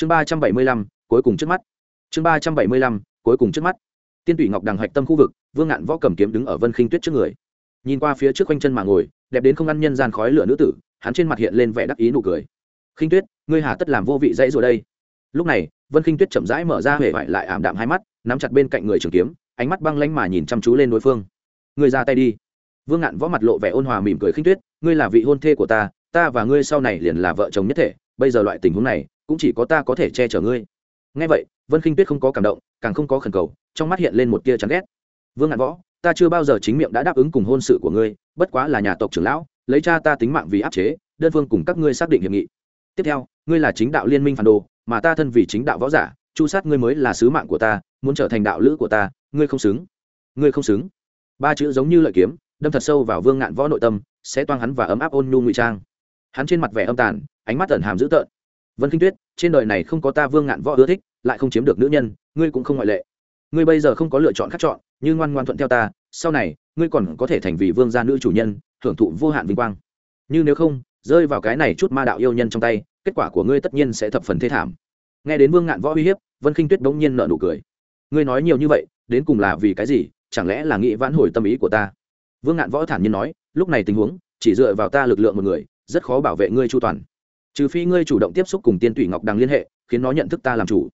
chương ba trăm bảy mươi lăm, cuối cùng trước mắt. Chương ba trăm bảy mươi lăm, cuối cùng trước mắt. Tiên tủy ngọc đằng hạch tâm khu vực, vương ngạn võ cầm kiếm đứng ở vân khinh tuyết trước người. Nhìn qua phía trước quanh chân mà ngồi, đẹp đến không ăn nhân gian khói lửa nữ tử, hắn trên mặt hiện lên vẻ đắc ý nụ cười. Khinh tuyết, ngươi hà tất làm vô vị dãy rồi đây. Lúc này, vân khinh tuyết chậm rãi mở ra hề vải lại ảm đạm hai mắt, nắm chặt bên cạnh người trường kiếm, ánh mắt băng lanh mà nhìn chăm chú lên đối phương. Ngươi ra tay đi. Vương ngạn võ mặt lộ vẻ ôn hòa mỉm cười, khinh tuyết, ngươi là vị hôn thê của ta ta và ngươi sau này liền là vợ chồng nhất thể, bây giờ loại tình huống này cũng chỉ có ta có thể che chở ngươi. Ngay vậy, vân khinh tuyết không có cảm động, càng không có khẩn cầu, trong mắt hiện lên một tia chán ghét. Vương ngạn võ, ta chưa bao giờ chính miệng đã đáp ứng cùng hôn sự của ngươi, bất quá là nhà tộc trưởng lão, lấy cha ta tính mạng vì áp chế, đơn phương cùng các ngươi xác định hiệp nghị. Tiếp theo, ngươi là chính đạo liên minh phản đồ, mà ta thân vì chính đạo võ giả, chu sát ngươi mới là sứ mạng của ta, muốn trở thành đạo lữ của ta, ngươi không xứng. Ngươi không xứng. Ba chữ giống như lợi kiếm, đâm thật sâu vào vương ngạn võ nội tâm sẽ toang hắn và ấm áp ôn nhu ngụy trang. Hắn trên mặt vẻ âm tàn, ánh mắt ẩn hàm dữ tợn vân kinh tuyết, trên đời này không có ta vương ngạn võ ưa thích, lại không chiếm được nữ nhân, ngươi cũng không ngoại lệ. Ngươi bây giờ không có lựa chọn khác chọn, như ngoan ngoan thuận theo ta, sau này, ngươi còn có thể thành vị vương gia nữ chủ nhân, hưởng thụ vô hạn vinh quang. Như nếu không, rơi vào cái này chút ma đạo yêu nhân trong tay, kết quả của ngươi tất nhiên sẽ thập phần thê thảm. Nghe đến vương ngạn võ uy hiếp, vân khinh tuyết bỗng nhiên nợ nụ cười. Ngươi nói nhiều như vậy, đến cùng là vì cái gì, chẳng lẽ là nghĩ vãn hồi tâm ý của ta? Vương ngạn võ thản nhiên nói, lúc này tình huống, chỉ dựa vào ta lực lượng một người, rất khó bảo vệ ngươi chu toàn trừ phi ngươi chủ động tiếp xúc cùng tiên tủy ngọc đằng liên hệ, khiến nó nhận thức ta làm chủ.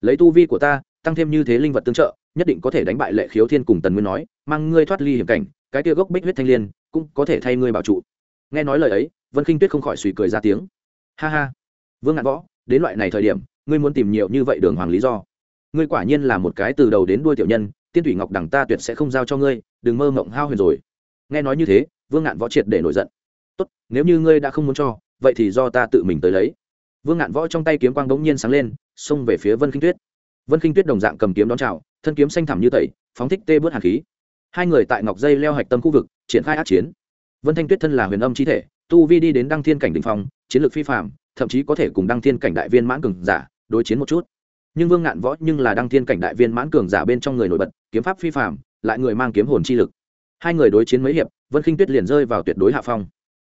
Lấy tu vi của ta, tăng thêm như thế linh vật tương trợ, nhất định có thể đánh bại lệ khiếu thiên cùng tần nguyên nói, mang ngươi thoát ly hiểm cảnh, cái tia gốc bích huyết thanh liên cũng có thể thay ngươi bảo trụ. Nghe nói lời ấy, vân khinh tuyết không khỏi suy cười ra tiếng. Ha ha. Vương ngạn võ, đến loại này thời điểm, ngươi muốn tìm nhiều như vậy đường hoàng lý do. Ngươi quả nhiên là một cái từ đầu đến đuôi tiểu nhân, tiên thủy ngọc đằng ta tuyệt sẽ không giao cho ngươi, đừng mơ mộng hao huyền rồi. Nghe nói như thế, vương ngạn võ triệt để nổi giận. Tốt, nếu như ngươi đã không muốn cho vậy thì do ta tự mình tới lấy. Vương ngạn võ trong tay kiếm quang đống nhiên sáng lên, xông về phía vân khinh tuyết. Vân khinh tuyết đồng dạng cầm kiếm đón chào, thân kiếm xanh thẳm như tẩy, phóng thích tê bớt hàn khí. Hai người tại ngọc dây leo hạch tâm khu vực, triển khai át chiến. Vân thanh tuyết thân là huyền âm chi thể, tu vi đi đến đăng thiên cảnh đ ỉ n h phong, chiến lược phi phạm thậm chí có thể cùng đăng thiên cảnh đại viên mãn cường giả đối chiến một chút. Nhưng vương ngạn võ nhưng là đăng thiên cảnh đại viên mãn cường giả bên trong người nổi bật, kiếm pháp phi phạm lại người mang kiếm hồn chi lực. Hai người đối chiến mấy hiệp, vân khinh tuyết liền rơi vào tuyệt đối hạ phong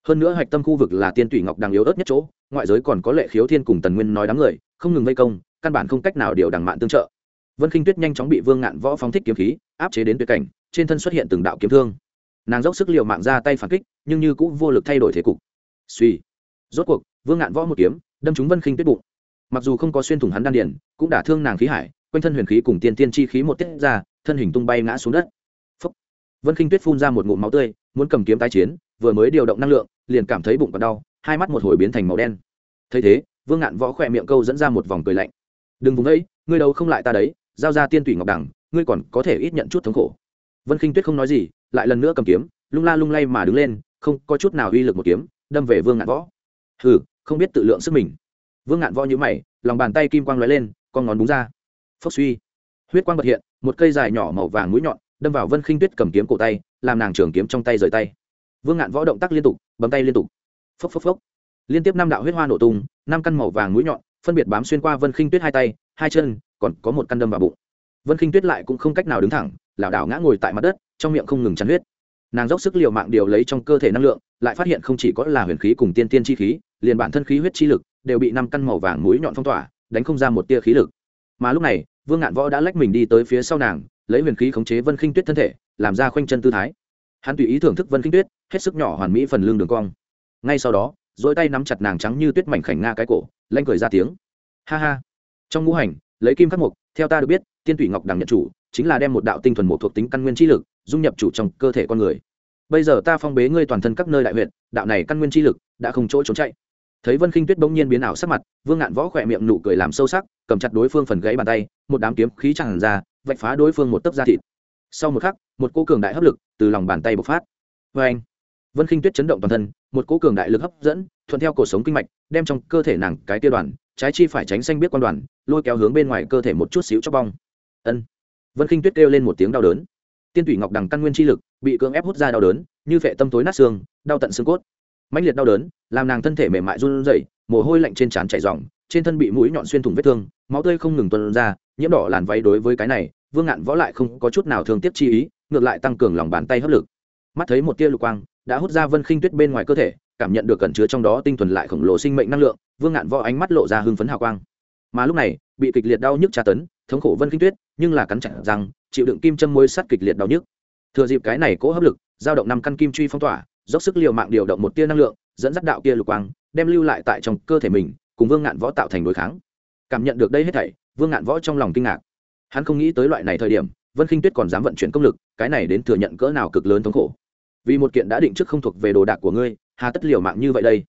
hơn nữa hạch tâm khu vực là tiên tủy ngọc đang yếu ớt nhất chỗ, ngoại giới còn có lệ khiếu thiên cùng tần nguyên nói đám người, không ngừng vây công, căn bản không cách nào điều đằng mạn tương trợ. Vân khinh tuyết nhanh chóng bị vương ngạn võ phóng thích kiếm khí, áp chế đến tuyệt cảnh, trên thân xuất hiện từng đạo kiếm thương. Nàng dốc sức l i ề u mạng ra tay phản kích, nhưng như cũng vô lực thay đổi thế cục. Suy rốt cuộc, vương ngạn võ một kiếm, đâm trúng vân khinh tuyết bụng. Mặc dù không có xuyên thủng hắn đan điển cũng đả thương nàng khí hải, quanh thân huyền khí cùng tiên tiên chi khí một tiết ra, thân hình tung bay ngã xuống đất. Phúc. vân khinh tuyết phun ra một ngụm máu tươi, muốn cầm kiếm tái chiến, vừa mới điều động năng lượng liền cảm thấy bụng còn đau, hai mắt một hồi biến thành màu đen. Thấy thế, vương ngạn võ khỏe miệng câu dẫn ra một vòng cười lạnh. Đừng vùng ấy, ngươi đâu không lại ta đấy, giao ra tiên tủy ngọc đẳng, ngươi còn có thể ít nhận chút thống khổ. Vân khinh tuyết không nói gì, lại lần nữa cầm kiếm, lung la lung lay mà đứng lên, không có chút nào uy lực một kiếm, đâm về vương ngạn võ. Hừ, không biết tự lượng sức mình. Vương ngạn võ nhữ mày, lòng bàn tay kim quang lóe lên, con ngón búng ra. Phốc suy. Huyết quang bật hiện, một cây dài nhỏ màu vàng mũi nhọn, đâm vào vân khinh tuyết cầm kiếm cổ tay, làm nàng trường kiếm trong tay rời tay vương ngạn võ động tác liên tục, bấm tay liên tục. Phốc phốc phốc. Liên tiếp năm đạo huyết hoa nổ tung, năm căn màu vàng mũi nhọn, phân biệt bám xuyên qua vân khinh tuyết hai tay, hai chân, còn có một căn đâm vào bụng. Vân khinh tuyết lại cũng không cách nào đứng thẳng, lảo đảo ngã ngồi tại mặt đất, trong miệng không ngừng chắn huyết. Nàng dốc sức l i ề u mạng điều lấy trong cơ thể năng lượng, lại phát hiện không chỉ có là huyền khí cùng tiên tiên chi khí, liền bản thân khí huyết chi lực đều bị năm căn màu vàng mũi nhọn phong tỏa, đánh không ra một tia khí lực. Mà lúc này, vương ngạn võ đã lách mình đi tới phía sau nàng, lấy huyền khí khống chế vân khinh tuyết thân thể, làm ra khoanh chân tư thái hắn tùy ý thưởng thức vân Kinh tuyết, hết sức nhỏ hoàn mỹ phần lương đường cong. Ngay sau đó dỗi tay nắm chặt nàng trắng như tuyết mảnh khảnh nga cái cổ, lanh cười ra tiếng. Ha ha. Trong ngũ hành, lấy kim khắc mục, theo ta được biết, tiên tủy ngọc đằng nhận chủ, chính là đem một đạo tinh thuần một thuộc tính căn nguyên chi lực, dung nhập chủ trong cơ thể con người. Bây giờ ta phong bế ngươi toàn thân các nơi đại huyện đạo này căn nguyên chi lực đã không chỗ trốn chạy. Thấy vân khinh tuyết bỗng nhiên biến ảo sắc mặt, vương ngạn võ khỏe miệng nụ cười làm sâu sắc, cầm chặt đối phương phần gãy bàn tay, một đám kiếm khí tràn ra, vạch phá đối phương một tấc da thịt. Sau một khắc một cô cường đại hấp lực từ lòng bàn tay bộc phát. Vê anh, vân khinh tuyết chấn động toàn thân, một cô cường đại lực hấp dẫn, thuận theo cổ sống kinh mạch, đem trong cơ thể nàng cái tiêu đoàn, trái chi phải tránh xanh biết quan đoàn, lôi kéo hướng bên ngoài cơ thể một chút xíu cho bong. Ân. Vân khinh tuyết kêu lên một tiếng đau đớn. Tiên thủy ngọc đằng căn nguyên chi lực, bị cưỡng ép hút ra đau đớn, như phệ tâm tối nát xương, đau tận xương cốt. Mãnh liệt đau đớn, làm nàng thân thể mềm mại run rẩy, mồ hôi lạnh trên trán chảy ròng, trên thân bị mũi nhọn xuyên thủng vết thương, máu tươi không ngừng tuôn ra, nhiễm đỏ làn váy đối với cái này, vương ngạn võ lại không có chút nào thương tiếc chi ý ngược lại tăng cường lòng bàn tay hấp lực. Mắt thấy một tia lục quang, đã hút ra vân khinh tuyết bên ngoài cơ thể, cảm nhận được cẩn chứa trong đó tinh thuần lại khổng lồ sinh mệnh năng lượng, vương ngạn võ ánh mắt lộ ra hưng phấn hào quang. Mà lúc này, bị kịch liệt đau nhức tra tấn, thống khổ vân kinh tuyết, nhưng là cắn chặt rằng chịu đựng kim châm môi sắt kịch liệt đau nhức. Thừa dịp cái này cố hấp lực giao động năm căn kim truy phong tỏa, dốc sức liều mạng điều động một tia năng lượng, dẫn dắt đạo kia lục quang, đem lưu lại tại trong cơ thể mình, cùng vương ngạn võ tạo thành đối kháng. Cảm nhận được đây hết thảy, vương ngạn võ trong lòng kinh ngạc. Hắn không nghĩ tới loại này thời điểm vân khinh tuyết còn dám vận chuyển công lực, cái này đến thừa nhận cỡ nào cực lớn thống khổ. Vì một kiện đã định trước không thuộc về đồ đạc của ngươi, hà tất liều mạng như vậy đây.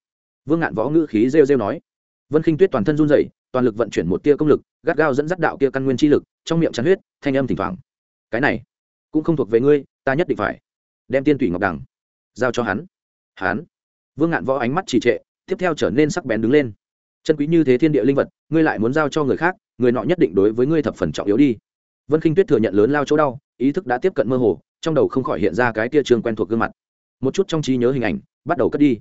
Vương ngạn võ ngữ khí rêu rêu nói. Vân khinh tuyết toàn thân run rẩy, toàn lực vận chuyển một tia công lực, gắt gao dẫn dắt đạo kia căn nguyên chi lực, trong miệng chắn huyết, thanh âm thỉnh thoảng. Cái này, cũng không thuộc về ngươi, ta nhất định phải đem tiên tủy ngọc đằng giao cho hắn. Hắn. Vương ngạn võ ánh mắt trì trệ, tiếp theo trở nên sắc bén đứng lên. Chân quý như thế thiên địa linh vật, ngươi lại muốn giao cho người khác, người nọ nhất định đối với ngươi thập phần trọng yếu đi vân khinh tuyết thừa nhận lớn lao chỗ đau, ý thức đã tiếp cận mơ hồ, trong đầu không khỏi hiện ra cái tia trường quen thuộc gương mặt. Một chút trong trí nhớ hình ảnh, bắt đầu cất đi.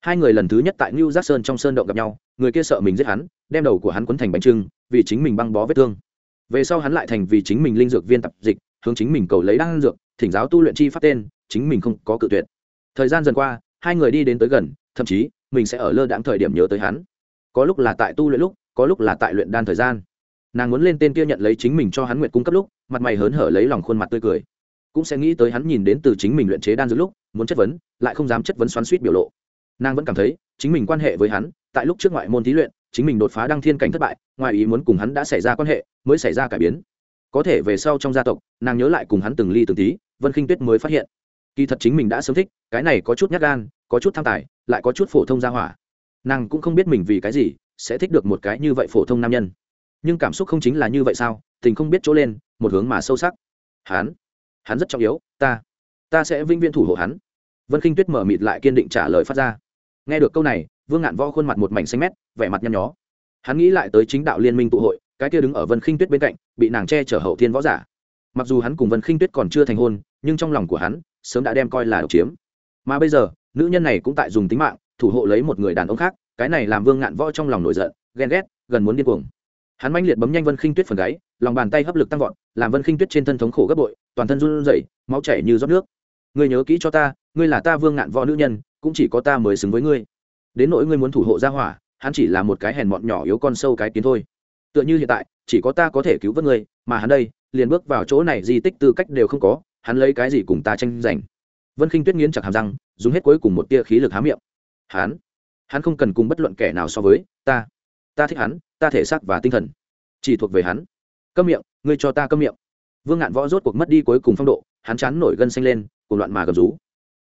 Hai người lần thứ nhất tại new giác sơn trong sơn động gặp nhau, người kia sợ mình giết hắn, đem đầu của hắn quấn thành bánh trưng, vì chính mình băng bó vết thương. Về sau hắn lại thành vì chính mình linh dược viên tập dịch, hướng chính mình cầu lấy đan dược, thỉnh giáo tu luyện chi phát tên, chính mình không có cự tuyệt. Thời gian dần qua, hai người đi đến tới gần, thậm chí, mình sẽ ở lơ đãng thời điểm nhớ tới hắn. Có lúc là tại tu luyện lúc, có lúc là tại luyện đan thời gian nàng muốn lên tên kia nhận lấy chính mình cho hắn nguyện cung cấp lúc, mặt mày hớn hở lấy lòng khuôn mặt tươi cười. Cũng sẽ nghĩ tới hắn nhìn đến từ chính mình luyện chế đan dược lúc, muốn chất vấn, lại không dám chất vấn xoắn suýt biểu lộ. Nàng vẫn cảm thấy, chính mình quan hệ với hắn, tại lúc trước ngoại môn thí luyện, chính mình đột phá đăng thiên cảnh thất bại, ngoài ý muốn cùng hắn đã xảy ra quan hệ, mới xảy ra cải biến. Có thể về sau trong gia tộc, nàng nhớ lại cùng hắn từng ly từng tí, vân khinh tuyết mới phát hiện. Kỳ thật chính mình đã sớm thích, cái này có chút nhát gan, có chút tham tài, lại có chút phổ thông gia hỏa. Nàng cũng không biết mình vì cái gì sẽ thích được một cái như vậy phổ thông nam nhân nhưng cảm xúc không chính là như vậy sao? Tình không biết chỗ lên, một hướng mà sâu sắc. Hắn hắn rất trọng yếu, ta ta sẽ vinh viên thủ hộ hắn. Vân khinh tuyết mở mịt lại kiên định trả lời phát ra. Nghe được câu này, vương ngạn võ khuôn mặt một mảnh xanh mét, vẻ mặt nhăn nhó. Hắn nghĩ lại tới chính đạo liên minh tụ hội, cái kia đứng ở vân khinh tuyết bên cạnh, bị nàng che chở hậu thiên võ giả. Mặc dù hắn cùng vân khinh tuyết còn chưa thành hôn, nhưng trong lòng của hắn, sớm đã đem coi là độc chiếm. Mà bây giờ, nữ nhân này cũng tại dùng tính mạng, thủ hộ lấy một người đàn ông khác, cái này làm vương ngạn võ trong lòng nổi giận, ghen ghét, gần muốn điên cuồng hắn manh liệt bấm nhanh vân khinh tuyết phần gáy, lòng bàn tay hấp lực tăng vọt, làm vân khinh tuyết trên thân thống khổ gấp bội, toàn thân run rẩy, máu chảy như rót nước. Ngươi nhớ kỹ cho ta, ngươi là ta vương ngạn võ nữ nhân, cũng chỉ có ta mới xứng với ngươi. Đến nỗi ngươi muốn thủ hộ gia hỏa, hắn chỉ là một cái hèn mọn nhỏ yếu con sâu cái kiến thôi. Tựa như hiện tại, chỉ có ta có thể cứu vớt ngươi, mà hắn đây, liền bước vào chỗ này di tích tư cách đều không có, hắn lấy cái gì cùng ta tranh giành? Vân khinh tuyết nghiến chặt hàm răng, dùng hết cuối cùng một tia khí lực há miệng. Hắn hắn không cần cùng bất luận kẻ nào so với ta ta thích hắn, ta thể xác và tinh thần. Chỉ thuộc về hắn. Câm miệng, ngươi cho ta câm miệng. Vương ngạn võ rốt cuộc mất đi cuối cùng phong độ, hắn chán nổi gân xanh lên cùng loạn mà gầm rú.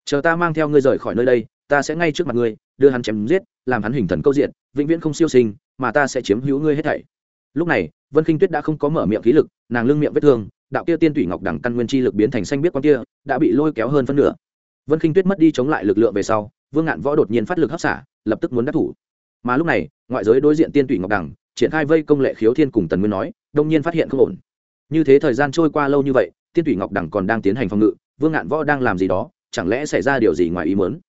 Chờ ta mang theo ngươi rời khỏi nơi đây, ta sẽ ngay trước mặt ngươi, đưa hắn chém giết, làm hắn hình thần câu diện, vĩnh viễn không siêu sinh, mà ta sẽ chiếm hữu ngươi hết thảy. Lúc này, vân khinh tuyết đã không có mở miệng khí lực, nàng lưng miệng vết thương, đạo kia tiên tủy ngọc đẳng căn nguyên chi lực biến thành xanh biết con kia, đã bị lôi kéo hơn phân nửa. Vân khinh tuyết mất đi chống lại lực lượng về sau, vương ngạn võ đột nhiên phát lực hấp xả, lập tức muốn đắc thủ mà lúc này, ngoại giới đối diện tiên tủy ngọc đẳng triển khai vây công lệ khiếu thiên cùng tần nguyên nói, đông nhiên phát hiện không ổn. Như thế thời gian trôi qua lâu như vậy, tiên tủy ngọc đẳng còn đang tiến hành phòng ngự, vương ngạn võ đang làm gì đó, chẳng lẽ xảy ra điều gì ngoài ý muốn?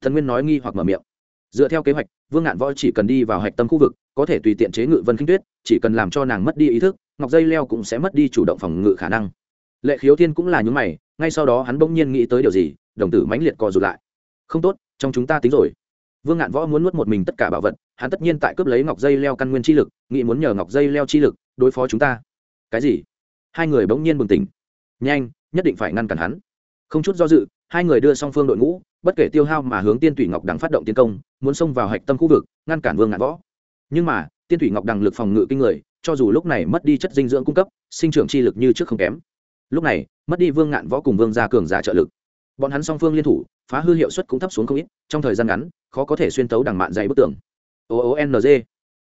Tần nguyên nói nghi hoặc mở miệng. Dựa theo kế hoạch, vương ngạn võ chỉ cần đi vào hạch tâm khu vực, có thể tùy tiện chế ngự vân kinh tuyết, chỉ cần làm cho nàng mất đi ý thức, ngọc dây leo cũng sẽ mất đi chủ động phòng ngự khả năng. Lệ khiếu thiên cũng là những mày, ngay sau đó hắn bỗng nhiên nghĩ tới điều gì, đồng tử mãnh liệt co rụt lại. Không tốt, trong chúng ta tính rồi vương ngạn võ muốn nuốt một mình tất cả bảo vật, hắn tất nhiên tại cướp lấy ngọc dây leo căn nguyên chi lực, nghĩ muốn nhờ ngọc dây leo chi lực đối phó chúng ta. Cái gì? Hai người bỗng nhiên bừng tỉnh. Nhanh, nhất định phải ngăn cản hắn. Không chút do dự, hai người đưa song phương đội ngũ, bất kể tiêu hao mà hướng tiên thủy ngọc đằng phát động tiến công, muốn xông vào hạch tâm khu vực, ngăn cản vương ngạn võ. Nhưng mà, tiên thủy ngọc đằng lực phòng ngự kinh người, cho dù lúc này mất đi chất dinh dưỡng cung cấp, sinh trưởng chi lực như trước không kém. Lúc này, mất đi vương ngạn võ cùng vương gia cường giả trợ lực. Bọn hắn song phương liên thủ, phá hư hiệu suất cũng thấp xuống không ít, trong thời gian ngắn khó có thể xuyên tấu đằng mạn dày bức tường. O o n g.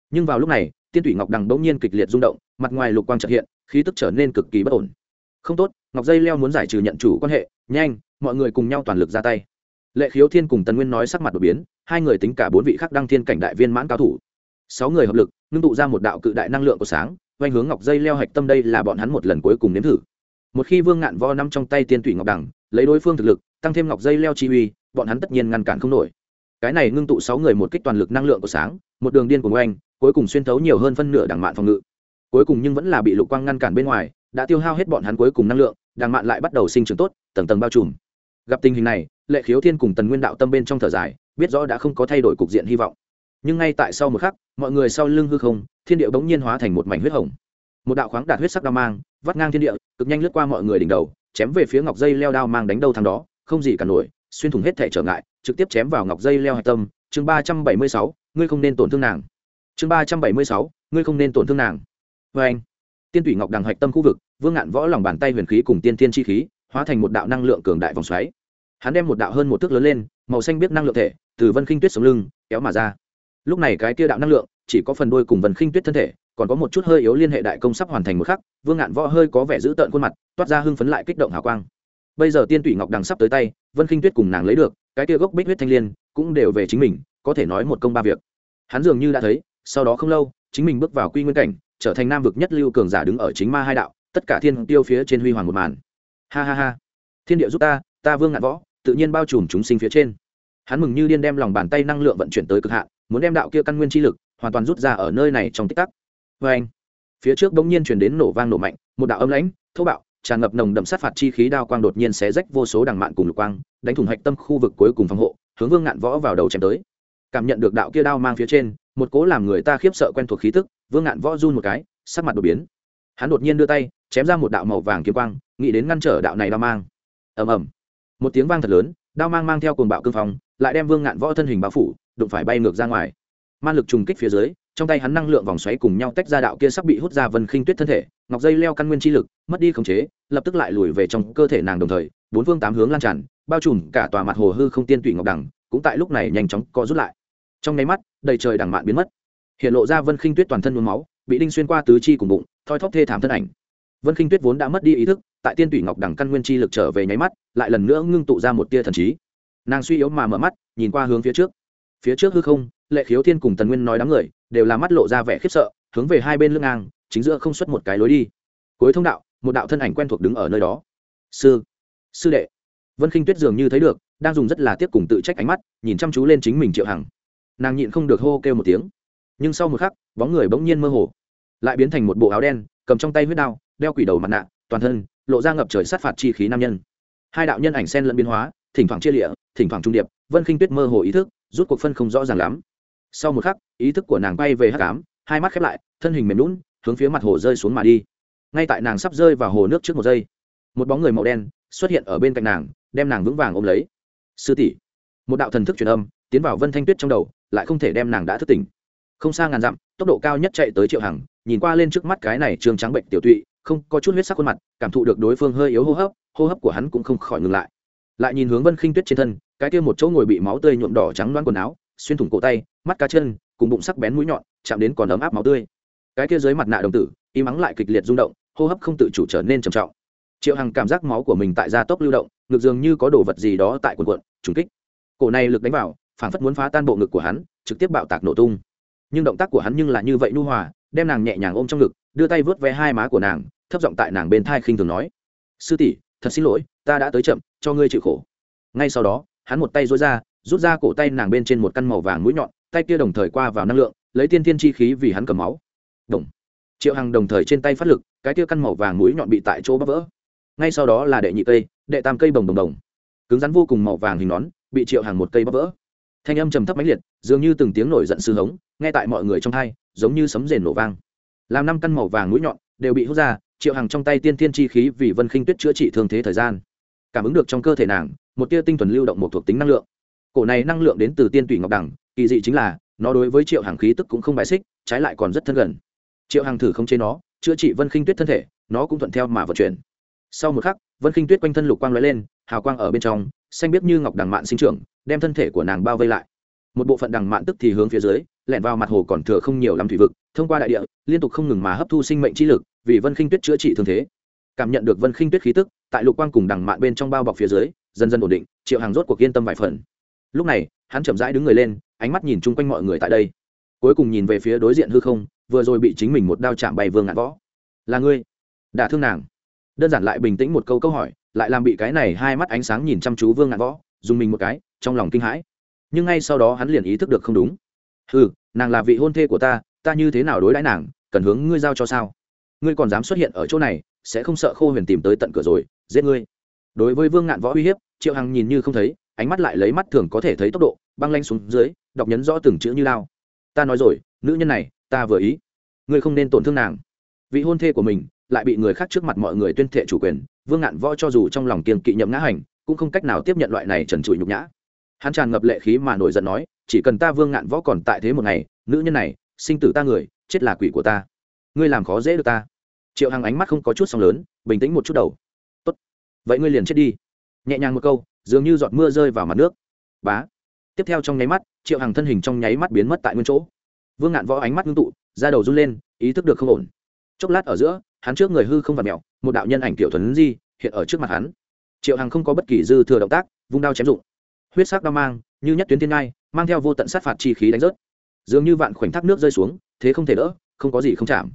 Nhưng vào lúc này, tiên thủy ngọc đằng bỗng nhiên kịch liệt rung động, mặt ngoài lục quang trợ hiện, khí tức trở nên cực kỳ bất ổn. Không tốt, ngọc dây leo muốn giải trừ nhận chủ quan hệ, nhanh, mọi người cùng nhau toàn lực ra tay. Lệ khiếu thiên cùng tần nguyên nói sắc mặt đột biến, hai người tính cả bốn vị khắc đăng thiên cảnh đại viên mãn cao thủ. Sáu người hợp lực, ngưng tụ ra một đạo cự đại năng lượng của sáng oanh hướng ngọc dây leo hạch tâm đây là bọn hắn một lần cuối cùng nếm thử. Một khi vương ngạn vo năm trong tay tiên thủy ngọc đẳng lấy đối phương thực lực, tăng thêm ngọc dây leo chi uy, bọn hắn tất nhiên ngăn cản không nổi cái này ngưng tụ sáu người một kích toàn lực năng lượng của sáng, một đường điên của oanh, cuối cùng xuyên thấu nhiều hơn phân nửa đảng mạn phòng ngự. Cuối cùng nhưng vẫn là bị lục quang ngăn cản bên ngoài, đã tiêu hao hết bọn hắn cuối cùng năng lượng, đảng mạn lại bắt đầu sinh trưởng tốt, tầng tầng bao trùm. Gặp tình hình này, lệ khiếu thiên cùng tần nguyên đạo tâm bên trong thở dài, biết rõ đã không có thay đổi cục diện hy vọng. Nhưng ngay tại sau một khắc, mọi người sau lưng hư không, thiên địa bỗng nhiên hóa thành một mảnh huyết hồng. Một đạo khoáng đạt huyết sắc đao mang, vắt ngang thiên địa, cực nhanh lướt qua mọi người đỉnh đầu, chém về phía ngọc dây leo đao mang đánh đâu thằng đó, không gì cả nổi xuyên thủng hết thể trở ngại, trực tiếp chém vào ngọc dây leo hạch tâm. Chương ba trăm bảy mươi sáu, ngươi không nên tổn thương nàng. Chương ba trăm bảy mươi sáu, ngươi không nên tổn thương nàng. Vê anh, tiên tủy ngọc đằng hạch tâm khu vực, vương ngạn võ lòng bàn tay huyền khí cùng tiên tiên chi khí, hóa thành một đạo năng lượng cường đại vòng xoáy. Hắn đem một đạo hơn một thước lớn lên, màu xanh biết năng lượng thể, từ vân khinh tuyết sống lưng, kéo mà ra. Lúc này cái kia đạo năng lượng, chỉ có phần đôi cùng vân khinh tuyết thân thể, còn có một chút hơi yếu liên hệ đại công sắp hoàn thành một khắc, vương ngạn võ hơi có vẻ giữ tợn khuôn mặt, toát ra hưng phấn lại kích động hào quang bây giờ tiên tủy ngọc đằng sắp tới tay, vân khinh tuyết cùng nàng lấy được, cái kia gốc bích huyết thanh l i ê n cũng đều về chính mình, có thể nói một công ba việc. Hắn dường như đã thấy, sau đó không lâu, chính mình bước vào quy nguyên cảnh, trở thành nam vực nhất lưu cường giả đứng ở chính ma hai đạo, tất cả thiên tiêu phía trên huy hoàng một màn. Ha ha ha. Thiên địa giúp ta ta vương ngạn võ, tự nhiên bao trùm chúng sinh phía trên. Hắn mừng như điên đem lòng bàn tay năng lượng vận chuyển tới cực hạn, muốn đem đạo kia căn nguyên chi lực, hoàn toàn rút ra ở nơi này trong tích tắc. Vê anh phía trước bỗng nhiên chuyển đến nổ vang nổ mạnh, một đạo âm lãnh, thô bạo tràn ngập nồng đậm sát phạt chi khí đao quang đột nhiên xé rách vô số đằng mạn cùng lục quang, đánh thủng hạch tâm khu vực cuối cùng phòng hộ, hướng vương ngạn võ vào đầu chém tới. Cảm nhận được đạo kia đao mang phía trên, một cố làm người ta khiếp sợ quen thuộc khí tức, vương ngạn võ run một cái, sắc mặt đột biến. Hắn đột nhiên đưa tay, chém ra một đạo màu vàng kiếm quang, nghĩ đến ngăn trở đạo này đao mang. Ầm ầm. Một tiếng vang thật lớn, đao mang mang theo cồn bạo cương phong, lại đem vương ngạn võ thân hình bao phủ, đụng phải bay ngược ra ngoài. Man lực trùng kích phía dưới trong tay hắn năng lượng vòng xoáy cùng nhau tách ra đạo kia sắp bị hút ra vân khinh tuyết thân thể, ngọc dây leo căn nguyên chi lực, mất đi khống chế, lập tức lại lùi về trong cơ thể nàng đồng thời, bốn phương tám hướng lan tràn, bao trùm cả tòa mặt hồ hư không tiên tụy ngọc đằng, cũng tại lúc này nhanh chóng co rút lại. Trong nháy mắt, đầy trời đằng mạn biến mất. Hiện lộ ra vân khinh tuyết toàn thân nhuốm máu, bị đinh xuyên qua tứ chi cùng bụng, thoi thóp thê thảm thân ảnh. Vân khinh tuyết vốn đã mất đi ý thức, tại tiên tụy ngọc đằng căn nguyên chi lực trở về nháy mắt, lại lần nữa ngưng tụ ra một tia thần trí. Nàng suy yếu mà mở mắt, nhìn qua hướng phía trước. Phía trước hư không, lệ khiếu thiên cùng tần nguyên nói đám người đều là mắt lộ ra vẻ khiếp sợ, hướng về hai bên lưng ngang, chính giữa không xuất một cái lối đi. Cuối thông đạo, một đạo thân ảnh quen thuộc đứng ở nơi đó. Sư sư đệ. Vân khinh tuyết dường như thấy được, đang dùng rất là tiếc cùng tự trách ánh mắt, nhìn chăm chú lên chính mình triệu hằng. Nàng nhịn không được hô kêu một tiếng. Nhưng sau một khắc, bóng người bỗng nhiên mơ hồ, lại biến thành một bộ áo đen, cầm trong tay huyết đao, đeo quỷ đầu mặt nạ, toàn thân, lộ ra ngập trời sát phạt chi khí nam nhân. Hai đạo nhân ảnh sen lẫn biến hóa, thỉnh thoảng chia lịa, thỉnh thoảng trung điệp, vân khinh tuyết mơ hồ ý thức, rút cuộc phân không rõ ràng lắm. Sau một khắc ý thức của nàng bay về hắc ám, hai mắt khép lại, thân hình mềm lún hướng phía mặt hồ rơi xuống mà đi. Ngay tại nàng sắp rơi vào hồ nước trước một giây, một bóng người màu đen xuất hiện ở bên cạnh nàng, đem nàng vững vàng ôm lấy. Sư tỷ. Một đạo thần thức truyền âm tiến vào vân thanh tuyết trong đầu, lại không thể đem nàng đã thức tỉnh. Không xa ngàn dặm, tốc độ cao nhất chạy tới triệu hằng, nhìn qua lên trước mắt cái này trường trắng bệnh tiểu tụy, không có chút huyết sắc khuôn mặt, cảm thụ được đối phương hơi yếu hô hấp hô hấp của hắn cũng không khỏi ngừng lại. Lại nhìn hướng vân khinh tuyết trên thân, cái kia một chỗ ngồi bị máu tươi nhuộm đỏ trắng loan quần áo, xuyên thủng cổ tay, mắt cá chân cùng bụng sắc bén mũi nhọn, chạm đến còn ấm áp máu tươi. Cái kia dưới mặt nạ đồng tử im mắng lại kịch liệt rung động, hô hấp không tự chủ trở nên trầm trọng. Triệu hằng cảm giác máu của mình tại gia tốc lưu động, ngực dường như có đồ vật gì đó tại quần quận trùng kích. Cổ này lực đánh vào phản phất muốn phá tan bộ ngực của hắn, trực tiếp bạo tạc nổ tung. Nhưng động tác của hắn nhưng là như vậy nu hòa, đem nàng nhẹ nhàng ôm trong ngực, đưa tay vớt ve hai má của nàng, thấp giọng tại nàng bên thai khinh thường nói. Sư tỷ, thật xin lỗi, ta đã tới chậm, cho ngươi chịu khổ. Ngay sau đó, hắn một tay dối ra, rút ra cổ tay nàng bên trên một căn màu vàng mũi nhọn tay kia đồng thời qua vào năng lượng, lấy tiên thiên chi khí vì hắn cầm máu. Đồng. Triệu hằng đồng thời trên tay phát lực, cái kia căn màu vàng mũi nhọn bị tại chỗ bắp vỡ. Ngay sau đó là đệ nhị cây, đệ tam cây bồng đồng đồng. Cứng rắn vô cùng màu vàng hình nón, bị triệu hàng một cây bắp vỡ. Thanh âm trầm thấp mãnh liệt, dường như từng tiếng nổi giận sư hống, nghe tại mọi người trong thai giống như sấm rền nổ vang. Làm năm căn màu vàng mũi nhọn đều bị hút ra, triệu hàng trong tay tiên thiên chi khí vì vân khinh tuyết chữa trị thương thế thời gian. Cảm ứng được trong cơ thể nàng, một tia tinh thuần lưu động một thuộc tính năng lượng cổ này năng lượng đến từ tiên tủy ngọc đẳng, kỳ dị chính là, nó đối với triệu hàng khí tức cũng không bài xích, trái lại còn rất thân gần. Triệu hàng thử không chế nó, chữa trị vân khinh tuyết thân thể, nó cũng thuận theo mà vận chuyển. Sau một khắc, vân khinh tuyết quanh thân lục quang lóe lên, hào quang ở bên trong, xanh biết như ngọc đằng mạn sinh trưởng, đem thân thể của nàng bao vây lại. Một bộ phận đằng mạn tức thì hướng phía dưới lẹn vào mặt hồ còn thừa không nhiều làm thủy vực, thông qua đại địa, liên tục không ngừng mà hấp thu sinh mệnh chi lực, vì vân khinh tuyết chữa trị thương thế. Cảm nhận được vân khinh tuyết khí tức, tại lục quang cùng đằng mạn bên trong bao bọc phía dưới, dần dần ổn định, triệu hàng rốt cuộc yên tâm vài phần lúc này, hắn chậm rãi đứng người lên, ánh mắt nhìn chung quanh mọi người tại đây. Cuối cùng nhìn về phía đối diện hư không, vừa rồi bị chính mình một đao chạm bay vương ngạn võ. Là ngươi? Đả thương nàng. Đơn giản lại bình tĩnh một câu câu hỏi, lại làm bị cái này hai mắt ánh sáng nhìn chăm chú vương ngạn võ, dùng mình một cái, trong lòng kinh hãi. Nhưng ngay sau đó hắn liền ý thức được không đúng. Ừ nàng là vị hôn thê của ta ta như thế nào đối đãi nàng, cần hướng ngươi giao cho sao? Ngươi còn dám xuất hiện ở chỗ này, sẽ không sợ khô huyền tìm tới tận cửa rồi, giết ngươi. Đối với vương ngạn võ uy hiếp, triệu hằng nhìn như không thấy ánh mắt lại lấy mắt thường có thể thấy tốc độ, băng lanh xuống dưới, đọc nhấn rõ từng chữ như lao. Ta nói rồi, nữ nhân này, ta vừa ý. Ngươi không nên tổn thương nàng. Vị hôn thê của mình lại bị người khác trước mặt mọi người tuyên thệ chủ quyền, vương ngạn võ cho dù trong lòng kiên kỵ nhậm ngã hành, cũng không cách nào tiếp nhận loại này trần trụi nhục nhã. Hắn tràn ngập lệ khí mà nổi giận nói, chỉ cần ta vương ngạn võ còn tại thế một ngày, nữ nhân này, sinh tử ta người, chết là quỷ của ta. Ngươi làm khó dễ được ta. Triệu hằng ánh mắt không có chút sóng lớn, bình tĩnh một chút đầu. Tốt. Vậy ngươi liền chết đi. Nhẹ nhàng một câu dường như giọt mưa rơi vào mặt nước. Bá. Tiếp theo trong nháy mắt, triệu hằng thân hình trong nháy mắt biến mất tại nguyên chỗ. Vương ngạn võ ánh mắt ngưng tụ ra đầu run lên, ý thức được không ổn. Chốc lát ở giữa, hắn trước người hư không vặt mẹo một đạo nhân ảnh tiểu thuấn di hiện ở trước mặt hắn. Triệu hằng không có bất kỳ dư thừa động tác, vung đao chém dụng. Huyết sắc đao mang, như nhất tuyến thiên ngai, mang theo vô tận sát phạt chi khí đánh rớt. Dường như vạn khoảnh thác nước rơi xuống, thế không thể đỡ, không có gì không chạm.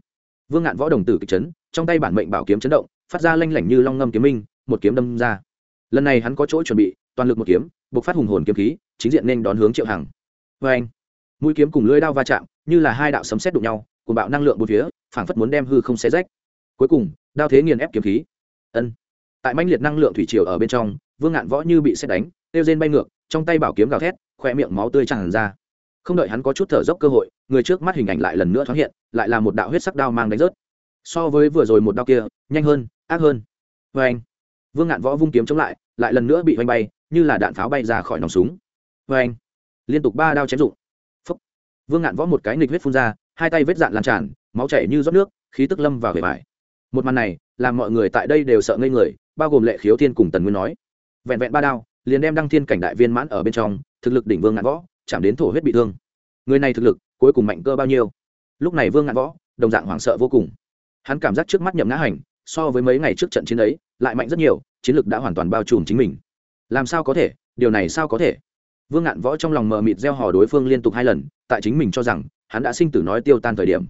Vương ngạn võ đồng tử kịch chấn, trong tay bản mệnh bảo kiếm chấn động, phát ra lanh lảnh như long ngâm kiếm minh, một kiếm đâm ra lần này hắn có chỗ chuẩn bị, toàn lực một kiếm buộc phát hùng hồn kiếm khí, chính diện nên đón hướng triệu hằng. Vê anh, mũi kiếm cùng lưỡi đao va chạm, như là hai đạo sấm xét đụng nhau cùng bạo năng lượng bốn phía, phảng phất muốn đem hư không xé rách. Cuối cùng, đao thế nghiền ép kiếm khí. Ân. Tại manh liệt năng lượng thủy triều ở bên trong, vương ngạn võ như bị xét đánh têu rên bay ngược, trong tay bảo kiếm gào thét khoe miệng máu tươi tràn ra. Không đợi hắn có chút thở dốc cơ hội, người trước mắt hình ảnh lại lần nữa thoáng hiện, lại là một đạo huyết sắc đao mang đánh rớt. So với vừa rồi một đao kia, nhanh hơn, ác hơn. Vê anh, vương ngạn võ vung kiếm chống lại lại lần nữa bị oanh bay, như là đạn pháo bay ra khỏi nòng súng. Vê anh. Liên tục ba đao chém rụng phấp vương ngạn võ một cái nghịch huyết phun ra, hai tay vết dạn lan tràn, máu chảy như rót nước, khí tức lâm vào về vải một màn này, làm mọi người tại đây đều sợ ngây người, bao gồm lệ khiếu thiên cùng tần nguyên nói. Vẹn vẹn ba đao, liền đem đăng thiên cảnh đại viên mãn ở bên trong, thực lực đỉnh vương ngạn võ, chạm đến thổ huyết bị thương. Người này thực lực, cuối cùng mạnh cơ bao nhiêu? Lúc này vương ngạn võ, đồng dạng hoảng sợ vô cùng. Hắn cảm giác trước mắt nhậm ngã hành so với mấy ngày trước trận chiến ấy, lại mạnh rất nhiều, chiến lược đã hoàn toàn bao trùm chính mình. Làm sao có thể? Điều này sao có thể? Vương ngạn võ trong lòng mờ mịt gieo hò đối phương liên tục hai lần, tại chính mình cho rằng, hắn đã sinh tử nói tiêu tan thời điểm.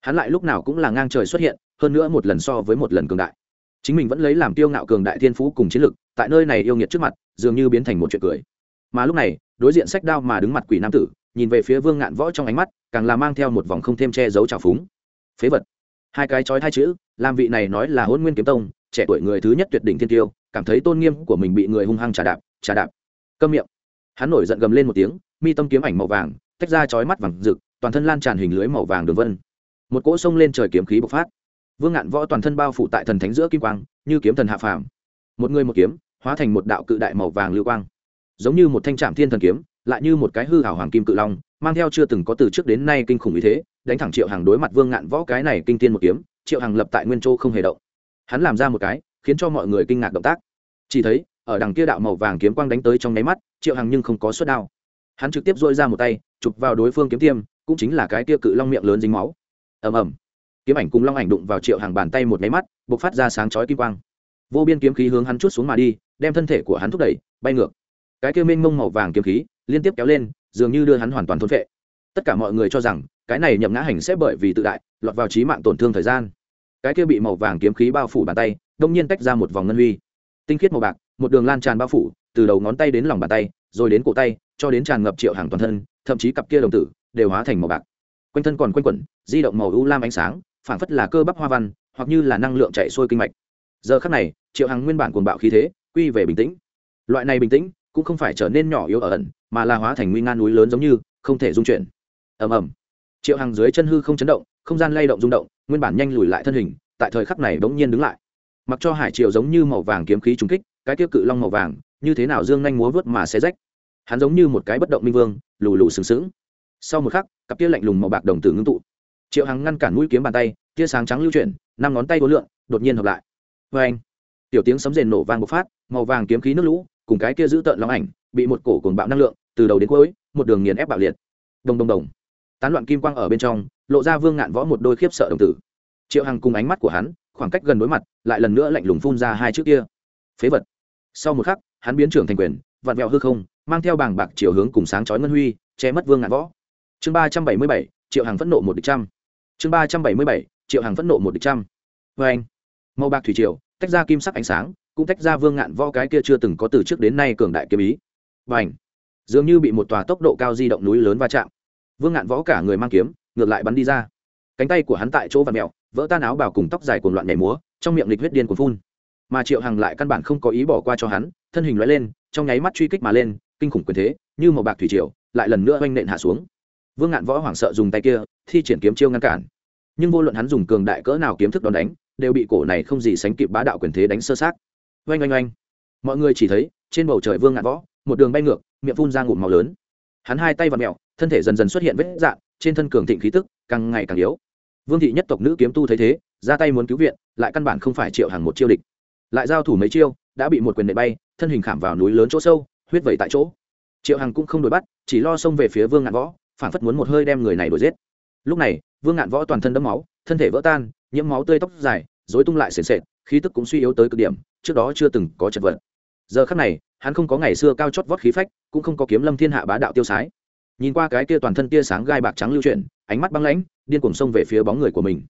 Hắn lại lúc nào cũng là ngang trời xuất hiện, hơn nữa một lần so với một lần cường đại. Chính mình vẫn lấy làm tiêu ngạo cường đại thiên phú cùng chiến lực tại nơi này yêu nghiệt trước mặt, dường như biến thành một chuyện cười. Mà lúc này, đối diện sách đao mà đứng mặt quỷ nam tử, nhìn về phía vương ngạn võ trong ánh mắt, càng là mang theo một vòng không thêm che giấu trào phúng. Phế vật. Hai cái trói hai chữ làm vị này nói là hôn nguyên kiếm tông, trẻ tuổi người thứ nhất tuyệt đỉnh thiên tiêu, cảm thấy tôn nghiêm của mình bị người hung hăng trà đạp trà đạp. Câm miệng. Hắn nổi giận gầm lên một tiếng, mi tâm kiếm ảnh màu vàng, tách ra chói mắt vàng rực, toàn thân lan tràn hình lưới màu vàng đường vân. Một cỗ sông lên trời kiếm khí bộc phát. Vương ngạn võ toàn thân bao phủ tại thần thánh giữa kim quang, như kiếm thần hạ phàm. Một người một kiếm, hóa thành một đạo cự đại màu vàng lưu quang. Giống như một thanh trạm thiên thần kiếm, lại như một cái hư hảo hoàng kim cự long, mang theo chưa từng có từ trước đến nay kinh khủng ý thế, đánh thẳng triệu hàng đối mặt vương ngạn võ cái này kinh tiên một kiếm triệu Hằng lập tại nguyên châu không hề động. Hắn làm ra một cái, khiến cho mọi người kinh ngạc động tác. Chỉ thấy, ở đằng kia đạo màu vàng kiếm quang đánh tới trong nháy mắt, triệu Hằng nhưng không có suất đao. Hắn trực tiếp dội ra một tay, chụp vào đối phương kiếm tiêm, cũng chính là cái kia cự long miệng lớn dính máu. Ầm ầm. Kiếm ảnh cùng long ảnh đụng vào triệu hàng bàn tay một nháy mắt b ộ c phát ra sáng chói kim quang. Vô biên kiếm khí hướng hắn chút xuống mà đi, đem thân thể của hắn thúc đẩy, bay ngược. Cái kia mênh mông màu vàng kiếm khí liên tiếp kéo lên, dường như đưa hắn hoàn toàn thôn vệ tất cả mọi người cho rằng cái này nhậm ngã hành sẽ bởi vì tự đại, lọt vào trí mạng tổn thương thời gian. Cái kia bị màu vàng kiếm khí bao phủ bàn tay, đông nhiên tách ra một vòng ngân huy. Tinh khiết màu bạc, một đường lan tràn bao phủ, từ đầu ngón tay đến lòng bàn tay, rồi đến cổ tay, cho đến tràn ngập triệu hàng toàn thân, thậm chí cặp kia đồng tử, đều hóa thành màu bạc. Quanh thân còn quanh quẩn, di động màu u lam ánh sáng, phảng phất là cơ bắp hoa văn, hoặc như là năng lượng chạy xuôi kinh mạch. Giờ khắc này, triệu hằng nguyên bản cuồng bạo khí thế, quy về bình tĩnh. Loại này bình tĩnh, cũng không phải trở nên nhỏ yếu ở ẩn, mà là hóa thành nguy ngan núi lớn giống như, không thể dung chuyển. Ầm ầm triệu hằng dưới chân hư không chấn động, không gian lay động rung động, nguyên bản nhanh lùi lại thân hình, tại thời khắc này bỗng nhiên đứng lại. Mặc cho hải triều giống như màu vàng kiếm khí trúng kích, cái tiêu cự long màu vàng, như thế nào dương nhanh múa vớt mà xé rách. Hắn giống như một cái bất động minh vương, lù lù sừng sững. Sau một khắc, cặp tia lạnh lùng màu bạc đồng tử ngưng tụ. Triệu hằng ngăn cản mũi kiếm bàn tay, tia sáng trắng lưu chuyển, năm ngón tay vô lượng, đột nhiên hợp lại. Vê anh tiểu tiếng sấm rền nổ vang bộc phát, màu vàng kiếm khí nước lũ, cùng cái kia giữ tợn long ảnh, bị một cổ cồn bạo năng lượng, từ đầu đến cuối, một đường nghiền ép bạo liệt. Đồng đồng đồng tán loạn kim quang ở bên trong, lộ ra vương ngạn võ một đôi khiếp sợ đồng tử. Triệu hằng cùng ánh mắt của hắn, khoảng cách gần đối mặt, lại lần nữa lạnh lùng phun ra hai chữ kia. Phế vật. Sau một khắc, hắn biến trưởng thành quyền, vặn vẹo hư không, mang theo bảng bạc chiều hướng cùng sáng chói ngân huy, che mất vương ngạn võ. Chương ba trăm bảy mươi bảy, triệu hàng phẫn nộ một địch trăm. Chương ba trăm bảy mươi bảy, triệu hàng phẫn nộ một địch trăm. Vê anh, màu bạc thủy triều, tách ra kim sắc ánh sáng, cũng tách ra vương ngạn võ cái kia chưa từng có từ trước đến nay cường đại kiếm ý. Và dường như bị một tòa tốc độ cao di động núi lớn va chạm vương ngạn võ cả người mang kiếm, ngược lại bắn đi ra. Cánh tay của hắn tại chỗ và mẹo vỡ tan áo bào cùng tóc dài cuồng loạn nhảy múa, trong miệng lịch huyết điên cuồng phun. Mà triệu hằng lại căn bản không có ý bỏ qua cho hắn, thân hình loại lên, trong nháy mắt truy kích mà lên, kinh khủng quyền thế, như một bạc thủy triều, lại lần nữa oanh nện hạ xuống. Vương ngạn võ hoảng sợ dùng tay kia, thi triển kiếm chiêu ngăn cản. Nhưng vô luận hắn dùng cường đại cỡ nào kiếm thức đòn đánh, đều bị cổ này không gì sánh kịp bá đạo quyền thế đánh sơ sát. Oanh oanh oanh. Mọi người chỉ thấy, trên bầu trời vương ngạn võ, một đường bay ngược, miệng phun ra ngụm màu lớn hắn hai tay và mẹo, thân thể dần dần xuất hiện vết dạn trên thân cường thịnh khí tức càng ngày càng yếu. Vương thị nhất tộc nữ kiếm tu thấy thế, ra tay muốn cứu viện, lại căn bản không phải triệu hàng một chiêu địch. Lại giao thủ mấy chiêu, đã bị một quyền nệ bay, thân hình khảm vào núi lớn chỗ sâu, huyết vẩy tại chỗ. Triệu hằng cũng không đuổi bắt, chỉ lo xông về phía vương ngạn võ phản phất muốn một hơi đem người này đuổi giết. Lúc này, vương ngạn võ toàn thân đẫm máu, thân thể vỡ tan, nhiễm máu tươi tóc dài dối tung lại sền sệt, khí tức cũng suy yếu tới cực điểm, trước đó chưa từng có chật vật giờ khắc này, hắn không có ngày xưa cao chót vót khí phách, cũng không có kiếm lâm thiên hạ bá đạo tiêu sái. Nhìn qua cái kia toàn thân tia sáng gai bạc trắng lưu chuyển, ánh mắt băng lãnh, điên cuồng xông về phía bóng người của mình.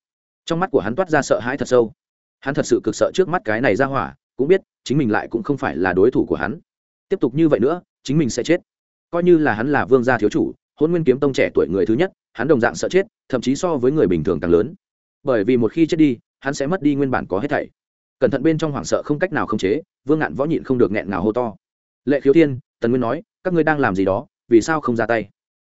Trong mắt của hắn toát ra sợ hãi thật sâu. Hắn thật sự cực sợ trước mắt cái này ra hỏa, cũng biết, chính mình lại cũng không phải là đối thủ của hắn. Tiếp tục như vậy nữa, chính mình sẽ chết. Coi như là hắn là vương gia thiếu chủ hôn nguyên kiếm tông trẻ tuổi người thứ nhất, hắn đồng dạng sợ chết, thậm chí so với người bình thường càng lớn. Bởi vì một khi chết đi, hắn sẽ mất đi nguyên bản có hết thảy cẩn thận bên trong hoảng sợ không cách nào khống chế vương ngạn võ nhịn không được nghẹn nào hô to. Lệ khiếu thiên tần nguyên nói các ngươi đang làm gì đó vì sao không ra tay?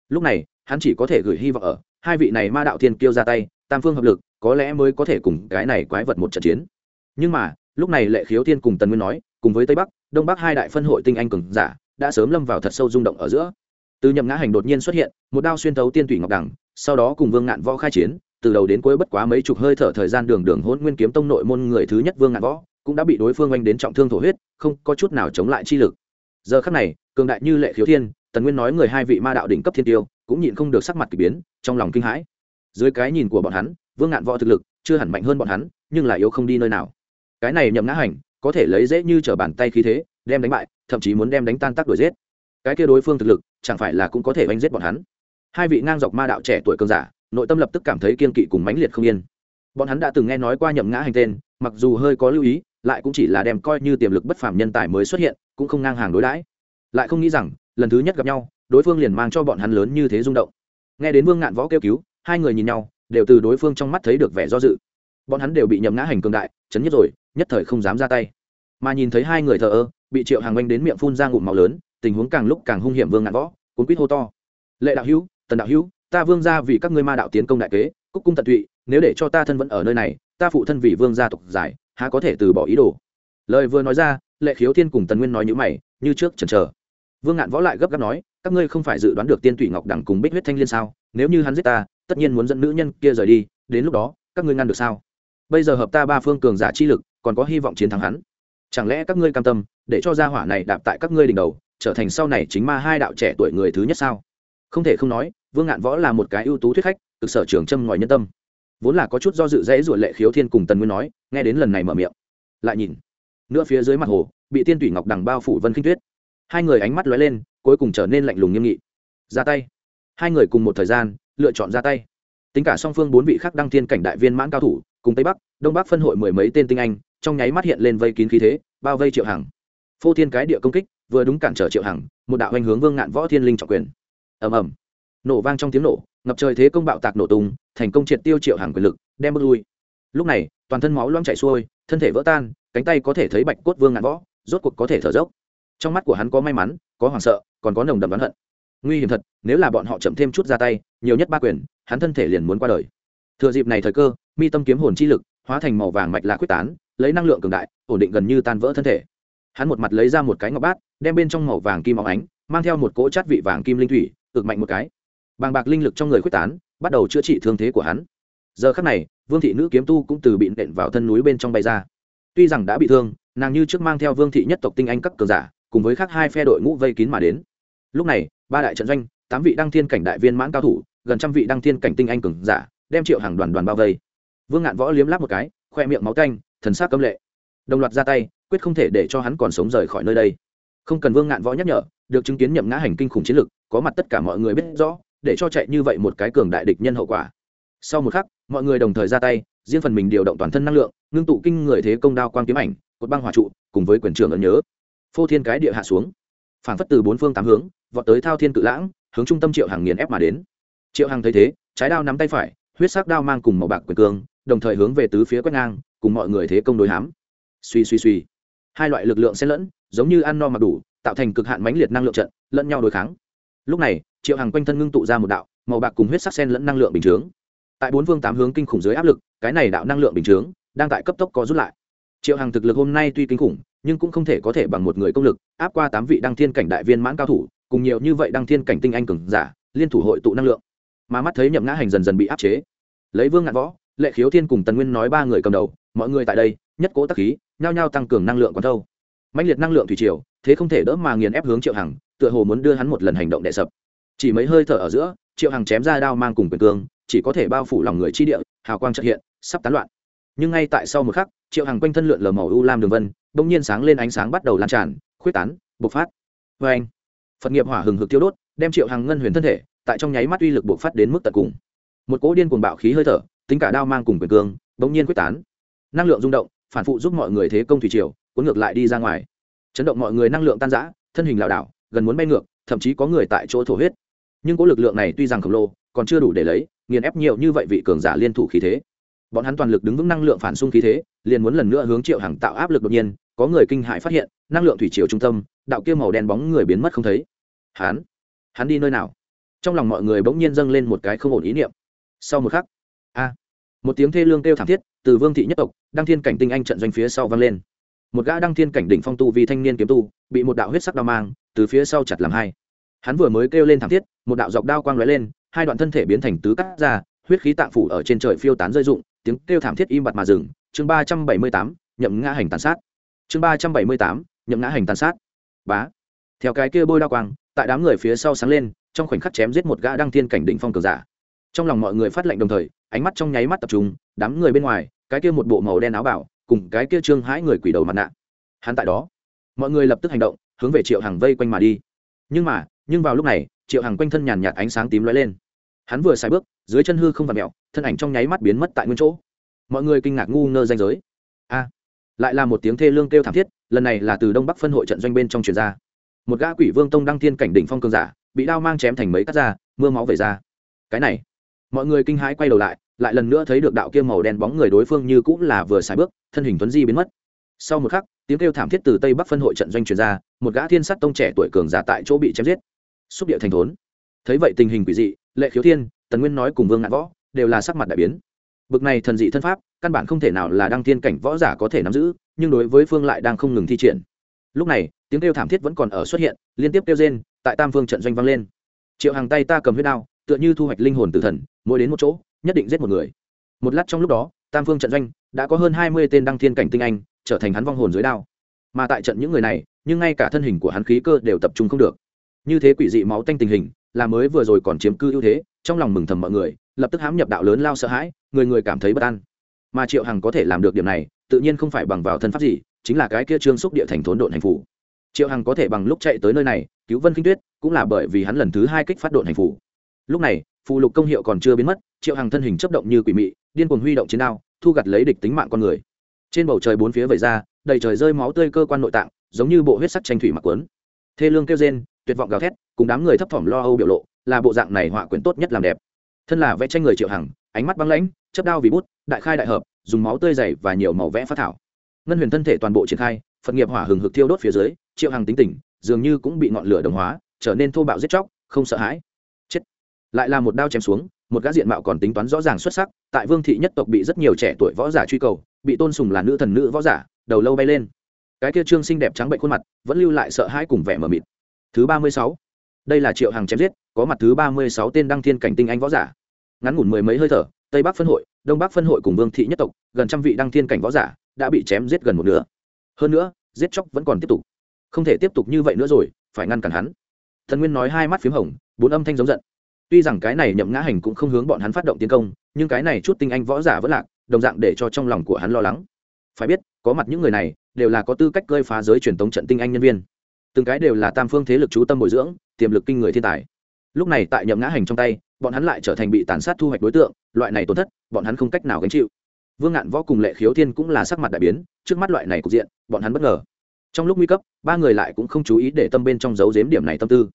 Lúc này hắn chỉ có thể gửi hy vọng ở hai vị này ma đạo thiên kêu ra tay tam phương hợp lực có lẽ mới có thể cùng cái này quái vật một trận chiến. Nhưng mà lúc này lệ khiếu thiên cùng tần nguyên nói cùng với tây bắc đông bắc hai đại phân hội tinh anh cường giả đã sớm lâm vào thật sâu rung động ở giữa. Từ nhậm ngã hành đột nhiên xuất hiện một đao xuyên thấu tiên tủy ngọc đằng, sau đó cùng vương ngạn võ khai chiến từ đầu đến cuối bất quá mấy chục hơi thở thời gian đường đường hôn nguyên kiếm tông nội môn người thứ nhất vương ngạn võ, cũng đã bị đối phương oanh đến trọng thương thổ huyết, không có chút nào chống lại chi lực. Giờ khắc này, cường đại như lệ khiếu thiên, tần nguyên nói người hai vị ma đạo đỉnh cấp thiên tiêu, cũng nhịn không được sắc mặt k ỳ biến, trong lòng kinh hãi. Dưới cái nhìn của bọn hắn, vương ngạn võ thực lực chưa hẳn mạnh hơn bọn hắn, nhưng lại yếu không đi nơi nào. Cái này nhậm ngã hành, có thể lấy dễ như t r ở bàn tay khí thế, đem đánh bại, thậm chí muốn đem đánh tan tác đuổi giết. Cái kia đối phương thực lực, chẳng phải là cũng có thể oanh giết bọn hắn. Hai vị ngang dọc ma đạo trẻ tuổi cường giả nội tâm lập tức cảm thấy kiên kỵ cùng mãnh liệt không yên. Bọn hắn đã từng nghe nói qua nhậm ngã hành tên, mặc dù hơi có lưu ý, lại cũng chỉ là đem coi như tiềm lực bất phàm nhân tài mới xuất hiện, cũng không ngang hàng đối đãi. Lại không nghĩ rằng, lần thứ nhất gặp nhau, đối phương liền mang cho bọn hắn lớn như thế rung động. Nghe đến vương ngạn võ kêu cứu, hai người nhìn nhau, đều từ đối phương trong mắt thấy được vẻ do dự. Bọn hắn đều bị nhậm ngã hành cường đại, chấn nhất rồi, nhất thời không dám ra tay. Mà nhìn thấy hai người thờ ơ, bị triệu hàng oanh đến miệng phun ra ngụm màu lớn, tình huống càng lúc càng hung hiểm vương ngạn võ, cuốn quýt hô to. Lệ đạo hữu, tần đạo hữu ta vương gia vì các ngươi ma đạo tiến công đại kế, cúc cung tận tụy, nếu để cho ta thân vẫn ở nơi này, ta phụ thân vì vương gia tộc giải, há có thể từ bỏ ý đồ? Lời vừa nói ra, lệ khiếu thiên cùng tần nguyên nói như mày, như trước chần chờ. Vương ngạn võ lại gấp gáp nói, các ngươi không phải dự đoán được tiên tụy ngọc đẳng cùng bích huyết thanh liên sao? Nếu như hắn giết ta, tất nhiên muốn dẫn nữ nhân kia rời đi, đến lúc đó, các ngươi ngăn được sao? Bây giờ hợp ta ba phương cường giả chi lực, còn có hy vọng chiến thắng hắn. Chẳng lẽ các ngươi cam tâm, để cho gia hỏa này đạp tại các ngươi đỉnh đầu, trở thành sau này chính ma hai đạo trẻ tuổi người thứ nhất sao? Không thể không nói, vương ngạn võ là một cái ưu tú thuyết khách thực sở trường châm ngòi nhân tâm. Vốn là có chút do dự dễ ruột lệ khiếu thiên cùng tần nguyên nói, nghe đến lần này mở miệng, lại nhìn. Nữa phía dưới mặt hồ, bị tiên tủy ngọc đằng bao phủ vân khinh tuyết. Hai người ánh mắt lóe lên, cuối cùng trở nên lạnh lùng nghiêm nghị. Ra tay. Hai người cùng một thời gian, lựa chọn ra tay. Tính cả song phương bốn vị khác đăng thiên cảnh đại viên mãn cao thủ, cùng tây bắc, đông bắc phân hội mười mấy tên tinh anh, trong nháy mắt hiện lên vây kín khí thế, bao vây triệu hằng. Phô thiên cái địa công kích, vừa đúng cản trở triệu hằng, một đạo anh hướng vương ngạn võ thiên linh trọng quyền ầm ầm. Nổ vang trong tiếng nổ, ngập trời thế công bạo tạc nổ tung, thành công triệt tiêu triệu hàng quyền lực, đem bước lui. Lúc này, toàn thân máu loang chảy xuôi, thân thể vỡ tan, cánh tay có thể thấy bạch cốt vương ngạn võ, rốt cuộc có thể thở dốc. Trong mắt của hắn có may mắn, có hoảng sợ, còn có nồng đậm đoán hận. Nguy hiểm thật, nếu là bọn họ chậm thêm chút ra tay, nhiều nhất ba quyền, hắn thân thể liền muốn qua đời. Thừa dịp này thời cơ, mi tâm kiếm hồn chi lực, hóa thành màu vàng mạch lạc quyết tán, lấy năng lượng cường đại, ổn định gần như tan vỡ thân thể. Hắn một mặt lấy ra một cái ngọc bát, đem bên trong màu vàng kim óng ánh, mang theo một cỗ chát vị vàng kim linh thủy ực mạnh một cái. Bàng bạc linh lực trong người quyết tán, bắt đầu chữa trị thương thế của hắn. Giờ khắc này, vương thị nữ kiếm tu cũng từ bị nện vào thân núi bên trong bay ra. Tuy rằng đã bị thương, nàng như trước mang theo vương thị nhất tộc tinh anh các cường giả, cùng với khác hai phe đội ngũ vây kín mà đến. Lúc này, ba đại trận doanh, tám vị đăng thiên cảnh đại viên mãn cao thủ, gần trăm vị đăng thiên cảnh tinh anh cường giả, đem triệu hàng đoàn đoàn bao vây. Vương ngạn võ liếm láp một cái, khoe miệng máu canh thần sắc cấm lệ. Đồng loạt ra tay, quyết không thể để cho hắn còn sống rời khỏi nơi đây. Không cần vương ngạn võ nhắc nhở được chứng kiến nhậm ngã hành kinh khủng chiến lực, có mặt tất cả mọi người biết rõ, để cho chạy như vậy một cái cường đại địch nhân hậu quả. Sau một khắc, mọi người đồng thời ra tay, riêng phần mình điều động toàn thân năng lượng, ngưng tụ kinh người thế công đao quang kiếm ảnh, cột băng hòa trụ, cùng với quyền trưởng ấn nhớ. Phô thiên cái địa hạ xuống. Phản phất từ bốn phương tám hướng, vọt tới thao thiên cự lãng, hướng trung tâm triệu hàng nghiền ép mà đến. Triệu hàng thấy thế, trái đao nắm tay phải, huyết sắc đao mang cùng màu bạc quyền cương, đồng thời hướng về tứ phía quét ngang, cùng mọi người thế công đối hám. Suy suy suy hai loại lực lượng xen lẫn, giống như ăn no mặc đủ tạo thành cực hạn mãnh liệt năng lượng trận, lẫn nhau đối kháng. Lúc này, triệu hàng quanh thân ngưng tụ ra một đạo màu bạc cùng huyết sắc sen lẫn năng lượng bình chướng. Tại bốn vương tám hướng kinh khủng dưới áp lực, cái này đạo năng lượng bình chướng đang tại cấp tốc có rút lại. Triệu hằng thực lực hôm nay tuy kinh khủng, nhưng cũng không thể có thể bằng một người công lực, áp qua tám vị đăng thiên cảnh đại viên mãn cao thủ, cùng nhiều như vậy đăng thiên cảnh tinh anh cường giả, liên thủ hội tụ năng lượng. Mà mắt thấy nhậm ngã hành dần dần bị áp chế. Lấy vương ngạn võ, lệ khiếu thiên cùng tần nguyên nói ba người cầm đầu, mọi người tại đây, nhất cố tắc khí, nhao nhao tăng cường năng lượng còn thâu. Mạnh liệt năng lượng thủy triều thế không thể đỡ mà nghiền ép hướng triệu hằng, tựa hồ muốn đưa hắn một lần hành động đệ sập. Chỉ mấy hơi thở ở giữa, triệu hằng chém ra đao mang cùng quyền cương, chỉ có thể bao phủ lòng người chi địa, hào quang trật hiện, sắp tán loạn. Nhưng ngay tại sau một khắc, triệu hằng quanh thân lượn lờ màu u lam đường vân, bỗng nhiên sáng lên ánh sáng bắt đầu lan tràn, khuyết tán, bộc phát. Vê anh, phật nghiệp hỏa hừng hực tiêu đốt, đem triệu hằng ngân huyền thân thể, tại trong nháy mắt uy lực bộc phát đến mức tận cùng. Một cỗ điên cuồng bạo khí hơi thở, tính cả đao mang cùng quyền cương, bỗng nhiên quyết tán. Năng lượng rung động, phản phụ giúp mọi người thế công thủy triều, cuốn ngược lại đi ra ngoài chấn động mọi người năng lượng tan rã, thân hình lảo đảo, gần muốn bay ngược, thậm chí có người tại chỗ thổ huyết. Nhưng cỗ lực lượng này tuy rằng khổng lồ, còn chưa đủ để lấy, nghiền ép nhiều như vậy vị cường giả liên thủ khí thế. Bọn hắn toàn lực đứng vững năng lượng phản xung khí thế, liền muốn lần nữa hướng triệu hàng tạo áp lực đột nhiên, có người kinh hại phát hiện, năng lượng thủy triều trung tâm, đạo kia màu đen bóng người biến mất không thấy. Hắn hắn đi nơi nào? Trong lòng mọi người bỗng nhiên dâng lên một cái không ổn ý niệm. Sau một khắc, a, một tiếng thê lương kêu thảm thiết, từ vương thị nhất tộc, đăng thiên cảnh tinh anh trận doanh phía sau vang lên một gã đăng thiên cảnh đỉnh phong tu vì thanh niên kiếm tu, bị một đạo huyết sắc đao mang, từ phía sau chặt làm hai. Hắn vừa mới kêu lên thảm thiết, một đạo dọc đao quang lóe lên, hai đoạn thân thể biến thành tứ cắt ra, huyết khí tạng phủ ở trên trời phiêu tán rơi rụng, tiếng kêu thảm thiết im bặt mà dừng. Chương ba trăm bảy mươi tám, nhậm ngã hành tàn sát. Chương ba trăm bảy mươi tám, nhậm ngã hành tàn sát. Bá. Theo cái kia bôi đao quang, tại đám người phía sau sáng lên, trong khoảnh khắc chém giết một gã đăng thiên cảnh đỉnh phong cường giả. Trong lòng mọi người phát lệnh đồng thời, ánh mắt trong nháy mắt tập trung, đám người bên ngoài, cái kia một bộ màu đen áo bảo cùng cái kia trương hãi người quỷ đầu mặt nạ. Hắn tại đó. Mọi người lập tức hành động, hướng về triệu hàng vây quanh mà đi. Nhưng mà, nhưng vào lúc này, triệu hàng quanh thân nhàn nhạt ánh sáng tím lóe lên. Hắn vừa xài bước, dưới chân hư không vạt mẹo thân ảnh trong nháy mắt biến mất tại nguyên chỗ. Mọi người kinh ngạc ngu ngơ danh giới. A! Lại là một tiếng thê lương kêu thảm thiết, lần này là từ đông bắc phân hội trận doanh bên trong truyền ra. Một gã quỷ vương tông đăng thiên cảnh đỉnh phong cường giả, bị đao mang chém thành mấy cắt ra, mưa máu về ra. Cái này, mọi người kinh hãi quay đầu lại lại lần nữa thấy được đạo kia màu đen bóng người đối phương như cũng là vừa xài bước, thân hình tuấn di biến mất. Sau một khắc, tiếng kêu thảm thiết từ tây bắc phân hội trận doanh truyền ra, một gã thiên sắt tông trẻ tuổi cường giả tại chỗ bị chém giết. Xúc địa thành thốn. Thấy vậy tình hình quỷ dị, lệ khiếu thiên, tần nguyên nói cùng vương ngạn võ đều là sắc mặt đại biến. Bực này thần dị thân pháp, căn bản không thể nào là đăng thiên cảnh võ giả có thể nắm giữ, nhưng đối với phương lại đang không ngừng thi triển. Lúc này, tiếng kêu thảm thiết vẫn còn ở xuất hiện, liên tiếp kêu rên, tại tam phương trận doanh vang lên. Triệu hàng tay ta cầm huyết đao, tựa như thu hoạch linh hồn tử thần, mỗi đến một chỗ nhất định giết một người. Một lát trong lúc đó, tam phương trận doanh đã có hơn hai mươi tên đăng thiên cảnh tinh anh trở thành hắn vong hồn dưới đao. Mà tại trận những người này, nhưng ngay cả thân hình của hắn khí cơ đều tập trung không được. Như thế quỷ dị máu tanh tình hình, là mới vừa rồi còn chiếm cư ưu thế, trong lòng mừng thầm mọi người, lập tức hám nhập đạo lớn lao sợ hãi, người người cảm thấy bất an. Mà triệu hằng có thể làm được điểm này, tự nhiên không phải bằng vào thân pháp gì, chính là cái kia trương xúc địa thành thốn độn hành phủ. Triệu hằng có thể bằng lúc chạy tới nơi này, cứu vân kinh tuyết, cũng là bởi vì hắn lần thứ hai kích phát độn hành phủ. Lúc này, phù lục công hiệu còn chưa biến mất triệu hằng thân hình chấp động như quỷ mị, điên cuồng huy động chiến đao, thu gặt lấy địch tính mạng con người. Trên bầu trời bốn phía vẩy ra, đầy trời rơi máu tươi cơ quan nội tạng, giống như bộ huyết sắc tranh thủy mặc quấn thê lương kêu rên, tuyệt vọng gào thét, cùng đám người thấp thỏm lo âu biểu lộ, là bộ dạng này họa quyển tốt nhất làm đẹp. Thân là vẽ tranh người triệu hằng, ánh mắt băng lãnh chấp đao vì bút, đại khai đại hợp, dùng máu tươi dày và nhiều màu vẽ phát thảo. Ngân huyền thân thể toàn bộ triển khai, phật nghiệp hỏa hừng hực thiêu đốt phía dưới, triệu hằng tính tỉnh dường như cũng bị ngọn lửa đồng hóa, trở nên thô bạo giết chóc, không sợ hãi. Chết. Lại là một đao chém xuống một gã diện mạo còn tính toán rõ ràng xuất sắc, tại vương thị nhất tộc bị rất nhiều trẻ tuổi võ giả truy cầu, bị tôn sùng là nữ thần nữ võ giả, đầu lâu bay lên. Cái kia trương xinh đẹp trắng bệnh khuôn mặt, vẫn lưu lại sợ hãi cùng vẻ mờ mịt. Thứ ba mươi sáu. Đây là triệu hàng chém giết, có mặt thứ ba mươi sáu tên đăng thiên cảnh tinh anh võ giả. Ngắn ngủn mười mấy hơi thở, tây bắc phân hội, đông bắc phân hội cùng vương thị nhất tộc, gần trăm vị đăng thiên cảnh võ giả, đã bị chém giết gần một nửa. Hơn nữa, giết chóc vẫn còn tiếp tục. Không thể tiếp tục như vậy nữa rồi, phải ngăn cản hắn. Thần nguyên nói hai mắt p h í m hồng, bốn âm thanh giống giận tuy rằng cái này nhậm ngã hành cũng không hướng bọn hắn phát động tiến công, nhưng cái này chút tinh anh võ giả vẫn lạc, đồng dạng để cho trong lòng của hắn lo lắng. Phải biết, có mặt những người này, đều là có tư cách cơi phá giới truyền thống trận tinh anh nhân viên. Từng cái đều là tam phương thế lực chú tâm bồi dưỡng, tiềm lực kinh người thiên tài. Lúc này tại nhậm ngã hành trong tay, bọn hắn lại trở thành bị tàn sát thu hoạch đối tượng, loại này tổn thất, bọn hắn không cách nào gánh chịu. Vương ngạn võ cùng lệ khiếu thiên cũng là sắc mặt đại biến, trước mắt loại này cục diện, bọn hắn bất ngờ. Trong lúc nguy cấp, ba người lại cũng không chú ý để tâm bên trong dấu dếm điểm này tâm tư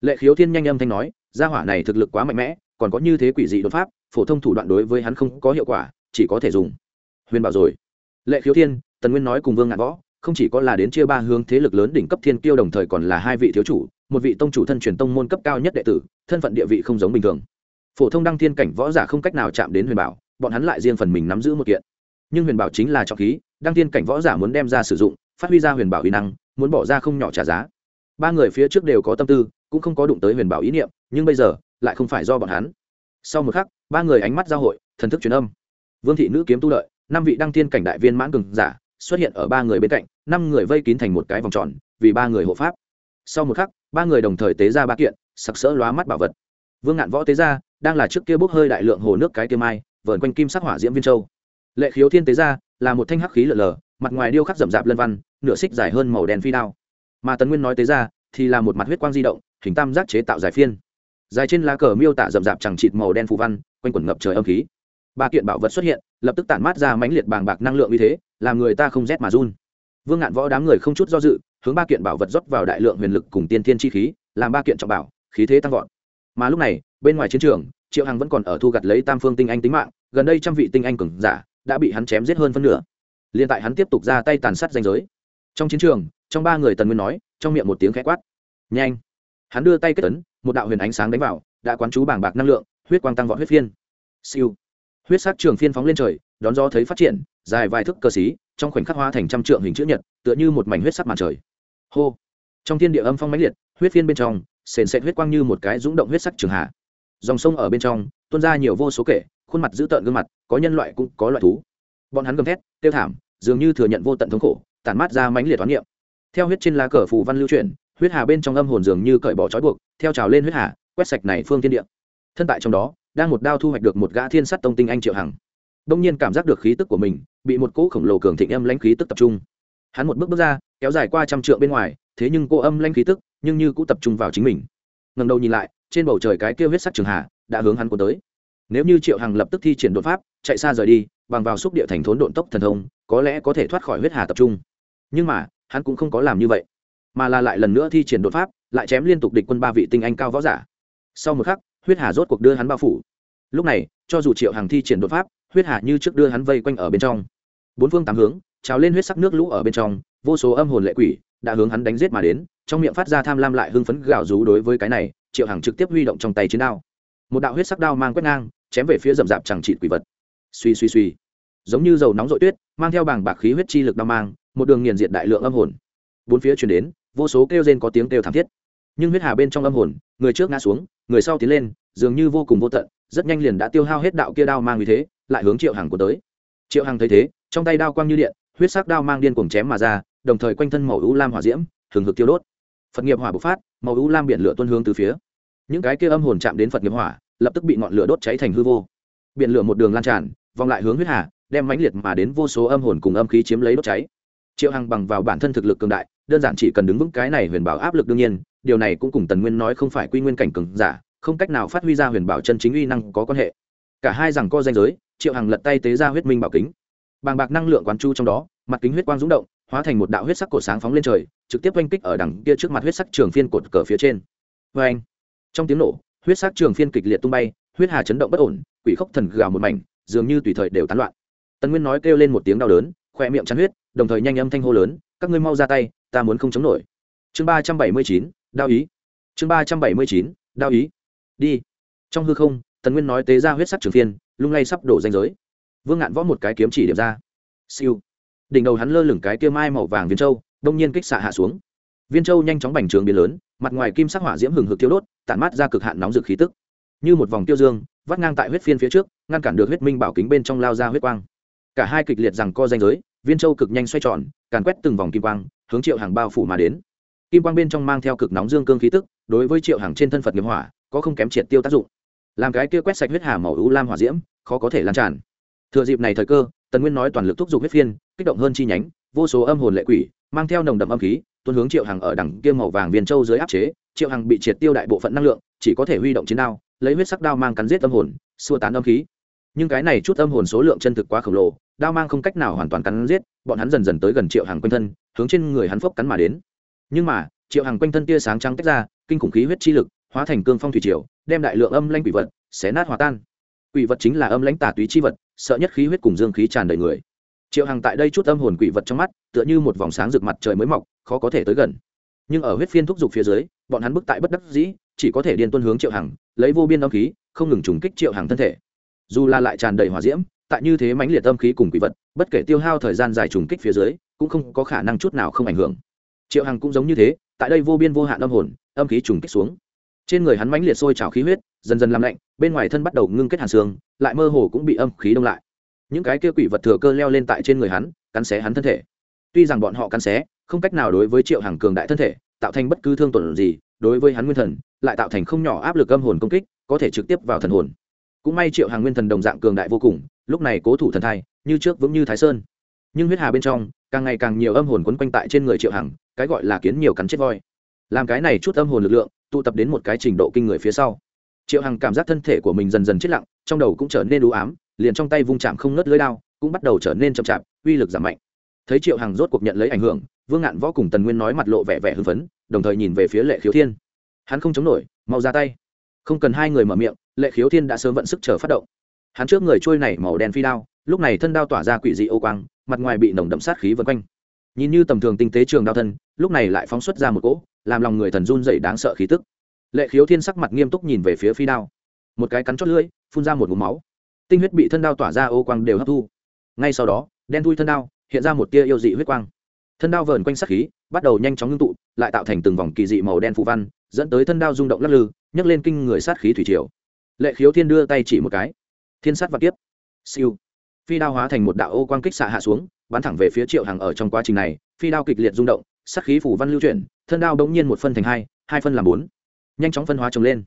lệ khiếu thiên nhanh âm thanh nói, gia hỏa này thực lực quá mạnh mẽ, còn có như thế quỷ dị đột pháp, phổ thông thủ đoạn đối với hắn không có hiệu quả, chỉ có thể dùng. Huyền bảo rồi. Lệ khiếu thiên, tần nguyên nói cùng vương ngạn võ, không chỉ có là đến chia ba hướng thế lực lớn đỉnh cấp thiên kiêu đồng thời còn là hai vị thiếu chủ, một vị tông chủ thân truyền tông môn cấp cao nhất đệ tử, thân phận địa vị không giống bình thường. Phổ thông đăng thiên cảnh võ giả không cách nào chạm đến huyền bảo, bọn hắn lại riêng phần mình nắm giữ một kiện. Nhưng huyền bảo chính là trọng khí, đăng thiên cảnh võ giả muốn đem ra sử dụng, phát huy ra huyền bảo uy năng, muốn bỏ ra không nhỏ trả giá. Ba người phía trước đều có tâm tư cũng không có đụng tới huyền bảo ý niệm, nhưng bây giờ, lại không phải do bọn hắn. Sau một khắc, ba người ánh mắt giao hội, thần thức truyền âm. Vương thị nữ kiếm tu lợi, năm vị đăng tiên cảnh đại viên mãn cường giả, xuất hiện ở ba người bên cạnh, năm người vây kín thành một cái vòng tròn, vì ba người hộ pháp. Sau một khắc, ba người đồng thời tế ra ba kiện, sặc sỡ lóa mắt bảo vật. Vương ngạn võ tế ra, đang là trước kia bốc hơi đại lượng hồ nước cái kia mai, vờn quanh kim sắc hỏa diễm viên châu. Lệ khiếu thiên tế ra, là một thanh hắc khí lở lờ, mặt ngoài điêu khắc rậm rạp lân văn, nửa xích dài hơn màu đen phi đao. Mà tấn nguyên nói tế ra, thì là một mặt huyết quang di động hình tam giác chế tạo dài phiên. Dài trên lá cờ miêu tả rậm rạp chẳng chịt màu đen phù văn, quanh quẩn ngập trời âm khí. Ba kiện bảo vật xuất hiện, lập tức tản mát ra mãnh liệt bàng bạc năng lượng như thế, làm người ta không rét mà run. Vương ngạn võ đám người không chút do dự, hướng ba kiện bảo vật rót vào đại lượng huyền lực cùng tiên thiên chi khí, làm ba kiện trọng bảo, khí thế tăng vọt. Mà lúc này, bên ngoài chiến trường, triệu hằng vẫn còn ở thu gặt lấy tam phương tinh anh tính mạng, gần đây trăm vị tinh anh cường giả đã bị hắn chém giết hơn phân nửa. Liên tại hắn tiếp tục ra tay tàn sát danh giới. Trong chiến trường, trong ba người tần nguyên nói, trong miệng một tiếng khẽ quát. Nhanh! Hắn đưa tay kết tấn một đạo huyền ánh sáng đánh vào, đã quán chú bảng bạc năng lượng, huyết quang tăng vọt huyết phiên. Siêu. Huyết sát trường phiên phóng lên trời, đón gió thấy phát triển, dài vài thước cơ xí, trong khoảnh khắc hóa thành trăm trượng hình chữ nhật, tựa như một mảnh huyết sắc màn trời. Hô. Trong thiên địa âm phong mãnh liệt, huyết phiên bên trong, sền sệt huyết quang như một cái rúng động huyết sắc trường hạ. Dòng sông ở bên trong, tuôn ra nhiều vô số kể, khuôn mặt dữ tợn gương mặt, có nhân loại cũng có loại thú. Bọn hắn gầm thét tiêu thảm, dường như thừa nhận vô tận thống khổ, tản mát ra mãnh liệt toán niệm. Theo huyết trên lá cờ phù văn lưu truyền huyết hà bên trong âm hồn dường như cởi bỏ trói buộc, theo trào lên huyết hà, quét sạch này phương thiên địa. Thân tại trong đó, đang một đao thu hoạch được một gã thiên sắt tông tinh anh triệu hằng. Đông nhiên cảm giác được khí tức của mình, bị một cỗ khổng lồ cường thịnh âm lãnh khí tức tập trung. Hắn một bước bước ra, kéo dài qua trăm trượng bên ngoài, thế nhưng cô âm lãnh khí tức, nhưng như cũng tập trung vào chính mình. Ngần đầu nhìn lại, trên bầu trời cái kêu huyết sắc trường hà, đã hướng hắn cuốn tới. Nếu như triệu hằng lập tức thi triển đột pháp, chạy xa rời đi, bằng vào xúc địa thành thốn độn tốc thần thông, có lẽ có thể thoát khỏi huyết hà tập trung. Nhưng mà, hắn cũng không có làm như vậy mà là lại lần nữa thi triển đột pháp, lại chém liên tục địch quân ba vị tinh anh cao võ giả. Sau một khắc, huyết hà rốt cuộc đưa hắn bao phủ. Lúc này, cho dù triệu hàng thi triển đột pháp, huyết hà như trước đưa hắn vây quanh ở bên trong. Bốn phương tám hướng, trào lên huyết sắc nước lũ ở bên trong, vô số âm hồn lệ quỷ đã hướng hắn đánh giết mà đến, trong miệng phát ra tham lam lại hưng phấn gào rú đối với cái này, triệu hàng trực tiếp huy động trong tay chiến đao. Một đạo huyết sắc đao mang quét ngang, chém về phía rậm rạp chẳng trị quỷ vật. Suy suy suy giống như dầu nóng dội tuyết, mang theo bảng bạc khí huyết chi lực đao mang, một đường nghiền diệt đại lượng âm hồn. Bốn phía chuyển đến vô số kêu rên có tiếng kêu thảm thiết. Nhưng huyết hà bên trong âm hồn, người trước ngã xuống, người sau tiến lên, dường như vô cùng vô tận, rất nhanh liền đã tiêu hao hết đạo kia đao mang như thế, lại hướng triệu hàng của tới. Triệu hàng thấy thế, trong tay đao quang như điện, huyết sắc đao mang điên cuồng chém mà ra, đồng thời quanh thân màu ưu lam hỏa diễm, hừng hực tiêu đốt. Phật nghiệp hỏa bộc phát, màu ưu lam biển lửa tuôn hướng từ phía. Những cái kia âm hồn chạm đến phật nghiệp hỏa, lập tức bị ngọn lửa đốt cháy thành hư vô. Biển lửa một đường lan tràn, vòng lại hướng huyết hà, đem mãnh liệt mà đến vô số âm hồn cùng âm khí chiếm lấy đốt cháy. Triệu hằng bằng vào bản thân thực lực cường đại đơn giản chỉ cần đứng vững cái này huyền bảo áp lực đương nhiên, điều này cũng cùng tần nguyên nói không phải quy nguyên cảnh cường giả, không cách nào phát huy ra huyền bảo chân chính uy năng có quan hệ. Cả hai rằng co danh giới, triệu hằng lật tay tế ra huyết minh bảo kính. Bàng bạc năng lượng quán chu trong đó, mặt kính huyết quang rúng động, hóa thành một đạo huyết sắc cổ sáng phóng lên trời, trực tiếp oanh kích ở đằng kia trước mặt huyết sắc trường phiên cột cờ phía trên. Vê anh trong tiếng nổ, huyết sắc trường phiên kịch liệt tung bay, huyết hà chấn động bất ổn, quỷ khốc thần gào một mảnh, dường như tùy thời đều tán loạn. Tần nguyên nói kêu lên một tiếng đau đớn, khoe miệng chắn huyết, đồng thời nhanh âm thanh hô lớn các ngươi mau ra tay, ta muốn không chống nổi. Chương ba trăm bảy mươi chín, đao ý. Chương ba trăm bảy mươi chín, đao ý. Đi. Trong hư không, tần nguyên nói tế ra huyết sắc trường phiên, lung lay sắp đổ danh giới. Vương ngạn võ một cái kiếm chỉ điểm ra. Siêu. Đỉnh đầu hắn lơ lửng cái kia mai màu vàng viên châu, đông nhiên kích xạ hạ xuống. Viên châu nhanh chóng bành trường biến lớn, mặt ngoài kim sắc hỏa diễm hừng hực tiêu đốt, tản mát ra cực hạn nóng rực khí tức. Như một vòng tiêu dương, vắt ngang tại huyết phiên phía trước, ngăn cản được huyết minh bảo kính bên trong lao ra huyết quang. Cả hai kịch liệt rằng co danh giới viên châu cực nhanh xoay tròn, càn quét từng vòng kim quang, hướng triệu hàng bao phủ mà đến. Kim quang bên trong mang theo cực nóng dương cương khí tức, đối với triệu hàng trên thân phật nghiệp hỏa, có không kém triệt tiêu tác dụng. Làm cái kia quét sạch huyết hà màu u lam hỏa diễm, khó có thể lan tràn. Thừa dịp này thời cơ, tần nguyên nói toàn lực thúc giục huyết phiên, kích động hơn chi nhánh, vô số âm hồn lệ quỷ, mang theo nồng đậm âm khí, tuôn hướng triệu hàng ở đẳng kia màu vàng viên châu dưới áp chế, triệu hàng bị triệt tiêu đại bộ phận năng lượng, chỉ có thể huy động chiến đao, lấy huyết sắc đao mang cắn giết âm hồn, xua tán âm khí. Nhưng cái này chút âm hồn số lượng chân thực quá khổng lồ đao mang không cách nào hoàn toàn cắn giết, bọn hắn dần dần tới gần triệu hàng quanh thân, hướng trên người hắn phốc cắn mà đến. Nhưng mà, triệu hàng quanh thân tia sáng trắng tách ra, kinh khủng khí huyết chi lực, hóa thành cương phong thủy triều, đem đại lượng âm lãnh quỷ vật, xé nát hòa tan. Quỷ vật chính là âm lãnh tà túy chi vật, sợ nhất khí huyết cùng dương khí tràn đầy người. Triệu hàng tại đây chút âm hồn quỷ vật trong mắt, tựa như một vòng sáng rực mặt trời mới mọc, khó có thể tới gần. Nhưng ở huyết phiên thúc giục phía dưới, bọn hắn bức tại bất đắc dĩ, chỉ có thể điên tuân hướng triệu hằng, lấy vô biên âm khí, không ngừng trùng kích triệu hàng thân thể. Dù là lại tràn đầy hỏa diễm tại như thế mãnh liệt âm khí cùng quỷ vật, bất kể tiêu hao thời gian dài trùng kích phía dưới, cũng không có khả năng chút nào không ảnh hưởng. Triệu hằng cũng giống như thế, tại đây vô biên vô hạn âm hồn, âm khí trùng kích xuống. Trên người hắn mãnh liệt sôi trào khí huyết, dần dần làm lạnh, bên ngoài thân bắt đầu ngưng kết hàn xương, lại mơ hồ cũng bị âm khí đông lại. Những cái kia quỷ vật thừa cơ leo lên tại trên người hắn, cắn xé hắn thân thể. Tuy rằng bọn họ cắn xé, không cách nào đối với triệu hàng cường đại thân thể, tạo thành bất cứ thương tổn gì, đối với hắn nguyên thần, lại tạo thành không nhỏ áp lực âm hồn công kích, có thể trực tiếp vào thần hồn. Cũng may triệu hàng nguyên thần đồng dạng cường đại vô cùng lúc này cố thủ thần thai, như trước vững như thái sơn. Nhưng huyết hà bên trong, càng ngày càng nhiều âm hồn quấn quanh tại trên người triệu hằng, cái gọi là kiến nhiều cắn chết voi. Làm cái này chút âm hồn lực lượng, tụ tập đến một cái trình độ kinh người phía sau. Triệu hằng cảm giác thân thể của mình dần dần chết lặng, trong đầu cũng trở nên đủ ám, liền trong tay vung chạm không ngớt lưới đao, cũng bắt đầu trở nên chậm chạp, uy lực giảm mạnh. Thấy triệu hằng rốt cuộc nhận lấy ảnh hưởng, vương ngạn võ cùng tần nguyên nói mặt lộ vẻ vẻ hưng phấn, đồng thời nhìn về phía lệ khiếu thiên. Hắn không chống nổi, mau ra tay. Không cần hai người mở miệng, lệ khiếu thiên đã sớm vận sức chờ phát động hắn trước người trôi này màu đen phi đao, lúc này thân đao tỏa ra quỷ dị ô quang, mặt ngoài bị nồng đậm sát khí vân quanh. Nhìn như tầm thường tinh tế trường đao thân, lúc này lại phóng xuất ra một cỗ, làm lòng người thần run dậy đáng sợ khí tức. Lệ khiếu thiên sắc mặt nghiêm túc nhìn về phía phi đao. Một cái cắn chót lưỡi, phun ra một mũ máu. Tinh huyết bị thân đao tỏa ra ô quang đều hấp thu. Ngay sau đó, đen thui thân đao, hiện ra một tia yêu dị huyết quang. Thân đao vờn quanh sát khí, bắt đầu nhanh chóng ngưng tụ, lại tạo thành từng vòng kỳ dị màu đen phụ văn, dẫn tới thân đao rung động lắc lư, nhấc lên kinh người sát khí thủy triều. Lệ khiếu thiên đưa tay chỉ một cái thiên sát và tiếp siêu. Phi đao hóa thành một đạo ô quang kích xạ hạ xuống, bắn thẳng về phía triệu hàng ở trong quá trình này, phi đao kịch liệt rung động, sát khí phủ văn lưu chuyển, thân đao bỗng nhiên một phân thành hai hai phân làm bốn. Nhanh chóng phân hóa trồng lên.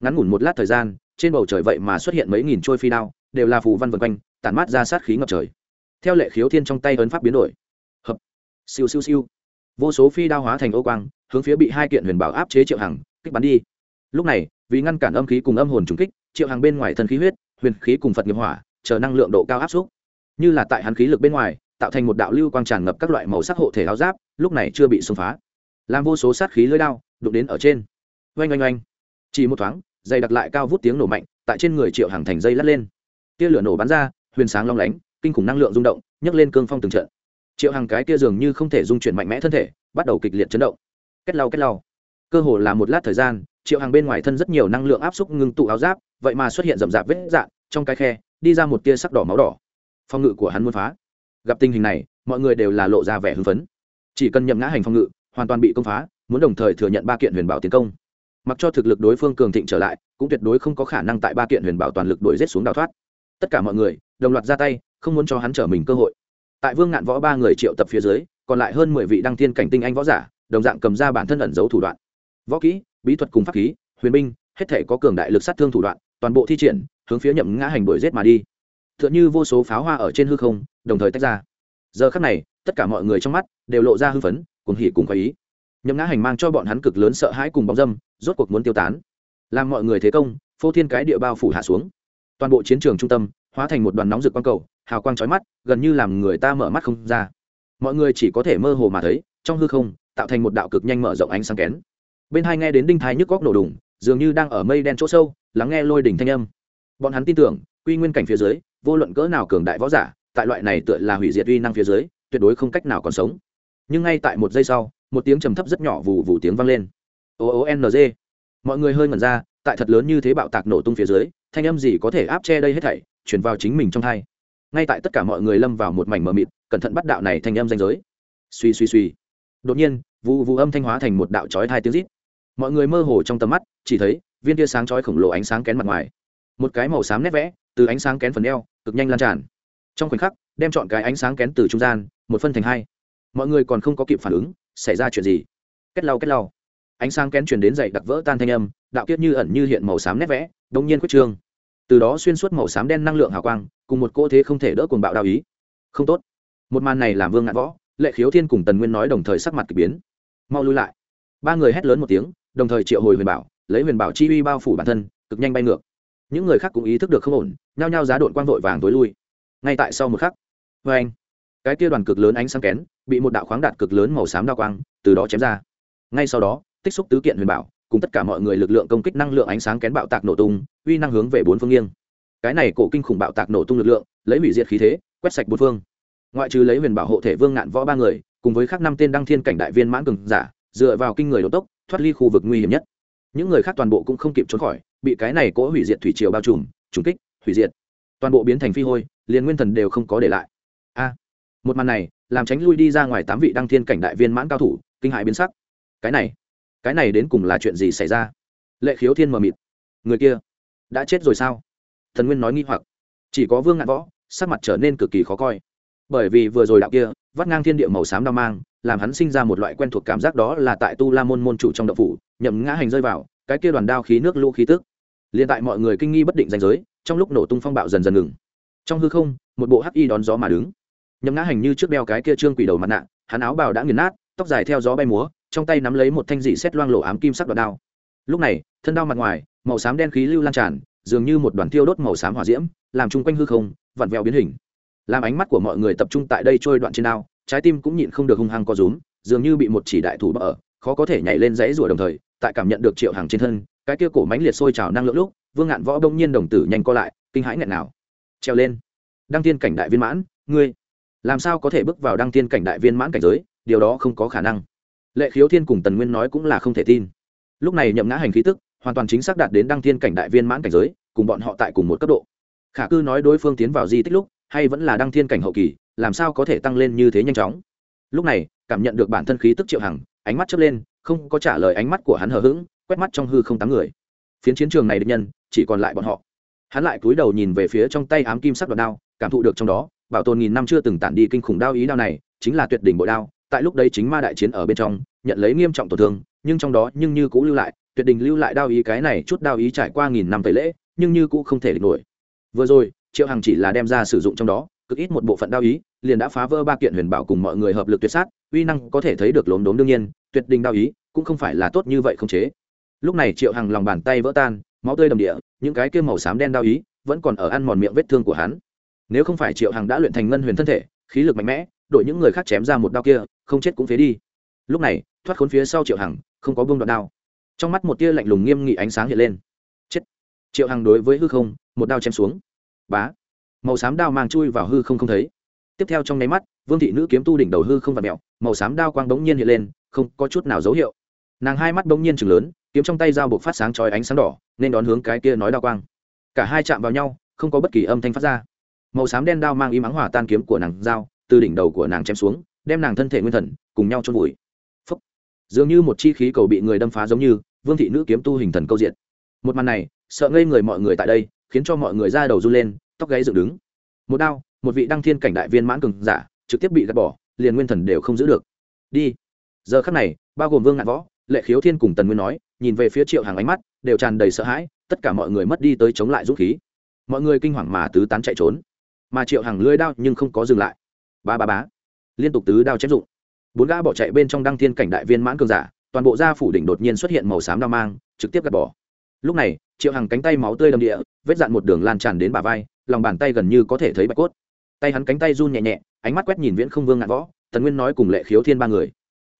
Ngắn ngủn một lát thời gian, trên bầu trời vậy mà xuất hiện mấy nghìn trôi phi đao, đều là phù văn vân quanh, tản mát ra sát khí ngập trời. Theo lệ khiếu thiên trong tay ấn pháp biến đổi. Hợp. Siêu siêu siêu. Vô số phi đao hóa thành ô quang, hướng phía bị hai kiện huyền bảo áp chế triệu hằng, kích bắn đi. Lúc này, vì ngăn cản âm khí cùng âm hồn trùng kích, triệu hằng bên ngoài thân khí huyết huyền khí cùng phật nghiệp hỏa, chờ năng lượng độ cao áp xúc. Như là tại hắn khí lực bên ngoài, tạo thành một đạo lưu quang tràn ngập các loại màu sắc hộ thể áo giáp, lúc này chưa bị xông phá. Làm vô số sát khí lưới đao, đụng đến ở trên. Oanh oanh oanh. Chỉ một thoáng dày đặc lại cao vút tiếng nổ mạnh, tại trên người triệu hàng thành dây lắt lên. Tia lửa nổ bắn ra, huyền sáng long lánh, kinh khủng năng lượng rung động, nhấc lên cương phong từng trận. Triệu hàng cái kia dường như không thể dung chuyển mạnh mẽ thân thể, bắt đầu kịch liệt chấn động. Kết lau kết lau. Cơ hồ là một lát thời gian, triệu hàng bên ngoài thân rất nhiều năng lượng áp xúc ngưng tụ áo giáp vậy mà xuất hiện rậm rạp vết dạn trong cái khe, đi ra một tia sắc đỏ máu đỏ. Phong ngự của hắn muốn phá. Gặp tình hình này, mọi người đều là lộ ra vẻ hưng phấn. Chỉ cần nhậm ngã hành phong ngự, hoàn toàn bị công phá, muốn đồng thời thừa nhận ba kiện huyền bảo tiến công. Mặc cho thực lực đối phương cường thịnh trở lại, cũng tuyệt đối không có khả năng tại ba kiện huyền bảo toàn lực đuổi rết xuống đào thoát. Tất cả mọi người, đồng loạt ra tay, không muốn cho hắn trở mình cơ hội. Tại vương ngạn võ ba người triệu tập phía dưới, còn lại hơn mười vị đăng thiên cảnh tinh anh võ giả, đồng dạng cầm ra bản thân ẩn giấu thủ đoạn. Võ kỹ, bí thuật cùng pháp khí, huyền binh, hết thể có cường đại lực sát thương thủ đoạn toàn bộ thi triển, hướng phía nhậm ngã hành đuổi rết mà đi. T h ư ợ n h ư vô số pháo hoa ở trên hư không, đồng thời tách ra. Giờ khắc này, tất cả mọi người trong mắt đều lộ ra hư phấn cùng hỉ cùng có ý. Nhậm ngã hành mang cho bọn hắn cực lớn sợ hãi cùng bóng dâm, rốt cuộc muốn tiêu tán. Làm mọi người thế công, phô thiên cái địa bao phủ hạ xuống. Toàn bộ chiến trường trung tâm, hóa thành một đoàn nóng rực quang cầu, hào quang trói mắt, gần như làm người ta mở mắt không ra. Mọi người chỉ có thể mơ hồ mà thấy, trong hư không, tạo thành một đạo cực nhanh mở rộng ánh sáng kén. Bên hai nghe đến đinh thái nhức góc nổ đùng dường như đang ở mây đen chỗ sâu, lắng nghe lôi đỉnh thanh âm. Bọn hắn tin tưởng, quy nguyên cảnh phía dưới, vô luận cỡ nào cường đại võ giả, tại loại này tựa là hủy diệt uy năng phía dưới, tuyệt đối không cách nào còn sống. Nhưng ngay tại một giây sau, một tiếng trầm thấp rất nhỏ vù vù tiếng vang lên. O o n g. Mọi người hơi ngẩn ra, tại thật lớn như thế bạo tạc nổ tung phía dưới, thanh âm gì có thể áp che đây hết thảy chuyển vào chính mình trong thai ngay tại tất cả mọi người lâm vào một mảnh mờ mịt, cẩn thận bắt đạo này thanh âm danh giới. Suy suy suy đột nhiên vụ vụ âm thanh hóa thành một đạo chói thai tiếng rít mọi người mơ hồ trong tầm mắt, chỉ thấy viên tia sáng chói khổng lồ ánh sáng kén mặt ngoài. Một cái màu xám nét vẽ, từ ánh sáng kén phần eo, cực nhanh lan tràn. Trong khoảnh khắc, đem chọn cái ánh sáng kén từ trung gian, một phân thành hai. Mọi người còn không có kịp phản ứng, xảy ra chuyện gì? Kết lau kết lau. Ánh sáng kén chuyển đến dậy đặc vỡ tan thanh âm, đạo kiết như ẩn như hiện màu xám nét vẽ, đông nhiên quyết trương. Từ đó xuyên suốt màu xám đen năng lượng hào quang, cùng một cô thế không thể đỡ cuồng bạo đạo ý. Không tốt. Một màn này làm vương ngạn võ, lệ khiếu thiên cùng tần nguyên nói đồng thời sắc mặt k ỳ biến. Mau lui lại. Ba người hét lớn một tiếng đồng thời triệu hồi huyền bảo, lấy huyền bảo chi uy bao phủ bản thân, cực nhanh bay ngược. Những người khác cũng ý thức được không ổn, nhao nhao giá đội quang vội vàng tối lui. Ngay tại sau một khắc vê anh, cái kia đoàn cực lớn ánh sáng kén bị một đạo khoáng đạt cực lớn màu xám đa quang từ đó chém ra. Ngay sau đó, tích xúc tứ kiện huyền bảo, cùng tất cả mọi người lực lượng công kích năng lượng ánh sáng kén bạo tạc nổ tung, uy năng hướng về bốn phương nghiêng. Cái này cổ kinh khủng bạo tạc nổ tung lực lượng, lấy hủy diệt khí thế, quét sạch bốn phương. Ngoại trừ lấy huyền bảo hộ thể vương ngạn võ ba người, cùng với các năm tên đăng thiên cảnh đại viên mãn cường giả dựa vào kinh người đột tốc, thoát ly khu vực nguy hiểm nhất. Những người khác toàn bộ cũng không kịp trốn khỏi, bị cái này cỗ hủy diệt thủy triều bao trùm, trùng kích, hủy diệt. Toàn bộ biến thành phi hôi, liền nguyên thần đều không có để lại. A, một màn này, làm tránh lui đi ra ngoài tám vị đăng thiên cảnh đại viên mãn cao thủ, kinh hại biến sắc. Cái này cái này đến cùng là chuyện gì xảy ra? Lệ khiếu thiên mờ mịt. Người kia, đã chết rồi sao? Thần nguyên nói nghi hoặc. Chỉ có vương ngạn võ, sắc mặt trở nên cực kỳ khó coi. Bởi vì vừa rồi đạo kia, vắt ngang thiên địa màu xám đao mang làm hắn sinh ra một loại quen thuộc cảm giác đó là tại tu la môn môn chủ trong đậu phủ, nhậm ngã hành rơi vào, cái kia đoàn đao khí nước lũ khí tức. Liền tại mọi người kinh nghi bất định danh giới, trong lúc nổ tung phong bạo dần dần ngừng. Trong hư không, một bộ hắc y đón gió mà đứng. Nhậm ngã hành như trước đeo cái kia trương quỷ đầu mặt nạ, hắn áo bào đã nghiền nát, tóc dài theo gió bay múa, trong tay nắm lấy một thanh dị xét loang lổ ám kim sắc đoạn đao. Lúc này, thân đao mặt ngoài, màu xám đen khí lưu lan tràn, dường như một đoàn tiêu đốt màu xám hỏa diễm, làm chung quanh hư không, vặn vẹo biến hình. Làm ánh mắt của mọi người tập trung tại đây trôi đoạn trên đao trái tim cũng nhịn không được hung hăng co rúm, dường như bị một chỉ đại thủ bỡ, khó có thể nhảy lên dãy rủa đồng thời, tại cảm nhận được triệu hàng trên thân, cái kia cổ mánh liệt sôi trào năng lượng lúc, vương ngạn võ đông nhiên đồng tử nhanh co lại, kinh hãi nghẹn nào. Treo lên. Đăng tiên cảnh đại viên mãn, ngươi, làm sao có thể bước vào đăng tiên cảnh đại viên mãn cảnh giới? Điều đó không có khả năng. Lệ khiếu thiên cùng tần nguyên nói cũng là không thể tin. Lúc này nhậm ngã hành khí tức, hoàn toàn chính xác đạt đến đăng thiên cảnh đại viên mãn cảnh giới, cùng bọn họ tại cùng một cấp độ. Khả cư nói đối phương tiến vào di tích lúc, hay vẫn là đăng thiên cảnh hậu kỳ làm sao có thể tăng lên như thế nhanh chóng? Lúc này, cảm nhận được bản thân khí tức triệu hằng, ánh mắt chớp lên, không có trả lời ánh mắt của hắn hờ hững, quét mắt trong hư không tám người. Phiến chiến trường này địch nhân, chỉ còn lại bọn họ. Hắn lại cúi đầu nhìn về phía trong tay ám kim sắc đoạn đao, cảm thụ được trong đó, bảo tồn nghìn năm chưa từng tản đi kinh khủng đao ý đao này, chính là tuyệt đỉnh bội đao, tại lúc đấy chính ma đại chiến ở bên trong, nhận lấy nghiêm trọng tổn thương, nhưng trong đó nhưng như cũ lưu lại, tuyệt đỉnh lưu lại đao ý cái này chút đao ý trải qua nghìn năm tẩy lễ, nhưng như cũ không thể địch nổi. Vừa rồi, triệu hằng chỉ là đem ra sử dụng trong đó cực ít một bộ phận đao ý, liền đã phá vỡ ba kiện huyền bảo cùng mọi người hợp lực tuyệt sát, uy năng có thể thấy được lốm đốm đương nhiên, tuyệt đình đao ý cũng không phải là tốt như vậy không chế. Lúc này triệu hằng lòng bàn tay vỡ tan, máu tươi đầm địa, những cái kia màu xám đen đao ý vẫn còn ở ăn mòn miệng vết thương của hắn. Nếu không phải triệu hằng đã luyện thành ngân huyền thân thể, khí lực mạnh mẽ, đội những người khác chém ra một đao kia, không chết cũng phế đi. Lúc này, thoát khốn phía sau triệu hằng, không có buông đoạn đao. Trong mắt một tia lạnh lùng nghiêm nghị ánh sáng hiện lên. Chết. Triệu hằng đối với hư không, một đao chém xuống. Bá màu xám đao mang chui vào hư không không thấy. Tiếp theo trong nháy mắt, vương thị nữ kiếm tu đỉnh đầu hư không vặn mẹo màu xám đao quang bỗng nhiên hiện lên, không có chút nào dấu hiệu. Nàng hai mắt bỗng nhiên chừng lớn, kiếm trong tay dao buộc phát sáng chói ánh sáng đỏ, nên đón hướng cái kia nói đao quang. Cả hai chạm vào nhau, không có bất kỳ âm thanh phát ra. Màu xám đen đao mang y mắng hỏa tan kiếm của nàng dao từ đỉnh đầu của nàng chém xuống, đem nàng thân thể nguyên thần, cùng nhau chôn vùi. Phúc. dường như một chi khí cầu bị người đâm phá giống như, vương thị nữ kiếm tu hình thần câu diện. Một màn này, sợ ngây người mọi người tại đây, khiến cho mọi người ra đầu run lên tóc gáy dựng đứng. Một đao, một vị đăng thiên cảnh đại viên mãn cường giả, trực tiếp bị gạt bỏ, liền nguyên thần đều không giữ được. Đi. Giờ khắc này, bao gồm vương ngạn võ, lệ khiếu thiên cùng tần nguyên nói, nhìn về phía triệu hàng ánh mắt, đều tràn đầy sợ hãi, tất cả mọi người mất đi tới chống lại dũng khí. Mọi người kinh hoàng mà tứ tán chạy trốn. Mà triệu hàng lưỡi đao nhưng không có dừng lại. Ba ba bá liên tục tứ đao chém dụng. Bốn gã bỏ chạy bên trong đăng thiên cảnh đại viên mãn cường giả, toàn bộ da phủ đỉnh đột nhiên xuất hiện màu xám đao mang, trực tiếp gạt bỏ. Lúc này, triệu hằng cánh tay máu tươi đầm địa, vết dạn một đường lan tràn đến bà vai lòng bàn tay gần như có thể thấy bạch cốt. Tay hắn cánh tay run nhẹ nhẹ, ánh mắt quét nhìn viễn không vương ngạn võ tần nguyên nói cùng lệ khiếu thiên ba người.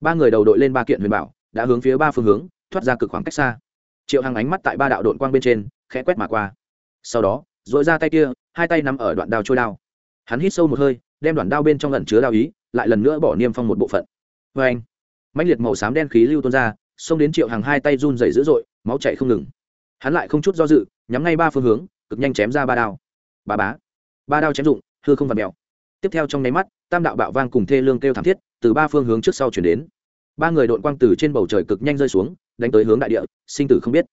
Ba người đầu đội lên ba kiện huyền bảo, đã hướng phía ba phương hướng, thoát ra cực khoảng cách xa. Triệu hằng ánh mắt tại ba đạo đội quang bên trên, khẽ quét mà qua. Sau đó dội ra tay kia, hai tay nằm ở đoạn đao trôi đao. Hắn hít sâu một hơi, đem đoạn đao bên trong lần chứa đao ý, lại lần nữa bỏ niêm phong một bộ phận. Vê anh mạnh liệt màu xám đen khí lưu tuôn ra, xông đến triệu hàng hai tay run dày dữ dội, máu chạy không ngừng. Hắn lại không chút do dự, nhắm ngay ba phương hướng, cực nhanh chém ra ba đao ba bá. Ba đao chém dụng, hư không vặt mèo. Tiếp theo trong nháy mắt, tam đạo bạo vang cùng thê lương kêu thảm thiết, từ ba phương hướng trước sau chuyển đến. Ba người đội quang từ trên bầu trời cực nhanh rơi xuống, đánh tới hướng đại địa, sinh tử không biết.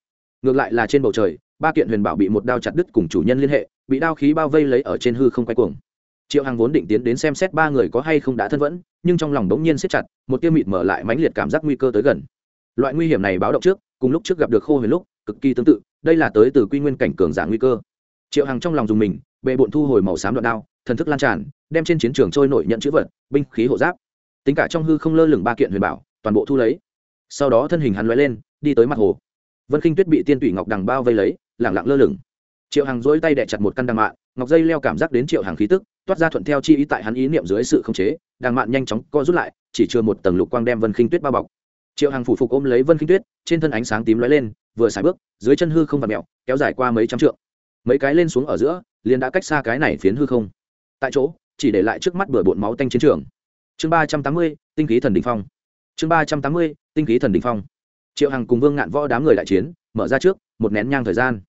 Ngược lại là trên bầu trời, ba kiện huyền bảo bị một đao chặt đứt cùng chủ nhân liên hệ, bị đao khí bao vây lấy ở trên hư không quay cuồng. Triệu hằng vốn định tiến đến xem xét ba người có hay không đã thân vẫn, nhưng trong lòng đống nhiên siết chặt, một tiêu mịt mở lại mãnh liệt cảm giác nguy cơ tới gần. Loại nguy hiểm này báo động trước, cùng lúc trước gặp được khô huyền lúc, cực kỳ tương tự, đây là tới từ quy nguyên cảnh cường giả nguy cơ triệu hằng trong lòng dùng mình, bệ bộn thu hồi màu xám đoạn đao, thần thức lan tràn, đem trên chiến trường trôi nổi nhận chữ vật, binh khí hộ giáp. Tính cả trong hư không lơ lửng ba kiện huyền bảo, toàn bộ thu lấy. Sau đó thân hình hắn lóe lên, đi tới mặt hồ. Vân khinh tuyết bị tiên tủy ngọc đằng bao vây lấy, lẳng lặng lơ lửng. Triệu hằng dỗi tay đẻ chặt một căn đằng mạn, ngọc dây leo cảm giác đến triệu hằng khí tức, toát ra thuận theo chi ý tại hắn ý niệm dưới sự khống chế, đằng mạn nhanh chóng co rút lại, chỉ chưa một tầng lục quang đem vân khinh tuyết bao bọc. Triệu hằng phủ phục ôm lấy vân khinh tuyết, trên thân ánh sáng tím lóe lên, vừa xài bước, dưới chân hư không và mẹo kéo dài qua mấy trăm trượng mấy cái lên xuống ở giữa, liền đã cách xa cái này phiến hư không. Tại chỗ, chỉ để lại trước mắt bừa bộn máu tanh chiến trường. Chương ba trăm tám mươi, tinh khí thần đình phong. Chương ba trăm tám mươi, tinh khí thần đình phong. Triệu hằng cùng vương ngạn võ đám người đại chiến, mở ra trước, một nén nhang thời gian.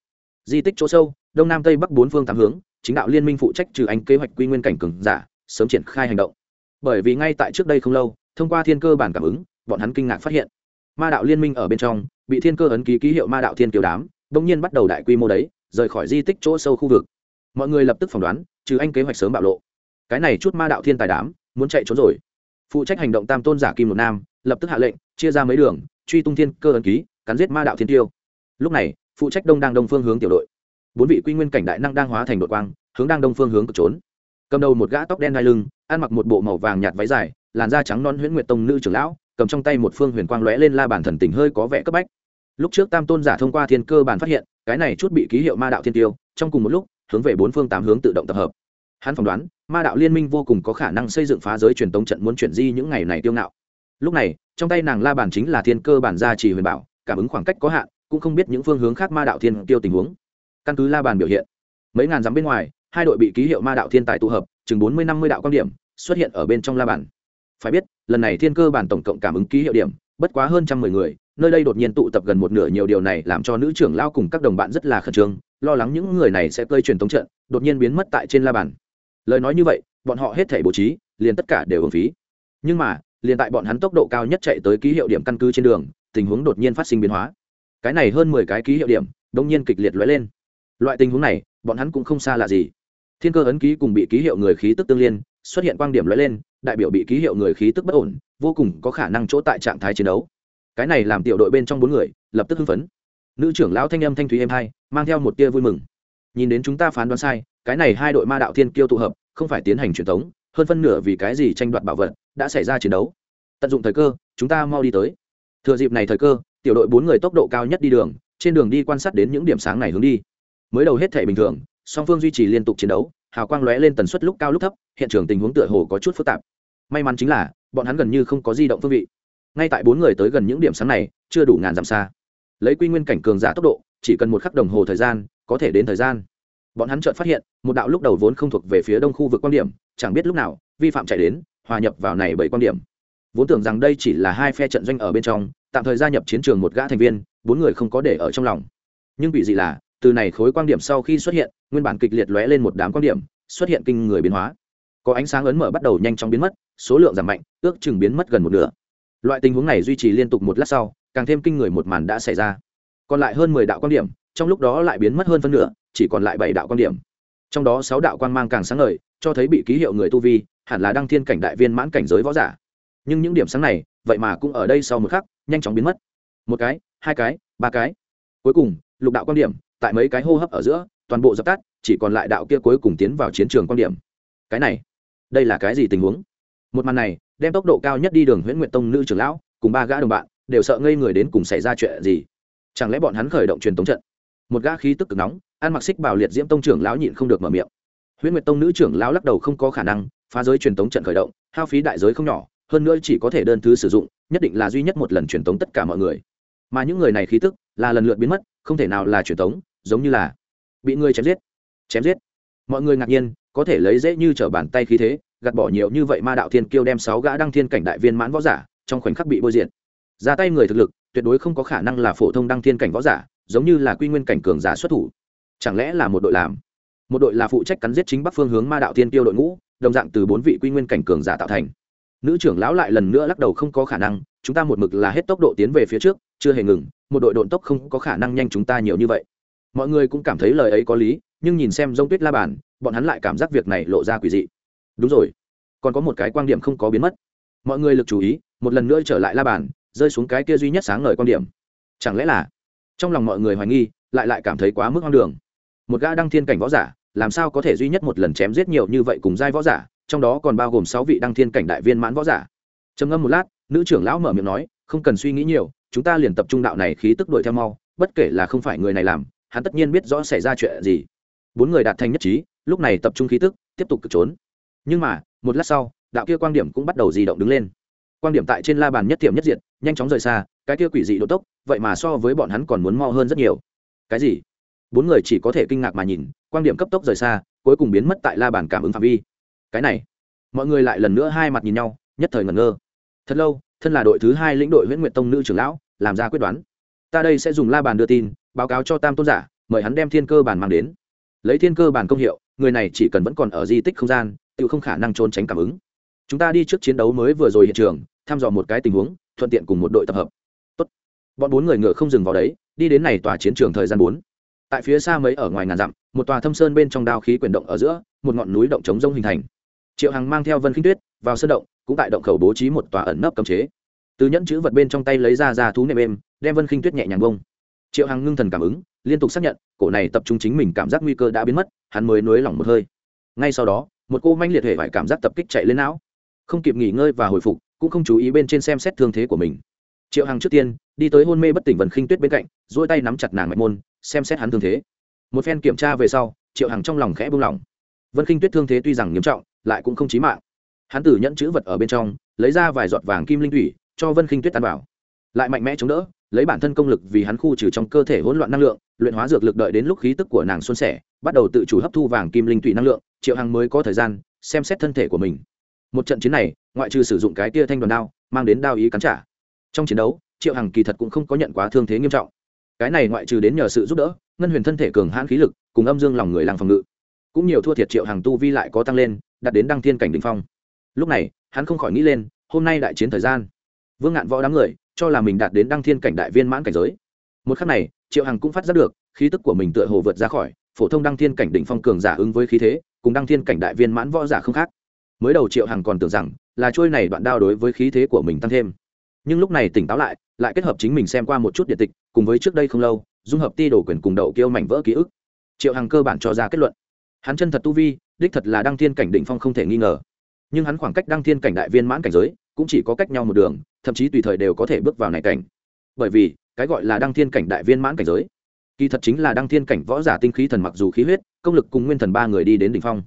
Di tích chỗ sâu, đông nam tây bắc bốn phương tám hướng, chính đạo liên minh phụ trách trừ anh kế hoạch quy nguyên cảnh cường giả, sớm triển khai hành động. Bởi vì ngay tại trước đây không lâu, thông qua thiên cơ bản cảm ứng, bọn hắn kinh ngạc phát hiện, ma đạo liên minh ở bên trong, bị thiên cơ ấn ký ký hiệu ma đạo thiên kiều đám, bỗng nhiên bắt đầu đại quy mô đấy rời khỏi di tích chỗ sâu khu vực. Mọi người lập tức phỏng đoán, trừ anh kế hoạch sớm bạo lộ. Cái này chút ma đạo thiên tài đám, muốn chạy trốn rồi. Phụ trách hành động tam tôn giả kim một nam, lập tức hạ lệnh, chia ra mấy đường, truy tung thiên cơ ấn ký, cắn giết ma đạo thiên tiêu. Lúc này, phụ trách đông đang đông phương hướng tiểu đội. Bốn vị quy nguyên cảnh đại năng đang hóa thành đội quang, hướng đang đông phương hướng cực trốn. Cầm đầu một gã tóc đen đai lưng, ăn mặc một bộ màu vàng nhạt váy dài, làn da trắng non huyễn nguyệt tông nữ trưởng lão, cầm trong tay một phương huyền quang lóe lên la bản thần tình hơi có vẻ cấp bách. Lúc trước tam tôn giả thông qua thiên cơ bản phát hiện cái này chút bị ký hiệu ma đạo thiên tiêu, trong cùng một lúc, hướng về bốn phương tám hướng tự động tập hợp. Hắn phỏng đoán, ma đạo liên minh vô cùng có khả năng xây dựng phá giới truyền tống trận muốn chuyển di những ngày này tiêu ngạo. Lúc này, trong tay nàng la bàn chính là thiên cơ bản gia trì huyền bảo, cảm ứng khoảng cách có hạn, cũng không biết những phương hướng khác ma đạo thiên tiêu tình huống. Căn cứ la bàn biểu hiện, mấy ngàn dặm bên ngoài, hai đội bị ký hiệu ma đạo thiên tài tụ hợp, chừng bốn mươi năm mươi đạo quan điểm, xuất hiện ở bên trong la bàn. Phải biết, lần này thiên cơ bản tổng cộng cảm ứng ký hiệu điểm, bất quá hơn trăm mười người nơi đây đột nhiên tụ tập gần một nửa nhiều điều này làm cho nữ trưởng lao cùng các đồng bạn rất là khẩn trương, lo lắng những người này sẽ cơi truyền thống trận, đột nhiên biến mất tại trên la bàn. Lời nói như vậy, bọn họ hết thể bố trí, liền tất cả đều hưởng phí. Nhưng mà, liền tại bọn hắn tốc độ cao nhất chạy tới ký hiệu điểm căn cứ trên đường, tình huống đột nhiên phát sinh biến hóa. Cái này hơn mười cái ký hiệu điểm, đông nhiên kịch liệt lóe lên. Loại tình huống này, bọn hắn cũng không xa lạ gì. Thiên cơ ấn ký cùng bị ký hiệu người khí tức tương liên, xuất hiện quan điểm lóe lên, đại biểu bị ký hiệu người khí tức bất ổn, vô cùng có khả năng chỗ tại trạng thái chiến đấu cái này làm tiểu đội bên trong bốn người, lập tức hưng phấn. Nữ trưởng lão thanh âm thanh thúy êm hai, mang theo một tia vui mừng. Nhìn đến chúng ta phán đoán sai, cái này hai đội ma đạo thiên kiêu tụ hợp, không phải tiến hành truyền thống, hơn phân nửa vì cái gì tranh đoạt bảo vật, đã xảy ra chiến đấu. Tận dụng thời cơ, chúng ta mau đi tới. Thừa dịp này thời cơ, tiểu đội bốn người tốc độ cao nhất đi đường, trên đường đi quan sát đến những điểm sáng này hướng đi. Mới đầu hết thể bình thường, song phương duy trì liên tục chiến đấu, hào quang lóe lên tần suất lúc cao lúc thấp, hiện trường tình huống tựa hồ có chút phức tạp. May mắn chính là, bọn hắn gần như không có di động phương vị ngay tại bốn người tới gần những điểm sáng này, chưa đủ ngàn dặm xa. Lấy quy nguyên cảnh cường giả tốc độ, chỉ cần một khắc đồng hồ thời gian, có thể đến thời gian. Bọn hắn chợt phát hiện, một đạo lúc đầu vốn không thuộc về phía đông khu vực quan điểm, chẳng biết lúc nào, vi phạm chạy đến, hòa nhập vào này bảy quan điểm. Vốn tưởng rằng đây chỉ là hai phe trận doanh ở bên trong, tạm thời gia nhập chiến trường một gã thành viên, bốn người không có để ở trong lòng. Nhưng bị gì là, từ này khối quan điểm sau khi xuất hiện, nguyên bản kịch liệt lóe lên một đám quan điểm, xuất hiện kinh người biến hóa. Có ánh sáng ấn mở bắt đầu nhanh chóng biến mất, số lượng giảm mạnh, ước chừng biến mất gần một nửa loại tình huống này duy trì liên tục một lát sau, càng thêm kinh người một màn đã xảy ra. Còn lại hơn mười đạo quan điểm, trong lúc đó lại biến mất hơn phân nửa, chỉ còn lại bảy đạo quan điểm. Trong đó sáu đạo quan mang càng sáng ngời, cho thấy bị ký hiệu người tu vi, hẳn là đăng thiên cảnh đại viên mãn cảnh giới võ giả. Nhưng những điểm sáng này, vậy mà cũng ở đây sau một khắc, nhanh chóng biến mất. Một cái, hai cái, ba cái. Cuối cùng, lục đạo quan điểm, tại mấy cái hô hấp ở giữa, toàn bộ dập tắt, chỉ còn lại đạo kia cuối cùng tiến vào chiến trường quan điểm. Cái này, đây là cái gì tình huống? Một màn này, đem tốc độ cao nhất đi đường huyễn nguyện tông nữ trưởng lão, cùng ba gã đồng bạn, đều sợ ngây người đến cùng xảy ra chuyện gì. Chẳng lẽ bọn hắn khởi động truyền tống trận? Một gã khí tức cực nóng, ăn mặc xích bảo liệt diễm tông trưởng lão nhịn không được mở miệng. Huyễn nguyệt tông nữ trưởng lão lắc đầu không có khả năng, phá giới truyền tống trận khởi động, hao phí đại giới không nhỏ, hơn nữa chỉ có thể đơn thứ sử dụng, nhất định là duy nhất một lần truyền tống tất cả mọi người. Mà những người này khí tức, là lần lượt biến mất, không thể nào là truyền tống, giống như là bị người chém giết. Chém giết. Mọi người ngạc nhiên, có thể lấy dễ như trở bàn tay khí thế gạt bỏ nhiều như vậy ma đạo thiên kiêu đem sáu gã đăng thiên cảnh đại viên mãn võ giả trong khoảnh khắc bị bôi diện ra tay người thực lực, tuyệt đối không có khả năng là phổ thông đăng thiên cảnh võ giả, giống như là quy nguyên cảnh cường giả xuất thủ. Chẳng lẽ là một đội làm? Một đội là phụ trách cắn giết chính bắc phương hướng ma đạo thiên tiêu đội ngũ, đồng dạng từ bốn vị quy nguyên cảnh cường giả tạo thành. Nữ trưởng lão lại lần nữa lắc đầu không có khả năng, chúng ta một mực là hết tốc độ tiến về phía trước, chưa hề ngừng, một đội độn tốc không có khả năng nhanh chúng ta nhiều như vậy. Mọi người cũng cảm thấy lời ấy có lý, nhưng nhìn xem giống tuyết la bàn, bọn hắn lại cảm giác việc này lộ ra quỷ dị đúng rồi. Còn có một cái quan điểm không có biến mất. Mọi người lực chú ý, một lần nữa trở lại la bàn, rơi xuống cái kia duy nhất sáng ngời quan điểm. Chẳng lẽ là trong lòng mọi người hoài nghi, lại lại cảm thấy quá mức hoang đường? Một gã đăng thiên cảnh võ giả, làm sao có thể duy nhất một lần chém giết nhiều như vậy cùng giai võ giả, trong đó còn bao gồm sáu vị đăng thiên cảnh đại viên mãn võ giả? Trầm ngâm một lát, nữ trưởng lão mở miệng nói, không cần suy nghĩ nhiều, chúng ta liền tập trung đạo này khí tức đuổi theo mau, bất kể là không phải người này làm, hắn tất nhiên biết rõ xảy ra chuyện gì. Bốn người đạt thành nhất trí, lúc này tập trung khí tức, tiếp tục cực trốn nhưng mà, một lát sau, đạo kia quan điểm cũng bắt đầu di động đứng lên. Quan điểm tại trên la bàn nhất tiệm nhất diện nhanh chóng rời xa, cái kia quỷ dị độ tốc, vậy mà so với bọn hắn còn muốn mo hơn rất nhiều. Cái gì? Bốn người chỉ có thể kinh ngạc mà nhìn quan điểm cấp tốc rời xa, cuối cùng biến mất tại la bàn cảm ứng phạm vi. Cái này, mọi người lại lần nữa hai mặt nhìn nhau, nhất thời ngẩn ngơ. Thật lâu, thân là đội thứ hai lĩnh đội nguyễn nguyệt tông nữ trưởng lão, làm ra quyết đoán. Ta đây sẽ dùng la bàn đưa tin, báo cáo cho tam tôn giả, mời hắn đem thiên cơ bản mang đến. Lấy thiên cơ bản công hiệu, người này chỉ cần vẫn còn ở di tích không gian tự không khả năng trốn tránh cảm ứng. Chúng ta đi trước chiến đấu mới vừa rồi hiện trường, thăm dò một cái tình huống, thuận tiện cùng một đội tập hợp. Tốt. bọn bốn người ngựa không dừng vào đấy, đi đến này tòa chiến trường thời gian bốn. Tại phía xa mấy ở ngoài ngàn dặm, một tòa thâm sơn bên trong đao khí quyền động ở giữa, một ngọn núi động chống rông hình thành. Triệu hằng mang theo vân khinh tuyết vào sơn động, cũng tại động khẩu bố trí một tòa ẩn nấp cấm chế. Từ nhẫn chữ vật bên trong tay lấy ra ra thú nệm êm, đem vân khinh tuyết nhẹ nhàng bông triệu hằng ngưng thần cảm ứng, liên tục xác nhận, cổ này tập trung chính mình cảm giác nguy cơ đã biến mất, hắn mới nới lỏng một hơi. Ngay sau đó một cô manh liệt hệ vải cảm giác tập kích chạy lên não. Không kịp nghỉ ngơi và hồi phục, cũng không chú ý bên trên xem xét thương thế của mình. Triệu hằng trước tiên, đi tới hôn mê bất tỉnh vần khinh tuyết bên cạnh dỗi tay nắm chặt nàng mạch môn, xem xét hắn thương thế. Một phen kiểm tra về sau, triệu hằng trong lòng khẽ buông lỏng. Vân khinh tuyết thương thế tuy rằng nghiêm trọng, lại cũng không chí mạng. Hắn tử nhận chữ vật ở bên trong, lấy ra vài giọt vàng kim linh thủy, cho vân khinh tuyết ăn vào. Lại mạnh mẽ chống đỡ, lấy bản thân công lực vì hắn khu trừ trong cơ thể hỗn loạn năng lượng, luyện hóa dược lực đợi đến lúc khí tức của nàng xuân sẻ, bắt đầu tự chủ hấp thu vàng kim linh thủy năng lượng triệu hằng mới có thời gian xem xét thân thể của mình. Một trận chiến này, ngoại trừ sử dụng cái tia thanh đoàn đao, mang đến đao ý cắn trả. Trong chiến đấu, triệu hằng kỳ thật cũng không có nhận quá thương thế nghiêm trọng. Cái này ngoại trừ đến nhờ sự giúp đỡ, ngân huyền thân thể cường hãn khí lực, cùng âm dương lòng người làng phòng ngự. Cũng nhiều thua thiệt triệu hằng tu vi lại có tăng lên, đạt đến đăng thiên cảnh đình phong. Lúc này, hắn không khỏi nghĩ lên, hôm nay đại chiến thời gian. Vương ngạn võ đám người, cho là mình đạt đến đăng thiên cảnh đại viên mãn cảnh giới. Một khắc này, triệu hằng cũng phát giác được, khí tức của mình tựa hồ vượt ra khỏi, phổ thông đăng thiên cảnh đỉnh phong cường giả ứng với khí thế cùng đăng thiên cảnh đại viên mãn võ giả không khác. Mới đầu triệu hằng còn tưởng rằng là trôi này đoạn đao đối với khí thế của mình tăng thêm. Nhưng lúc này tỉnh táo lại lại kết hợp chính mình xem qua một chút điện tịch, cùng với trước đây không lâu, dung hợp ti đổ quyền cùng đậu kêu mảnh vỡ ký ức. Triệu hằng cơ bản cho ra kết luận. Hắn chân thật tu vi, đích thật là đăng thiên cảnh định phong không thể nghi ngờ. Nhưng hắn khoảng cách đăng thiên cảnh đại viên mãn cảnh giới, cũng chỉ có cách nhau một đường, thậm chí tùy thời đều có thể bước vào này cảnh. Bởi vì, cái gọi là đăng thiên cảnh đại viên mãn cảnh giới kỳ thật chính là đăng thiên cảnh võ giả tinh khí thần mặc dù khí huyết, công lực cùng nguyên thần ba người đi đến đỉnh phong.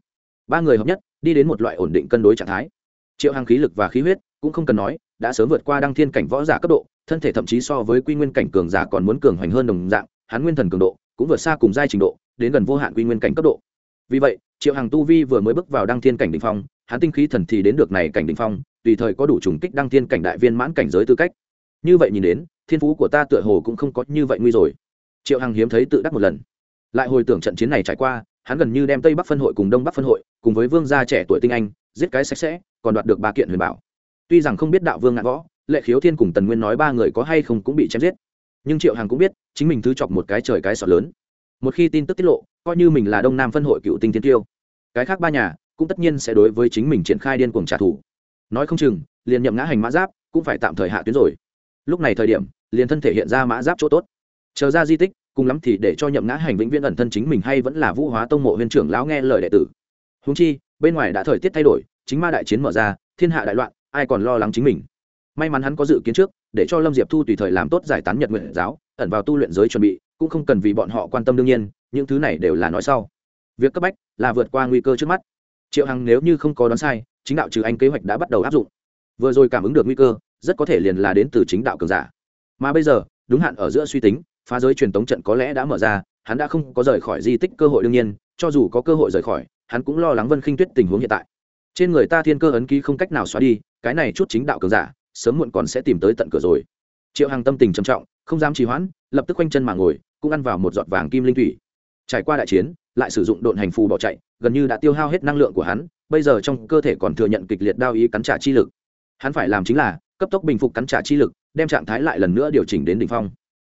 Ba người hợp nhất, đi đến một loại ổn định cân đối trạng thái. Triệu hàng khí lực và khí huyết, cũng không cần nói, đã sớm vượt qua đăng thiên cảnh võ giả cấp độ, thân thể thậm chí so với quy nguyên cảnh cường giả còn muốn cường hoành hơn đồng dạng, hắn nguyên thần cường độ cũng vượt xa cùng giai trình độ, đến gần vô hạn quy nguyên cảnh cấp độ. Vì vậy, triệu hàng tu vi vừa mới bước vào đăng thiên cảnh đ ỉ n h phong, hắn tinh khí thần thì đến được này cảnh đ ỉ n h phong, tùy thời có đủ trùng kích đăng thiên cảnh đại viên mãn cảnh giới tư cách. Như vậy nhìn đến, thiên phú của ta tựa hồ cũng không có như vậy nguy rồi triệu hằng hiếm thấy tự đắc một lần lại hồi tưởng trận chiến này trải qua hắn gần như đem tây bắc phân hội cùng đông bắc phân hội cùng với vương gia trẻ tuổi tinh anh giết cái sạch sẽ còn đoạt được ba kiện huyền bảo tuy rằng không biết đạo vương ngạn võ lệ khiếu thiên cùng tần nguyên nói ba người có hay không cũng bị chém giết nhưng triệu hằng cũng biết chính mình thứ chọc một cái trời cái sọt lớn một khi tin tức tiết lộ coi như mình là đông nam phân hội cựu tinh thiên tiêu cái khác ba nhà cũng tất nhiên sẽ đối với chính mình triển khai điên cuồng trả thù nói không chừng liền nhậm ngã hành mã giáp cũng phải tạm thời hạ tuyến rồi lúc này thời điểm liền thân thể hiện ra mã giáp chỗ tốt chờ ra di tích, cùng lắm thì để cho nhậm ngã hành vĩnh viễn ẩn thân chính mình hay vẫn là vũ hóa tông mộ huyền trưởng lão nghe lời đệ tử. Húng chi, bên ngoài đã thời tiết thay đổi, chính ma đại chiến mở ra, thiên hạ đại loạn, ai còn lo lắng chính mình? May mắn hắn có dự kiến trước, để cho lâm diệp thu tùy thời làm tốt giải tán nhật nguyện giáo, ẩn vào tu luyện giới chuẩn bị, cũng không cần vì bọn họ quan tâm đương nhiên, những thứ này đều là nói sau. Việc cấp bách là vượt qua nguy cơ trước mắt. Triệu hằng nếu như không có đoán sai, chính đạo trừ anh kế hoạch đã bắt đầu áp dụng. Vừa rồi cảm ứng được nguy cơ, rất có thể liền là đến từ chính đạo cường giả. Mà bây giờ, đúng hạn ở giữa suy tính phá giới truyền tống trận có lẽ đã mở ra, hắn đã không có rời khỏi di tích cơ hội đương nhiên, cho dù có cơ hội rời khỏi, hắn cũng lo lắng vân khinh tuyết tình huống hiện tại. Trên người ta thiên cơ ấn ký không cách nào xóa đi, cái này chút chính đạo cường giả, sớm muộn còn sẽ tìm tới tận cửa rồi. Triệu hằng tâm tình trầm trọng, không dám trì hoãn, lập tức quanh chân mà ngồi, cũng ăn vào một giọt vàng kim linh thủy. Trải qua đại chiến, lại sử dụng độn hành phù bỏ chạy, gần như đã tiêu hao hết năng lượng của hắn, bây giờ trong cơ thể còn thừa nhận kịch liệt đao ý cắn trả chi lực. Hắn phải làm chính là, cấp tốc bình phục cắn trả chi lực, đem trạng thái lại lần nữa điều chỉnh đến đ ỉ n h phong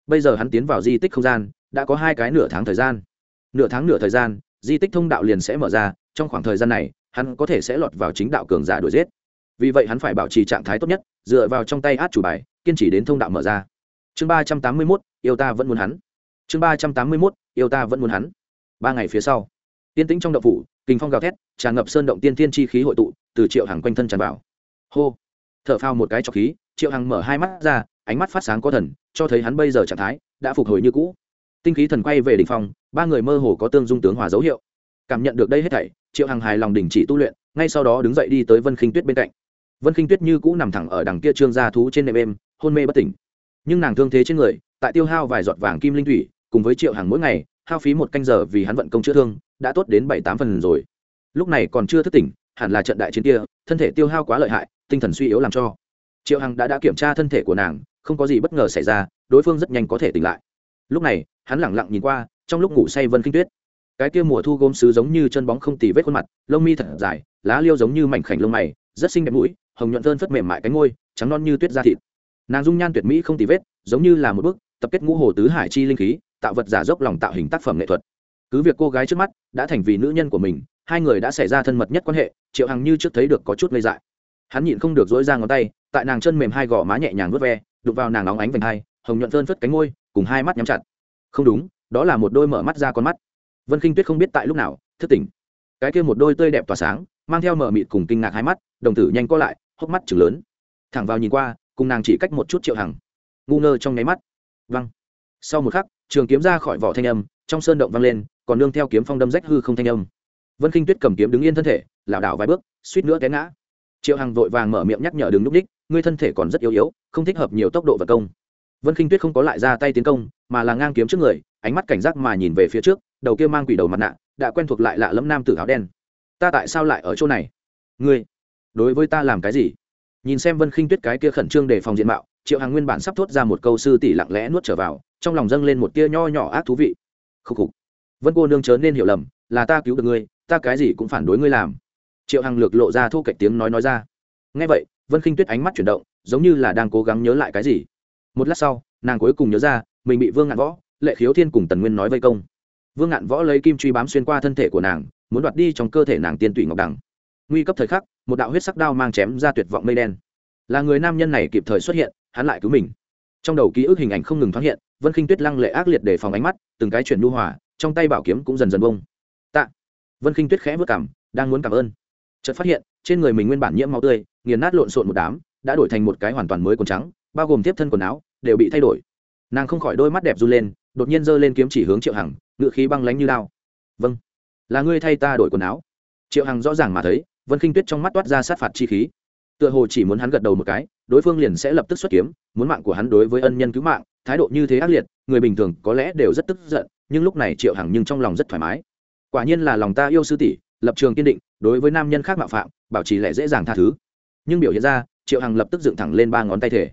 bây giờ hắn tiến vào di tích không gian, đã có hai cái nửa tháng thời gian. Nửa tháng nửa thời gian, di tích thông đạo liền sẽ mở ra, trong khoảng thời gian này, hắn có thể sẽ lọt vào chính đạo cường giả đuổi giết. Vì vậy hắn phải bảo trì trạng thái tốt nhất, dựa vào trong tay át chủ bài, kiên trì đến thông đạo mở ra. Chương ba trăm tám mươi mốt, yêu ta vẫn muốn hắn. Chương ba trăm tám mươi mốt, yêu ta vẫn muốn hắn. Ba ngày phía sau, tiên tĩnh trong động phủ, kinh phong gào thét, tràn ngập sơn động tiên tiên chi khí hội tụ, từ triệu hàng quanh thân tràn vào. Hô t h ở phao một cái trọc khí, triệu hàng mở hai mắt ra ánh mắt phát sáng có thần, cho thấy hắn bây giờ trạng thái đã phục hồi như cũ. Tinh khí thần quay về đ ỉ n h phong, ba người mơ hồ có tương dung tướng hòa dấu hiệu. Cảm nhận được đây hết thảy, triệu Hằng hài lòng đình chỉ tu luyện, ngay sau đó đứng dậy đi tới vân khinh tuyết bên cạnh. Vân khinh tuyết như cũ nằm thẳng ở đằng kia trương gia thú trên nệm êm, hôn mê bất tỉnh. Nhưng nàng thương thế trên người, tại tiêu hao vài giọt vàng kim linh thủy, cùng với triệu Hằng mỗi ngày, hao phí một canh giờ vì hắn vận công chữa thương, đã tốt đến bảy tám phần rồi. Lúc này còn chưa thức tỉnh, hẳn là trận đại chiến kia, thân thể tiêu hao quá lợi hại, tinh thần suy yếu làm cho triệu hằng đã đã kiểm tra thân thể của nàng, không có gì bất ngờ xảy ra, đối phương rất nhanh có thể tỉnh lại. Lúc này, hắn lẳng lặng nhìn qua, trong lúc ngủ say vân kinh tuyết. Cái kia mùa thu gốm sứ giống như chân bóng không tì vết khuôn mặt, lông mi thật dài, lá liêu giống như mảnh khảnh lông mày, rất xinh đẹp mũi, hồng nhuận thơn phất mềm mại cánh ngôi, trắng non như tuyết da thịt. Nàng dung nhan tuyệt mỹ không tì vết, giống như là một bức tập kết ngũ hồ tứ hải chi linh khí, tạo vật giả dốc lòng tạo hình tác phẩm nghệ thuật. Cứ việc cô gái trước mắt đã thành vì nữ nhân của mình, hai người đã xảy ra thân mật nhất quan hệ, triệu hằng như trước thấy được có chút ngây dại. Hắn nhịn không được dỗi ra ngón tay tại nàng chân mềm hai gò má nhẹ nhàng vớt ve đục vào nàng óng ánh vành hai, hồng nhuận thơn phất cánh ngôi cùng hai mắt nhắm chặt. Không đúng, đó là một đôi mở mắt ra con mắt. Vân khinh tuyết không biết tại lúc nào, thức tỉnh. Cái kia một đôi tươi đẹp tỏa sáng, mang theo mở mịt cùng kinh ngạc hai mắt, đồng tử nhanh co lại, hốc mắt chừng lớn. Thẳng vào nhìn qua, cùng nàng chỉ cách một chút triệu hằng. Ngu ngơ trong nháy mắt. Văng. Sau một khắc, trường kiếm ra khỏi vỏ thanh âm, trong sơn động văng lên, còn nương theo kiếm phong đâm rách hư không thanh âm. Vân khinh tuyết cầm kiếm đứng yên thân thể, lảo đảo vài bước, suýt nữa té ngã. Triệu hằng vội vàng mở miệng nhắc nhở đứng núp đích ngươi thân thể còn rất yếu yếu, không thích hợp nhiều tốc độ vật công. Vân khinh tuyết không có lại ra tay tiến công, mà là ngang kiếm trước người, ánh mắt cảnh giác mà nhìn về phía trước, đầu kia mang quỷ đầu mặt nạ, đã quen thuộc lại lạ lẫm nam tử áo đen. Ta tại sao lại ở chỗ này? Ngươi, đối với ta làm cái gì? Nhìn xem vân khinh tuyết cái kia khẩn trương để phòng diện mạo, triệu hằng nguyên bản sắp thốt ra một câu sư tỷ lặng lẽ nuốt trở vào, trong lòng dâng lên một tia nho nhỏ ác thú vị. Khúc khục. Vân cô nương chớ nên hiểu lầm, là ta cứu được ngươi, ta cái gì cũng phản đối ngươi làm. Triệu hằng lược lộ ra thu cạnh tiếng nói nói ra. Ngay vậy vân khinh tuyết ánh mắt chuyển động, giống như là đang cố gắng nhớ lại cái gì. Một lát sau, nàng cuối cùng nhớ ra, mình bị vương ngạn võ, lệ khiếu thiên cùng tần nguyên nói vây công. Vương ngạn võ lấy kim truy bám xuyên qua thân thể của nàng, muốn đoạt đi trong cơ thể nàng tiên tụy ngọc đằng. Nguy cấp thời khắc, một đạo huyết sắc đao mang chém ra tuyệt vọng mây đen. Là người nam nhân này kịp thời xuất hiện, hắn lại cứu mình. Trong đầu ký ức hình ảnh không ngừng thoáng hiện, vân khinh tuyết lăng lệ ác liệt để phòng ánh mắt, từng cái chuyển nu hòa, trong tay bảo kiếm cũng dần dần bông tạ. Vân khinh tuyết khẽ vất cảm đang muốn cảm ơn. Chợt phát hiện, trên người mình nguyên bản nhiễm máu tươi nghiền nát lộn xộn một đám, đã đổi thành một cái hoàn toàn mới quần trắng, bao gồm tiếp thân quần áo, đều bị thay đổi. Nàng không khỏi đôi mắt đẹp run lên, đột nhiên giơ lên kiếm chỉ hướng triệu hằng, ngựa khí băng lánh như lao vâng là ngươi thay ta đổi quần áo. Triệu hằng rõ ràng mà thấy, vân khinh tuyết trong mắt toát ra sát phạt chi khí. Tựa hồ chỉ muốn hắn gật đầu một cái, đối phương liền sẽ lập tức xuất kiếm, muốn mạng của hắn đối với ân nhân cứu mạng, thái độ như thế ác liệt, người bình thường có lẽ đều rất tức giận, nhưng lúc này triệu hằng nhưng trong lòng rất thoải mái. Quả nhiên là lòng ta yêu sư tỷ, lập trường kiên định, đối với nam nhân khác mạo phạm, bảo trì lẽ dễ dàng tha thứ nhưng biểu hiện ra, triệu hằng lập tức dựng thẳng lên ba ngón tay thể.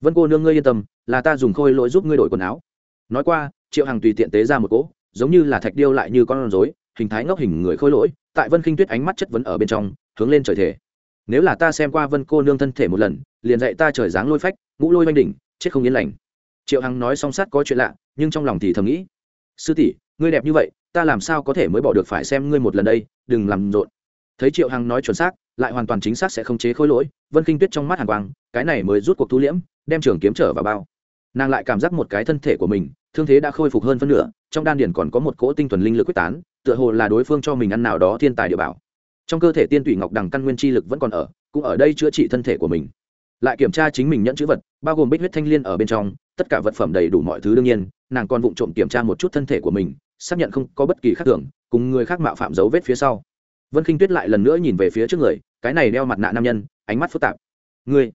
Vân cô nương ngươi yên tâm, là ta dùng khôi lỗi giúp ngươi đổi quần áo. Nói qua, triệu hằng tùy tiện tế ra một cỗ, giống như là thạch điêu lại như con rối, hình thái ngốc hình người khôi lỗi, tại vân khinh tuyết ánh mắt chất vấn ở bên trong, hướng lên trời thể. Nếu là ta xem qua vân cô nương thân thể một lần, liền dạy ta trời dáng lôi phách, ngũ lôi oanh đỉnh, chết không yên lành. Triệu hằng nói song sát có chuyện lạ, nhưng trong lòng thì thầm nghĩ, sư tỷ, ngươi đẹp như vậy, ta làm sao có thể mới bỏ được phải xem ngươi một lần đây, đừng làm rộn. Thấy triệu hằng nói chuẩn xác lại hoàn toàn chính xác sẽ không chế khối lỗi, vân kinh tuyết trong mắt hàng quang, cái này mới rút cuộc thu liễm, đem trường kiếm trở vào bao. Nàng lại cảm giác một cái thân thể của mình, thương thế đã khôi phục hơn phân nửa, trong đan điển còn có một cỗ tinh thuần linh lực quyết tán, tựa hồ là đối phương cho mình ăn nào đó thiên tài địa bảo. Trong cơ thể tiên tụy ngọc đằng căn nguyên chi lực vẫn còn ở, cũng ở đây chữa trị thân thể của mình. Lại kiểm tra chính mình nhận chữ vật, bao gồm bích huyết thanh liên ở bên trong, tất cả vật phẩm đầy đủ mọi thứ đương nhiên, nàng còn vụng trộm kiểm tra một chút thân thể của mình, xác nhận không có bất kỳ khác thường, cùng người khác mạo phạm dấu vết phía sau vân khinh tuyết lại lần nữa nhìn về phía trước người, cái này đeo mặt nạ nam nhân, ánh mắt phức tạp. Ngươi,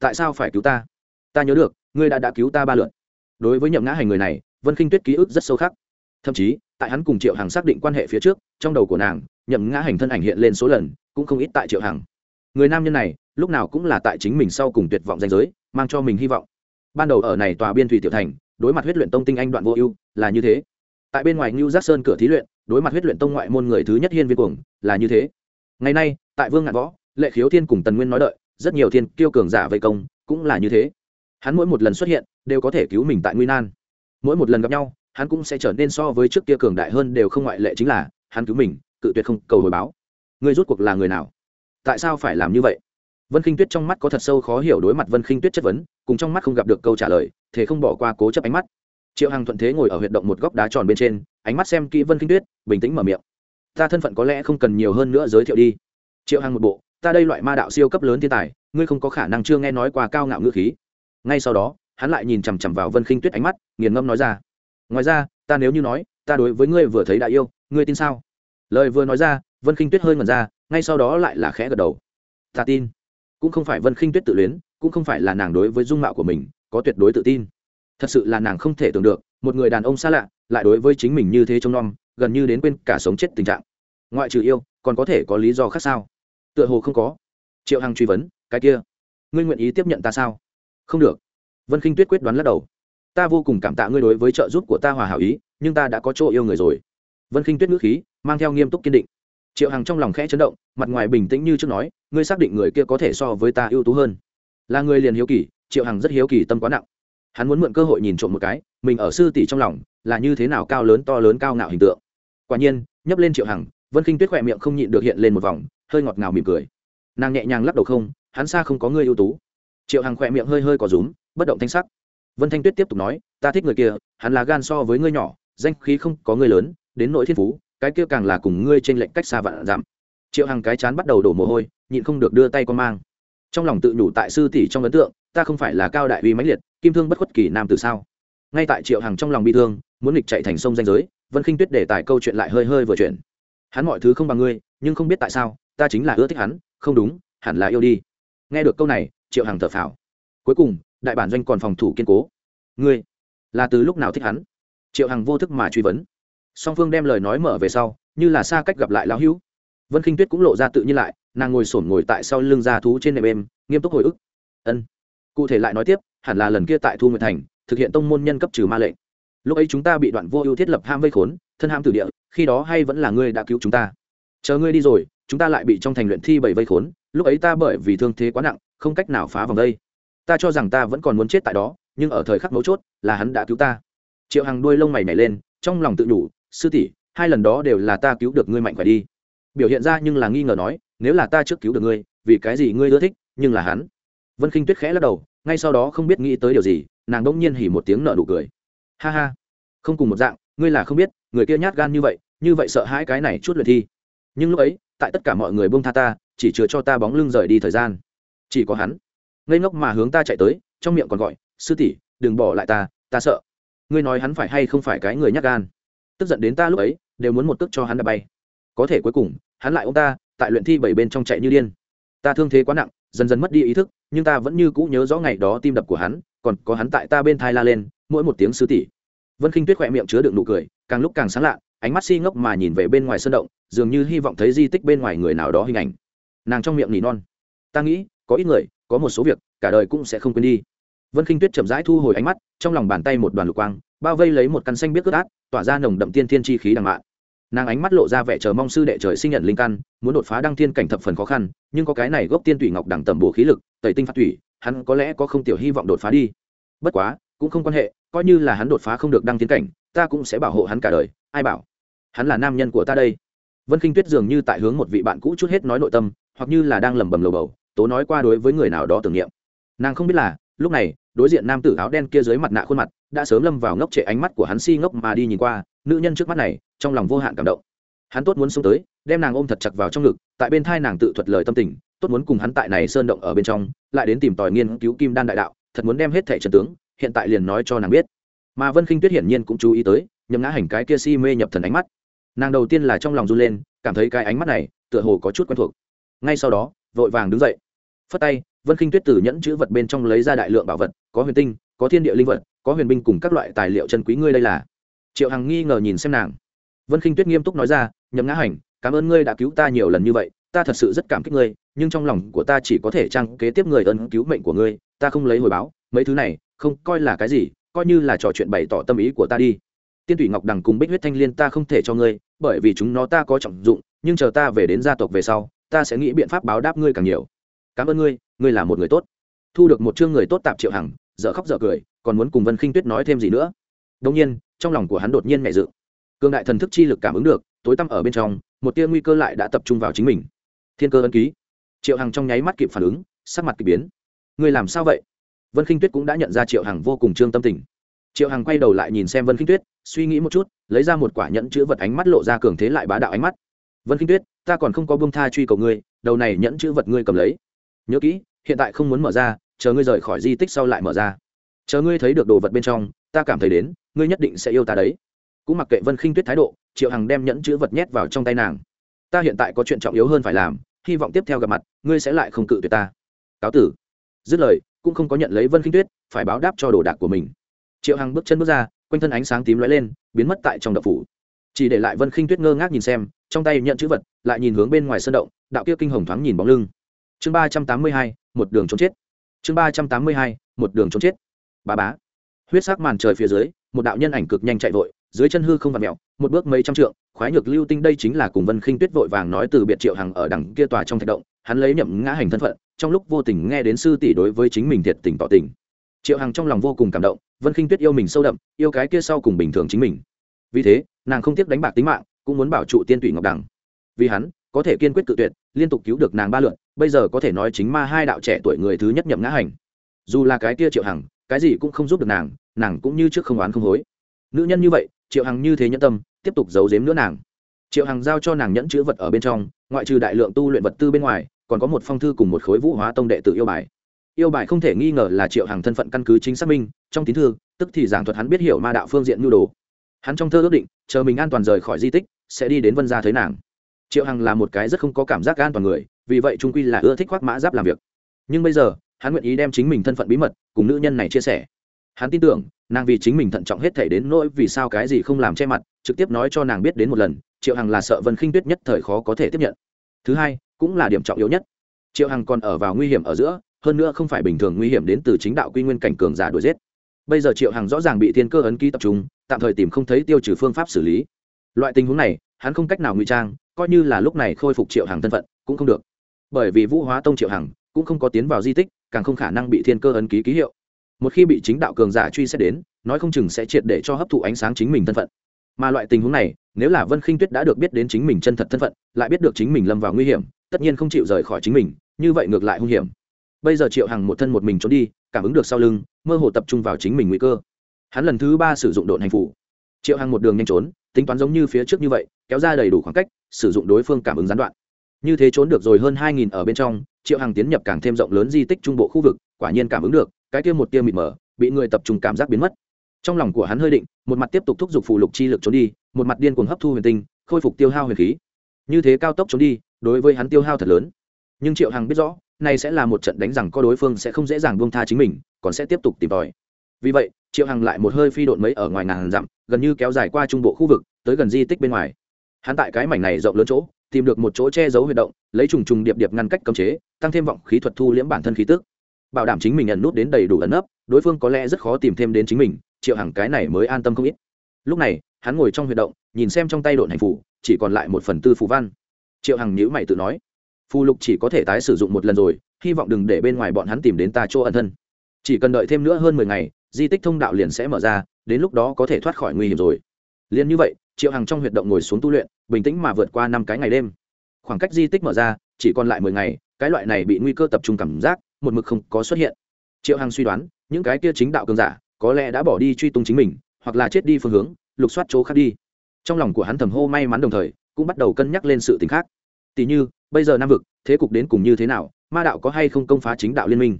tại sao phải cứu ta? Ta nhớ được, ngươi đã đã cứu ta ba lượt. Đối với nhậm ngã hành người này, vân khinh tuyết ký ức rất sâu khắc. Thậm chí, tại hắn cùng triệu hằng xác định quan hệ phía trước, trong đầu của nàng, nhậm ngã hành thân ảnh hiện lên số lần, cũng không ít tại triệu hằng. Người nam nhân này, lúc nào cũng là tại chính mình sau cùng tuyệt vọng danh giới, mang cho mình hy vọng. Ban đầu ở này tòa biên thủy tiểu thành, đối mặt huyết luyện tông tinh anh đoạn vô ưu, là như thế. Tại bên ngoài ngưu giác sơn cửa thí luyện đối mặt huyết luyện tông ngoại môn người thứ nhất hiên viên cuồng, là như thế. Ngày nay, tại vương ngạn võ, lệ khiếu thiên cùng tần nguyên nói đợi, rất nhiều thiên kiêu cường giả vây công, cũng là như thế. Hắn mỗi một lần xuất hiện, đều có thể cứu mình tại nguy nan. Mỗi một lần gặp nhau, hắn cũng sẽ trở nên so với trước kia cường đại hơn đều không ngoại lệ chính là, hắn cứu mình, cự tuyệt không, cầu hồi báo. Người rút cuộc là người nào? Tại sao phải làm như vậy? Vân khinh tuyết trong mắt có thật sâu khó hiểu đối mặt vân khinh tuyết chất vấn, cùng trong mắt không gặp được câu trả lời thế không bỏ qua cố chấp ánh mắt triệu hằng thuận thế ngồi ở huyệt động một góc đá tròn bên trên, ánh mắt xem kỹ vân Kinh tuyết, bình tĩnh mở miệng. Ta thân phận có lẽ không cần nhiều hơn nữa giới thiệu đi. Triệu hằng một bộ, ta đây loại ma đạo siêu cấp lớn thiên tài, ngươi không có khả năng chưa nghe nói qua cao ngạo ngữ khí. Ngay sau đó, hắn lại nhìn chằm chằm vào vân khinh tuyết ánh mắt, nghiền ngâm nói ra. Ngoài ra, ta nếu như nói, ta đối với ngươi vừa thấy đã yêu, ngươi tin sao? Lời vừa nói ra, vân khinh tuyết hơi ngần ra, ngay sau đó lại là khẽ gật đầu. Ta tin. Cũng không phải vân khinh tuyết tự luyến, cũng không phải là nàng đối với dung mạo của mình có tuyệt đối tự tin thật sự là nàng không thể tưởng được, một người đàn ông xa lạ, lại đối với chính mình như thế trông nom, gần như đến quên cả sống chết tình trạng. Ngoại trừ yêu, còn có thể có lý do khác sao? Tựa hồ không có. Triệu hằng truy vấn, cái kia, ngươi nguyện ý tiếp nhận ta sao? Không được. Vân khinh tuyết quyết đoán lắc đầu. Ta vô cùng cảm tạ ngươi đối với trợ giúp của ta hòa hảo ý, nhưng ta đã có chỗ yêu người rồi. Vân khinh tuyết ngữ khí, mang theo nghiêm túc kiên định. Triệu hằng trong lòng khẽ chấn động, mặt ngoài bình tĩnh như trước nói, ngươi xác định người kia có thể so với ta ưu tú hơn. Là người liền hiếu kỳ. Triệu hằng rất hiếu kỳ, tâm quá nặng hắn muốn mượn cơ hội nhìn trộm một cái, mình ở sư tỷ trong lòng là như thế nào cao lớn to lớn cao ngạo hình tượng. Quả nhiên, nhấp lên triệu hằng, vân khinh tuyết khỏe miệng không nhịn được hiện lên một vòng, hơi ngọt ngào mỉm cười. Nàng nhẹ nhàng lắc đầu không, hắn xa không có người ưu tú. Triệu hằng khỏe miệng hơi hơi có rúm, bất động thanh sắc. Vân thanh tuyết tiếp tục nói, ta thích người kia, hắn là gan so với ngươi nhỏ, danh khí không có ngươi lớn, đến nội thiên phú, cái kia càng là cùng ngươi trên lệnh cách xa vạn giảm. Triệu hằng cái chán bắt đầu đổ mồ hôi, nhịn không được đưa tay con mang trong lòng tự nhủ tại sư tỷ trong ấn tượng, ta không phải là cao đại uy mãnh liệt, kim thương bất khuất kỳ nam từ sao? Ngay tại triệu hằng trong lòng bị thương, muốn nghịch chạy thành sông danh giới, vân khinh tuyết để tài câu chuyện lại hơi hơi vừa chuyển. Hắn mọi thứ không bằng ngươi, nhưng không biết tại sao, ta chính là ưa thích hắn, không đúng, hẳn là yêu đi. Nghe được câu này, triệu hằng thở phào. Cuối cùng, đại bản doanh còn phòng thủ kiên cố. Ngươi, là từ lúc nào thích hắn? Triệu hằng vô thức mà truy vấn. Song phương đem lời nói mở về sau, như là xa cách gặp lại lão hữu vân khinh tuyết cũng lộ ra tự nhiên lại, nàng ngồi sổn ngồi tại sau lưng ra thú trên nệm êm, nghiêm túc hồi ức. Ân. Cụ thể lại nói tiếp, hẳn là lần kia tại thu nguyệt thành, thực hiện tông môn nhân cấp trừ ma lệnh. Lúc ấy chúng ta bị đoạn vô ưu thiết lập ham vây khốn, thân ham tử địa, khi đó hay vẫn là ngươi đã cứu chúng ta. Chờ ngươi đi rồi, chúng ta lại bị trong thành luyện thi bảy vây khốn, lúc ấy ta bởi vì thương thế quá nặng, không cách nào phá vòng đây. Ta cho rằng ta vẫn còn muốn chết tại đó, nhưng ở thời khắc mấu chốt là hắn đã cứu ta. Triệu hằng đuôi lông mày nhảy lên, trong lòng tự nhủ, sư tỷ, hai lần đó đều là ta cứu được ngươi mạnh khỏe đi biểu hiện ra nhưng là nghi ngờ nói, nếu là ta trước cứu được ngươi, vì cái gì ngươi ưa thích, nhưng là hắn? Vân khinh tuyết khẽ lắc đầu, ngay sau đó không biết nghĩ tới điều gì, nàng đông nhiên hỉ một tiếng nở nụ cười. Ha ha, không cùng một dạng, ngươi là không biết, người kia nhát gan như vậy như vậy sợ hãi cái này chút luyện thi. Nhưng lúc ấy, tại tất cả mọi người buông tha ta, chỉ chừa cho ta bóng lưng rời đi thời gian. Chỉ có hắn. Ngây ngốc mà hướng ta chạy tới, trong miệng còn gọi, sư tỷ, đừng bỏ lại ta ta sợ. Ngươi nói hắn phải hay không phải cái người nhát gan. Tức giận đến ta lúc ấy, đều muốn một tức cho hắn đã bay có thể cuối cùng, hắn lại ông ta, tại luyện thi bảy bên trong chạy như điên. Ta thương thế quá nặng, dần dần mất đi ý thức, nhưng ta vẫn như cũ nhớ rõ ngày đó tim đập của hắn, còn có hắn tại ta bên thai la lên, mỗi một tiếng sư tỷ. Vân khinh tuyết khỏe miệng chứa đựng nụ cười, càng lúc càng sáng lạ, ánh mắt si ngốc mà nhìn về bên ngoài sân động, dường như hy vọng thấy di tích bên ngoài người nào đó hình ảnh. Nàng trong miệng nỉ non. Ta nghĩ, có ít người, có một số việc, cả đời cũng sẽ không quên đi. Vân khinh tuyết chậm rãi thu hồi ánh mắt, trong lòng bàn tay một đoàn lục quang, bao vây lấy một căn xanh biết ướt át tỏa ra nồng đậm tiên thiên chi khí đằng mạn nàng ánh mắt lộ ra vẻ chờ mong sư đệ trời sinh nhận linh căn, muốn đột phá đăng thiên cảnh thập phần khó khăn, nhưng có cái này gốc tiên tủy ngọc đẳng tầm bổ khí lực, tẩy tinh phát thủy hắn có lẽ có không tiểu hy vọng đột phá đi. Bất quá, cũng không quan hệ, coi như là hắn đột phá không được đăng thiên cảnh, ta cũng sẽ bảo hộ hắn cả đời, ai bảo? Hắn là nam nhân của ta đây. Vân khinh tuyết dường như tại hướng một vị bạn cũ chút hết nói nội tâm, hoặc như là đang lẩm bẩm lầu bầu, tố nói qua đối với người nào đó tưởng niệm. Nàng không biết là, lúc này, đối diện nam tử áo đen kia dưới mặt nạ khuôn mặt đã sớm lâm vào ngốc trệ ánh mắt của hắn si ngốc mà đi nhìn qua, nữ nhân trước mắt này, trong lòng vô hạn cảm động. Hắn tốt muốn xuống tới, đem nàng ôm thật chặt vào trong ngực, tại bên thai nàng tự thuật lời tâm tình, tốt muốn cùng hắn tại này sơn động ở bên trong, lại đến tìm tòi nghiên cứu kim đan đại đạo, thật muốn đem hết thẻ trần tướng, hiện tại liền nói cho nàng biết. Mà vân khinh tuyết hiển nhiên cũng chú ý tới nhầm ngã hành cái kia si mê nhập thần ánh mắt. Nàng đầu tiên là trong lòng run lên, cảm thấy cái ánh mắt này, tựa hồ có chút quen thuộc. Ngay sau đó, vội vàng đứng dậy. Phất tay, vân khinh tuyết từ nhẫn chữ vật bên trong lấy ra đại lượng bảo vật, có huyền tinh, có thiên địa linh vật có huyền binh cùng các loại tài liệu chân quý ngươi đây là. Triệu hằng nghi ngờ nhìn xem nàng. Vân khinh tuyết nghiêm túc nói ra, nhậm ngã hành, cảm ơn ngươi đã cứu ta nhiều lần như vậy, ta thật sự rất cảm kích ngươi, nhưng trong lòng của ta chỉ có thể trang kế tiếp người ân cứu mệnh của ngươi, ta không lấy hồi báo, mấy thứ này, không coi là cái gì, coi như là trò chuyện bày tỏ tâm ý của ta đi. Tiên thủy ngọc đằng cùng bích huyết thanh liên ta không thể cho ngươi, bởi vì chúng nó ta có trọng dụng, nhưng chờ ta về đến gia tộc về sau, ta sẽ nghĩ biện pháp báo đáp ngươi càng nhiều. Cảm ơn ngươi ngươi là một người tốt. Thu được một chương người tốt tạp triệu hằng, dở khóc dở cười còn muốn cùng vân khinh tuyết nói thêm gì nữa. Đông nhiên, trong lòng của hắn đột nhiên mẹ dự. Cương đại thần thức chi lực cảm ứng được, tối tăm ở bên trong, một tia nguy cơ lại đã tập trung vào chính mình. Thiên cơ ân ký. Triệu hằng trong nháy mắt kịp phản ứng, sắc mặt kỳ biến. Ngươi làm sao vậy? Vân khinh tuyết cũng đã nhận ra triệu hằng vô cùng trương tâm tình. Triệu hằng quay đầu lại nhìn xem vân khinh tuyết, suy nghĩ một chút, lấy ra một quả nhẫn chữ vật ánh mắt lộ ra cường thế lại bá đạo ánh mắt. Vân khinh tuyết, ta còn không có bông tha truy cầu ngươi, đầu này nhẫn chữ vật ngươi cầm lấy. Nhớ kỹ, hiện tại không muốn mở ra, chờ ngươi rời khỏi di tích sau lại mở ra chờ ngươi thấy được đồ vật bên trong, ta cảm thấy đến, ngươi nhất định sẽ yêu ta đấy. Cũng mặc kệ vân khinh tuyết thái độ, triệu hằng đem nhẫn chữ vật nhét vào trong tay nàng. Ta hiện tại có chuyện trọng yếu hơn phải làm, hy vọng tiếp theo gặp mặt, ngươi sẽ lại không cự tuyệt ta. Cáo tử. Dứt lời, cũng không có nhận lấy vân khinh tuyết, phải báo đáp cho đồ đạc của mình. Triệu hằng bước chân bước ra, quanh thân ánh sáng tím lóe lên, biến mất tại trong đập phủ. Chỉ để lại vân khinh tuyết ngơ ngác nhìn xem, trong tay nhận chữ vật, lại nhìn hướng bên ngoài sân động, đạo kia kinh hồng thoáng nhìn bóng lưng. Chương ba trăm tám mươi hai, một đường trốn chết. Chương ba trăm tám mươi hai, một đường trốn chết. Bá bá. Huyết sắc màn trời phía dưới, một đạo nhân ảnh cực nhanh chạy vội, dưới chân hư không vặt mẹo một bước mấy trăm trượng, khoái nhược lưu tinh đây chính là cùng vân khinh tuyết vội vàng nói từ biệt triệu hằng ở đằng kia tòa trong thạch động, hắn lấy nhậm ngã hành thân phận, trong lúc vô tình nghe đến sư tỷ đối với chính mình thiệt tình tỏ tình. Triệu hằng trong lòng vô cùng cảm động, vân khinh tuyết yêu mình sâu đậm, yêu cái kia sau cùng bình thường chính mình. Vì thế, nàng không tiếc đánh bạc tính mạng, cũng muốn bảo trụ tiên tụy ngọc đằng. Vì hắn, có thể kiên quyết tự tuyệt, liên tục cứu được nàng ba lượn bây giờ có thể nói chính ma hai đạo trẻ tuổi người thứ nhất nhậm ngã hành. Dù là cái kia triệu hằng cái gì cũng không giúp được nàng nàng cũng như trước không oán không hối. Nữ nhân như vậy, triệu hằng như thế nhẫn tâm, tiếp tục giấu giếm nữa nàng. Triệu hằng giao cho nàng nhẫn chữ vật ở bên trong, ngoại trừ đại lượng tu luyện vật tư bên ngoài, còn có một phong thư cùng một khối vũ hóa tông đệ tử yêu bài. Yêu bài không thể nghi ngờ là triệu hằng thân phận căn cứ chính xác minh, trong tín thư, tức thì giảng thuật hắn biết hiểu ma đạo phương diện nhu đồ. Hắn trong thơ ước định, chờ mình an toàn rời khỏi di tích, sẽ đi đến vân gia thấy nàng. Triệu hằng là một cái rất không có cảm giác an toàn người, vì vậy trung quy là ưa thích khoác mã giáp làm việc. Nhưng bây giờ hắn nguyện ý đem chính mình thân phận bí mật cùng nữ nhân này chia sẻ. Hắn tin tưởng, nàng vì chính mình thận trọng hết thể đến nỗi vì sao cái gì không làm che mặt, trực tiếp nói cho nàng biết đến một lần, triệu hằng là sợ vân khinh tuyết nhất thời khó có thể tiếp nhận. Thứ hai, cũng là điểm trọng yếu nhất. Triệu hằng còn ở vào nguy hiểm ở giữa, hơn nữa không phải bình thường nguy hiểm đến từ chính đạo quy nguyên cảnh cường giả đuổi giết. Bây giờ triệu hằng rõ ràng bị thiên cơ ấn ký tập trung, tạm thời tìm không thấy tiêu trừ phương pháp xử lý. Loại tình huống này, hắn không cách nào ngụy trang, coi như là lúc này khôi phục triệu hằng thân phận, cũng không được. Bởi vì vũ hóa tông triệu hằng cũng không có tiến vào di tích càng không khả năng bị thiên cơ ấn ký ký hiệu. Một khi bị chính đạo cường giả truy xét đến, nói không chừng sẽ triệt để cho hấp thụ ánh sáng chính mình thân phận. Mà loại tình huống này, nếu là vân khinh tuyết đã được biết đến chính mình chân thật thân phận, lại biết được chính mình lâm vào nguy hiểm, tất nhiên không chịu rời khỏi chính mình, như vậy ngược lại hung hiểm. Bây giờ triệu hằng một thân một mình trốn đi, cảm ứng được sau lưng, mơ hồ tập trung vào chính mình nguy cơ. Hắn lần thứ ba sử dụng độn hành phủ. Triệu hằng một đường nhanh trốn, tính toán giống như phía trước như vậy, kéo ra đầy đủ khoảng cách, sử dụng đối phương cảm ứng gián đoạn như thế trốn được rồi hơn hai nghìn ở bên trong, triệu hằng tiến nhập càng thêm rộng lớn di tích trung bộ khu vực, quả nhiên cảm ứng được, cái kia một tia mịt mờ, bị người tập trung cảm giác biến mất. Trong lòng của hắn hơi định, một mặt tiếp tục thúc giục phụ lục chi lực trốn đi, một mặt điên cuồng hấp thu huyền tinh, khôi phục tiêu hao huyền khí. Như thế cao tốc trốn đi, đối với hắn tiêu hao thật lớn. Nhưng triệu hằng biết rõ, này sẽ là một trận đánh rằng có đối phương sẽ không dễ dàng buông tha chính mình, còn sẽ tiếp tục tìm tòi. Vì vậy, triệu hằng lại một hơi phi độn mấy ở ngoài ngàn dặm, gần như kéo dài qua trung bộ khu vực, tới gần di tích bên ngoài. Hắn tại cái mảnh này rộng lớn chỗ tìm được một chỗ che giấu huy động, lấy trùng trùng điệp điệp ngăn cách cấm chế, tăng thêm vọng khí thuật thu liễm bản thân khí tức. Bảo đảm chính mình nhận nút đến đầy đủ ẩn nấp, đối phương có lẽ rất khó tìm thêm đến chính mình, triệu hằng cái này mới an tâm không ít. Lúc này, hắn ngồi trong huy động, nhìn xem trong tay độn hành phủ, chỉ còn lại một phần tư phù văn. Triệu hằng nhữ mày tự nói, phù lục chỉ có thể tái sử dụng một lần rồi, hy vọng đừng để bên ngoài bọn hắn tìm đến ta chỗ ẩn thân. Chỉ cần đợi thêm nữa hơn mười ngày, di tích thông đạo liền sẽ mở ra, đến lúc đó có thể thoát khỏi nguy hiểm rồi. Liền như vậy, triệu hằng trong huyệt động ngồi xuống tu luyện bình tĩnh mà vượt qua năm cái ngày đêm. Khoảng cách di tích mở ra, chỉ còn lại mười ngày, cái loại này bị nguy cơ tập trung cảm giác, một mực không có xuất hiện. Triệu hằng suy đoán, những cái kia chính đạo cường giả, có lẽ đã bỏ đi truy tung chính mình, hoặc là chết đi phương hướng, lục soát chỗ khác đi. Trong lòng của hắn thầm hô may mắn đồng thời, cũng bắt đầu cân nhắc lên sự t ì n h khác. Tỉ như, bây giờ nam vực, thế cục đến cùng như thế nào, ma đạo có hay không công phá chính đạo liên minh?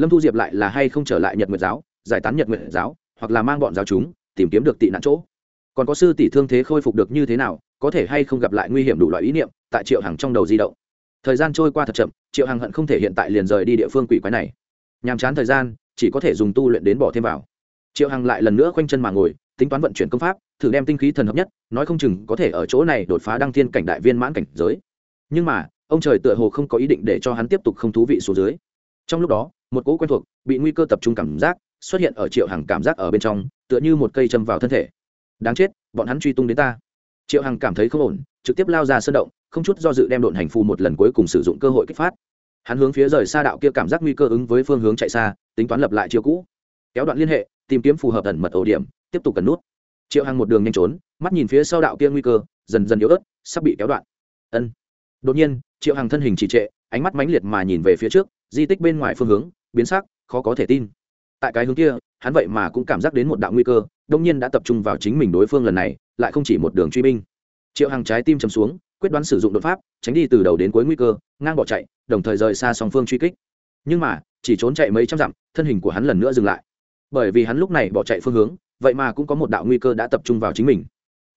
Lâm thu diệp lại là hay không trở lại nhật nguyệt giáo, giải tán nhật nguyệt giáo, hoặc là mang bọn giáo chúng, tìm kiếm được tị nạn chỗ? Còn có sư tỷ thương thế khôi phục được như thế nào có thể hay không gặp lại nguy hiểm đủ loại ý niệm tại triệu hằng trong đầu di động. Thời gian trôi qua thật chậm, triệu hằng hận không thể hiện tại liền rời đi địa phương quỷ quái này. Nhàm chán thời gian, chỉ có thể dùng tu luyện đến bỏ thêm vào. Triệu hằng lại lần nữa khoanh chân mà ngồi, tính toán vận chuyển công pháp, thử đem tinh khí thần hợp nhất, nói không chừng có thể ở chỗ này đột phá đăng thiên cảnh đại viên mãn cảnh giới. Nhưng mà, ông trời tựa hồ không có ý định để cho hắn tiếp tục không thú vị xuống dưới. Trong lúc đó, một cỗ quen thuộc, bị nguy cơ tập trung cảm giác xuất hiện ở triệu hằng cảm giác ở bên trong, tựa như một cây châm vào thân thể. Đáng chết, bọn hắn truy tung đến ta triệu hằng cảm thấy không ổn, trực tiếp lao ra sơn động, không chút do dự đem độn hành phù một lần cuối cùng sử dụng cơ hội kích phát. Hắn hướng phía rời xa đạo kia cảm giác nguy cơ ứng với phương hướng chạy xa, tính toán lập lại chiều cũ. Kéo đoạn liên hệ, tìm kiếm phù hợp ẩn mật ổ điểm, tiếp tục cần nút. Triệu hằng một đường nhanh trốn, mắt nhìn phía sau đạo kia nguy cơ, dần dần yếu ớt, sắp bị kéo đoạn. Ân. Đột nhiên, triệu hằng thân hình trì trệ, ánh mắt mãnh liệt mà nhìn về phía trước, di tích bên ngoài phương hướng, biến sắc, khó có thể tin. Tại cái hướng kia, hắn vậy mà cũng cảm giác đến một đạo nguy cơ đông nhiên đã tập trung vào chính mình đối phương lần này lại không chỉ một đường truy binh. Triệu hằng trái tim chầm xuống, quyết đoán sử dụng đột pháp, tránh đi từ đầu đến cuối nguy cơ, ngang bỏ chạy, đồng thời rời xa song phương truy kích. Nhưng mà, chỉ trốn chạy mấy trăm dặm, thân hình của hắn lần nữa dừng lại. Bởi vì hắn lúc này bỏ chạy phương hướng, vậy mà cũng có một đạo nguy cơ đã tập trung vào chính mình.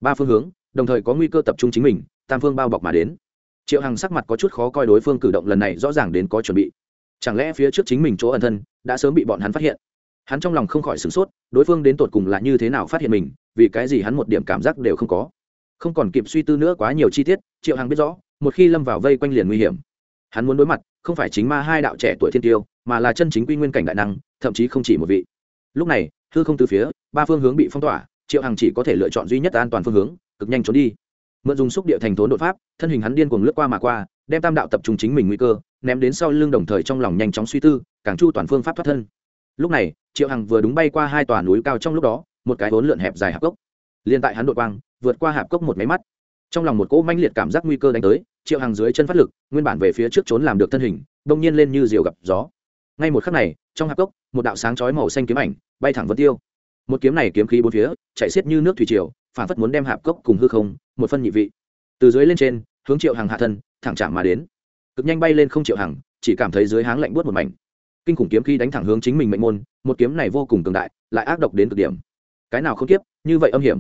Ba phương hướng, đồng thời có nguy cơ tập trung chính mình, tam phương bao bọc mà đến. Triệu hằng sắc mặt có chút khó coi đối phương cử động lần này rõ ràng đến có chuẩn bị. Chẳng lẽ phía trước chính mình chỗ ẩn thân, đã sớm bị bọn hắn phát hiện? Hắn trong lòng không khỏi sửng sốt, đối phương đến tột cùng là như thế nào phát hiện mình, vì cái gì hắn một điểm cảm giác đều không có. Không còn kịp suy tư nữa quá nhiều chi tiết, triệu hằng biết rõ, một khi lâm vào vây quanh liền nguy hiểm. Hắn muốn đối mặt, không phải chính ma hai đạo trẻ tuổi thiên tiêu, mà là chân chính quy nguyên cảnh đại năng, thậm chí không chỉ một vị. Lúc này, hư không từ phía, ba phương hướng bị phong tỏa, triệu hằng chỉ có thể lựa chọn duy nhất an toàn phương hướng, cực nhanh trốn đi. Mượn dùng xúc địa thành thốn đột pháp, thân hình hắn điên cuồng lướt qua mà qua, đem tam đạo tập trung chính mình nguy cơ, ném đến sau lưng đồng thời trong lòng nhanh chóng suy tư, càng chu toàn phương pháp thoát thân lúc này, triệu hằng vừa đúng bay qua hai tòa núi cao trong lúc đó, một cái vốn lượn hẹp dài hạp cốc. Liên tại hắn đội quang, vượt qua hạp cốc một máy mắt. Trong lòng một cỗ manh liệt cảm giác nguy cơ đánh tới, triệu hằng dưới chân phát lực, nguyên bản về phía trước trốn làm được thân hình đông nhiên lên như diều gặp gió. Ngay một khắc này, trong hạp cốc, một đạo sáng chói màu xanh kiếm ảnh bay thẳng vân tiêu. Một kiếm này kiếm khí bốn phía, chạy xiết như nước thủy triều phản phất muốn đem hạp cốc cùng hư không, một phân nhị vị. Từ dưới lên trên, hướng triệu hằng hạ thân, thẳng chạm mà đến. Cực nhanh bay lên không triệu hằng, chỉ cảm thấy dưới háng lạnh buốt một mảnh kinh khủng kiếm khí đánh thẳng hướng chính mình mệnh môn, một kiếm này vô cùng cường đại, lại ác độc đến cực điểm. Cái nào không tiếp như vậy âm hiểm.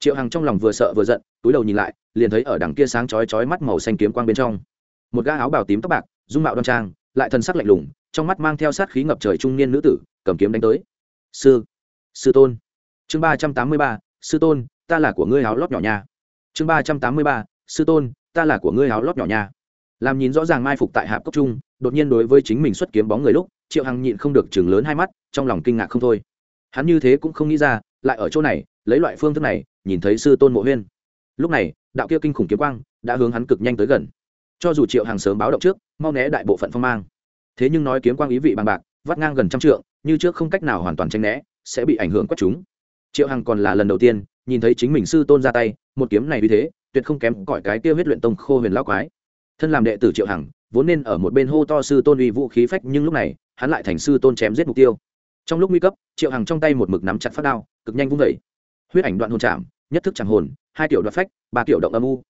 Triệu hằng trong lòng vừa sợ vừa giận, túi đầu nhìn lại, liền thấy ở đằng kia sáng chói chói mắt màu xanh kiếm quang bên trong. Một gã áo bào tím tóc bạc, dung mạo đoan trang, lại thần sắc lạnh lùng, trong mắt mang theo sát khí ngập trời trung niên nữ tử, cầm kiếm đánh tới. Sư sư tôn. Chương ba trăm tám mươi ba, sư tôn, ta là của ngươi áo lót nhỏ nha. Chương ba trăm tám mươi ba, sư tôn, ta là của ngươi áo lót nhỏ nha làm nhìn rõ ràng mai phục tại hạp cốc trung, đột nhiên đối với chính mình xuất kiếm bóng người lúc, triệu hằng nhịn không được chừng lớn hai mắt, trong lòng kinh ngạc không thôi. Hắn như thế cũng không nghĩ ra, lại ở chỗ này, lấy loại phương thức này, nhìn thấy sư tôn mộ huyên. Lúc này, đạo kia kinh khủng kiếm quang đã hướng hắn cực nhanh tới gần. Cho dù triệu hằng sớm báo động trước, mau né đại bộ phận phong mang. Thế nhưng nói kiếm quang ý vị bằng bạc, vắt ngang gần trăm trượng, như trước không cách nào hoàn toàn tranh né, sẽ bị ảnh hưởng quất chúng. Triệu hằng còn là lần đầu tiên nhìn thấy chính mình sư tôn ra tay, một kiếm này vì thế, tuyệt không kém cỏi cái kia huyết luyện tông khô huyền lao quái thân làm đệ tử triệu hằng, vốn nên ở một bên hô to sư tôn uy vũ khí phách, nhưng lúc này, hắn lại thành sư tôn chém giết mục tiêu. Trong lúc nguy cấp, triệu hằng trong tay một mực nắm chặt phát đao, cực nhanh vung vẩy huyết ảnh đoạn hồn chạm, nhất thức chẳng hồn, hai kiểu đoạt phách, ba kiểu động âm u.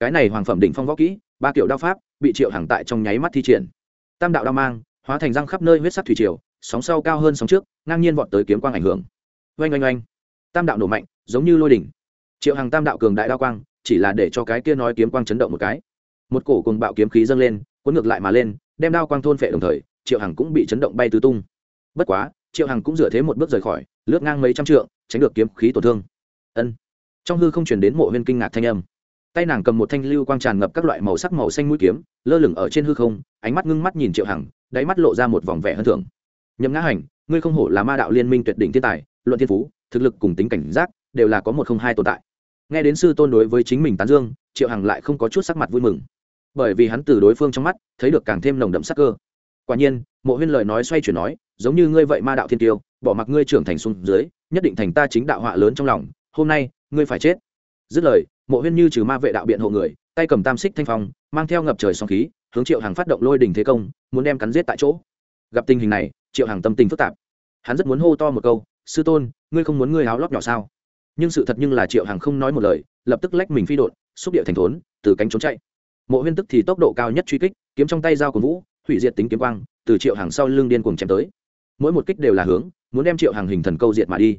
Cái này hoàng phẩm đỉnh phong võ kỹ, ba kiểu đao pháp, bị triệu hằng tại trong nháy mắt thi triển. Tam đạo đao mang, hóa thành răng khắp nơi huyết sắc thủy triều, sóng sau cao hơn sóng trước, ngang nhiên vọt tới kiếm quang ảnh hưởng. Oanh oanh oanh. Tam đạo nổ mạnh, giống như lôi đỉnh. Triệu hằng tam đạo cường đại đao quang, chỉ là để cho cái kia nói kiếm quang chấn động một cái một cổ cùng bạo kiếm khí dâng lên, cuốn ngược lại mà lên, đem đao quang thôn phệ đồng thời, triệu hằng cũng bị chấn động bay tứ tung. Bất quá, triệu hằng cũng dựa thế một bước rời khỏi, lướt ngang mấy trăm trượng, tránh được kiếm khí tổn thương. Ân. Trong hư không chuyển đến mộ huyên kinh ngạc thanh âm. Tay nàng cầm một thanh lưu quang tràn ngập các loại màu sắc màu xanh mũi kiếm, lơ lửng ở trên hư không, ánh mắt ngưng mắt nhìn triệu hằng, đáy mắt lộ ra một vòng vẻ hơn thưởng. Nhậm ngã hành, ngươi không hổ là ma đạo liên minh tuyệt đỉnh thiên tài, luận thiên phú, thực lực cùng tính cảnh giác, đều là có một không hai tồn tại nghe đến sư tôn đối với chính mình tán dương, triệu hằng lại không có chút sắc mặt vui mừng. Bởi vì hắn từ đối phương trong mắt, thấy được càng thêm nồng đậm sắc cơ. Quả nhiên, mộ huyên lời nói xoay chuyển nói, giống như ngươi vậy ma đạo thiên tiêu, bỏ mặc ngươi trưởng thành xuống dưới, nhất định thành ta chính đạo họa lớn trong lòng, hôm nay, ngươi phải chết. Dứt lời, mộ huyên như trừ ma vệ đạo biện hộ người, tay cầm tam xích thanh phong, mang theo ngập trời song khí, hướng triệu hằng phát động lôi đình thế công, muốn đem cắn giết tại chỗ. Gặp tình hình này, triệu hằng tâm tình phức tạp. Hắn rất muốn hô to một câu, sư tôn, ngươi không muốn ngươi háo lót nhỏ sao? Nhưng sự thật nhưng là triệu hàng không nói một lời, lập tức lách mình phi đột, xúc địa thành thốn, từ cánh trốn chạy. Mộ huyên tức thì tốc độ cao nhất truy kích, kiếm trong tay dao của vũ, hủy diệt tính kiếm quang, từ triệu hàng sau lưng điên cuồng chém tới. Mỗi một kích đều là hướng, muốn đem triệu hàng hình thần câu diệt mà đi.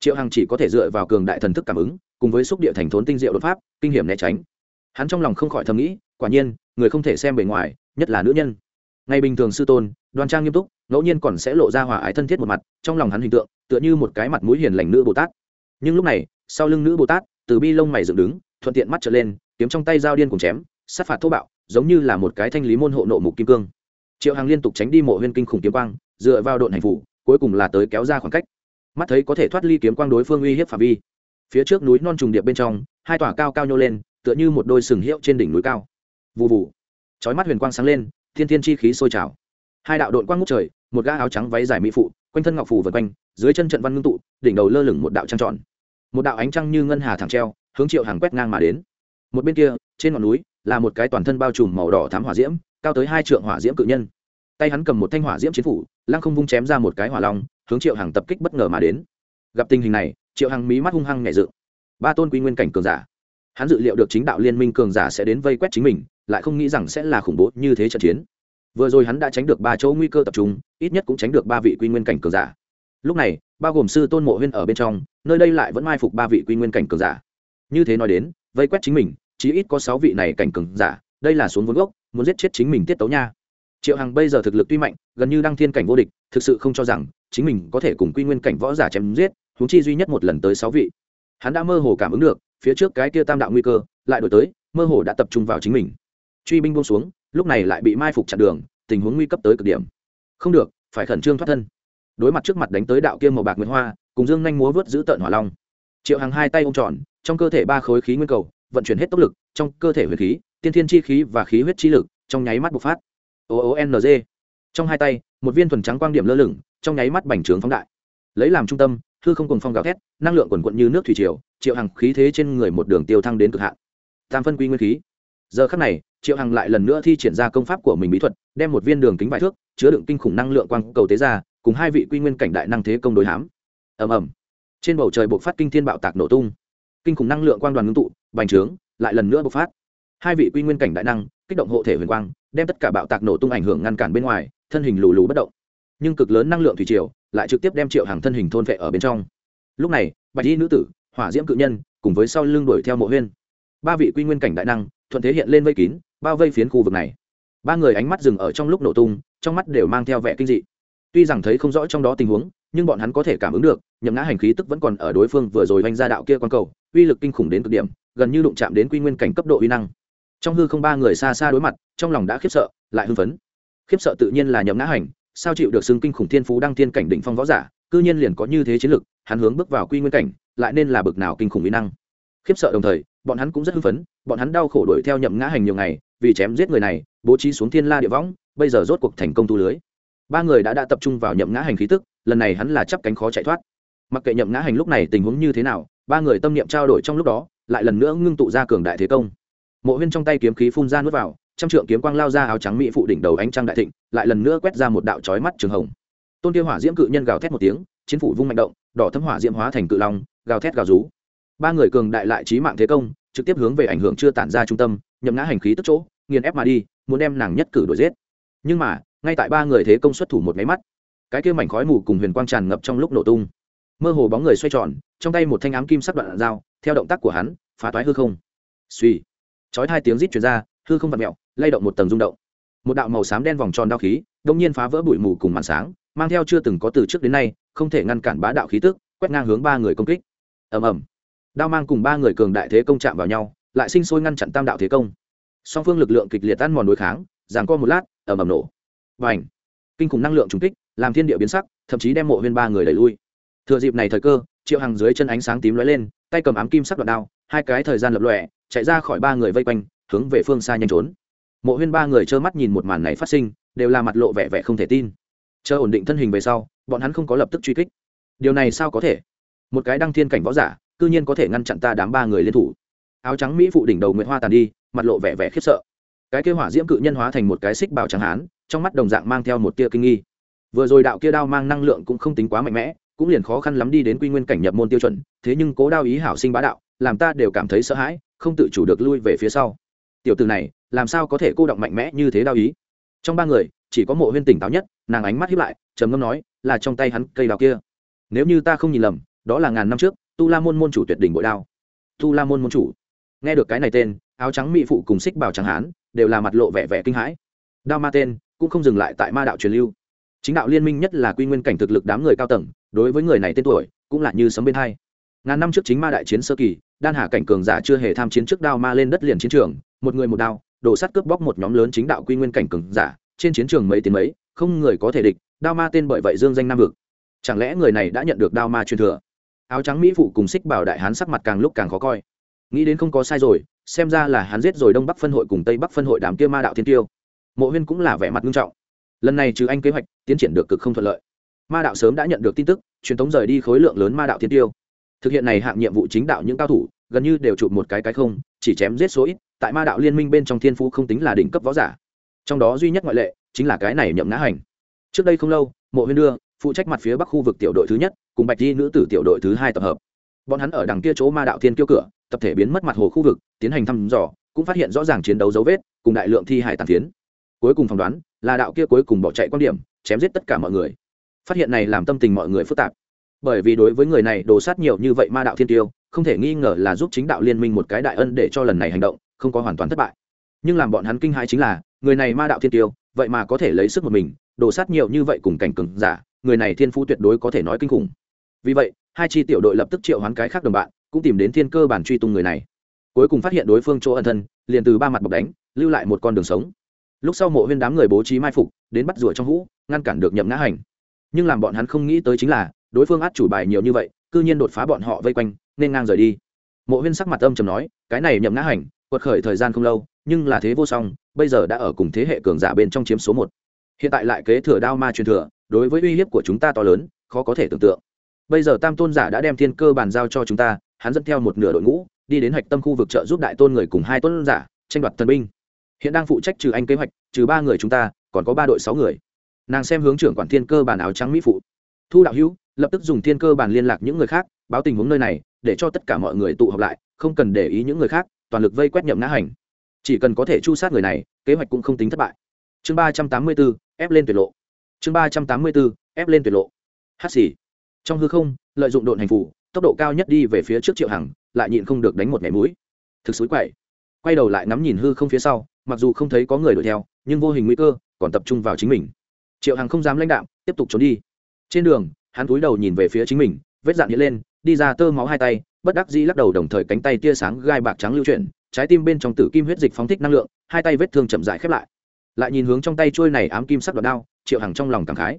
Triệu hằng chỉ có thể dựa vào cường đại thần thức cảm ứng, cùng với xúc địa thành thốn tinh diệu đột pháp, kinh hiểm né tránh. Hắn trong lòng không khỏi thầm nghĩ, quả nhiên, người không thể xem bề ngoài, nhất là nữ nhân. Ngày bình thường sư tôn, đoan trang nghiêm túc, ngẫu nhiên còn sẽ lộ ra hòa ái thân thiết một mặt, trong lòng hắn hình tượng, tựa như một cái mặt mũi hiền lành nữ bồ tát nhưng lúc này, sau lưng nữ bồ tát, từ bi lông mày dựng đứng, thuận tiện mắt trở lên, kiếm trong tay dao điên cùng chém, sát phạt thô bạo, giống như là một cái thanh lý môn hộ nộ mục kim cương. Triệu hằng liên tục tránh đi mộ huyên kinh khủng kiếm quang, dựa vào độn hành phủ, cuối cùng là tới kéo ra khoảng cách. Mắt thấy có thể thoát ly kiếm quang đối phương uy hiếp phạm vi. Phía trước núi non trùng điệp bên trong, hai tòa cao cao nhô lên, tựa như một đôi sừng hiệu trên đỉnh núi cao. Vụ vụ chói mắt huyền quang sáng lên, thiên thiên chi khí sôi trào. Hai đạo đội quang ngút trời, một gã áo trắng váy dài mỹ phụ, quanh thân ngọc phủ vượt quanh, dưới chân trận văn ngưng tụ, đỉnh đầu lơ lửng một đạo trăng tròn một đạo ánh trăng như ngân hà thẳng treo, hướng triệu hàng quét ngang mà đến. Một bên kia, trên ngọn núi, là một cái toàn thân bao trùm màu đỏ thám hỏa diễm, cao tới hai trượng hỏa diễm cự nhân. Tay hắn cầm một thanh hỏa diễm chiến phủ, lăng không vung chém ra một cái hỏa long, hướng triệu hằng tập kích bất ngờ mà đến. Gặp tình hình này, triệu hằng mí mắt hung hăng nhẹ dự ba tôn quy nguyên cảnh cường giả. Hắn dự liệu được chính đạo liên minh cường giả sẽ đến vây quét chính mình, lại không nghĩ rằng sẽ là khủng bố như thế trận chiến. Vừa rồi hắn đã tránh được ba chỗ nguy cơ tập trung, ít nhất cũng tránh được ba vị quy nguyên cảnh cường giả lúc này, bao gồm sư tôn mộ huyên ở bên trong, nơi đây lại vẫn mai phục ba vị quy nguyên cảnh cường giả. Như thế nói đến, vây quét chính mình, chí ít có sáu vị này cảnh cường giả, đây là xuống vốn gốc, muốn giết chết chính mình tiết tấu nha. Triệu hằng bây giờ thực lực tuy mạnh, gần như đăng thiên cảnh vô địch, thực sự không cho rằng chính mình có thể cùng quy nguyên cảnh võ giả chém giết húng chi duy nhất một lần tới sáu vị. Hắn đã mơ hồ cảm ứng được, phía trước cái kia tam đạo nguy cơ, lại đổi tới, mơ hồ đã tập trung vào chính mình. Truy binh buông xuống, lúc này lại bị mai phục chặn đường, tình huống nguy cấp tới cực điểm. Không được, phải khẩn trương thoát thân đối mặt trước mặt đánh tới đạo kia màu bạc nguyên hoa, cùng dương nhanh múa vớt giữ tợn hỏa long. Triệu hằng hai tay ôm tròn, trong cơ thể ba khối khí nguyên cầu, vận chuyển hết tốc lực, trong cơ thể huyền khí, tiên thiên chi khí và khí huyết chi lực, trong nháy mắt bộc phát. O o n g. Trong hai tay, một viên thuần trắng quang điểm lơ lửng, trong nháy mắt bành trướng phóng đại. Lấy làm trung tâm thư không cùng phong gào thét, năng lượng quần quận như nước thủy triều, triệu hằng khí thế trên người một đường tiêu thăng đến cực hạn. Tam phân quy nguyên khí. Giờ khắc này, triệu hằng lại lần nữa thi triển ra công pháp của mình bí thuật, đem một viên đường kính vài thước, chứa đựng kinh khủng năng lượng quang cầu tế ra cùng hai vị quy nguyên cảnh đại năng thế công đối hám. Ầm ầm. Trên bầu trời bộc phát kinh thiên bạo tạc nổ tung. Kinh khủng năng lượng quang đoàn ngưng tụ, bành trướng, lại lần nữa bộc phát. Hai vị quy nguyên cảnh đại năng kích động hộ thể huyền quang, đem tất cả bạo tạc nổ tung ảnh hưởng ngăn cản bên ngoài, thân hình lù lù bất động. Nhưng cực lớn năng lượng thủy triều lại trực tiếp đem triệu hàng thân hình thôn vệ ở bên trong. Lúc này, bạch y nữ tử, hỏa diễm cự nhân, cùng với sau lưng đuổi theo mộ huyên. Ba vị quy nguyên cảnh đại năng thuận thế hiện lên vây kín, bao vây phiến khu vực này. Ba người ánh mắt dừng ở trong lúc nổ tung, trong mắt đều mang theo vẻ kinh dị tuy rằng thấy không rõ trong đó tình huống, nhưng bọn hắn có thể cảm ứng được, nhậm ngã hành khí tức vẫn còn ở đối phương vừa rồi vanh ra đạo kia quan cầu, uy lực kinh khủng đến cực điểm, gần như đụng chạm đến quy nguyên cảnh cấp độ uy năng. Trong hư không ba người xa xa đối mặt, trong lòng đã khiếp sợ, lại hưng phấn. Khiếp sợ tự nhiên là nhậm ngã hành, sao chịu được xưng kinh khủng thiên phú đăng thiên cảnh định phong võ giả, cư nhiên liền có như thế chiến lực, hắn hướng bước vào quy nguyên cảnh, lại nên là bực nào kinh khủng uy năng. Khiếp sợ đồng thời, bọn hắn cũng rất hưng phấn, bọn hắn đau khổ đuổi theo nhậm ngã hành nhiều ngày, vì chém giết người này, bố trí xuống thiên la địa võng, bây giờ rốt cuộc thành công tu lưới ba người đã đã tập trung vào nhậm ngã hành khí tức, lần này hắn là chắp cánh khó chạy thoát. Mặc kệ nhậm ngã hành lúc này tình huống như thế nào, ba người tâm niệm trao đổi trong lúc đó, lại lần nữa ngưng tụ ra cường đại thế công. Mộ huyên trong tay kiếm khí phun ra nuốt vào, trăm trượng kiếm quang lao ra áo trắng mỹ phụ đỉnh đầu ánh trăng đại thịnh, lại lần nữa quét ra một đạo trói mắt trường hồng. Tôn tiêu hỏa diễm cự nhân gào thét một tiếng, chiến phủ vung mạnh động, đỏ thấm hỏa diễm hóa thành cự long, gào thét gào rú. Ba người cường đại lại trí mạng thế công, trực tiếp hướng về ảnh hưởng chưa tản ra trung tâm, nhậm ngã hành khí tức chỗ, nghiền ép mà đi, muốn đem nàng nhất cử đuổi giết. Nhưng mà ngay tại ba người thế công xuất thủ một máy mắt, cái kia mảnh khói mù cùng huyền quang tràn ngập trong lúc nổ tung. Mơ hồ bóng người xoay tròn, trong tay một thanh ám kim sắc đoạn dao, theo động tác của hắn, phá toái hư không. Suy chói hai tiếng rít chuyển ra, hư không vặt mẹo lay động một tầng rung động. Một đạo màu xám đen vòng tròn đao khí đông nhiên phá vỡ bụi mù cùng màn sáng, mang theo chưa từng có từ trước đến nay, không thể ngăn cản bá đạo khí tức, quét ngang hướng ba người công kích. Ầm ầm. Đao mang cùng ba người cường đại thế công chạm vào nhau, lại sinh sôi ngăn chặn tam đạo thế công. Song phương lực lượng kịch liệt tan mòn đối kháng, giằng co một lát, ầm ầm nổ và ảnh. Kinh khủng năng lượng trùng kích, làm thiên địa biến sắc, thậm chí đem mộ huyên ba người đẩy lui. Thừa dịp này thời cơ, triệu hằng dưới chân ánh sáng tím lóe lên, tay cầm ám kim sắc đoạn đao, hai cái thời gian lập lòe, chạy ra khỏi ba người vây quanh, hướng về phương xa nhanh trốn. Mộ huyên ba người trơ mắt nhìn một màn này phát sinh, đều là mặt lộ vẻ vẻ không thể tin. Chờ ổn định thân hình về sau, bọn hắn không có lập tức truy kích. Điều này sao có thể? Một cái đăng thiên cảnh võ giả, cư nhiên có thể ngăn chặn ta đám ba người liên thủ. Áo trắng mỹ phụ đỉnh đầu nguyễn hoa tàn đi, mặt lộ vẻ vẻ khiếp sợ. Cái kêu hỏa diễm cự nhân hóa thành một cái xích bào trắng hán trong mắt đồng dạng mang theo một tia kinh nghi. Vừa rồi đạo kia đao mang năng lượng cũng không tính quá mạnh mẽ, cũng liền khó khăn lắm đi đến quy nguyên cảnh nhập môn tiêu chuẩn, thế nhưng cố đao ý hảo sinh bá đạo, làm ta đều cảm thấy sợ hãi, không tự chủ được lui về phía sau. Tiểu từ này, làm sao có thể cô động mạnh mẽ như thế đao ý? Trong ba người, chỉ có mộ huyên tỉnh táo nhất, nàng ánh mắt hiếp lại, trầm ngâm nói, là trong tay hắn cây đao kia. Nếu như ta không nhìn lầm, đó là ngàn năm trước, tu la môn môn chủ tuyệt đỉnh bội đao. Tu la môn môn chủ. Nghe được cái này tên, áo trắng mỹ phụ cùng xích bảo trắng hán, đều là mặt lộ vẻ vẻ kinh hãi. Đao ma tên cũng không dừng lại tại ma đạo truyền lưu. Chính đạo liên minh nhất là quy nguyên cảnh thực lực đám người cao tầng, đối với người này tên tuổi, cũng là như sấm bên hai. Ngàn năm trước chính ma đại chiến sơ kỳ, đan hà cảnh cường giả chưa hề tham chiến trước đao ma lên đất liền chiến trường, một người một đao, đổ sắt cướp bóc một nhóm lớn chính đạo quy nguyên cảnh cường giả, trên chiến trường mấy tiếng mấy, không người có thể địch, đao ma tên bởi vậy dương danh nam vực. Chẳng lẽ người này đã nhận được đao ma truyền thừa? Áo trắng mỹ phụ cùng xích bảo đại hán sắc mặt càng lúc càng khó coi. Nghĩ đến không có sai rồi, xem ra là hắn giết rồi đông bắc phân hội cùng tây bắc phân hội đám kia ma đạo thiên tiêu mộ huyên cũng là vẻ mặt nghiêm trọng. Lần này trừ anh kế hoạch, tiến triển được cực không thuận lợi. Ma đạo sớm đã nhận được tin tức, truyền thống rời đi khối lượng lớn ma đạo thiên tiêu. Thực hiện này hạng nhiệm vụ chính đạo những cao thủ, gần như đều chụp một cái cái không, chỉ chém giết số ít, tại ma đạo liên minh bên trong thiên phú không tính là đỉnh cấp võ giả. Trong đó duy nhất ngoại lệ, chính là cái này nhậm ngã hành. Trước đây không lâu, mộ huyên đưa, phụ trách mặt phía bắc khu vực tiểu đội thứ nhất, cùng bạch di nữ tử tiểu đội thứ hai tập hợp. Bọn hắn ở đằng kia chỗ ma đạo thiên kiêu cửa, tập thể biến mất mặt hồ khu vực, tiến hành thăm dò, cũng phát hiện rõ ràng chiến đấu dấu vết, cùng đại lượng thi hải tàn phiến cuối cùng phỏng đoán là đạo kia cuối cùng bỏ chạy quan điểm, chém giết tất cả mọi người. Phát hiện này làm tâm tình mọi người phức tạp. Bởi vì đối với người này đồ sát nhiều như vậy ma đạo thiên tiêu, không thể nghi ngờ là giúp chính đạo liên minh một cái đại ân để cho lần này hành động không có hoàn toàn thất bại. Nhưng làm bọn hắn kinh hãi chính là, người này ma đạo thiên tiêu, vậy mà có thể lấy sức một mình, đồ sát nhiều như vậy cùng cảnh cừng giả, người này thiên phú tuyệt đối có thể nói kinh khủng. Vì vậy, hai chi tiểu đội lập tức triệu hoán cái khác đồng bạn, cũng tìm đến thiên cơ bản truy tung người này. Cuối cùng phát hiện đối phương chỗ ân thân, liền từ ba mặt bọc đánh, lưu lại một con đường sống lúc sau mộ huyên đám người bố trí mai phục, đến bắt rủa trong hũ, ngăn cản được nhậm ngã hành. Nhưng làm bọn hắn không nghĩ tới chính là, đối phương át chủ bài nhiều như vậy, cư nhiên đột phá bọn họ vây quanh, nên ngang rời đi. Mộ huyên sắc mặt âm trầm nói, cái này nhậm ngã hành, quật khởi thời gian không lâu, nhưng là thế vô song, bây giờ đã ở cùng thế hệ cường giả bên trong chiếm số một. Hiện tại lại kế thừa đao ma truyền thừa, đối với uy hiếp của chúng ta to lớn, khó có thể tưởng tượng. Bây giờ tam tôn giả đã đem thiên cơ bàn giao cho chúng ta, hắn dẫn theo một nửa đội ngũ, đi đến hạch tâm khu vực trợ giúp đại tôn người cùng hai tôn giả, tranh đoạt thần binh hiện đang phụ trách trừ anh kế hoạch, trừ ba người chúng ta, còn có ba đội sáu người. Nàng xem hướng trưởng quản thiên cơ bản áo trắng mỹ phụ. Thu đạo hữu, lập tức dùng thiên cơ bản liên lạc những người khác, báo tình huống nơi này, để cho tất cả mọi người tụ họp lại, không cần để ý những người khác, toàn lực vây quét nhậm ngã hành. Chỉ cần có thể chu sát người này, kế hoạch cũng không tính thất bại. Chương ba trăm tám mươi bốn, ép lên tuyệt lộ. Chương ba trăm tám mươi bốn, ép lên tuyệt lộ. Hát xì. Trong hư không, lợi dụng độn hành phủ, tốc độ cao nhất đi về phía trước triệu hằng, lại nhịn không được đánh một mẻ mũi. Thực xúi quậy. Quay đầu lại ngắm nhìn hư không phía sau mặc dù không thấy có người đuổi theo nhưng vô hình nguy cơ còn tập trung vào chính mình. Triệu hằng không dám lãnh đạo tiếp tục trốn đi. Trên đường hắn cúi đầu nhìn về phía chính mình vết dạn hiện lên đi ra tơ máu hai tay bất đắc dĩ lắc đầu đồng thời cánh tay tia sáng gai bạc trắng lưu chuyển trái tim bên trong tử kim huyết dịch phóng thích năng lượng hai tay vết thương chậm dại khép lại. Lại nhìn hướng trong tay trôi này ám kim sắc đoạn đao triệu hằng trong lòng cảm khái.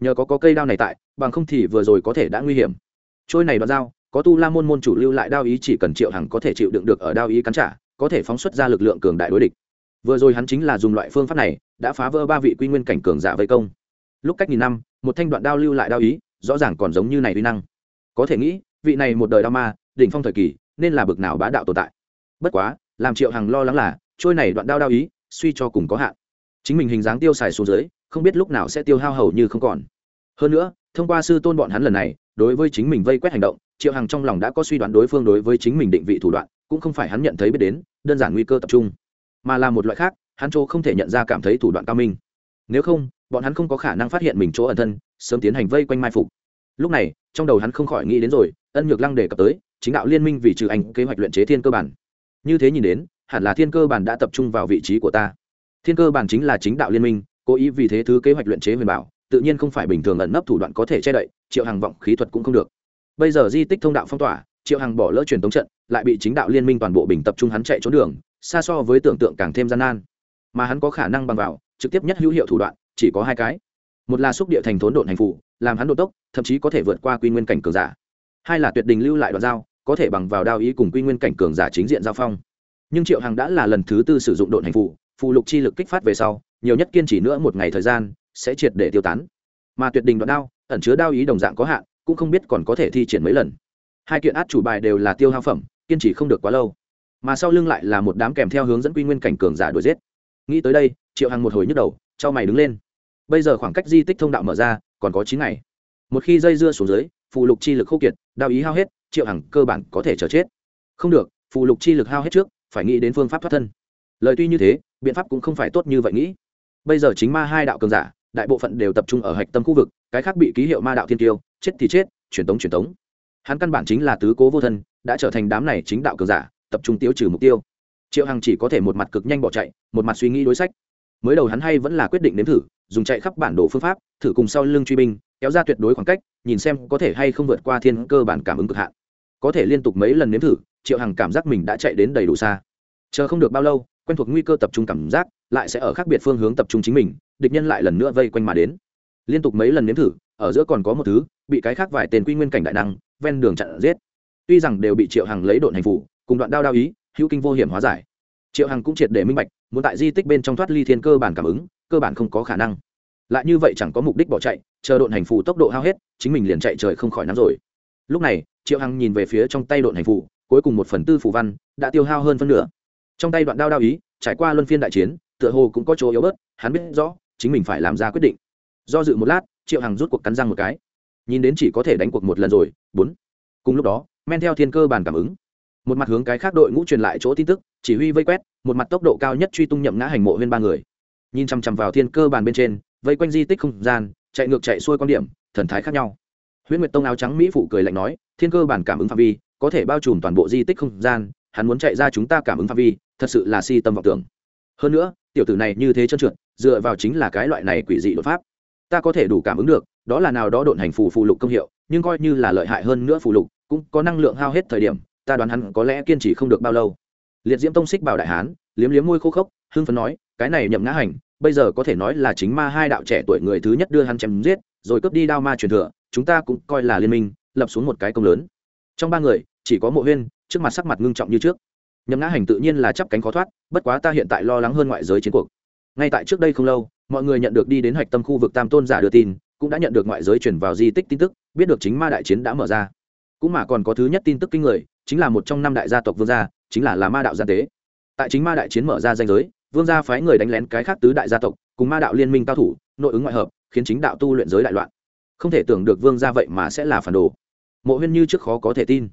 Nhờ có, có cây đao này tại bằng không thì vừa rồi có thể đã nguy hiểm. Trôi này đoạn dao có tu la môn môn chủ lưu lại đao ý chỉ cần triệu hằng có thể chịu đựng được ở đao ý cắn trả có thể phóng xuất ra lực lượng cường đại đối địch vừa rồi hắn chính là dùng loại phương pháp này, đã phá vỡ ba vị quy nguyên cảnh cường giả vây công. Lúc cách nghìn năm, một thanh đoạn đao lưu lại đao ý, rõ ràng còn giống như này uy năng. Có thể nghĩ, vị này một đời đao ma, đỉnh phong thời kỳ, nên là bực nào bá đạo tồn tại. Bất quá, làm triệu hằng lo lắng là, trôi này đoạn đao đao ý, suy cho cùng có hạn. Chính mình hình dáng tiêu xài xuống dưới, không biết lúc nào sẽ tiêu hao hầu như không còn. Hơn nữa, thông qua sư tôn bọn hắn lần này, đối với chính mình vây quét hành động, triệu hằng trong lòng đã có suy đoán đối phương đối với chính mình định vị thủ đoạn, cũng không phải hắn nhận thấy biết đến, đơn giản nguy cơ tập trung mà là một loại khác, hắn chỗ không thể nhận ra cảm thấy thủ đoạn cao minh. Nếu không, bọn hắn không có khả năng phát hiện mình chỗ ẩn thân, sớm tiến hành vây quanh mai phục. Lúc này, trong đầu hắn không khỏi nghĩ đến rồi, ân nhược lăng đề cập tới, chính đạo liên minh vì trừ anh kế hoạch luyện chế thiên cơ bản. Như thế nhìn đến, hẳn là thiên cơ bản đã tập trung vào vị trí của ta. Thiên cơ bản chính là chính đạo liên minh, cố ý vì thế thứ kế hoạch luyện chế huyền bảo, tự nhiên không phải bình thường ẩn nấp thủ đoạn có thể che đậy, triệu hàng vọng khí thuật cũng không được. Bây giờ di tích thông đạo phong tỏa, triệu hàng bỏ lỡ truyền tống trận, lại bị chính đạo liên minh toàn bộ bình tập trung hắn chạy trốn đường xa so với tưởng tượng càng thêm gian nan. Mà hắn có khả năng bằng vào, trực tiếp nhất hữu hiệu thủ đoạn, chỉ có hai cái. Một là xúc địa thành thốn độn hành phụ làm hắn độ tốc, thậm chí có thể vượt qua quy nguyên cảnh cường giả. Hai là tuyệt đình lưu lại đoạn dao có thể bằng vào đao ý cùng quy nguyên cảnh cường giả chính diện giao phong. Nhưng triệu hằng đã là lần thứ tư sử dụng độn hành phụ phụ lục chi lực kích phát về sau, nhiều nhất kiên trì nữa một ngày thời gian, sẽ triệt để tiêu tán. Mà tuyệt đình đoạn đao, ẩn chứa đao ý đồng dạng có hạn, cũng không biết còn có thể thi triển mấy lần. Hai kiện át chủ bài đều là tiêu hao phẩm, kiên trì không được quá lâu mà sau lưng lại là một đám kèm theo hướng dẫn quy nguyên cảnh cường giả đuổi giết. Nghĩ tới đây, triệu hằng một hồi nhức đầu cho mày đứng lên. Bây giờ khoảng cách di tích thông đạo mở ra, còn có chín ngày. Một khi dây dưa xuống dưới phụ lục chi lực khô kiệt đạo ý hao hết, triệu hằng cơ bản có thể chờ chết. Không được phụ lục chi lực hao hết trước, phải nghĩ đến phương pháp thoát thân. Lời tuy như thế, biện pháp cũng không phải tốt như vậy nghĩ. Bây giờ chính ma hai đạo cường giả, đại bộ phận đều tập trung ở hạch tâm khu vực, cái khác bị ký hiệu ma đạo thiên tiêu, chết thì chết, truyền tống truyền tống. Hắn căn bản chính là tứ cố vô thân, đã trở thành đám này chính đạo cường giả tập trung tiêu trừ mục tiêu. Triệu hằng chỉ có thể một mặt cực nhanh bỏ chạy, một mặt suy nghĩ đối sách. Mới đầu hắn hay vẫn là quyết định nếm thử, dùng chạy khắp bản đồ phương pháp, thử cùng sau lưng truy binh, kéo ra tuyệt đối khoảng cách, nhìn xem có thể hay không vượt qua thiên cơ bản cảm ứng cực hạn. Có thể liên tục mấy lần nếm thử, triệu hằng cảm giác mình đã chạy đến đầy đủ xa. Chờ không được bao lâu, quen thuộc nguy cơ tập trung cảm giác lại sẽ ở khác biệt phương hướng tập trung chính mình, địch nhân lại lần nữa vây quanh mà đến. Liên tục mấy lần nếm thử, ở giữa còn có một thứ, bị cái khác vài tên quy nguyên cảnh đại năng ven đường chặn giết. Tuy rằng đều bị triệu hằng lấy độn hành phủ cùng đoạn đao đao ý, hữu kinh vô hiểm hóa giải. Triệu hằng cũng triệt để minh bạch, muốn tại di tích bên trong thoát ly thiên cơ bản cảm ứng, cơ bản không có khả năng. Lại như vậy chẳng có mục đích bỏ chạy, chờ độn hành phủ tốc độ hao hết, chính mình liền chạy trời không khỏi nắm rồi. Lúc này, triệu hằng nhìn về phía trong tay độn hành phủ cuối cùng một phần tư phủ văn, đã tiêu hao hơn phân nửa. Trong tay đoạn đao đao ý, trải qua luân phiên đại chiến, tựa hồ cũng có chỗ yếu bớt, hắn biết rõ, chính mình phải làm ra quyết định. Do dự một lát, triệu hằng rút cuộc cắn răng một cái. Nhìn đến chỉ có thể đánh cuộc một lần rồi, bốn. Cùng lúc đó, men theo thiên cơ bản cảm ứng một mặt hướng cái khác đội ngũ truyền lại chỗ tin tức, chỉ huy vây quét, một mặt tốc độ cao nhất truy tung nhậm ngã hành mộ huyên ba người. Nhìn chằm chằm vào thiên cơ bàn bên trên, vây quanh di tích không gian, chạy ngược chạy xuôi quan điểm, thần thái khác nhau. Huyễn nguyệt tông áo trắng mỹ phụ cười lạnh nói, thiên cơ bản cảm ứng phạm vi, có thể bao trùm toàn bộ di tích không gian, hắn muốn chạy ra chúng ta cảm ứng phạm vi, thật sự là si tâm vọng tưởng. Hơn nữa, tiểu tử này như thế trơn trượt, dựa vào chính là cái loại này quỷ dị đột pháp. Ta có thể đủ cảm ứng được, đó là nào đó độn hành phù phù lục công hiệu, nhưng coi như là lợi hại hơn nữa phù lục, cũng có năng lượng hao hết thời điểm ta đoán hắn có lẽ kiên trì không được bao lâu. Liệt diễm tông xích bảo đại hán, liếm liếm môi khô khốc, hưng phấn nói, cái này nhậm ngã hành, bây giờ có thể nói là chính ma hai đạo trẻ tuổi người thứ nhất đưa hắn chém giết, rồi cướp đi đao ma truyền thừa, chúng ta cũng coi là liên minh, lập xuống một cái công lớn. Trong ba người, chỉ có mộ huyên, trước mặt sắc mặt ngưng trọng như trước. Nhậm ngã hành tự nhiên là chắp cánh khó thoát, bất quá ta hiện tại lo lắng hơn ngoại giới chiến cuộc. Ngay tại trước đây không lâu, mọi người nhận được đi đến hạch tâm khu vực tam tôn giả đưa tin, cũng đã nhận được ngoại giới chuyển vào di tích tin tức, biết được chính ma đại chiến đã mở ra. Cũng mà còn có thứ nhất tin tức kinh người chính là một trong năm đại gia tộc vương gia, chính là là ma đạo gia tế. Tại chính ma đại chiến mở ra danh giới, vương gia phái người đánh lén cái khác tứ đại gia tộc, cùng ma đạo liên minh cao thủ, nội ứng ngoại hợp, khiến chính đạo tu luyện giới đại loạn. Không thể tưởng được vương gia vậy mà sẽ là phản đồ. Mộ huyên như trước khó có thể tin.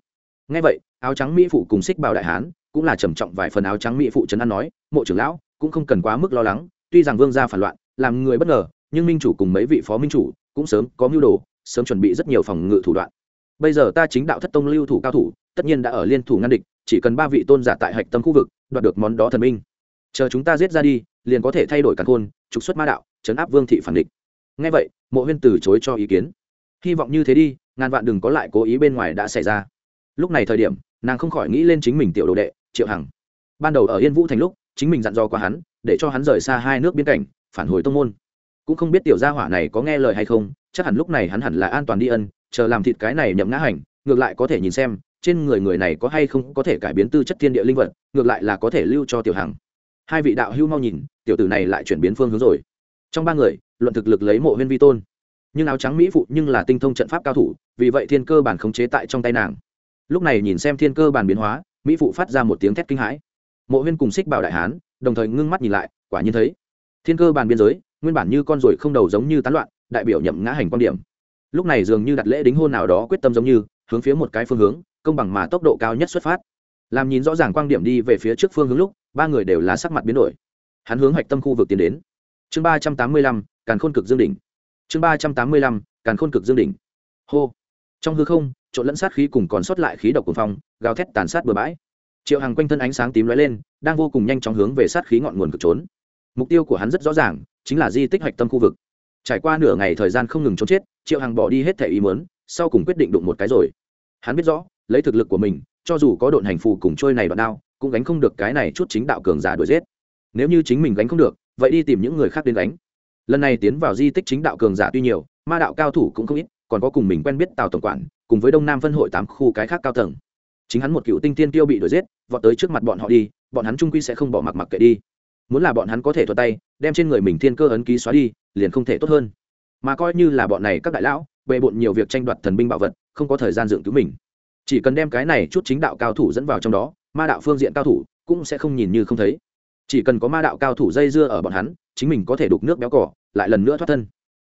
Ngay vậy, áo trắng mỹ phụ cùng xích bào đại hán, cũng là trầm trọng vài phần áo trắng mỹ phụ trấn an nói, mộ trưởng lão, cũng không cần quá mức lo lắng, tuy rằng vương gia phản loạn, làm người bất ngờ, nhưng minh chủ cùng mấy vị phó minh chủ cũng sớm có mưu đồ, sớm chuẩn bị rất nhiều phòng ngự thủ đoạn. Bây giờ ta chính đạo thất tông lưu thủ cao thủ tất nhiên đã ở liên thủ ngăn địch, chỉ cần ba vị tôn giả tại hạch tâm khu vực, đoạt được món đó thần minh. Chờ chúng ta giết ra đi, liền có thể thay đổi căn khôn, trục xuất ma đạo, chấn áp vương thị phản địch. Ngay vậy, mộ huyên từ chối cho ý kiến. Hy vọng như thế đi, ngàn vạn đừng có lại cố ý bên ngoài đã xảy ra. Lúc này thời điểm, nàng không khỏi nghĩ lên chính mình tiểu đồ đệ, triệu hằng. Ban đầu ở yên vũ thành lúc, chính mình dặn dò qua hắn, để cho hắn rời xa hai nước biên cảnh, phản hồi tông môn. Cũng không biết tiểu gia hỏa này có nghe lời hay không, chắc hẳn lúc này hắn hẳn là an toàn đi ân, chờ làm thịt cái này nhậm ngã hành, ngược lại có thể nhìn xem trên người người này có hay không có thể cải biến tư chất thiên địa linh vật, ngược lại là có thể lưu cho tiểu hằng. Hai vị đạo hưu mau nhìn, tiểu tử này lại chuyển biến phương hướng rồi. Trong ba người, luận thực lực lấy mộ huyên vi tôn. Nhưng áo trắng mỹ phụ nhưng là tinh thông trận pháp cao thủ, vì vậy thiên cơ bản khống chế tại trong tay nàng. Lúc này nhìn xem thiên cơ bản biến hóa, mỹ phụ phát ra một tiếng thét kinh hãi. Mộ huyên cùng xích bảo đại hán, đồng thời ngưng mắt nhìn lại, quả nhiên thấy. Thiên cơ bản biên giới, nguyên bản như con ruồi không đầu giống như tán loạn, đại biểu nhậm ngã hành quan điểm. Lúc này dường như đặt lễ đính hôn nào đó quyết tâm giống như, hướng phía một cái phương hướng công bằng mà tốc độ cao nhất xuất phát. Làm nhìn rõ ràng quan điểm đi về phía trước phương hướng lúc, ba người đều là sắc mặt biến đổi. Hắn hướng hạch tâm khu vực tiến đến. Chương ba trăm tám mươi lăm, càn khôn cực dương đỉnh. Chương ba trăm tám mươi lăm, càn khôn cực dương đỉnh. Hô. Trong hư không, trộn lẫn sát khí cùng còn sót lại khí độc cuồng phong, gào thét tàn sát bừa bãi. Triệu hàng quanh thân ánh sáng tím lóe lên, đang vô cùng nhanh chóng hướng về sát khí ngọn nguồn cực trốn. Mục tiêu của hắn rất rõ ràng, chính là di tích hạch tâm khu vực. Trải qua nửa ngày thời gian không ngừng trốn chết, triệu hàng bỏ đi hết thẻ ý mớn sau cùng quyết định đụng một cái rồi. Hắn biết rõ lấy thực lực của mình, cho dù có độn hành phù cùng trôi này đoạn đao, cũng gánh không được cái này chút chính đạo cường giả đuổi giết. Nếu như chính mình gánh không được, vậy đi tìm những người khác đến gánh. Lần này tiến vào di tích chính đạo cường giả tuy nhiều, ma đạo cao thủ cũng không ít, còn có cùng mình quen biết tào tổng quản, cùng với đông nam phân hội tám khu cái khác cao tầng. Chính hắn một cựu tinh tiên tiêu bị đuổi giết, vọt tới trước mặt bọn họ đi, bọn hắn trung quy sẽ không bỏ mặc mặc kệ đi. Muốn là bọn hắn có thể thuật tay, đem trên người mình thiên cơ ấn ký xóa đi, liền không thể tốt hơn. Mà coi như là bọn này các đại lão, bề bộn nhiều việc tranh đoạt thần binh bảo vật, không có thời gian dựng cứu mình chỉ cần đem cái này chút chính đạo cao thủ dẫn vào trong đó, ma đạo phương diện cao thủ cũng sẽ không nhìn như không thấy. Chỉ cần có ma đạo cao thủ dây dưa ở bọn hắn, chính mình có thể đục nước béo cỏ, lại lần nữa thoát thân.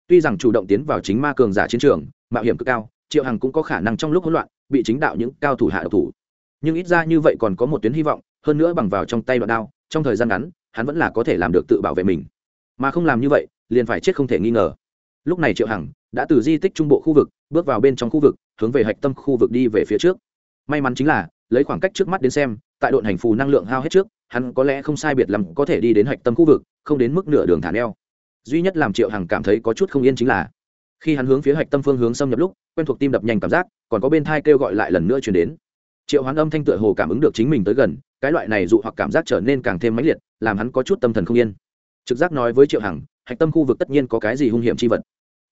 Tuy rằng chủ động tiến vào chính ma cường giả chiến trường, mạo hiểm cực cao, triệu hằng cũng có khả năng trong lúc hỗn loạn bị chính đạo những cao thủ hạ độc thủ. Nhưng ít ra như vậy còn có một tuyến hy vọng, hơn nữa bằng vào trong tay đoạn đao, trong thời gian ngắn, hắn vẫn là có thể làm được tự bảo vệ mình. Mà không làm như vậy, liền phải chết không thể nghi ngờ. Lúc này triệu hằng đã từ di tích trung bộ khu vực bước vào bên trong khu vực, hướng về hạch tâm khu vực đi về phía trước. May mắn chính là, lấy khoảng cách trước mắt đến xem, tại độn hành phù năng lượng hao hết trước, hắn có lẽ không sai biệt lắm có thể đi đến hạch tâm khu vực, không đến mức nửa đường thả neo. Duy nhất làm triệu hằng cảm thấy có chút không yên chính là, khi hắn hướng phía hạch tâm phương hướng xâm nhập lúc, quen thuộc tim đập nhanh cảm giác, còn có bên thai kêu gọi lại lần nữa chuyển đến. Triệu hoán âm thanh tựa hồ cảm ứng được chính mình tới gần, cái loại này dụ hoặc cảm giác trở nên càng thêm mãnh liệt, làm hắn có chút tâm thần không yên. Trực giác nói với triệu hằng, hạch tâm khu vực tất nhiên có cái gì hung hiểm chi vật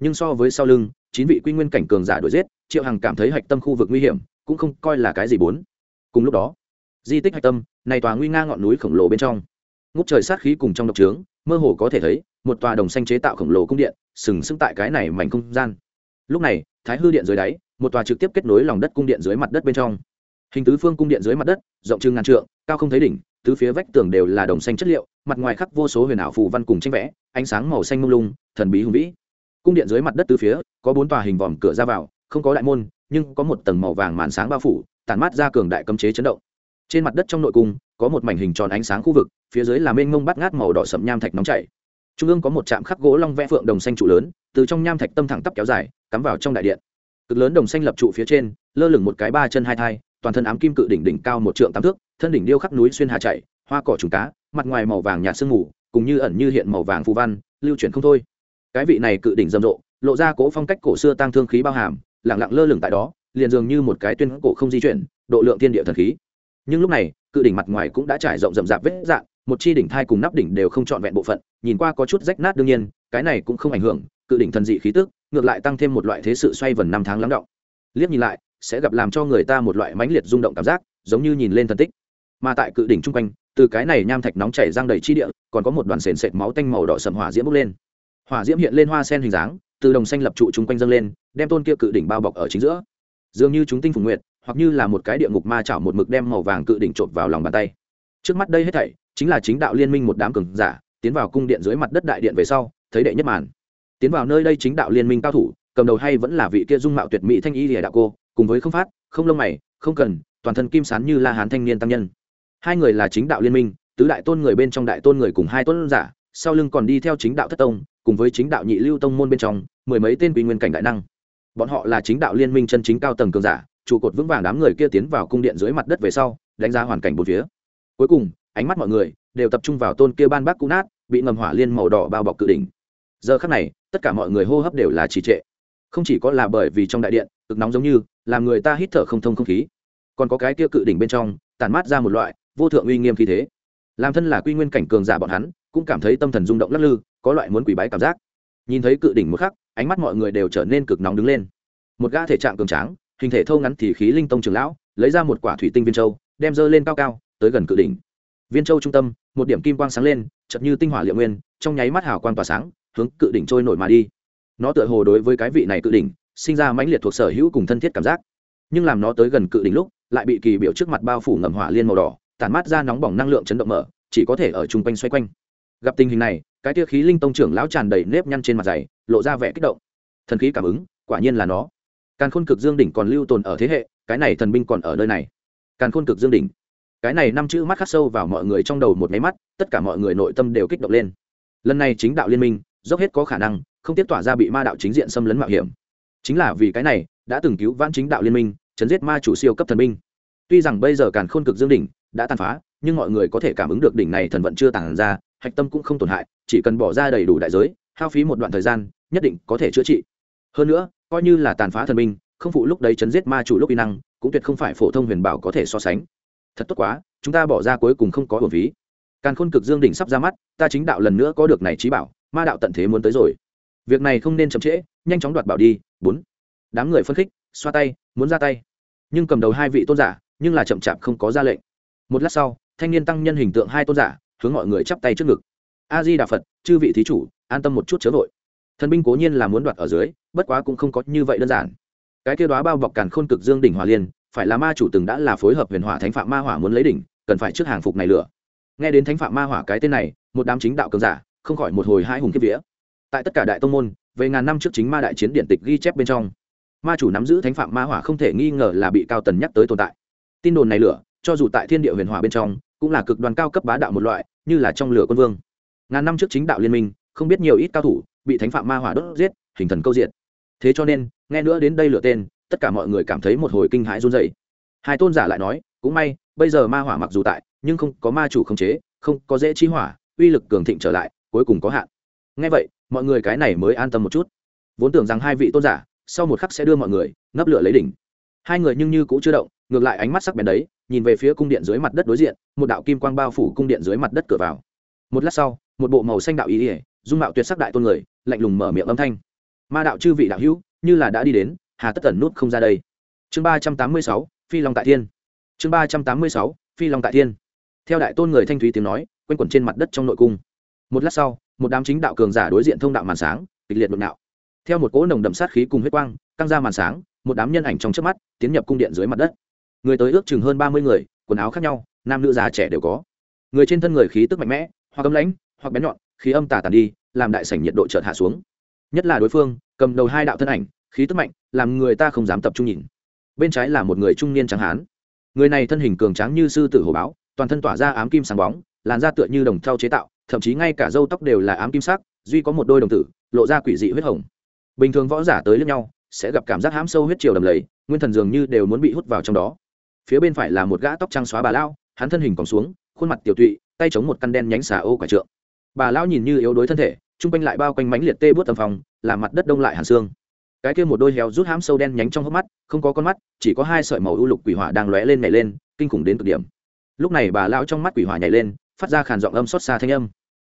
nhưng so với sau lưng, chín vị quy nguyên cảnh cường giả đuổi giết, triệu hằng cảm thấy hạch tâm khu vực nguy hiểm, cũng không coi là cái gì bốn. Cùng lúc đó, di tích hạch tâm, này tòa nguy nga ngọn núi khổng lồ bên trong. Ngút trời sát khí cùng trong độc trướng, mơ hồ có thể thấy, một tòa đồng xanh chế tạo khổng lồ cung điện, sừng sững tại cái này mảnh không gian. Lúc này, thái hư điện dưới đáy, một tòa trực tiếp kết nối lòng đất cung điện dưới mặt đất bên trong. Hình tứ phương cung điện dưới mặt đất, rộng chừng ngàn trượng, cao không thấy đỉnh, tứ phía vách tường đều là đồng xanh chất liệu, mặt ngoài khắc vô số huyền ảo phù văn cùng tranh vẽ, ánh sáng màu xanh mông lung, thần bí hùng vĩ cung điện dưới mặt đất từ phía, có bốn tòa hình vòm cửa ra vào, không có đại môn, nhưng có một tầng màu vàng màn sáng bao phủ, tản mát ra cường đại cấm chế chấn động. Trên mặt đất trong nội cung, có một mảnh hình tròn ánh sáng khu vực, phía dưới là mênh mông bắt ngát màu đỏ sậm nham thạch nóng chảy. Trung ương có một trạm khắc gỗ long vẽ phượng đồng xanh trụ lớn, từ trong nham thạch tâm thẳng tắp kéo dài, cắm vào trong đại điện. Cực lớn đồng xanh lập trụ phía trên, lơ lửng một cái ba chân hai thai, toàn thân ám kim cự đỉnh đỉnh cao một trượng tám thước, thân đỉnh điêu khắc núi xuyên hà chạy hoa cỏ trùng cá, mặt ngoài màu vàng nhạt sương mù, cùng như ẩn như hiện màu vàng phù văn, lưu chuyển không thôi cái vị này cự đỉnh rầm rộ, lộ ra cỗ phong cách cổ xưa tăng thương khí bao hàm lẳng lặng lơ lửng tại đó, liền dường như một cái tuyên cổ không di chuyển, độ lượng thiên địa thần khí. Nhưng lúc này, cự đỉnh mặt ngoài cũng đã trải rộng rậm rạp vết dạn một chi đỉnh thai cùng nắp đỉnh đều không trọn vẹn bộ phận, nhìn qua có chút rách nát đương nhiên, cái này cũng không ảnh hưởng, cự đỉnh thần dị khí tức, ngược lại tăng thêm một loại thế sự xoay vần năm tháng lắng động. Liếc nhìn lại, sẽ gặp làm cho người ta một loại mãnh liệt rung động cảm giác, giống như nhìn lên thần tích. Mà tại cự đỉnh chung quanh, từ cái này nham thạch nóng chảy giang đầy chi địa, còn có một đoàn sền sệt máu tanh màu đỏ sầm hỏa diễm bốc lên hỏa diễm hiện lên hoa sen hình dáng, từ đồng xanh lập trụ chung quanh dâng lên, đem tôn kia cự đỉnh bao bọc ở chính giữa. Dường như chúng tinh phùng nguyệt, hoặc như là một cái địa ngục ma chảo một mực đem màu vàng cự đỉnh trộn vào lòng bàn tay. Trước mắt đây hết thảy, chính là chính đạo liên minh một đám cường giả, tiến vào cung điện dưới mặt đất đại điện về sau, thấy đệ nhất màn. Tiến vào nơi đây chính đạo liên minh cao thủ, cầm đầu hay vẫn là vị kia dung mạo tuyệt mỹ thanh y lìa đạo cô, cùng với không phát, không lông mày, không cần, toàn thân kim sán như la hán thanh niên tăng nhân. Hai người là chính đạo liên minh, tứ đại tôn người bên trong đại tôn người cùng hai tôn giả, sau lưng còn đi theo chính đạo thất tông cùng với chính đạo nhị lưu tông môn bên trong, mười mấy tên quy nguyên cảnh đại năng. Bọn họ là chính đạo liên minh chân chính cao tầng cường giả, trụ cột vững vàng đám người kia tiến vào cung điện dưới mặt đất về sau, đánh giá hoàn cảnh bốn phía. Cuối cùng, ánh mắt mọi người đều tập trung vào tôn kia ban bác cũ nát, bị ngầm hỏa liên màu đỏ bao bọc cự đỉnh. Giờ khắc này, tất cả mọi người hô hấp đều là trì trệ. Không chỉ có là bởi vì trong đại điện, cực nóng giống như, làm người ta hít thở không thông không khí. Còn có cái kia cự đỉnh bên trong tàn mát ra một loại vô thượng uy nghiêm khí thế. Làm thân là quy nguyên cảnh cường giả bọn hắn, cũng cảm thấy tâm thần rung động lắc lư có loại muốn quỷ bái cảm giác. Nhìn thấy cự đỉnh một khắc, ánh mắt mọi người đều trở nên cực nóng đứng lên. Một gã thể trạng cường tráng, hình thể thâu ngắn thì khí linh tông trường lão, lấy ra một quả thủy tinh viên châu, đem dơ lên cao cao, tới gần cự đỉnh. Viên châu trung tâm, một điểm kim quang sáng lên, chợt như tinh hỏa liệu nguyên, trong nháy mắt hào quang tỏa sáng, hướng cự đỉnh trôi nổi mà đi. Nó tựa hồ đối với cái vị này cự đỉnh, sinh ra mãnh liệt thuộc sở hữu cùng thân thiết cảm giác. Nhưng làm nó tới gần cự đỉnh lúc, lại bị kỳ biểu trước mặt bao phủ ngầm hỏa liên màu đỏ, tản mát ra nóng bỏng năng lượng chấn động mở, chỉ có thể ở chung quanh xoay quanh gặp tình hình này, cái tia khí linh tông trưởng lão tràn đầy nếp nhăn trên mặt dày, lộ ra vẻ kích động. Thần khí cảm ứng, quả nhiên là nó. Càn khôn cực dương đỉnh còn lưu tồn ở thế hệ, cái này thần binh còn ở nơi này. Càn khôn cực dương đỉnh. Cái này năm chữ mắt khắc sâu vào mọi người trong đầu một máy mắt, tất cả mọi người nội tâm đều kích động lên. Lần này chính đạo liên minh, dốc hết có khả năng, không tiếp tỏa ra bị ma đạo chính diện xâm lấn mạo hiểm. Chính là vì cái này, đã từng cứu vãn chính đạo liên minh, chấn giết ma chủ siêu cấp thần binh. Tuy rằng bây giờ càn khôn cực dương đỉnh đã tàn phá, nhưng mọi người có thể cảm ứng được đỉnh này thần vận chưa tàn ra hạch tâm cũng không tổn hại, chỉ cần bỏ ra đầy đủ đại giới, hao phí một đoạn thời gian, nhất định có thể chữa trị. Hơn nữa, coi như là tàn phá thần minh không phụ lúc đấy chấn giết ma chủ lúc uy năng, cũng tuyệt không phải phổ thông huyền bảo có thể so sánh. Thật tốt quá, chúng ta bỏ ra cuối cùng không có hồn phí. Càn khôn cực dương đỉnh sắp ra mắt, ta chính đạo lần nữa có được này trí bảo, ma đạo tận thế muốn tới rồi. Việc này không nên chậm trễ, nhanh chóng đoạt bảo đi. Bốn. Đám người phân khích, xoa tay, muốn ra tay. Nhưng cầm đầu hai vị tôn giả, nhưng là chậm chạp không có ra lệnh. Một lát sau, thanh niên tăng nhân hình tượng hai tôn giả hướng mọi người chắp tay trước ngực. A di đà phật, chư vị thí chủ, an tâm một chút chớ vội. Thần binh cố nhiên là muốn đoạt ở dưới, bất quá cũng không có như vậy đơn giản. Cái kêu đoá bao bọc càn khôn cực dương đỉnh hòa liên, phải là ma chủ từng đã là phối hợp huyền hỏa thánh phạm ma hỏa muốn lấy đỉnh, cần phải trước hàng phục này lửa. Nghe đến thánh phạm ma hỏa cái tên này, một đám chính đạo cường giả, không khỏi một hồi hai hùng kiếp vía. Tại tất cả đại tông môn, về ngàn năm trước chính ma đại chiến điện tịch ghi chép bên trong, ma chủ nắm giữ thánh phạm ma hỏa không thể nghi ngờ là bị cao tần nhắc tới tồn tại. Tin đồn này lửa, cho dù tại thiên địa huyền hỏa bên trong, cũng là cực đoàn cao cấp bá đạo một loại như là trong lửa quân vương. Ngàn năm trước chính đạo liên minh, không biết nhiều ít cao thủ, bị thánh phạm ma hỏa đốt giết, hình thần câu diện thế cho nên, nghe nữa đến đây lửa tên, tất cả mọi người cảm thấy một hồi kinh hãi run dày hai tôn giả lại nói, cũng may, bây giờ ma hỏa mặc dù tại, nhưng không có ma chủ khống chế, không có dễ chi hỏa, uy lực cường thịnh trở lại, cuối cùng có hạn. Nghe vậy, mọi người cái này mới an tâm một chút. Vốn tưởng rằng hai vị tôn giả, sau một khắc sẽ đưa mọi người, ngấp lửa lấy đỉnh. Hai người nhưng như cũng chưa động, ngược lại ánh mắt sắc bén đấy nhìn về phía cung điện dưới mặt đất đối diện, một đạo kim quang bao phủ cung điện dưới mặt đất cửa vào. Một lát sau, một bộ màu xanh đạo ý ỉa dung mạo tuyệt sắc đại tôn người, lạnh lùng mở miệng âm thanh. Ma đạo chư vị đạo hữu, như là đã đi đến, hà tất tẩn nút không ra đây. Chương ba trăm tám mươi sáu, phi long tại thiên. Chương ba trăm tám mươi sáu, phi long tại thiên. Theo đại tôn người thanh thúy tiếng nói, quanh quẩn trên mặt đất trong nội cung. Một lát sau, một đám chính đạo cường giả đối diện thông đạo màn sáng, kịch liệt nội nạo. Theo một cỗ nồng đậm sát khí cùng huyết quang, căng ra màn sáng, một đám nhân ảnh trong trước mắt, tiến nhập cung điện dưới mặt đất người tới ước chừng hơn ba mươi người, quần áo khác nhau, nam nữ già trẻ đều có. Người trên thân người khí tức mạnh mẽ, hoặc âm lãnh, hoặc bén nhọn, khí âm tà tàn đi, làm đại sảnh nhiệt độ chợt hạ xuống. Nhất là đối phương, cầm đầu hai đạo thân ảnh, khí tức mạnh, làm người ta không dám tập trung nhìn. Bên trái là một người trung niên trắng hán. Người này thân hình cường tráng như sư tử hổ báo, toàn thân tỏa ra ám kim sáng bóng, làn da tựa như đồng thau chế tạo, thậm chí ngay cả râu tóc đều là ám kim sắc, duy có một đôi đồng tử, lộ ra quỷ dị huyết hồng. Bình thường võ giả tới lẫn nhau, sẽ gặp cảm giác hãm sâu huyết chiều đầm lầy, nguyên thần dường như đều muốn bị hút vào trong đó phía bên phải là một gã tóc trắng xóa bà lao hắn thân hình còn xuống, khuôn mặt tiểu tụy, tay chống một căn đen nhánh xà ô quả trượng. Bà lao nhìn như yếu đuối thân thể, chung quanh lại bao quanh mánh liệt tê bút tầm phòng làm mặt đất đông lại hàn xương. Cái kia một đôi heo rút hám sâu đen nhánh trong hốc mắt, không có con mắt, chỉ có hai sợi màu u lục quỷ hỏa đang lóe lên nhảy lên, kinh khủng đến cực điểm. Lúc này bà lão trong mắt quỷ hỏa nhảy lên, phát ra khàn giọng âm xót xa thanh âm.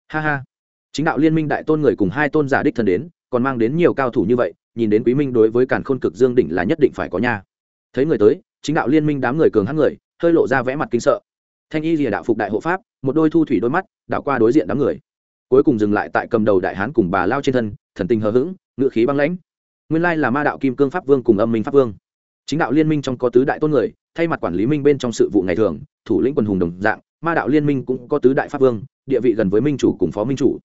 Ha ha. Chính đạo liên minh đại tôn người cùng hai tôn giả đích thân đến, còn mang đến nhiều cao thủ như vậy, nhìn đến quý minh đối với càn khôn cực dương đỉnh là nhất định phải có nha. Thấy người tới chính đạo liên minh đám người cường hãn người, hơi lộ ra vẽ mặt kinh sợ. Thanh y lìa đạo phục đại hộ pháp, một đôi thu thủy đôi mắt đạo qua đối diện đám người. Cuối cùng dừng lại tại cầm đầu đại hán cùng bà lao trên thân, thần tình hờ hững ngự khí băng lãnh. Nguyên lai là ma đạo kim cương pháp vương cùng âm minh pháp vương. Chính đạo liên minh trong có tứ đại tôn người, thay mặt quản lý minh bên trong sự vụ ngày thường, thủ lĩnh quần hùng đồng dạng, ma đạo liên minh cũng có tứ đại pháp vương, địa vị gần với minh chủ cùng phó minh chủ.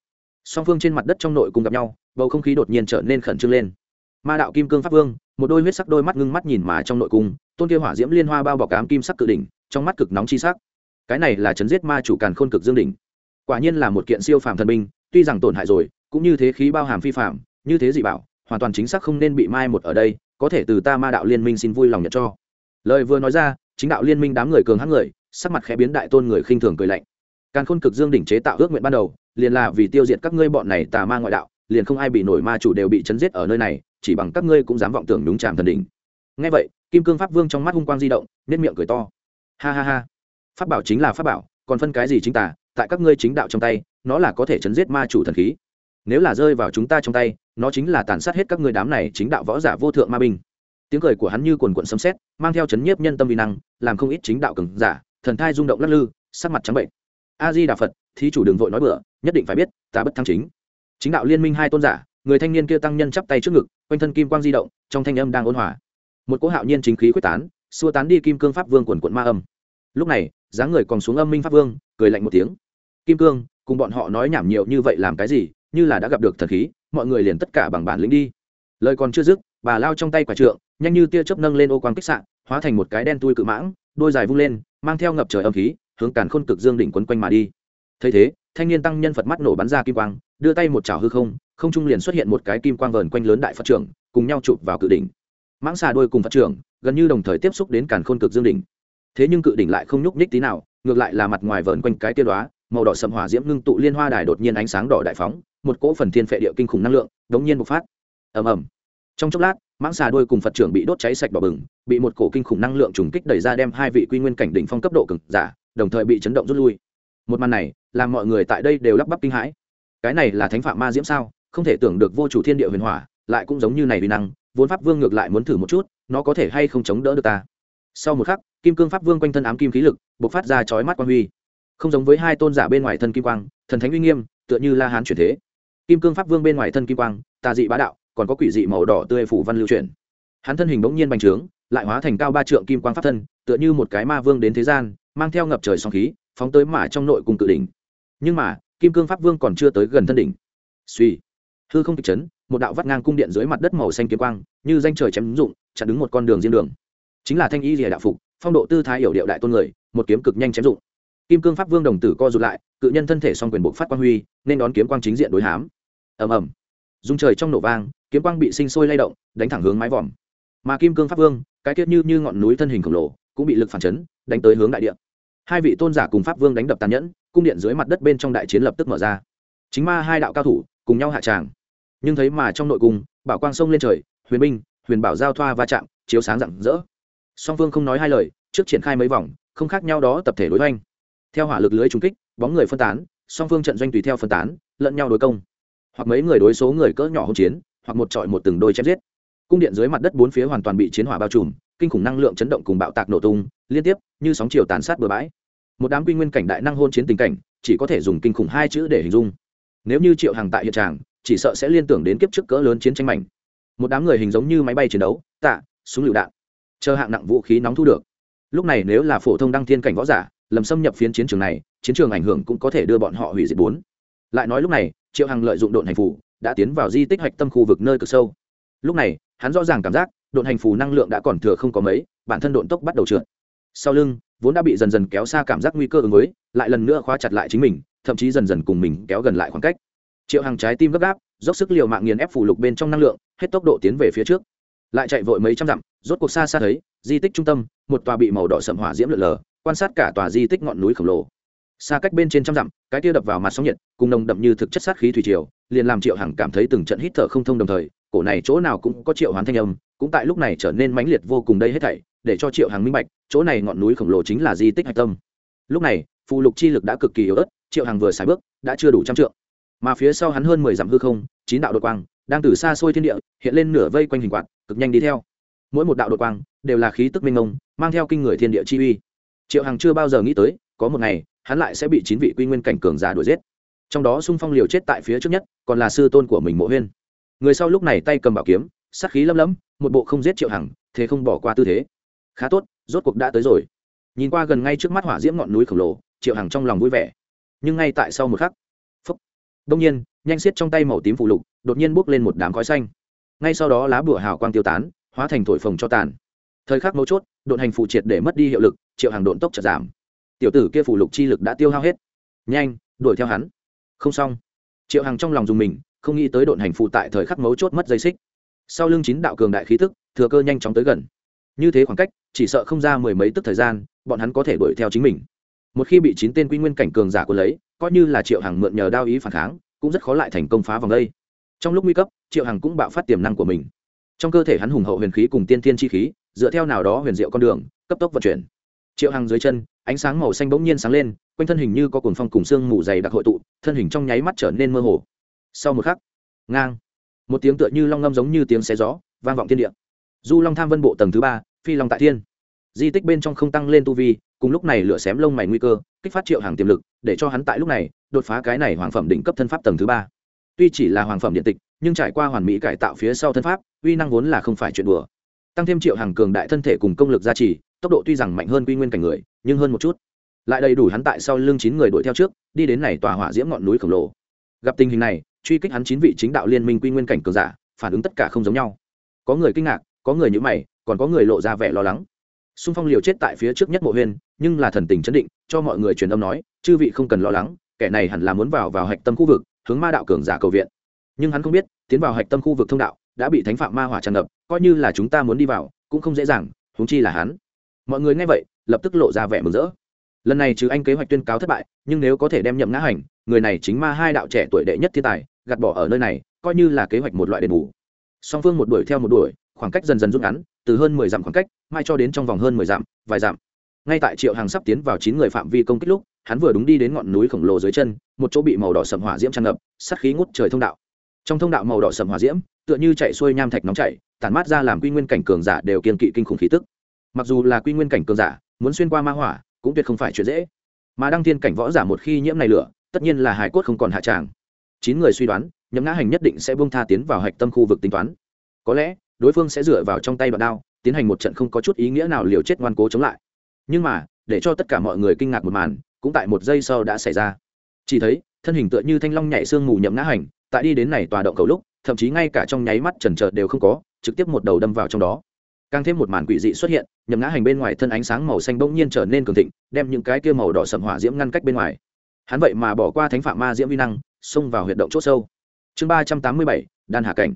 Song phương trên mặt đất trong nội cùng gặp nhau, bầu không khí đột nhiên trở nên khẩn trương lên. Ma đạo kim cương pháp vương một đôi huyết sắc đôi mắt ngưng mắt nhìn mà trong nội cung, tôn kia hỏa diễm liên hoa bao bọc cám kim sắc cự đỉnh, trong mắt cực nóng chi sắc. Cái này là chấn giết ma chủ càn khôn cực dương đỉnh. Quả nhiên là một kiện siêu phàm thần binh, tuy rằng tổn hại rồi, cũng như thế khí bao hàm phi phạm như thế dị bảo, hoàn toàn chính xác không nên bị mai một ở đây, có thể từ ta ma đạo liên minh xin vui lòng nhận cho. Lời vừa nói ra, chính đạo liên minh đám người cường hãn người, sắc mặt khẽ biến đại tôn người khinh thường cười lạnh. Càn khôn cực dương đỉnh chế tạo ước nguyện ban đầu, liền là vì tiêu diệt các ngươi bọn này tà ma ngoại đạo, liền không ai bị nổi ma chủ đều bị chấn giết ở nơi này chỉ bằng các ngươi cũng dám vọng tưởng đúng trạm thần đỉnh. Ngay vậy, kim cương pháp vương trong mắt hung quang di động nết miệng cười to. Ha ha ha. Pháp bảo chính là pháp bảo, còn phân cái gì chính tả tại các ngươi chính đạo trong tay, nó là có thể chấn giết ma chủ thần khí. Nếu là rơi vào chúng ta trong tay, nó chính là tàn sát hết các ngươi đám này chính đạo võ giả vô thượng ma binh. Tiếng cười của hắn như quần quận sấm xét mang theo chấn nhiếp nhân tâm vi năng, làm không ít chính đạo cường giả, thần thai rung động lắc lư, sắc mặt trắng bệnh. A di đà phật, thí chủ đường vội nói bừa, nhất định phải biết, ta bất thăng chính. Chính đạo liên minh hai tôn giả người thanh niên kia tăng nhân chắp tay trước ngực, quanh thân kim quang di động, trong thanh âm đang ôn hòa. Một cỗ hạo nhiên chính khí quyết tán, xua tán đi kim cương pháp vương quần quận ma âm. Lúc này, dáng người còn xuống âm minh pháp vương, cười lạnh một tiếng. Kim cương, cùng bọn họ nói nhảm nhiều như vậy làm cái gì, như là đã gặp được thần khí, mọi người liền tất cả bằng bản lĩnh đi. Lời còn chưa dứt, bà lao trong tay quả trượng, nhanh như tia chớp nâng lên ô quang kích sạn hóa thành một cái đen tui cự mãng, đôi dài vung lên, mang theo ngập trời âm khí, hướng càn khôn cực dương đỉnh quấn quanh mà đi. Thấy thế, thanh niên tăng nhân phật mắt nổ bắn ra kim quang, đưa tay một chảo hư không không trung liền xuất hiện một cái kim quang vờn quanh lớn đại phật trưởng, cùng nhau chụp vào cự đỉnh. Mãng xà đôi cùng phật trưởng, gần như đồng thời tiếp xúc đến càn khôn cực dương đỉnh. Thế nhưng cự đỉnh lại không nhúc nhích tí nào, ngược lại là mặt ngoài vờn quanh cái tiêu đoá màu đỏ sầm hỏa diễm ngưng tụ liên hoa đài đột nhiên ánh sáng đỏ đại phóng, một cỗ phần thiên phệ địa kinh khủng năng lượng đống nhiên bộc phát. Ầm ầm. Trong chốc lát, mãng xà đuôi cùng phật trưởng bị đốt cháy sạch đỏ bừng, bị một cổ kinh khủng năng lượng trùng kích đẩy ra đem hai vị quy nguyên cảnh đỉnh phong cấp độ cực giả, đồng thời bị chấn động rút lui. Một màn này, làm mọi người tại đây đều lắp bắp kinh hãi. Cái này là thánh phạm ma diễm sao? Không thể tưởng được vô chủ thiên địa huyền hỏa, lại cũng giống như này vì năng, vốn pháp vương ngược lại muốn thử một chút, nó có thể hay không chống đỡ được ta. Sau một khắc, kim cương pháp vương quanh thân ám kim khí lực b ộ c phát ra chói mắt quang huy. Không giống với hai tôn giả bên ngoài thân kim quang, thần thánh uy nghiêm, tựa như la hán chuyển thế. Kim cương pháp vương bên ngoài thân kim quang, tà dị bá đạo, còn có quỷ dị màu đỏ tươi phủ văn lưu chuyển. Hắn thân hình bỗng nhiên bành trướng, lại hóa thành cao ba trượng kim quang pháp thân, tựa như một cái ma vương đến thế gian, mang theo ngập trời song khí, phóng tới mà trong nội cùng cự đỉnh. Nhưng mà, kim cương pháp vương còn chưa tới gần thân đỉnh. Suy hư không kịch chấn, một đạo vắt ngang cung điện dưới mặt đất màu xanh kiếm quang, như danh trời chém dụng, chặn đứng một con đường riêng đường. Chính là thanh y rìa đạo phục, phong độ tư thái hiểu điệu đại tôn người, một kiếm cực nhanh chém dụng. Kim cương pháp vương đồng tử co rụt lại, cự nhân thân thể song quyền buộc phát quang huy, nên đón kiếm quang chính diện đối hám. Ầm ầm. Dung trời trong nổ vang, kiếm quang bị sinh sôi lay động, đánh thẳng hướng mái vòm. Mà kim cương pháp vương, cái tiết như như ngọn núi thân hình khổng lồ, cũng bị lực phản chấn, đánh tới hướng đại địa. Hai vị tôn giả cùng pháp vương đánh đập tàn nhẫn, cung điện dưới mặt đất bên trong đại chiến lập tức mở ra. Chính ma hai đạo cao thủ cùng nhau hạ tràng. Nhưng thấy mà trong nội cung, bảo quang sông lên trời, huyền binh, huyền bảo giao thoa va chạm, chiếu sáng rạng rỡ. Song phương không nói hai lời, trước triển khai mấy vòng, không khác nhau đó tập thể đối oanh theo hỏa lực lưới trúng kích, bóng người phân tán, song phương trận doanh tùy theo phân tán, lẫn nhau đối công. Hoặc mấy người đối số người cỡ nhỏ hỗn chiến, hoặc một trọi một từng đôi chém giết. Cung điện dưới mặt đất bốn phía hoàn toàn bị chiến hỏa bao trùm, kinh khủng năng lượng chấn động cùng bạo tạc nổ tung, liên tiếp, như sóng chiều tàn sát bừa bãi. Một đám quy nguyên cảnh đại năng hôn chiến tình cảnh, chỉ có thể dùng kinh khủng hai chữ để hình dung nếu như triệu hàng tại hiện tràng chỉ sợ sẽ liên tưởng đến kiếp trước cỡ lớn chiến tranh mảnh. Một đám người hình giống như máy bay chiến đấu, tạ, súng lựu đạn, chờ hạng nặng vũ khí nóng thu được. Lúc này nếu là phổ thông đăng thiên cảnh võ giả, lầm xâm nhập phiến chiến trường này, chiến trường ảnh hưởng cũng có thể đưa bọn họ hủy diệt bốn. Lại nói lúc này, triệu hằng lợi dụng độn hành phủ đã tiến vào di tích hạch tâm khu vực nơi cực sâu. Lúc này, hắn rõ ràng cảm giác, độn hành phù năng lượng đã còn thừa không có mấy, bản thân độn tốc bắt đầu trượt. Sau lưng, vốn đã bị dần dần kéo xa cảm giác nguy cơ ứng với, lại lần nữa khóa chặt lại chính mình thậm chí dần dần cùng mình kéo gần lại khoảng cách. Triệu hàng trái tim gấp gáp, dốc sức liều mạng nghiền ép phủ lục bên trong năng lượng, hết tốc độ tiến về phía trước. Lại chạy vội mấy trăm dặm, rốt cuộc xa xa thấy, di tích trung tâm, một tòa bị màu đỏ sậm hỏa diễm lượn lờ, quan sát cả tòa di tích ngọn núi khổng lồ. Xa cách bên trên trăm dặm, cái tia đập vào mặt sóng nhiệt, cùng nồng đậm như thực chất sát khí thủy triều, liền làm triệu hằng cảm thấy từng trận hít thở không thông đồng thời, cổ này chỗ nào cũng có triệu hoán thanh âm, cũng tại lúc này trở nên mãnh liệt vô cùng đây hết thảy, để cho triệu hằng minh bạch, chỗ này ngọn núi khổng lồ chính là di tích hạch tâm. Lúc này, Phù lục chi lực đã cực kỳ yếu ớt triệu hằng vừa xài bước, đã chưa đủ trăm trượng. Mà phía sau hắn hơn mười dặm hư không, chín đạo đột quang, đang từ xa xôi thiên địa, hiện lên nửa vây quanh hình quạt, cực nhanh đi theo. Mỗi một đạo đột quang, đều là khí tức minh ông mang theo kinh người thiên địa chi uy. Triệu hằng chưa bao giờ nghĩ tới, có một ngày, hắn lại sẽ bị chín vị quy nguyên cảnh cường giả đuổi giết. Trong đó xung phong liều chết tại phía trước nhất, còn là sư tôn của mình mộ huyên. Người sau lúc này tay cầm bảo kiếm, sát khí lấm lấm, một bộ không giết triệu hằng, thế không bỏ qua tư thế. Khá tốt, rốt cuộc đã tới rồi. Nhìn qua gần ngay trước mắt hỏa diễm ngọn núi khổng lồ, triệu hằng trong lòng vui vẻ nhưng ngay tại sau một khắc phấp đông nhiên, nhanh xiết trong tay màu tím phụ lục, đột nhiên bốc lên một đám khói xanh. Ngay sau đó lá bùa hào quang tiêu tán, hóa thành thổi phồng cho tàn. Thời khắc mấu chốt, độn hành phụ triệt để mất đi hiệu lực, triệu hàng độn tốc chật giảm. Tiểu tử kia phụ lục chi lực đã tiêu hao hết. Nhanh, đuổi theo hắn. Không xong. Triệu hàng trong lòng dùng mình, không nghĩ tới độn hành phụ tại thời khắc mấu chốt mất dây xích. Sau lưng chín đạo cường đại khí tức, thừa cơ nhanh chóng tới gần. Như thế khoảng cách, chỉ sợ không ra mười mấy tức thời gian, bọn hắn có thể đuổi theo chính mình một khi bị chín tên quy nguyên cảnh cường giả của lấy, coi như là triệu hằng mượn nhờ đao ý phản kháng, cũng rất khó lại thành công phá vòng đây. Trong lúc nguy cấp, triệu hằng cũng bạo phát tiềm năng của mình. Trong cơ thể hắn hùng hậu huyền khí cùng tiên thiên chi khí, dựa theo nào đó huyền diệu con đường, cấp tốc vận chuyển. Triệu hằng dưới chân, ánh sáng màu xanh bỗng nhiên sáng lên, quanh thân hình như có cồn phong cùng xương mù dày đặc hội tụ, thân hình trong nháy mắt trở nên mơ hồ. Sau một khắc, ngang, một tiếng tựa như long ngâm giống như tiếng xé gió, vang vọng thiên địa. Du long tham vân bộ tầng thứ ba, phi long tại thiên. Di tích bên trong không tăng lên tu vi cùng lúc này lửa xém lông mày nguy cơ, kích phát triệu hàng tiềm lực, để cho hắn tại lúc này, đột phá cái này hoàng phẩm đỉnh cấp thân pháp tầng thứ ba. Tuy chỉ là hoàng phẩm điện tịch, nhưng trải qua hoàn mỹ cải tạo phía sau thân pháp, uy năng vốn là không phải chuyện đùa. Tăng thêm triệu hàng cường đại thân thể cùng công lực gia trì, tốc độ tuy rằng mạnh hơn quy nguyên cảnh người, nhưng hơn một chút. Lại đầy đủ hắn tại sau lưng chín người đuổi theo trước, đi đến này tòa hỏa diễm ngọn núi khổng lồ. Gặp tình hình này, truy kích hắn chín vị chính đạo liên minh quy nguyên cảnh cường giả, phản ứng tất cả không giống nhau. Có người kinh ngạc, có người nhữ mày, còn có người lộ ra vẻ lo lắng. Xung phong liều chết tại phía trước nhất mộ huyên nhưng là thần tình chấn định, cho mọi người truyền âm nói, chư vị không cần lo lắng, kẻ này hẳn là muốn vào vào hạch tâm khu vực, hướng ma đạo cường giả cầu viện. Nhưng hắn không biết, tiến vào hạch tâm khu vực thông đạo, đã bị thánh phạm ma hỏa tràn ngập, coi như là chúng ta muốn đi vào, cũng không dễ dàng, huống chi là hắn. Mọi người nghe vậy, lập tức lộ ra vẻ mừng rỡ. Lần này trừ anh kế hoạch tuyên cáo thất bại, nhưng nếu có thể đem nhậm ngã hành, người này chính ma hai đạo trẻ tuổi đệ nhất thiên tài, gạt bỏ ở nơi này, coi như là kế hoạch một loại đền bù. Song phương một đuổi theo một đuổi, khoảng cách dần dần rút ngắn, từ hơn mười dặm khoảng cách, mai cho đến trong vòng hơn mười dặm, vài dặm ngay tại triệu hàng sắp tiến vào chín người phạm vi công kích lúc, hắn vừa đúng đi đến ngọn núi khổng lồ dưới chân, một chỗ bị màu đỏ sầm hỏa diễm tràn ngập sắt khí ngút trời thông đạo. Trong thông đạo màu đỏ sầm hỏa diễm, tựa như chạy xuôi nham thạch nóng chảy, tản mát ra làm quy nguyên cảnh cường giả đều kiên kỵ kinh khủng khí tức. Mặc dù là quy nguyên cảnh cường giả, muốn xuyên qua ma hỏa, cũng tuyệt không phải chuyện dễ. Mà đăng thiên cảnh võ giả một khi nhiễm này lửa, tất nhiên là hải cốt không còn hạ tràng. Chín người suy đoán nhấm ngã hành nhất định sẽ buông tha tiến vào hạch tâm khu vực tính toán. Có lẽ, đối phương sẽ dựa vào trong tay đoạn đao, tiến hành một trận không có chút ý nghĩa nào liều chết ngoan cố chống lại nhưng mà, để cho tất cả mọi người kinh ngạc một màn, cũng tại một giây sau đã xảy ra. Chỉ thấy, thân hình tựa như thanh long nhảy sương mù nhậm ngã hành, tại đi đến này tòa động cầu lúc, thậm chí ngay cả trong nháy mắt trần trợt đều không có, trực tiếp một đầu đâm vào trong đó. Càng thêm một màn quỷ dị xuất hiện, nhậm ngã hành bên ngoài thân ánh sáng màu xanh bỗng nhiên trở nên cường thịnh, đem những cái kia màu đỏ sầm hỏa diễm ngăn cách bên ngoài. Hắn vậy mà bỏ qua thánh phạm ma diễm vi năng, xông vào huyệt động c h ỗ sâu. Chương ba trăm tám mươi bảy, đan hạ cảnh.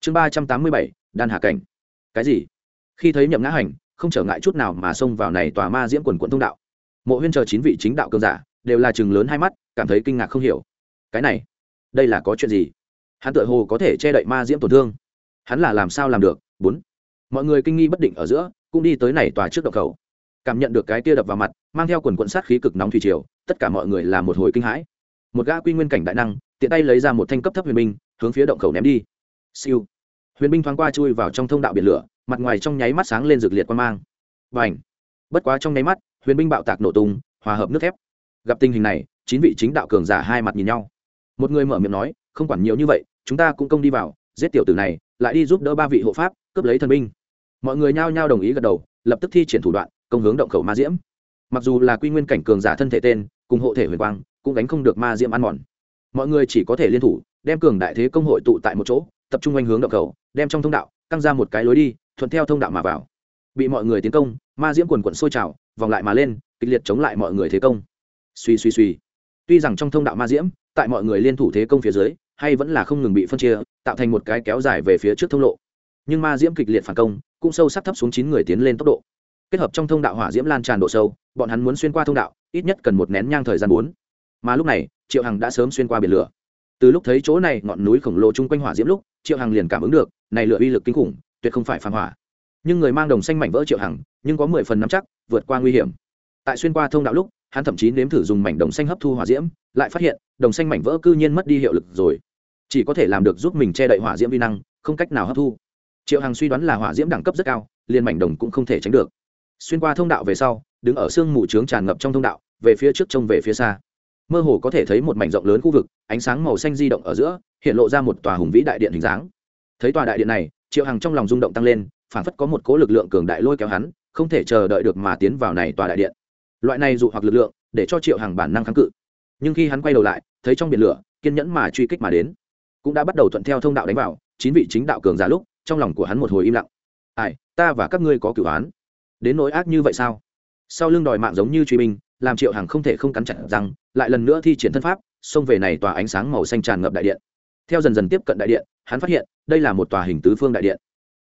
Chương ba trăm tám mươi bảy, đan hạ cảnh. Cái gì? Khi thấy nhậm ngã hành không trở ngại chút nào mà xông vào này tòa ma diễm quần quận thông đạo. Mộ huyên chờ chín vị chính đạo cường giả, đều là chừng lớn hai mắt, cảm thấy kinh ngạc không hiểu. Cái này, đây là có chuyện gì? Hắn tự hồ có thể che đậy ma diễm tổn thương. Hắn là làm sao làm được? Bốn. Mọi người kinh nghi bất định ở giữa, cũng đi tới này tòa trước động khẩu. Cảm nhận được cái tia đập vào mặt, mang theo quần quận sát khí cực nóng thủy triều, tất cả mọi người là một hồi kinh hãi. Một gã quy nguyên cảnh đại năng, tiện tay lấy ra một thanh cấp thấp huyền binh, hướng phía động khẩu ném đi. Siêu. Huyền binh thoáng qua chui vào trong thông đạo biển lửa mặt ngoài trong nháy mắt sáng lên rực liệt quan mang. Và ảnh bất quá trong nháy mắt, huyền binh bạo tạc nổ tung, hòa hợp nước thép. Gặp tình hình này, chín vị chính đạo cường giả hai mặt nhìn nhau. Một người mở miệng nói, không quản nhiều như vậy, chúng ta cũng công đi vào, giết tiểu tử này, lại đi giúp đỡ ba vị hộ pháp, cướp lấy thần binh. Mọi người nhao nhao đồng ý gật đầu, lập tức thi triển thủ đoạn, công hướng động khẩu ma diễm. Mặc dù là quy nguyên cảnh cường giả thân thể tên, cùng hộ thể huyền quang, cũng đánh không được ma diễm ăn mòn. Mọi người chỉ có thể liên thủ, đem cường đại thế công hội tụ tại một chỗ, tập trung quanh hướng động khẩu, đem trong thông đạo, căng ra một cái lối đi thuận theo thông đạo mà vào. Bị mọi người tiến công, ma diễm quần quận sôi trào, vòng lại mà lên, kịch liệt chống lại mọi người thế công. Suy suy suy tuy rằng trong thông đạo ma diễm, tại mọi người liên thủ thế công phía dưới, hay vẫn là không ngừng bị phân chia, tạo thành một cái kéo dài về phía trước thông lộ. Nhưng ma diễm kịch liệt phản công, cũng sâu sắc thấp xuống chín người tiến lên tốc độ. Kết hợp trong thông đạo hỏa diễm lan tràn độ sâu, bọn hắn muốn xuyên qua thông đạo, ít nhất cần một nén nhang thời gian bốn. Mà lúc này, triệu hằng đã sớm xuyên qua biển lửa. Từ lúc thấy chỗ này ngọn núi khổng lồ chung quanh hỏa diễm lúc, triệu hằng liền cảm ứng được, này lửa uy lực kinh khủng tuyệt không phải phản hỏa. Nhưng người mang đồng xanh mảnh vỡ triệu hằng, nhưng có mười phần nắm chắc, vượt qua nguy hiểm. Tại xuyên qua thông đạo lúc, hắn thậm chí nếm thử dùng mảnh đồng xanh hấp thu hỏa diễm, lại phát hiện, đồng xanh mảnh vỡ cư nhiên mất đi hiệu lực rồi. Chỉ có thể làm được giúp mình che đậy hỏa diễm vi năng, không cách nào hấp thu. Triệu hằng suy đoán là hỏa diễm đẳng cấp rất cao, liền mảnh đồng cũng không thể tránh được. Xuyên qua thông đạo về sau, đứng ở sương mù trướng tràn ngập trong thông đạo, về phía trước trông về phía xa. Mơ hồ có thể thấy một mảnh rộng lớn khu vực, ánh sáng màu xanh di động ở giữa, hiện lộ ra một tòa hùng vĩ đại điện hình dáng. Thấy tòa đại điện này triệu hằng trong lòng rung động tăng lên phản phất có một cố lực lượng cường đại lôi kéo hắn, không thể chờ đợi được mà tiến vào này tòa đại điện. Loại này dụ hoặc lực lượng, để cho triệu hằng bản năng kháng cự. Nhưng khi hắn quay đầu lại, thấy trong biển lửa, kiên nhẫn mà truy kích mà đến, cũng đã bắt đầu thuận theo thông đạo đánh vào, chín vị chính đạo cường giả lúc, trong lòng của hắn một hồi im lặng. Ai, ta và các ngươi có cửu án đến nỗi ác như vậy sao? Sau lưng đòi mạng giống như truy binh, làm triệu hằng không thể không cắn chặt rằng lại lần nữa thi triển thân pháp, xông về này tòa ánh sáng màu xanh tràn ngập đại điện theo dần dần tiếp cận đại điện, hắn phát hiện, đây là một tòa hình tứ phương đại điện.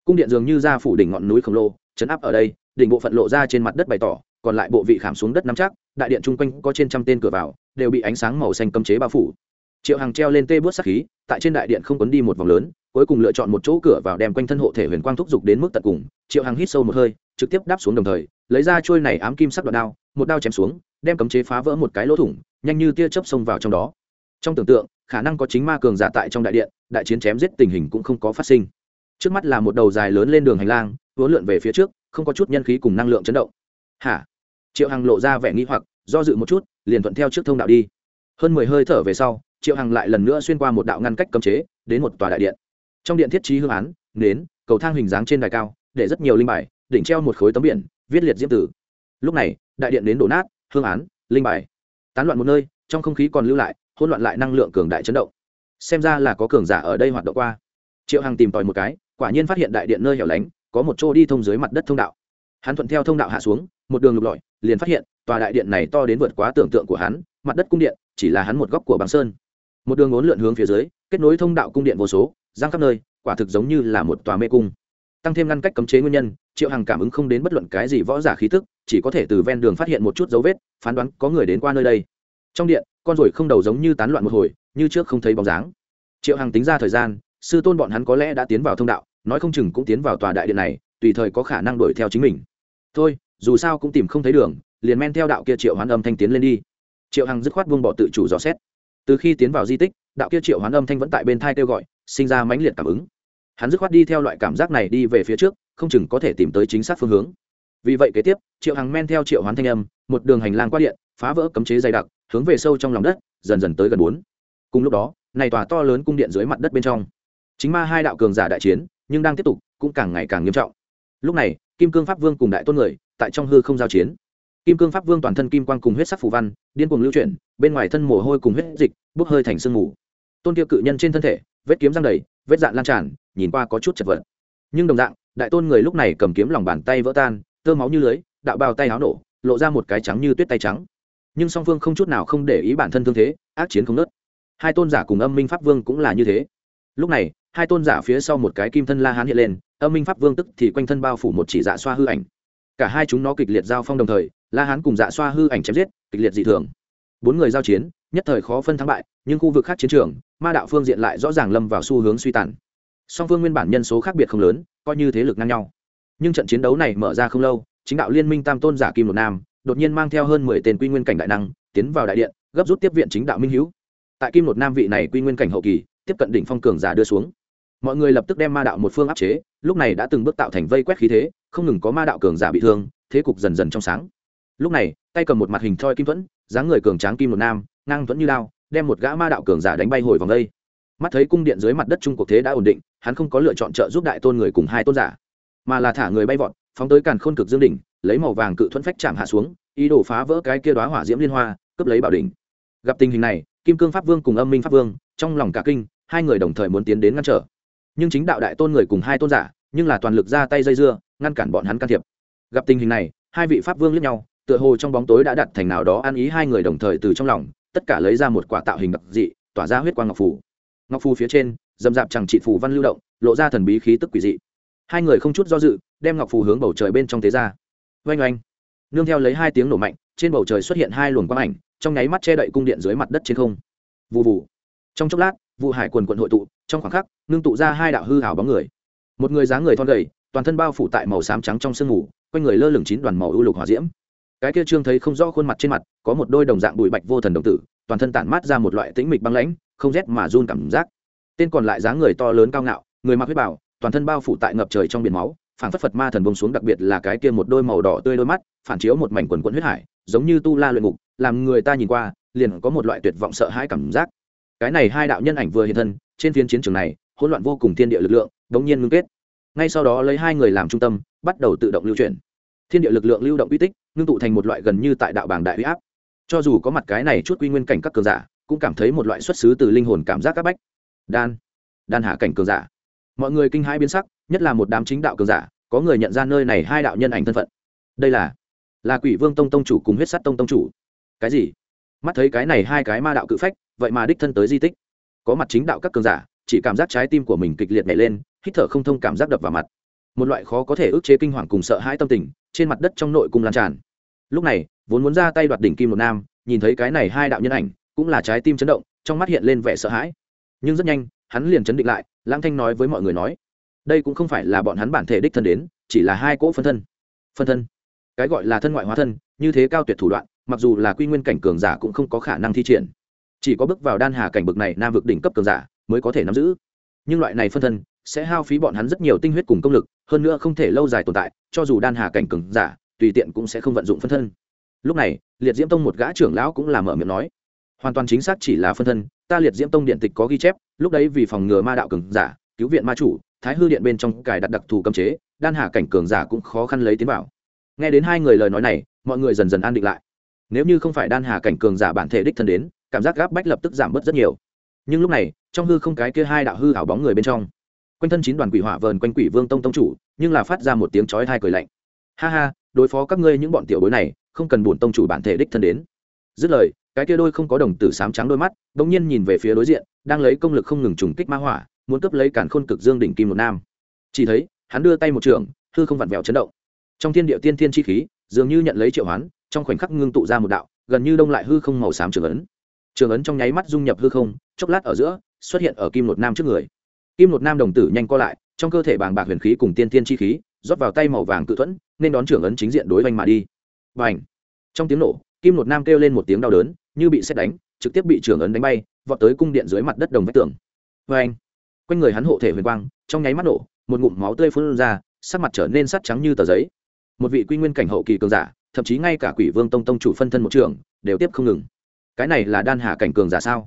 Cung điện dường như ra phủ đỉnh ngọn núi khổng lồ, chấn áp ở đây, đỉnh bộ phận lộ ra trên mặt đất bày tỏ, còn lại bộ vị khảm xuống đất nắm chắc, đại điện chung quanh có trên trăm tên cửa vào, đều bị ánh sáng màu xanh cấm chế bao phủ. Triệu hàng treo lên tê bớt sắc khí, tại trên đại điện không quấn đi một vòng lớn, cuối cùng lựa chọn một chỗ cửa vào đem quanh thân hộ thể huyền quang thúc giục đến mức tận cùng. Triệu hàng hít sâu một hơi, trực tiếp đáp xuống đồng thời, lấy ra trôi này ám kim sắc đoạn đao, một đao chém xuống, đem cấm chế phá vỡ một cái lỗ thủng, nhanh như tia chớp xông vào trong đó. Trong tưởng tượng khả năng có chính ma cường giả tại trong đại điện, đại chiến chém giết tình hình cũng không có phát sinh. Trước mắt là một đầu dài lớn lên đường hành lang, vốn lượn về phía trước, không có chút nhân khí cùng năng lượng chấn động. Hả? Triệu hằng lộ ra vẻ nghi hoặc, do dự một chút, liền thuận theo trước thông đạo đi. Hơn mười hơi thở về sau, triệu hằng lại lần nữa xuyên qua một đạo ngăn cách cấm chế, đến một tòa đại điện. Trong điện thiết trí hương án, nến, cầu thang hình dáng trên đài cao, để rất nhiều linh bài, đỉnh treo một khối tấm biển, viết liệt diễm tử. Lúc này, đại điện đến đổ nát, hương án, linh bài. Tán loạn một nơi, trong không khí còn lưu lại hỗn loạn lại năng lượng cường đại chấn động. Xem ra là có cường giả ở đây hoạt động qua. Triệu hằng tìm tòi một cái, quả nhiên phát hiện đại điện nơi hẻo lánh, có một chỗ đi thông dưới mặt đất thông đạo. Hắn thuận theo thông đạo hạ xuống, một đường lục lọi, liền phát hiện, tòa đại điện này to đến vượt quá tưởng tượng của hắn, mặt đất cung điện, chỉ là hắn một góc của bằng sơn. Một đường ngốn lượn hướng phía dưới, kết nối thông đạo cung điện vô số, giang khắp nơi, quả thực giống như là một tòa mê cung. Tăng thêm ngăn cách cấm chế nguyên nhân, triệu hằng cảm ứng không đến bất luận cái gì võ giả khí tức, chỉ có thể từ ven đường phát hiện một chút dấu vết, phán đoán có người đến qua nơi đây. Trong điện con ruồi không đầu giống như tán loạn một hồi, như trước không thấy bóng dáng. Triệu hằng tính ra thời gian, sư tôn bọn hắn có lẽ đã tiến vào thông đạo, nói không chừng cũng tiến vào tòa đại điện này, tùy thời có khả năng đuổi theo chính mình. Thôi, dù sao cũng tìm không thấy đường, liền men theo đạo kia triệu hoán âm thanh tiến lên đi. Triệu hằng dứt khoát buông bỏ tự chủ dò xét. Từ khi tiến vào di tích, đạo kia triệu hoán âm thanh vẫn tại bên thai kêu gọi, sinh ra mãnh liệt cảm ứng. Hắn dứt khoát đi theo loại cảm giác này đi về phía trước, không chừng có thể tìm tới chính xác phương hướng vì vậy kế tiếp, triệu hằng men theo triệu hoán thanh âm, một đường hành lang qua điện, phá vỡ cấm chế dày đặc, hướng về sâu trong lòng đất, dần dần tới gần bốn. Cùng lúc đó, này tòa to lớn cung điện dưới mặt đất bên trong, chính ma hai đạo cường giả đại chiến, nhưng đang tiếp tục, cũng càng ngày càng nghiêm trọng. Lúc này, kim cương pháp vương cùng đại tôn người, tại trong hư không giao chiến. Kim cương pháp vương toàn thân kim quang cùng huyết sắc phù văn, điên cuồng lưu chuyển, bên ngoài thân mồ hôi cùng huyết dịch, bốc hơi thành sương mù. Tôn kia cự nhân trên thân thể, vết kiếm răng đầy, vết dạn lan tràn, nhìn qua có chút chật vật. Nhưng đồng dạng, đại tôn người lúc này cầm kiếm lòng bàn tay vỡ tan tơ máu như lưới, đạo bào tay áo nổ, lộ ra một cái trắng như tuyết tay trắng. Nhưng song phương không chút nào không để ý bản thân thương thế, ác chiến không nớt hai tôn giả cùng âm minh pháp vương cũng là như thế. Lúc này, hai tôn giả phía sau một cái kim thân la hán hiện lên, âm minh pháp vương tức thì quanh thân bao phủ một chỉ dạ xoa hư ảnh. Cả hai chúng nó kịch liệt giao phong đồng thời, la hán cùng dạ xoa hư ảnh chém giết, kịch liệt dị thường. Bốn người giao chiến, nhất thời khó phân thắng bại, nhưng khu vực khác chiến trường, ma đạo phương diện lại rõ ràng lâm vào xu hướng suy tàn. Song phương nguyên bản nhân số khác biệt không lớn, coi như thế lực ngang nhau nhưng trận chiến đấu này mở ra không lâu, chính đạo liên minh tam tôn giả kim một nam đột nhiên mang theo hơn mười tên quy nguyên cảnh đại năng, tiến vào đại điện, gấp rút tiếp viện chính đạo minh hữu tại kim một nam vị này quy nguyên cảnh hậu kỳ, tiếp cận đỉnh phong cường giả đưa xuống. Mọi người lập tức đem ma đạo một phương áp chế, lúc này đã từng bước tạo thành vây quét khí thế, không ngừng có ma đạo cường giả bị thương, thế cục dần dần trong sáng. Lúc này, tay cầm một mặt hình thoi kim thuẫn, dáng người cường tráng kim một nam, ngang thuẫn như lao đem một gã ma đạo cường giả đánh bay hồi vòng đây. Mắt thấy cung điện dưới mặt đất trung cuộc thế đã ổn định, hắn không có lựa chọn trợ giúp đại tôn người cùng hai tôn giả mà là thả người bay vọt, phóng tới càn khôn cực dương đỉnh, lấy màu vàng cự thuẫn phách chạm hạ xuống, ý đồ phá vỡ cái kia đoá hỏa diễm liên hoa, cướp lấy bảo đỉnh. Gặp tình hình này, kim cương pháp vương cùng âm minh pháp vương, trong lòng cả kinh, hai người đồng thời muốn tiến đến ngăn trở. Nhưng chính đạo đại tôn người cùng hai tôn giả, nhưng là toàn lực ra tay dây dưa, ngăn cản bọn hắn can thiệp. Gặp tình hình này, hai vị pháp vương lẫn nhau, tựa hồ trong bóng tối đã đặt thành nào đó ăn ý hai người đồng thời từ trong lòng, tất cả lấy ra một quả tạo hình đặc dị, tỏa ra huyết quang ngọc phủ ngọc phù phía trên, dầm dạp chẳng trị phù văn lưu động, lộ ra thần bí khí tức quỷ dị hai người không chút do dự, đem ngọc phù hướng bầu trời bên trong thế ra. Oanh oanh. Nương theo lấy hai tiếng nổ mạnh, trên bầu trời xuất hiện hai luồng quang ảnh, trong nháy mắt che đậy cung điện dưới mặt đất trên không. Vụ vụ trong chốc lát, vụ hải quần quận hội tụ, trong khoảng khắc, ngưng tụ ra hai đạo hư hảo bóng người. Một người dáng người thon gầy, toàn thân bao phủ tại màu xám trắng trong sương mù, quanh người lơ lửng chín đoàn màu ưu lục hỏa diễm. Cái kia trương thấy không rõ khuôn mặt trên mặt, có một đôi đồng dạng bụi bạch vô thần đồng tử, toàn thân tản mát ra một loại tĩnh mịch băng lãnh, không rét mà run cảm giác. Tên còn lại dáng người to lớn cao ngạo, người mặc huyết bảo toàn thân bao phủ tại ngập trời trong biển máu phản phất phật ma thần bông xuống, đặc biệt là cái kia một đôi màu đỏ tươi đôi mắt, phản chiếu một mảnh quần quẫn huyết hải, giống như tu la luyện ngục, làm người ta nhìn qua, liền có một loại tuyệt vọng sợ hãi cảm giác. Cái này hai đạo nhân ảnh vừa hiện thân, trên phiến chiến trường này, hỗn loạn vô cùng thiên địa lực lượng đống nhiên ngưng kết. Ngay sau đó lấy hai người làm trung tâm, bắt đầu tự động lưu chuyển. Thiên địa lực lượng lưu động uy tích, ngưng tụ thành một loại gần như tại đạo bảng đại huy áp. Cho dù có mặt cái này chút quy nguyên cảnh các cường giả, cũng cảm thấy một loại xuất xứ từ linh hồn cảm giác các bách. Đan. Đan hạ cảnh cường giả mọi người kinh hãi biến sắc, nhất là một đám chính đạo cường giả, có người nhận ra nơi này hai đạo nhân ảnh thân phận. Đây là là quỷ vương tông tông chủ cùng huyết sắt tông tông chủ. Cái gì? Mắt thấy cái này hai cái ma đạo cự phách, vậy mà đích thân tới di tích. Có mặt chính đạo các cường giả, chỉ cảm giác trái tim của mình kịch liệt nhảy lên, hít thở không thông cảm giác đập vào mặt. Một loại khó có thể ức chế kinh hoàng cùng sợ hãi tâm tình, trên mặt đất trong nội cung lan tràn. Lúc này, vốn muốn ra tay đoạt đỉnh kim một nam, nhìn thấy cái này hai đạo nhân ảnh, cũng là trái tim chấn động, trong mắt hiện lên vẻ sợ hãi. Nhưng rất nhanh hắn liền chấn định lại, lãng thanh nói với mọi người nói, đây cũng không phải là bọn hắn bản thể đích thân đến, chỉ là hai cỗ phân thân. Phân thân? Cái gọi là thân ngoại hóa thân, như thế cao tuyệt thủ đoạn, mặc dù là quy nguyên cảnh cường giả cũng không có khả năng thi triển. Chỉ có bước vào đan hà cảnh bực này nam vực đỉnh cấp cường giả mới có thể nắm giữ. Nhưng loại này phân thân sẽ hao phí bọn hắn rất nhiều tinh huyết cùng công lực, hơn nữa không thể lâu dài tồn tại, cho dù đan hà cảnh cường giả, tùy tiện cũng sẽ không vận dụng phân thân. Lúc này, liệt diễm tông một gã trưởng lão cũng làm mở miệng nói hoàn toàn chính xác chỉ là phân thân, ta liệt diễm tông điện tịch có ghi chép, lúc đấy vì phòng ngừa ma đạo cường giả, cứu viện ma chủ, thái hư điện bên trong cài đặt đặc thù cấm chế, đan hà cảnh cường giả cũng khó khăn lấy tiến bảo. nghe đến hai người lời nói này, mọi người dần dần an định lại. Nếu như không phải đan hà cảnh cường giả bản thể đích thân đến, cảm giác gáp bách lập tức giảm bớt rất nhiều. Nhưng lúc này, trong hư không cái kia hai đạo hư ảo bóng người bên trong, quanh thân chín đoàn quỷ hỏa vờn quanh quỷ vương tông tông chủ, nhưng là phát ra một tiếng chói hai cười lạnh. Ha ha, đối phó các ngươi những bọn tiểu bối này, không cần bổn tông chủ bản thể đích thân đến dứt lời, cái kia đôi không có đồng tử sám trắng đôi mắt, bỗng nhiên nhìn về phía đối diện, đang lấy công lực không ngừng trùng kích ma hỏa, muốn cướp lấy cản khôn cực dương đỉnh kim một nam. Chỉ thấy, hắn đưa tay một trường, hư không vặn vẹo chấn động. Trong thiên địa tiên thiên chi khí, dường như nhận lấy triệu hoán, trong khoảnh khắc ngưng tụ ra một đạo, gần như đông lại hư không màu xám trường ấn. Trường ấn trong nháy mắt dung nhập hư không, chốc lát ở giữa, xuất hiện ở kim một nam trước người. Kim một nam đồng tử nhanh co lại, trong cơ thể bàng bạc huyền khí cùng tiên thiên chi khí, rót vào tay màu vàng tự thuẫn, nên đón trưởng ấn chính diện đối oanh mà đi. Và ảnh trong tiếng nổ kim một nam kêu lên một tiếng đau đớn, như bị xét đánh, trực tiếp bị trưởng ấn đánh bay, vọt tới cung điện dưới mặt đất đồng vách tường. Vê anh, quanh người hắn hộ thể huyền quang, trong nháy mắt nổ, một ngụm máu tươi phun ra, sắc mặt trở nên sắt trắng như tờ giấy. Một vị quy nguyên cảnh hậu kỳ cường giả, thậm chí ngay cả quỷ vương tông tông chủ phân thân một trường, đều tiếp không ngừng. Cái này là đan hà cảnh cường giả sao?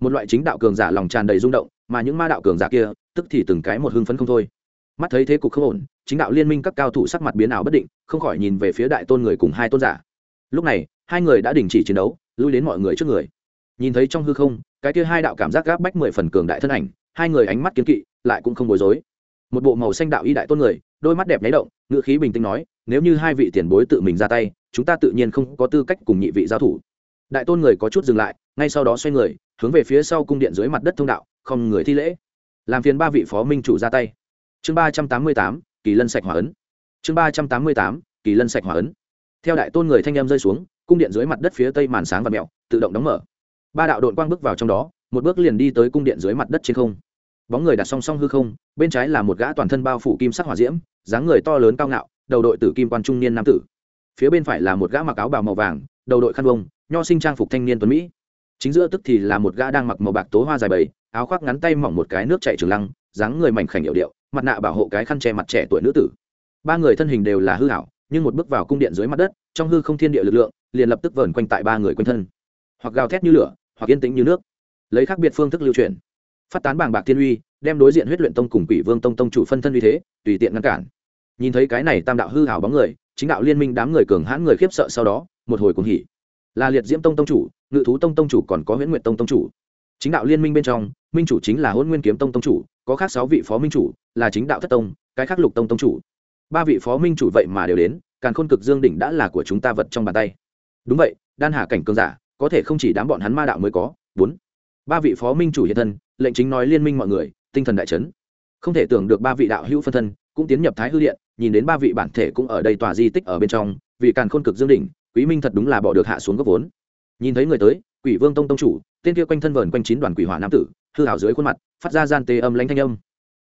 Một loại chính đạo cường giả lòng tràn đầy rung động, mà những ma đạo cường giả kia, tức thì từng cái một hưng phấn không thôi. Mắt thấy thế cục không ổn, chính đạo liên minh các cao thủ sắc mặt biến ảo bất định, không khỏi nhìn về phía đại tôn người cùng hai tôn giả. Lúc này hai người đã đình chỉ chiến đấu, lui đến mọi người trước người. Nhìn thấy trong hư không, cái kia hai đạo cảm giác gáp bách mười phần cường đại thân ảnh, hai người ánh mắt kiếm kỵ, lại cũng không bối rối. Một bộ màu xanh đạo y đại tôn người, đôi mắt đẹp nháy động ngựa khí bình tĩnh nói, nếu như hai vị tiền bối tự mình ra tay, chúng ta tự nhiên không có tư cách cùng nhị vị giao thủ. Đại tôn người có chút dừng lại, ngay sau đó xoay người, hướng về phía sau cung điện dưới mặt đất thông đạo, không người thi lễ. Làm phiền ba vị phó minh chủ ra tay. Chương ba trăm tám mươi tám, kỳ lân sạch hỏa ấn. Chương ba trăm tám mươi tám, kỳ lân sạch hỏa ấn. Theo đại tôn người thanh em rơi xuống cung điện dưới mặt đất phía tây màn sáng và mẹo, tự động đóng mở. Ba đạo đội quang bước vào trong đó, một bước liền đi tới cung điện dưới mặt đất trên không. Bóng người đặt song song hư không, bên trái là một gã toàn thân bao phủ kim sắc hỏa diễm, dáng người to lớn cao ngạo, đầu đội tử kim quan trung niên nam tử. Phía bên phải là một gã mặc áo bào màu vàng, đầu đội khăn vông nho sinh trang phục thanh niên tuấn mỹ. Chính giữa tức thì là một gã đang mặc màu bạc tố hoa dài bầy, áo khoác ngắn tay mỏng một cái nước chạy trường lăng, dáng người mảnh khảnh hiệu điệu, mặt nạ bảo hộ cái khăn che mặt trẻ tuổi nữ tử. Ba người thân hình đều là hư hảo nhưng một bước vào cung điện dưới mặt đất, trong hư không thiên địa lực lượng, liền lập tức vờn quanh tại ba người quanh thân. Hoặc gào thét như lửa, hoặc yên tĩnh như nước. Lấy khác biệt phương thức lưu truyền. Phát tán bảng bạc thiên uy, đem đối diện huyết luyện tông cùng quỷ vương tông tông chủ phân thân uy thế, tùy tiện ngăn cản. Nhìn thấy cái này tam đạo hư hảo bóng người, chính đạo liên minh đám người cường hãn người khiếp sợ sau đó, một hồi cùng hỉ. Là liệt diễm tông tông chủ, ngự thú tông tông chủ còn có huyễn nguyện tông tông chủ. Chính đạo liên minh bên trong, minh chủ chính là hôn nguyên kiếm tông tông chủ, có khác sáu vị phó minh chủ, là chính đạo thất tông, cái khác lục tông tông chủ ba vị phó minh chủ vậy mà đều đến, càn khôn cực dương đỉnh đã là của chúng ta vật trong bàn tay. Đúng vậy, đan hà cảnh cường giả, có thể không chỉ đám bọn hắn ma đạo mới có. Bốn, ba vị phó minh chủ hiện thân, lệnh chính nói liên minh mọi người, tinh thần đại chấn. Không thể tưởng được ba vị đạo hữu phân thân, cũng tiến nhập thái hư điện, nhìn đến ba vị bản thể cũng ở đây tòa di tích ở bên trong, vì càn khôn cực dương đỉnh, quý minh thật đúng là bỏ được hạ xuống gấp vốn. Nhìn thấy người tới, quỷ vương tông tông chủ, tên kia quanh thân vờn quanh chín đoàn quỷ hỏa nam tử, hư hảo dưới khuôn mặt, phát ra gian tê âm lãnh thanh âm.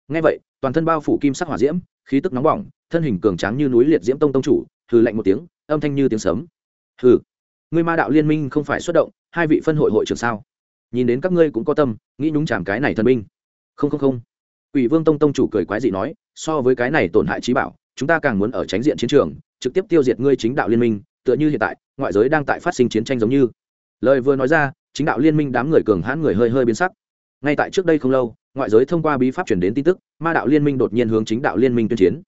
Ngay vậy, toàn thân bao phủ kim sắc hỏa diễm, khí tức nóng bỏng thân hình cường tráng như núi liệt diễm tông tông chủ, hừ lạnh một tiếng, âm thanh như tiếng sấm. Hừ. ngươi ma đạo liên minh không phải xuất động, hai vị phân hội hội trưởng sao? Nhìn đến các ngươi cũng có tâm, nghĩ nhúng chàm cái này thần binh. Không không không. Ủy vương tông tông chủ cười quái dị nói, so với cái này tổn hại trí bảo, chúng ta càng muốn ở tránh diện chiến trường, trực tiếp tiêu diệt ngươi chính đạo liên minh, tựa như hiện tại, ngoại giới đang tại phát sinh chiến tranh giống như. Lời vừa nói ra, chính đạo liên minh đám người cường hãn người hơi hơi biến sắc. Ngay tại trước đây không lâu, ngoại giới thông qua bí pháp chuyển đến tin tức, ma đạo liên minh đột nhiên hướng chính đạo liên minh tuyên chiến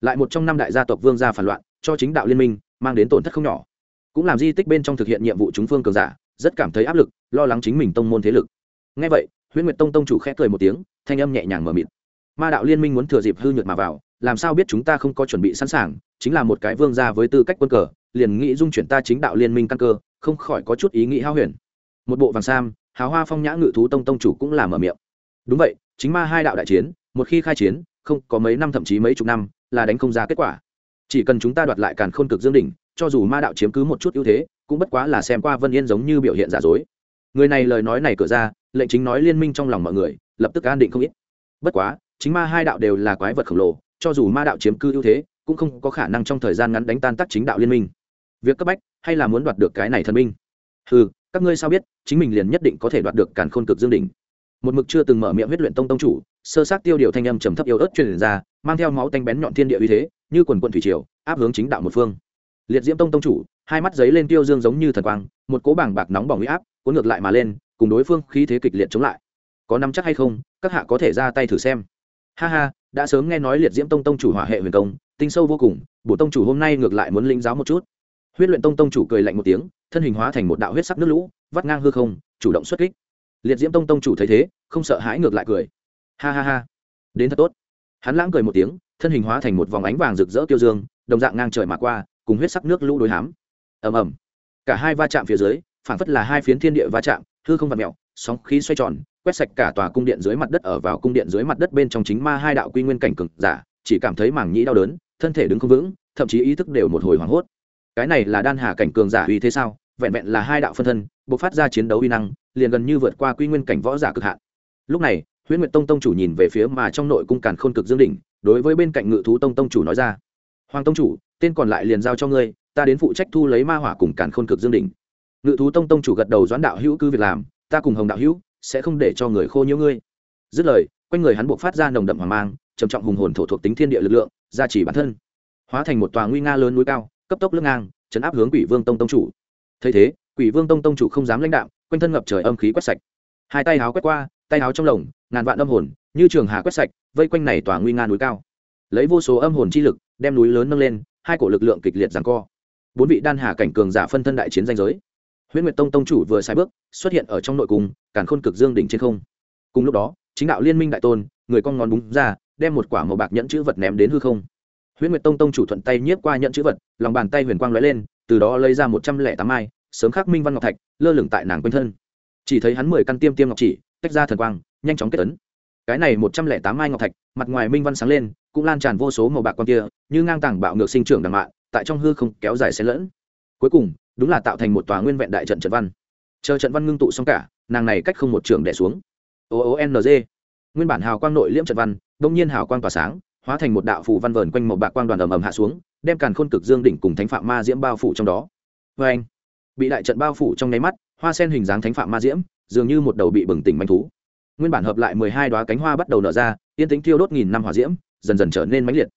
lại một trong năm đại gia tộc vương gia phản loạn, cho chính đạo liên minh, mang đến tổn thất không nhỏ. Cũng làm di tích bên trong thực hiện nhiệm vụ chúng phương cường giả, rất cảm thấy áp lực, lo lắng chính mình tông môn thế lực. Ngay vậy, huyễn nguyệt tông tông chủ khẽ cười một tiếng, thanh âm nhẹ nhàng mờ mịt. Ma đạo liên minh muốn thừa dịp hư nhược mà vào, làm sao biết chúng ta không có chuẩn bị sẵn sàng, chính là một cái vương gia với tư cách quân cờ, liền nghĩ dung chuyển ta chính đạo liên minh căn cơ, không khỏi có chút ý nghĩ hao huyền. Một bộ vàng sam, hào hoa phong nhã ngự thú tông tông chủ cũng là mở miệng. Đúng vậy, chính ma hai đạo đại chiến, một khi khai chiến, không có mấy năm thậm chí mấy chục năm là đánh không ra kết quả. Chỉ cần chúng ta đoạt lại càn khôn cực dương đỉnh, cho dù ma đạo chiếm cứ một chút ưu thế, cũng bất quá là xem qua vân yên giống như biểu hiện giả dối. Người này lời nói này cửa ra, lệnh chính nói liên minh trong lòng mọi người, lập tức an định không ít. Bất quá, chính ma hai đạo đều là quái vật khổng lồ, cho dù ma đạo chiếm cư ưu thế, cũng không có khả năng trong thời gian ngắn đánh tan tác chính đạo liên minh. Việc cấp bách, hay là muốn đoạt được cái này thần minh ừ các ngươi sao biết, chính mình liền nhất định có thể đoạt được càn khôn cực dương đỉnh. Một mực chưa từng mở miệng huyết luyện tông tông chủ, sơ sát tiêu điều thanh âm trầm thấp yếu ớt truyền ra mang theo máu tanh bén nhọn thiên địa uy thế, như quần quận thủy triều, áp hướng chính đạo một phương. Liệt diễm tông tông chủ, hai mắt giấy lên tiêu dương giống như thần quang, một cố bảng bạc nóng bỏng huy áp, cuốn ngược lại mà lên, cùng đối phương khí thế kịch liệt chống lại. Có nắm chắc hay không, các hạ có thể ra tay thử xem. Ha ha, đã sớm nghe nói liệt diễm tông tông chủ hỏa hệ huyền công, tinh sâu vô cùng, bổ tông chủ hôm nay ngược lại muốn linh giáo một chút. Huyết luyện tông tông chủ cười lạnh một tiếng, thân hình hóa thành một đạo huyết sắc nước lũ, vắt ngang hư không, chủ động xuất kích. Liệt diễm tông tông chủ thấy thế, không sợ hãi ngược lại cười. Ha ha ha, đến thật tốt hắn lãng cười một tiếng, thân hình hóa thành một vòng ánh vàng rực rỡ tiêu dương, đồng dạng ngang trời mà qua, cùng huyết sắc nước lũ đối hám. Ầm ầm. Cả hai va chạm phía dưới phản phất là hai phiến thiên địa va chạm, hư không vặt mẹo sóng khí xoay tròn, quét sạch cả tòa cung điện dưới mặt đất ở vào cung điện dưới mặt đất bên trong chính ma hai đạo quy nguyên cảnh cực giả, chỉ cảm thấy mảng nhĩ đau đớn, thân thể đứng không vững, thậm chí ý thức đều một hồi hoảng hốt. Cái này là đan hà cảnh cường giả uy thế sao? Vẹn vẹn là hai đạo phân thân, bộc phát ra chiến đấu uy năng, liền gần như vượt qua quy nguyên cảnh võ giả cực hạn. Lúc này huyễn nguyệt tông tông chủ nhìn về phía mà trong nội cung càn khôn cực dương đỉnh, đối với bên cạnh ngự thú tông tông chủ nói ra, hoàng tông chủ, tên còn lại liền giao cho ngươi, ta đến phụ trách thu lấy ma hỏa cùng càn khôn cực dương đỉnh. Ngự thú tông tông chủ gật đầu doãn đạo hữu cứ việc làm, ta cùng hồng đạo hữu sẽ không để cho người khô nhiễu ngươi. Dứt lời, quanh người hắn buộc phát ra nồng đậm hoàng mang, trầm trọng hùng hồn thổ thuộc tính thiên địa lực lượng, gia trì bản thân. Hóa thành một tòa nguy nga lớn núi cao, cấp tốc lưng ngang, chấn áp hướng quỷ vương tông tông chủ. Thấy thế, quỷ vương tông tông chủ không dám lãnh đạo quanh thân ngập trời âm khí quét sạch. Hai tay háo quét qua tay háo trong lồng, ngàn vạn âm hồn, như trường hà quét sạch, vây quanh này tòa nguy nga núi cao. Lấy vô số âm hồn chi lực, đem núi lớn nâng lên, hai cổ lực lượng kịch liệt giằng co. Bốn vị đan hà cảnh cường giả phân thân đại chiến danh giới. Huyễn nguyệt tông tông chủ vừa sai bước, xuất hiện ở trong nội cung, càn khôn cực dương đỉnh trên không. Cùng lúc đó, chính đạo liên minh đại tôn, người con ngón búng ra, đem một quả màu bạc nhẫn chữ vật ném đến hư không. Huyễn nguyệt tông tông chủ thuận tay nhiếp qua nhẫn chữ vật, lòng bàn tay huyền quang lóe lên, từ đó lấy ra một trăm lẻ tám mai, sớm khắc minh văn ngọc thạch, lơ lửng tại nàng quanh thân. Chỉ thấy hắn mười căn tiêm tiêm ngọc chỉ tách ra thần quang, nhanh chóng kết ấn. Cái này một trăm lẻ tám mai ngọc thạch, mặt ngoài minh văn sáng lên, cũng lan tràn vô số màu bạc quan kia, như ngang tảng bạo ngược sinh trưởng đằng mạ tại trong hư không kéo dài xen lẫn. Cuối cùng, đúng là tạo thành một tòa nguyên vẹn đại trận trận văn. Chờ trận văn ngưng tụ xong cả, nàng này cách không một trường đẻ xuống. O o n g. Nguyên bản hào quang nội liễm trận văn, đông nhiên hào quang tỏa sáng, hóa thành một đạo phủ văn vờn quanh một bạc quang đoàn ầm ầm hạ xuống, đem càn khôn cực dương đỉnh cùng thánh phạm ma diễm bao phủ trong đó. Vê anh bị đại trận bao phủ trong nháy mắt, hoa sen hình dáng thánh phạm ma diễm dường như một đầu bị bừng tỉnh manh thú. Nguyên bản hợp lại mười hai đoá cánh hoa bắt đầu nở ra, yên tính thiêu đốt nghìn năm hỏa diễm, dần dần trở nên mãnh liệt.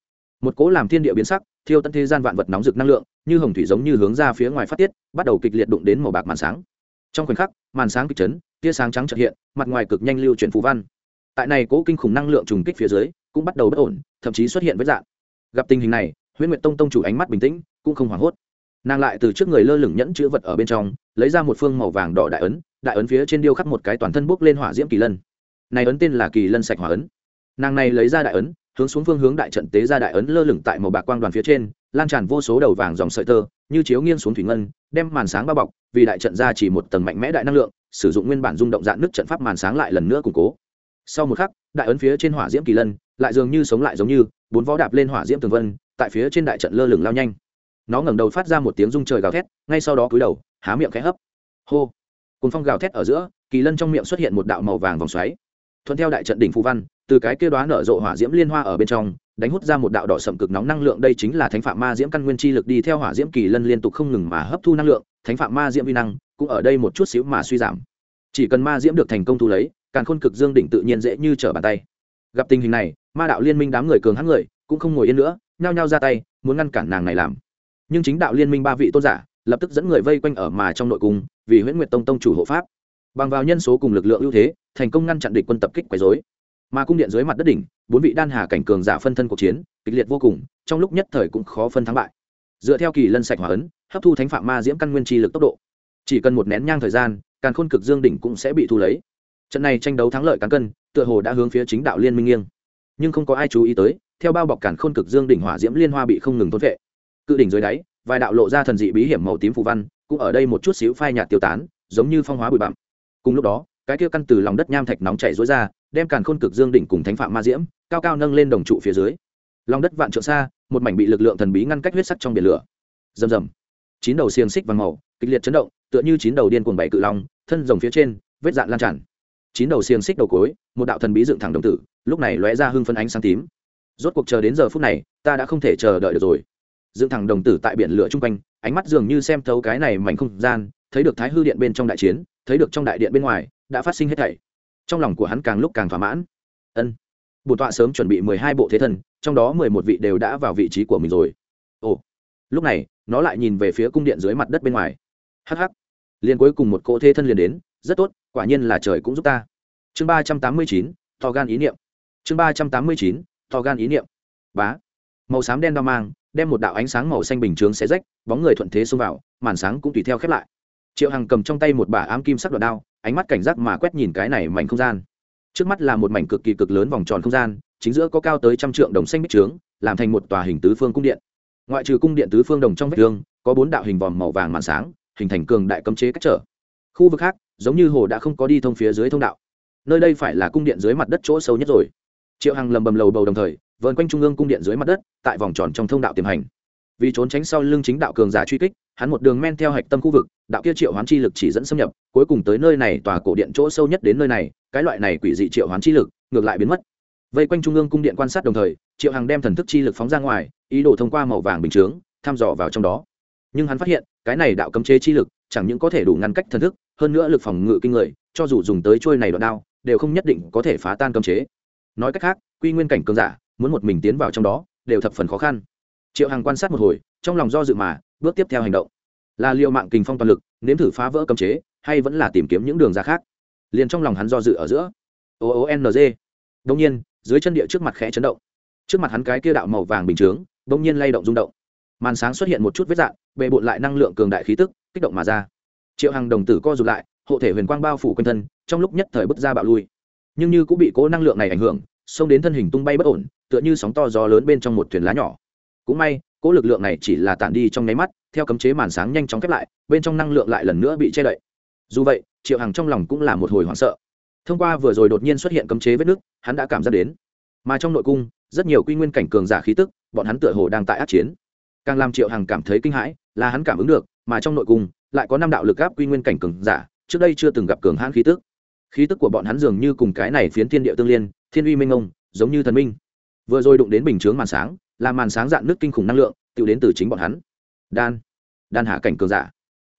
Một cỗ làm thiên địa biến sắc, thiêu tận thế gian vạn vật nóng rực năng lượng, như hồng thủy giống như hướng ra phía ngoài phát tiết, bắt đầu kịch liệt đụng đến màu bạc màn sáng. Trong khoảnh khắc, màn sáng kịch chấn, tia sáng trắng trợ hiện, mặt ngoài cực nhanh lưu chuyển phù văn. Tại này cỗ kinh khủng năng lượng trùng kích phía dưới, cũng bắt đầu bất ổn, thậm chí xuất hiện vết dạng gặp tình hình này, huyễn nguyệt tông tông chủ ánh mắt bình tĩnh, cũng không hoảng hốt. Nàng lại từ trước người lơ lửng nhẫn chữ vật ở bên trong, lấy ra một phương màu vàng đỏ đại ấn đại ấn phía trên điêu khắc một cái toàn thân bốc lên hỏa diễm kỳ lân. Này ấn tên là kỳ lân sạch hỏa ấn. Nàng này lấy ra đại ấn, hướng xuống phương hướng đại trận tế ra đại ấn lơ lửng tại màu bạc quang đoàn phía trên, lan tràn vô số đầu vàng dòng sợi tơ, như chiếu nghiêng xuống thủy ngân, đem màn sáng bao bọc, vì đại trận ra chỉ một tầng mạnh mẽ đại năng lượng, sử dụng nguyên bản rung động dạn nước trận pháp màn sáng lại lần nữa củng cố. Sau một khắc, đại ấn phía trên hỏa diễm kỳ lân lại dường như sống lại giống như, bốn vó đạp lên hỏa diễm tường vân, tại phía trên đại trận lơ lửng lao nhanh. Nó ngẩng đầu phát ra một tiếng rung trời gào thét, ngay sau đó cúi đầu, há miệng khẽ hấp. Hô cùng phong gào thét ở giữa, kỳ lân trong miệng xuất hiện một đạo màu vàng vòng xoáy. Thuận theo đại trận đỉnh phù văn, từ cái kia đoá nở rộ hỏa diễm liên hoa ở bên trong, đánh hút ra một đạo đỏ sậm cực nóng năng lượng, đây chính là thánh phạm ma diễm căn nguyên chi lực đi theo hỏa diễm kỳ lân liên tục không ngừng mà hấp thu năng lượng, thánh phạm ma diễm vi năng cũng ở đây một chút xíu mà suy giảm. Chỉ cần ma diễm được thành công thu lấy càng khôn cực dương đỉnh tự nhiên dễ như trở bàn tay. Gặp tình hình này, ma đạo liên minh đám người cường hãn người cũng không ngồi yên nữa, nhao nhao ra tay, muốn ngăn cản nàng này làm. Nhưng chính đạo liên minh ba vị tôn giả lập tức dẫn người vây quanh ở mà trong nội cung, vì huyễn nguyệt tông tông chủ hộ pháp. Bằng vào nhân số cùng lực lượng ưu thế, thành công ngăn chặn địch quân tập kích quấy dối mà cung điện dưới mặt đất đỉnh, bốn vị đan hà cảnh cường giả phân thân cuộc chiến, kịch liệt vô cùng, trong lúc nhất thời cũng khó phân thắng bại. Dựa theo kỳ lân sạch hỏa ấn, hấp thu thánh phạm ma diễm căn nguyên chi lực tốc độ. Chỉ cần một nén nhang thời gian, càn khôn cực dương đỉnh cũng sẽ bị thu lấy. Trận này tranh đấu thắng lợi cán cân, tựa hồ đã hướng phía chính đạo liên minh nghiêng. Nhưng không có ai chú ý tới, theo bao bọc càn khôn cực dương đỉnh hỏa diễm liên hoa bị không ngừng thôn vệ. Cự đỉnh dưới đáy vài đạo lộ ra thần dị bí hiểm màu tím phù văn, cũng ở đây một chút xíu phai nhạt tiêu tán, giống như phong hóa bụi bặm. Cùng lúc đó, cái kia căn từ lòng đất nham thạch nóng chảy rối ra, đem càn khôn cực dương đỉnh cùng thánh phạm ma diễm, cao cao nâng lên đồng trụ phía dưới. Lòng đất vạn trượng xa, một mảnh bị lực lượng thần bí ngăn cách huyết sắc trong biển lửa. Rầm rầm. Chín đầu xiềng xích vàng màu, kịch liệt chấn động, tựa như chín đầu điên cuồng bảy cự long, thân rồng phía trên, vết dạn lan tràn. Chín đầu xiềng xích đầu cối, một đạo thần bí dựng thẳng đồng tử, lúc này lóe ra hưng phân ánh sáng tím. Rốt cuộc chờ đến giờ phút này, ta đã không thể chờ đợi được rồi dựng thẳng đồng tử tại biển lửa chung quanh, ánh mắt dường như xem thấu cái này mảnh không gian, thấy được thái hư điện bên trong đại chiến, thấy được trong đại điện bên ngoài, đã phát sinh hết thảy. Trong lòng của hắn càng lúc càng thỏa mãn. Ân, bổn tọa sớm chuẩn bị mười hai bộ thế thần trong đó mười một vị đều đã vào vị trí của mình rồi. Ồ, lúc này, nó lại nhìn về phía cung điện dưới mặt đất bên ngoài. Hh liền cuối cùng một cỗ thế thân liền đến, rất tốt, quả nhiên là trời cũng giúp ta. Chương ba trăm tám mươi chín to gan ý niệm. Chương ba trăm tám mươi chín to gan ý niệm. Bá, màu xám đen đao mang đem một đạo ánh sáng màu xanh bình chướng xé rách, bóng người thuận thế xông vào, màn sáng cũng tùy theo khép lại. Triệu hằng cầm trong tay một bả ám kim sắc đoạn đao, ánh mắt cảnh giác mà quét nhìn cái này mảnh không gian. Trước mắt là một mảnh cực kỳ cực lớn vòng tròn không gian, chính giữa có cao tới trăm trượng đồng xanh bích trướng làm thành một tòa hình tứ phương cung điện. Ngoại trừ cung điện tứ phương đồng trong vách tường, có bốn đạo hình vòm màu vàng màn sáng, hình thành cường đại cấm chế cách trở. Khu vực khác, giống như hồ đã không có đi thông phía dưới thông đạo. Nơi đây phải là cung điện dưới mặt đất chỗ sâu nhất rồi. Triệu hằng lầm bầm lầu bầu đồng thời vờn quanh trung ương cung điện dưới mặt đất, tại vòng tròn trong thông đạo tiềm hành. Vì trốn tránh sau lưng chính đạo cường giả truy kích, hắn một đường men theo hạch tâm khu vực, đạo kia triệu hoán chi lực chỉ dẫn xâm nhập, cuối cùng tới nơi này tòa cổ điện chỗ sâu nhất đến nơi này, cái loại này quỷ dị triệu hoán chi lực, ngược lại biến mất. Vây quanh trung ương cung điện quan sát đồng thời, triệu hằng đem thần thức chi lực phóng ra ngoài, ý đồ thông qua màu vàng bình chướng, thăm dò vào trong đó. Nhưng hắn phát hiện, cái này đạo cấm chế chi lực, chẳng những có thể đủ ngăn cách thần thức, hơn nữa lực phòng ngự kinh người, cho dù dùng tới trôi này đoạn đao, đều không nhất định có thể phá tan cấm chế. Nói cách khác, quy nguyên cảnh cường giả muốn một mình tiến vào trong đó, đều thập phần khó khăn. Triệu hằng quan sát một hồi, trong lòng do dự mà, bước tiếp theo hành động. Là liệu mạng kình phong toàn lực, nếm thử phá vỡ cấm chế, hay vẫn là tìm kiếm những đường ra khác. Liền trong lòng hắn do dự ở giữa. O o n g. Đông nhiên, dưới chân địa trước mặt khẽ chấn động. Trước mặt hắn cái kia đạo màu vàng bình chướng đông nhiên lay động rung động. Màn sáng xuất hiện một chút vết dạn, bề bộn lại năng lượng cường đại khí tức, kích động mà ra. Triệu hằng đồng tử co rụt lại, hộ thể huyền quang bao phủ quanh thân, trong lúc nhất thời bước ra bạo lui. Nhưng như cũng bị cố năng lượng này ảnh hưởng, xông đến thân hình tung bay bất ổn tựa như sóng to gió lớn bên trong một thuyền lá nhỏ. Cũng may, cỗ lực lượng này chỉ là tản đi trong nháy mắt, theo cấm chế màn sáng nhanh chóng khép lại, bên trong năng lượng lại lần nữa bị che đậy. Dù vậy, triệu hằng trong lòng cũng là một hồi hoảng sợ. Thông qua vừa rồi đột nhiên xuất hiện cấm chế vết nước hắn đã cảm giác đến. Mà trong nội cung, rất nhiều quy nguyên cảnh cường giả khí tức, bọn hắn tựa hồ đang tại át chiến. Càng làm triệu hằng cảm thấy kinh hãi, là hắn cảm ứng được, mà trong nội cung, lại có năm đạo lực áp quy nguyên cảnh cường giả, trước đây chưa từng gặp cường hãn khí tức. Khí tức của bọn hắn dường như cùng cái này phiến thiên địa tương liên, thiên uy minh ông, giống như thần minh vừa rồi đụng đến bình chướng màn sáng làm màn sáng dạn nước kinh khủng năng lượng tự đến từ chính bọn hắn. Đan đan hạ cảnh cường giả.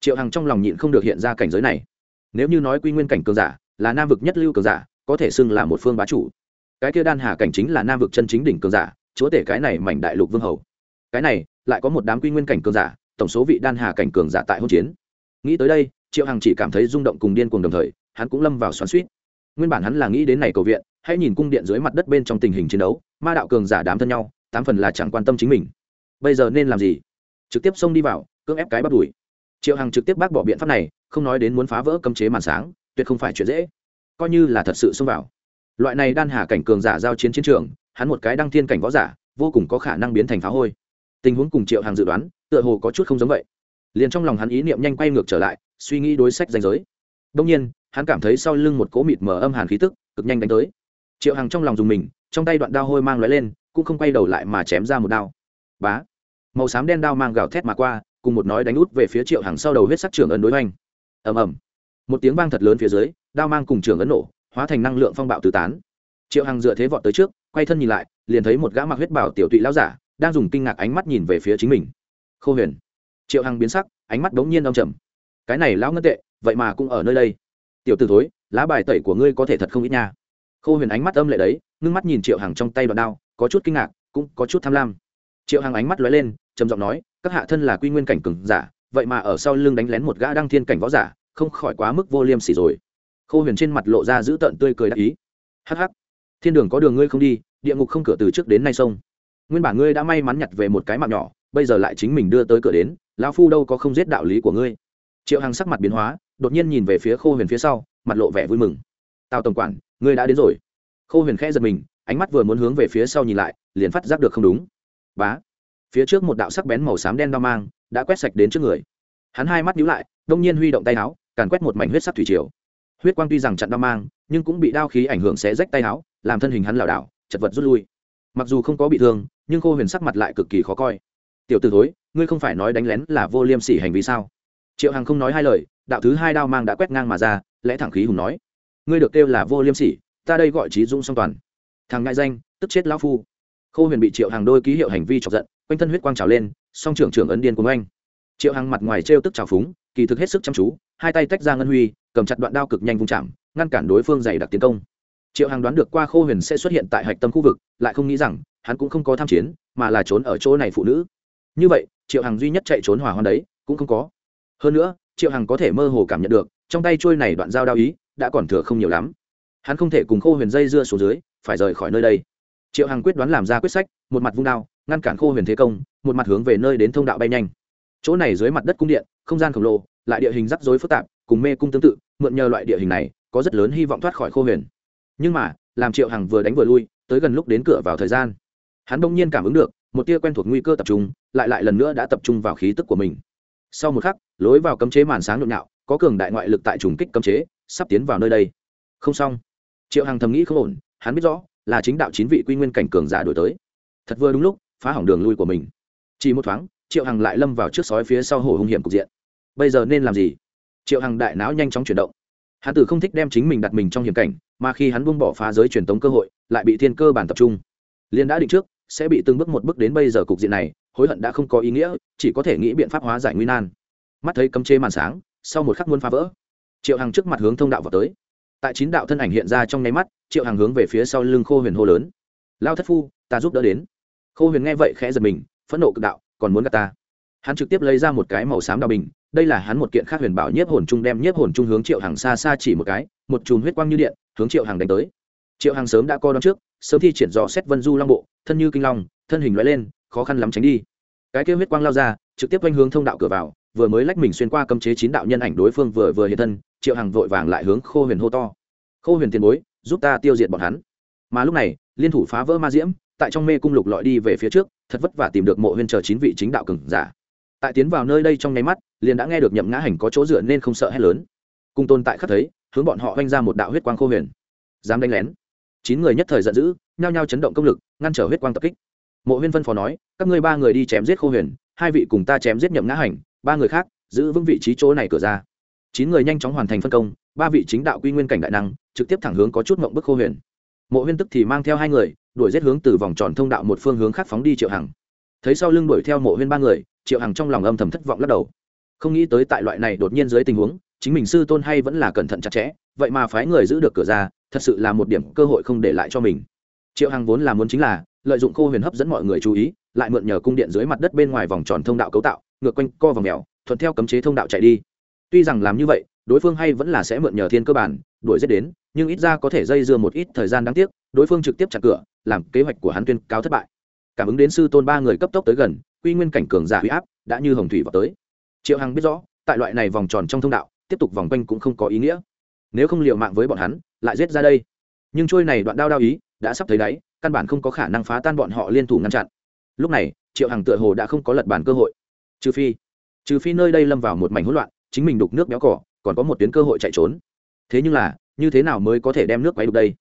Triệu hằng trong lòng nhịn không được hiện ra cảnh giới này. Nếu như nói quy nguyên cảnh cường giả, là nam vực nhất lưu cường giả, có thể xưng là một phương bá chủ. Cái kia đan hà cảnh chính là nam vực chân chính đỉnh cường giả, chúa tể cái này mảnh đại lục vương hầu. Cái này, lại có một đám quy nguyên cảnh cường giả, tổng số vị đan hà cảnh cường giả tại hôn chiến. Nghĩ tới đây, triệu hằng chỉ cảm thấy rung động cùng điên cùng đồng thời, hắn cũng lâm vào xoắn suýt nguyên bản hắn là nghĩ đến này cầu viện hãy nhìn cung điện dưới mặt đất bên trong tình hình chiến đấu, ma đạo cường giả đám thân nhau, tám phần là chẳng quan tâm chính mình. Bây giờ nên làm gì? Trực tiếp xông đi vào, cưỡng ép cái bắt đuổi. Triệu hằng trực tiếp bác bỏ biện pháp này, không nói đến muốn phá vỡ cấm chế màn sáng, tuyệt không phải chuyện dễ. Coi như là thật sự xông vào. Loại này đan hà cảnh cường giả giao chiến chiến trường, hắn một cái đăng thiên cảnh võ giả, vô cùng có khả năng biến thành phá hôi. Tình huống cùng triệu hằng dự đoán, tựa hồ có chút không giống vậy. Liền trong lòng hắn ý niệm nhanh quay ngược trở lại, suy nghĩ đối sách danh giới. Đông nhiên, hắn cảm thấy sau lưng một cỗ mịt mờ âm hàn khí tức, cực nhanh đánh tới triệu hằng trong lòng dùng mình, trong tay đoạn đao hôi mang lóe lên, cũng không quay đầu lại mà chém ra một đao. Bá! Màu xám đen đao mang gào thét mà qua, cùng một nói đánh út về phía triệu hằng sau đầu huyết sắc trưởng ấn đối hoành. Ầm ầm. Một tiếng vang thật lớn phía dưới, đao mang cùng trưởng ấn nổ, hóa thành năng lượng phong bạo tứ tán. Triệu hằng dựa thế vọt tới trước, quay thân nhìn lại, liền thấy một gã mặc huyết bảo tiểu tụy lão giả, đang dùng kinh ngạc ánh mắt nhìn về phía chính mình. Khô huyền. Triệu hằng biến sắc, ánh mắt đống nhiên đông trầm. Cái này lão ngân tệ, vậy mà cũng ở nơi đây. Tiểu t ử thối, lá bài tẩy của ngươi có thể thật không ít nha khô huyền ánh mắt âm lệ đấy, ngưng mắt nhìn triệu hằng trong tay đoạn đao, có chút kinh ngạc, cũng có chút tham lam. Triệu hằng ánh mắt lóe lên, trầm giọng nói, các hạ thân là quy nguyên cảnh cừng giả, vậy mà ở sau lưng đánh lén một gã đăng thiên cảnh võ giả, không khỏi quá mức vô liêm sỉ rồi. Khô huyền trên mặt lộ ra giữ tợn tươi cười đắc ý. Hắc hắc, thiên đường có đường ngươi không đi, địa ngục không cửa từ trước đến nay sông. Nguyên bản ngươi đã may mắn nhặt về một cái mạng nhỏ, bây giờ lại chính mình đưa tới cửa đến, lão phu đâu có không giết đạo lý của ngươi. Triệu hằng sắc mặt biến hóa, đột nhiên nhìn về phía khô huyền phía sau, mặt lộ vẻ vui mừng. Tào tổng quản ngươi đã đến rồi. Khô huyền khẽ giật mình, ánh mắt vừa muốn hướng về phía sau nhìn lại, liền phát giác được không đúng. Bá! Phía trước một đạo sắc bén màu xám đen đao mang đã quét sạch đến trước người. Hắn hai mắt nhíu lại, đông nhiên huy động tay áo, càn quét một mảnh huyết sắc thủy triều. Huyết quang tuy rằng chặn đao mang, nhưng cũng bị đao khí ảnh hưởng xé rách tay áo, làm thân hình hắn lảo đảo, chật vật rút lui. Mặc dù không có bị thương, nhưng khô huyền sắc mặt lại cực kỳ khó coi. Tiểu t ử thối, ngươi không phải nói đánh lén là vô liêm sỉ hành vi sao? Triệu hằng không nói hai lời, đạo thứ hai đao mang đã quét ngang mà ra, lẽ thẳng khí hùng nói ngươi được kêu là vô liêm sỉ, ta đây gọi trí dũng song toàn. Thằng ngại danh, tức chết lão phu. Khô huyền bị triệu hàng đôi ký hiệu hành vi chọc giận, quanh thân huyết quang trào lên, song trưởng trưởng ấn điên của anh triệu hàng mặt ngoài trêu tức trào phúng, kỳ thực hết sức chăm chú, hai tay tách ra ngân huy, cầm chặt đoạn đao cực nhanh vung chạm, ngăn cản đối phương dày đặc tiến công. Triệu hàng đoán được qua khô huyền sẽ xuất hiện tại hạch tâm khu vực, lại không nghĩ rằng, hắn cũng không có tham chiến, mà là trốn ở chỗ này phụ nữ. Như vậy, triệu hàng duy nhất chạy trốn hỏa hoạn đấy, cũng không có. Hơn nữa, triệu hằng có thể mơ hồ cảm nhận được trong tay trôi này đoạn dao đao ý, đã còn thừa không nhiều lắm. Hắn không thể cùng khô huyền dây dưa xuống dưới, phải rời khỏi nơi đây. Triệu hằng quyết đoán làm ra quyết sách, một mặt vung đao, ngăn cản khô huyền thế công, một mặt hướng về nơi đến thông đạo bay nhanh. Chỗ này dưới mặt đất cung điện, không gian khổng lồ, lại địa hình rắc rối phức tạp, cùng mê cung tương tự, mượn nhờ loại địa hình này, có rất lớn hy vọng thoát khỏi khô huyền. Nhưng mà, làm triệu hằng vừa đánh vừa lui, tới gần lúc đến cửa vào thời gian. Hắn bỗng nhiên cảm ứng được, một tia quen thuộc nguy cơ tập trung, lại lại lần nữa đã tập trung vào khí tức của mình. Sau một khắc, lối vào cấm chế màn sáng nhộn nhạo có cường đại ngoại lực tại trùng kích cấm chế, sắp tiến vào nơi đây. Không xong. Triệu hằng thầm nghĩ không ổn, hắn biết rõ, là chính đạo chín vị quy nguyên cảnh cường giả đổi tới. Thật vừa đúng lúc, phá hỏng đường lui của mình. Chỉ một thoáng, triệu hằng lại lâm vào trước sói phía sau hồ hung hiểm cục diện. Bây giờ nên làm gì? Triệu hằng đại não nhanh chóng chuyển động. Hắn tử không thích đem chính mình đặt mình trong hiểm cảnh, mà khi hắn buông bỏ phá giới truyền tống cơ hội, lại bị thiên cơ bản tập trung. Liên đã định trước, sẽ bị từng bước một bước đến bây giờ cục diện này, hối hận đã không có ý nghĩa, chỉ có thể nghĩ biện pháp hóa giải nguy nan. Mắt thấy cấm chế màn sáng sau một khắc muốn phá vỡ. Triệu hằng trước mặt hướng thông đạo vào tới. Tại chín đạo thân ảnh hiện ra trong nháy mắt, triệu hằng hướng về phía sau lưng khô huyền hô lớn. Lao thất phu, ta giúp đỡ đến. Khô huyền nghe vậy khẽ giật mình, phẫn nộ cực đạo, còn muốn gạt ta? Hắn trực tiếp lấy ra một cái màu xám đào bình, đây là hắn một kiện khác huyền bảo nhiếp hồn trung đem nhiếp hồn trung hướng triệu hằng xa xa chỉ một cái, một chùm huyết quang như điện, hướng triệu hằng đánh tới. Triệu hằng sớm đã co đón trước, sớm thi triển dò xét vân du long bộ, thân như kinh long, thân hình loại lên, khó khăn lắm tránh đi. Cái kêu huyết quang lao ra, trực tiếp quanh hướng thông đạo cửa vào vừa mới lách mình xuyên qua cấm chế chín đạo nhân ảnh đối phương vừa vừa hiện thân, triệu hằng vội vàng lại hướng khô huyền hô to. Khô huyền tiền bối, giúp ta tiêu diệt bọn hắn. Mà lúc này, liên thủ phá vỡ ma diễm, tại trong mê cung lục lọi đi về phía trước, thật vất vả tìm được mộ huyền chờ chín vị chính đạo cường giả. Tại tiến vào nơi đây trong nháy mắt, liền đã nghe được nhậm ngã hành có chỗ dựa nên không sợ hét lớn. Cung tôn tại khắc thấy, hướng bọn họ oanh ra một đạo huyết quang khô huyền. Dám đánh lén. Chín người nhất thời giận dữ, nhao nhao chấn động công lực, ngăn trở huyết quang tập kích. Mộ huyên phân phó nói, các ngươi ba người đi chém giết khô huyền, hai vị cùng ta chém giết nhậm ngã hành ba người khác giữ vững vị trí chỗ này cửa ra chín người nhanh chóng hoàn thành phân công ba vị chính đạo quy nguyên cảnh đại năng trực tiếp thẳng hướng có chút mộng bức khô huyền mộ huyên tức thì mang theo hai người đuổi giết hướng từ vòng tròn thông đạo một phương hướng khác phóng đi triệu hằng thấy sau lưng đuổi theo mộ huyên ba người triệu hằng trong lòng âm thầm thất vọng lắc đầu không nghĩ tới tại loại này đột nhiên dưới tình huống chính mình sư tôn hay vẫn là cẩn thận chặt chẽ vậy mà phái người giữ được cửa ra thật sự là một điểm cơ hội không để lại cho mình triệu hằng vốn là muốn chính là lợi dụng khô huyền hấp dẫn mọi người chú ý lại mượn nhờ cung điện dưới mặt đất bên ngoài vòng tròn thông đạo cấu tạo ngược quanh co vòng mèo, thuận theo cấm chế thông đạo chạy đi. Tuy rằng làm như vậy, đối phương hay vẫn là sẽ mượn nhờ thiên cơ bản, đuổi giết đến, nhưng ít ra có thể dây dưa một ít thời gian đáng tiếc, đối phương trực tiếp chặt cửa, làm kế hoạch của hắn tuyên cáo thất bại. Cảm ứng đến sư tôn ba người cấp tốc tới gần, quy nguyên cảnh cường giả huy áp đã như hồng thủy vào tới. Triệu hằng biết rõ, tại loại này vòng tròn trong thông đạo, tiếp tục vòng quanh cũng không có ý nghĩa. Nếu không liệu mạng với bọn hắn, lại giết ra đây. Nhưng trôi này đoạn đao đao ý đã sắp thấy đáy, căn bản không có khả năng phá tan bọn họ liên thủ ngăn chặn. Lúc này, triệu hằng tựa hồ đã không có lật bản cơ hội trừ phi trừ phi nơi đây lâm vào một mảnh hỗn loạn, chính mình đục nước béo cỏ, còn có một tuyến cơ hội chạy trốn. Thế nhưng là, như thế nào mới có thể đem nước quấy đục đây?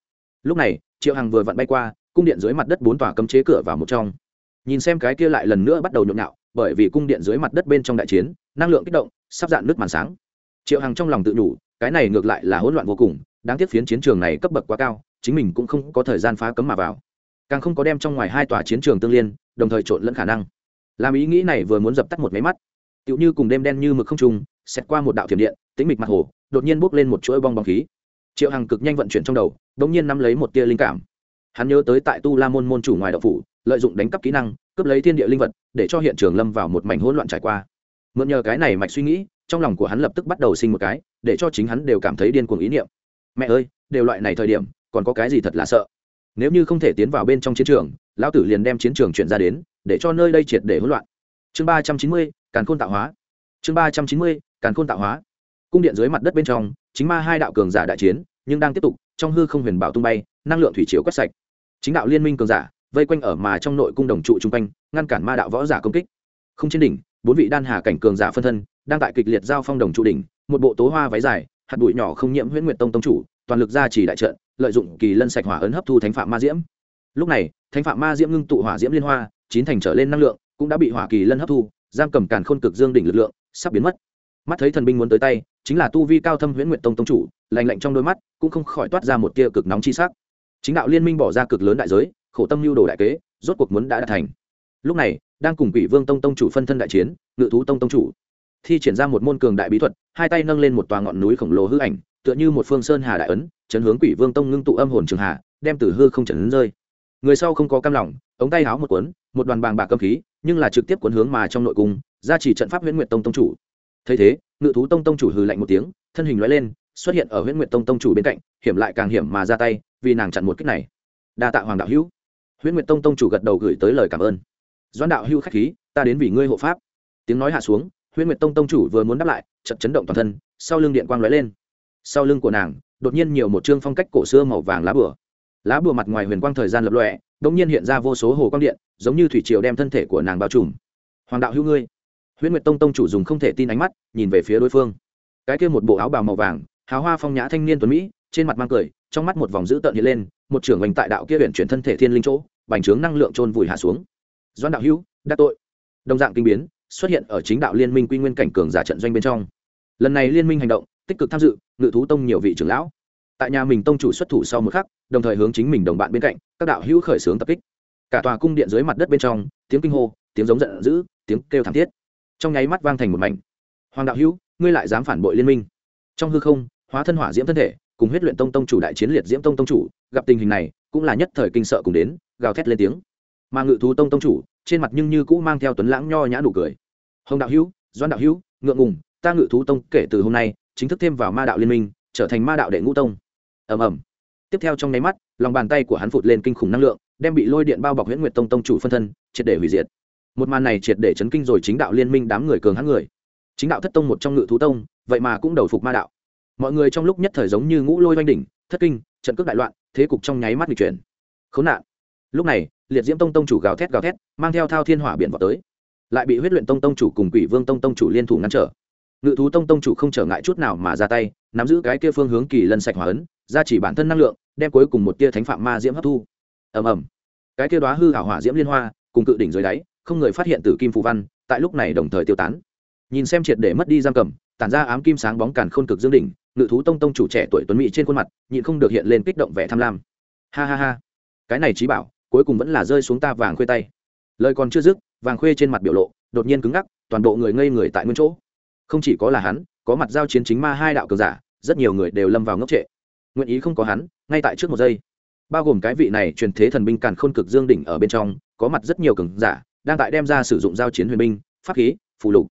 Lúc này, triệu hằng vừa vặn bay qua, cung điện dưới mặt đất bốn tòa cấm chế cửa vào một trong. Nhìn xem cái kia lại lần nữa bắt đầu nhộn nhạo, bởi vì cung điện dưới mặt đất bên trong đại chiến, năng lượng kích động, sắp dạn nước màn sáng. Triệu hằng trong lòng tự nhủ, cái này ngược lại là hỗn loạn vô cùng, đáng tiếc phiến chiến trường này cấp bậc quá cao, chính mình cũng không có thời gian phá cấm mà vào. Càng không có đem trong ngoài hai tòa chiến trường tương liên, đồng thời trộn lẫn khả năng làm ý nghĩ này vừa muốn dập tắt một máy mắt. Tựu như cùng đêm đen như mực không trùng, xét qua một đạo thiểm điện tĩnh mịch mặt hồ đột nhiên bốc lên một chuỗi bong bóng khí. Triệu hằng cực nhanh vận chuyển trong đầu đ ỗ n g nhiên nắm lấy một tia linh cảm. Hắn nhớ tới tại tu la môn môn chủ ngoài đậu phủ lợi dụng đánh cắp kỹ năng cướp lấy thiên địa linh vật để cho hiện trường lâm vào một mảnh hỗn loạn trải qua. Mượn nhờ cái này mạch suy nghĩ trong lòng của hắn lập tức bắt đầu sinh một cái để cho chính hắn đều cảm thấy điên cuồng ý niệm. Mẹ ơi đều loại này thời điểm còn có cái gì thật là sợ? Nếu như không thể tiến vào bên trong chiến trường lão tử liền đem chiến trường chuyển ra đến để cho nơi đây triệt để hỗn loạn. Chương ba trăm chín mươi, càn khôn tạo hóa. Chương ba trăm chín mươi, càn khôn tạo hóa. Cung điện dưới mặt đất bên trong, chính ma hai đạo cường giả đại chiến, nhưng đang tiếp tục, trong hư không huyền bảo tung bay, năng lượng thủy chiếu quét sạch. Chính đạo liên minh cường giả, vây quanh ở mà trong nội cung đồng trụ chung quanh, ngăn cản ma đạo võ giả công kích. Không trên đỉnh, bốn vị đan hà cảnh cường giả phân thân, đang tại kịch liệt giao phong đồng trụ đỉnh, một bộ tố hoa váy dài, hạt bụi nhỏ không nhiễm huyễn nguyệt tông tông chủ, toàn lực ra chỉ đại trận, lợi dụng kỳ lân sạch hỏa ấn hấp thu thánh phạm ma diễm. Lúc này, thánh phạm ma diễm ngưng tụ hỏa diễm liên hoa chín thành trở lên năng lượng, cũng đã bị hỏa kỳ lân hấp thu, giam cầm càn khôn cực dương đỉnh lực lượng, sắp biến mất. Mắt thấy thần binh muốn tới tay, chính là tu vi cao thâm huyễn nguyện tông tông chủ lành lạnh trong đôi mắt, cũng không khỏi toát ra một tia cực nóng chi sắc. Chính đạo liên minh bỏ ra cực lớn đại giới, khổ tâm lưu đồ đại kế, rốt cuộc muốn đã đạt thành. Lúc này, đang cùng quỷ vương tông tông chủ phân thân đại chiến, ngự thú tông tông chủ thi triển ra một môn cường đại bí thuật, hai tay nâng lên một tòa ngọn núi khổng lồ hư ảnh, tựa như một phương sơn hà đại ấn, chấn hướng quỷ vương tông ngưng tụ âm hồn trường hà đem từ hư không chấn rơi. Người sau không có cam lòng, ống tay háo một cuốn một đoàn bàng bạc cầm khí, nhưng là trực tiếp cuốn hướng mà trong nội cung, ra chỉ trận pháp huyễn nguyệt tông tông chủ. Thấy thế, ngự thú tông tông chủ hừ lạnh một tiếng, thân hình loại lên, xuất hiện ở huyễn nguyệt tông tông chủ bên cạnh, hiểm lại càng hiểm mà ra tay, vì nàng chặn một kích này. Đa tạ hoàng đạo hữu. Huyễn nguyệt tông tông chủ gật đầu gửi tới lời cảm ơn. Doãn đạo hữu khách khí, ta đến vì ngươi hộ pháp. Tiếng nói hạ xuống, huyễn nguyệt tông tông chủ vừa muốn đáp lại chật chấn động toàn thân, sau lưng điện quang lóe lên. Sau lưng của nàng, đột nhiên nhiều một chương phong cách cổ xưa màu vàng lá bửa lá bùa mặt ngoài huyền quang thời gian lập lọe đột nhiên hiện ra vô số hồ quang điện, giống như thủy triều đem thân thể của nàng bao trùm. Hoàng đạo hữu ngươi. Huyễn nguyệt tông tông chủ dùng không thể tin ánh mắt, nhìn về phía đối phương. Cái kia một bộ áo bào màu vàng, hào hoa phong nhã thanh niên tuấn mỹ, trên mặt mang cười, trong mắt một vòng dữ tợn hiện lên, một trưởng hành tại đạo kia huyền chuyển thân thể thiên linh chỗ, bành trướng năng lượng trôn vùi hạ xuống. Doãn đạo hữu, đã tội. Đồng dạng kinh biến, xuất hiện ở chính đạo liên minh quy nguyên cảnh cường giả trận doanh bên trong. Lần này liên minh hành động, tích cực tham dự, ngự thú tông nhiều vị trưởng lão tại nhà mình tông chủ xuất thủ sau một khắc, đồng thời hướng chính mình đồng bạn bên cạnh, các đạo hữu khởi xướng tập kích. Cả tòa cung điện dưới mặt đất bên trong, tiếng kinh hô, tiếng giống giận dữ, tiếng kêu thảm thiết. Trong nháy mắt vang thành một mảnh. Hoàng đạo hữu, ngươi lại dám phản bội liên minh? Trong hư không, hóa thân hỏa diễm thân thể, cùng huyết luyện tông tông chủ đại chiến liệt diễm tông tông chủ, gặp tình hình này, cũng là nhất thời kinh sợ cùng đến, gào thét lên tiếng. Mà ngự thú tông tông chủ, trên mặt nhưng như cũ mang theo tuấn lãng nho nhã nụ cười. Hồng đạo hữu doan đạo hữu, ngượng ngùng, ta ngự thú tông kể từ hôm nay, chính thức thêm vào ma đạo liên minh, trở thành ma đạo đệ ngũ tông ầm ầm. Tiếp theo trong nháy mắt, lòng bàn tay của hắn phụt lên kinh khủng năng lượng, đem bị lôi điện bao bọc huyễn nguyệt tông tông chủ phân thân, triệt để hủy diệt. Một màn này triệt để chấn kinh rồi chính đạo liên minh đám người cường hắn người. Chính đạo thất tông một trong ngự thú tông, vậy mà cũng đầu phục ma đạo. Mọi người trong lúc nhất thời giống như ngũ lôi oanh đỉnh, thất kinh, trận cước đại loạn, thế cục trong nháy mắt bị chuyển. Khốn nạn. Lúc này, liệt diễm tông tông chủ gào thét gào thét, mang theo thao thiên hỏa biển vào tới. Lại bị huyết luyện tông tông chủ cùng quỷ vương tông tông chủ liên thủ ngăn trở. Ngự thú tông tông chủ không trở ngại chút nào mà ra tay, nắm giữ cái kia phương hướng kỳ lân sạch hỏa ấn ra chỉ bản thân năng lượng, đem cuối cùng một tia thánh phạm ma diễm hấp thu. Ầm ầm. Cái tia đoá hư hảo hỏa diễm liên hoa, cùng cự đỉnh dưới đáy, không người phát hiện tử kim phù văn, tại lúc này đồng thời tiêu tán. Nhìn xem triệt để mất đi giam cầm, tản ra ám kim sáng bóng càn khôn cực dương đỉnh, ngự thú tông tông chủ trẻ tuổi tuấn mỹ trên khuôn mặt, nhịn không được hiện lên kích động vẻ tham lam. Ha ha ha. Cái này trí bảo, cuối cùng vẫn là rơi xuống ta vàng khuê tay. Lời còn chưa dứt, vàng khuê trên mặt biểu lộ, đột nhiên cứng ngắc, toàn bộ người ngây người tại nguyên chỗ. Không chỉ có là hắn, có mặt giao chiến chính ma hai đạo cường giả, rất nhiều người đều lâm vào ngốc trệ nguyện ý không có hắn, ngay tại trước một giây. Bao gồm cái vị này truyền thế thần binh càn khôn cực dương đỉnh ở bên trong, có mặt rất nhiều cường giả, đang tại đem ra sử dụng giao chiến huyền binh, pháp khí, phù lục.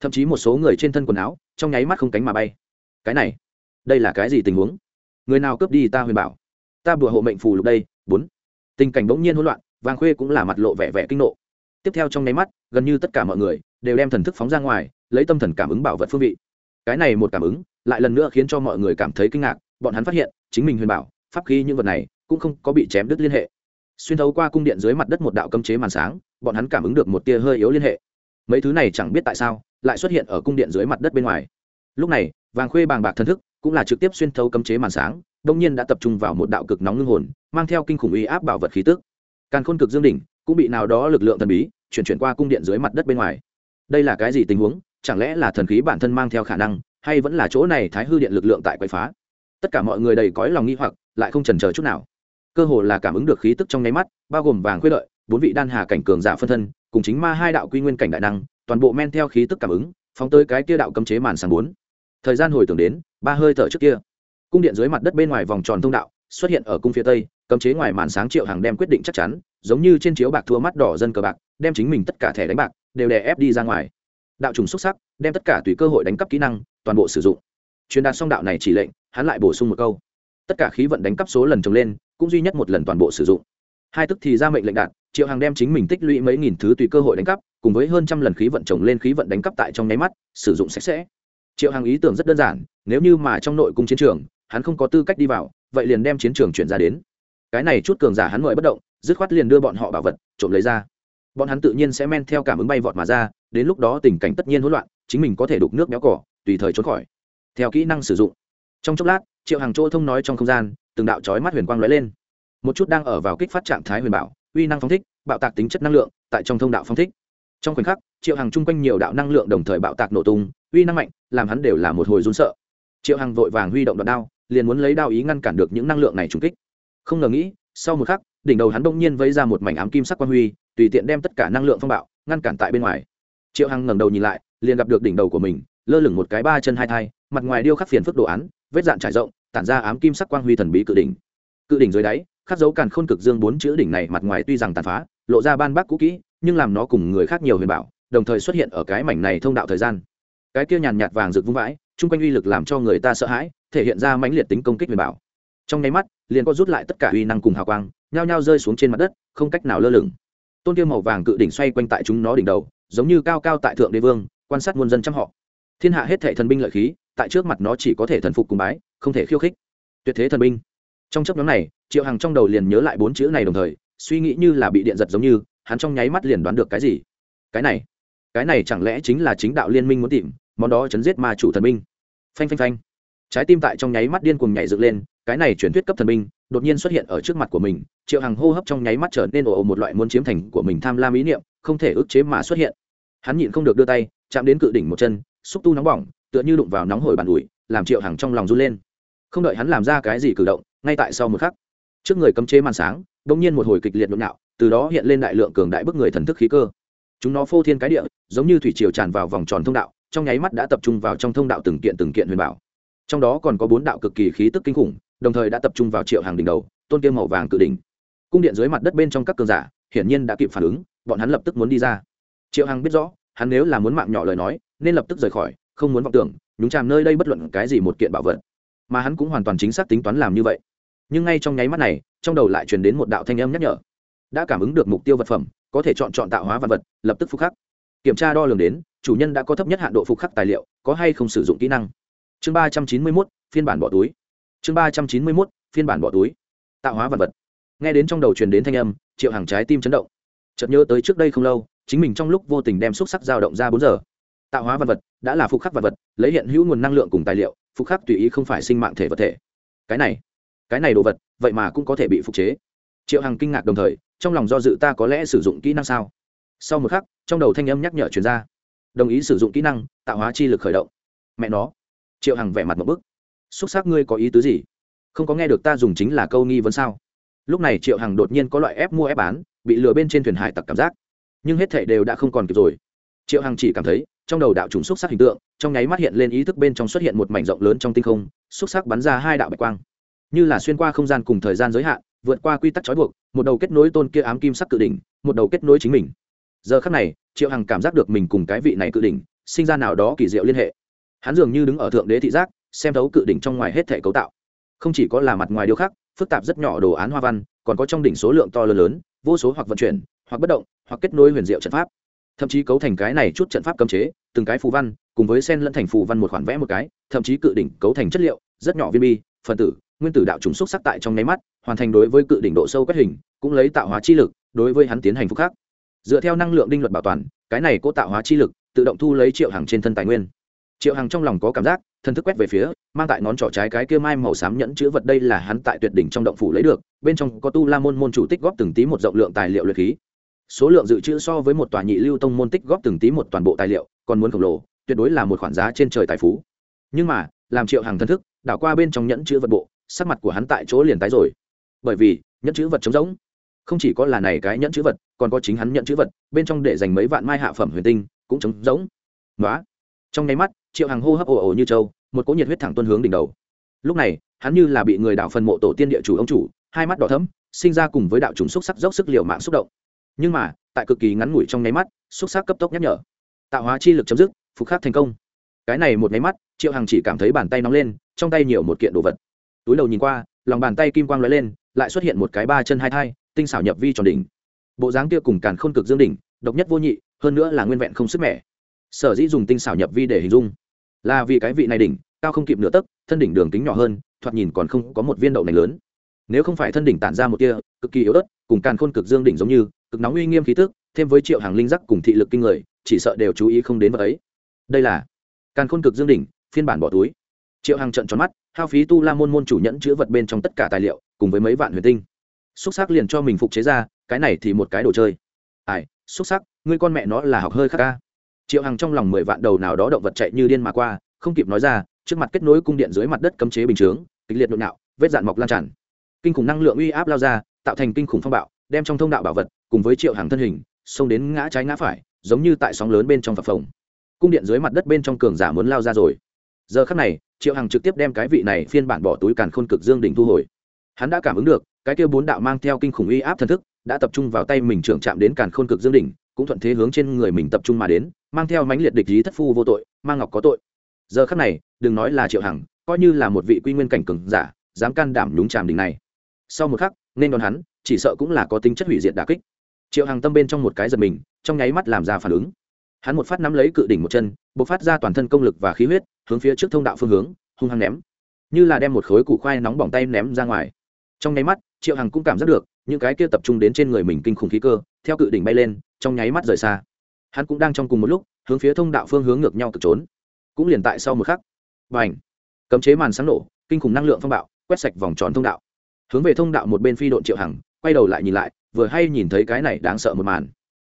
Thậm chí một số người trên thân quần áo, trong nháy mắt không cánh mà bay. Cái này, đây là cái gì tình huống? Người nào cướp đi ta huyền bảo? Ta bùa hộ mệnh phù lục đây, bốn. Tình cảnh bỗng nhiên hỗn loạn, vàng khuê cũng là mặt lộ vẻ vẻ kinh nộ. Tiếp theo trong nháy mắt, gần như tất cả mọi người đều đem thần thức phóng ra ngoài, lấy tâm thần cảm ứng bảo vật phương vị. Cái này một cảm ứng, lại lần nữa khiến cho mọi người cảm thấy kinh ngạc bọn hắn phát hiện, chính mình huyền bảo, pháp khí những vật này cũng không có bị chém đứt liên hệ. Xuyên thấu qua cung điện dưới mặt đất một đạo cấm chế màn sáng, bọn hắn cảm ứng được một tia hơi yếu liên hệ. Mấy thứ này chẳng biết tại sao, lại xuất hiện ở cung điện dưới mặt đất bên ngoài. Lúc này, vàng khuê bàng bạc thần thức cũng là trực tiếp xuyên thấu cấm chế màn sáng, đông nhiên đã tập trung vào một đạo cực nóng ngưng hồn, mang theo kinh khủng uy áp bảo vật khí tức. Càn khôn cực dương đỉnh cũng bị nào đó lực lượng thần bí chuyển chuyển qua cung điện dưới mặt đất bên ngoài. Đây là cái gì tình huống? Chẳng lẽ là thần khí bản thân mang theo khả năng, hay vẫn là chỗ này thái hư điện lực lượng tại quậy phá? Tất cả mọi người đầy cõi lòng nghi hoặc, lại không chần chờ chút nào. Cơ hồ là cảm ứng được khí tức trong nháy mắt, bao gồm vàng khuyết lợi bốn vị đan hà cảnh cường giả phân thân, cùng chính ma hai đạo quy nguyên cảnh đại năng, toàn bộ men theo khí tức cảm ứng, phóng tới cái kia đạo cấm chế màn sáng bốn. Thời gian hồi tưởng đến, ba hơi thở trước kia, cung điện dưới mặt đất bên ngoài vòng tròn thông đạo, xuất hiện ở cung phía tây, cấm chế ngoài màn sáng triệu hàng đem quyết định chắc chắn, giống như trên chiếu bạc thua mắt đỏ dân cờ bạc, đem chính mình tất cả thẻ đánh bạc, đều đè ép đi ra ngoài. Đạo trùng xuất sắc, đem tất cả tùy cơ hội đánh cắp kỹ năng, toàn bộ sử dụng. Truyền đạt xong đạo này chỉ lệnh hắn lại bổ sung một câu. Tất cả khí vận đánh cắp số lần trồng lên, cũng duy nhất một lần toàn bộ sử dụng. Hai tức thì ra mệnh lệnh đạt triệu hàng đem chính mình tích lũy mấy nghìn thứ tùy cơ hội đánh cắp, cùng với hơn trăm lần khí vận trồng lên khí vận đánh cắp tại trong nháy mắt, sử dụng sạch sẽ. Triệu hàng ý tưởng rất đơn giản, nếu như mà trong nội cung chiến trường, hắn không có tư cách đi vào, vậy liền đem chiến trường chuyển ra đến. Cái này chút cường giả hắn mời bất động, dứt khoát liền đưa bọn họ bảo vật, trộm lấy ra. Bọn hắn tự nhiên sẽ men theo cảm ứng bay vọt mà ra, đến lúc đó tình cảnh tất nhiên hỗn loạn, chính mình có thể đục nước béo cỏ, tùy thời trốn khỏi. Theo kỹ năng sử dụng trong chốc lát, triệu hàng chỗ thông nói trong không gian, từng đạo trói mắt huyền quang lóe lên. Một chút đang ở vào kích phát trạng thái huyền bảo, uy năng phóng thích, bạo tạc tính chất năng lượng, tại trong thông đạo phóng thích. Trong khoảnh khắc, triệu hàng chung quanh nhiều đạo năng lượng đồng thời bạo tạc nổ tung, uy năng mạnh, làm hắn đều là một hồi run sợ. Triệu hàng vội vàng huy động đoạn đao, liền muốn lấy đao ý ngăn cản được những năng lượng này trùng kích. Không ngờ nghĩ, sau một khắc, đỉnh đầu hắn đông nhiên vây ra một mảnh ám kim sắc quang huy, tùy tiện đem tất cả năng lượng phong bạo, ngăn cản tại bên ngoài. Triệu hằng ngẩng đầu nhìn lại, liền gặp được đỉnh đầu của mình, lơ lửng một cái ba chân hai thai, mặt ngoài điêu khắc phiền phức đồ án vết dạn trải rộng, tản ra ám kim sắc quang huy thần bí cự đỉnh. Cự đỉnh dưới đáy, khắc dấu càn khôn cực dương bốn chữ đỉnh này mặt ngoài tuy rằng tàn phá, lộ ra ban bác cũ kỹ, nhưng làm nó cùng người khác nhiều huyền bảo, đồng thời xuất hiện ở cái mảnh này thông đạo thời gian. Cái kia nhàn nhạt vàng rực vung vãi, chung quanh uy lực làm cho người ta sợ hãi, thể hiện ra mãnh liệt tính công kích huyền bảo. Trong nháy mắt, liền có rút lại tất cả uy năng cùng hào quang, nhao nhao rơi xuống trên mặt đất, không cách nào lơ lửng. Tôn tiêu màu vàng cự đỉnh xoay quanh tại chúng nó đỉnh đầu, giống như cao cao tại thượng đế vương, quan sát muôn dân trăm họ. Thiên hạ hết thệ thần binh lợi khí tại trước mặt nó chỉ có thể thần phục cùng bái, không thể khiêu khích. Tuyệt thế thần binh. Trong chấp nhóm này, triệu hằng trong đầu liền nhớ lại bốn chữ này đồng thời, suy nghĩ như là bị điện giật giống như, hắn trong nháy mắt liền đoán được cái gì? Cái này cái này chẳng lẽ chính là chính đạo liên minh muốn tìm, món đó chấn giết ma chủ thần binh. Phanh phanh phanh. Trái tim tại trong nháy mắt điên cuồng nhảy dựng lên, cái này truyền thuyết cấp thần binh, đột nhiên xuất hiện ở trước mặt của mình, triệu hằng hô hấp trong nháy mắt trở nên ồ ồ một loại muốn chiếm thành của mình tham lam ý niệm, không thể ức chế mà xuất hiện. Hắn nhịn không được đưa tay, chạm đến cự đỉnh một chân, xúc tu nóng bỏng tựa như đụng vào nóng hổi bàn ủi, làm triệu hằng trong lòng run lên. Không đợi hắn làm ra cái gì cử động, ngay tại sau một khắc, trước người cấm chế màn sáng đ ỗ n g nhiên một hồi kịch liệt nhộn nạo từ đó hiện lên đại lượng cường đại bức người thần thức khí cơ. Chúng nó phô thiên cái địa, giống như thủy triều tràn vào vòng tròn thông đạo, trong nháy mắt đã tập trung vào trong thông đạo từng kiện từng kiện huyền bảo. Trong đó còn có bốn đạo cực kỳ khí tức kinh khủng, đồng thời đã tập trung vào triệu hàng đỉnh đầu, tôn kiêm màu vàng cự đỉnh. Cung điện dưới mặt đất bên trong các cường giả, hiển nhiên đã kịp phản ứng, bọn hắn lập tức muốn đi ra. Triệu hằng biết rõ, hắn nếu là muốn mạng nhỏ lời nói, nên lập tức rời khỏi không muốn vọng tưởng, nhúng chàm nơi đây bất luận cái gì một kiện bảo vật. Mà hắn cũng hoàn toàn chính xác tính toán làm như vậy. Nhưng ngay trong nháy mắt này, trong đầu lại truyền đến một đạo thanh âm nhắc nhở. Đã cảm ứng được mục tiêu vật phẩm, có thể chọn chọn tạo hóa vật vật, lập tức phục khắc. Kiểm tra đo lường đến, chủ nhân đã có thấp nhất hạn độ phục khắc tài liệu, có hay không sử dụng kỹ năng. Chương ba trăm chín mươi mốt, phiên bản bỏ túi. Chương ba trăm chín mươi mốt, phiên bản bỏ túi. Tạo hóa vật vật. Nghe đến trong đầu truyền đến thanh âm, triệu hàng trái tim chấn động. Chợt nhớ tới trước đây không lâu, chính mình trong lúc vô tình đem xúc sắc dao động ra bốn giờ tạo hóa vật vật, đã là phục khắc vật vật, lấy hiện hữu nguồn năng lượng cùng tài liệu, phục khắc tùy ý không phải sinh mạng thể vật thể. Cái này cái này đồ vật, vậy mà cũng có thể bị phục chế. Triệu hằng kinh ngạc đồng thời, trong lòng do dự ta có lẽ sử dụng kỹ năng sao? Sau một khắc, trong đầu thanh âm nhắc nhở chuyên gia đồng ý sử dụng kỹ năng, tạo hóa chi lực khởi động. Mẹ nó. Triệu hằng vẻ mặt một bức. Xúc xác ngươi có ý tứ gì? Không có nghe được ta dùng chính là câu nghi vấn sao? Lúc này triệu hằng đột nhiên có loại ép mua ép bán, bị lừa bên trên thuyền hải tặc cảm giác. Nhưng hết thệ đều đã không còn kịp rồi. Triệu hằng chỉ cảm thấy trong đầu đạo trùng xúc sắc hình tượng, trong nháy mắt hiện lên ý thức bên trong xuất hiện một mảnh rộng lớn trong tinh không, xúc sắc bắn ra hai đạo bạch quang. Như là xuyên qua không gian cùng thời gian giới hạn, vượt qua quy tắc trói buộc, một đầu kết nối tôn kia ám kim sắc cự đỉnh, một đầu kết nối chính mình. Giờ khắc này, triệu hằng cảm giác được mình cùng cái vị này cự đỉnh, sinh ra nào đó kỳ diệu liên hệ. Hắn dường như đứng ở thượng đế thị giác, xem thấu cự đỉnh trong ngoài hết thể cấu tạo. Không chỉ có là mặt ngoài điêu khắc phức tạp rất nhỏ đồ án hoa văn, còn có trong đỉnh số lượng to lớn lớn, vô số hoặc vận chuyển, hoặc bất động, hoặc kết nối huyền diệu trận pháp thậm chí cấu thành cái này chút trận pháp cấm chế, từng cái phù văn, cùng với sen lẫn thành phù văn một khoản vẽ một cái, thậm chí cự đỉnh cấu thành chất liệu, rất nhỏ viên bi, phần tử, nguyên tử đạo trùng xúc sắc tại trong nháy mắt, hoàn thành đối với cự đỉnh độ sâu quét hình, cũng lấy tạo hóa chi lực, đối với hắn tiến hành phúc khắc. Dựa theo năng lượng đinh luật bảo toàn, cái này cố tạo hóa chi lực, tự động thu lấy triệu hàng trên thân tài nguyên. Triệu hàng trong lòng có cảm giác, thân thức quét về phía, mang tại ngón trỏ trái cái kia mai màu xám nhẫn chữ vật đây là hắn tại tuyệt đỉnh trong động phủ lấy được, bên trong có tu la môn môn chủ tích góp từng tí một rộng lượng tài liệu luyện khí số lượng dự trữ so với một tòa nhị lưu tông môn tích góp từng tí một toàn bộ tài liệu, còn muốn khổng lồ, tuyệt đối là một khoản giá trên trời tài phú. Nhưng mà, làm triệu hàng thân thức, đảo qua bên trong nhẫn chữ vật bộ, sắc mặt của hắn tại chỗ liền tái rồi. Bởi vì, nhẫn chữ vật trống rỗng. Không chỉ có là này cái nhẫn chữ vật, còn có chính hắn nhận chữ vật, bên trong để dành mấy vạn mai hạ phẩm huyền tinh, cũng trống rỗng. Nói trong nháy mắt, triệu hàng hô hấp ồ ồ như trâu, một cỗ nhiệt huyết thẳng tuân hướng đỉnh đầu. Lúc này, hắn như là bị người đảo phân mộ tổ tiên địa chủ ông chủ, hai mắt đỏ thấm sinh ra cùng với đạo trùng xúc sắc dốc sức liều mạng xúc động nhưng mà, tại cực kỳ ngắn ngủi trong nháy mắt, xúc sắc cấp tốc nhắc nhở. Tạo hóa chi lực chấm dứt, phục khắc thành công. Cái này một nháy mắt, triệu hằng chỉ cảm thấy bàn tay nóng lên, trong tay nhiều một kiện đồ vật. Túi đầu nhìn qua, lòng bàn tay kim quang lóe lên, lại xuất hiện một cái ba chân hai thai, tinh xảo nhập vi tròn đỉnh. Bộ dáng kia cùng càn khôn cực dương đỉnh, độc nhất vô nhị, hơn nữa là nguyên vẹn không sức mẻ. Sở dĩ dùng tinh xảo nhập vi để hình dung, là vì cái vị này đỉnh, cao không kịp nửa tấc, thân đỉnh đường kính nhỏ hơn, thoạt nhìn còn không có một viên đậu này lớn. Nếu không phải thân đỉnh tản ra một tia cực kỳ yếu ớt, cùng càn khôn cực dương đỉnh giống như cực nóng uy nghiêm khí tức, thêm với triệu hàng linh giác cùng thị lực kinh người, chỉ sợ đều chú ý không đến vật ấy. Đây là càn khôn cực dương đỉnh, phiên bản bỏ túi. Triệu hàng trận tròn mắt, hao phí tu la môn môn chủ nhẫn chứa vật bên trong tất cả tài liệu, cùng với mấy vạn huyền tinh. Xúc sắc liền cho mình phục chế ra, cái này thì một cái đồ chơi. Ai, xúc sắc, ngươi con mẹ nó là học hơi khác ca. Triệu hằng trong lòng mười vạn đầu nào đó động vật chạy như điên mà qua, không kịp nói ra, trước mặt kết nối cung điện dưới mặt đất cấm chế bình chướng, kịch liệt nội nạo, vết dạn mọc lan tràn. Kinh khủng năng lượng uy áp lao ra, tạo thành kinh khủng phong bạo đem trong thông đạo bảo vật cùng với triệu hàng thân hình, xông đến ngã trái ngã phải, giống như tại sóng lớn bên trong phập phồng. Cung điện dưới mặt đất bên trong cường giả muốn lao ra rồi. Giờ khắc này, triệu hằng trực tiếp đem cái vị này phiên bản bỏ túi càn khôn cực dương đỉnh thu hồi. Hắn đã cảm ứng được, cái kia bốn đạo mang theo kinh khủng uy áp thần thức, đã tập trung vào tay mình trưởng chạm đến càn khôn cực dương đỉnh, cũng thuận thế hướng trên người mình tập trung mà đến, mang theo mãnh liệt địch ý thất phu vô tội mang ngọc có tội. Giờ khắc này, đừng nói là triệu hằng coi như là một vị quy nguyên cảnh cường giả, dám can đảm nhúng tràm đỉnh này. Sau một khắc, nên đón hắn chỉ sợ cũng là có tính chất hủy diệt đà kích. Triệu hằng tâm bên trong một cái giật mình, trong nháy mắt làm ra phản ứng. Hắn một phát nắm lấy cự đỉnh một chân b ộ c phát ra toàn thân công lực và khí huyết, hướng phía trước thông đạo phương hướng, hung hăng ném. Như là đem một khối củ khoai nóng bỏng tay ném ra ngoài. Trong nháy mắt, triệu hằng cũng cảm giác được, những cái kia tập trung đến trên người mình kinh khủng khí cơ, theo cự đỉnh bay lên, trong nháy mắt rời xa. Hắn cũng đang trong cùng một lúc, hướng phía thông đạo phương hướng ngược nhau cực trốn. Cũng liền tại sau một khắc và ảnh cấm chế màn sáng nổ, kinh khủng năng lượng phong bạo, quét sạch vòng tròn thông đạo. Hướng về thông đạo một bên phi đội triệu hằng quay đầu lại nhìn lại, vừa hay nhìn thấy cái này đáng sợ một màn.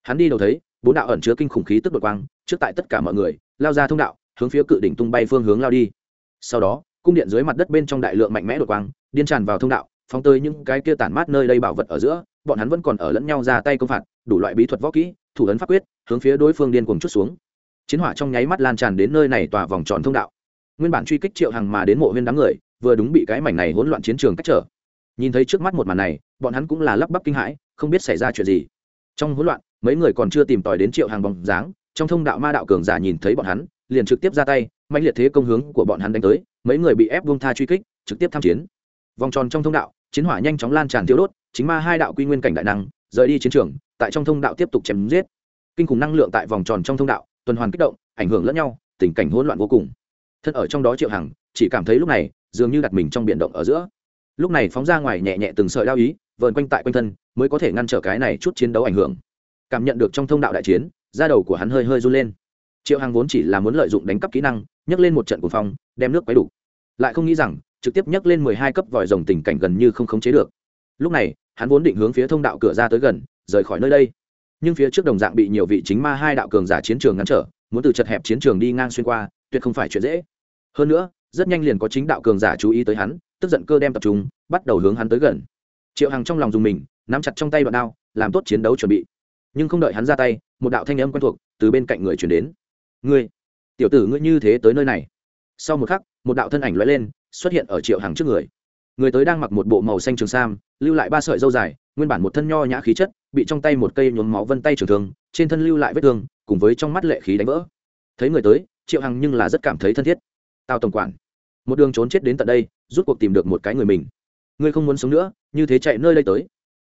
Hắn đi đầu thấy, bốn đạo ẩn chứa kinh khủng khí tức đột quang, trước tại tất cả mọi người, lao ra thông đạo, hướng phía cự đỉnh tung bay phương hướng lao đi. Sau đó, cung điện dưới mặt đất bên trong đại lượng mạnh mẽ đột quang, điên tràn vào thông đạo, phóng tới những cái kia tản mát nơi đây bảo vật ở giữa, bọn hắn vẫn còn ở lẫn nhau ra tay công phạt, đủ loại bí thuật võ kỹ, thủ ấn pháp quyết, hướng phía đối phương điên cuồng chút xuống. Chiến hỏa trong nháy mắt lan tràn đến nơi này tòa vòng tròn thông đạo. Nguyên bản truy kích triệu hàng mà đến mộ viên đám người, vừa đúng bị cái mảnh này hỗn loạn chiến trường cách trở. Nhìn thấy trước mắt một màn này bọn hắn cũng là lắp bắp kinh hãi, không biết xảy ra chuyện gì. Trong hỗn loạn, mấy người còn chưa tìm tòi đến triệu hàng bóng dáng, trong thông đạo ma đạo cường giả nhìn thấy bọn hắn, liền trực tiếp ra tay mạnh liệt thế công hướng của bọn hắn đánh tới, mấy người bị ép vung tha truy kích, trực tiếp tham chiến. Vòng tròn trong thông đạo, chiến hỏa nhanh chóng lan tràn thiếu đốt, chính ma hai đạo quy nguyên cảnh đại năng, rời đi chiến trường, tại trong thông đạo tiếp tục chém giết. Kinh khủng năng lượng tại vòng tròn trong thông đạo, tuần hoàn kích động, ảnh hưởng lẫn nhau, tình cảnh hỗn loạn vô cùng. Thân ở trong đó triệu hằng, chỉ cảm thấy lúc này, dường như đặt mình trong biển động ở giữa. Lúc này phóng ra ngoài nhẹ nhẹ từng sợi đao ý vờn quanh tại quanh thân, mới có thể ngăn trở cái này chút chiến đấu ảnh hưởng. Cảm nhận được trong thông đạo đại chiến, da đầu của hắn hơi hơi run lên. Triệu hằng vốn chỉ là muốn lợi dụng đánh cắp kỹ năng, nhấc lên một trận cuồng phong, đem nước quấy đủ. Lại không nghĩ rằng, trực tiếp nhấc lên mười hai cấp vòi rồng tình cảnh gần như không khống chế được. Lúc này, hắn vốn định hướng phía thông đạo cửa ra tới gần, rời khỏi nơi đây. Nhưng phía trước đồng dạng bị nhiều vị chính ma hai đạo cường giả chiến trường ngăn trở, muốn từ chật hẹp chiến trường đi ngang xuyên qua, tuyệt không phải chuyện dễ. Hơn nữa, rất nhanh liền có chính đạo cường giả chú ý tới hắn, tức giận cơ đem tập trung, bắt đầu hướng hắn tới gần triệu hằng trong lòng dùng mình, nắm chặt trong tay đoạn đao, làm tốt chiến đấu chuẩn bị. Nhưng không đợi hắn ra tay, một đạo thanh âm quen thuộc từ bên cạnh người chuyển đến. Ngươi, tiểu tử ngươi như thế tới nơi này. Sau một khắc, một đạo thân ảnh lóe lên, xuất hiện ở triệu hằng trước người. Người tới đang mặc một bộ màu xanh trường sam, lưu lại ba sợi dâu dài, nguyên bản một thân nho nhã khí chất, bị trong tay một cây nhuốm máu vân tay trường thương, trên thân lưu lại vết thương, cùng với trong mắt lệ khí đánh vỡ. Thấy người tới, triệu hằng nhưng là rất cảm thấy thân thiết. Tao tổng quản, một đường trốn chết đến tận đây, rút cuộc tìm được một cái người mình ngươi không muốn sống nữa, như thế chạy nơi đây tới.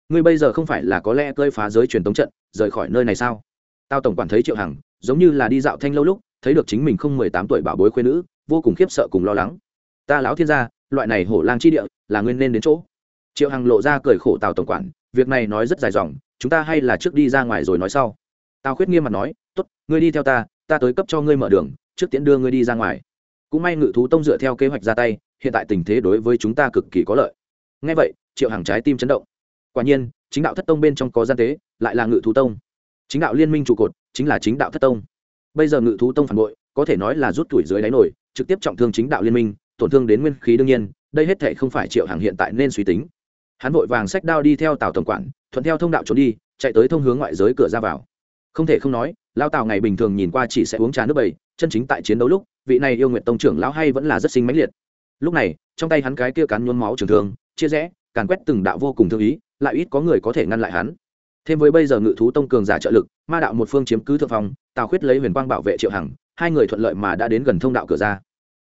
Ngươi bây giờ không phải là có lẽ cơi phá giới truyền tống trận, rời khỏi nơi này sao? Tao tổng quản thấy triệu hằng, giống như là đi dạo thanh lâu lúc, thấy được chính mình không mười tám tuổi bảo bối khuyên nữ, vô cùng khiếp sợ cùng lo lắng. Ta lão thiên gia, loại này hổ lang chi địa, là nguyên nên đến chỗ. Triệu hằng lộ ra cười khổ tào tổng quản, việc này nói rất dài dòng, chúng ta hay là trước đi ra ngoài rồi nói sau. Tào khuyết nghiêm mặt nói t ố t ngươi đi theo ta ta tới cấp cho ngươi mở đường, trước tiễn đưa ngươi đi ra ngoài. Cũng may ngự thú tông dựa theo kế hoạch ra tay, hiện tại tình thế đối với chúng ta cực kỳ có lợi ngay vậy, triệu hàng trái tim chấn động. Quả nhiên, chính đạo thất tông bên trong có gian tế, lại là ngự thú tông. Chính đạo liên minh trụ cột, chính là chính đạo thất tông. Bây giờ ngự thú tông phản bội, có thể nói là rút tuổi dưới đáy nổi, trực tiếp trọng thương chính đạo liên minh, tổn thương đến nguyên khí đương nhiên, đây hết thể không phải triệu hàng hiện tại nên suy tính. Hắn vội vàng xách đao đi theo tào tổng quản, thuận theo thông đạo trốn đi, chạy tới thông hướng ngoại giới cửa ra vào. Không thể không nói lao tào ngày bình thường nhìn qua chỉ sẽ uống trà nước bầy, chân chính tại chiến đấu lúc, vị này yêu nguyện tông trưởng lão hay vẫn là rất sinh mãnh liệt. Lúc này, trong tay hắn cái kia cán nhuốm máu trường thương chia rẽ, càn quét từng đạo vô cùng thương ý, lại ít có người có thể ngăn lại hắn. Thêm với bây giờ ngự thú tông cường giả trợ lực, ma đạo một phương chiếm cứ thượng phong, tào khuyết lấy huyền quang bảo vệ triệu hằng, hai người thuận lợi mà đã đến gần thông đạo cửa ra.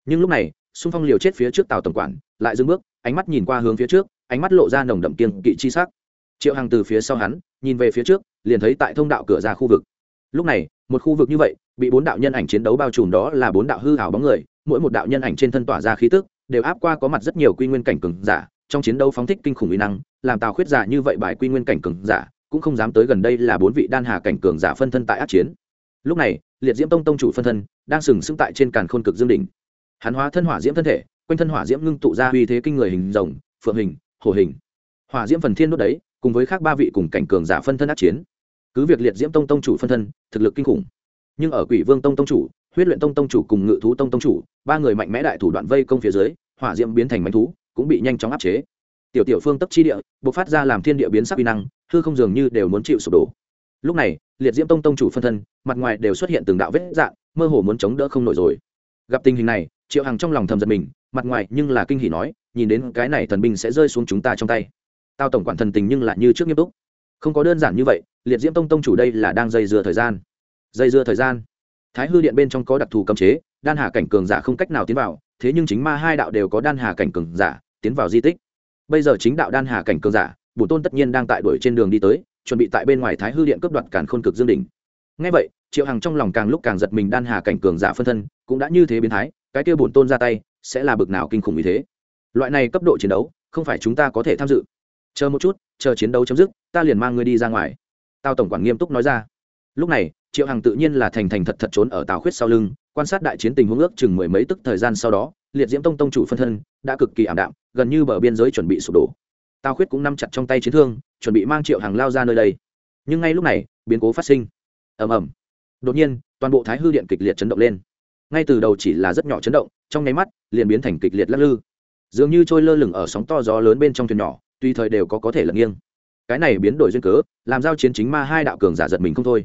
Nhưng lúc này, xung phong liều chết phía trước tàu tổng quản, lại dừng bước, ánh mắt nhìn qua hướng phía trước, ánh mắt lộ ra nồng đậm kiên kỵ chi sắc. Triệu hằng từ phía sau hắn, nhìn về phía trước, liền thấy tại thông đạo cửa ra khu vực. Lúc này, một khu vực như vậy, bị bốn đạo nhân ảnh chiến đấu bao trùm đó là bốn đạo hư hảo bóng người, mỗi một đạo nhân ảnh trên thân tỏa ra khí tức, đều áp qua có mặt rất nhiều quy nguyên cảnh cường giả trong chiến đấu phóng thích kinh khủng uy năng, làm tào khuyết giả như vậy bài quy nguyên cảnh cường giả, cũng không dám tới gần đây là bốn vị đan hà cảnh cường giả phân thân tại át chiến. Lúc này, liệt diễm tông tông chủ phân thân đang sừng sững tại trên càn khôn cực dương đỉnh. Hắn hóa thân hỏa diễm thân thể, quanh thân hỏa diễm ngưng tụ ra uy thế kinh người hình rồng, phượng hình hồ hình. Hỏa diễm phần thiên đốt đấy, cùng với khác ba vị cùng cảnh cường giả phân thân át chiến. Cứ việc liệt diễm tông tông chủ phân thân, thực lực kinh khủng, nhưng ở quỷ vương tông tông chủ, huyết luyện tông tông chủ cùng ngự thú tông tông chủ, ba người mạnh mẽ đại thủ đoạn vây công phía dưới, hỏa diễm biến thành mánh thú cũng bị nhanh chóng áp chế. Tiểu tiểu phương tấp chi địa, bộc phát ra làm thiên địa biến sắc uy năng, hư không dường như đều muốn chịu sụp đổ. Lúc này, liệt diễm tông tông chủ phân thân, mặt ngoài đều xuất hiện từng đạo vết dạng, mơ hồ muốn chống đỡ không nổi rồi. Gặp tình hình này, triệu hằng trong lòng thầm giật mình, mặt ngoài nhưng là kinh hỉ nói, nhìn đến cái này thần binh sẽ rơi xuống chúng ta trong tay. Tao tổng quản thần tình nhưng lại như trước nghiêm túc. Không có đơn giản như vậy, liệt diễm tông tông chủ đây là đang dây dưa thời gian. Dây dưa thời gian thái hư điện bên trong có đặc thù cấm chế, đan hà cảnh cường giả không cách nào tiến vào, thế nhưng chính ma hai đạo đều có đan hà cảnh cường giả tiến vào di tích. Bây giờ chính đạo đan hà cảnh cường giả Bổ tôn tất nhiên đang tại đuổi trên đường đi tới, chuẩn bị tại bên ngoài thái hư điện cướp đoạt cản khôn cực dương đỉnh. Ngay vậy, triệu hằng trong lòng càng lúc càng giật mình đan hà cảnh cường giả phân thân cũng đã như thế biến thái, cái kia bổn tôn ra tay, sẽ là bực nào kinh khủng như thế? Loại này cấp độ chiến đấu, không phải chúng ta có thể tham dự. Chờ một chút, chờ chiến đấu chấm dứt, ta liền mang ngươi đi ra ngoài. Tao tổng quản nghiêm túc nói ra. Lúc này triệu hằng tự nhiên là thành thành thật thật trốn ở tào khuyết sau lưng, quan sát đại chiến tình huống ước chừng mười mấy tức thời gian sau đó, liệt diễm tông tông chủ phân thân đã cực kỳ ảm đạm, gần như bờ biên giới chuẩn bị sụp đổ. Tào khuyết cũng nắm chặt trong tay chiến thương, chuẩn bị mang triệu Hằng lao ra nơi đây. Nhưng ngay lúc này, biến cố phát sinh. Ầm ầm. Đột nhiên, toàn bộ thái hư điện kịch liệt chấn động lên. Ngay từ đầu chỉ là rất nhỏ chấn động, trong nháy mắt, liền biến thành kịch liệt lắc lư. Dường như trôi lơ lửng ở sóng to gió lớn bên trong thuyền nhỏ tùy thời đều có có thể lật nghiêng. Cái này biến đổi duyên cớ, làm giao chiến chính ma hai đạo cường giả giật mình không thôi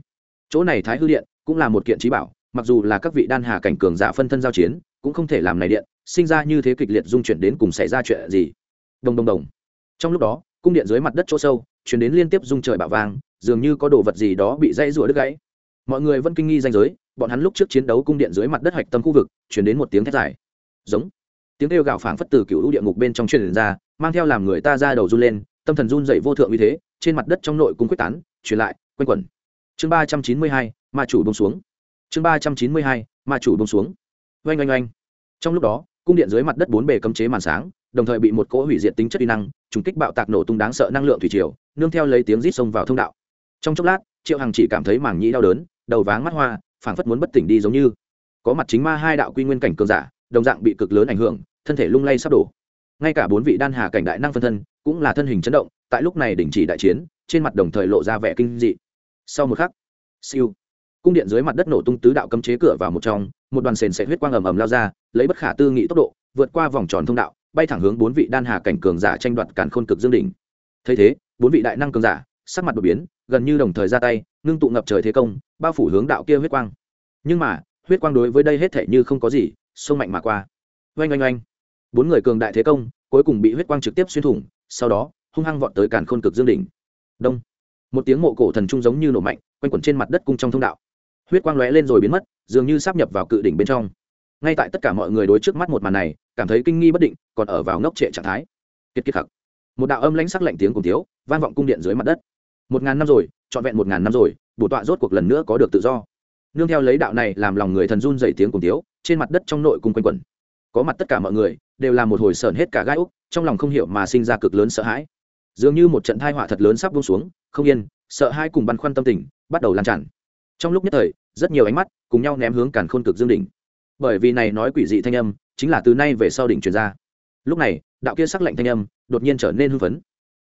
chỗ này thái hư điện cũng là một kiện trí bảo, mặc dù là các vị đan hà cảnh cường giả phân thân giao chiến, cũng không thể làm này điện, sinh ra như thế kịch liệt dung chuyển đến cùng xảy ra chuyện gì. Đồng đồng đồng. Trong lúc đó, cung điện dưới mặt đất chỗ sâu chuyển đến liên tiếp dung trời bạo vang, dường như có đồ vật gì đó bị dãy rủa đứt gãy. Mọi người vẫn kinh nghi danh giới, bọn hắn lúc trước chiến đấu cung điện dưới mặt đất hạch tâm khu vực chuyển đến một tiếng thét dài. Giống. Tiếng kêu gào phảng phất từ cựu lũ địa ngục bên trong truyền ra, mang theo làm người ta ra đầu run lên, tâm thần run dậy vô thượng như thế, trên mặt đất trong nội cung quyết tán, truyền lại, quanh quẩn chương ba trăm chín mươi hai, ma chủ bông xuống. Chương ba trăm chín mươi hai, ma chủ bông xuống. Oanh oanh oanh. Trong lúc đó, cung điện dưới mặt đất bốn bề cấm chế màn sáng, đồng thời bị một cỗ hủy diệt tính chất uy năng, trùng kích bạo tạc nổ tung đáng sợ năng lượng thủy triều, nương theo lấy tiếng rít xông vào thông đạo. Trong chốc lát, triệu hằng chỉ cảm thấy mảng nhĩ đau đớn, đầu váng mắt hoa, phảng phất muốn bất tỉnh đi giống như. Có mặt chính ma hai đạo quy nguyên cảnh cường giả, đồng dạng bị cực lớn ảnh hưởng, thân thể lung lay sắp đổ. Ngay cả bốn vị đan hà cảnh đại năng phân thân, cũng là thân hình chấn động, tại lúc này đình chỉ đại chiến, trên mặt đồng thời lộ ra vẻ kinh dị sau một khắc, siêu. Cung điện dưới mặt đất nổ tung tứ đạo cấm chế cửa vào một trong, một đoàn sền sệt huyết quang ầm ầm lao ra, lấy bất khả tư nghị tốc độ, vượt qua vòng tròn thông đạo, bay thẳng hướng bốn vị đan hà cảnh cường giả tranh đoạt càn khôn cực dương đỉnh. Thấy thế, bốn vị đại năng cường giả, sắc mặt đột biến, gần như đồng thời ra tay, ngưng tụ ngập trời thế công, bao phủ hướng đạo kia huyết quang. Nhưng mà, huyết quang đối với đây hết thể như không có gì sông mạnh mà qua. Oanh oanh oanh. Bốn người cường đại thế công, cuối cùng bị huyết quang trực tiếp xuyên thủng, sau đó, hung hăng vọt tới càn khôn cực dương đỉnh. Đông một tiếng mộ cổ thần trung giống như nổ mạnh, quanh quẩn trên mặt đất cung trong thông đạo. Huyết quang lóe lên rồi biến mất, dường như sắp nhập vào cự đỉnh bên trong. Ngay tại tất cả mọi người đối trước mắt một màn này, cảm thấy kinh nghi bất định, còn ở vào ngốc trệ trạng thái. Kiệt kiệt khắc. Một đạo âm lãnh sắc lạnh tiếng cùng thiếu, vang vọng cung điện dưới mặt đất. Một ngàn năm rồi, trọn vẹn một ngàn năm rồi, bổ tọa rốt cuộc lần nữa có được tự do. Nương theo lấy đạo này làm lòng người thần run dày tiếng cùng thiếu, trên mặt đất trong nội cung quanh quẩn. Có mặt tất cả mọi người, đều là một hồi sờn hết cả gai úc, trong lòng không hiểu mà sinh ra cực lớn sợ hãi. Dường như một trận thai họa thật lớn sắp buông xuống không yên, sợ hai cùng băn khoăn tâm tình bắt đầu lan tràn. Trong lúc nhất thời, rất nhiều ánh mắt cùng nhau ném hướng càn khôn cực dương đỉnh. Bởi vì này nói quỷ dị thanh âm chính là từ nay về sau đỉnh truyền ra. Lúc này, đạo kia sắc lệnh thanh âm đột nhiên trở nên hưng phấn.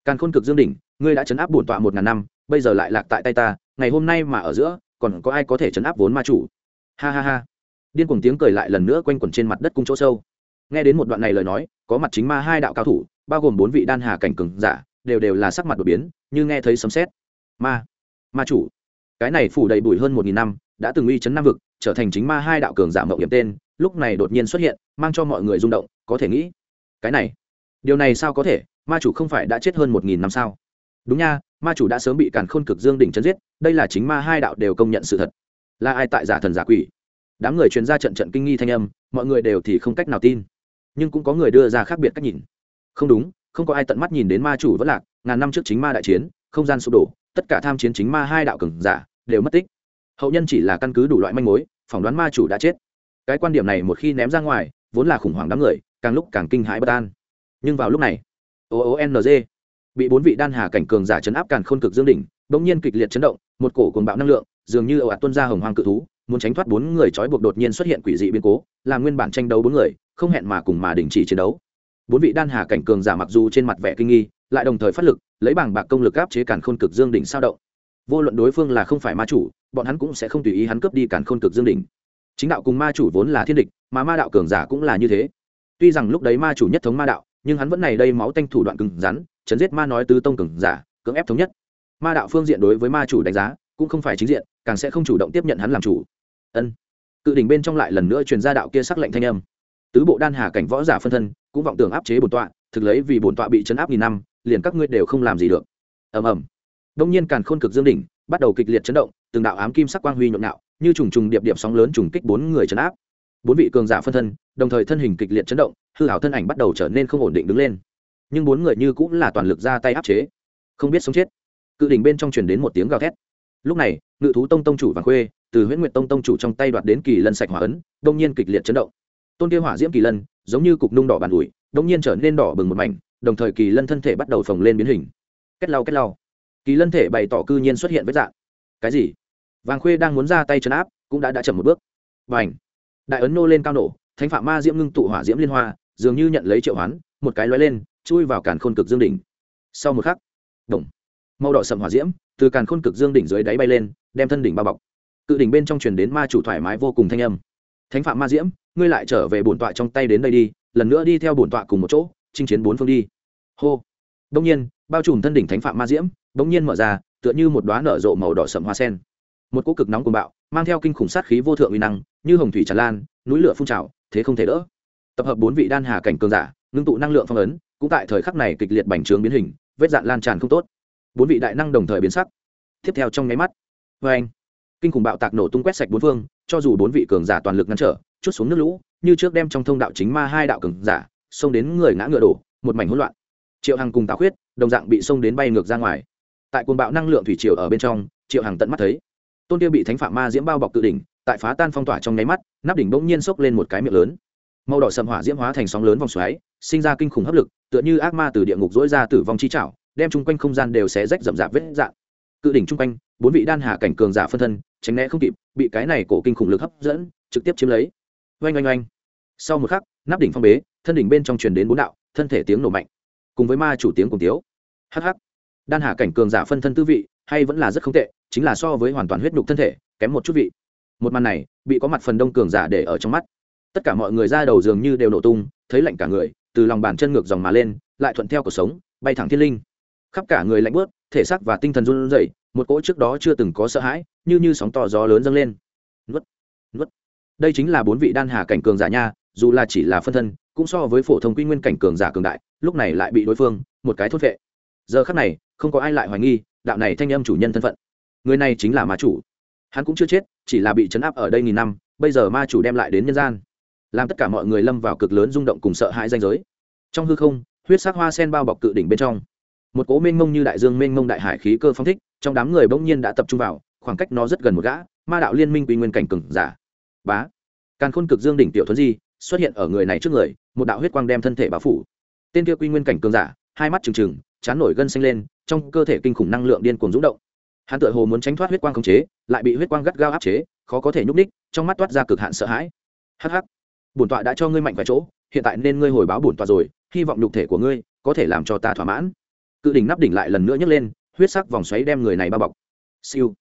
Càn khôn cực dương đỉnh, ngươi đã chấn áp bổn tọa một ngàn năm, bây giờ lại lạc tại tay ta, ngày hôm nay mà ở giữa, còn có ai có thể chấn áp vốn ma chủ? Ha ha ha. Điên cuồng tiếng cười lại lần nữa quanh quẩn trên mặt đất cung chỗ sâu. Nghe đến một đoạn này lời nói, có mặt chính ma hai đạo cao thủ, bao gồm bốn vị đan hà cảnh cường giả đều đều là sắc mặt đột biến, như nghe thấy sấm sét. Ma ma chủ, cái này phủ đầy bụi hơn một nghìn năm, đã từng uy chấn nam vực, trở thành chính ma hai đạo cường giả mộng hiểm tên, lúc này đột nhiên xuất hiện, mang cho mọi người rung động, có thể nghĩ, cái này, điều này sao có thể, ma chủ không phải đã chết hơn một nghìn năm sao? Đúng nha, ma chủ đã sớm bị càn khôn cực dương đỉnh chấn giết, đây là chính ma hai đạo đều công nhận sự thật. Là ai tại giả thần giả quỷ? Đám người chuyên ra trận trận kinh nghi thanh âm, mọi người đều thì không cách nào tin, nhưng cũng có người đưa ra khác biệt cách nhìn. Không đúng không có ai tận mắt nhìn đến ma chủ vẫn lạc, ngàn năm trước chính ma đại chiến, không gian sụp đổ, tất cả tham chiến chính ma hai đạo cường giả đều mất tích. Hậu nhân chỉ là căn cứ đủ loại manh mối, phỏng đoán ma chủ đã chết. Cái quan điểm này một khi ném ra ngoài, vốn là khủng hoảng đám người, càng lúc càng kinh hãi bất an. Nhưng vào lúc này oong bị bốn vị đan hà cảnh cường giả chấn áp càn khôn cực dương đỉnh, bỗng nhiên kịch liệt chấn động, một cổ cùng bạo năng lượng, dường như ồ ạt tuân ra hồng hoàng cự thú, muốn tránh thoát bốn người trói buộc đột nhiên xuất hiện quỷ dị biến cố làm nguyên bản tranh đấu bốn người, không hẹn mà cùng mà đình chỉ chiến đấu bốn vị đan hà cảnh cường giả mặc dù trên mặt vẻ kinh nghi, lại đồng thời phát lực, lấy bảng bạc công lực áp chế càn khôn cực dương đỉnh sao động. Vô luận đối phương là không phải ma chủ, bọn hắn cũng sẽ không tùy ý hắn cướp đi càn khôn cực dương đỉnh. Chính đạo cùng ma chủ vốn là thiên địch, mà ma đạo cường giả cũng là như thế. Tuy rằng lúc đấy ma chủ nhất thống ma đạo, nhưng hắn vẫn này đây máu tanh thủ đoạn cứng rắn, chấn giết ma nói tứ tông cường giả, cưỡng ép thống nhất. Ma đạo phương diện đối với ma chủ đánh giá cũng không phải chính diện, càng sẽ không chủ động tiếp nhận hắn làm chủ. Ân. Cự đỉnh bên trong lại lần nữa truyền ra đạo kia sắc lệnh thanh âm. Tứ bộ đan hà cảnh võ giả phân thân cũng vọng tưởng áp chế bổn tọa, thực lấy vì bổn tọa bị chấn áp nghìn năm, liền các ngươi đều không làm gì được. Ầm ầm. Đông nhiên càn khôn cực dương đỉnh, bắt đầu kịch liệt chấn động, từng đạo ám kim sắc quang huy nhộn nhạo, như trùng trùng điệp điệp sóng lớn trùng kích bốn người chấn áp. Bốn vị cường giả phân thân, đồng thời thân hình kịch liệt chấn động, hư hảo thân ảnh bắt đầu trở nên không ổn định đứng lên. Nhưng bốn người như cũng là toàn lực ra tay áp chế, không biết sống chết. Cự đỉnh bên trong truyền đến một tiếng gào thét. Lúc này, ngự thú tông tông chủ vàng khuê, từ huyễn nguyệt tông tông chủ trong tay đoạt đến kỳ lân sạch hỏa ấn, đông nhiên kịch liệt chấn động tôn kia hỏa diễm kỳ lân, giống như cục nung đỏ bàn ủi đông nhiên trở nên đỏ bừng một mảnh, đồng thời kỳ lân thân thể bắt đầu phồng lên biến hình. Kết lau kết lau. Kỳ lân thể bày tỏ cư nhiên xuất hiện với dạng. Cái gì? Vàng khuê đang muốn ra tay chấn áp, cũng đã đã chậm một bước. Và ảnh đại ấn nô lên cao nổ, thánh phạm ma diễm ngưng tụ hỏa diễm liên hoa, dường như nhận lấy triệu hoán, một cái lóe lên, chui vào càn khôn cực dương đỉnh. Sau một khắc đồng màu đỏ sầm hỏa diễm từ càn khôn cực dương đỉnh dưới đáy bay lên, đem thân đỉnh bao bọc. Cự đỉnh bên trong truyền đến ma chủ thoải mái vô cùng thanh âm. Thánh phạm ma diễm ngươi lại trở về bổn tọa trong tay đến đây đi, lần nữa đi theo bổn tọa cùng một chỗ, chinh chiến bốn phương đi. Hô. Đông nhiên, bao trùm thân đỉnh thánh phạm ma diễm, bỗng nhiên mở ra, tựa như một đoá nở rộ màu đỏ sậm hoa sen. Một cỗ cực nóng cuồng bạo, mang theo kinh khủng sát khí vô thượng uy năng, như hồng thủy tràn lan, núi lửa phun trào, thế không thể đỡ. Tập hợp bốn vị đan hà cảnh cường giả, ngưng tụ năng lượng phong ấn, cũng tại thời khắc này kịch liệt bành trướng biến hình, vết dạn lan tràn không tốt. Bốn vị đại năng đồng thời biến sắc. Tiếp theo trong nháy mắt vê anh kinh khủng bạo tạc nổ tung quét sạch bốn phương cho dù bốn vị cường giả toàn lực ngăn trở, chút xuống nước lũ, như trước đem trong thông đạo chính ma hai đạo cường giả, xông đến người ngã ngựa đổ, một mảnh hỗn loạn. Triệu hằng cùng tào khuyết, đồng dạng bị xông đến bay ngược ra ngoài. Tại cuồng bạo năng lượng thủy triều ở bên trong, triệu hằng tận mắt thấy, tôn tiêu bị thánh phạm ma diễm bao bọc tự đỉnh, tại phá tan phong tỏa trong nháy mắt, nắp đỉnh bỗng nhiên xốc lên một cái miệng lớn. Màu đỏ sầm hỏa diễm hóa thành sóng lớn vòng xoáy, sinh ra kinh khủng hấp lực, tựa như ác ma từ địa ngục dỗi ra tử vong chi chảo đem chung quanh không gian đều xé rách rậm rạp vết dạn cự đỉnh chung quanh, bốn vị đan hạ cảnh cường giả phân thân tránh né không kịp, bị cái này cổ kinh khủng lực hấp dẫn, trực tiếp chiếm lấy. Oanh oanh oanh. Sau một khắc, nắp đỉnh phong bế, thân đỉnh bên trong truyền đến bốn đạo, thân thể tiếng nổ mạnh. Cùng với ma chủ tiếng cùng tiếu. Hh đan hà cảnh cường giả phân thân tư vị, hay vẫn là rất không tệ, chính là so với hoàn toàn huyết nhục thân thể, kém một chút vị. Một màn này, bị có mặt phần đông cường giả để ở trong mắt. Tất cả mọi người ra đầu dường như đều nổ tung, thấy lạnh cả người, từ lòng bàn chân ngược dòng mà lên, lại thuận theo cuộc sống, bay thẳng thiên linh khắp cả người lạnh bớt, thể xác và tinh thần run rẩy, một cỗ trước đó chưa từng có sợ hãi, như như sóng to gió lớn dâng lên. Nuốt nuốt. Đây chính là bốn vị đan hà cảnh cường giả nha, dù là chỉ là phân thân, cũng so với phổ thông quy nguyên cảnh cường giả cường đại, lúc này lại bị đối phương một cái thốt vệ. Giờ khắc này, không có ai lại hoài nghi, đạo này thanh âm chủ nhân thân phận. Người này chính là ma chủ. Hắn cũng chưa chết, chỉ là bị chấn áp ở đây nghìn năm, bây giờ ma chủ đem lại đến nhân gian. Làm tất cả mọi người lâm vào cực lớn rung động cùng sợ hãi danh giới. Trong hư không, huyết sắc hoa sen bao bọc cự đỉnh bên trong một cố mênh mông như đại dương mênh mông đại hải khí cơ phong thích, trong đám người bỗng nhiên đã tập trung vào, khoảng cách nó rất gần một gã, ma đạo liên minh quy nguyên cảnh cừng giả. Bá. Càn khôn cực dương đỉnh tiểu thuấn di, xuất hiện ở người này trước người, một đạo huyết quang đem thân thể bao phủ. Tên kia quy nguyên cảnh cường giả, hai mắt trừng trừng, chán nổi gân xanh lên, trong cơ thể kinh khủng năng lượng điên cuồng rúng động. Hắn tựa hồ muốn tránh thoát huyết quang khống chế, lại bị huyết quang gắt gao áp chế, khó có thể nhúc ních trong mắt toát ra cực hạn sợ hãi. Hh bổn tọa đã cho ngươi mạnh vài chỗ, hiện tại nên ngươi hồi báo bổn tọa rồi, hy vọng nhục thể của ngươi có thể làm cho ta thỏa mãn cự đỉnh nắp đỉnh lại lần nữa nhấc lên, huyết sắc vòng xoáy đem người này bao bọc. Siêu.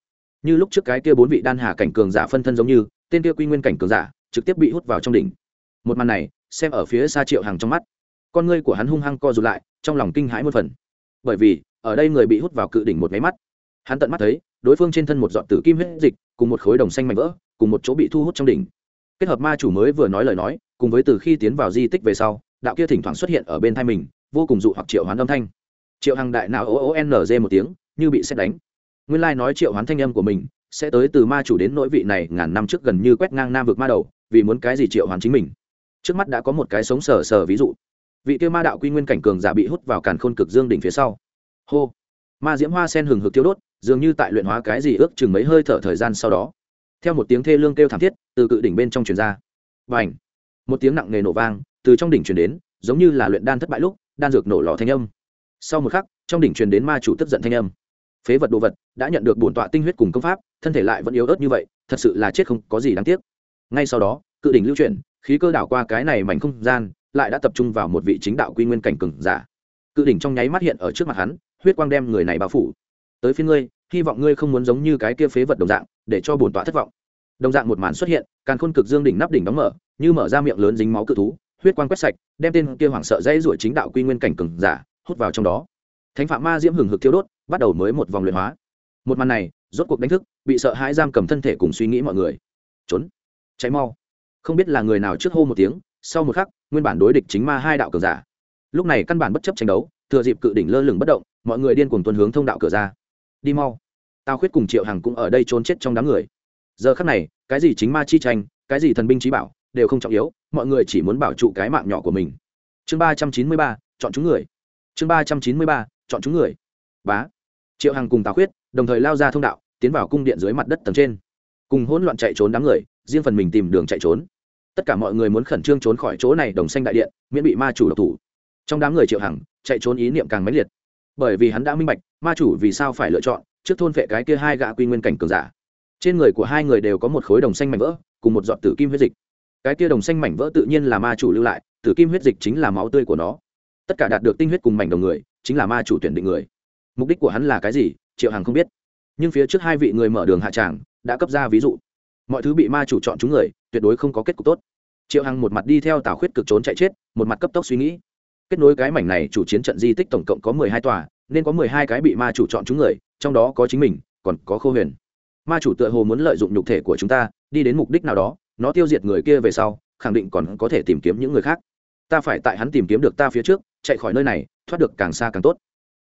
Như lúc trước cái kia bốn vị đan hà cảnh cường giả phân thân giống như, tên kia quy nguyên cảnh cường giả trực tiếp bị hút vào trong đỉnh. Một màn này, xem ở phía xa triệu hàng trong mắt. Con ngươi của hắn hung hăng co rụt lại, trong lòng kinh hãi một phần. Bởi vì, ở đây người bị hút vào cự đỉnh một máy mắt. Hắn tận mắt thấy, đối phương trên thân một dọn tử kim huyết dịch, cùng một khối đồng xanh mạnh vỡ, cùng một chỗ bị thu hút trong đỉnh. Kết hợp ma chủ mới vừa nói lời nói, cùng với từ khi tiến vào di tích về sau, đạo kia thỉnh thoảng xuất hiện ở bên thai mình, vô cùng dụ hoặc triệu hoán âm thanh triệu hằng đại nào o o n một tiếng, như bị xét đánh. Nguyên lai nói triệu hoán thanh âm của mình sẽ tới từ ma chủ đến nỗi vị này ngàn năm trước gần như quét ngang nam vực ma đầu, vì muốn cái gì triệu hoán chính mình? Trước mắt đã có một cái sống sờ sờ ví dụ. Vị kêu ma đạo quy nguyên cảnh cường giả bị hút vào càn khôn cực dương đỉnh phía sau. Hô. Ma diễm hoa sen hừng hực tiêu đốt, dường như tại luyện hóa cái gì ước chừng mấy hơi thở thời gian sau đó. Theo một tiếng thê lương kêu thảm thiết, từ cự đỉnh bên trong truyền ra. Và ảnh một tiếng nặng nề nổ vang, từ trong đỉnh truyền đến, giống như là luyện đan thất bại lúc, đan dược nổ lò thanh âm sau một khắc, trong đỉnh truyền đến ma chủ tức giận thanh âm. Phế vật đồ vật, đã nhận được bổn tọa tinh huyết cùng công pháp, thân thể lại vẫn yếu ớt như vậy, thật sự là chết không có gì đáng tiếc. Ngay sau đó, cự đỉnh lưu chuyển, khí cơ đảo qua cái này mảnh không gian, lại đã tập trung vào một vị chính đạo quy nguyên cảnh cường giả. Cự đỉnh trong nháy mắt hiện ở trước mặt hắn, huyết quang đem người này bao phủ. Tới phía ngươi, hy vọng ngươi không muốn giống như cái kia phế vật đồng dạng, để cho bổn tọa thất vọng. Đồng dạng một màn xuất hiện, càn khôn cực dương đỉnh nắp đỉnh đóng mở, như mở ra miệng lớn dính máu cự thú, huyết quang quét sạch, đem tên kia hoảng sợ dây ruổi chính đạo quy nguyên cảnh cường giả hút vào trong đó. Thánh phạm ma diễm hừng hực thiêu đốt, bắt đầu mới một vòng luyện hóa. Một màn này, rốt cuộc đánh thức, bị sợ hãi giam cầm thân thể cùng suy nghĩ mọi người. Trốn. Cháy mau. Không biết là người nào trước hô một tiếng, sau một khắc, nguyên bản đối địch chính ma hai đạo cường giả. Lúc này căn bản bất chấp tranh đấu, thừa dịp cự đỉnh lơ lửng bất động, mọi người điên cuồng tuần hướng thông đạo cửa ra. Đi mau. Tao khuyết cùng triệu hằng cũng ở đây trốn chết trong đám người. Giờ khắc này, cái gì chính ma chi tranh, cái gì thần binh trí bảo, đều không trọng yếu, mọi người chỉ muốn bảo trụ cái mạng nhỏ của mình. Chương ba trăm chín mươi ba, chọn chúng người chương ba trăm chín mươi ba, chọn chúng người. Bá. Triệu hằng cùng tào khuyết, đồng thời lao ra thông đạo, tiến vào cung điện dưới mặt đất tầng trên. Cùng hỗn loạn chạy trốn đám người, riêng phần mình tìm đường chạy trốn. Tất cả mọi người muốn khẩn trương trốn khỏi chỗ này đồng xanh đại điện, miễn bị ma chủ độc thủ. Trong đám người triệu hằng, chạy trốn ý niệm càng mãnh liệt. Bởi vì hắn đã minh bạch, ma chủ vì sao phải lựa chọn, trước thôn vệ cái kia hai gã quy nguyên cảnh cường giả. Trên người của hai người đều có một khối đồng xanh mảnh vỡ, cùng một giọt tử kim huyết dịch. Cái kia đồng xanh mảnh vỡ tự nhiên là ma chủ lưu lại, tử kim huyết dịch chính là máu tươi của nó tất cả đạt được tinh huyết cùng mảnh đồng người, chính là ma chủ tuyển định người. Mục đích của hắn là cái gì, triệu hằng không biết. Nhưng phía trước hai vị người mở đường hạ tràng đã cấp ra ví dụ. Mọi thứ bị ma chủ chọn chúng người, tuyệt đối không có kết cục tốt. Triệu hằng một mặt đi theo tào khuyết cực trốn chạy chết, một mặt cấp tốc suy nghĩ. Kết nối cái mảnh này chủ chiến trận di tích tổng cộng có mười hai tòa, nên có mười hai cái bị ma chủ chọn chúng người, trong đó có chính mình, còn có khô huyền. Ma chủ tựa hồ muốn lợi dụng nhục thể của chúng ta, đi đến mục đích nào đó, nó tiêu diệt người kia về sau, khẳng định còn có thể tìm kiếm những người khác ta phải tại hắn tìm kiếm được ta phía trước, chạy khỏi nơi này, thoát được càng xa càng tốt.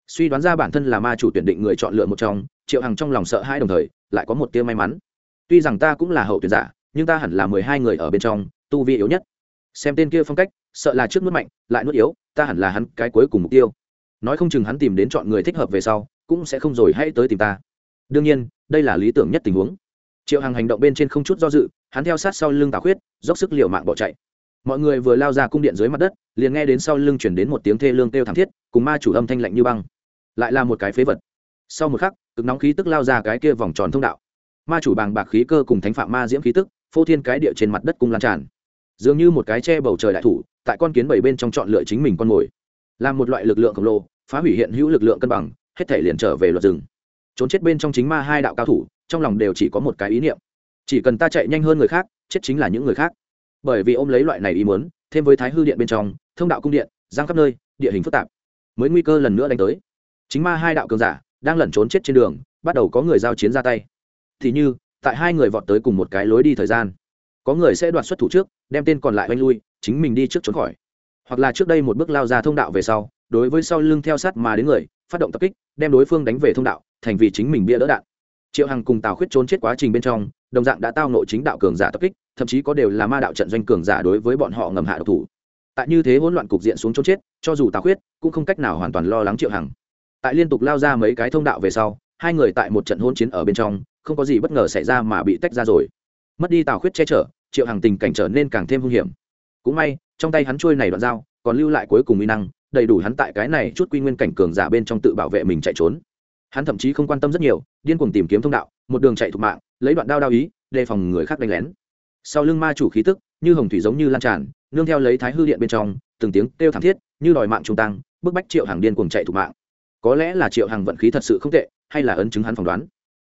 Suy đoán ra bản thân là ma chủ tuyển định người chọn lựa một trong, triệu hằng trong lòng sợ hai đồng thời, lại có một tia may mắn. Tuy rằng ta cũng là hậu tuyển giả, nhưng ta hẳn là mười hai người ở bên trong, tu vi yếu nhất. Xem tên kia phong cách, sợ là trước nuốt mạnh, lại nuốt yếu, ta hẳn là hắn cái cuối cùng mục tiêu. Nói không chừng hắn tìm đến chọn người thích hợp về sau, cũng sẽ không rồi hay tới tìm ta. Đương nhiên, đây là lý tưởng nhất tình huống. Triệu hằng hành động bên trên không chút do dự, hắn theo sát sau lưng tà khuyết, dốc sức liệu mạng bỏ chạy mọi người vừa lao ra cung điện dưới mặt đất, liền nghe đến sau lưng chuyển đến một tiếng thê lương kêu thảm thiết, cùng ma chủ âm thanh lạnh như băng. Lại là một cái phế vật. Sau một khắc, cực nóng khí tức lao ra cái kia vòng tròn thông đạo. Ma chủ bàng bạc khí cơ cùng thánh phạm ma diễm khí tức, phô thiên cái địa trên mặt đất cung lan tràn. Dường như một cái che bầu trời đại thủ, tại con kiến bảy bên trong chọn lựa chính mình con mồi. Làm một loại lực lượng khổng lồ, phá hủy hiện hữu lực lượng cân bằng, hết thể liền trở về luật rừng. Trốn chết bên trong chính ma hai đạo cao thủ, trong lòng đều chỉ có một cái ý niệm. Chỉ cần ta chạy nhanh hơn người khác, chết chính là những người khác bởi vì ôm lấy loại này ý muốn, thêm với thái hư điện bên trong, thông đạo cung điện, giang khắp nơi, địa hình phức tạp, mới nguy cơ lần nữa đánh tới. Chính ma hai đạo cường giả đang lẩn trốn chết trên đường, bắt đầu có người giao chiến ra tay. Thì như, tại hai người vọt tới cùng một cái lối đi thời gian. Có người sẽ đoạt xuất thủ trước, đem tên còn lại oanh lui, chính mình đi trước trốn khỏi. Hoặc là trước đây một bước lao ra thông đạo về sau, đối với sau lưng theo sát mà đến người, phát động tập kích, đem đối phương đánh về thông đạo, thành vì chính mình bia đỡ đạn triệu hằng cùng tào khuyết trốn chết quá trình bên trong, đồng dạng đã tao nội chính đạo cường giả tập kích, thậm chí có đều là ma đạo trận doanh cường giả đối với bọn họ ngầm hạ độc thủ. Tại như thế hỗn loạn cục diện xuống trốn chết, cho dù tào khuyết cũng không cách nào hoàn toàn lo lắng triệu hằng. Tại liên tục lao ra mấy cái thông đạo về sau, hai người tại một trận hỗn chiến ở bên trong, không có gì bất ngờ xảy ra mà bị tách ra rồi. Mất đi tào khuyết che chở, triệu hằng tình cảnh trở nên càng thêm hung hiểm. Cũng may, trong tay hắn trôi này đoạn dao, còn lưu lại cuối cùng uy năng, đầy đủ hắn tại cái này chút quy nguyên cảnh cường giả bên trong tự bảo vệ mình chạy trốn hắn thậm chí không quan tâm rất nhiều, điên cuồng tìm kiếm thông đạo, một đường chạy thục mạng, lấy đoạn đao đao ý, đề phòng người khác đánh lén. Sau lưng ma chủ khí tức, như hồng thủy giống như lan tràn, nương theo lấy thái hư điện bên trong, từng tiếng kêu thảm thiết, như đòi mạng trung tăng, bức bách triệu hàng điên cuồng chạy thục mạng. Có lẽ là triệu hàng vận khí thật sự không tệ, hay là ấn chứng hắn phỏng đoán.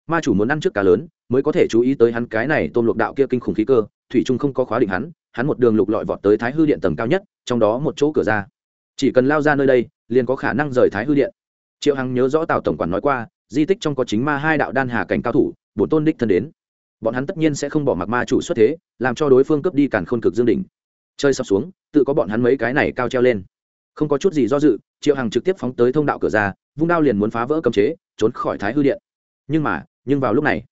Ma chủ muốn ăn trước cá lớn, mới có thể chú ý tới hắn cái này tôm lục đạo kia kinh khủng khí cơ, thủy trung không có khóa định hắn hắn một đường lục lọi vọt tới thái hư điện tầng cao nhất, trong đó một chỗ cửa ra. Chỉ cần lao ra nơi đây, liền có khả năng rời thái hư điện triệu hằng nhớ rõ tào tổng quản nói qua, di tích trong có chính ma hai đạo đan hà cảnh cao thủ, bổn tôn đích thân đến. Bọn hắn tất nhiên sẽ không bỏ mặc ma chủ xuất thế, làm cho đối phương cướp đi càn khôn cực dương đỉnh. Chơi sập xuống, tự có bọn hắn mấy cái này cao treo lên. Không có chút gì do dự, triệu hằng trực tiếp phóng tới thông đạo cửa ra, vung đao liền muốn phá vỡ cấm chế, trốn khỏi thái hư điện. Nhưng mà, nhưng vào lúc này,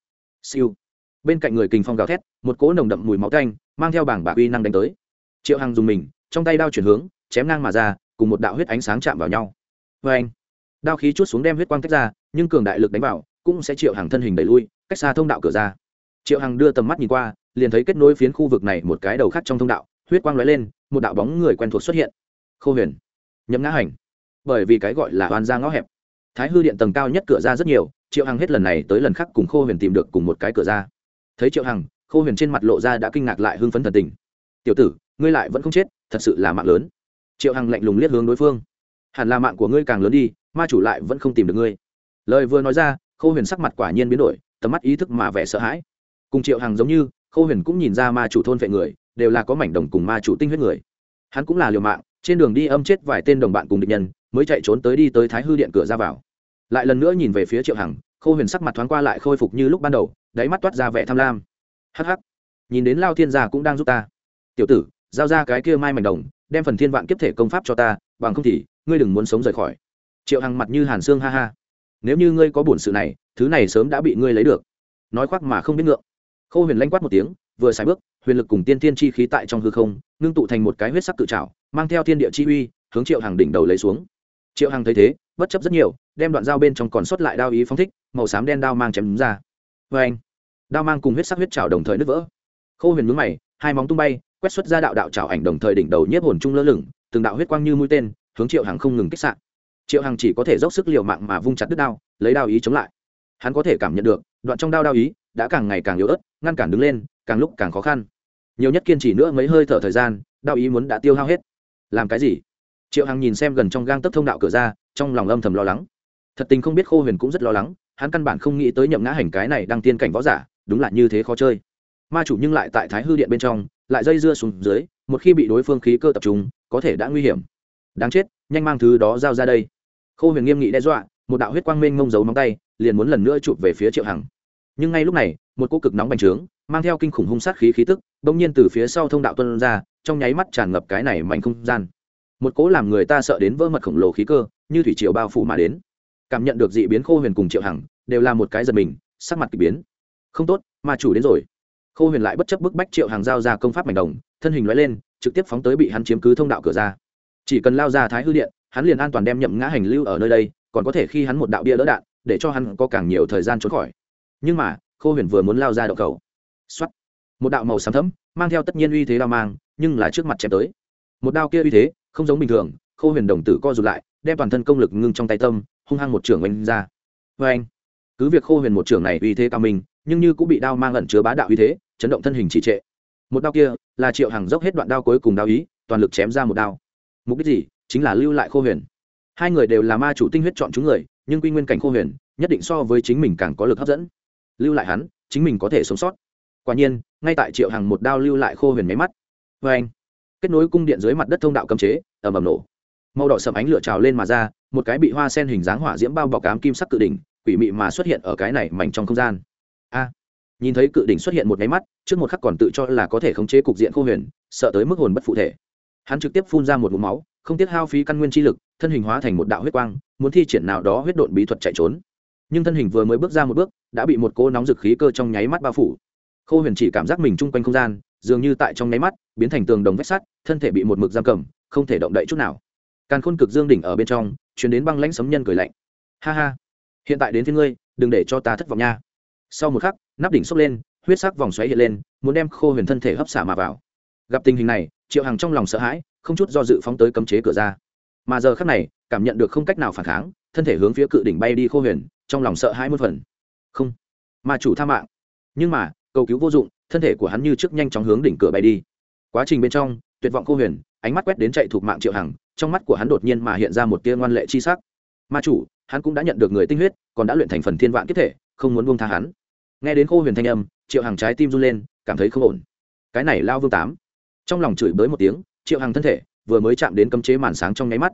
siêu. Bên cạnh người kình phong gào thét, một cỗ nồng đậm mùi máu canh mang theo bảng bạc uy năng đánh tới. Triệu hằng dùng mình, trong tay đao chuyển hướng, chém ngang mà ra, cùng một đạo huyết ánh sáng chạm vào nhau. Vê anh đao khí chút xuống đem huyết quang tách ra, nhưng cường đại lực đánh vào, cũng sẽ triệu hàng thân hình đẩy lui, cách xa thông đạo cửa ra. Triệu hằng đưa tầm mắt nhìn qua, liền thấy kết nối phiến khu vực này một cái đầu khác trong thông đạo, huyết quang lóe lên, một đạo bóng người quen thuộc xuất hiện. Khô huyền. Nhấm ngã hành. Bởi vì cái gọi là hoàn ra ngõ hẹp, thái hư điện tầng cao nhất cửa ra rất nhiều, triệu hằng hết lần này tới lần khác cùng khô huyền tìm được cùng một cái cửa ra. Thấy triệu hằng, khô huyền trên mặt lộ ra đã kinh ngạc lại hưng phấn thần tình. Tiểu tử, ngươi lại vẫn không chết, thật sự là mạng lớn. Triệu hằng lạnh lùng liếc hướng đối phương. Hẳn là mạng của ngươi càng lớn đi ma chủ lại vẫn không tìm được ngươi. Lời vừa nói ra Khâu huyền sắc mặt quả nhiên biến đổi, tầm mắt ý thức mà vẻ sợ hãi. Cùng triệu hằng giống như Khâu huyền cũng nhìn ra ma chủ thôn vệ người, đều là có mảnh đồng cùng ma chủ tinh huyết người. Hắn cũng là liều mạng, trên đường đi âm chết vài tên đồng bạn cùng địch nhân, mới chạy trốn tới đi tới thái hư điện cửa ra vào. Lại lần nữa nhìn về phía triệu hằng Khâu huyền sắc mặt thoáng qua lại khôi phục như lúc ban đầu, đáy mắt toát ra vẻ tham lam. Hắc hắc, nhìn đến lao thiên gia cũng đang giúp ta. Tiểu tử, giao ra cái kia mai mảnh đồng, đem phần thiên vạn kiếp thể công pháp cho ta, bằng không thì, ngươi đừng muốn sống rời khỏi triệu hằng mặt như hàn xương ha ha. Nếu như ngươi có bổn sự này, thứ này sớm đã bị ngươi lấy được. Nói khoác mà không biết ngượng. Khâu huyền lanh quát một tiếng, vừa xài bước, huyền lực cùng tiên tiên chi khí tại trong hư không, ngưng tụ thành một cái huyết sắc tự trào mang theo thiên địa chi uy, hướng triệu hàng đỉnh đầu lấy xuống. Triệu hằng thấy thế, bất chấp rất nhiều, đem đoạn dao bên trong còn sót lại đao ý phóng thích, màu xám đen đao mang chém đúng ra. Vê anh, đao mang cùng huyết sắc huyết trào đồng thời nứt vỡ. Khâu huyền mướn mày, hai móng tung bay, quét xuất ra đạo đạo trào ảnh đồng thời đỉnh đầu nhiếp hồn trung lơ lửng, từng đạo huyết quang như mũi tên, hướng triệu hàng không ngừng kích sạn triệu Hằng chỉ có thể dốc sức liều mạng mà vung chặt đứt đao, lấy đao ý chống lại. Hắn có thể cảm nhận được, đoạn trong đao đao ý đã càng ngày càng yếu ớt, ngăn cản đứng lên, càng lúc càng khó khăn. Nhiều nhất kiên trì nữa mấy hơi thở thời gian, đao ý muốn đã tiêu hao hết. Làm cái gì? Triệu hằng nhìn xem gần trong gang tấp thông đạo cửa ra, trong lòng âm thầm lo lắng. Thật tình không biết khô huyền cũng rất lo lắng, hắn căn bản không nghĩ tới nhậm ngã hành cái này đang tiên cảnh võ giả, đúng là như thế khó chơi. Ma chủ nhưng lại tại thái hư điện bên trong, lại dây dưa xuống dưới, một khi bị đối phương khí cơ tập trung, có thể đã nguy hiểm. Đáng chết, nhanh mang thứ đó giao ra đây khô huyền nghiêm nghị đe dọa, một đạo huyết quang minh ngông giấu móng tay, liền muốn lần nữa chụp về phía triệu hằng. Nhưng ngay lúc này, một cô cực nóng bành trướng, mang theo kinh khủng hung sát khí khí tức, bỗng nhiên từ phía sau thông đạo tuân ra, trong nháy mắt tràn ngập cái này mạnh không gian. Một cố làm người ta sợ đến vỡ mật khổng lồ khí cơ, như thủy triều bao phủ mà đến. Cảm nhận được dị biến khô huyền cùng triệu hằng, đều là một cái giật mình, sắc mặt k ỳ biến. Không tốt mà chủ đến rồi. Khô huyền lại bất chấp bức bách triệu Hằng giao ra công pháp mảnh đồng, thân hình loại lên, trực tiếp phóng tới bị hắn chiếm cứ thông đạo cửa ra chỉ cần lao ra thái hư điện, hắn liền an toàn đem nhậm ngã hành lưu ở nơi đây, còn có thể khi hắn một đạo bia đỡ đạn, để cho hắn có càng nhiều thời gian trốn khỏi. Nhưng mà, khô huyền vừa muốn lao ra đậu cầu. X một đạo màu xám thấm, mang theo tất nhiên uy thế đao mang, nhưng là trước mặt chém tới. Một đao kia uy thế, không giống bình thường, khô huyền đồng tử co rụt lại, đem toàn thân công lực ngưng trong tay tâm, hung hăng một trưởng oanh ra. Vê anh cứ việc khô huyền một trưởng này uy thế cao minh, nhưng như cũng bị đao mang ẩn chứa bá đạo uy thế, chấn động thân hình trì trệ. Một đao kia là triệu hàng dốc hết đoạn đao cuối cùng đao ý, toàn lực chém ra một đao mục đích gì? Chính là lưu lại khô huyền. Hai người đều là ma chủ tinh huyết chọn chúng người, nhưng quy nguyên cảnh khô huyền, nhất định so với chính mình càng có lực hấp dẫn. Lưu lại hắn, chính mình có thể sống sót. Quả nhiên, ngay tại triệu hàng một đao lưu lại khô huyền máy mắt. Vê anh, kết nối cung điện dưới mặt đất thông đạo cấm chế, ầm ầm nổ. Màu đỏ sầm ánh lửa trào lên mà ra, một cái bị hoa sen hình dáng hỏa diễm bao bọc cám kim sắc cự đỉnh, quỷ mị mà xuất hiện ở cái này mảnh trong không gian. A! Nhìn thấy cự đỉnh xuất hiện một máy mắt, trước một khắc còn tự cho là có thể khống chế cục diện khô huyền, sợ tới mức hồn bất phụ thể hắn trực tiếp phun ra một mũ máu, không tiếc hao phí căn nguyên chi lực, thân hình hóa thành một đạo huyết quang, muốn thi triển nào đó huyết độn bí thuật chạy trốn. Nhưng thân hình vừa mới bước ra một bước, đã bị một cô nóng dực khí cơ trong nháy mắt bao phủ. Khô huyền chỉ cảm giác mình chung quanh không gian, dường như tại trong nháy mắt, biến thành tường đồng vách sắt, thân thể bị một mực giam cầm, không thể động đậy chút nào. Càn khôn cực dương đỉnh ở bên trong chuyển đến băng lãnh sấm nhân cười lạnh. Ha ha, hiện tại đến thiên ngươi, đừng để cho ta thất vọng nha. Sau một khắc, nắp đỉnh xốc lên, huyết sắc vòng xoáy hiện lên, muốn đem khô huyền thân thể hấp xả mà vào. Gặp tình hình này triệu hằng trong lòng sợ hãi, không chút do dự phóng tới cấm chế cửa ra. Mà giờ khắc này, cảm nhận được không cách nào phản kháng, thân thể hướng phía cự đỉnh bay đi khô huyền, trong lòng sợ hãi một phần. Không mà chủ tha mạng. Nhưng mà, cầu cứu vô dụng, thân thể của hắn như trước nhanh chóng hướng đỉnh cửa bay đi. Quá trình bên trong, tuyệt vọng khô huyền, ánh mắt quét đến chạy thuộc mạng triệu hằng, trong mắt của hắn đột nhiên mà hiện ra một tia ngoan lệ chi sắc. Ma chủ, hắn cũng đã nhận được người tinh huyết, còn đã luyện thành phần thiên vạn kiếp thể, không muốn buông tha hắn. Nghe đến khô huyền thanh âm, triệu hằng trái tim run lên, cảm thấy không ổn. Cái này lao vương tám trong lòng chửi bới một tiếng, triệu hằng thân thể vừa mới chạm đến cấm chế màn sáng trong nháy mắt.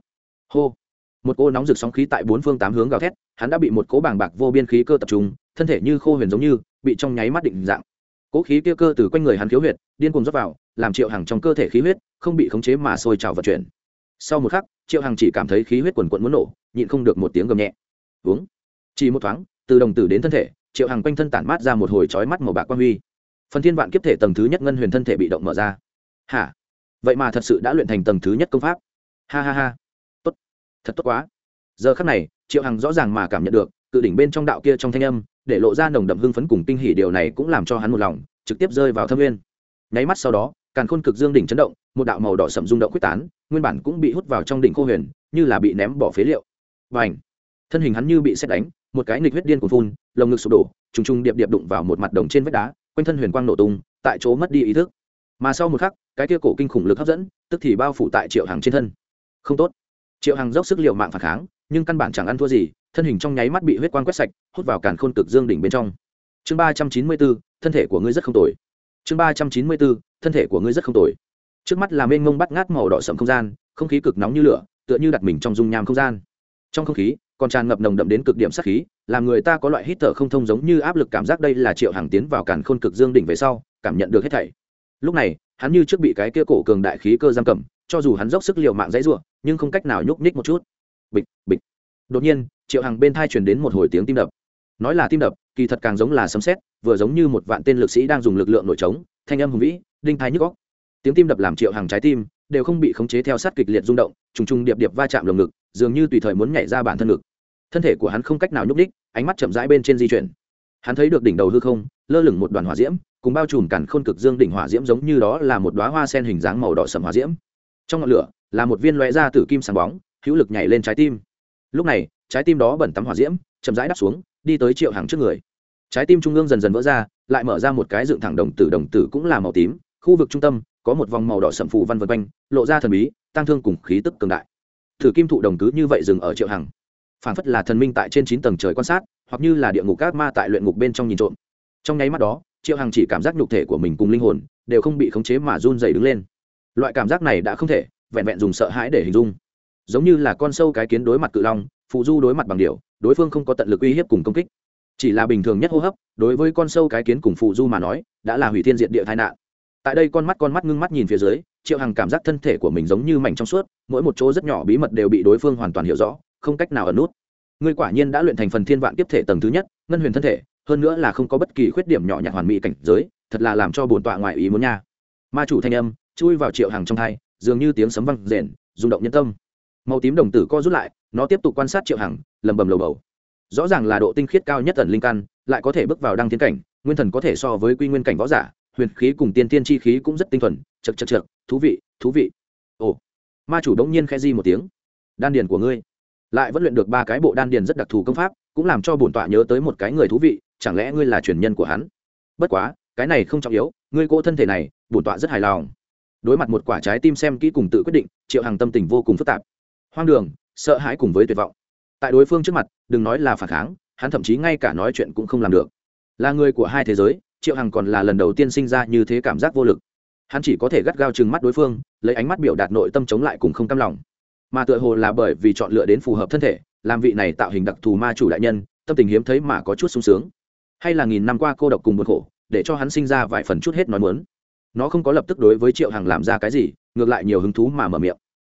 Hô! Một cô nóng rực sóng khí tại bốn phương tám hướng gào thét, hắn đã bị một cỗ bàng bạc vô biên khí cơ tập trung, thân thể như khô huyền giống như bị trong nháy mắt định dạng. Cỗ khí kia cơ từ quanh người hắn khiếu huyệt, điên cuồng dốc vào, làm triệu hằng trong cơ thể khí huyết không bị khống chế mà sôi trào vận chuyển. Sau một khắc, triệu hằng chỉ cảm thấy khí huyết quần quận muốn nổ, nhịn không được một tiếng gầm nhẹ. Uống. Chỉ một thoáng, từ đồng tử đến thân thể, triệu hằng quanh thân tản mát ra một hồi chói mắt màu bạc quan huy. Phần thiên vạn kiếp thể tầng thứ nhất ngân huyền thân thể bị động mở ra hả? Vậy mà thật sự đã luyện thành tầng thứ nhất công pháp. Ha ha ha. Tốt. Thật tốt quá. Giờ khắc này, triệu hằng rõ ràng mà cảm nhận được, cự đỉnh bên trong đạo kia trong thanh âm, để lộ ra nồng đậm hưng phấn cùng kinh hỉ điều này cũng làm cho hắn một lòng, trực tiếp rơi vào thâm nguyên. Nháy mắt sau đó, càn khôn cực dương đỉnh chấn động, một đạo màu đỏ sậm rung động quyết tán, nguyên bản cũng bị hút vào trong đỉnh khô huyền, như là bị ném bỏ phế liệu. Và ảnh thân hình hắn như bị xét đánh, một cái nghịch huyết điên của phun, lồng ngực sụp đổ, trùng trùng điệp điệp đụng vào một mặt đồng trên vách đá, quanh thân huyền quang nổ tung, tại chỗ mất đi ý thức mà sau một khắc, cái kia cổ kinh khủng lực hấp dẫn, tức thì bao phủ tại triệu hàng trên thân. Không tốt. Triệu hàng dốc sức liệu mạng phản kháng, nhưng căn bản chẳng ăn thua gì, thân hình trong nháy mắt bị huyết quang quét sạch, hút vào càn khôn cực dương đỉnh bên trong. Chương ba trăm chín mươi bốn, thân thể của ngươi rất không tồi. Chương ba trăm chín mươi bốn, thân thể của ngươi rất không tồi. Trước mắt là mênh mông bắt ngát màu đỏ sậm không gian, không khí cực nóng như lửa, tựa như đặt mình trong dung nham không gian. Trong không khí, còn tràn ngập nồng đậm đến cực điểm sát khí, làm người ta có loại hít thở không thông giống như áp lực cảm giác đây là triệu hàng tiến vào càn khôn cực dương đỉnh về sau, cảm nhận được hết thảy lúc này, hắn như trước bị cái kia cổ cường đại khí cơ giam cầm, cho dù hắn dốc sức liều mạng dãy ruộng nhưng không cách nào nhúc nhích một chút. Bịch bịch. Đột nhiên, triệu hàng bên thai truyền đến một hồi tiếng tim đập. Nói là tim đập, kỳ thật càng giống là sấm sét, vừa giống như một vạn tên lực sĩ đang dùng lực lượng nổi trống, thanh âm hùng vĩ, đinh thai nhức góc tiếng tim đập làm triệu hàng trái tim đều không bị khống chế theo sát kịch liệt rung động, trùng trùng điệp điệp va chạm lồng ngực, dường như tùy thời muốn nhảy ra bản thân ngực. Thân thể của hắn không cách nào nhúc đích ánh mắt chậm rãi bên trên di chuyển. Hắn thấy được đỉnh đầu hư không, lơ lửng một đoàn hỏa diễm cùng bao trùm cản khôn cực dương đỉnh hỏa diễm giống như đó là một đóa hoa sen hình dáng màu đỏ sẫm hỏa diễm. Trong ngọn lửa là một viên lóe ra từ kim sáng bóng, hữu lực nhảy lên trái tim. Lúc này, trái tim đó bẩn tắm hỏa diễm, chậm rãi đắp xuống, đi tới triệu hàng trước người. Trái tim trung ương dần dần vỡ ra, lại mở ra một cái dựng thẳng đồng tử đồng tử cũng là màu tím, khu vực trung tâm có một vòng màu đỏ sậm phù văn vân quanh, lộ ra thần bí tăng thương cùng khí tức cường đại. Thử kim thụ đồng cứ như vậy dừng ở triệu hằng phản phất là thần minh tại trên chín tầng trời quan sát, hoặc như là địa ngục các ma tại luyện ngục bên trong nhìn trộm. Trong nháy mắt đó triệu hằng chỉ cảm giác nhục thể của mình cùng linh hồn đều không bị khống chế mà run dày đứng lên. Loại cảm giác này đã không thể vẹn vẹn dùng sợ hãi để hình dung. Giống như là con sâu cái kiến đối mặt cự long, phụ du đối mặt bằng điều đối phương không có tận lực uy hiếp cùng công kích. Chỉ là bình thường nhất hô hấp, đối với con sâu cái kiến cùng phụ du mà nói, đã là hủy thiên diện địa tai nạn. Tại đây con mắt con mắt ngưng mắt nhìn phía dưới, triệu hằng cảm giác thân thể của mình giống như mảnh trong suốt, mỗi một chỗ rất nhỏ bí mật đều bị đối phương hoàn toàn hiểu rõ, không cách nào ẩn nút. Ngươi quả nhiên đã luyện thành phần thiên vạn tiếp thể tầng thứ nhất, ngân huyền thân thể hơn nữa là không có bất kỳ khuyết điểm nhỏ nhặt hoàn mỹ cảnh giới, thật là làm cho bổn tọa ngoại ý muốn nha. Ma chủ thanh âm, chui vào triệu hàng trong thai dường như tiếng sấm văng rền, rung động nhân tâm. Màu tím đồng tử co rút lại, nó tiếp tục quan sát triệu hằng lầm bầm lầu bầu. Rõ ràng là độ tinh khiết cao nhất tần linh căn, lại có thể bước vào đăng tiến cảnh, nguyên thần có thể so với quy nguyên cảnh võ giả, huyền khí cùng tiên tiên chi khí cũng rất tinh thuần chật chật chật thú vị thú vị. Ồ, ma chủ đống nhiên khẽ di một tiếng. Đan điền của ngươi. Lại vẫn luyện được ba cái bộ đan điền rất đặc thù công pháp, cũng làm cho bổn tọa nhớ tới một cái người thú vị chẳng lẽ ngươi là truyền nhân của hắn? Bất quá, cái này không trọng yếu, ngươi cô thân thể này, bổn tọa rất hài lòng. Đối mặt một quả trái tim xem kỹ cùng tự quyết định, triệu hàng tâm tình vô cùng phức tạp. Hoang đường, sợ hãi cùng với tuyệt vọng. Tại đối phương trước mặt, đừng nói là phản kháng, hắn thậm chí ngay cả nói chuyện cũng không làm được. Là người của hai thế giới, triệu hằng còn là lần đầu tiên sinh ra như thế cảm giác vô lực. Hắn chỉ có thể gắt gao chừng mắt đối phương, lấy ánh mắt biểu đạt nội tâm chống lại cùng không cam lòng. Mà tựa hồ là bởi vì chọn lựa đến phù hợp thân thể, làm vị này tạo hình đặc thù ma chủ đại nhân, tâm tình hiếm thấy mà có chút sung sướng hay là nghìn năm qua cô độc cùng buồn khổ, để cho hắn sinh ra vài phần chút hết nói muốn. Nó không có lập tức đối với triệu hằng làm ra cái gì, ngược lại nhiều hứng thú mà mở miệng.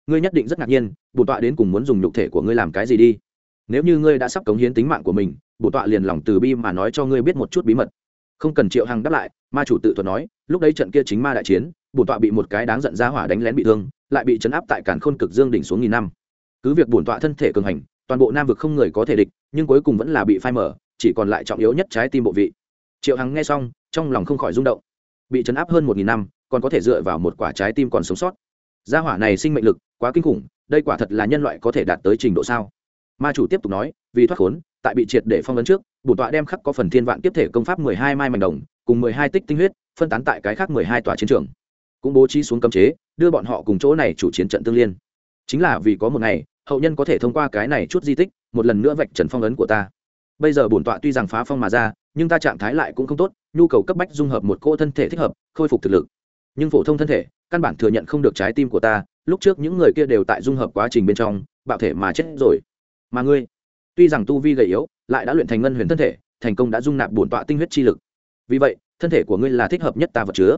Ngươi nhất định rất ngạc nhiên bổn tọa đến cùng muốn dùng nhục thể của ngươi làm cái gì đi. Nếu như ngươi đã sắp cống hiến tính mạng của mình bổn tọa liền lòng từ bi mà nói cho ngươi biết một chút bí mật. Không cần triệu hằng đáp lại, ma chủ tự thuật nói, lúc đấy trận kia chính ma đại chiến bổn tọa bị một cái đáng giận ra hỏa đánh lén bị thương, lại bị chấn áp tại cản khôn cực dương đỉnh xuống nghìn năm. Cứ việc bổn tọa thân thể cường hành, toàn bộ nam vực không người có thể địch, nhưng cuối cùng vẫn là bị phai mở chỉ còn lại trọng yếu nhất trái tim bộ vị. Triệu hằng nghe xong, trong lòng không khỏi rung động. Bị chấn áp hơn một nghìn năm, còn có thể dựa vào một quả trái tim còn sống sót. Gia hỏa này sinh mệnh lực quá kinh khủng, đây quả thật là nhân loại có thể đạt tới trình độ sao? Ma chủ tiếp tục nói, vì thoát khốn, tại bị triệt để phong ấn trước bổn tọa đem khắc có phần thiên vạn tiếp thể công pháp mười hai mai mảnh đồng, cùng mười hai tích tinh huyết, phân tán tại cái khác mười hai tòa chiến trường. Cũng bố trí xuống cấm chế, đưa bọn họ cùng chỗ này chủ chiến trận tương liên. Chính là vì có một ngày, hậu nhân có thể thông qua cái này chút di tích, một lần nữa vạch trần phong ấn của ta bây giờ bổn tọa tuy rằng phá phong mà ra, nhưng ta trạng thái lại cũng không tốt, nhu cầu cấp bách dung hợp một cô thân thể thích hợp, khôi phục thực lực. Nhưng phổ thông thân thể, căn bản thừa nhận không được trái tim của ta, lúc trước những người kia đều tại dung hợp quá trình bên trong, bạo thể mà chết rồi. Mà ngươi, tuy rằng tu vi gầy yếu, lại đã luyện thành ngân huyền thân thể, thành công đã dung nạp bổn tọa tinh huyết chi lực. Vì vậy, thân thể của ngươi là thích hợp nhất ta vật chứa.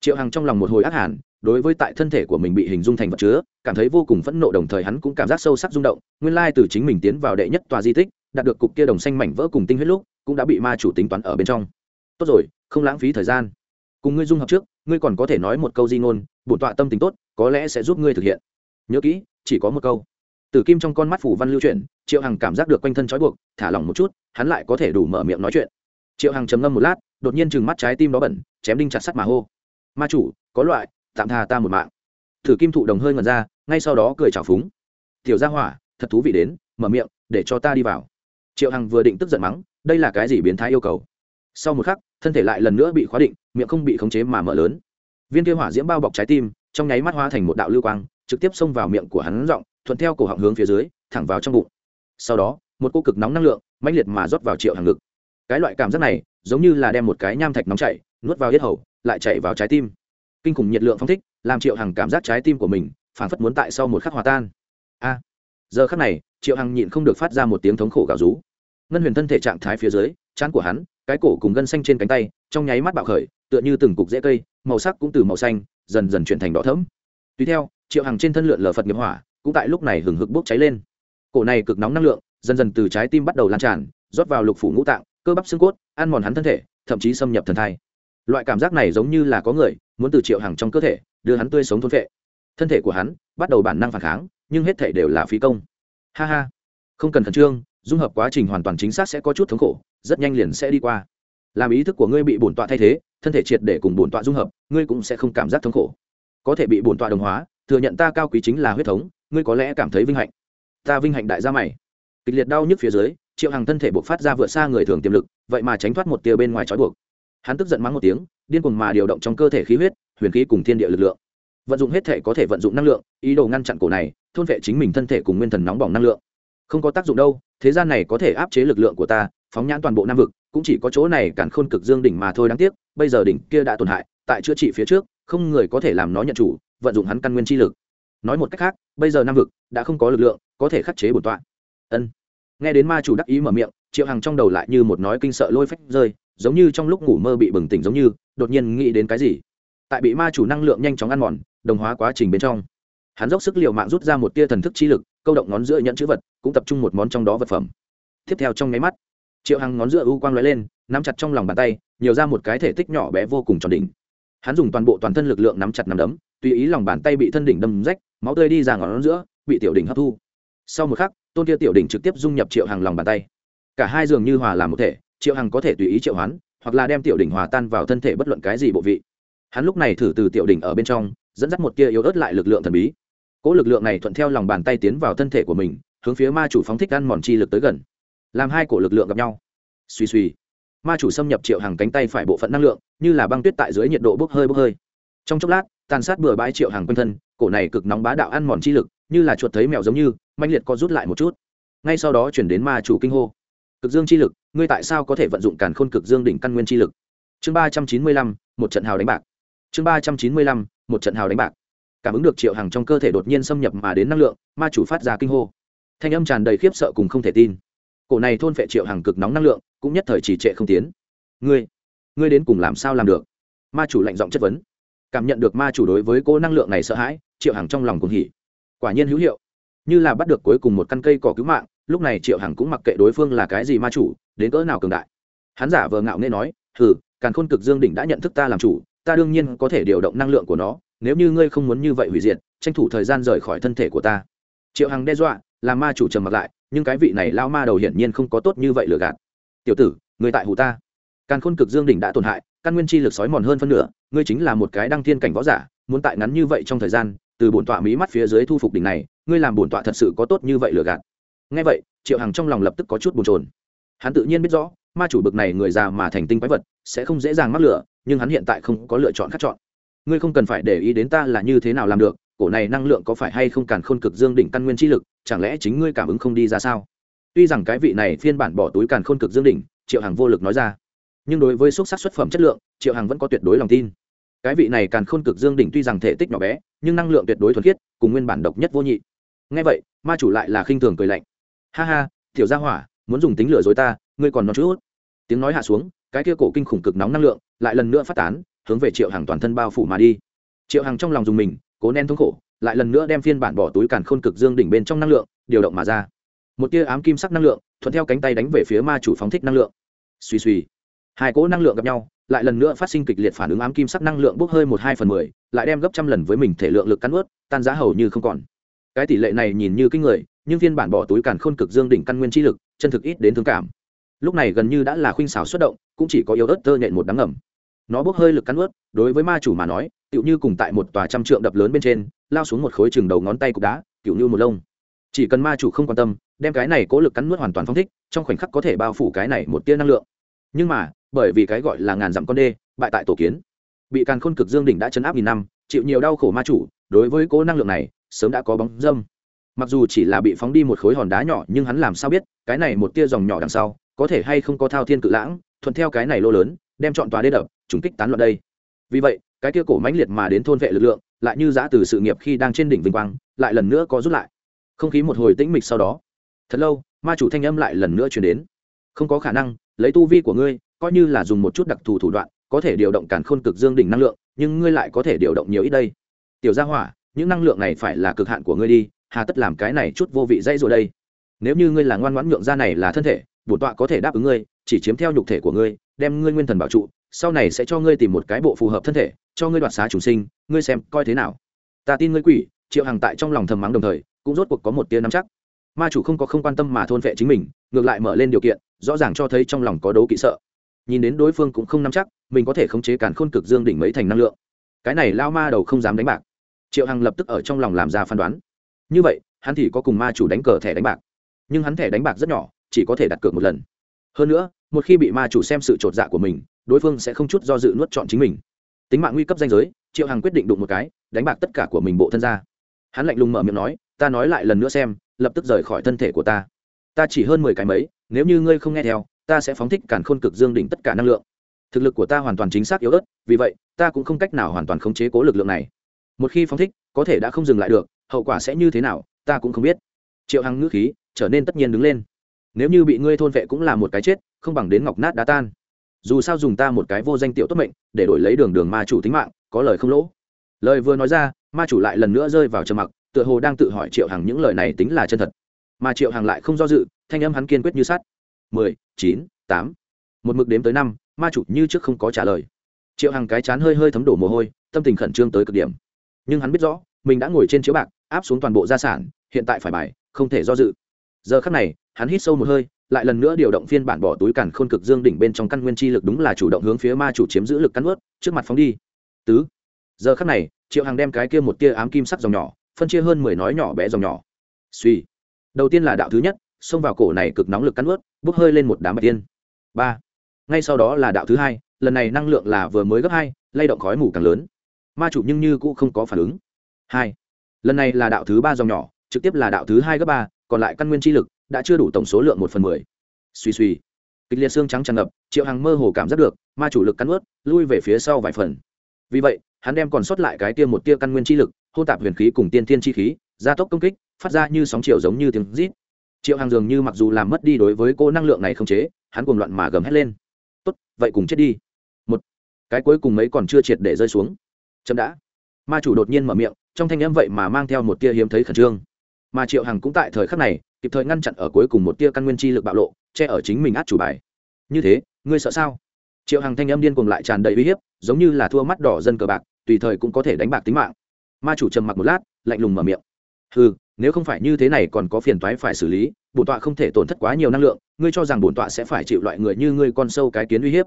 Triệu hằng trong lòng một hồi ác hàn, đối với tại thân thể của mình bị hình dung thành vật chứa, cảm thấy vô cùng phẫn nộ, đồng thời hắn cũng cảm giác sâu sắc rung động, nguyên lai từ chính mình tiến vào đệ nhất tòa di tích đạt được cục kia đồng xanh mảnh vỡ cùng tinh huyết lúc, cũng đã bị ma chủ tính toán ở bên trong. Tốt rồi, không lãng phí thời gian. Cùng ngươi dung hợp trước, ngươi còn có thể nói một câu di ngôn, bổn tọa tâm tính tốt, có lẽ sẽ giúp ngươi thực hiện. Nhớ kỹ, chỉ có một câu. Tử kim trong con mắt phủ văn lưu chuyển, triệu hằng cảm giác được quanh thân trói buộc, thả lỏng một chút, hắn lại có thể đủ mở miệng nói chuyện. Triệu hằng trầm ngâm một lát, đột nhiên chừng mắt trái tim đó bẩn, chém đinh chặt sắt mà hô. Ma chủ, có loại, tạm thà ta một mạng. Thử kim thụ đồng hơi ngẩn ra, ngay sau đó cười trào phúng. Tiểu gia hỏa, thật thú vị đến, mở miệng, để cho ta đi vào triệu hằng vừa định tức giận mắng đây là cái gì biến thái yêu cầu? Sau một khắc thân thể lại lần nữa bị khóa định miệng không bị khống chế mà mở lớn. Viên kia hỏa diễm bao bọc trái tim trong nháy mắt hóa thành một đạo lưu quang trực tiếp xông vào miệng của hắn rộng, thuận theo cổ họng hướng phía dưới thẳng vào trong bụng. Sau đó một cô cực nóng năng lượng mãnh liệt mà rót vào triệu hàng ngực. Cái loại cảm giác này giống như là đem một cái nham thạch nóng chảy nuốt vào yết hầu lại chạy vào trái tim. Kinh khủng nhiệt lượng phong thích làm triệu hằng cảm giác trái tim của mình phản phất muốn tại sau một khắc hòa tan. A! Giờ khắc này triệu hằng nhịn không được phát ra một tiếng thống khổ gào rú ngân huyền thân thể trạng thái phía dưới chán của hắn, cái cổ cùng gân xanh trên cánh tay, trong nháy mắt bạo khởi, tựa như từng cục rễ cây, màu sắc cũng từ màu xanh, dần dần chuyển thành đỏ thẫm. Tùy theo, triệu hằng trên thân lượn lờ phật nghiệp hỏa, cũng tại lúc này hừng hực bốc cháy lên. Cổ này cực nóng năng lượng, dần dần từ trái tim bắt đầu lan tràn, rót vào lục phủ ngũ tạng, cơ bắp xương cốt, ăn mòn hắn thân thể, thậm chí xâm nhập thần thai. Loại cảm giác này giống như là có người muốn từ triệu hằng trong cơ thể đưa hắn tươi sống thôn vệ thân thể của hắn bắt đầu bản năng phản kháng, nhưng hết thể đều là phí công. Ha ha. Không cần khẩn trương dung hợp quá trình hoàn toàn chính xác sẽ có chút thống khổ, rất nhanh liền sẽ đi qua. Làm ý thức của ngươi bị bổn tọa thay thế, thân thể triệt để cùng bổn tọa dung hợp, ngươi cũng sẽ không cảm giác thống khổ. Có thể bị bổn tọa đồng hóa, thừa nhận ta cao quý chính là huyết thống, ngươi có lẽ cảm thấy vinh hạnh. Ta vinh hạnh đại gia mày. Kịch liệt đau nhức phía dưới, triệu hàng thân thể buộc phát ra vượt xa người thường tiềm lực, vậy mà tránh thoát một tia bên ngoài trói buộc. Hắn tức giận mắng một tiếng, điên cuồng mà điều động trong cơ thể khí huyết, huyền khí cùng thiên địa lực lượng. Vận dụng hết thể có thể vận dụng năng lượng, ý đồ ngăn chặn cổ này, thôn vệ chính mình thân thể cùng nguyên thần nóng bỏng năng lượng không có tác dụng đâu, thế gian này có thể áp chế lực lượng của ta, phóng nhãn toàn bộ nam vực, cũng chỉ có chỗ này cản khôn cực dương đỉnh mà thôi đáng tiếc, bây giờ đỉnh kia đã tổn hại, tại chữa trị phía trước, không người có thể làm nó nhận chủ, vận dụng hắn căn nguyên chi lực. Nói một cách khác, bây giờ nam vực đã không có lực lượng, có thể khắc chế bổn tọa. Ân. Nghe đến ma chủ đắc ý mở miệng, triệu hằng trong đầu lại như một nói kinh sợ lôi phách rơi, giống như trong lúc ngủ mơ bị bừng tỉnh giống như, đột nhiên nghĩ đến cái gì? Tại bị ma chủ năng lượng nhanh chóng ăn mòn, đồng hóa quá trình bên trong hắn dốc sức l i ề u mạng rút ra một tia thần thức chi lực, câu động ngón giữa nhẫn chữ vật, cũng tập trung một món trong đó vật phẩm. Tiếp theo trong nháy mắt, triệu hằng ngón giữa u quang l ó e lên, nắm chặt trong lòng bàn tay, nhiều ra một cái thể tích nhỏ bé vô cùng tròn đỉnh. Hắn dùng toàn bộ toàn thân lực lượng nắm chặt nắm đấm, tùy ý lòng bàn tay bị thân đỉnh đâm rách, máu tươi đi ra ngón giữa, bị tiểu đỉnh hấp thu. Sau một khắc, tôn kia tiểu đỉnh trực tiếp dung nhập triệu hàng lòng bàn tay. Cả hai dường như hòa làm một thể, triệu hằng có thể tùy ý triệu hoán, hoặc là đem tiểu đỉnh hòa tan vào thân thể bất luận cái gì bộ vị. Hắn lúc này thử từ tiểu đỉnh ở bên trong, dẫn dắt một tia yếu ớt lại lực lượng thần bí cỗ lực lượng này thuận theo lòng bàn tay tiến vào thân thể của mình, hướng phía ma chủ phóng thích ăn mòn chi lực tới gần. Làm hai cổ lực lượng gặp nhau. Suy suy ma chủ xâm nhập triệu hàng cánh tay phải bộ phận năng lượng, như là băng tuyết tại dưới nhiệt độ bốc hơi bốc hơi. Trong chốc lát, tàn sát bừa bãi triệu hàng quanh thân, cổ này cực nóng bá đạo ăn mòn chi lực, như là chuột thấy mèo giống như manh liệt co rút lại một chút. Ngay sau đó chuyển đến ma chủ kinh hô. Cực dương chi lực, ngươi tại sao có thể vận dụng càn khôn cực dương đỉnh căn nguyên chi lực? Chương ba trăm chín mươi lăm, một trận hào đánh bạc. Chương ba trăm chín mươi lăm, một trận hào đánh bạc cảm ứng được triệu hàng trong cơ thể đột nhiên xâm nhập mà đến năng lượng, ma chủ phát ra kinh hô. Thanh âm tràn đầy khiếp sợ cùng không thể tin. Cổ này thôn phệ triệu hàng cực nóng năng lượng, cũng nhất thời trì trệ không tiến. Ngươi ngươi đến cùng làm sao làm được? Ma chủ lạnh giọng chất vấn. Cảm nhận được ma chủ đối với cô năng lượng này sợ hãi, triệu hàng trong lòng cùng hỉ. Quả nhiên hữu hiệu. Như là bắt được cuối cùng một căn cây cỏ cứu mạng, lúc này triệu hằng cũng mặc kệ đối phương là cái gì ma chủ, đến cỡ nào cường đại. Hắn giả vờ ngạo nghe nói, hừ, càn khôn cực dương đỉnh đã nhận thức ta làm chủ ta đương nhiên có thể điều động năng lượng của nó, nếu như ngươi không muốn như vậy hủy diệt, tranh thủ thời gian rời khỏi thân thể của ta. Triệu hằng đe dọa làm ma chủ trầm mặc lại, nhưng cái vị này lao ma đầu hiển nhiên không có tốt như vậy lừa gạt. Tiểu tử, người tại hù ta. Càn khôn cực dương đỉnh đã tổn hại, căn nguyên chi lực sói mòn hơn phân nửa, ngươi chính là một cái đăng thiên cảnh võ giả, muốn tại ngắn như vậy trong thời gian, từ bổn tọa mỹ mắt phía dưới thu phục đỉnh này, ngươi làm bổn tọa thật sự có tốt như vậy lừa gạt. Ngay vậy, triệu hằng trong lòng lập tức có chút bồn trồn hắn tự nhiên biết rõ, ma chủ bực này người già mà thành tinh quái vật, sẽ không dễ dàng mắc lửa nhưng hắn hiện tại không có lựa chọn khác chọn. Ngươi không cần phải để ý đến ta là như thế nào làm được, cổ này năng lượng có phải hay không càn khôn cực dương đỉnh căn nguyên chi lực, chẳng lẽ chính ngươi cảm ứng không đi ra sao? Tuy rằng cái vị này phiên bản bỏ túi càn khôn cực dương đỉnh, triệu hằng vô lực nói ra. Nhưng đối với xúc sắc xuất phẩm chất lượng, triệu hằng vẫn có tuyệt đối lòng tin. Cái vị này càn khôn cực dương đỉnh tuy rằng thể tích nhỏ bé, nhưng năng lượng tuyệt đối thuần khiết, cùng nguyên bản độc nhất vô nhị. Ngay vậy, ma chủ lại là khinh thường cười lạnh. Ha ha, tiểu gia hỏa, muốn dùng tính lửa dối ta, ngươi còn nói chút. Tiếng nói hạ xuống, cái kia cổ kinh khủng cực nóng năng lượng lại lần nữa phát tán, hướng về triệu hàng toàn thân bao phủ mà đi. Triệu hàng trong lòng dùng mình, cố nén thống khổ, lại lần nữa đem phiên bản bỏ túi càn khôn cực dương đỉnh bên trong năng lượng, điều động mà ra. Một tia ám kim sắc năng lượng, thuận theo cánh tay đánh về phía ma chủ phóng thích năng lượng. Suy suy hai cỗ năng lượng gặp nhau, lại lần nữa phát sinh kịch liệt phản ứng ám kim sắc năng lượng bốc hơi một hai phần mười, lại đem gấp trăm lần với mình thể lượng lực cắn ướt, tan giá hầu như không còn. Cái tỷ lệ này nhìn như kinh người, nhưng phiên bản bỏ túi càn khôn cực dương đỉnh căn nguyên chi lực, chân thực ít đến thương cảm. Lúc này gần như đã là khuynh xảo xuất động, cũng chỉ có yếu ớt tơ nhện một đám ngầm nó bốc hơi lực cắn ướt đối với ma chủ mà nói, tựu như cùng tại một tòa trăm trượng đập lớn bên trên, lao xuống một khối chừng đầu ngón tay cục đá tựu như một lông. Chỉ cần ma chủ không quan tâm, đem cái này cố lực cắn nuốt hoàn toàn phong thích, trong khoảnh khắc có thể bao phủ cái này một tia năng lượng. Nhưng mà, bởi vì cái gọi là ngàn dặm con đê, bại tại tổ kiến. Bị càn khôn cực dương đỉnh đã chấn áp nghìn năm, chịu nhiều đau khổ ma chủ, đối với cố năng lượng này, sớm đã có bóng dâm. Mặc dù chỉ là bị phóng đi một khối hòn đá nhỏ, nhưng hắn làm sao biết, cái này một tia dòng nhỏ đằng sau, có thể hay không có thao thiên cự lãng, thuận theo cái này lô lớn, đem chọn tòa đê đập trùng kích tán loạn đây. Vì vậy, cái kia cổ mãnh liệt mà đến thôn vệ lực lượng, lại như giã từ sự nghiệp khi đang trên đỉnh vinh quang, lại lần nữa có rút lại. Không khí một hồi tĩnh mịch sau đó, thật lâu, ma chủ thanh âm lại lần nữa chuyển đến. Không có khả năng, lấy tu vi của ngươi, coi như là dùng một chút đặc thù thủ đoạn, có thể điều động cản khôn cực dương đỉnh năng lượng, nhưng ngươi lại có thể điều động nhiều ít đây. Tiểu gia hỏa, những năng lượng này phải là cực hạn của ngươi đi, hà tất làm cái này chút vô vị dây rồi đây. Nếu như ngươi là ngoan ngoãn nhượng ra này là thân thể, bổn tọa có thể đáp ứng ngươi, chỉ chiếm theo nhục thể của ngươi, đem ngươi nguyên thần bảo trụ sau này sẽ cho ngươi tìm một cái bộ phù hợp thân thể, cho ngươi đoạt xá chủ sinh, ngươi xem coi thế nào. Ta tin ngươi quỷ, triệu hằng tại trong lòng thầm mắng đồng thời, cũng rốt cuộc có một tia nắm chắc. Ma chủ không có không quan tâm mà thôn vệ chính mình, ngược lại mở lên điều kiện, rõ ràng cho thấy trong lòng có đấu kỵ sợ. Nhìn đến đối phương cũng không nắm chắc, mình có thể khống chế cản khôn cực dương đỉnh mấy thành năng lượng. Cái này lao ma đầu không dám đánh bạc. Triệu hằng lập tức ở trong lòng làm ra phán đoán. Như vậy, hắn thì có cùng ma chủ đánh cờ thẻ đánh bạc. Nhưng hắn thẻ đánh bạc rất nhỏ, chỉ có thể đặt cược một lần. Hơn nữa, một khi bị ma chủ xem sự trột dạ của mình đối phương sẽ không chút do dự nuốt chọn chính mình. Tính mạng nguy cấp danh giới, triệu hằng quyết định đụng một cái, đánh bạc tất cả của mình bộ thân ra. Hắn lạnh lùng mở miệng nói, ta nói lại lần nữa xem, lập tức rời khỏi thân thể của ta. Ta chỉ hơn mười cái mấy, nếu như ngươi không nghe theo, ta sẽ phóng thích cản khôn cực dương đỉnh tất cả năng lượng. Thực lực của ta hoàn toàn chính xác yếu ớt, vì vậy, ta cũng không cách nào hoàn toàn khống chế cố lực lượng này. Một khi phóng thích, có thể đã không dừng lại được, hậu quả sẽ như thế nào, ta cũng không biết. Triệu hằng ngữ khí trở nên tất nhiên đứng lên. Nếu như bị ngươi thôn vệ cũng là một cái chết, không bằng đến ngọc nát đá tan dù sao dùng ta một cái vô danh tiểu tốt mệnh, để đổi lấy đường đường ma chủ tính mạng, có lời không lỗ. Lời vừa nói ra, ma chủ lại lần nữa rơi vào trầm mặc, tựa hồ đang tự hỏi triệu hằng những lời này tính là chân thật. Mà triệu hằng lại không do dự, thanh âm hắn kiên quyết như sắt. Mười, chín, tám. Một mực đếm tới năm, ma chủ như trước không có trả lời. Triệu hằng cái chán hơi hơi thấm đổ mồ hôi, tâm tình khẩn trương tới cực điểm. Nhưng hắn biết rõ, mình đã ngồi trên chiếu bạc, áp xuống toàn bộ gia sản, hiện tại phải bài, không thể do dự. Giờ khắc này, hắn hít sâu một hơi lại lần nữa điều động phiên bản bỏ túi cản khôn cực dương đỉnh bên trong căn nguyên chi lực đúng là chủ động hướng phía ma chủ chiếm giữ lực cắn ướt trước mặt phóng đi. Tứ. Giờ khắc này, triệu hằng đem cái kia một tia ám kim sắc dòng nhỏ, phân chia hơn mười nói nhỏ bé dòng nhỏ. Suy. Đầu tiên là đạo thứ nhất, xông vào cổ này cực nóng lực cắn ướt bốc hơi lên một đám bạch tiên. Ba. Ngay sau đó là đạo thứ hai, lần này năng lượng là vừa mới gấp hai, lay động khói mù càng lớn. Ma chủ nhưng như cũng không có phản ứng. Hai. Lần này là đạo thứ ba dòng nhỏ, trực tiếp là đạo thứ hai gấp ba, còn lại căn nguyên chi lực đã chưa đủ tổng số lượng một phần mười. Suy suy. Kịch liệt xương trắng tràn ngập, triệu hàng mơ hồ cảm giác được, ma chủ lực cắn ướt lui về phía sau vài phần. Vì vậy, hắn đem còn sót lại cái tia một tia căn nguyên chi lực hô tạp huyền khí cùng tiên thiên chi khí, gia tốc công kích, phát ra như sóng chiều giống như tiếng rít. Triệu hàng dường như mặc dù làm mất đi đối với cô năng lượng này không chế, hắn cuồng loạn mà gầm hét lên. Tốt, vậy cùng chết đi. Một, cái cuối cùng mấy còn chưa triệt để rơi xuống. Chậm đã. Ma chủ đột nhiên mở miệng, trong thanh âm vậy mà mang theo một tia hiếm thấy khẩn trương mà triệu hằng cũng tại thời khắc này, kịp thời ngăn chặn ở cuối cùng một tia căn nguyên chi lực bạo lộ, che ở chính mình át chủ bài. Như thế, ngươi sợ sao? Triệu hằng thanh âm điên cuồng lại tràn đầy uy hiếp, giống như là thua mắt đỏ dân cờ bạc, tùy thời cũng có thể đánh bạc tính mạng. Ma chủ trầm mặc một lát, lạnh lùng mở miệng. Ừ nếu không phải như thế này còn có phiền toái phải xử lý, bổn tọa không thể tổn thất quá nhiều năng lượng, ngươi cho rằng bổn tọa sẽ phải chịu loại người như ngươi con sâu cái kiến uy hiếp?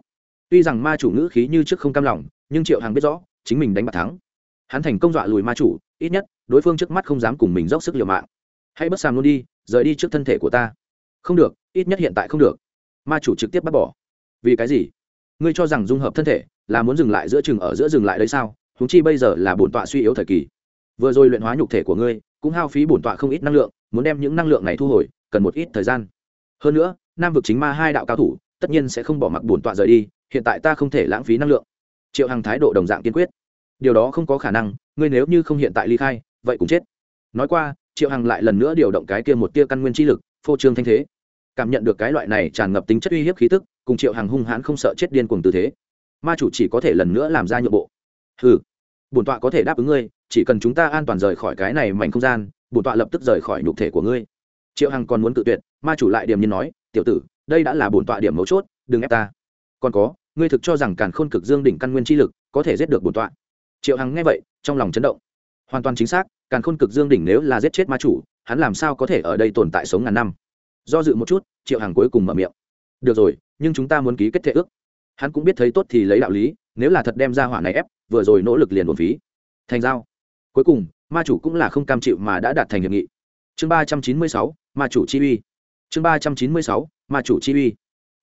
Tuy rằng ma chủ ngữ khí như trước không cam lòng, nhưng triệu hằng biết rõ, chính mình đánh bạc thắng hắn thành công dọa lùi ma chủ, ít nhất, đối phương trước mắt không dám cùng mình dốc sức liều mạng. Hãy bất sàm luôn đi, rời đi trước thân thể của ta. Không được, ít nhất hiện tại không được. Ma chủ trực tiếp bắt bỏ. Vì cái gì? Ngươi cho rằng dung hợp thân thể là muốn dừng lại giữa chừng ở giữa dừng lại đấy sao? Húng chi bây giờ là bổn tọa suy yếu thời kỳ. Vừa rồi luyện hóa nhục thể của ngươi, cũng hao phí bổn tọa không ít năng lượng, muốn đem những năng lượng này thu hồi, cần một ít thời gian. Hơn nữa, nam vực chính ma hai đạo cao thủ, tất nhiên sẽ không bỏ mặc bổn tọa rời đi, hiện tại ta không thể lãng phí năng lượng. Triệu hằng thái độ đồng dạng kiên quyết điều đó không có khả năng, ngươi nếu như không hiện tại ly khai, vậy cũng chết. Nói qua, triệu hằng lại lần nữa điều động cái kia một tia căn nguyên chi lực, phô trương thanh thế. Cảm nhận được cái loại này tràn ngập tính chất uy hiếp khí tức, cùng triệu hằng hung hãn không sợ chết điên cuồng tư thế. Ma chủ chỉ có thể lần nữa làm ra nhượng bộ. Ừ bổn tọa có thể đáp ứng ngươi, chỉ cần chúng ta an toàn rời khỏi cái này mảnh không gian, bổn tọa lập tức rời khỏi nhục thể của ngươi. Triệu hằng còn muốn tự tuyệt, ma chủ lại điềm nhiên nói, tiểu tử, đây đã là bổn tọa điểm mấu chốt, đừng ép ta. Còn có, ngươi thực cho rằng càn khôn cực dương đỉnh căn nguyên chi lực có thể giết được bổn tọa triệu hằng nghe vậy, trong lòng chấn động. Hoàn toàn chính xác, càn khôn cực dương đỉnh nếu là giết chết ma chủ, hắn làm sao có thể ở đây tồn tại sống ngàn năm? Do dự một chút, triệu hằng cuối cùng mở miệng. Được rồi, nhưng chúng ta muốn ký kết thể ước. Hắn cũng biết thấy tốt thì lấy đạo lý, nếu là thật đem ra hỏa này ép, vừa rồi nỗ lực liền một phí. Thành giao. Cuối cùng, ma chủ cũng là không cam chịu mà đã đạt thành hiệp nghị. Chương ba trăm chín mươi sáu, ma chủ chi uy. Chương ba trăm chín mươi sáu, ma chủ chi uy.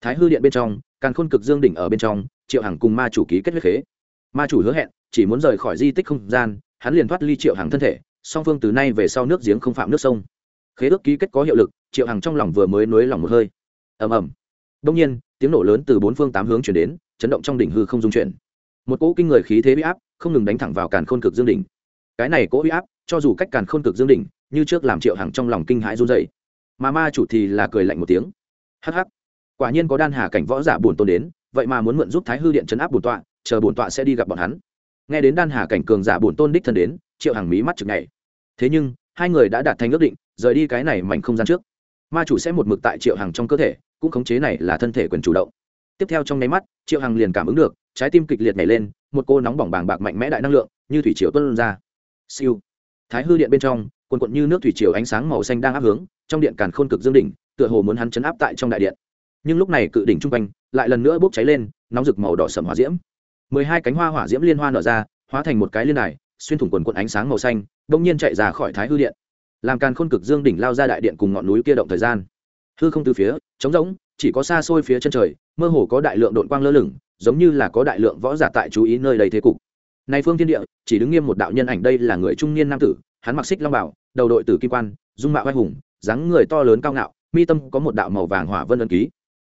Thái hư điện bên trong càng khôn cực dương đỉnh ở bên trong, triệu hằng cùng ma chủ ký kết huyết khế. Ma chủ hứa hẹn chỉ muốn rời khỏi di tích không gian, hắn liền thoát ly triệu hằng thân thể, song phương từ nay về sau nước giếng không phạm nước sông. Khế ước ký kết có hiệu lực, triệu hằng trong lòng vừa mới nới lòng một hơi. Ầm ầm. Đông nhiên, tiếng nổ lớn từ bốn phương tám hướng chuyển đến, chấn động trong đỉnh hư không dung chuyển. Một cỗ kinh người khí thế huy áp, không ngừng đánh thẳng vào càn khôn cực dương đỉnh. Cái này cỗ huy áp, cho dù cách càn khôn cực dương đỉnh, như trước làm triệu hằng trong lòng kinh hãi run dậy mà ma chủ thì là cười lạnh một tiếng. Hắc hắc. Quả nhiên có đan hà cảnh võ giả buồn tôn đến, vậy mà muốn mượn giúp thái hư điện chấn áp bổn tọa, chờ bổn tọa sẽ đi gặp bọn hắn nghe đến đan hà cảnh cường giả buồn tôn đích thân đến, triệu hằng mí mắt chực nhảy. Thế nhưng, hai người đã đạt thành ước định, rời đi cái này mảnh không gian trước. Ma chủ sẽ một mực tại triệu hằng trong cơ thể, cũng khống chế này là thân thể quyền chủ động. Tiếp theo trong nháy mắt, triệu hằng liền cảm ứng được, trái tim kịch liệt nhảy lên, một cô nóng bỏng bàng bạc mạnh mẽ đại năng lượng, như thủy triều tuân ra. Siêu. Thái hư điện bên trong quần quận như nước thủy triều ánh sáng màu xanh đang áp hướng, trong điện càn khôn cực dương đỉnh, tựa hồ muốn hắn chấn áp tại trong đại điện. Nhưng lúc này cự đỉnh trung quanh, lại lần nữa bốc cháy lên, nóng rực màu đỏ sầm hỏa diễm mười hai cánh hoa hỏa diễm liên hoa nở ra, hóa thành một cái liên đài, xuyên thủng quần quận ánh sáng màu xanh đông nhiên chạy ra khỏi thái hư điện. Làm càn khôn cực dương đỉnh lao ra đại điện cùng ngọn núi kia động thời gian. Hư không từ phía, trống rỗng, chỉ có xa xôi phía chân trời, mơ hồ có đại lượng đội quang lơ lửng, giống như là có đại lượng võ giả tại chú ý nơi đầy thế cục. Này phương thiên địa, chỉ đứng nghiêm một đạo nhân ảnh đây là người trung niên nam tử, hắn mặc xích long bảo, đầu đội tử kim quan, dung mạo vai hùng, dáng người to lớn cao ngạo, mi tâm có một đạo màu vàng hỏa vân ân ký.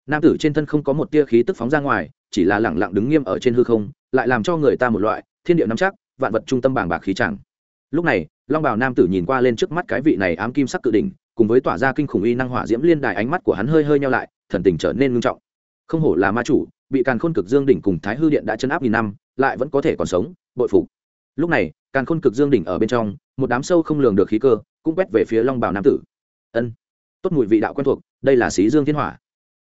Nam tử trên thân không có một tia khí tức phóng ra ngoài chỉ là lẳng lặng đứng nghiêm ở trên hư không, lại làm cho người ta một loại, thiên địa nắm chắc, vạn vật trung tâm bàng bạc khí chẳng. Lúc này, long bào nam tử nhìn qua lên trước mắt cái vị này ám kim sắc cự đỉnh, cùng với tỏa ra kinh khủng uy năng hỏa diễm liên đài ánh mắt của hắn hơi hơi nhau lại, thần tình trở nên ngưng trọng. Không hổ là ma chủ, bị càn khôn cực dương đỉnh cùng thái hư điện đã chấn áp nghìn năm, lại vẫn có thể còn sống, bội phục. Lúc này, càn khôn cực dương đỉnh ở bên trong, một đám sâu không lường được khí cơ, cũng quét về phía long bào nam tử. Ân, tốt mùi vị đạo quen thuộc, đây là xí dương thiên hỏa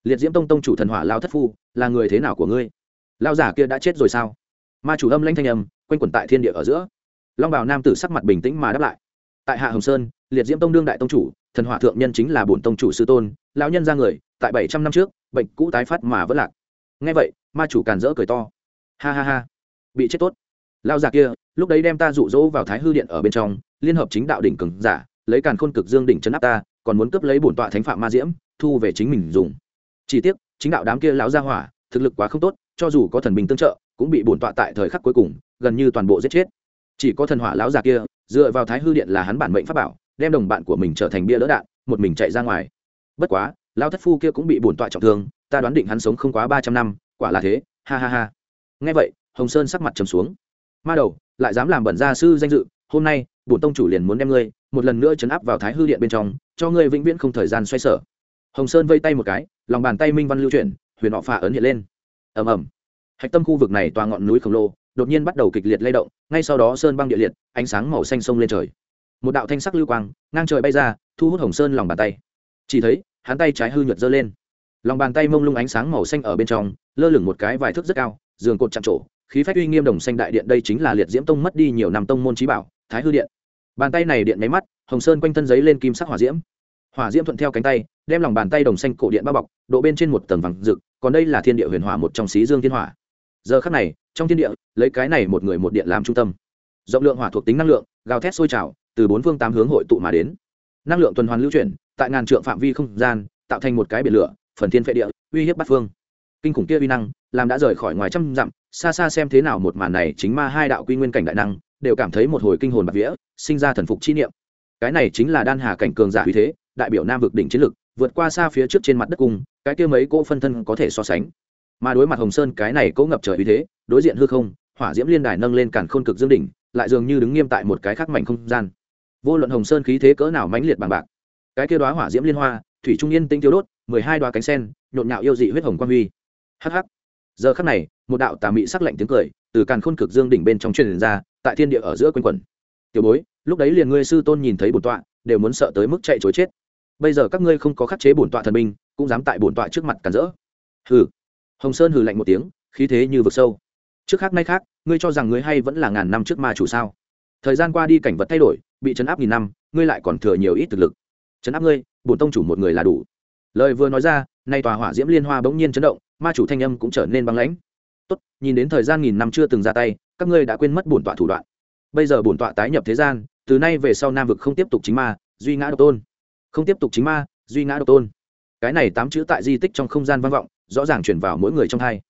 liệt diễm tông tông chủ thần hỏa lao thất phu, là người thế nào của ngươi? Lao giả kia đã chết rồi sao? Ma chủ âm lanh thanh âm, quanh quẩn tại thiên địa ở giữa. Long bào nam tử sắc mặt bình tĩnh mà đáp lại. Tại hạ hồng sơn, liệt diễm tông đương đại tông chủ, thần hỏa thượng nhân chính là bổn tông chủ sư tôn, lão nhân ra người, tại bảy trăm năm trước, bệnh cũ tái phát mà vẫn lạc. Ngay vậy, ma chủ càn rỡ cười to. Ha ha ha, bị chết tốt. Lao giả kia, lúc đấy đem ta rụ rỗ vào thái hư điện ở bên trong, liên hợp chính đạo đỉnh cường giả, lấy càn khôn cực dương đỉnh chấn áp ta, còn muốn cướp lấy bổn tọa thánh phạm ma diễm, thu về chính mình dùng chỉ tiếc, chính đạo đám kia láo ra hỏa, thực lực quá không tốt, cho dù có thần bình tương trợ, cũng bị bổn tọa tại thời khắc cuối cùng, gần như toàn bộ giết chết. Chỉ có thần hỏa láo già kia, dựa vào thái hư điện là hắn bản mệnh pháp bảo, đem đồng bạn của mình trở thành bia lỡ đạn, một mình chạy ra ngoài. Bất quá lao thất phu kia cũng bị bổn tọa trọng thương, ta đoán định hắn sống không quá ba trăm năm, quả là thế, ha ha ha. Nghe vậy, hồng sơn sắc mặt trầm xuống. Ma đầu, lại dám làm bẩn gia sư danh dự, hôm nay, bổn tông chủ liền muốn đem ngươi, một lần nữa chấn áp vào thái hư điện bên trong, cho ngươi vĩnh viễn không thời gian xoay sở hồng sơn vây tay một cái, lòng bàn tay minh văn lưu chuyển, huyền họ phà ấn hiện lên. Ầm ầm. Hạch tâm khu vực này toàn ngọn núi khổng lồ, đột nhiên bắt đầu kịch liệt lay động, ngay sau đó sơn băng địa liệt, ánh sáng màu xanh sông lên trời. Một đạo thanh sắc lưu quang, ngang trời bay ra, thu hút hồng sơn lòng bàn tay. Chỉ thấy, hắn tay trái hư nhuật dơ lên. Lòng bàn tay mông lung ánh sáng màu xanh ở bên trong, lơ lửng một cái vài thước rất cao, giường cột chạm trổ, khí phách uy nghiêm đồng xanh đại điện đây chính là liệt diễm tông mất đi nhiều năm tông môn trí bảo, thái hư điện. Bàn tay này điện máy mắt, hồng sơn quanh thân giấy lên kim sắc hỏa diễm. Hỏa diễm thuận theo cánh tay đem lòng bàn tay đồng xanh cổ điện bao bọc, độ bên trên một tầng vàng rực, còn đây là thiên địa huyền hỏa một trong xí dương thiên hỏa. Giờ khắc này, trong thiên địa, lấy cái này một người một điện làm trung tâm. Rộng lượng hỏa thuộc tính năng lượng, gào thét sôi trào, từ bốn phương tám hướng hội tụ mà đến. Năng lượng tuần hoàn lưu chuyển, tại ngàn trượng phạm vi không gian, tạo thành một cái biển lửa, phần thiên phệ địa, uy hiếp bát phương. Kinh khủng kia uy năng, làm đã rời khỏi ngoài trăm dặm, xa xa xem thế nào một màn này chính ma hai đạo quy nguyên cảnh đại năng, đều cảm thấy một hồi kinh hồn bạc vía, sinh ra thần phục chi niệm. Cái này chính là đan hà cảnh cường giả uy thế, đại biểu nam vực đỉnh chiến lực vượt qua xa phía trước trên mặt đất cung cái kia mấy cỗ phân thân có thể so sánh. Mà đối mặt hồng sơn, cái này cỗ ngập trời uy thế, đối diện hư không, hỏa diễm liên đài nâng lên cản khôn cực dương đỉnh, lại dường như đứng nghiêm tại một cái khác mảnh không gian. Vô luận hồng sơn khí thế cỡ nào mãnh liệt bằng bạc, cái kia đóa hỏa diễm liên hoa, thủy trung yên tinh thiếu đốt, mười hai đóa cánh sen, nhộn nhạo yêu dị huyết hồng quan huy. Hh giờ khắc này, một đạo tà mị sắc lạnh tiếng cười, từ càn khôn cực dương đỉnh bên trong truyền ra, tại thiên địa ở giữa quanh quẩn. Tiểu bối, lúc đấy liền ngươi sư tôn nhìn thấy bổn tọa, đều muốn sợ tới mức chạy chối chết bây giờ các ngươi không có khắc chế bổn tọa thần binh, cũng dám tại bổn tọa trước mặt cản rỡ. Hừ. Hồng sơn hừ lạnh một tiếng, khí thế như vực sâu. Trước khác nay khác, ngươi cho rằng ngươi hay vẫn là ngàn năm trước ma chủ sao? Thời gian qua đi cảnh vật thay đổi, bị chấn áp nghìn năm, ngươi lại còn thừa nhiều ít thực lực. Chấn áp ngươi, bổn tông chủ một người là đủ. Lời vừa nói ra, nay tòa hỏa diễm liên hoa bỗng nhiên chấn động, ma chủ thanh âm cũng trở nên băng lãnh. Tốt, nhìn đến thời gian nghìn năm chưa từng ra tay, các ngươi đã quên mất bổn tọa thủ đoạn. Bây giờ bổn tọa tái nhập thế gian, từ nay về sau nam vực không tiếp tục chính ma, duy ngã độc tôn không tiếp tục chính ma, duy ngã độc tôn. Cái này tám chữ tại di tích trong không gian vang vọng, rõ ràng chuyển vào mỗi người trong hai.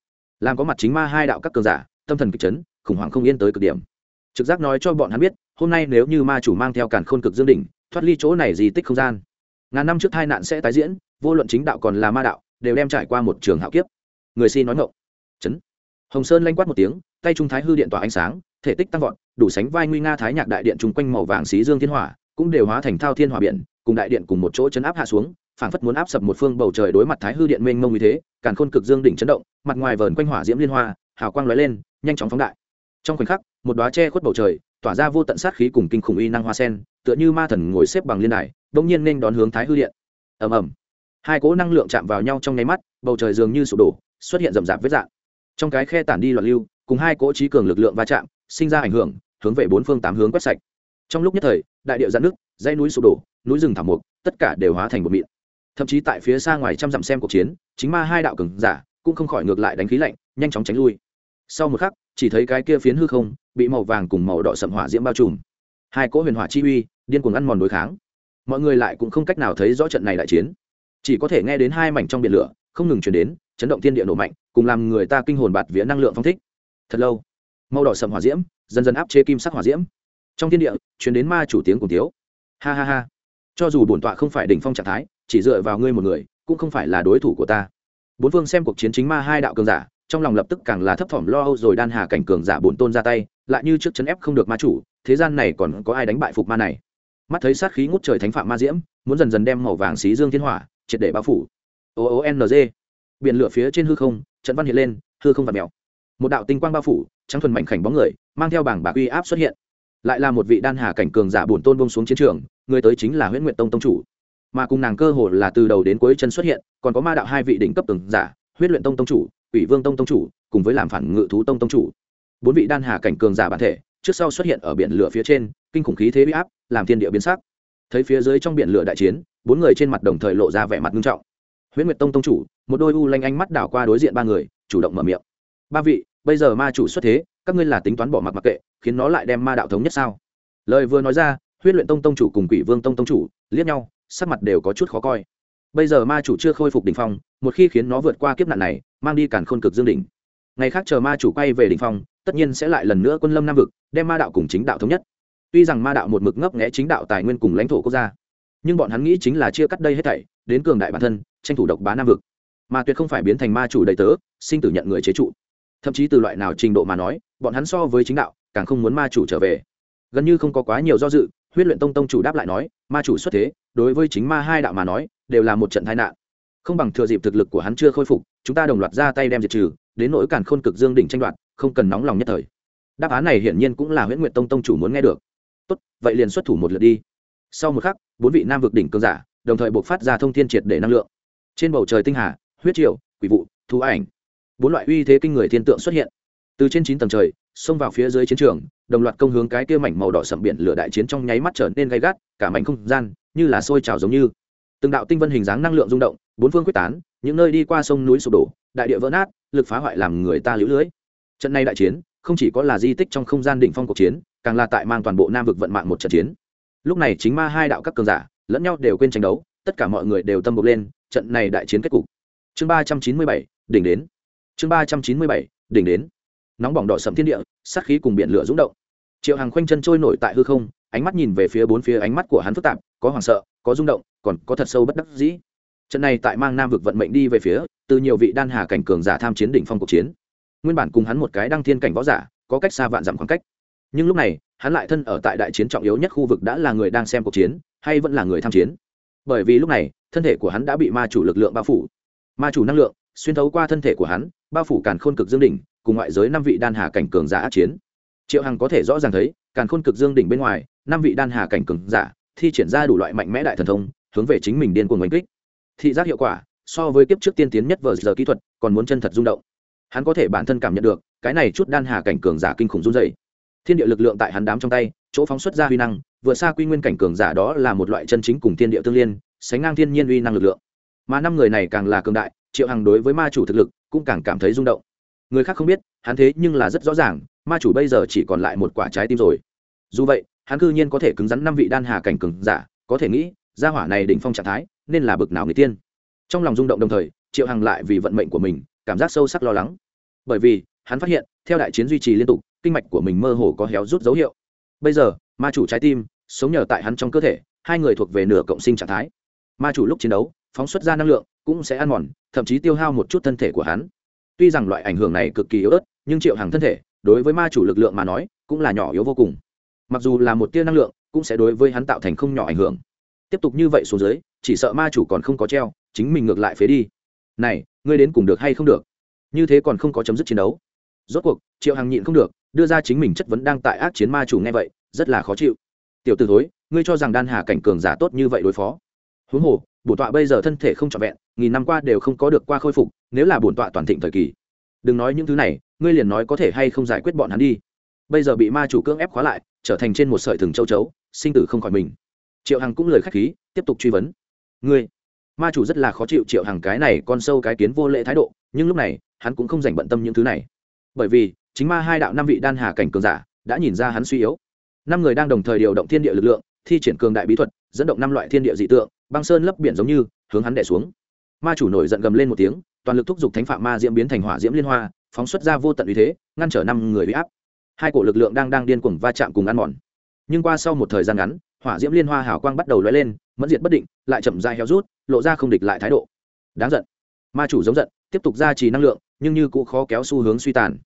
Làm có mặt chính ma hai đạo các cường giả, tâm thần kịch chấn, khủng hoảng không yên tới cực điểm. Trực giác nói cho bọn hắn biết, hôm nay nếu như ma chủ mang theo cản khôn cực dương đỉnh, thoát ly chỗ này di tích không gian, ngàn năm trước hai nạn sẽ tái diễn, vô luận chính đạo còn là ma đạo, đều đem trải qua một trường hạo kiếp. Người si nói ngộng chấn. Hồng sơn lanh quát một tiếng, tay trung thái hư điện tỏa ánh sáng, thể tích tăng vọt, đủ sánh vai nguy nga thái nhạc đại điện chung quanh màu vàng xí dương thiên hỏa, cũng đều hóa thành thao thiên hỏa biển cùng đại điện cùng một chỗ chấn áp hạ xuống, phảng phất muốn áp sập một phương bầu trời đối mặt thái hư điện mênh mông như thế, càn khôn cực dương đỉnh chấn động, mặt ngoài vờn quanh hỏa diễm liên hoa, hào quang lóe lên, nhanh chóng phóng đại. Trong khoảnh khắc, một đóa che khuất bầu trời, tỏa ra vô tận sát khí cùng kinh khủng uy năng hoa sen, tựa như ma thần ngồi xếp bằng liên đài, bỗng nhiên nên đón hướng thái hư điện. Ầm ầm. Hai cỗ năng lượng chạm vào nhau trong nháy mắt, bầu trời dường như sụp đổ, xuất hiện rầm rạp vết dạng trong cái khe tản đi loạn lưu, cùng hai cỗ trí cường lực lượng va chạm, sinh ra ảnh hưởng, hướng về bốn phương tám hướng quét sạch. Trong lúc nhất thời, đại điệu giãn nước dãy núi sụp đổ, núi rừng thảm mục tất cả đều hóa thành một mịn. Thậm chí tại phía xa ngoài trăm dặm xem cuộc chiến, chính ma hai đạo cường giả cũng không khỏi ngược lại đánh khí lạnh, nhanh chóng tránh lui. Sau một khắc, chỉ thấy cái kia phiến hư không bị màu vàng cùng màu đỏ sậm hỏa diễm bao trùm. Hai cỗ huyền hỏa chi uy, điên cuồng ăn mòn đối kháng. Mọi người lại cũng không cách nào thấy rõ trận này đại chiến. Chỉ có thể nghe đến hai mảnh trong biển lửa, không ngừng chuyển đến, chấn động thiên địa nổ mạnh, cùng làm người ta kinh hồn bạt vía năng lượng phong thích. Thật lâu, màu đỏ sậm hỏa diễm, dần dần áp chế kim sắc hỏa diễm. Trong thiên địa, chuyển đến ma chủ tiếng cùng tiếu ha ha ha. Cho dù bổn tọa không phải đỉnh phong trạng thái, chỉ dựa vào ngươi một người, cũng không phải là đối thủ của ta. Bốn vương xem cuộc chiến chính ma hai đạo cường giả, trong lòng lập tức càng là thấp thỏm lo âu rồi đan hà cảnh cường giả bổn tôn ra tay, lại như trước chấn ép không được ma chủ, thế gian này còn có ai đánh bại phục ma này? Mắt thấy sát khí ngút trời thánh phạm ma diễm, muốn dần dần đem màu vàng xí dương thiên hỏa, triệt để bao phủ. O o n g. Biển lửa phía trên hư không, trận văn hiện lên, hư không và mèo. Một đạo tinh quang bao phủ, trắng thuần mảnh khảnh bóng người, mang theo bảng bạc uy áp xuất hiện lại là một vị đan hà cảnh cường giả bổn tôn bông xuống chiến trường, người tới chính là huyễn nguyện tông tông chủ. Mà cùng nàng cơ hồ là từ đầu đến cuối chân xuất hiện, còn có ma đạo hai vị đỉnh cấp cường giả huyết luyện tông tông chủ ủy vương tông tông chủ, cùng với làm phản ngự thú tông tông chủ. Bốn vị đan hà cảnh cường giả bản thể, trước sau xuất hiện ở biển lửa phía trên, kinh khủng khí thế bị áp, làm thiên địa biến sắc. Thấy phía dưới trong biển lửa đại chiến, bốn người trên mặt đồng thời lộ ra vẻ mặt nghiêm trọng. Huyễn nguyệt tông tông chủ, một đôi u lanh ánh mắt đảo qua đối diện ba người, chủ động mở miệng. Ba vị, bây giờ ma chủ xuất thế các ngươi là tính toán bỏ mặc mặc kệ, khiến nó lại đem ma đạo thống nhất sao? Lời vừa nói ra, huyết luyện tông tông chủ cùng quỷ vương tông tông chủ liếc nhau, sắc mặt đều có chút khó coi. Bây giờ ma chủ chưa khôi phục đỉnh phong, một khi khiến nó vượt qua kiếp nạn này, mang đi cản khôn cực dương đỉnh. Ngày khác chờ ma chủ quay về đỉnh phong, tất nhiên sẽ lại lần nữa quân lâm nam vực, đem ma đạo cùng chính đạo thống nhất. Tuy rằng ma đạo một mực ngấp nghẽ chính đạo tài nguyên cùng lãnh thổ quốc gia, nhưng bọn hắn nghĩ chính là chia cắt đây hết thảy, đến cường đại bản thân, tranh thủ độc bá nam vực. Mà tuyệt không phải biến thành ma chủ đầy tớ, sinh tử nhận người chế trụ. Thậm chí từ loại nào trình độ mà nói bọn hắn so với chính đạo, càng không muốn ma chủ trở về. Gần như không có quá nhiều do dự, huyết luyện tông tông chủ đáp lại nói, ma chủ xuất thế, đối với chính ma hai đạo mà nói, đều là một trận tai nạn. Không bằng thừa dịp thực lực của hắn chưa khôi phục, chúng ta đồng loạt ra tay đem diệt trừ, đến nỗi càn khôn cực dương đỉnh tranh đoạt, không cần nóng lòng nhất thời. Đáp án này hiển nhiên cũng là huyễn nguyện tông tông chủ muốn nghe được. Tốt, vậy liền xuất thủ một lượt đi. Sau một khắc, bốn vị nam vực đỉnh cường giả, đồng thời buộc phát ra thông thiên triệt để năng lượng. Trên bầu trời tinh hà, huyết triều, quỷ vụ thu ảnh, bốn loại uy thế kinh người thiên tượng xuất hiện từ trên chín tầng trời, xông vào phía dưới chiến trường, đồng loạt công hướng cái kia mảnh màu đỏ sậm biển lửa đại chiến trong nháy mắt trở nên gay gắt, cả mảnh không gian như là sôi trào giống như. Từng đạo tinh vân hình dáng năng lượng rung động, bốn phương quyết tán, những nơi đi qua sông núi sụp đổ, đại địa vỡ nát, lực phá hoại làm người ta lũ lưới. Trận này đại chiến, không chỉ có là di tích trong không gian đỉnh phong cuộc chiến, càng là tại mang toàn bộ nam vực vận mạng một trận chiến. Lúc này chính ma hai đạo các cường giả lẫn nhau đều quên tranh đấu, tất cả mọi người đều tâm bộc lên, trận này đại chiến kết cục. Chương ba trăm chín mươi bảy, đỉnh đến. Chương ba trăm chín mươi bảy, đỉnh đến nóng bỏng đỏ sầm thiên địa, sát khí cùng biển lửa rung động. Triệu hàng khoanh chân trôi nổi tại hư không, ánh mắt nhìn về phía bốn phía ánh mắt của hắn phức tạp, có hoảng sợ, có rung động, còn có thật sâu bất đắc dĩ. Trận này tại mang nam vực vận mệnh đi về phía, từ nhiều vị đan hà cảnh cường giả tham chiến đỉnh phong cuộc chiến. Nguyên bản cùng hắn một cái đăng thiên cảnh võ giả, có cách xa vạn dặm khoảng cách. Nhưng lúc này, hắn lại thân ở tại đại chiến trọng yếu nhất khu vực đã là người đang xem cuộc chiến, hay vẫn là người tham chiến. Bởi vì lúc này, thân thể của hắn đã bị ma chủ lực lượng bao phủ. Ma chủ năng lượng, xuyên thấu qua thân thể của hắn, bao phủ càn khôn cực dương đỉnh cùng ngoại giới năm vị đan hà cảnh cường giả át chiến. Triệu hằng có thể rõ ràng thấy, càn khôn cực dương đỉnh bên ngoài, năm vị đan hà cảnh cường giả thi triển ra đủ loại mạnh mẽ đại thần thông, hướng về chính mình điên cuồng oanh kích. Thị giác hiệu quả, so với kiếp trước tiên tiến nhất vờ giờ kỹ thuật, còn muốn chân thật rung động. Hắn có thể bản thân cảm nhận được, cái này chút đan hà cảnh cường giả kinh khủng run dày thiên địa lực lượng tại hắn đám trong tay, chỗ phóng xuất ra huy năng, vượt xa quy nguyên cảnh cường giả đó là một loại chân chính cùng thiên địa tương liên, sánh ngang thiên nhiên uy năng lực lượng. Mà năm người này càng là cường đại, triệu hằng đối với ma chủ thực lực cũng càng cảm thấy rung động người khác không biết, hắn thế nhưng là rất rõ ràng, ma chủ bây giờ chỉ còn lại một quả trái tim rồi. Dù vậy, hắn cư nhiên có thể cứng rắn năm vị đan hà cảnh cường giả, có thể nghĩ, gia hỏa này đỉnh phong trạng thái, nên là bực nào người tiên. Trong lòng rung động đồng thời, triệu hằng lại vì vận mệnh của mình, cảm giác sâu sắc lo lắng. Bởi vì, hắn phát hiện, theo đại chiến duy trì liên tục, kinh mạch của mình mơ hồ có héo rút dấu hiệu. Bây giờ, ma chủ trái tim, sống nhờ tại hắn trong cơ thể, hai người thuộc về nửa cộng sinh trạng thái. Ma chủ lúc chiến đấu, phóng xuất ra năng lượng, cũng sẽ ăn mòn, thậm chí tiêu hao một chút thân thể của hắn tuy rằng loại ảnh hưởng này cực kỳ yếu ớt, nhưng triệu hàng thân thể, đối với ma chủ lực lượng mà nói, cũng là nhỏ yếu vô cùng. Mặc dù là một tia năng lượng, cũng sẽ đối với hắn tạo thành không nhỏ ảnh hưởng. Tiếp tục như vậy xuống dưới, chỉ sợ ma chủ còn không có treo, chính mình ngược lại phế đi. Này, ngươi đến cùng được hay không được? Như thế còn không có chấm dứt chiến đấu. Rốt cuộc, triệu hằng nhịn không được, đưa ra chính mình chất vấn đang tại ác chiến ma chủ nghe vậy, rất là khó chịu. Tiểu t ử thối, ngươi cho rằng đan hà cảnh cường giả tốt như vậy đối phó huống hồ, bổn tọa bây giờ thân thể không trọn vẹn, nghìn năm qua đều không có được qua khôi phục, nếu là bổn tọa toàn thịnh thời kỳ. Đừng nói những thứ này, ngươi liền nói có thể hay không giải quyết bọn hắn đi. Bây giờ bị ma chủ cưỡng ép khóa lại, trở thành trên một sợi thừng châu chấu, sinh tử không khỏi mình. Triệu hằng cũng lời k h á c h khí, tiếp tục truy vấn. Ngươi, ma chủ rất là khó chịu triệu hằng cái này con sâu cái kiến vô lễ thái độ, nhưng lúc này, hắn cũng không dành bận tâm những thứ này. Bởi vì, chính ma hai đạo năm vị đan hà cảnh cường giả đã nhìn ra hắn suy yếu. Năm người đang đồng thời điều động thiên địa lực lượng, thi triển cường đại bí thuật, dẫn động năm loại thiên địa dị tượng băng sơn lấp biển giống như, hướng hắn đẻ xuống. Ma chủ nổi giận gầm lên một tiếng, toàn lực thúc giục thánh phạm ma diễm biến thành hỏa diễm liên hoa, phóng xuất ra vô tận uy thế, ngăn trở năm người bị áp. Hai cổ lực lượng đang đang điên cuồng va chạm cùng ăn mòn. Nhưng qua sau một thời gian ngắn, hỏa diễm liên hoa hào quang bắt đầu lóe lên, mẫn diệt bất định, lại chậm dai héo rút, lộ ra không địch lại thái độ. Đáng giận. Ma chủ giống giận, tiếp tục ra trì năng lượng, nhưng như cũng khó kéo xu hướng suy tàn.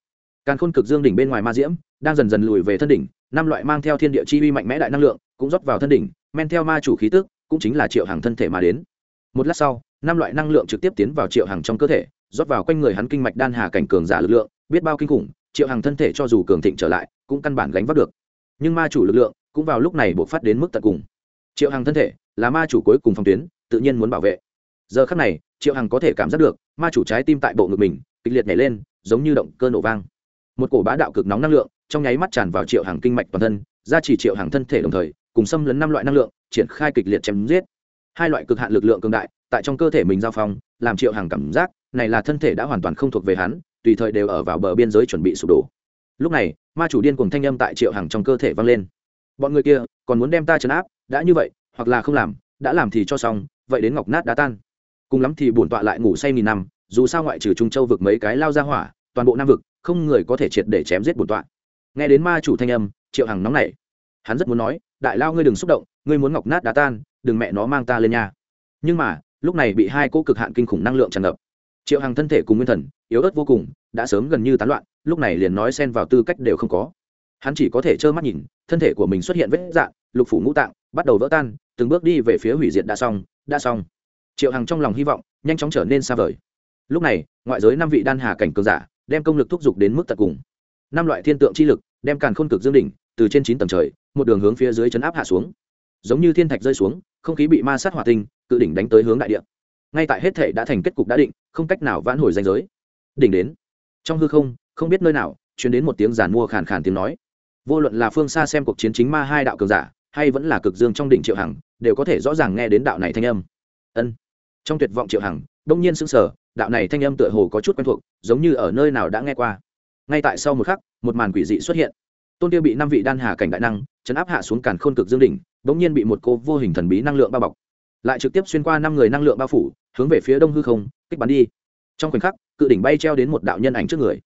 Càn khôn cực dương đỉnh bên ngoài ma diễm, đang dần dần lùi về thân đỉnh, năm loại mang theo thiên địa chi uy mạnh mẽ đại năng lượng, cũng rót vào thân đỉnh, men theo ma chủ khí tức cũng chính là triệu hàng thân thể mà đến. Một lát sau, năm loại năng lượng trực tiếp tiến vào triệu hàng trong cơ thể, rót vào quanh người hắn kinh mạch đan hà cảnh cường giả lực lượng, biết bao kinh khủng, triệu hàng thân thể cho dù cường thịnh trở lại, cũng căn bản gánh vác được. Nhưng ma chủ lực lượng cũng vào lúc này buộc phát đến mức tận cùng. Triệu hàng thân thể là ma chủ cuối cùng phòng tuyến, tự nhiên muốn bảo vệ. Giờ khắc này, triệu hằng có thể cảm giác được, ma chủ trái tim tại bộ ngực mình, kịch liệt nhảy lên, giống như động cơ nổ vang. Một cổ bá đạo cực nóng năng lượng trong nháy mắt tràn vào triệu hàng kinh mạch toàn thân ra chỉ triệu hàng thân thể đồng thời cùng xâm lấn năm loại năng lượng, triển khai kịch liệt chém giết. Hai loại cực hạn lực lượng cường đại, tại trong cơ thể mình giao phong, làm triệu hàng cảm giác này là thân thể đã hoàn toàn không thuộc về hắn, tùy thời đều ở vào bờ biên giới chuẩn bị sụp đổ. Lúc này, ma chủ điên cùng thanh âm tại triệu hàng trong cơ thể vang lên. Bọn người kia, còn muốn đem ta trấn áp, đã như vậy, hoặc là không làm, đã làm thì cho xong, vậy đến ngọc nát đã tan. Cùng lắm thì bổn tọa lại ngủ say nghìn năm, dù sao ngoại trừ trung châu vực mấy cái lao ra hỏa, toàn bộ nam vực, không người có thể triệt để chém giết bổn tọa. Nghe đến ma chủ thanh âm, triệu hằng nóng nảy hắn rất muốn nói, đại lao ngươi đừng xúc động, ngươi muốn ngọc nát đá tan, đừng mẹ nó mang ta lên nhà. Nhưng mà, lúc này bị hai cỗ cực hạn kinh khủng năng lượng tràn ngập. Triệu hằng thân thể cùng nguyên thần, yếu ớt vô cùng, đã sớm gần như tán loạn, lúc này liền nói xen vào tư cách đều không có. Hắn chỉ có thể trơ mắt nhìn, thân thể của mình xuất hiện vết dạng, lục phủ ngũ tạng, bắt đầu vỡ tan, từng bước đi về phía hủy diệt đã xong đã xong. Triệu hằng trong lòng hy vọng, nhanh chóng trở nên xa vời. Lúc này, ngoại giới năm vị đan hà cảnh cường giả, đem công lực thúc giục đến mức tận cùng. Năm loại thiên tượng chi lực, đem càn khôn cực dương đỉnh, từ trên chín tầng trời một đường hướng phía dưới chấn áp hạ xuống. Giống như thiên thạch rơi xuống, không khí bị ma sát hỏa tinh, cự đỉnh đánh tới hướng đại địa. Ngay tại hết thể đã thành kết cục đã định, không cách nào vãn hồi danh giới. Đỉnh đến. Trong hư không không biết nơi nào chuyển đến một tiếng giàn mua khàn khàn tiếng nói. Vô luận là phương xa xem cuộc chiến chính ma hai đạo cường giả, hay vẫn là cực dương trong đỉnh triệu hằng, đều có thể rõ ràng nghe đến đạo này thanh âm. Ân. Trong tuyệt vọng triệu hằng, đông nhiên sững sờ, đạo này thanh âm tựa hồ có chút quen thuộc, giống như ở nơi nào đã nghe qua. Ngay tại sau một khắc, một màn quỷ dị xuất hiện tôn tiêu bị năm vị đan hà cảnh đại năng chấn áp hạ xuống càn khôn cực dương đỉnh, bỗng nhiên bị một cô vô hình thần bí năng lượng bao bọc. Lại trực tiếp xuyên qua năm người năng lượng bao phủ, hướng về phía đông hư không, kích bắn đi. Trong khoảnh khắc, cự đỉnh bay treo đến một đạo nhân ảnh trước người.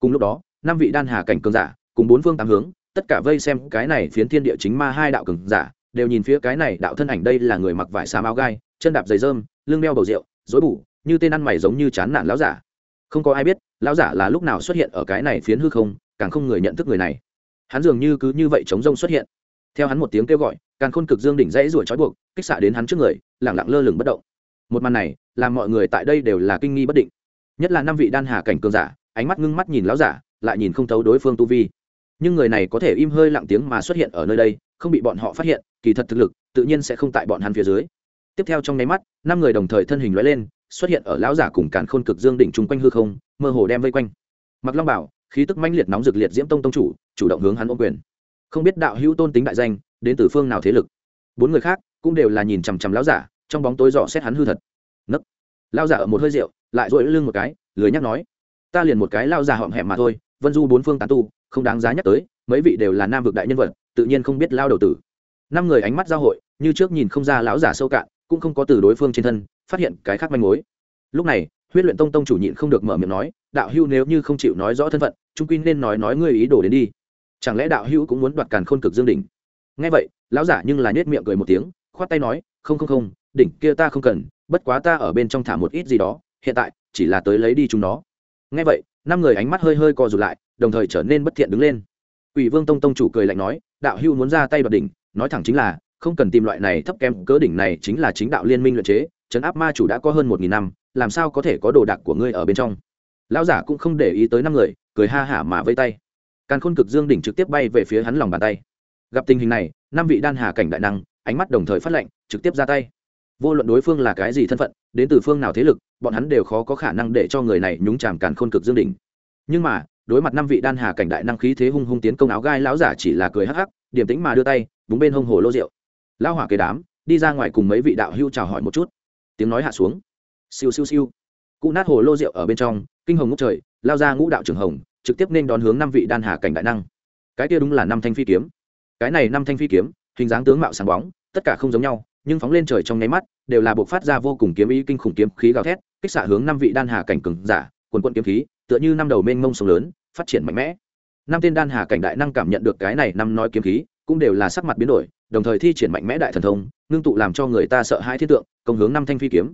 Cùng lúc đó, năm vị đan hà cảnh cường giả, cùng bốn phương tám hướng, tất cả vây xem cái này phiến thiên địa chính ma hai đạo cường giả, đều nhìn phía cái này đạo thân ảnh đây là người mặc vải xám áo gai, chân đạp giày rơm, lưng đeo bầu rượu dối bủ như tên ăn mày giống như chán nản lão giả. Không có ai biết, lão giả là lúc nào xuất hiện ở cái này phiến hư không, càng không người nhận thức người này hắn dường như cứ như vậy chống rông xuất hiện. Theo hắn một tiếng kêu gọi càng khôn cực dương đỉnh dãy ruổi trói buộc, kích xạ đến hắn trước người, lẳng lặng lơ lửng bất động. Một màn này, làm mọi người tại đây đều là kinh nghi bất định. Nhất là năm vị đan hà cảnh cường giả, ánh mắt ngưng mắt nhìn láo giả, lại nhìn không thấu đối phương tu vi. Nhưng người này có thể im hơi lặng tiếng mà xuất hiện ở nơi đây, không bị bọn họ phát hiện, kỳ thật thực lực, tự nhiên sẽ không tại bọn hắn phía dưới. Tiếp theo trong nháy mắt, năm người đồng thời thân hình lóe lên, xuất hiện ở lão giả cùng càn khôn cực dương đỉnh chung quanh hư không, mơ hồ đem vây quanh. Mặc long bảo, khí tức mãnh liệt nóng rực liệt diễm tông tông chủ chủ động hướng hắn ôm quyền. Không biết đạo hữu tôn tính đại danh, đến từ phương nào thế lực. Bốn người khác cũng đều là nhìn chằm chằm lão giả, trong bóng tối dò xét hắn hư thật. Nấc. Lão giả ở một hơi rượu, lại dội lưng một cái, lười nhắc nói. Ta liền một cái lao giả họm hẹm mà thôi, vân du bốn phương tán tu, không đáng giá nhắc tới, mấy vị đều là nam vực đại nhân vật, tự nhiên không biết lao đầu tử. Năm người ánh mắt giao hội, như trước nhìn không ra lão giả sâu cạn, cũng không có từ đối phương trên thân, phát hiện cái khác manh mối. Lúc này, huyết luyện tông tông chủ nhịn không được mở miệng nói, đạo hưu nếu như không chịu nói rõ thân phận, trung quy nên nói nói ngươi ý đồ đến đi chẳng lẽ đạo hữu cũng muốn đoạt càn khôn cực dương đỉnh nghe vậy lão giả nhưng là nhếch miệng cười một tiếng khoát tay nói không không không đỉnh kia ta không cần bất quá ta ở bên trong thả một ít gì đó hiện tại chỉ là tới lấy đi chúng nó nghe vậy năm người ánh mắt hơi hơi co rụt lại đồng thời trở nên bất thiện đứng lên Quỷ Vương Tông tông chủ cười lạnh nói, đạo hữu muốn ra tay đoạt đỉnh, nói thẳng chính là, không cần tìm loại này thấp kém, cỡ đỉnh này chính là chính đạo liên minh luyện chế, trấn áp ma chủ đã có hơn một nghìn năm, làm sao có thể có đồ đạc của ngươi ở bên trong. Lão giả cũng không để ý tới năm người, cười ha hả mà vây tay. Càn Khôn Cực Dương đỉnh trực tiếp bay về phía hắn lòng bàn tay. Gặp tình hình này, năm vị đan hà cảnh đại năng, ánh mắt đồng thời phát lệnh, trực tiếp ra tay. Vô luận đối phương là cái gì thân phận, đến từ phương nào thế lực, bọn hắn đều khó có khả năng để cho người này nhúng chàm Càn Khôn Cực Dương đỉnh. Nhưng mà, đối mặt năm vị đan hà cảnh đại năng khí thế hung hung tiến công áo gai lão giả chỉ là cười hắc hắc điềm tĩnh mà đưa tay đúng bên hông hồ lô rượu lão hỏa kế đám đi ra ngoài cùng mấy vị đạo hưu chào hỏi một chút tiếng nói hạ xuống siêu siêu siêu cụ nát hồ lô rượu ở bên trong kinh hồng ngốc trời lao ra ngũ đạo trường hồng trực tiếp nên đón hướng năm vị đan hà cảnh đại năng. Cái kia đúng là năm thanh phi kiếm. Cái này năm thanh phi kiếm, hình dáng tướng mạo sáng bóng, tất cả không giống nhau, nhưng phóng lên trời trong nháy mắt, đều là buộc phát ra vô cùng kiếm ý kinh khủng kiếm khí gào thét, kích xạ hướng năm vị đan hà cảnh cường giả, quần quận kiếm khí, tựa như năm đầu mênh mông sông lớn, phát triển mạnh mẽ. Năm tên đan hà cảnh đại năng cảm nhận được cái này năm nói kiếm khí, cũng đều là sắc mặt biến đổi, đồng thời thi triển mạnh mẽ đại thần thông, ngưng tụ làm cho người ta sợ hãi thiên tượng, công hướng năm thanh phi kiếm.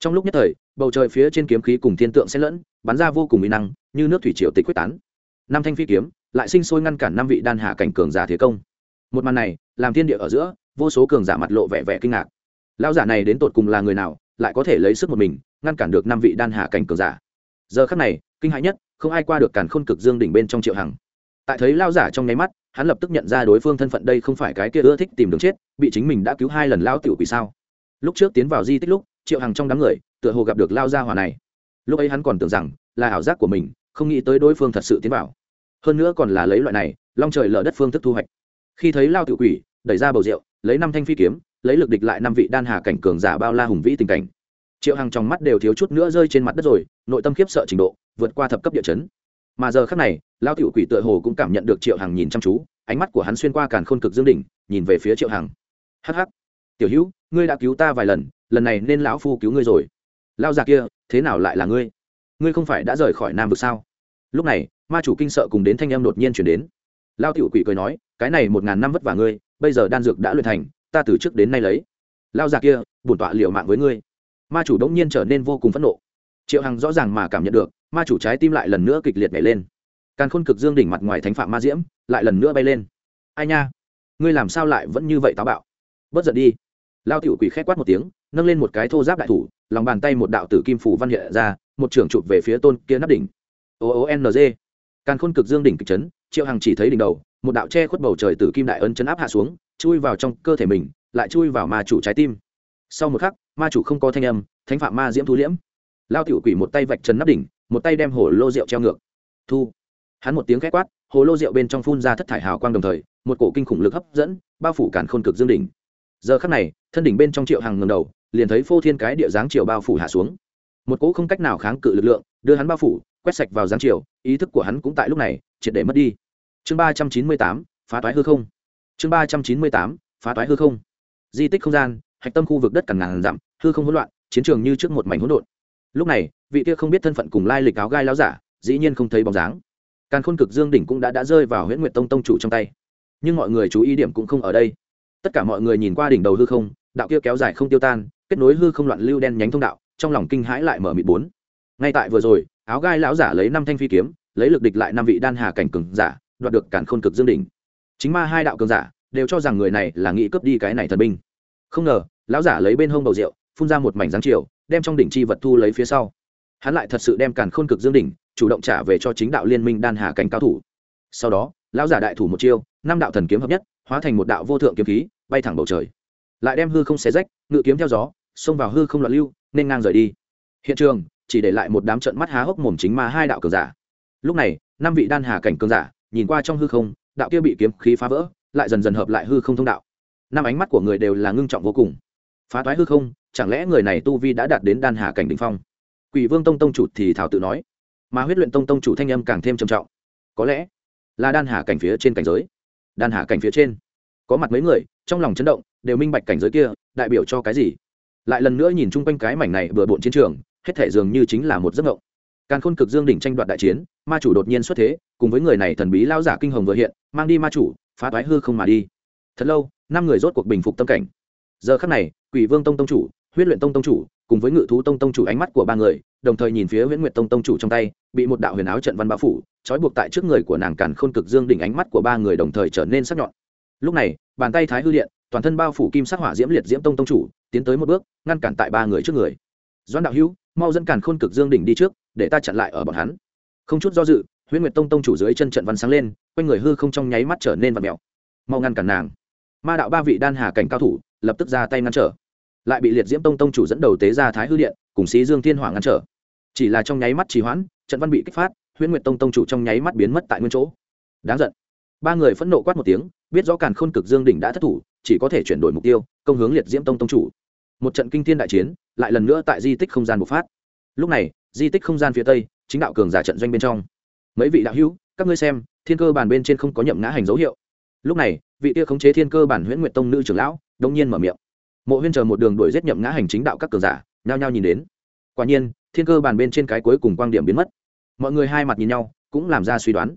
Trong lúc nhất thời, bầu trời phía trên kiếm khí cùng thiên tượng xen lẫn bắn ra vô cùng mỹ năng, như nước thủy triều tịch quyết tán. Năm thanh phi kiếm lại sinh sôi ngăn cản năm vị đan hạ cảnh cường giả thế công. Một màn này làm thiên địa ở giữa, vô số cường giả mặt lộ vẻ vẻ kinh ngạc. Lão giả này đến tột cùng là người nào, lại có thể lấy sức một mình ngăn cản được năm vị đan hạ cảnh cường giả? Giờ khắc này, kinh hãi nhất, không ai qua được càn khôn cực dương đỉnh bên trong triệu hằng. Tại thấy lao giả trong nháy mắt, hắn lập tức nhận ra đối phương thân phận đây không phải cái kia ưa thích tìm đường chết, bị chính mình đã cứu hai lần lao tiểu quỷ sao? Lúc trước tiến vào di tích lúc, triệu hằng trong đám người, tựa hồ gặp được lao gia hòa này lúc ấy hắn còn tưởng rằng là ảo giác của mình, không nghĩ tới đối phương thật sự tiến vào. Hơn nữa còn là lấy loại này, long trời lở đất phương thức thu hoạch. Khi thấy lao tự quỷ, đẩy ra bầu rượu, lấy năm thanh phi kiếm, lấy lực địch lại năm vị đan hà cảnh cường giả bao la hùng vĩ tình cảnh. Triệu hàng trong mắt đều thiếu chút nữa rơi trên mặt đất rồi, nội tâm khiếp sợ trình độ, vượt qua thập cấp địa chấn. Mà giờ khác này, lao tiểu quỷ tựa hồ cũng cảm nhận được triệu hàng nhìn chăm chú, ánh mắt của hắn xuyên qua càn khôn cực dương đỉnh, nhìn về phía triệu hằng. Hh tiểu hữu, ngươi đã cứu ta vài lần lần này nên lão phu cứu ngươi rồi lao già kia, thế nào lại là ngươi? Ngươi không phải đã rời khỏi nam vực sao? Lúc này, ma chủ kinh sợ cùng đến thanh em đột nhiên chuyển đến. Lao tiểu quỷ cười nói, cái này một ngàn năm vất vả ngươi, bây giờ đan dược đã luyện thành, ta từ trước đến nay lấy. Lao già kia, bổn tọa liệu mạng với ngươi. Ma chủ đống nhiên trở nên vô cùng phẫn nộ. Triệu hằng rõ ràng mà cảm nhận được, ma chủ trái tim lại lần nữa kịch liệt nhảy lên. Càn khôn cực dương đỉnh mặt ngoài thánh phạm ma diễm, lại lần nữa bay lên. Ai nha, ngươi làm sao lại vẫn như vậy táo bạo? Bất giận đi. Lao tiểu quỷ khét quát một tiếng, nâng lên một cái thô giáp đại thủ lòng bàn tay một đạo tử kim phủ văn hiện ra một trưởng chụp về phía tôn kia nắp đỉnh. O o n g. Càn khôn cực dương đỉnh kịch chấn triệu hằng chỉ thấy đỉnh đầu một đạo che khuất bầu trời tử kim đại ấn chấn áp hạ xuống chui vào trong cơ thể mình lại chui vào ma chủ trái tim. Sau một khắc ma chủ không có thanh âm thánh phạm ma diễm thu liễm. Lao tiểu quỷ một tay vạch trần nắp đỉnh một tay đem hồ lô rượu treo ngược. Thu. Hắn một tiếng k h é quát, hồ lô rượu bên trong phun ra thất thải hào quang đồng thời một cổ kinh khủng lực hấp dẫn bao phủ càn khôn cực dương đỉnh. giờ khắc này thân đỉnh bên trong triệu hàng ngầm đầu liền thấy phô thiên cái địa Giáng chiều bao phủ hạ xuống. Một cỗ không cách nào kháng cự lực lượng đưa hắn bao phủ, quét sạch vào Giáng chiều, ý thức của hắn cũng tại lúc này triệt để mất đi. Chương ba trăm chín mươi tám, phá toái hư không. Chương ba trăm chín mươi tám, phá toái hư không. Di tích không gian, hạch tâm khu vực đất cằn ngàn dặm, hư không hỗn loạn, chiến trường như trước một mảnh hỗn độn. Lúc này, vị kia không biết thân phận cùng lai lịch áo gai láo giả, dĩ nhiên không thấy bóng dáng. Càn khôn cực dương đỉnh cũng đã đã rơi vào huyễn nguyệt tông tông chủ trong tay. Nhưng mọi người chú ý điểm cũng không ở đây. Tất cả mọi người nhìn qua đỉnh đầu hư không, đạo kia kéo dài không tiêu tan kết nối hư không loạn lưu đen nhánh thông đạo, trong lòng kinh hãi lại mở mịt bốn. Ngay tại vừa rồi, áo gai lão giả lấy năm thanh phi kiếm, lấy lực địch lại năm vị đan hà cảnh cường giả, đoạt được càn khôn cực dương đỉnh. Chính ma hai đạo cường giả đều cho rằng người này là nghĩ cướp đi cái này thần binh. Không ngờ, lão giả lấy bên hông bầu rượu, phun ra một mảnh dáng chiều, đem trong đỉnh chi vật thu lấy phía sau. Hắn lại thật sự đem càn khôn cực dương đỉnh, chủ động trả về cho chính đạo liên minh đan hà cảnh cao thủ. Sau đó, lão giả đại thủ một chiêu, năm đạo thần kiếm hợp nhất, hóa thành một đạo vô thượng kiếm khí, bay thẳng bầu trời. Lại đem hư không xé rách, ngự kiếm theo gió xông vào hư không loạn lưu, nên ngang rời đi. Hiện trường, chỉ để lại một đám trận mắt há hốc mồm chính ma hai đạo cường giả. Lúc này, năm vị đan hà cảnh cường giả, nhìn qua trong hư không, đạo kia bị kiếm khí phá vỡ, lại dần dần hợp lại hư không thông đạo. Năm ánh mắt của người đều là ngưng trọng vô cùng. Phá toái hư không, chẳng lẽ người này tu vi đã đạt đến đan hà cảnh đ ỉ n h phong? Quỷ vương tông tông chủ thì thảo tự nói. Mà huyết luyện tông tông chủ thanh âm càng thêm trầm trọng. Có lẽ là đan hà cảnh phía trên cảnh giới. Đan hà cảnh phía trên. Có mặt mấy người, trong lòng chấn động, đều minh bạch cảnh giới kia, đại biểu cho cái gì? Lại lần nữa nhìn chung quanh cái mảnh này vừa bộn chiến trường, hết thể dường như chính là một giấc mộng. Càn khôn cực dương đỉnh tranh đoạt đại chiến, ma chủ đột nhiên xuất thế, cùng với người này thần bí lao giả kinh hồng vừa hiện, mang đi ma chủ, phá toái hư không mà đi. Thật lâu, năm người rốt cuộc bình phục tâm cảnh. Giờ khắc này, quỷ vương tông tông chủ, huyết luyện tông tông chủ, cùng với ngự thú tông tông chủ ánh mắt của ba người, đồng thời nhìn phía huyễn nguyệt tông tông chủ trong tay, bị một đạo huyền áo trận văn bão phủ, trói buộc tại trước người của nàng càn khôn cực dương đỉnh ánh mắt của ba người đồng thời trở nên sắc nhọn. Lúc này, bàn tay thái hư điện, toàn thân bao phủ kim sắc hỏa diễm liệt diễm tông tông chủ tiến tới một bước, ngăn cản tại ba người trước người. Doãn đạo hữu, mau dẫn càn khôn cực dương đỉnh đi trước, để ta chặn lại ở bọn hắn. Không chút do dự, huyễn nguyệt tông tông chủ dưới chân trận văn sáng lên, quanh người hư không trong nháy mắt trở nên vật mèo. Mau ngăn cản nàng. Ma đạo ba vị đan hà cảnh cao thủ, lập tức ra tay ngăn trở. Lại bị liệt diễm tông tông chủ dẫn đầu tế ra thái hư điện, cùng xí dương thiên hỏa ngăn trở. Chỉ là trong nháy mắt trì hoãn, trận văn bị kích phát, huyễn nguyệt tông tông chủ trong nháy mắt biến mất tại nguyên chỗ. Đáng giận. Ba người phẫn nộ quát một tiếng, biết rõ càn khôn cực dương đỉnh đã thất thủ, chỉ có thể chuyển đổi mục tiêu, công hướng liệt diễm tông tông chủ một trận kinh thiên đại chiến, lại lần nữa tại di tích không gian bộc phát. Lúc này, di tích không gian phía tây, chính đạo cường giả trận doanh bên trong. Mấy vị đạo hữu, các ngươi xem, thiên cơ bản bên trên không có nhậm ngã hành dấu hiệu. Lúc này, vị tia khống chế thiên cơ bản huyễn nguyệt tông nữ trưởng lão, đông nhiên mở miệng. Mộ huyên chờ một đường đuổi giết nhậm ngã hành chính đạo các cường giả, nhao nhao nhìn đến. Quả nhiên, thiên cơ bản bên trên cái cuối cùng quang điểm biến mất. Mọi người hai mặt nhìn nhau, cũng làm ra suy đoán.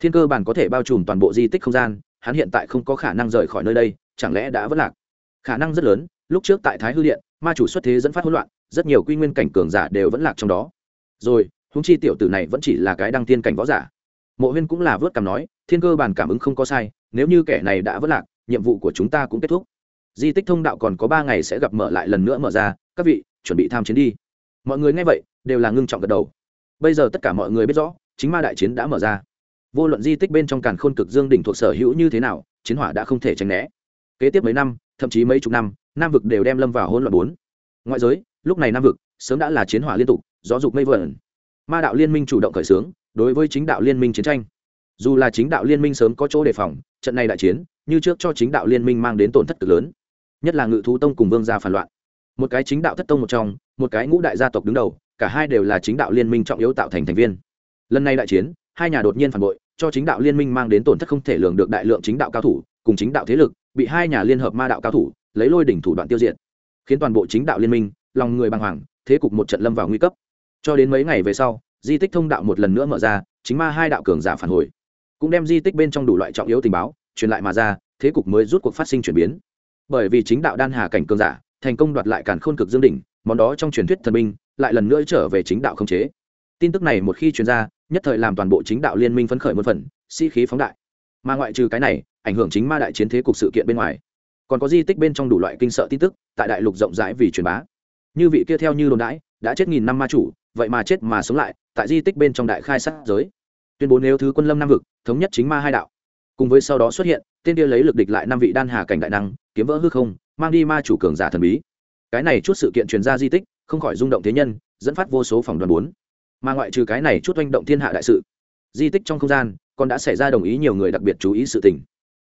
Thiên cơ bản có thể bao trùm toàn bộ di tích không gian, hắn hiện tại không có khả năng rời khỏi nơi đây, chẳng lẽ đã vất lạc? Khả năng rất lớn lúc trước tại thái hư điện, ma chủ xuất thế dẫn phát hỗn loạn, rất nhiều quy nguyên cảnh cường giả đều vẫn lạc trong đó. Rồi húng chi tiểu tử này vẫn chỉ là cái đăng tiên cảnh võ giả. Mộ huyên cũng là vớt cảm nói, thiên cơ bản cảm ứng không có sai, nếu như kẻ này đã vất lạc, nhiệm vụ của chúng ta cũng kết thúc. Di tích thông đạo còn có ba ngày sẽ gặp mở lại lần nữa mở ra, các vị, chuẩn bị tham chiến đi. Mọi người nghe vậy, đều là ngưng trọng gật đầu. Bây giờ tất cả mọi người biết rõ, chính ma đại chiến đã mở ra. Vô luận di tích bên trong càn khôn cực dương đỉnh thuộc sở hữu như thế nào, chiến hỏa đã không thể tránh né. Kế tiếp mấy năm, thậm chí mấy chục năm nam vực đều đem lâm vào hỗn loạn bốn. Ngoại giới, lúc này nam vực sớm đã là chiến hỏa liên tục, gió dục mây vẩn ma đạo liên minh chủ động khởi xướng, đối với chính đạo liên minh chiến tranh. Dù là chính đạo liên minh sớm có chỗ đề phòng, trận này đại chiến, như trước cho chính đạo liên minh mang đến tổn thất cực lớn. Nhất là ngự thú tông cùng vương gia phản loạn. Một cái chính đạo thất tông một trong, một cái ngũ đại gia tộc đứng đầu, cả hai đều là chính đạo liên minh trọng yếu tạo thành thành viên. Lần này đại chiến, hai nhà đột nhiên phản bội, cho chính đạo liên minh mang đến tổn thất không thể lường được đại lượng chính đạo cao thủ, cùng chính đạo thế lực bị hai nhà liên hợp ma đạo cao thủ lấy lôi đỉnh thủ đoạn tiêu diệt, khiến toàn bộ chính đạo liên minh lòng người bàng hoàng, thế cục một trận lâm vào nguy cấp. Cho đến mấy ngày về sau, di tích thông đạo một lần nữa mở ra, chính ma hai đạo cường giả phản hồi, cũng đem di tích bên trong đủ loại trọng yếu tình báo truyền lại mà ra, thế cục mới rút cuộc phát sinh chuyển biến. Bởi vì chính đạo đan hà cảnh cường giả, thành công đoạt lại càn khôn cực dương đỉnh, món đó trong truyền thuyết thần minh lại lần nữa trở về chính đạo không chế. Tin tức này một khi truyền ra, nhất thời làm toàn bộ chính đạo liên minh phấn khởi một phần, sĩ、si、khí phóng đại. Mà ngoại trừ cái này ảnh hưởng chính ma đại chiến thế cục sự kiện bên ngoài. Còn có di tích bên trong đủ loại kinh sợ tin tức, tại đại lục rộng rãi vì truyền bá. Như vị kia theo như đồn đãi đã chết nghìn năm ma chủ, vậy mà chết mà sống lại, tại di tích bên trong đại khai sát giới. Tuyên bố nếu thứ quân lâm nam vực, thống nhất chính ma hai đạo. Cùng với sau đó xuất hiện, tên kia lấy lực địch lại năm vị đan hà cảnh đại năng, kiếm vỡ hư không, mang đi ma chủ cường giả thần bí. Cái này chút sự kiện truyền ra di tích, không khỏi rung động thế nhân, dẫn phát vô số phòng đoàn bốn. Mà ngoại trừ cái này chút oanh động thiên hạ đại sự, di tích trong không gian, còn đã xảy ra đồng ý nhiều người đặc biệt chú ý sự tình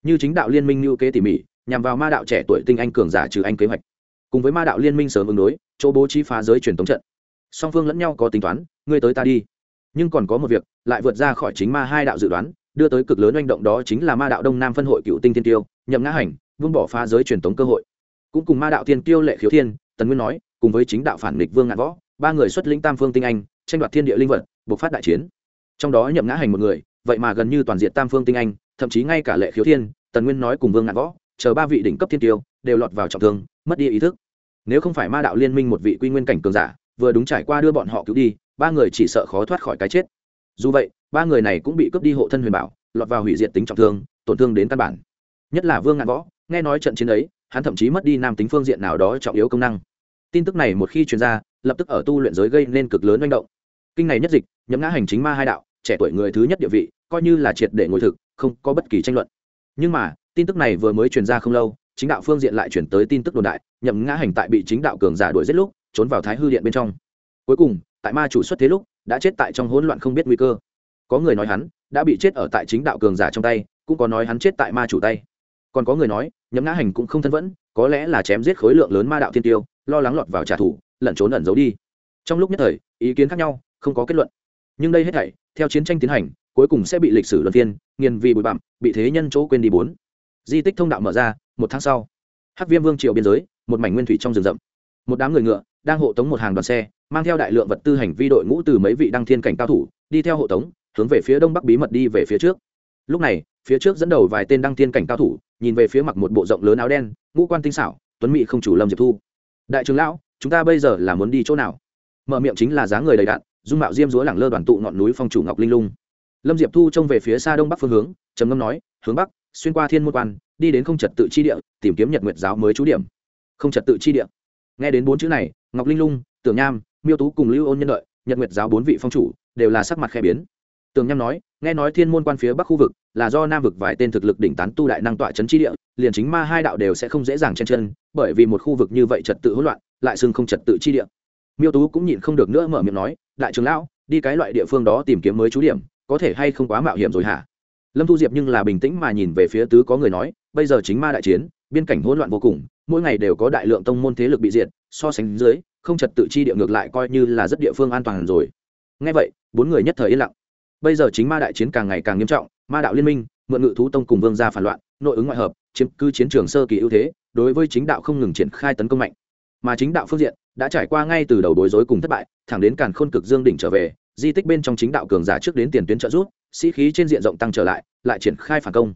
như chính đạo liên minh lưu kế tỉ mỉ, nhằm vào ma đạo trẻ tuổi tinh anh cường giả trừ anh kế hoạch. Cùng với ma đạo liên minh sớm ứng đối, chỗ bố trí phá giới truyền thống trận. Song phương lẫn nhau có tính toán, ngươi tới ta đi. Nhưng còn có một việc, lại vượt ra khỏi chính ma hai đạo dự đoán, đưa tới cực lớn oanh động đó chính là ma đạo đông nam phân hội cựu tinh thiên tiêu, nhậm ngã hành vương bỏ phá giới truyền thống cơ hội. Cũng cùng ma đạo thiên tiêu lệ khiếu thiên, tần nguyên nói, cùng với chính đạo phản nghịch vương ngạn võ, ba người xuất lĩnh tam phương tinh anh, tranh đoạt thiên địa linh vật, bộc phát đại chiến. Trong đó nhậm ngã hành một người, vậy mà gần như toàn diện tam phương tinh anh thậm chí ngay cả lệ khiếu thiên, tần nguyên nói cùng vương ngạn võ, chờ ba vị đỉnh cấp thiên tiêu, đều lọt vào trọng thương, mất đi ý thức. Nếu không phải ma đạo liên minh một vị quy nguyên cảnh cường giả, vừa đúng trải qua đưa bọn họ cứu đi, ba người chỉ sợ khó thoát khỏi cái chết. Dù vậy, ba người này cũng bị cướp đi hộ thân huyền bảo, lọt vào hủy diệt tính trọng thương, tổn thương đến căn bản. Nhất là vương ngạn võ, nghe nói trận chiến ấy, hắn thậm chí mất đi nam tính phương diện nào đó trọng yếu công năng. Tin tức này một khi truyền ra, lập tức ở tu luyện giới gây nên cực lớn manh động. Kinh này nhất dịch nhấm ngã hành chính ma hai đạo, trẻ tuổi người thứ nhất địa vị, coi như là triệt để ngồi thực không có bất kỳ tranh luận. Nhưng mà, tin tức này vừa mới truyền ra không lâu, chính đạo phương diện lại chuyển tới tin tức đồn đại, nhậm ngã hành tại bị chính đạo cường giả đuổi giết lúc, trốn vào thái hư điện bên trong. Cuối cùng, tại ma chủ xuất thế lúc, đã chết tại trong hỗn loạn không biết nguy cơ. Có người nói hắn đã bị chết ở tại chính đạo cường giả trong tay, cũng có nói hắn chết tại ma chủ tay. Còn có người nói, nhậm ngã hành cũng không thân vẫn, có lẽ là chém giết khối lượng lớn ma đạo thiên tiêu, lo lắng lọt vào trả thù, lẩn trốn ẩn giấu đi. Trong lúc nhất thời, ý kiến khác nhau, không có kết luận. Nhưng đây hết thảy, theo chiến tranh tiến hành cuối cùng sẽ bị lịch sử luân phiên, nghiền vì bụi bặm, bị thế nhân chỗ quên đi bốn. Di tích thông đạo mở ra, một tháng sau, hắc viêm vương triều biên giới, một mảnh nguyên thủy trong rừng rậm. Một đám người ngựa đang hộ tống một hàng đoàn xe, mang theo đại lượng vật tư hành vi đội ngũ từ mấy vị đăng thiên cảnh cao thủ, đi theo hộ tống, hướng về phía đông bắc bí mật đi về phía trước. Lúc này, phía trước dẫn đầu vài tên đăng thiên cảnh cao thủ, nhìn về phía mặc một bộ rộng lớn áo đen, ngũ quan tinh xảo, tuấn mỹ không chủ lâm diệp thu. Đại trưởng lão, chúng ta bây giờ là muốn đi chỗ nào? Mở miệng chính là giá người đầy đạn, dung mạo diêm dúa lẳng lơ đoàn tụ ngọn núi phong chủ ngọc linh lung lâm diệp thu trông về phía xa đông bắc phương hướng, trầm ngâm nói, hướng bắc, xuyên qua thiên môn quan, đi đến không trật tự chi địa, tìm kiếm nhật nguyệt giáo mới trú điểm. Không trật tự chi địa. Nghe đến bốn chữ này, ngọc linh lung, tưởng nham, miêu tú cùng lưu ôn nhân lợi nhật nguyệt giáo bốn vị phong chủ, đều là sắc mặt khe biến. Tường nham nói, nghe nói thiên môn quan phía bắc khu vực là do nam vực vài tên thực lực đỉnh tán tu đại năng tọa trấn chi địa, liền chính ma hai đạo đều sẽ không dễ dàng chen chân, bởi vì một khu vực như vậy trật tự hỗn loạn, lại xưng không trật tự chi địa. Miêu tú cũng nhịn không được nữa mở miệng nói, đại trưởng lão, đi cái loại địa phương đó tìm kiếm mới trú điểm có thể hay không quá mạo hiểm rồi hả? Lâm thu diệp nhưng là bình tĩnh mà nhìn về phía tứ có người nói, bây giờ chính ma đại chiến, biên cảnh hỗn loạn vô cùng, mỗi ngày đều có đại lượng tông môn thế lực bị diệt, so sánh dưới, không trật tự chi địa ngược lại coi như là rất địa phương an toàn rồi. Ngay vậy, bốn người nhất thời yên lặng. Bây giờ chính ma đại chiến càng ngày càng nghiêm trọng, ma đạo liên minh, mượn ngự thú tông cùng vương gia phản loạn, nội ứng ngoại hợp, chiếm cư chiến trường sơ kỳ ưu thế, đối với chính đạo không ngừng triển khai tấn công mạnh. Mà chính đạo phương diện đã trải qua ngay từ đầu bối rối cùng thất bại, thẳng đến càn khôn cực dương đỉnh trở về di tích bên trong chính đạo cường giả trước đến tiền tuyến trợ giúp, sĩ khí trên diện rộng tăng trở lại lại triển khai phản công.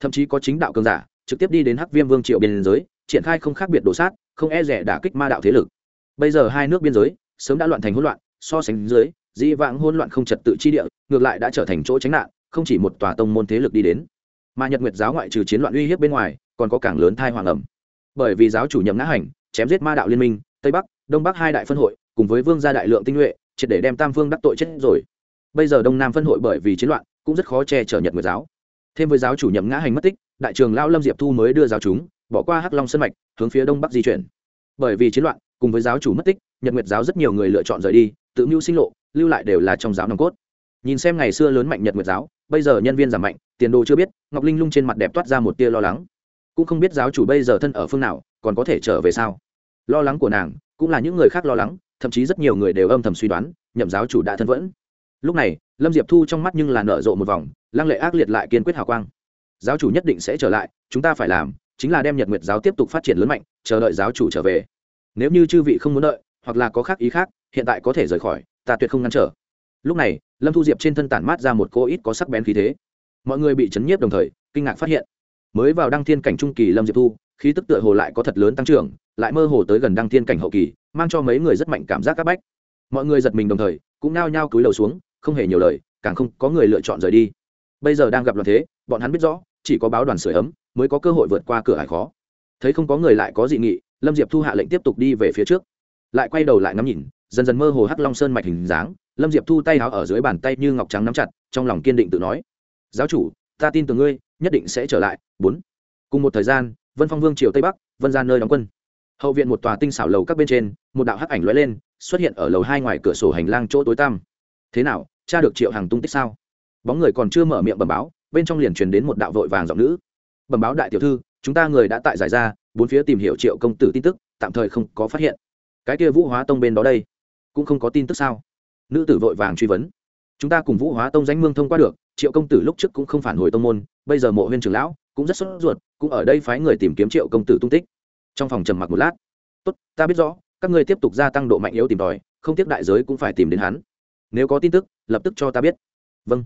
Thậm chí có chính đạo cường giả trực tiếp đi đến hắc viêm vương triệu biên giới triển khai không khác biệt đổ sát không e rẻ đả kích ma đạo thế lực. Bây giờ hai nước biên giới sớm đã loạn thành hỗn loạn so sánh dưới dĩ vãng hỗn loạn không trật tự chi địa ngược lại đã trở thành chỗ tránh nạn không chỉ một tòa tông môn thế lực đi đến. Mà nhật nguyệt giáo ngoại trừ chiến loạn uy hiếp bên ngoài còn có càng lớn thai hoàng ẩm. Bởi vì giáo chủ nhậm ngã hành chém giết ma đạo liên minh tây bắc đông bắc hai đại phân hội cùng với vương gia đại lượng tinh nhuệ triệt để đem tam phương đắc tội chết rồi. Bây giờ đông nam phân hội bởi vì chiến loạn, cũng rất khó che chở nhật nguyệt giáo. Thêm với giáo chủ nhậm ngã hành mất tích, đại trường lao lâm diệp thu mới đưa giáo chúng, bỏ qua hắc long sân mạch, hướng phía đông bắc di chuyển. Bởi vì chiến loạn, cùng với giáo chủ mất tích, nhật nguyệt giáo rất nhiều người lựa chọn rời đi, tự mưu sinh lộ, lưu lại đều là trong giáo nòng cốt. Nhìn xem ngày xưa lớn mạnh nhật nguyệt giáo, bây giờ nhân viên giảm mạnh, tiền đồ chưa biết, ngọc linh lung trên mặt đẹp toát ra một tia lo lắng. Cũng không biết giáo chủ bây giờ thân ở phương nào, còn có thể trở về sao? Lo lắng của nàng, cũng là những người khác lo lắng thậm chí rất nhiều người đều âm thầm suy đoán, nhậm giáo chủ đã thân vẫn. Lúc này, lâm diệp thu trong mắt nhưng là nở rộ một vòng, lăng lệ ác liệt lại kiên quyết hào quang. Giáo chủ nhất định sẽ trở lại, chúng ta phải làm chính là đem nhật nguyệt giáo tiếp tục phát triển lớn mạnh, chờ đợi giáo chủ trở về. Nếu như chư vị không muốn đợi, hoặc là có khác ý khác, hiện tại có thể rời khỏi, ta tuyệt không ngăn trở. Lúc này, lâm thu diệp trên thân tản mát ra một cô ít có sắc bén khí thế. Mọi người bị chấn nhiếp đồng thời, kinh ngạc phát hiện, mới vào đăng thiên cảnh trung kỳ lâm diệp thu khí tức tựa hồ lại có thật lớn tăng trưởng, lại mơ hồ tới gần đăng thiên cảnh hậu kỳ, mang cho mấy người rất mạnh cảm giác c áp bách. Mọi người giật mình đồng thời, cũng nao nhao cúi đầu xuống, không hề nhiều lời, càng không có người lựa chọn rời đi. Bây giờ đang gặp loạn thế, bọn hắn biết rõ, chỉ có báo đoàn sửa ấm, mới có cơ hội vượt qua cửa hải khó. Thấy không có người lại có dị nghị, lâm diệp thu hạ lệnh tiếp tục đi về phía trước. Lại quay đầu lại ngắm nhìn, dần dần mơ hồ hắc long sơn mạch hình dáng, lâm diệp thu tay áo ở dưới bàn tay như ngọc trắng nắm chặt, trong lòng kiên định tự nói. Giáo chủ, ta tin từ ngươi, nhất định sẽ trở lại. Bốn. Cùng một thời gian vân phong vương triều tây bắc, vân ra nơi đóng quân. Hậu viện một tòa tinh xảo lầu các bên trên, một đạo hắc ảnh lóe lên, xuất hiện ở lầu hai ngoài cửa sổ hành lang chỗ tối tăm. Thế nào, cha được triệu hàng tung tích sao? Bóng người còn chưa mở miệng bẩm báo, bên trong liền truyền đến một đạo vội vàng giọng nữ. Bẩm báo đại tiểu thư, chúng ta người đã tại giải ra, bốn phía tìm hiểu triệu công tử tin tức, tạm thời không có phát hiện. Cái kia vũ hóa tông bên đó đây, cũng không có tin tức sao? Nữ tử vội vàng truy vấn. Chúng ta cùng vũ hóa tông danh mương thông qua được, triệu công tử lúc trước cũng không phản hồi tông môn, bây giờ mộ huyên trưởng lão cũng rất sốt ruột, cũng ở đây phái người tìm kiếm triệu công tử tung tích. Trong phòng trầm mặc một lát, tốt, ta biết rõ, các ngươi tiếp tục gia tăng độ mạnh yếu tìm tòi, không tiếc đại giới cũng phải tìm đến hắn. Nếu có tin tức, lập tức cho ta biết. Vâng.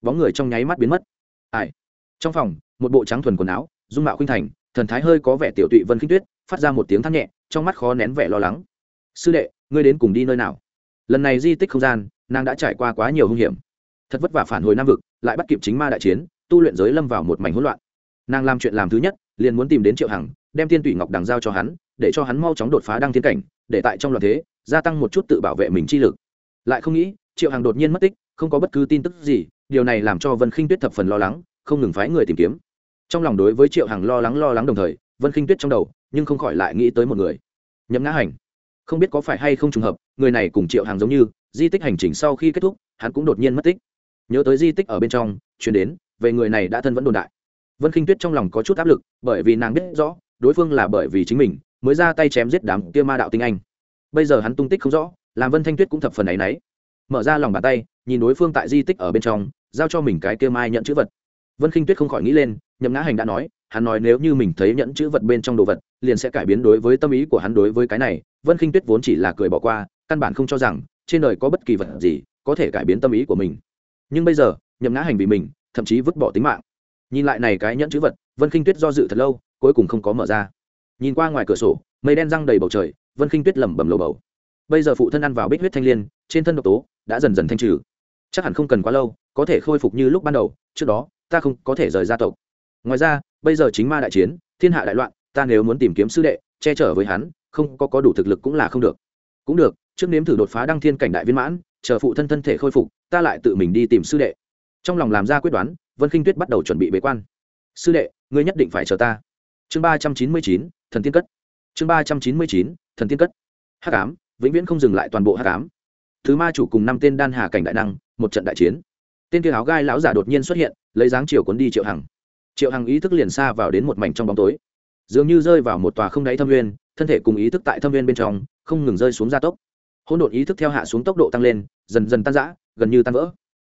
Bóng người trong nháy mắt biến mất. Ai? Trong phòng, một bộ trắng thuần quần áo, dung mạo khuynh thành, thần thái hơi có vẻ tiểu tụy vân khinh tuyết, phát ra một tiếng thắt nhẹ, trong mắt khó nén vẻ lo lắng. Sư đệ, ngươi đến cùng đi nơi nào? Lần này di tích không gian, nàng đã trải qua quá nhiều hung hiểm. Thật vất vả phản hồi nam vực, lại bắt kịp chính ma đại chiến, tu luyện giới lâm vào một mảnh hỗn loạn nàng làm chuyện làm thứ nhất, liền muốn tìm đến triệu hằng, đem tiên tủy ngọc đằng giao cho hắn, để cho hắn mau chóng đột phá đăng thiên cảnh, để tại trong loạt thế, gia tăng một chút tự bảo vệ mình chi lực. Lại không nghĩ, triệu hằng đột nhiên mất tích, không có bất cứ tin tức gì, điều này làm cho vân khinh tuyết thập phần lo lắng, không ngừng phái người tìm kiếm. Trong lòng đối với triệu hằng lo lắng lo lắng đồng thời, vân khinh tuyết trong đầu, nhưng không khỏi lại nghĩ tới một người. Nhậm ngã hành. Không biết có phải hay không trùng hợp, người này cùng triệu hằng giống như, di tích hành trình sau khi kết thúc, hắn cũng đột nhiên mất tích. Nhớ tới di tích ở bên trong, chuyển đến, về người này đã thân vẫn đồn đại vân khinh tuyết trong lòng có chút áp lực, bởi vì nàng biết rõ, đối phương là bởi vì chính mình, mới ra tay chém giết đám kia ma đạo tinh anh. Bây giờ hắn tung tích không rõ, làm vân thanh tuyết cũng thập phần áy náy. Mở ra lòng bàn tay, nhìn đối phương tại di tích ở bên trong, giao cho mình cái kia mai nhận chữ vật. Vân khinh tuyết không khỏi nghĩ lên, nhậm ngã hành đã nói, hắn nói nếu như mình thấy nhẫn chữ vật bên trong đồ vật, liền sẽ cải biến đối với tâm ý của hắn đối với cái này. Vân khinh tuyết vốn chỉ là cười bỏ qua, căn bản không cho rằng, trên đời có bất kỳ vật gì có thể cải biến tâm ý của mình. Nhưng bây giờ, nhậm ngã hành vì mình, thậm chí vứt bỏ tính mạng nhìn lại này cái nhẫn chữ vật, vân khinh tuyết do dự thật lâu, cuối cùng không có mở ra. Nhìn qua ngoài cửa sổ, mây đen răng đầy bầu trời, vân khinh tuyết lẩm bẩm lầu bầu. Bây giờ phụ thân ăn vào bích huyết thanh l i ê n trên thân độc tố đã dần dần thanh trừ. Chắc hẳn không cần quá lâu, có thể khôi phục như lúc ban đầu, trước đó, ta không có thể rời gia tộc. Ngoài ra, bây giờ chính ma đại chiến, thiên hạ đại loạn, ta nếu muốn tìm kiếm sư đệ, che chở với hắn, không có có đủ thực lực cũng là không được. Cũng được, trước nếm thử đột phá đăng thiên cảnh đại viên mãn, chờ phụ thân thân thể khôi phục, ta lại tự mình đi tìm sư đệ. Trong lòng làm ra quyết đoán vân khinh tuyết bắt đầu chuẩn bị bế quan. Sư đệ, ngươi nhất định phải chờ ta. Chương ba trăm chín mươi chín, thần tiên cất. Chương ba trăm chín mươi chín, thần tiên cất. Hắc ám, vĩnh viễn không dừng lại toàn bộ hắc ám. Thứ ma chủ cùng năm tên đan hà cảnh đại năng, một trận đại chiến. Tên kia áo gai lão giả đột nhiên xuất hiện, lấy dáng chiều cuốn đi triệu hằng. Triệu hằng ý thức liền xa vào đến một mảnh trong bóng tối. Dường như rơi vào một tòa không đáy thâm nguyên, thân thể cùng ý thức tại thâm nguyên bên trong, không ngừng rơi xuống gia tốc. Hỗn độn ý thức theo hạ xuống tốc độ tăng lên, dần dần tan rã, gần như tan vỡ.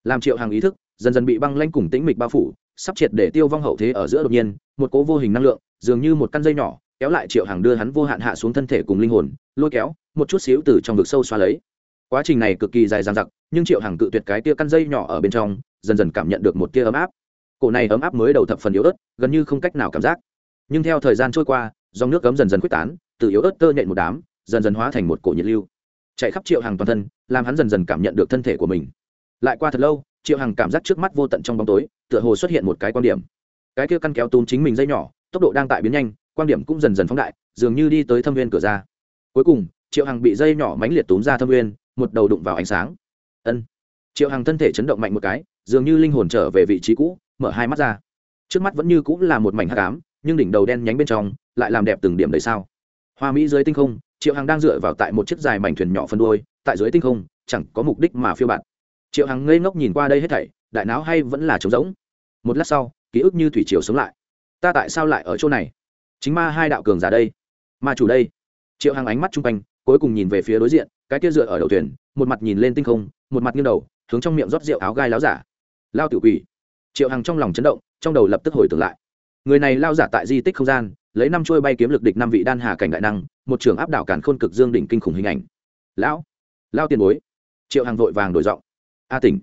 Làm triệu hằng ý thức dần dần bị băng lanh cùng tĩnh mịch bao phủ, sắp triệt để tiêu vong hậu thế ở giữa đột nhiên, một cỗ vô hình năng lượng, dường như một căn dây nhỏ, kéo lại triệu hàng đưa hắn vô hạn hạ xuống thân thể cùng linh hồn, lôi kéo, một chút xíu từ trong vực sâu xoa lấy. Quá trình này cực kỳ dài dằng dặc, nhưng triệu hàng cự tuyệt cái tia căn dây nhỏ ở bên trong, dần dần cảm nhận được một tia ấm áp. Cổ này ấm áp mới đầu thập phần yếu ớt, gần như không cách nào cảm giác. Nhưng theo thời gian trôi qua, dòng nước cấm dần dần quyết tán, từ yếu ớt tơ nhện một đám, dần dần hóa thành một cổ nhiệt lưu. Chạy khắp triệu hàng toàn thân, làm hắn dần dần cảm nhận được thân thể của mình. Lại qua thật lâu triệu hằng cảm giác trước mắt vô tận trong bóng tối, tựa hồ xuất hiện một cái quan điểm. Cái kia căn kéo túm chính mình dây nhỏ, tốc độ đang tại biến nhanh, quan điểm cũng dần dần phóng đại, dường như đi tới thâm viên cửa ra. Cuối cùng, triệu hằng bị dây nhỏ mánh liệt túm ra thâm viên, một đầu đụng vào ánh sáng. Ân. Triệu hằng thân thể chấn động mạnh một cái, dường như linh hồn trở về vị trí cũ, mở hai mắt ra. Trước mắt vẫn như cũng là một mảnh hát cám nhưng đỉnh đầu đen nhánh bên trong lại làm đẹp từng điểm đầy sao. Hoa mỹ dưới tinh không, triệu hằng đang dựa vào tại một chiếc dài mảnh thuyền nhỏ phân đôi, tại dưới tinh không, chẳng có mục đích mà phiêu bạn triệu hằng ngây ngốc nhìn qua đây hết thảy, đại não hay vẫn là trống rỗng. Một lát sau, ký ức như thủy triều sống lại. Ta tại sao lại ở chỗ này? Chính ma hai đạo cường giả đây. Ma chủ đây. Triệu hằng ánh mắt chung quanh, cuối cùng nhìn về phía đối diện, cái kia dựa ở đầu thuyền, một mặt nhìn lên tinh không, một mặt nghiêng đầu, hướng trong miệng rót rượu áo gai láo giả. Lao tiểu quỷ. Triệu hằng trong lòng chấn động, trong đầu lập tức hồi tưởng lại. Người này lao giả tại di tích không gian, lấy năm trôi bay kiếm lực địch năm vị đan hà cảnh đại năng, một trường áp đảo cản khôn cực dương đỉnh kinh khủng hình ảnh. Lão, lao tiền bối. Triệu hằng vội vàng đổi giọng a tỉnh.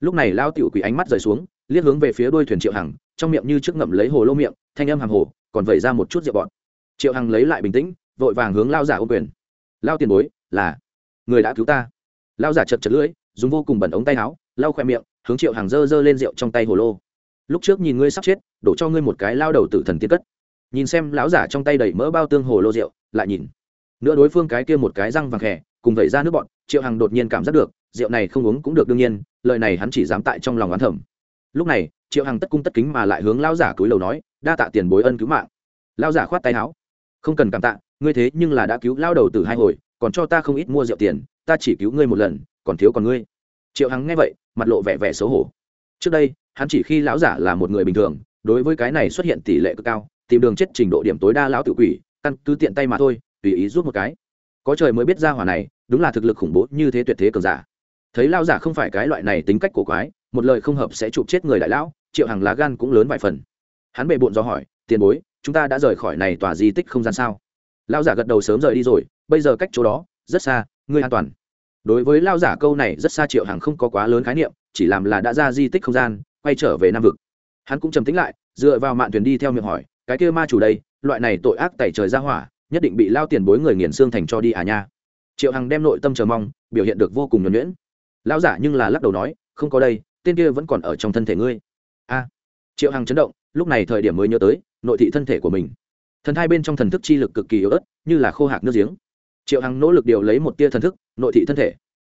Lúc này lao tiểu quỷ ánh mắt rời xuống, liếc hướng về phía đuôi thuyền triệu hằng, trong miệng như trước ngậm lấy hồ lô miệng, thanh âm hàng hồ, còn vẩy ra một chút rượu bọn triệu hằng lấy lại bình tĩnh, vội vàng hướng lao giả ô quyền. Lao tiền bối, là người đã cứu ta. Lao giả chật chật lưỡi, dùng vô cùng bẩn ống tay áo, lau khoe miệng, hướng triệu hàng dơ dơ lên rượu trong tay hồ lô. Lúc trước nhìn ngươi sắp chết, đổ cho ngươi một cái lao đầu tử thần tiên cất. Nhìn xem lão giả trong tay đầy mỡ bao tương hồ lô rượu, lại nhìn. Nữa đối phương cái kia một cái răng vàng khẽ cùng vẩy ra nước bọn triệu hằng đột nhiên cảm giác được rượu này không uống cũng được đương nhiên, lời này hắn chỉ dám tại trong lòng oán thẩm lúc này, triệu hằng tất cung tất kính mà lại hướng lao giả cúi đầu nói, đa tạ tiền bối ân cứu mạng. Lao giả khoát tay áo, không cần cảm tạ, ngươi thế nhưng là đã cứu lao đầu từ hai hồi, còn cho ta không ít mua rượu tiền, ta chỉ cứu ngươi một lần, còn thiếu còn ngươi. Triệu hằng nghe vậy, mặt lộ vẻ vẻ xấu hổ. Trước đây, hắn chỉ khi lão giả là một người bình thường, đối với cái này xuất hiện tỷ lệ cực cao, tìm đường chết trình độ điểm tối đa lão tự quỷ, căn cứ tiện tay mà thôi, tùy ý rút một cái. Có trời mới biết ra hỏa này, đúng là thực lực khủng bố như thế tuyệt thế cường giả thấy lao giả không phải cái loại này tính cách cổ quái, một lời không hợp sẽ chụp chết người đại lão, triệu hàng lá gan cũng lớn vài phần. Hắn bề bộn do hỏi, tiền bối, chúng ta đã rời khỏi này tòa di tích không gian sao? Lao giả gật đầu sớm rời đi rồi, bây giờ cách chỗ đó, rất xa ngươi an toàn. Đối với lao giả câu này rất xa triệu hàng không có quá lớn khái niệm, chỉ làm là đã ra di tích không gian, quay trở về nam vực. Hắn cũng trầm tính lại, dựa vào mạn thuyền đi theo miệng hỏi, cái kia ma chủ đây, loại này tội ác tẩy trời ra hỏa, nhất định bị lao tiền bối người nghiền xương thành cho đi à nha. Triệu hằng đem nội tâm chờ mong, biểu hiện được vô cùng nhuẩn nhuyễn lão giả nhưng là lắc đầu nói, không có đây, tên kia vẫn còn ở trong thân thể ngươi. A. Triệu hằng chấn động, lúc này thời điểm mới nhớ tới, nội thị thân thể của mình. Thần thai bên trong thần thức chi lực cực kỳ yếu ớt, như là khô hạc nước giếng. Triệu hằng nỗ lực điều lấy một tia thần thức, nội thị thân thể.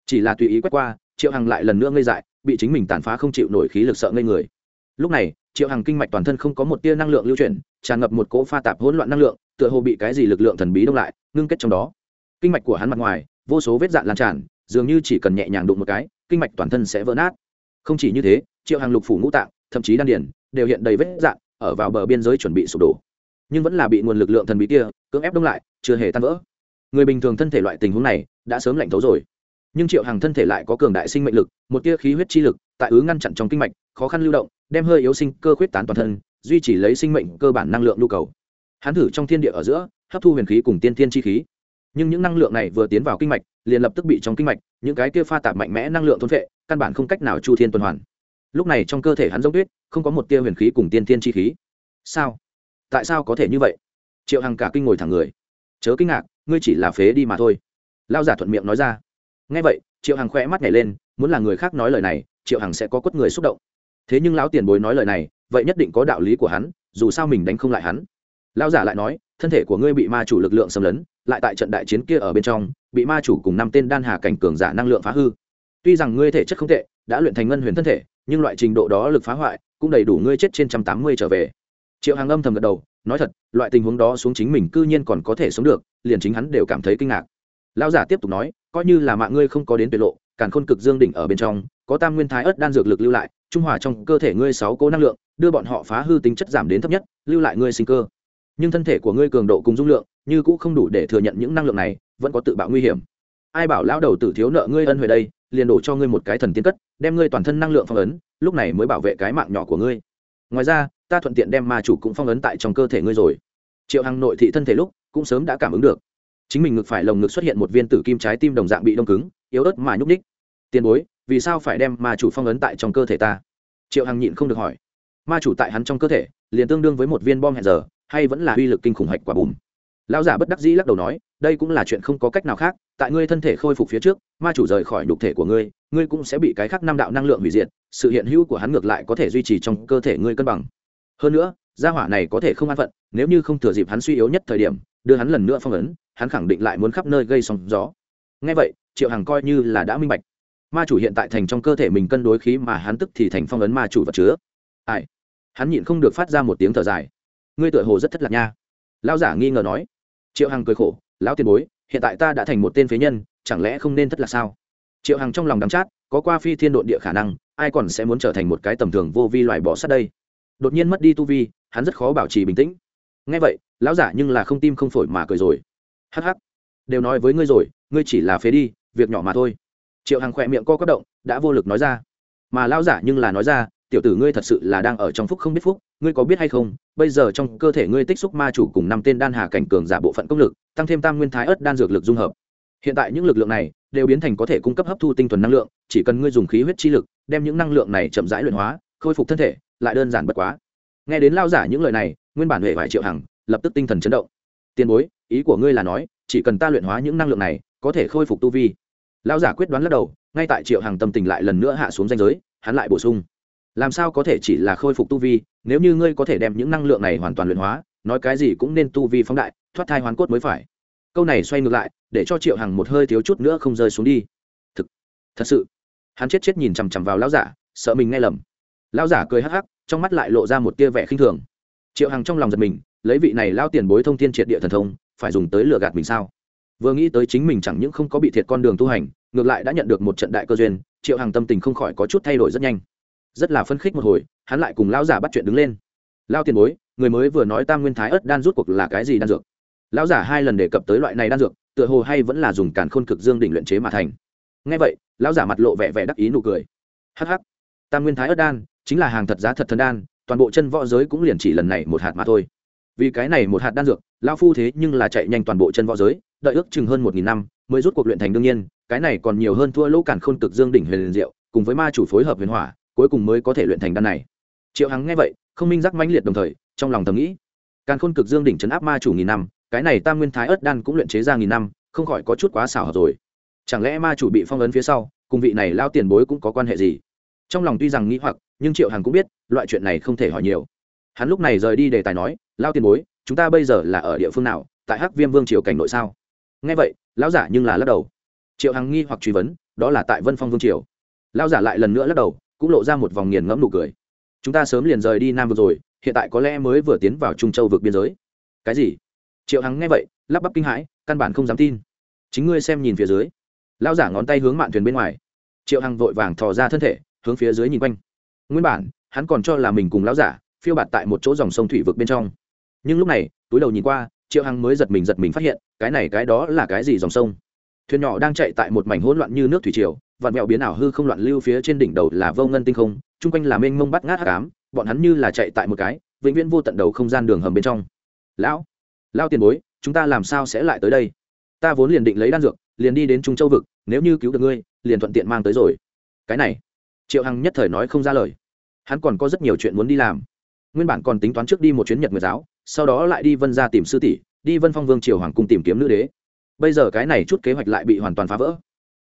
Chỉ là tùy ý quét qua, triệu hằng lại lần nữa ngây dại, bị chính mình tàn phá không chịu nổi khí lực sợ ngây người. Lúc này, triệu hằng kinh mạch toàn thân không có một tia năng lượng lưu chuyển, tràn ngập một cỗ pha tạp hỗn loạn năng lượng, tựa hồ bị cái gì lực lượng thần bí đông lại, ngưng kết trong đó. Kinh mạch của hắn mặt ngoài, vô số vết dạn lan tràn dường như chỉ cần nhẹ nhàng đụng một cái, kinh mạch toàn thân sẽ vỡ nát. Không chỉ như thế, triệu hàng lục phủ ngũ tạng, thậm chí đan điển đều hiện đầy vết dạn ở vào bờ biên giới chuẩn bị sụp đổ. Nhưng vẫn là bị nguồn lực lượng thần bí kia cưỡng ép đông lại, chưa hề tan vỡ. Người bình thường thân thể loại tình huống này đã sớm lạnh thấu rồi. Nhưng triệu hàng thân thể lại có cường đại sinh mệnh lực, một tia khí huyết chi lực, tại ứ ngăn chặn trong kinh mạch, khó khăn lưu động, đem hơi yếu sinh cơ khuyết tán toàn thân, duy trì lấy sinh mệnh cơ bản năng lượng nhu cầu. Hắn thử trong thiên địa ở giữa, hấp thu huyền khí cùng tiên thiên chi khí nhưng những năng lượng này vừa tiến vào kinh mạch, liền lập tức bị trong kinh mạch, những cái kia pha tạp mạnh mẽ năng lượng thôn vệ căn bản không cách nào chu thiên tuần hoàn. Lúc này trong cơ thể hắn giống tuyết, không có một tia huyền khí cùng tiên thiên chi khí. Sao? Tại sao có thể như vậy? Triệu hằng cả kinh ngồi thẳng người. Chớ kinh ngạc, ngươi chỉ là phế đi mà thôi. Lao giả thuận miệng nói ra. Ngay vậy, triệu hằng khoe mắt nhảy lên, muốn là người khác nói lời này, triệu hằng sẽ có quất người xúc động. Thế nhưng lão tiền bối nói lời này, vậy nhất định có đạo lý của hắn, dù sao mình đánh không lại hắn lão giả lại nói, thân thể của ngươi bị ma chủ lực lượng xâm lấn, lại tại trận đại chiến kia ở bên trong, bị ma chủ cùng năm tên đan hà cảnh cường giả năng lượng phá hư. Tuy rằng ngươi thể chất không tệ, đã luyện thành ngân huyền thân thể, nhưng loại trình độ đó lực phá hoại, cũng đầy đủ ngươi chết trên trăm tám mươi trở về. Triệu hàng âm thầm gật đầu, nói thật, loại tình huống đó xuống chính mình cư nhiên còn có thể sống được, liền chính hắn đều cảm thấy kinh ngạc. Lão giả tiếp tục nói, coi như là mạng ngươi không có đến tuyệt lộ, càn khôn cực dương đỉnh ở bên trong, có tam nguyên thái ớt đan dược lực lưu lại, trung hòa trong cơ thể ngươi sáu cố năng lượng, đưa bọn họ phá hư tính chất giảm đến thấp nhất, lưu lại ngươi sinh cơ nhưng thân thể của ngươi cường độ cùng dung lượng như cũng không đủ để thừa nhận những năng lượng này, vẫn có tự bạo nguy hiểm. Ai bảo lão đầu tử thiếu nợ ngươi ân huệ đây, liền đổ cho ngươi một cái thần tiên cất, đem ngươi toàn thân năng lượng phong ấn, lúc này mới bảo vệ cái mạng nhỏ của ngươi. Ngoài ra, ta thuận tiện đem ma chủ cũng phong ấn tại trong cơ thể ngươi rồi. Triệu hằng nội thị thân thể lúc, cũng sớm đã cảm ứng được. Chính mình ngực phải lồng ngực xuất hiện một viên tử kim trái tim đồng dạng bị đông cứng, yếu ớt mà nhúc ních tiền bối, vì sao phải đem ma chủ phong ấn tại trong cơ thể ta? Triệu hằng nhịn không được hỏi. Ma chủ tại hắn trong cơ thể, liền tương đương với một viên bom hẹn giờ hay vẫn là uy lực kinh khủng hạch quả bùm? Lão giả bất đắc dĩ lắc đầu nói, đây cũng là chuyện không có cách nào khác, tại ngươi thân thể khôi phục phía trước, ma chủ rời khỏi nhục thể của ngươi ngươi cũng sẽ bị cái khác năm đạo năng lượng hủy diệt, sự hiện hữu của hắn ngược lại có thể duy trì trong cơ thể ngươi cân bằng. Hơn nữa, gia hỏa này có thể không an phận, nếu như không thừa dịp hắn suy yếu nhất thời điểm, đưa hắn lần nữa phong ấn, hắn khẳng định lại muốn khắp nơi gây sóng gió. Ngay vậy, triệu hằng coi như là đã minh bạch. Ma chủ hiện tại thành trong cơ thể mình cân đối khí mà hắn tức thì thành phong ấn ma chủ vật chứa. Ai? Hắn nhịn không được phát ra một tiếng thở dài ngươi tựa hồ rất thất lạc nha. Lão giả nghi ngờ nói. Triệu hằng cười khổ, lão tiền bối, hiện tại ta đã thành một tên phế nhân, chẳng lẽ không nên thất lạc sao? Triệu hằng trong lòng đắm chát, có qua phi thiên độn địa khả năng, ai còn sẽ muốn trở thành một cái tầm thường vô vi loài bỏ sát đây? Đột nhiên mất đi tu vi, hắn rất khó bảo trì bình tĩnh. Ngay vậy, lão giả nhưng là không tim không phổi mà cười rồi. Hắc hắc, đều nói với ngươi rồi, ngươi chỉ là phế đi, việc nhỏ mà thôi. Triệu hằng khỏe miệng co quất động, đã vô lực nói ra. Mà lão giả nhưng là nói ra tiểu tử ngươi thật sự là đang ở trong phúc không biết phúc, ngươi có biết hay không, bây giờ trong cơ thể ngươi tích xúc ma chủ cùng năm tên đan hà cảnh cường giả bộ phận công lực, tăng thêm tam nguyên thái ớt đan dược lực dung hợp. Hiện tại những lực lượng này đều biến thành có thể cung cấp hấp thu tinh thuần năng lượng, chỉ cần ngươi dùng khí huyết chi lực, đem những năng lượng này chậm rãi luyện hóa, khôi phục thân thể, lại đơn giản bất quá. Nghe đến lao giả những lời này, nguyên bản huệ vải triệu hằng lập tức tinh thần chấn động. Tiền bối, ý của ngươi là nói, chỉ cần ta luyện hóa những năng lượng này, có thể khôi phục tu vi. Lao giả quyết đoán lắc đầu, ngay tại triệu hằng tâm tình lại lần nữa hạ xuống danh giới, hắn lại bổ sung làm sao có thể chỉ là khôi phục tu vi, nếu như ngươi có thể đem những năng lượng này hoàn toàn luyện hóa, nói cái gì cũng nên tu vi phóng đại, thoát thai hoàn cốt mới phải. Câu này xoay ngược lại, để cho triệu hằng một hơi thiếu chút nữa không rơi xuống đi. Thực, thật sự. Hắn chết chết nhìn chằm chằm vào lão giả, sợ mình nghe lầm. Lão giả cười hắc hắc, trong mắt lại lộ ra một tia vẻ khinh thường. Triệu hằng trong lòng giật mình, lấy vị này lao tiền bối thông thiên triệt địa thần thông, phải dùng tới lừa gạt mình sao? Vừa nghĩ tới chính mình chẳng những không có bị thiệt con đường tu hành, ngược lại đã nhận được một trận đại cơ duyên, triệu hằng tâm tình không khỏi có chút thay đổi rất nhanh rất là phân khích một hồi, hắn lại cùng lão giả bắt chuyện đứng lên. Lao tiền bối, người mới vừa nói tam nguyên thái ớt đan rút cuộc là cái gì đan dược? Lão giả hai lần đề cập tới loại này đan dược, tựa hồ hay vẫn là dùng càn khôn cực dương đỉnh luyện chế mà thành. Ngay vậy, lão giả mặt lộ vẻ vẻ đắc ý nụ cười. Hh tam nguyên thái ớt đan chính là hàng thật giá thật thần đan, toàn bộ chân võ giới cũng liền chỉ lần này một hạt mà thôi. Vì cái này một hạt đan dược lao phu thế nhưng là chạy nhanh toàn bộ chân võ giới, đợi ước chừng hơn một nghìn năm mới rút cuộc luyện thành đương nhiên, cái này còn nhiều hơn thua lỗ cản khôn cực dương đỉnh huyền diệu, cùng với ma chủ phối hợp huyền hỏa cuối cùng mới có thể luyện thành đan này. Triệu hằng nghe vậy, không minh giác mãnh liệt đồng thời, trong lòng thầm nghĩ, càn khôn cực dương đỉnh chấn áp ma chủ nghìn năm, cái này tam nguyên thái ớt đan cũng luyện chế ra nghìn năm, không khỏi có chút quá xảo hợp rồi. Chẳng lẽ ma chủ bị phong ấn phía sau, cùng vị này lao tiền bối cũng có quan hệ gì? Trong lòng tuy rằng nghĩ hoặc, nhưng triệu hằng cũng biết, loại chuyện này không thể hỏi nhiều. Hắn lúc này rời đi đề tài nói, lao tiền bối, chúng ta bây giờ là ở địa phương nào? Tại hắc viêm vương triều cảnh nội sao? Nghe vậy, lão giả nhưng là lắc đầu. Triệu hằng nghi hoặc truy vấn, đó là tại vân phong vương triều. Lão giả lại lần nữa lắc đầu cũng lộ ra một vòng nghiền ngẫm nụ cười. Chúng ta sớm liền rời đi nam vực rồi, hiện tại có lẽ mới vừa tiến vào trung châu vực biên giới. Cái gì? Triệu hằng nghe vậy, lắp bắp kinh hãi, căn bản không dám tin. Chính ngươi xem nhìn phía dưới. Lão giả ngón tay hướng mạn thuyền bên ngoài. Triệu hằng vội vàng thò ra thân thể, hướng phía dưới nhìn quanh. Nguyên bản, hắn còn cho là mình cùng lão giả, phiêu bạt tại một chỗ dòng sông thủy vực bên trong. Nhưng lúc này, túi đầu nhìn qua, triệu hằng mới giật mình giật mình phát hiện, cái này cái đó là cái gì dòng sông? Thuyền nhỏ đang chạy tại một mảnh hỗn loạn như nước thủy triều vạn mẹo biến ảo hư không loạn lưu phía trên đỉnh đầu là vô ngân tinh không, chung quanh là mênh mông bắt ngát hắc cám bọn hắn như là chạy tại một cái, vĩnh viễn vô tận đầu không gian đường hầm bên trong. Lão lao tiền bối, chúng ta làm sao sẽ lại tới đây? Ta vốn liền định lấy đan dược, liền đi đến trung châu vực, nếu như cứu được ngươi, liền thuận tiện mang tới rồi. Cái này, triệu hằng nhất thời nói không ra lời. Hắn còn có rất nhiều chuyện muốn đi làm. Nguyên bản còn tính toán trước đi một chuyến nhật nguyệt giáo, sau đó lại đi vân ra tìm sư tỷ, đi vân phong vương triều hoàng cung tìm kiếm nữ đế. Bây giờ cái này chút kế hoạch lại bị hoàn toàn phá vỡ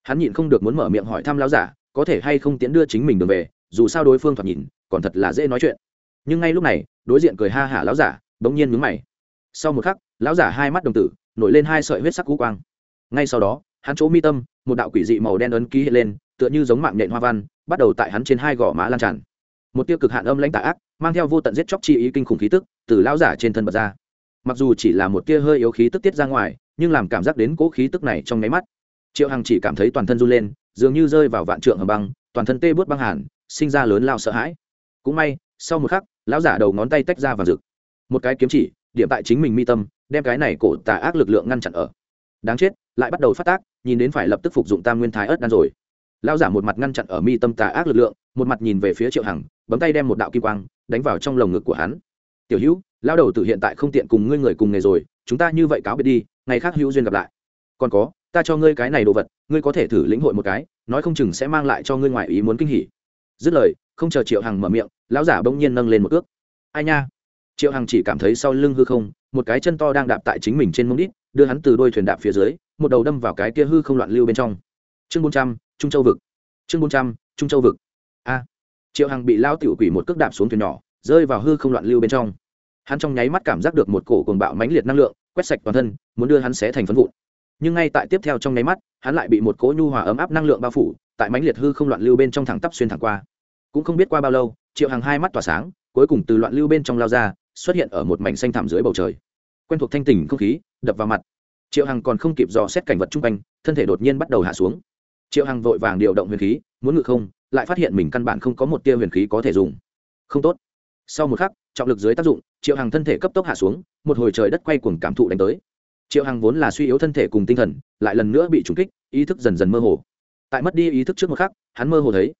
hắn nhịn không được muốn mở miệng hỏi thăm lão giả, có thể hay không tiến đưa chính mình đường về, dù sao đối phương thoạt nhìn còn thật là dễ nói chuyện. Nhưng ngay lúc này, đối diện cười ha hả lão giả, bỗng nhiên mướn mày. Sau một khắc, lão giả hai mắt đồng tử, nổi lên hai sợi huyết sắc cú quang. Ngay sau đó, hắn chỗ mi tâm, một đạo quỷ dị màu đen ấn ký hiện lên, tựa như giống mạng nhện hoa văn, bắt đầu tại hắn trên hai gò má lan tràn. Một tiêu cực hạn âm lãnh tà ác, mang theo vô tận giết chóc chi ý kinh khủng khí tức, từ lão giả trên thân bật ra. Mặc dù chỉ là một tia hơi yếu khí tức tiết ra ngoài, nhưng làm cảm giác đến cỗ khí tức này trong nháy mắt triệu hằng chỉ cảm thấy toàn thân run lên, dường như rơi vào vạn trượng hầm băng, toàn thân tê bút băng hàn, sinh ra lớn lao sợ hãi. Cũng may, sau một khắc, lão giả đầu ngón tay tách ra và rực. Một cái kiếm chỉ, điểm tại chính mình mi tâm, đem cái này cổ tà ác lực lượng ngăn chặn ở. Đáng chết, lại bắt đầu phát tác, nhìn đến phải lập tức phục dụng tam nguyên thái ớt đan rồi. Lão giả một mặt ngăn chặn ở mi tâm tà ác lực lượng, một mặt nhìn về phía triệu hằng, bấm tay đem một đạo kim quang đánh vào trong lồng ngực của hắn. Tiểu hữu lao đầu từ hiện tại không tiện cùng ngươi người cùng nghề rồi, chúng ta như vậy cáo biệt đi, ngày khác hữu duyên gặp lại. Còn có ta cho ngươi cái này đồ vật, ngươi có thể thử lĩnh hội một cái, nói không chừng sẽ mang lại cho ngươi ngoại ý muốn kinh hỉ. Dứt lời, không chờ triệu hằng mở miệng, lão giả bỗng nhiên nâng lên một ước ai nha? Triệu hằng chỉ cảm thấy sau lưng hư không, một cái chân to đang đạp tại chính mình trên mông đít, đưa hắn từ đôi thuyền đạp phía dưới, một đầu đâm vào cái kia hư không loạn lưu bên trong. Chương bốn trăm, trung châu vực. Chương bốn trăm, trung châu vực. A. Triệu hằng bị lao tiểu quỷ một cước đạp xuống thuyền nhỏ, rơi vào hư không loạn lưu bên trong. Hắn trong nháy mắt cảm giác được một cổ cuồng bạo mãnh liệt năng lượng, quét sạch toàn thân, muốn đưa hắn xé thành phân vụn nhưng ngay tại tiếp theo trong nháy mắt, hắn lại bị một cỗ nhu hòa ấm áp năng lượng bao phủ, tại mãnh liệt hư không loạn lưu bên trong thẳng tắp xuyên thẳng qua. Cũng không biết qua bao lâu, triệu hàng hai mắt tỏa sáng, cuối cùng từ loạn lưu bên trong lao ra, xuất hiện ở một mảnh xanh thảm dưới bầu trời. Quen thuộc thanh tình không khí, đập vào mặt. Triệu hằng còn không kịp dò xét cảnh vật chung quanh, thân thể đột nhiên bắt đầu hạ xuống. Triệu hằng vội vàng điều động huyền khí, muốn ngự không, lại phát hiện mình căn bản không có một tia huyền khí có thể dùng. Không tốt. Sau một khắc, trọng lực dưới tác dụng, triệu hằng thân thể cấp tốc hạ xuống, một hồi trời đất quay cuồng cảm thụ đánh tới triệu hằng vốn là suy yếu thân thể cùng tinh thần, lại lần nữa bị trúng kích, ý thức dần dần mơ hồ. Tại mất đi ý thức trước một khắc, hắn mơ hồ thấy,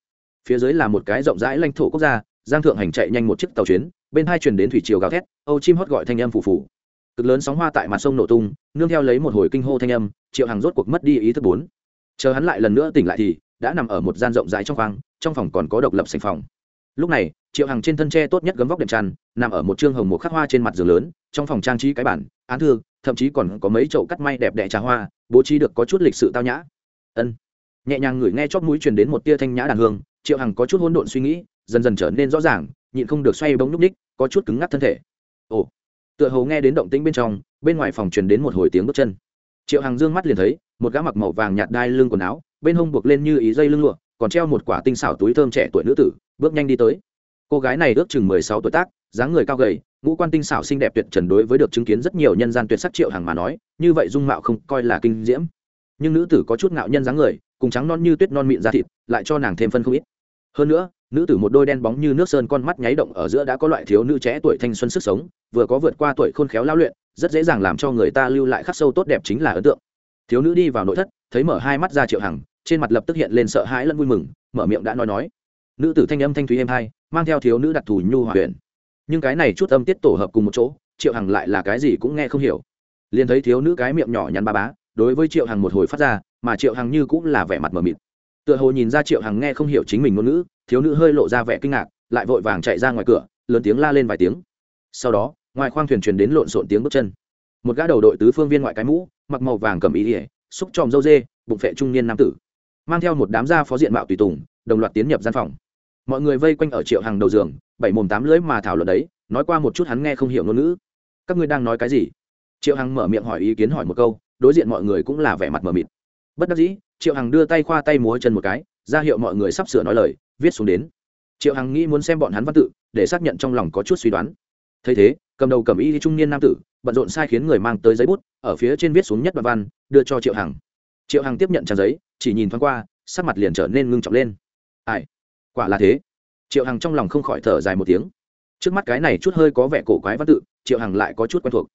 phía dưới là một cái rộng rãi lãnh thổ quốc gia, giang thượng hành chạy nhanh một chiếc tàu chuyến, bên hai chuyển đến thủy triều gào thét, âu chim hót gọi thanh âm phù phù. Cực lớn sóng hoa tại mặt sông nổ tung, nương theo lấy một hồi kinh hô thanh âm, triệu Hằng rốt cuộc mất đi ý thức bốn. Chờ hắn lại lần nữa tỉnh lại thì, đã nằm ở một gian rộng rãi trong khoang, trong phòng còn có độc lập sành phòng. Lúc này triệu hằng trên thân tre tốt nhất gấm vóc đệm tràn, nằm ở một trương hồng một khắc hoa trên mặt giường lớn, trong phòng trang trí cái bản, án thư, thậm chí còn có mấy chậu cắt may đẹp đẽ trà hoa, bố trí được có chút lịch sự tao nhã. Ân. Nhẹ nhàng ngửi nghe chót mũi truyền đến một tia thanh nhã đàn hương, triệu hằng có chút hỗn độn suy nghĩ, dần dần trở nên rõ ràng, nhịn không được xoay bóng núp ních, có chút cứng ngắc thân thể. Ồ. Tựa hồ nghe đến động tĩnh bên trong, bên ngoài phòng truyền đến một hồi tiếng bước chân. Triệu hằng dương mắt liền thấy, một gã mặc màu vàng nhạt đai lưng quần áo, bên hông buộc lên như ý dây lưng lụa, còn treo một quả tinh xảo túi thơm trẻ tuổi nữ tử, bước nhanh đi tới cô gái này ước chừng mười sáu tuổi tác, dáng người cao gầy, ngũ quan tinh xảo xinh đẹp tuyệt trần đối với được chứng kiến rất nhiều nhân gian tuyệt sắc triệu hàng mà nói, như vậy dung mạo không coi là kinh diễm. Nhưng nữ tử có chút ngạo nhân dáng người, cùng trắng non như tuyết non mịn da thịt, lại cho nàng thêm phân không ít. Hơn nữa, nữ tử một đôi đen bóng như nước sơn con mắt nháy động ở giữa đã có loại thiếu nữ trẻ tuổi thanh xuân sức sống, vừa có vượt qua tuổi khôn khéo lao luyện, rất dễ dàng làm cho người ta lưu lại khắc sâu tốt đẹp chính là ấn tượng. Thiếu nữ đi vào nội thất, thấy mở hai mắt ra triệu hằng, trên mặt lập tức hiện lên sợ hãi lẫn vui mừng, mở miệng đã nói nói nữ tử thanh âm thanh thúy êm hai mang theo thiếu nữ đặc thù nhu hòa huyền. Nhưng cái này chút âm tiết tổ hợp cùng một chỗ, triệu hằng lại là cái gì cũng nghe không hiểu. Liền thấy thiếu nữ cái miệng nhỏ nhắn ba bá, đối với triệu hằng một hồi phát ra, mà triệu hằng như cũng là vẻ mặt mờ mịt. Tựa hồ nhìn ra triệu hằng nghe không hiểu chính mình ngôn ngữ, thiếu nữ hơi lộ ra vẻ kinh ngạc, lại vội vàng chạy ra ngoài cửa, lớn tiếng la lên vài tiếng. Sau đó, ngoài khoang thuyền truyền đến lộn xộn tiếng bước chân. Một gã đầu đội tứ phương viên ngoại cái mũ, mặc màu vàng cầm ý ỉa xúc tròm dâu dê, bụng phệ trung niên nam tử. Mang theo một đám gia phó diện mạo tùy tùng, đồng loạt tiến nhập gian phòng mọi người vây quanh ở triệu hằng đầu giường, bảy mồm tám lưỡi mà thảo luận đấy, nói qua một chút hắn nghe không hiểu ngôn ngữ. Các ngươi đang nói cái gì? Triệu hằng mở miệng hỏi ý kiến hỏi một câu, đối diện mọi người cũng là vẻ mặt mờ mịt. Bất đắc dĩ, triệu hằng đưa tay khoa tay múa chân một cái, ra hiệu mọi người sắp sửa nói lời, viết xuống đến. Triệu hằng nghĩ muốn xem bọn hắn văn tự, để xác nhận trong lòng có chút suy đoán. Thấy thế, cầm đầu cầm y trung niên nam tử, bận rộn sai khiến người mang tới giấy bút, ở phía trên viết xuống nhất đoạn văn, đưa cho triệu hằng. Triệu hằng tiếp nhận trang giấy, chỉ nhìn thoáng qua, sắc mặt liền trở nên ngưng trọng lên. Ai? Quả là thế. Triệu hằng trong lòng không khỏi thở dài một tiếng. Trước mắt cái này chút hơi có vẻ cổ quái văn tự, triệu hằng lại có chút quen thuộc.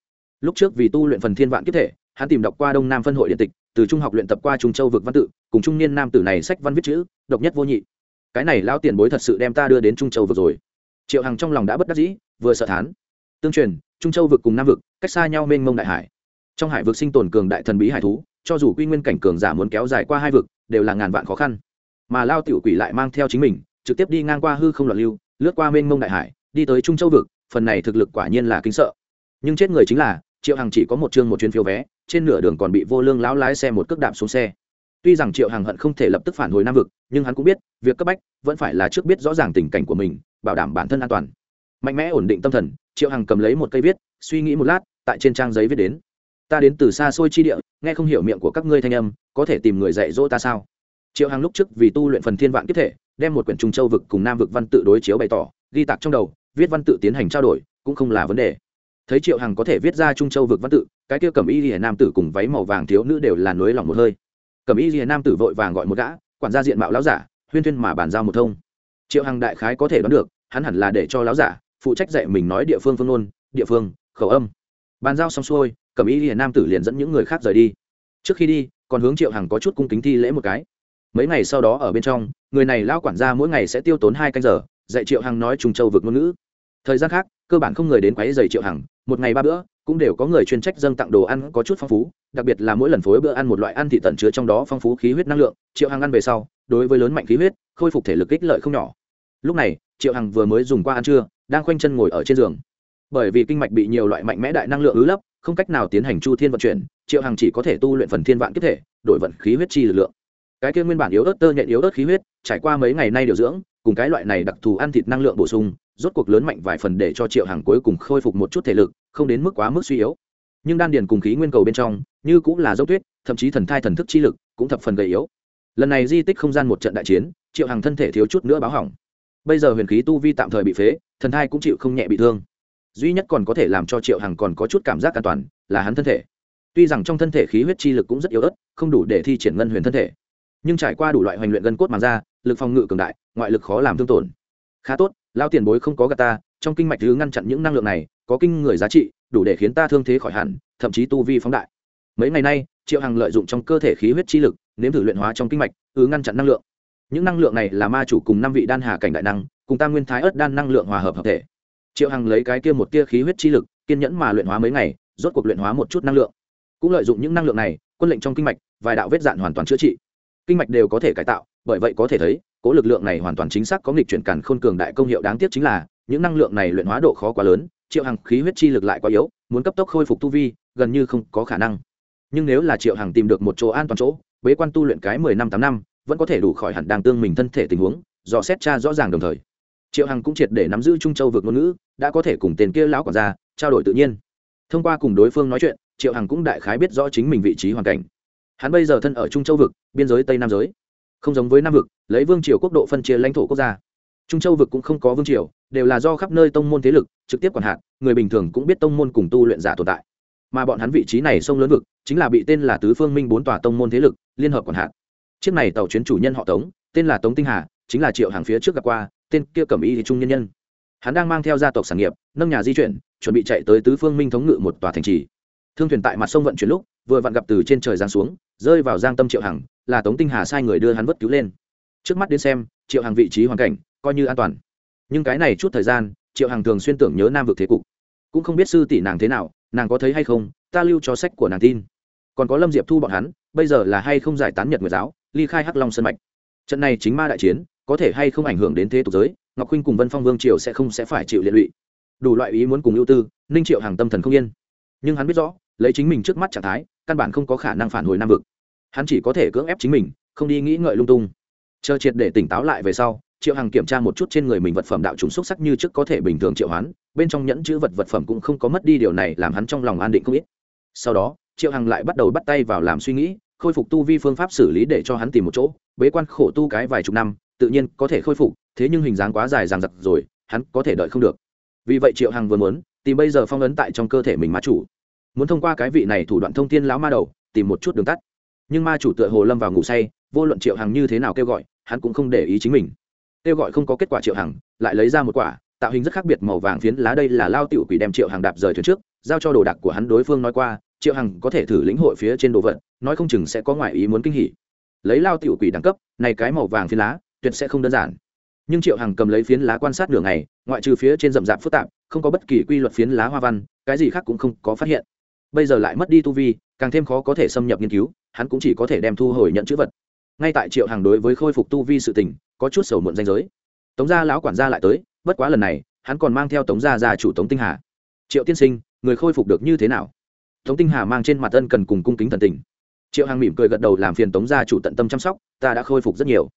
Lúc trước vì tu luyện phần thiên vạn kiếp thể, hắn tìm đọc qua đông nam phân hội điện tịch, từ trung học luyện tập qua trung châu vực văn tự, cùng trung niên nam tử này sách văn viết chữ, độc nhất vô nhị. Cái này lao tiền bối thật sự đem ta đưa đến trung châu vực rồi. Triệu hằng trong lòng đã bất đắc dĩ, vừa sợ thán. Tương truyền, trung châu vực cùng nam vực, cách xa nhau mênh mông đại hải. Trong hải vực sinh tồn cường đại thần bí hải thú, cho dù quy nguyên cảnh cường giả muốn kéo dài qua hai vực, đều là ngàn vạn khó khăn. Mà lao tiểu quỷ lại mang theo chính mình trực tiếp đi ngang qua hư không loạn lưu, lướt qua mênh mông đại hải, đi tới trung châu vực, phần này thực lực quả nhiên là kinh sợ. Nhưng chết người chính là, triệu hằng chỉ có một chương một chuyến phiếu vé, trên nửa đường còn bị vô lương lão lái xe một cước đạp xuống xe. Tuy rằng triệu hằng hận không thể lập tức phản hồi nam vực, nhưng hắn cũng biết, việc cấp bách vẫn phải là trước biết rõ ràng tình cảnh của mình, bảo đảm bản thân an toàn. Mạnh mẽ ổn định tâm thần, triệu hằng cầm lấy một cây viết, suy nghĩ một lát, tại trên trang giấy viết đến. Ta đến từ xa xôi chi địa, nghe không hiểu miệng của các ngươi thanh âm, có thể tìm người dạy dỗ ta sao? Triệu hằng lúc trước vì tu luyện phần thiên vạn kiếp thể đem một quyển trung châu vực cùng nam vực văn tự đối chiếu bày tỏ, ghi tạc trong đầu, viết văn tự tiến hành trao đổi, cũng không là vấn đề. Thấy triệu hằng có thể viết ra trung châu vực văn tự, cái kia cầm y lìa nam tử cùng váy màu vàng thiếu nữ đều là nối lòng một hơi. Cầm y lìa nam tử vội vàng gọi một gã, quản gia diện mạo lão giả, huyên thuyên mà bàn giao một thông. Triệu hằng đại khái có thể đoán được, hắn hẳn là để cho lão giả, phụ trách dạy mình nói địa phương phương ngôn, địa phương, khẩu âm. Bàn giao xong xuôi cầm y lìa nam tử liền dẫn những người khác rời đi. Trước khi đi, còn hướng triệu hằng có chút cung kính thi lễ một cái mấy ngày sau đó ở bên trong, người này lão quản gia mỗi ngày sẽ tiêu tốn hai canh giờ, dạy triệu hằng nói trùng châu vực ngôn ngữ. Thời gian khác, cơ bản không người đến quấy dày triệu hằng, một ngày ba bữa, cũng đều có người chuyên trách dâng tặng đồ ăn có chút phong phú, đặc biệt là mỗi lần phối bữa ăn một loại ăn thị tận chứa trong đó phong phú khí huyết năng lượng, triệu hằng ăn về sau, đối với lớn mạnh khí huyết, khôi phục thể lực ích lợi không nhỏ. Lúc này, triệu hằng vừa mới dùng qua ăn trưa, đang khoanh chân ngồi ở trên giường. Bởi vì kinh mạch bị nhiều loại mạnh mẽ đại năng lượng ứ lấp, không cách nào tiến hành chu thiên vận chuyển, triệu hằng chỉ có thể tu luyện phần thiên vạn kiếp thể, đổi vận khí huyết chi lực lượng cái kia nguyên bản yếu ớt tơ nhện yếu ớt khí huyết, trải qua mấy ngày nay điều dưỡng, cùng cái loại này đặc thù ăn thịt năng lượng bổ sung, rốt cuộc lớn mạnh vài phần để cho triệu hàng cuối cùng khôi phục một chút thể lực, không đến mức quá mức suy yếu. Nhưng đan điền cùng khí nguyên cầu bên trong, như cũng là dấu tuyết, thậm chí thần thai thần thức chi lực cũng thập phần gầy yếu. Lần này di tích không gian một trận đại chiến, triệu hàng thân thể thiếu chút nữa báo hỏng. Bây giờ huyền khí tu vi tạm thời bị phế, thần thai cũng chịu không nhẹ bị thương. Duy nhất còn có thể làm cho triệu hằng còn có chút cảm giác an toàn, là hắn thân thể. Tuy rằng trong thân thể khí huyết chi lực cũng rất yếu ớt, không đủ để thi triển ngân huyền thân thể nhưng trải qua đủ loại hoành luyện gân cốt màng ra lực phòng ngự cường đại, ngoại lực khó làm thương tổn. Khá tốt, lao tiền bối không có gà ta, trong kinh mạch thứ ngăn chặn những năng lượng này, có kinh người giá trị, đủ để khiến ta thương thế khỏi hẳn, thậm chí tu vi phóng đại. Mấy ngày nay, triệu hằng lợi dụng trong cơ thể khí huyết chi lực, nếm thử luyện hóa trong kinh mạch ứ ngăn chặn năng lượng. Những năng lượng này là ma chủ cùng năm vị đan hà cảnh đại năng, cùng ta nguyên thái ớt đan năng lượng hòa hợp hợp thể. Triệu hằng lấy cái kia một tia khí huyết chi lực, kiên nhẫn mà luyện hóa mấy ngày, rốt cuộc luyện hóa một chút năng lượng. Cũng lợi dụng những năng lượng này, quân lệnh trong kinh mạch, vài đạo vết dạn hoàn toàn chữa trị kinh mạch đều có thể cải tạo, bởi vậy có thể thấy, cố lực lượng này hoàn toàn chính xác có nghịch chuyển cản khôn cường đại công hiệu đáng tiếc chính là, những năng lượng này luyện hóa độ khó quá lớn, triệu hằng khí huyết chi lực lại quá yếu, muốn cấp tốc khôi phục tu vi, gần như không có khả năng. Nhưng nếu là triệu hằng tìm được một chỗ an toàn chỗ, bế quan tu luyện cái mười năm tám năm, vẫn có thể đủ khỏi hẳn đang tương mình thân thể tình huống, dò xét cha rõ ràng đồng thời. Triệu hằng cũng triệt để nắm giữ trung châu vượt ngôn ngữ, đã có thể cùng tên kia lão quản gia trao đổi tự nhiên. Thông qua cùng đối phương nói chuyện, triệu hằng cũng đại khái biết rõ chính mình vị trí hoàn cảnh hắn bây giờ thân ở trung châu vực, biên giới tây nam giới. Không giống với nam vực, lấy vương triều quốc độ phân chia lãnh thổ quốc gia. Trung châu vực cũng không có vương triều, đều là do khắp nơi tông môn thế lực trực tiếp quản hạt, người bình thường cũng biết tông môn cùng tu luyện giả tồn tại. Mà bọn hắn vị trí này sông lớn vực, chính là bị tên là tứ phương minh bốn tòa tông môn thế lực liên hợp quản hạt. Chiếc này tàu chuyến chủ nhân họ tống, tên là tống tinh hà, chính là triệu hàng phía trước gặp qua, tên kia cẩm y thì trung nhân nhân. Hắn đang mang theo gia tộc sản nghiệp, nâng nhà di chuyển, chuẩn bị chạy tới tứ phương minh thống ngự một tòa thành trì. Thương thuyền tại mặt sông vận chuyển lúc vừa vặn gặp từ trên trời giáng xuống, rơi vào giang tâm triệu hằng, là tống tinh hà sai người đưa hắn vớt cứu lên. Trước mắt đến xem, triệu hằng vị trí hoàn cảnh coi như an toàn. Nhưng cái này chút thời gian, triệu hằng thường xuyên tưởng nhớ nam vực thế cục. Cũng không biết sư tỷ nàng thế nào, nàng có thấy hay không, ta lưu cho sách của nàng tin. Còn có lâm diệp thu bọn hắn, bây giờ là hay không giải tán nhật nguyệt giáo, ly khai hắc long sân mạch. Trận này chính ma đại chiến, có thể hay không ảnh hưởng đến thế tục giới, ngọc khuynh cùng vân phong vương triều sẽ không sẽ phải chịu liệt lụy. Đủ loại ý muốn cùng ưu tư, ninh triệu hàng tâm thần không yên. Nhưng hắn biết rõ lấy chính mình trước mắt trạng thái, căn bản không có khả năng phản hồi nam vực. Hắn chỉ có thể cưỡng ép chính mình, không đi nghĩ ngợi lung tung. Chờ triệt để tỉnh táo lại về sau, triệu hằng kiểm tra một chút trên người mình vật phẩm đạo trùng xúc sắc như trước có thể bình thường triệu hoán, bên trong nhẫn chữ vật vật phẩm cũng không có mất đi, điều này làm hắn trong lòng an định không ít. Sau đó, triệu hằng lại bắt đầu bắt tay vào làm suy nghĩ, khôi phục tu vi phương pháp xử lý để cho hắn tìm một chỗ, bế quan khổ tu cái vài chục năm, tự nhiên có thể khôi phục, thế nhưng hình dáng quá dài dằng giặc rồi, hắn có thể đợi không được. Vì vậy triệu hằng vừa muốn, tìm bây giờ phong ấn tại trong cơ thể mình má chủ muốn thông qua cái vị này thủ đoạn thông tin lão ma đầu, tìm một chút đường tắt. Nhưng ma chủ tựa hồ lâm vào ngủ say, vô luận triệu hằng như thế nào kêu gọi, hắn cũng không để ý chính mình. Kêu gọi không có kết quả triệu hằng, lại lấy ra một quả, tạo hình rất khác biệt màu vàng phiến lá đây là lao tiểu quỷ đem triệu hằng đạp rời thuyền trước, giao cho đồ đạc của hắn đối phương nói qua, triệu hằng có thể thử lĩnh hội phía trên đồ vật, nói không chừng sẽ có ngoại ý muốn kinh hỉ. Lấy lao tiểu quỷ đẳng cấp, này cái màu vàng phiến lá, tuyệt sẽ không đơn giản. Nhưng triệu hằng cầm lấy phiến lá quan sát đường này ngoại trừ phía trên rậm rạp phức tạp, không có bất kỳ quy luật phiến lá hoa văn, cái gì khác cũng không có phát hiện bây giờ lại mất đi tu vi, càng thêm khó có thể xâm nhập nghiên cứu, hắn cũng chỉ có thể đem thu hồi nhận chữ vật. Ngay tại triệu hàng đối với khôi phục tu vi sự tình, có chút sầu muộn danh giới. Tống gia lão quản gia lại tới, bất quá lần này, hắn còn mang theo tống gia gia chủ tống tinh hà. Triệu tiên sinh, người khôi phục được như thế nào? Tống tinh hà mang trên mặt ân cần cùng cung kính thần tình. Triệu hàng mỉm cười gật đầu làm phiền tống gia chủ tận tâm chăm sóc, ta đã khôi phục rất nhiều.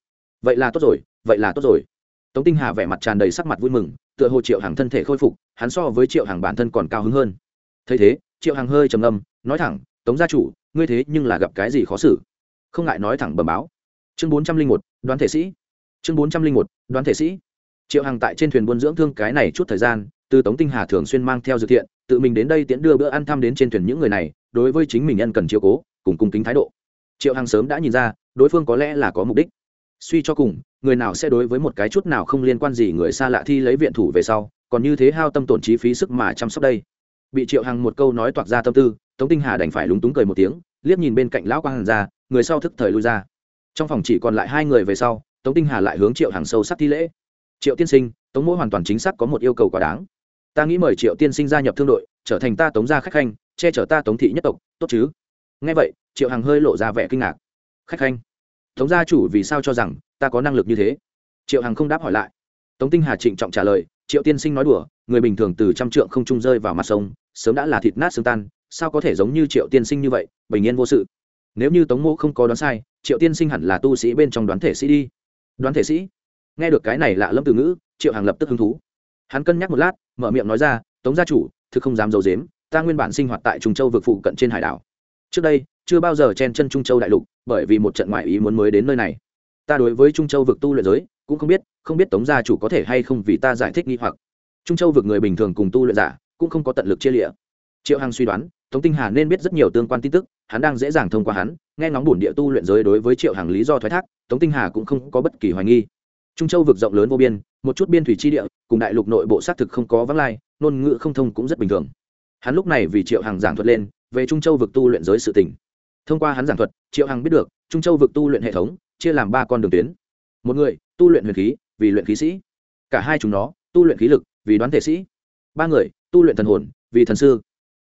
Vậy là tốt rồi, vậy là tốt rồi. Tống tinh hà vẻ mặt tràn đầy sắc mặt vui mừng, tựa hồ triệu hàng thân thể khôi phục, hắn so với triệu hàng bản thân còn cao hứng hơn. Thấy thế triệu Hằng hơi trầm ngâm, nói thẳng, tống gia chủ, ngươi thế nhưng là gặp cái gì khó xử? Không ngại nói thẳng bẩm báo. Chương bốn trăm linh một, đoán thể sĩ. Chương bốn trăm linh một, đoán thể sĩ. Triệu Hằng tại trên thuyền buôn dưỡng thương cái này chút thời gian, từ tống tinh hà thường xuyên mang theo dự thiện tự mình đến đây tiễn đưa bữa ăn thăm đến trên thuyền những người này, đối với chính mình nhân cần chiếu cố, cùng cung kính thái độ. Triệu Hằng sớm đã nhìn ra, đối phương có lẽ là có mục đích. Suy cho cùng, người nào sẽ đối với một cái chút nào không liên quan gì người xa lạ thi lấy viện thủ về sau, còn như thế hao tâm tổn chi phí sức mà chăm sóc đây? Bị triệu hằng một câu nói toạc ra tâm tư, tống tinh hà đành phải lúng túng cười một tiếng, liếc nhìn bên cạnh lão quang hàn ra, người sau thức thời lui ra. Trong phòng chỉ còn lại hai người về sau, tống tinh hà lại hướng triệu hằng sâu sắc thi lễ. Triệu tiên sinh, tống mỗi hoàn toàn chính xác có một yêu cầu quá đáng. Ta nghĩ mời triệu tiên sinh gia nhập thương đội, trở thành ta tống gia khách khanh, che chở ta tống thị nhất tộc, tốt chứ? Ngay vậy, triệu hằng hơi lộ ra vẻ kinh ngạc. Khách khanh, tống gia chủ vì sao cho rằng ta có năng lực như thế? Triệu hằng không đáp hỏi lại. Tống tinh hà trịnh trọng trả lời, triệu tiên sinh nói đùa, người bình thường từ trăm trượng không trung rơi vào mặt sông sớm đã là thịt nát xương tan, sao có thể giống như triệu tiên sinh như vậy, bình yên vô sự? Nếu như tống mô không có đoán sai, triệu tiên sinh hẳn là tu sĩ bên trong đoán thể sĩ đi. Đoán thể sĩ? Nghe được cái này lạ lâm từ ngữ, triệu hàng lập tức hứng thú. Hắn cân nhắc một lát, mở miệng nói ra, tống gia chủ, thực không dám d i ấ u dếm ta nguyên bản sinh hoạt tại trung châu vực phụ cận trên hải đảo. Trước đây, chưa bao giờ chen chân trung châu đại lục, bởi vì một trận ngoại ý muốn mới đến nơi này. Ta đối với trung châu vực tu luyện giới, cũng không biết không biết tống gia chủ có thể hay không vì ta giải thích nghi hoặc. Trung châu vực người bình thường cùng tu luyện giả cũng không có tận lực chia lịa. Triệu hằng suy đoán, tống tinh hà nên biết rất nhiều tương quan tin tức, hắn đang dễ dàng thông qua hắn, nghe ngóng bổn địa tu luyện giới đối với triệu hằng lý do thoái thác, tống tinh hà cũng không có bất kỳ hoài nghi. Trung châu vực rộng lớn vô biên, một chút biên thủy chi địa, cùng đại lục nội bộ xác thực không có vắng lai, ngôn ngữ không thông cũng rất bình thường. Hắn lúc này vì triệu hằng giảng thuật lên, về trung châu vực tu luyện giới sự tỉnh thông qua hắn giảng thuật, triệu hằng biết được, trung châu vực tu luyện hệ thống, chia làm ba con đường tuyến. Một người, tu luyện huyền khí, vì luyện khí sĩ. Cả hai chúng nó, tu luyện khí lực, vì đoán thể sĩ. Ba người tu luyện thần hồn, vì thần sư.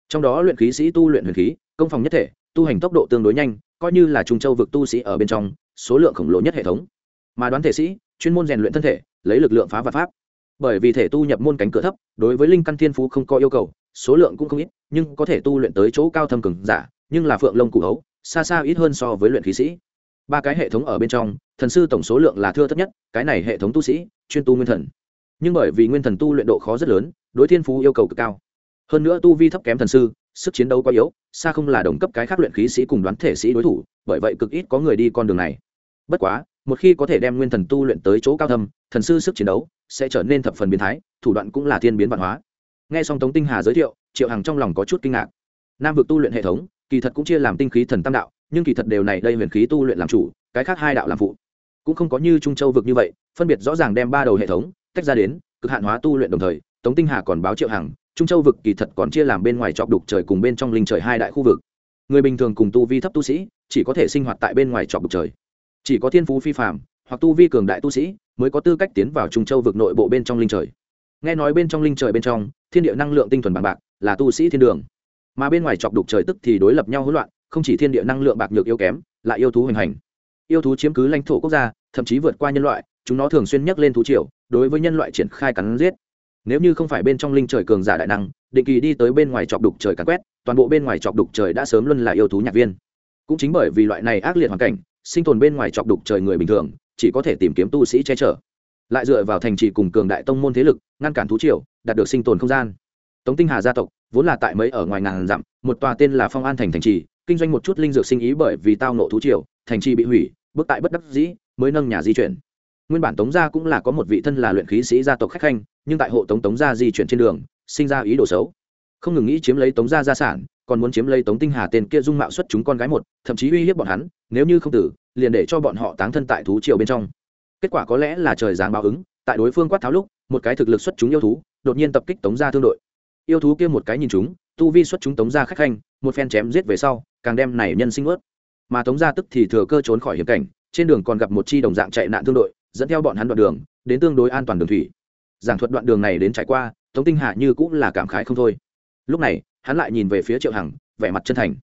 Trong đó luyện khí sĩ tu luyện huyền khí, công phòng nhất thể, tu hành tốc độ tương đối nhanh, coi như là trung châu vực tu sĩ ở bên trong, số lượng khổng lồ nhất hệ thống. Mà đoán thể sĩ, chuyên môn rèn luyện thân thể, lấy lực lượng phá vật pháp. Bởi vì thể tu nhập môn cánh cửa thấp, đối với linh căn thiên phú không có yêu cầu, số lượng cũng không ít, nhưng có thể tu luyện tới chỗ cao thâm cường giả, nhưng là phượng lông cụ hấu, xa xa ít hơn so với luyện khí sĩ. Ba cái hệ thống ở bên trong, thần sư tổng số lượng là thưa thấp nhất, cái này hệ thống tu sĩ, chuyên tu nguyên thần. Nhưng bởi vì nguyên thần tu luyện độ khó rất lớn đối thiên phú yêu cầu cực cao. Hơn nữa tu vi thấp kém thần sư, sức chiến đấu quá yếu, xa không là đồng cấp cái khác luyện khí sĩ cùng đoán thể sĩ đối thủ, bởi vậy cực ít có người đi con đường này. Bất quá, một khi có thể đem nguyên thần tu luyện tới chỗ cao thâm, thần sư sức chiến đấu sẽ trở nên thập phần biến thái, thủ đoạn cũng là thiên biến văn hóa. N g h e xong tống tinh hà giới thiệu, triệu hằng trong lòng có chút kinh ngạc. Nam vực tu luyện hệ thống, kỳ thật cũng chia làm tinh khí thần tam đạo, nhưng kỳ thật đều này đây huyền khí tu luyện làm chủ, cái khác hai đạo làm phụ. Cũng không có như trung châu vực như vậy, phân biệt rõ ràng đem ba đầu hệ thống tách ra đến, cực hạn hóa tu luyện đồng thời tống tinh hà còn báo triệu hằng, trung châu vực kỳ thật còn chia làm bên ngoài chọc đục trời cùng bên trong linh trời hai đại khu vực. Người bình thường cùng tu vi thấp tu sĩ, chỉ có thể sinh hoạt tại bên ngoài chọc đục trời. Chỉ có thiên phú phi phạm hoặc tu vi cường đại tu sĩ, mới có tư cách tiến vào trung châu vực nội bộ bên trong linh trời. Nghe nói bên trong linh trời bên trong, thiên địa năng lượng tinh thuần bằng bạc, là tu sĩ thiên đường. Mà bên ngoài chọc đục trời tức thì đối lập nhau hỗn loạn, không chỉ thiên địa năng lượng bạc nhược yếu kém, lại yêu thú hoành hành. Yêu thú chiếm cứ lãnh thổ quốc gia, thậm chí vượt qua nhân loại, chúng nó thường xuyên nhắc lên thú triều, đối với nhân loại triển khai cắn giết nếu như không phải bên trong linh trời cường giả đại năng, định kỳ đi tới bên ngoài chọc đục trời cắn quét, toàn bộ bên ngoài chọc đục trời đã sớm luân là yêu thú nhạc viên. Cũng chính bởi vì loại này ác liệt hoàn cảnh, sinh tồn bên ngoài chọc đục trời người bình thường, chỉ có thể tìm kiếm tu sĩ che chở. Lại dựa vào thành trì cùng cường đại tông môn thế lực, ngăn cản thú triều, đạt được sinh tồn không gian. Tống tinh hà gia tộc, vốn là tại mấy ở ngoài ngàn dặm, một tòa tên là phong an thành thành trì, kinh doanh một chút linh dược sinh ý bởi vì tao nộ thú triều, thành trì bị hủy, bước tại bất đắc dĩ, mới nâng nhà di chuyển nguyên bản tống gia cũng là có một vị thân là luyện khí sĩ gia tộc khách khanh, nhưng tại hộ tống tống gia di chuyển trên đường, sinh ra ý đồ xấu. Không ngừng nghĩ chiếm lấy tống gia gia sản, còn muốn chiếm lấy tống tinh hà tên kia dung mạo xuất chúng con gái một, thậm chí uy hiếp bọn hắn, nếu như không tử, liền để cho bọn họ táng thân tại thú triều bên trong. Kết quả có lẽ là trời giáng báo ứng, tại đối phương quát tháo lúc, một cái thực lực xuất chúng yêu thú, đột nhiên tập kích tống gia thương đội. Yêu thú kia một cái nhìn chúng, tu vi xuất chúng tống gia khách khanh, một phen chém giết về sau, càng đem này nhân sinh ướt. Mà tống gia tức thì thừa cơ trốn khỏi hiểm cảnh, trên đường còn gặp một chi đồng dạng chạy nạn thương đội dẫn theo bọn hắn đoạn đường, đến tương đối an toàn đường thủy. Giảng thuật đoạn đường này đến trải qua, tống tinh hạ như cũng là cảm khái không thôi. Lúc này, hắn lại nhìn về phía triệu hằng, vẻ mặt chân thành.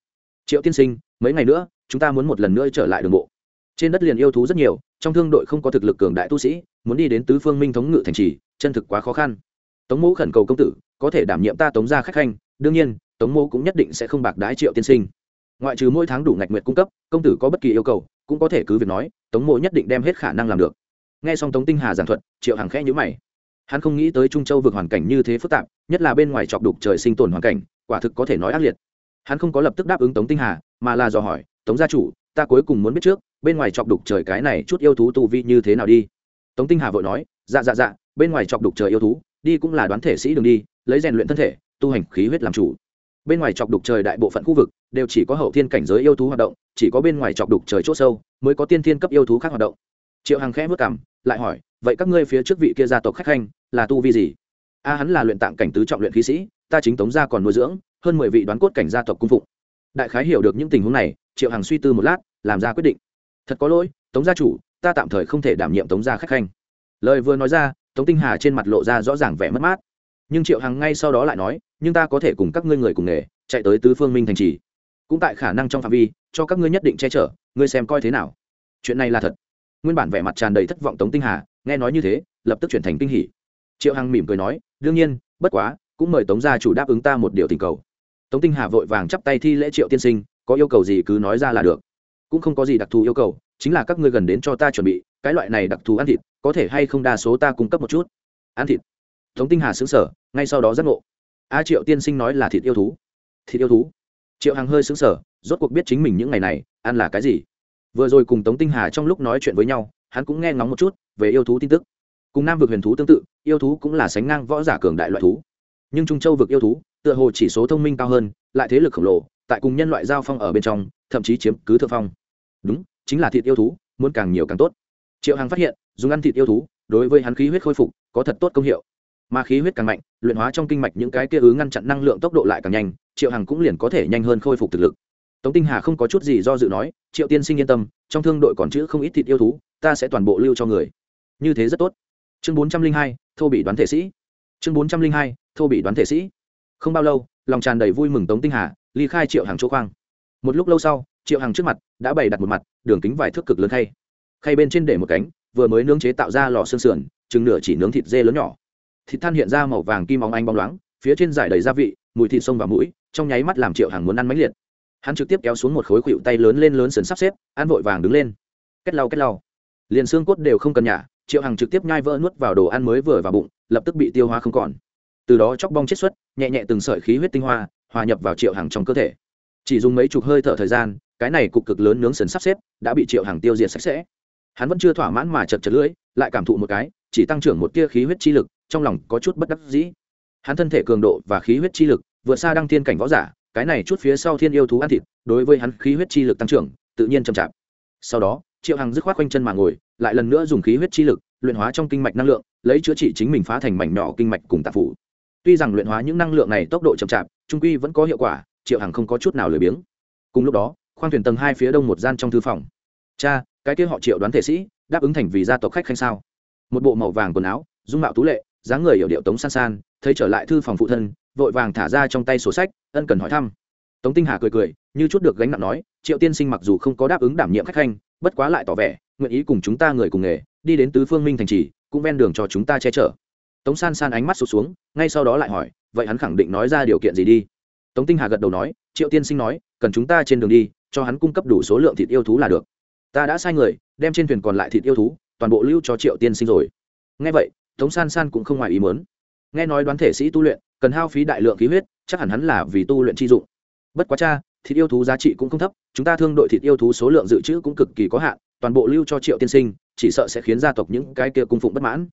Triệu tiên sinh, mấy ngày nữa, chúng ta muốn một lần nữa trở lại đường bộ. Trên đất liền yêu thú rất nhiều, trong thương đội không có thực lực cường đại tu sĩ, muốn đi đến tứ phương minh thống ngự thành trì, chân thực quá khó khăn. Tống mẫu khẩn cầu công tử, có thể đảm nhiệm ta tống ra khách khanh, đương nhiên, tống mẫu cũng nhất định sẽ không bạc đái triệu tiên sinh. Ngoại trừ mỗi tháng đủ ngạch nguyện cung cấp, công tử có bất kỳ yêu cầu, cũng có thể cứ việc nói, tống mộ nhất định đem hết khả năng làm được nghe xong tống tinh hà giảng thuật, triệu hằng khẽ nhữ mày. Hắn không nghĩ tới trung châu vượt hoàn cảnh như thế phức tạp, nhất là bên ngoài chọc đục trời sinh tồn hoàn cảnh, quả thực có thể nói ác liệt. Hắn không có lập tức đáp ứng tống tinh hà, mà là dò hỏi, tống gia chủ, ta cuối cùng muốn biết trước, bên ngoài chọc đục trời cái này chút yêu thú tu vi như thế nào đi? Tống tinh hà vội nói dạ dạ dạ bên ngoài chọc đục trời yêu thú, đi cũng là đoán thể sĩ đường đi, lấy rèn luyện thân thể, tu hành khí huyết làm chủ. Bên ngoài chọc đục trời đại bộ phận khu vực đều chỉ có hậu thiên cảnh giới yêu thú hoạt động, chỉ có bên ngoài chọc đục trời c h ỗ sâu mới có tiên thiên cấp yêu thú khác hoạt động triệu hằng khẽ vất cảm lại hỏi, vậy các ngươi phía trước vị kia gia tộc khách khanh là tu vi gì? A, hắn là luyện tạng cảnh tứ trọng luyện khí sĩ, ta chính tống gia còn nuôi dưỡng, hơn mười vị đoán cốt cảnh gia tộc cung phụng. Đại khái hiểu được những tình huống này, triệu hằng suy tư một lát, làm ra quyết định. Thật có lỗi, tống gia chủ, ta tạm thời không thể đảm nhiệm tống gia khách khanh. Lời vừa nói ra, tống tinh hà trên mặt lộ ra rõ ràng vẻ mất mát. Nhưng triệu hằng ngay sau đó lại nói, nhưng ta có thể cùng các ngươi người cùng nghề, chạy tới tứ phương minh thành trì. Cũng tại khả năng trong phạm vi, cho các ngươi nhất định che chở, ngươi xem coi thế nào. Chuyện này là thật nguyên bản vẻ mặt tràn đầy thất vọng tống tinh hà, nghe nói như thế, lập tức chuyển thành kinh hỉ. Triệu hằng mỉm cười nói, đương nhiên, bất quá, cũng mời tống gia chủ đáp ứng ta một điều tình cầu. Tống tinh hà vội vàng chắp tay thi lễ triệu tiên sinh, có yêu cầu gì cứ nói ra là được. Cũng không có gì đặc thù yêu cầu, chính là các ngươi gần đến cho ta chuẩn bị, cái loại này đặc thù ăn thịt, có thể hay không đa số ta cung cấp một chút. Ăn thịt? Tống tinh hà xứng sở ngay sau đó giác ngộ. A, triệu tiên sinh nói là thịt yêu thú. Thịt yêu thú? Triệu hằng hơi xứng sở rốt cuộc biết chính mình những ngày này, ăn là cái gì vừa rồi cùng tống tinh hà trong lúc nói chuyện với nhau, hắn cũng nghe ngóng một chút về yêu thú tin tức. Cùng nam vực huyền thú tương tự, yêu thú cũng là sánh ngang võ giả cường đại loại thú. Nhưng trung châu vực yêu thú, tựa hồ chỉ số thông minh cao hơn, lại thế lực khổng lồ, tại cùng nhân loại giao phong ở bên trong, thậm chí chiếm cứ thượng phong. Đúng, chính là thịt yêu thú, muốn càng nhiều càng tốt. Triệu hằng phát hiện, dùng ăn thịt yêu thú, đối với hắn khí huyết khôi phục, có thật tốt công hiệu. Mà khí huyết càng mạnh, luyện hóa trong kinh mạch những cái kia ứ ngăn chặn năng lượng tốc độ lại càng nhanh, triệu hằng cũng liền có thể nhanh hơn khôi phục thực lực tống tinh hà không có chút gì do dự nói, triệu tiên sinh yên tâm, trong thương đội còn chữ không ít thịt yêu thú, ta sẽ toàn bộ lưu cho người. Như thế rất tốt. Chương bốn trăm linh hai, thô bị đoán thể sĩ. Chương bốn trăm linh hai, thô bị đoán thể sĩ. Không bao lâu, lòng tràn đầy vui mừng tống tinh hà, ly khai triệu hàng chỗ khoang. Một lúc lâu sau, triệu hàng trước mặt đã bày đặt một mặt, đường kính vài thước cực lớn khay. Khay bên trên để một cánh, vừa mới nướng chế tạo ra lò xương sườn, chừng nửa chỉ nướng thịt dê lớn nhỏ. Thịt than hiện ra màu vàng kim óng ánh bóng loáng, phía trên giải đầy gia vị, mùi thịt sông vào mũi, trong nháy mắt làm triệu hàng muốn ăn mấy liệt hắn trực tiếp kéo xuống một khối khuỵu tay lớn lên lớn sườn sắp xếp ăn vội vàng đứng lên. Kết lau kết lau. Liền xương cốt đều không cần nhả, triệu hàng trực tiếp nhai vỡ nuốt vào đồ ăn mới vừa vào bụng, lập tức bị tiêu hóa không còn. Từ đó chóc bong chết xuất, nhẹ nhẹ từng sợi khí huyết tinh hoa, hòa nhập vào triệu hàng trong cơ thể. Chỉ dùng mấy chục hơi thở thời gian, cái này cục cực lớn nướng sườn sắp xếp đã bị triệu hàng tiêu diệt sạch sẽ. Hắn vẫn chưa thỏa mãn mà chật chật lưỡi, lại cảm thụ một cái, chỉ tăng trưởng một tia khí huyết chi lực, trong lòng có chút bất đắc dĩ. Hắn thân thể cường độ và khí huyết chi lực vượt xa đăng thiên cảnh võ giả cái này chút phía sau thiên yêu thú ăn thịt, đối với hắn khí huyết chi lực tăng trưởng, tự nhiên chậm chạp. Sau đó, triệu hằng dứt khoát quanh chân mà ngồi, lại lần nữa dùng khí huyết chi lực luyện hóa trong kinh mạch năng lượng, lấy chữa trị chính mình phá thành mảnh nhỏ kinh mạch cùng tạp phủ. Tuy rằng luyện hóa những năng lượng này tốc độ chậm chạp, trung quy vẫn có hiệu quả, triệu hằng không có chút nào lười biếng. Cùng lúc đó, khoang thuyền tầng hai phía đông một gian trong thư phòng. Cha, cái kia họ triệu đoán thể sĩ, đáp ứng thành vì gia tộc khách khanh sao? Một bộ màu vàng quần áo, dung mạo tú lệ, dáng người hiểu điệu tống san san, thấy trở lại thư phòng phụ thân vội vàng thả ra trong tay sổ sách, ân cần hỏi thăm. Tống tinh hà cười cười, như chút được gánh nặng nói, triệu tiên sinh mặc dù không có đáp ứng đảm nhiệm khách khanh, bất quá lại tỏ vẻ, nguyện ý cùng chúng ta người cùng nghề, đi đến tứ phương minh thành trì, cũng ven đường cho chúng ta che chở. Tống san san ánh mắt sụt xuống, ngay sau đó lại hỏi, vậy hắn khẳng định nói ra điều kiện gì đi? Tống tinh hà gật đầu nói, triệu tiên sinh nói, cần chúng ta trên đường đi, cho hắn cung cấp đủ số lượng thịt yêu thú là được. Ta đã sai người, đem trên thuyền còn lại thịt yêu thú, toàn bộ lưu cho triệu tiên sinh rồi. Nghe vậy, tống san san cũng không ngoài ý muốn. Nghe nói đoán thể sĩ tu luyện cần hao phí đại lượng khí huyết, chắc hẳn hắn là vì tu luyện chi dụng. Bất quá cha, thịt yêu thú giá trị cũng không thấp, chúng ta thương đội thịt yêu thú số lượng dự trữ cũng cực kỳ có hạn, toàn bộ lưu cho triệu tiên sinh, chỉ sợ sẽ khiến gia tộc những cái kia cung phụng bất mãn.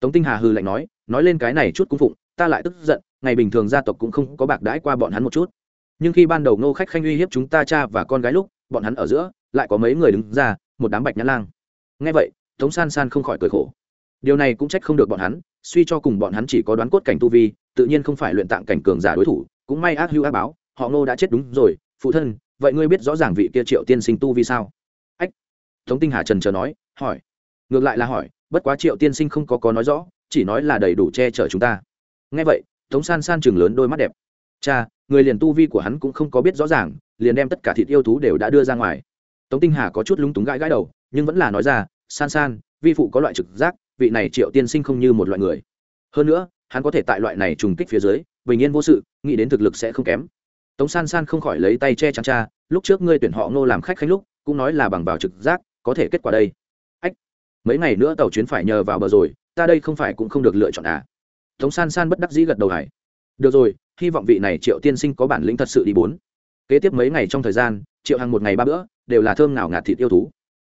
Tống tinh hà hư lạnh nói nói lên cái này chút cung phụng, ta lại tức giận, ngày bình thường gia tộc cũng không có bạc đãi qua bọn hắn một chút. Nhưng khi ban đầu ngô khách khanh uy hiếp chúng ta cha và con gái lúc, bọn hắn ở giữa, lại có mấy người đứng ra, một đám bạch nhã lang. Nghe vậy, tống san san không khỏi cười khổ điều này cũng trách không được bọn hắn, suy cho cùng bọn hắn chỉ có đoán cốt cảnh tu vi, tự nhiên không phải luyện tạng cảnh cường giả đối thủ, cũng may ác hữu ác báo, họ ngô đã chết đúng rồi, phụ thân, vậy ngươi biết rõ ràng vị kia triệu tiên sinh tu vi sao? Ách! Tống tinh hà trần chờ nói, hỏi. Ngược lại là hỏi, bất quá triệu tiên sinh không có có nói rõ, chỉ nói là đầy đủ che chở chúng ta. Ngay vậy, tống san san chừng lớn đôi mắt đẹp. Cha, người liền tu vi của hắn cũng không có biết rõ ràng, liền đem tất cả thịt yêu thú đều đã đưa ra ngoài. Tống tinh hà có chút lúng túng gãi gãi đầu, nhưng vẫn là nói ra, san san, vi phụ có loại trực giác vị này triệu tiên sinh không như một loại người. Hơn nữa, hắn có thể tại loại này trùng kích phía dưới, bình yên vô sự, nghĩ đến thực lực sẽ không kém. Tống san san không khỏi lấy tay che chắn cha, lúc trước ngươi tuyển họ ngô làm khách khánh lúc, cũng nói là bằng vào trực giác, có thể kết quả đây. Ách, mấy ngày nữa tàu chuyến phải nhờ vào bờ rồi, ta đây không phải cũng không được lựa chọn à? Tống san san bất đắc dĩ gật đầu hải được rồi, hy vọng vị này triệu tiên sinh có bản lĩnh thật sự đi bốn. Kế tiếp mấy ngày trong thời gian, triệu hàng một ngày ba bữa, đều là thơm nào ngạt thịt yêu thú.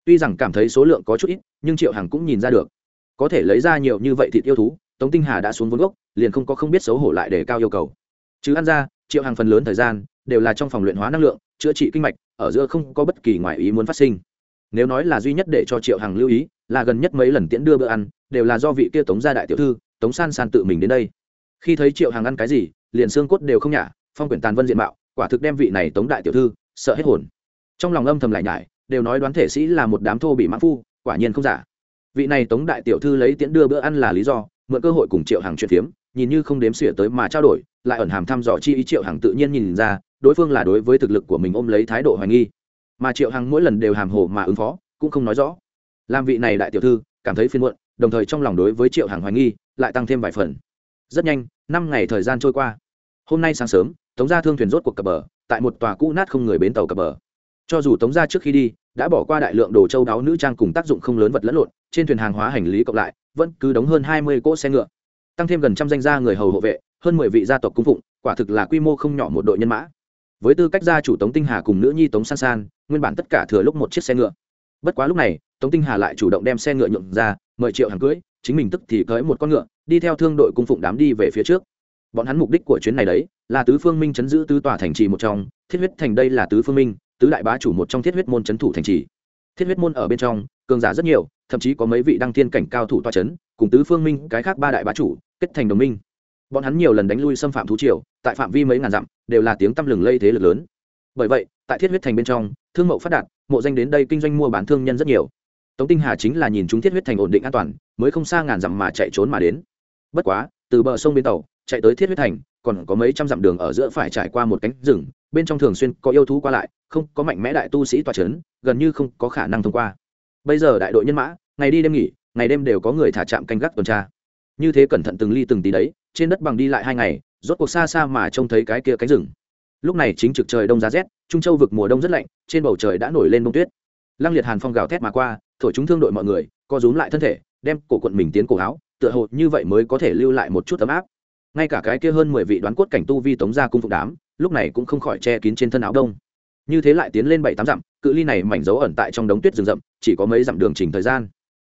Tuy rằng cảm thấy số lượng có chút ít, nhưng triệu hằng cũng nhìn ra được có thể lấy ra nhiều như vậy thịt yêu thú, tống tinh hà đã xuống vốn gốc, liền không có không biết xấu hổ lại để cao yêu cầu. Chứ ăn ra, triệu hàng phần lớn thời gian đều là trong phòng luyện hóa năng lượng, chữa trị kinh mạch, ở giữa không có bất kỳ ngoại ý muốn phát sinh. Nếu nói là duy nhất để cho triệu hàng lưu ý, là gần nhất mấy lần tiễn đưa bữa ăn, đều là do vị kia tống gia đại tiểu thư, tống san san tự mình đến đây. Khi thấy triệu hàng ăn cái gì, liền xương cốt đều không nhả, phong quyển tàn vân diện mạo, quả thực đem vị này tống đại tiểu thư sợ hết hồn. Trong lòng âm thầm lại nhải, đều nói đoán thể sĩ là một đám thô bị mãn phu, quả nhiên không giả vị này tống đại tiểu thư lấy tiễn đưa bữa ăn là lý do, mượn cơ hội cùng triệu hàng chuyện phiếm, nhìn như không đếm xỉa tới mà trao đổi, lại ẩn hàm thăm dò chi ý triệu hàng tự nhiên nhìn ra, đối phương là đối với thực lực của mình ôm lấy thái độ hoài nghi. Mà triệu hằng mỗi lần đều hàm hồ mà ứng phó, cũng không nói rõ. Làm vị này đại tiểu thư, cảm thấy phiên muộn, đồng thời trong lòng đối với triệu hằng hoài nghi, lại tăng thêm vài phần. Rất nhanh, năm ngày thời gian trôi qua. Hôm nay sáng sớm, tống gia thương thuyền rốt cuộc cập bờ, tại một tòa cũ nát không người bến tàu cập bờ cho dù tống gia trước khi đi, đã bỏ qua đại lượng đồ châu đáo nữ trang cùng tác dụng không lớn vật lẫn lộn, trên thuyền hàng hóa hành lý cộng lại, vẫn cứ đóng hơn hai mươi cỗ xe ngựa. Tăng thêm gần trăm danh gia người hầu hộ vệ, hơn mười vị gia tộc cung phụng, quả thực là quy mô không nhỏ một đội nhân mã. Với tư cách gia chủ tống tinh hà cùng nữ nhi tống san san, nguyên bản tất cả thừa lúc một chiếc xe ngựa. Bất quá lúc này, tống tinh hà lại chủ động đem xe ngựa nhượng ra, mời triệu hàng cưới, chính mình tức thì cưới một con ngựa, đi theo thương đội cung phụng đám đi về phía trước. Bọn hắn mục đích của chuyến này đấy, là tứ phương minh chấn giữ tứ tòa thành trì một trong, thiết huyết thành đây là tứ phương minh tứ đại bá chủ một trong thiết huyết môn chấn thủ thành trì. Thiết huyết môn ở bên trong, cường giả rất nhiều, thậm chí có mấy vị đăng thiên cảnh cao thủ toa chấn, cùng tứ phương minh, cái khác ba đại bá chủ, kết thành đồng minh. Bọn hắn nhiều lần đánh lui xâm phạm thú triều, tại phạm vi mấy ngàn dặm, đều là tiếng tăm lừng lây thế lực lớn. Bởi vậy, tại thiết huyết thành bên trong, thương mậu phát đạt, mộ danh đến đây kinh doanh mua bán thương nhân rất nhiều. Tống tinh hà chính là nhìn chúng thiết huyết thành ổn định an toàn, mới không xa ngàn dặm mà chạy trốn mà đến. Bất quá, từ bờ sông bên tàu, chạy tới thiết huyết thành, còn có mấy trăm dặm đường ở giữa phải trải qua một cánh rừng bên trong thường xuyên có yêu thú qua lại, không có mạnh mẽ đại tu sĩ tòa c h ấ n gần như không có khả năng thông qua. Bây giờ đại đội nhân mã, ngày đi đêm nghỉ, ngày đêm đều có người thả trạm canh gác tuần tra. Như thế cẩn thận từng ly từng tí đấy, trên đất bằng đi lại hai ngày, rốt cuộc xa xa mà trông thấy cái kia cánh rừng. Lúc này chính trực trời đông giá rét, trung châu vực mùa đông rất lạnh, trên bầu trời đã nổi lên bông tuyết. Lăng liệt hàn phong gào thét mà qua, thổi chúng thương đội mọi người, co rúm lại thân thể, đem cổ quận mình tiến cổ áo, tựa hồ như vậy mới có thể lưu lại một chút ấm áp. Ngay cả cái kia hơn mười vị đoán cốt cảnh tu vi tống ra cung phục đám lúc này cũng không khỏi che kín trên thân áo đông. Như thế lại tiến lên bảy tám dặm, cự ly này mảnh dấu ẩn tại trong đống tuyết rừng rậm, chỉ có mấy dặm đường trình thời gian.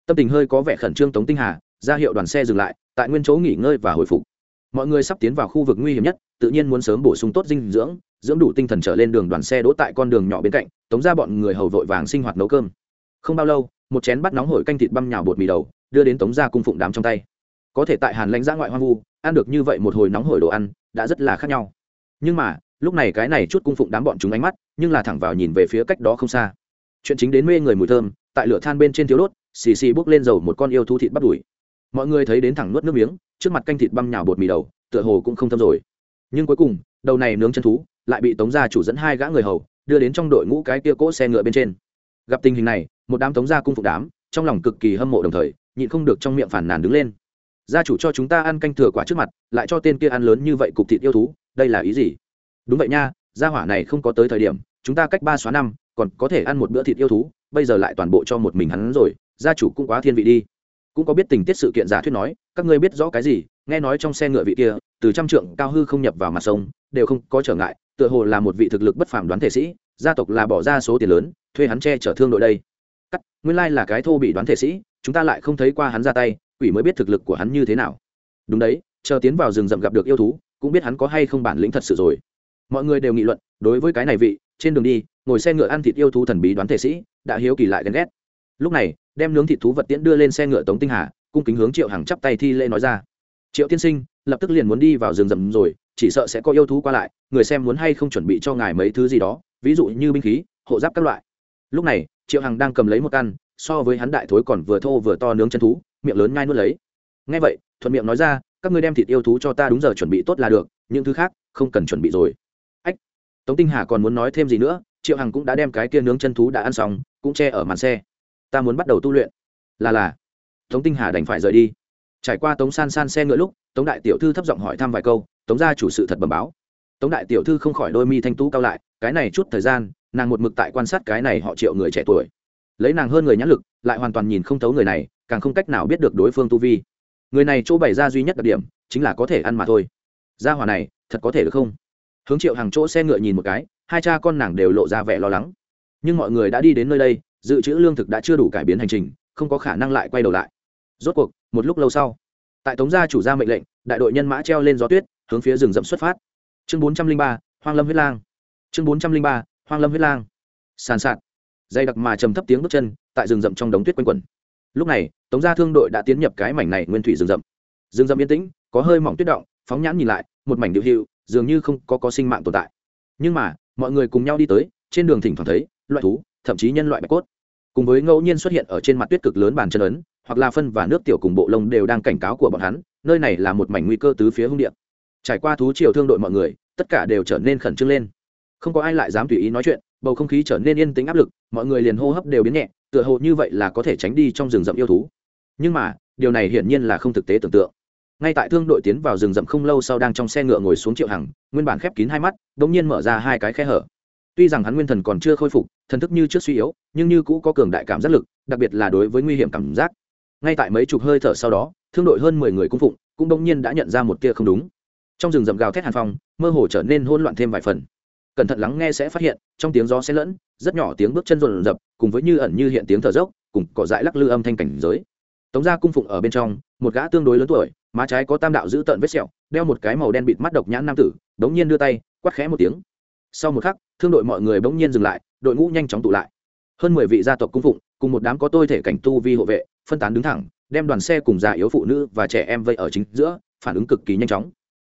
Tâm tình hơi có vẻ khẩn trương tống tinh hà, ra hiệu đoàn xe dừng lại, tại nguyên chỗ nghỉ ngơi và hồi phục. Mọi người sắp tiến vào khu vực nguy hiểm nhất, tự nhiên muốn sớm bổ sung tốt dinh dưỡng dưỡng đủ tinh thần trở lên đường đoàn xe đỗ tại con đường nhỏ bên cạnh, tống ra bọn người hầu vội vàng sinh hoạt nấu cơm. Không bao lâu, một chén bắt nóng hổi canh thịt băm nhào bột mì đầu, đưa đến tống ra cung phụng đám trong tay. Có thể tại hàn lãnh giã ngoại hoang vu, ăn được như vậy một hồi nóng hổi đồ ăn, đã rất là khác nhau nhưng mà, lúc này cái này chút cung phụng đám bọn chúng ánh mắt, nhưng là thẳng vào nhìn về phía cách đó không xa. Chuyện chính đến mê người mùi thơm, tại lửa than bên trên thiếu đốt, xì xì bốc lên dầu một con yêu thú thịt bắt đùi mọi người thấy đến thẳng nuốt nước miếng, trước mặt canh thịt băm nhào bột mì đầu, tựa hồ cũng không thâm rồi. Nhưng cuối cùng, đầu này nướng chân thú, lại bị tống gia chủ dẫn hai gã người hầu, đưa đến trong đội ngũ cái kia cỗ xe ngựa bên trên. Gặp tình hình này, một đám tống gia cung phục đám, trong lòng cực kỳ hâm mộ đồng thời, nhịn không được trong miệng phản nàn đứng lên. Gia chủ cho chúng ta ăn canh thừa quả trước mặt, lại cho tên kia ăn lớn như vậy cục thịt yêu thú đây là ý gì? Đúng vậy nha, gia hỏa này không có tới thời điểm, chúng ta cách ba xóa năm, còn có thể ăn một bữa thịt yêu thú, bây giờ lại toàn bộ cho một mình hắn rồi, gia chủ cũng quá thiên vị đi. Cũng có biết tình tiết sự kiện giả thuyết nói, các ngươi biết rõ cái gì? Nghe nói trong xe ngựa vị kia, từ trăm trượng cao hư không nhập vào mặt sông, đều không có trở ngại, tựa hồ là một vị thực lực bất phàm đoán thể sĩ, gia tộc là bỏ ra số tiền lớn, thuê hắn che chở thương đội đây. Cắt, nguyên lai là cái thô bị đoán thể sĩ, chúng ta lại không thấy qua hắn ra tay, quỷ mới biết thực lực của hắn như thế nào. Đúng đấy, chờ tiến vào rừng rậm gặp được yêu thú cũng biết hắn có hay không bản lĩnh thật sự rồi. Mọi người đều nghị luận, đối với cái này vị, trên đường đi, ngồi xe ngựa ăn thịt yêu thú thần bí đoán thể sĩ, đã hiếu kỳ lại ghen ghét. Lúc này, đem nướng thịt thú vật tiễn đưa lên xe ngựa tống tinh hà, cung kính hướng triệu hằng chắp tay thi lễ nói ra. Triệu tiên sinh, lập tức liền muốn đi vào rừng rậm rồi, chỉ sợ sẽ có yêu thú qua lại, người xem muốn hay không chuẩn bị cho ngài mấy thứ gì đó, ví dụ như binh khí, hộ giáp các loại. Lúc này, triệu hằng đang cầm lấy một căn, so với hắn đại thối còn vừa thô vừa to nướng chân thú, miệng lớn ngai nuốt lấy. Ngay vậy, thuận miệng nói ra các ngươi đem thịt yêu thú cho ta đúng giờ chuẩn bị tốt là được, những thứ khác, không cần chuẩn bị rồi. Ách, tống tinh hà còn muốn nói thêm gì nữa, triệu hằng cũng đã đem cái kia nướng chân thú đã ăn xong, cũng che ở màn xe. Ta muốn bắt đầu tu luyện. Là là. Tống tinh hà đành phải rời đi. Trải qua tống san san xe ngựa lúc, tống đại tiểu thư thấp giọng hỏi thăm vài câu, tống gia chủ sự thật bẩm báo. Tống đại tiểu thư không khỏi đôi mi thanh tú cao lại, cái này chút thời gian, nàng một mực tại quan sát cái này họ triệu người trẻ tuổi. Lấy nàng hơn người nhãn lực, lại hoàn toàn nhìn không thấu người này, càng không cách nào biết được đối phương tu vi người này chỗ bày ra duy nhất đặc điểm chính là có thể ăn mà thôi. Gia hỏa này thật có thể được không? Hướng triệu hàng chỗ xe ngựa nhìn một cái, hai cha con nàng đều lộ ra vẻ lo lắng. Nhưng mọi người đã đi đến nơi đây, dự trữ lương thực đã chưa đủ cải biến hành trình, không có khả năng lại quay đầu lại. Rốt cuộc, một lúc lâu sau, tại tống gia chủ ra mệnh lệnh, đại đội nhân mã treo lên gió tuyết, hướng phía rừng rậm xuất phát. Chương bốn trăm linh ba, hoang lâm huyết lang. Chương bốn trăm linh ba, hoang lâm huyết lang. Sàn sạt. Dày đặc mà trầm thấp tiếng bước chân, tại rừng rậm trong đống tuyết quanh quẩn. Lúc này tống gia thương đội đã tiến nhập cái mảnh này nguyên thủy rừng rậm. Rừng rậm yên tĩnh, có hơi mỏng tuyết động, phóng nhãn nhìn lại, một mảnh điệu hiệu, dường như không có có sinh mạng tồn tại. Nhưng mà, mọi người cùng nhau đi tới, trên đường thỉnh thoảng thấy, loại thú, thậm chí nhân loại bạch cốt. Cùng với ngẫu nhiên xuất hiện ở trên mặt tuyết cực lớn bàn chân ấn, hoặc là phân và nước tiểu cùng bộ lông đều đang cảnh cáo của bọn hắn, nơi này là một mảnh nguy cơ tứ phía hung điện trải qua thú triều thương đội mọi người, tất cả đều trở nên khẩn trương lên. Không có ai lại dám tùy ý nói chuyện, bầu không khí trở nên yên tĩnh áp lực, mọi người liền hô hấp đều biến nhẹ, tựa hồ như vậy là có thể tránh đi trong rừng rậm yêu thú nhưng mà, điều này hiển nhiên là không thực tế tưởng tượng. Ngay tại thương đội tiến vào rừng rậm không lâu sau đang trong xe ngựa ngồi xuống triệu hằng, nguyên bản khép kín hai mắt đ ỗ n g nhiên mở ra hai cái khe hở. Tuy rằng hắn nguyên thần còn chưa khôi phục, thần thức như trước suy yếu, nhưng như cũ có cường đại cảm giác lực, đặc biệt là đối với nguy hiểm cảm giác. Ngay tại mấy chục hơi thở sau đó, thương đội hơn mười người cung phụng, cũng bỗng nhiên đã nhận ra một tia không đúng. Trong rừng rậm gào thét hàn phong, mơ hồ trở nên hôn loạn thêm vài phần. Cẩn thận lắng nghe sẽ phát hiện, trong tiếng gió xen lẫn, rất nhỏ tiếng bước chân rộn rập, cùng với như ẩn như hiện tiếng thở dốc, cùng cỏ dại lắc lư âm thanh cảnh giới tống gia cung phụng ở bên trong, một gã tương đối lớn tuổi, má trái có tam đạo giữ tợn vết sẹo, đeo một cái màu đen bịt mắt độc nhãn nam tử bỗng nhiên đưa tay quắt khẽ một tiếng. Sau một khắc, thương đội mọi người bỗng nhiên dừng lại, đội ngũ nhanh chóng tụ lại. Hơn mười vị gia tộc cung phụng, cùng một đám có tôi thể cảnh tu vi hộ vệ, phân tán đứng thẳng, đem đoàn xe cùng già yếu phụ nữ và trẻ em vây ở chính giữa, phản ứng cực kỳ nhanh chóng.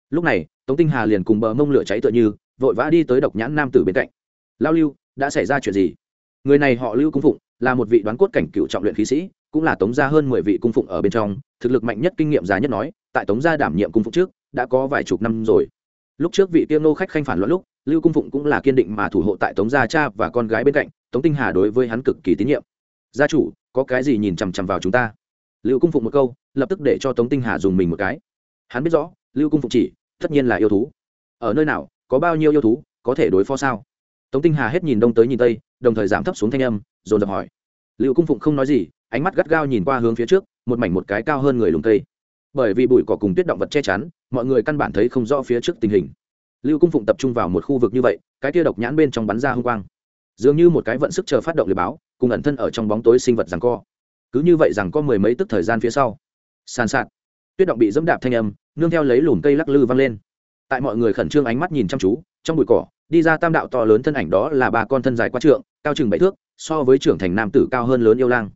Lúc này, tống tinh hà liền cùng bờ mông lửa cháy tựa như, vội vã đi tới độc nhãn nam tử bên cạnh. Lao lưu, đã xảy ra chuyện gì? Người này họ lưu cung phụng, là một vị đoán cốt cảnh cựu trọng luyện khí sĩ cũng là tống gia hơn mười vị cung phụng ở bên trong, thực lực mạnh nhất kinh nghiệm giá nhất nói, tại tống gia đảm nhiệm cung phụng trước, đã có vài chục năm rồi. Lúc trước vị tiêu nô khách khanh phản loạn lúc, lưu cung phụng cũng là kiên định mà thủ hộ tại tống gia cha và con gái bên cạnh, tống tinh hà đối với hắn cực kỳ tín nhiệm. Gia chủ, có cái gì nhìn chằm chằm vào chúng ta? Lưu cung phụng một câu, lập tức để cho tống tinh hà dùng mình một cái. Hắn biết rõ, lưu cung phụng chỉ, tất nhiên là yêu thú. Ở nơi nào, có bao nhiêu yêu thú, có thể đối phó sao? Tống tinh hà hết nhìn đông tới nhìn tây, đồng thời giảm thấp xuống thanh âm, dồn dập hỏi. Lưu cung phụng không nói gì ánh mắt gắt gao nhìn qua hướng phía trước, một mảnh một cái cao hơn người lùng cây. bởi vì bụi cỏ cùng tuyết động vật che chắn, mọi người căn bản thấy không rõ phía trước tình hình. Lưu cung phụng tập trung vào một khu vực như vậy, cái tia độc nhãn bên trong bắn ra hung quang. Dường như một cái vận sức chờ phát động liệt báo, cùng ẩn thân ở trong bóng tối sinh vật rằng co. Cứ như vậy rằng có mười mấy tức thời gian phía sau, sàn sạt, tuyết động bị dẫm đạp thanh âm, nương theo lấy lùm cây lắc lư văng lên. Tại mọi người khẩn trương ánh mắt nhìn chăm chú, trong bụi cỏ, đi ra tam đạo to lớn thân ảnh đó là ba con thân dài quá trượng, cao chừng bảy thước, so với trưởng thành nam tử cao hơn lớn yêu lang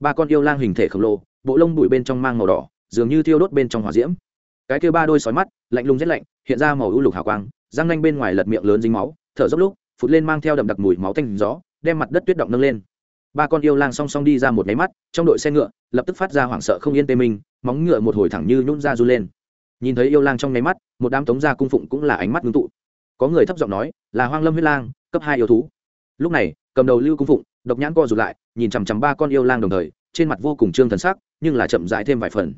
ba con yêu lang hình thể khổng lồ, bộ lông bụi bên trong mang màu đỏ, dường như thiêu đốt bên trong hỏa diễm. Cái kêu ba đôi sói mắt, lạnh lùng rét lạnh, hiện ra màu ưu lục hào quang, răng nanh bên ngoài lật miệng lớn dính máu, thở dốc lúc, phụt lên mang theo đậm đặc mùi máu tanh gió, đem mặt đất tuyết động nâng lên. Ba con yêu lang song song đi ra một nháy mắt, trong đội xe ngựa, lập tức phát ra hoảng sợ không yên tê mình móng ngựa một hồi thẳng như nhún ra du lên. Nhìn thấy yêu lang trong nháy mắt, một đám tống gia cung phụng cũng là ánh mắt ngưng tụ. Có người thấp giọng nói, là hoang lâm huyết lang, cấp hai yêu thú. Lúc này, cầm đầu lưu cung phụng, độc nhãn co rụt lại nhìn chằm chằm ba con yêu lang đồng thời, trên mặt vô cùng trương thần sắc, nhưng là chậm rãi thêm vài phần.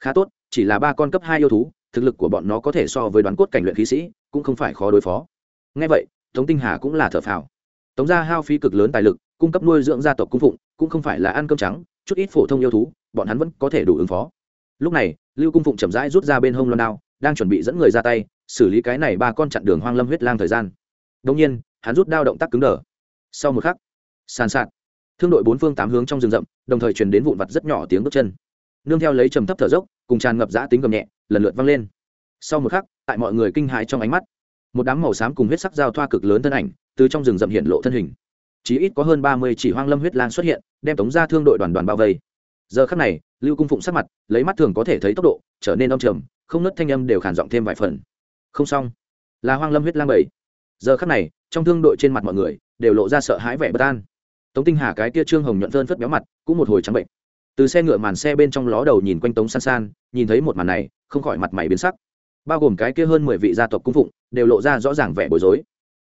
Khá tốt, chỉ là ba con cấp hai yêu thú, thực lực của bọn nó có thể so với đoán cốt cảnh luyện khí sĩ, cũng không phải khó đối phó. Ngay vậy, tống tinh hà cũng là thở phào. Tống gia hao phí cực lớn tài lực, cung cấp nuôi dưỡng gia tộc cung phụng, cũng không phải là ăn cơm trắng, chút ít phổ thông yêu thú, bọn hắn vẫn có thể đủ ứng phó. Lúc này, lưu cung phụng chậm rãi rút ra bên hông loan đao, đang chuẩn bị dẫn người ra tay, xử lý cái này ba con chặn đường hoang lâm huyết lang thời gian. Đông nhiên, hắn rút đao động tác cứng đờ. Sau một khắc, sàn sạt thương đội bốn phương tám hướng trong rừng rậm, đồng thời truyền đến vụn vặt rất nhỏ tiếng bước chân. Nương theo lấy trầm thấp thở dốc, cùng tràn ngập giã tính gầm nhẹ, lần lượt vang lên. Sau một khắc, tại mọi người kinh hãi trong ánh mắt, một đám màu xám cùng huyết sắc giao thoa cực lớn thân ảnh, từ trong rừng rậm hiện lộ thân hình. Chỉ ít có hơn ba mươi chỉ hoang lâm huyết lang xuất hiện, đem tống ra thương đội đoàn đoàn bao vây. Giờ khắc này, lưu cung phụng sắc mặt, lấy mắt thường có thể thấy tốc độ, trở nên đông trầm, không nứt thanh âm đều khản giọng thêm vài phần. Không xong. Là hoang lâm huyết lang bảy. Giờ khắc này, trong thương đội trên mặt mọi người, đều lộ ra sợ hãi vẻ bất an tống tinh hà cái kia trương hồng nhuận phơn phất béo mặt, cũng một hồi trắng bệnh. Từ xe ngựa màn xe bên trong ló đầu nhìn quanh tống san san, nhìn thấy một màn này, không khỏi mặt mày biến sắc. Bao gồm cái kia hơn mười vị gia tộc cung phụng, đều lộ ra rõ ràng vẻ bối rối.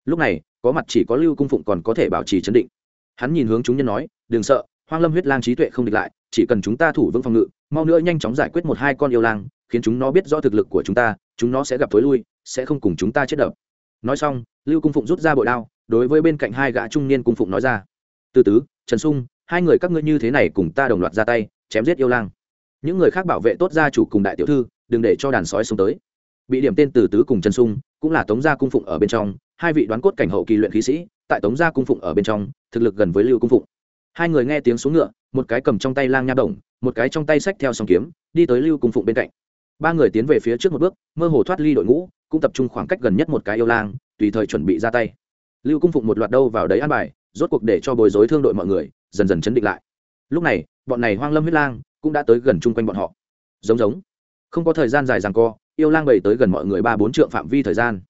Lúc này, có mặt chỉ có lưu cung phụng còn có thể bảo trì chấn định. Hắn nhìn hướng chúng nhân nói, đừng sợ, hoang lâm huyết lang trí tuệ không địch lại, chỉ cần chúng ta thủ vững phòng ngự, mau nữa nhanh chóng giải quyết một hai con yêu lang, khiến chúng nó biết rõ thực lực của chúng ta, chúng nó sẽ gặp thối lui, sẽ không cùng chúng ta chết đập. Nói xong, lưu cung phụng rút ra bội đao, đối với bên cạnh hai gã trung niên cung phụng nói ra từ tứ, trần sung, hai người các ngươi như thế này cùng ta đồng loạt ra tay, chém giết yêu lang. Những người khác bảo vệ tốt gia chủ cùng đại tiểu thư, đừng để cho đàn sói xuống tới. Bị điểm tên từ tứ cùng trần sung, cũng là tống gia cung phụng ở bên trong, hai vị đoán cốt cảnh hậu kỳ luyện khí sĩ, tại tống gia cung phụng ở bên trong, thực lực gần với lưu cung phụng. Hai người nghe tiếng xuống ngựa, một cái cầm trong tay lang nha đồng một cái trong tay sách theo song kiếm, đi tới lưu cung phụng bên cạnh. Ba người tiến về phía trước một bước, mơ hồ thoát ly đội ngũ, cũng tập trung khoảng cách gần nhất một cái yêu lang, tùy thời chuẩn bị ra tay. Lưu cung phụng một loạt đâu vào đấy an bài rốt cuộc để cho bồi dối thương đội mọi người dần dần chấn định lại. Lúc này, bọn này hoang lâm huyết lang cũng đã tới gần chung quanh bọn họ. Giống giống. Không có thời gian dài rằng co, yêu lang bày tới gần mọi người ba bốn trượng phạm vi thời gian.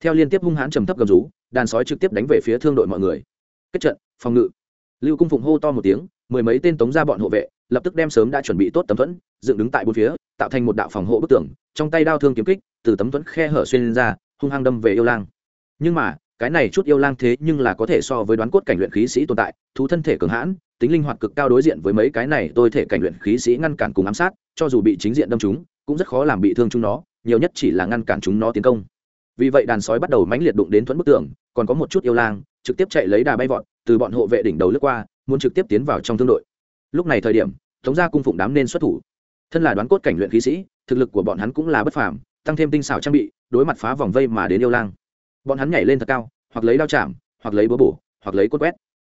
Theo liên tiếp hung hãn trầm thấp gầm rú, đàn sói trực tiếp đánh về phía thương đội mọi người. Kết trận, phòng ngự. Lưu cung phụng hô to một tiếng, mười mấy tên tống ra bọn hộ vệ lập tức đem sớm đã chuẩn bị tốt tấm thuẫn, dựng đứng tại bốn phía, tạo thành một đạo phòng hộ bức tường, trong tay đao thương kiếm kích từ tấm thuẫn khe hở xuyên lên ra, hung hăng đâm về yêu lang. Nhưng mà cái này chút yêu lang thế nhưng là có thể so với đoán cốt cảnh luyện khí sĩ tồn tại, thú thân thể cường hãn, tính linh hoạt cực cao đối diện với mấy cái này tôi thể cảnh luyện khí sĩ ngăn cản cùng ám sát, cho dù bị chính diện đâm chúng cũng rất khó làm bị thương chúng nó, nhiều nhất chỉ là ngăn cản chúng nó tiến công. Vì vậy đàn sói bắt đầu mãnh liệt đụng đến thuẫn bức tường, còn có một chút yêu lang, trực tiếp chạy lấy đà bay vọt, từ bọn hộ vệ đỉnh đầu lướt qua, muốn trực tiếp tiến vào trong thương đội. Lúc này thời điểm, tống gia cung phụng đám nên xuất thủ. Thân là đoán cốt cảnh luyện khí sĩ, thực lực của bọn hắn cũng là bất phàm, tăng thêm tinh xảo trang bị, đối mặt phá vòng vây mà đến yêu lang bọn hắn nhảy lên thật cao, hoặc lấy đao chạm, hoặc lấy búa bổ, hoặc lấy cốt quét.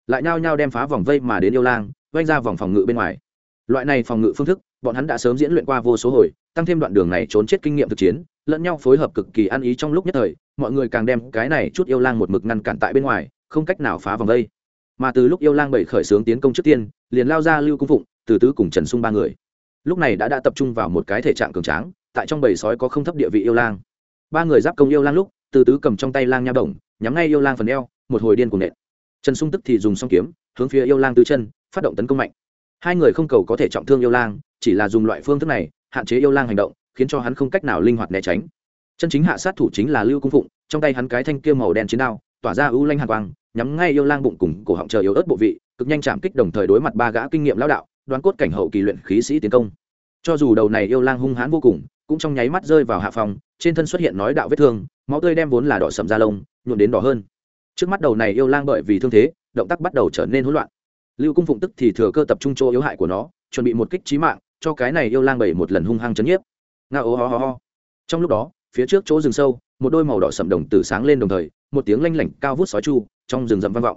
Lại nhao nhao đem phá vòng vây mà đến yêu lang oanh ra vòng phòng ngự bên ngoài. Loại này phòng ngự phương thức, bọn hắn đã sớm diễn luyện qua vô số hồi, tăng thêm đoạn đường này trốn chết kinh nghiệm thực chiến, lẫn nhau phối hợp cực kỳ ăn ý trong lúc nhất thời, mọi người càng đem cái này chút yêu lang một mực ngăn cản tại bên ngoài, không cách nào phá vòng vây. Mà từ lúc yêu lang bảy khởi xướng tiến công trước tiên, liền lao ra lưu cung phụng, từ tứ cùng trần sung ba người. Lúc này đã đã tập trung vào một cái thể trạng cường tráng, tại trong bầy sói có không thấp địa vị yêu lang. Ba người giáp công yêu lang lúc từ tứ cầm trong tay lang nha bổng, nhắm ngay yêu lang phần eo, một hồi điên cùng nện. Trần sung tức thì dùng song kiếm, hướng phía yêu lang tứ chân, phát động tấn công mạnh. Hai người không cầu có thể trọng thương yêu lang, chỉ là dùng loại phương thức này, hạn chế yêu lang hành động, khiến cho hắn không cách nào linh hoạt né tránh. Chân chính hạ sát thủ chính là lưu cung phụng, trong tay hắn cái thanh kia màu đen chiến đao, tỏa ra ưu lanh hàn quang, nhắm ngay yêu lang bụng cùng cổ họng chờ yếu ớt bộ vị, cực nhanh chạm kích đồng thời đối mặt ba gã kinh nghiệm lão đạo, đoán cốt cảnh hậu kỳ luyện khí sĩ tiến công. Cho dù đầu này yêu lang hung hãn vô cùng, cũng trong nháy mắt rơi vào hạ phòng, trên thân xuất hiện nói đạo vết thương máu tươi đem vốn là đỏ sầm da lông, nhuộm đến đỏ hơn. Trước mắt đầu này yêu lang bởi vì thương thế, động tác bắt đầu trở nên hỗn loạn. Lưu cung phụng tức thì thừa cơ tập trung chỗ yếu hại của nó, chuẩn bị một kích trí mạng, cho cái này yêu lang bảy một lần hung hăng chấn nhiếp. Nga ô ho ho ho. Trong lúc đó, phía trước chỗ rừng sâu, một đôi màu đỏ sầm đồng tử sáng lên đồng thời, một tiếng lanh lảnh cao vút sói chu, trong rừng rậm vang vọng.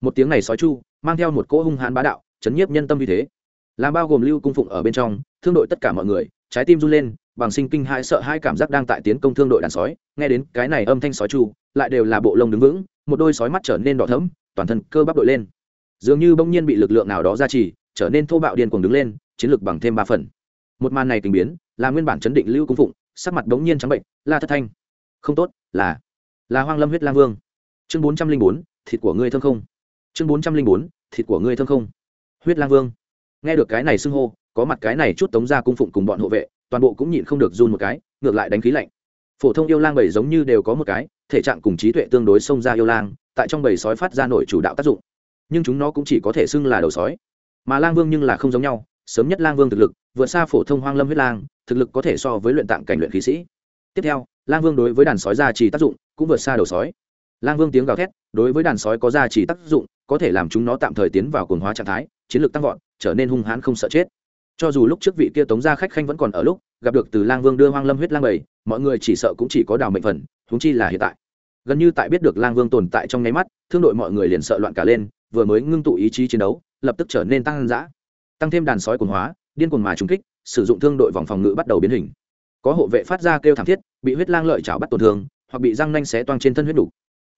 Một tiếng này sói chu, mang theo một cỗ hung hãn bá đạo, chấn nhiếp nhân tâm như thế. Làm bao gồm lưu cung phụng ở bên trong, thương đội tất cả mọi người, trái tim run lên bằng sinh kinh hãi sợ hai cảm giác đang tại tiến công thương đội đàn sói, nghe đến cái này âm thanh sói chu, lại đều là bộ lông đứng vững, một đôi sói mắt trở nên đỏ thẫm, toàn thân cơ bắp đội lên. Dường như bỗng nhiên bị lực lượng nào đó ra trì, trở nên thô bạo điên cuồng đứng lên, chiến lực bằng thêm ba phần. Một màn này tình biến, là nguyên bản chấn định lưu cung phụng, sắc mặt bỗng nhiên trắng bệnh, la thất thanh. Không tốt, là là hoang lâm huyết lang vương. Chương bốn trăm linh bốn, thịt của ngươi thơm không. Chương bốn trăm linh bốn, thịt của ngươi thơm không. Huyết lang vương. Nghe được cái này xưng hô có mặt cái này chút tống ra cung phụng cùng bọn hộ vệ, toàn bộ cũng nhịn không được run một cái, ngược lại đánh khí lạnh. Phổ thông yêu lang bảy giống như đều có một cái, thể trạng cùng trí tuệ tương đối xông ra yêu lang, tại trong bầy sói phát ra nổi chủ đạo tác dụng. Nhưng chúng nó cũng chỉ có thể xưng là đầu sói. Mà lang vương nhưng là không giống nhau, sớm nhất lang vương thực lực, vượt xa phổ thông hoang lâm huyết lang, thực lực có thể so với luyện tạng cảnh luyện khí sĩ. Tiếp theo, lang vương đối với đàn sói gia trì tác dụng, cũng vượt xa đầu sói. Lang vương tiếng gào thét, đối với đàn sói có gia trì tác dụng, có thể làm chúng nó tạm thời tiến vào cuồng hóa trạng thái, chiến lược tăng vọt, trở nên hung hãn không sợ chết cho dù lúc trước vị kia tống gia khách khanh vẫn còn ở lúc, gặp được từ lang vương đưa hoang lâm huyết lang bảy mọi người chỉ sợ cũng chỉ có đào mệnh phần thúng chi là hiện tại. Gần như tại biết được lang vương tồn tại trong nháy mắt, thương đội mọi người liền sợ loạn cả lên, vừa mới ngưng tụ ý chí chiến đấu, lập tức trở nên tăng dã, tăng thêm đàn sói quần hóa, điên cuồng mà trúng kích, sử dụng thương đội vòng phòng ngự bắt đầu biến hình. Có hộ vệ phát ra kêu thảm thiết, bị huyết lang lợi chảo bắt tổn thương, hoặc bị răng nanh xé toang trên thân huyết đủ.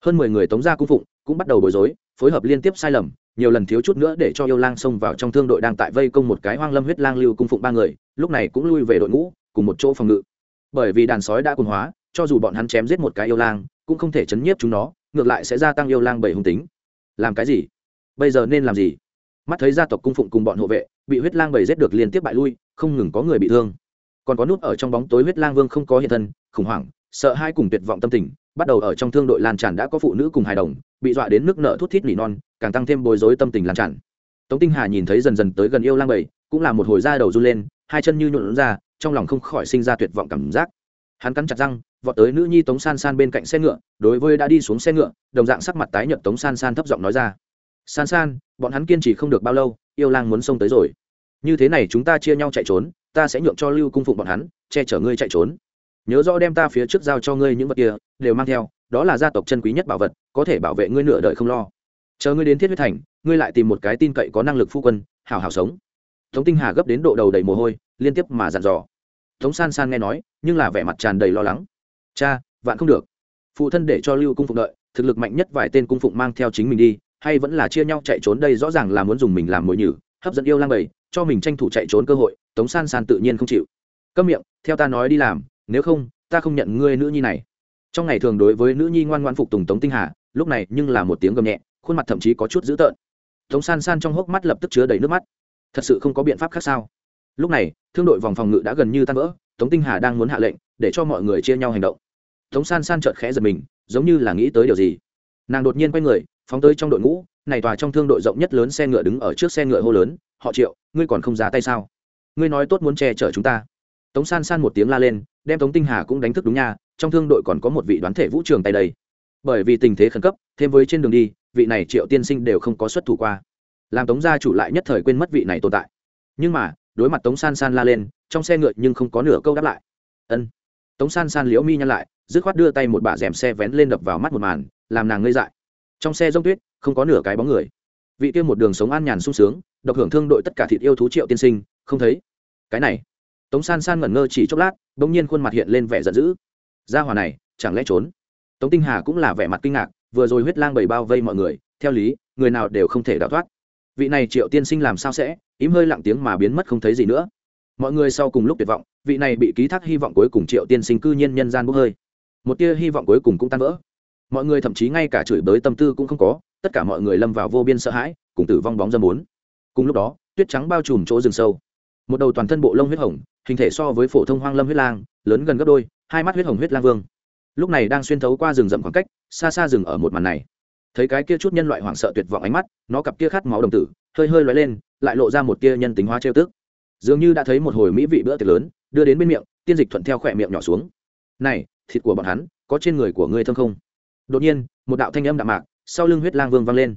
Hơn mười người tống gia cung phụng cũng bắt đầu bối rối, phối hợp liên tiếp sai lầm nhiều lần thiếu chút nữa để cho yêu lang xông vào trong thương đội đang tại vây công một cái hoang lâm huyết lang lưu cung phụng ba người, lúc này cũng lui về đội ngũ, cùng một chỗ phòng ngự. Bởi vì đàn sói đã cuồng hóa, cho dù bọn hắn chém giết một cái yêu lang, cũng không thể chấn nhiếp chúng nó, ngược lại sẽ gia tăng yêu lang bảy hung tính. Làm cái gì? Bây giờ nên làm gì? Mắt thấy gia tộc cung phụng cùng bọn hộ vệ, bị huyết lang bảy giết được liên tiếp bại lui, không ngừng có người bị thương. Còn có nút ở trong bóng tối huyết lang vương không có hiện thân, khủng hoảng, sợ hai cùng tuyệt vọng tâm tình bắt đầu ở trong thương đội lan tràn đã có phụ nữ cùng hài đồng, bị dọa đến nước nợ thút thít nỉ non, càng tăng thêm bối rối tâm tình lan tràn. Tống tinh hà nhìn thấy dần dần tới gần yêu lang bảy, cũng là một hồi da đầu run lên, hai chân như nhuộn ra, trong lòng không khỏi sinh ra tuyệt vọng cảm giác. Hắn cắn chặt răng, vọt tới nữ nhi tống san san bên cạnh xe ngựa, đối với đã đi xuống xe ngựa, đồng dạng sắc mặt tái nhợt tống san san thấp giọng nói ra. San san, bọn hắn kiên trì không được bao lâu, yêu lang muốn xông tới rồi. Như thế này chúng ta chia nhau chạy trốn, ta sẽ nhượng cho lưu cung phụng bọn hắn, che chở ngươi chạy trốn nhớ rõ đem ta phía trước giao cho ngươi những vật kia, đều mang theo, đó là gia tộc chân quý nhất bảo vật, có thể bảo vệ ngươi nửa đời không lo. Chờ ngươi đến thiết huyết thành, ngươi lại tìm một cái tin cậy có năng lực phu quân, hảo hảo sống. Tống tinh hà gấp đến độ đầu đầy mồ hôi, liên tiếp mà dặn dò. Tống san san nghe nói, nhưng là vẻ mặt tràn đầy lo lắng. Cha, vạn không được. Phụ thân để cho lưu cung phụng đợi, thực lực mạnh nhất vài tên cung phụng mang theo chính mình đi, hay vẫn là chia nhau chạy trốn đây rõ ràng là muốn dùng mình làm mồi nhử, hấp dẫn yêu lang bầy, cho mình tranh thủ chạy trốn cơ hội. Tống san san tự nhiên không chịu. Câm miệng, theo ta nói đi làm nếu không, ta không nhận ngươi nữ nhi này. Trong ngày thường đối với nữ nhi ngoan ngoan phục tùng tống tinh hà, lúc này nhưng là một tiếng gầm nhẹ, khuôn mặt thậm chí có chút dữ tợn. Tống san san trong hốc mắt lập tức chứa đầy nước mắt. Thật sự không có biện pháp khác sao? Lúc này, thương đội vòng phòng ngự đã gần như tan vỡ, tống tinh hà đang muốn hạ lệnh, để cho mọi người chia nhau hành động. Tống san san chợt khẽ giật mình, giống như là nghĩ tới điều gì. Nàng đột nhiên quay người, phóng tới trong đội ngũ, này tòa trong thương đội rộng nhất lớn xe ngựa đứng ở trước xe ngựa hô lớn, họ triệu, ngươi còn không ra tay sao? Ngươi nói tốt muốn che chở chúng ta tống san san một tiếng la lên, đem tống tinh hà cũng đánh thức đúng nha, trong thương đội còn có một vị đoán thể vũ trường tay đây. Bởi vì tình thế khẩn cấp, thêm với trên đường đi, vị này triệu tiên sinh đều không có xuất thủ qua. Làm tống gia chủ lại nhất thời quên mất vị này tồn tại. Nhưng mà, đối mặt tống san san la lên, trong xe ngựa nhưng không có nửa câu đáp lại. Ân. Tống san san liễu mi nhăn lại, dứt khoát đưa tay một bả rèm xe vén lên đập vào mắt một màn, làm nàng ngây dại. Trong xe rông tuyết, không có nửa cái bóng người. Vị kia một đường sống an nhàn sung sướng, độc hưởng thương đội tất cả thịt yêu thú triệu tiên sinh, không thấy. Cái này tống san san ngẩn ngơ chỉ chốc lát đ ỗ n g nhiên khuôn mặt hiện lên vẻ giận dữ. Ra hòa này, chẳng lẽ trốn? Tống tinh hà cũng là vẻ mặt kinh ngạc, vừa rồi huyết lang bầy bao vây mọi người, theo lý, người nào đều không thể đào thoát. Vị này triệu tiên sinh làm sao sẽ im hơi lặng tiếng mà biến mất không thấy gì nữa. Mọi người sau cùng lúc tuyệt vọng, vị này bị ký thác hy vọng cuối cùng triệu tiên sinh cư nhiên nhân gian bốc hơi. Một tia hy vọng cuối cùng cũng tan vỡ. Mọi người thậm chí ngay cả chửi bới tâm tư cũng không có, tất cả mọi người lâm vào vô biên sợ hãi, cùng tử vong bóng dâm bốn. Cùng lúc đó, tuyết trắng bao trùm chỗ rừng sâu. Một đầu toàn thân bộ lông huyết hồng hình thể so với phổ thông hoang lâm huyết lang, lớn gần gấp đôi, hai mắt huyết hồng huyết lang vương. Lúc này đang xuyên thấu qua rừng rậm khoảng cách, xa xa rừng ở một màn này. Thấy cái kia chút nhân loại hoảng sợ tuyệt vọng ánh mắt, nó cặp kia khát máu đồng tử, hơi hơi lóe lên, lại lộ ra một kia nhân tính hóa trêu tức. Dường như đã thấy một hồi mỹ vị bữa tiệc lớn, đưa đến bên miệng, tiên dịch thuận theo khỏe miệng nhỏ xuống. Này, thịt của bọn hắn, có trên người của ngươi thơm không? Đột nhiên, một đạo thanh âm đạm mạc, sau lưng huyết lang vương vang lên.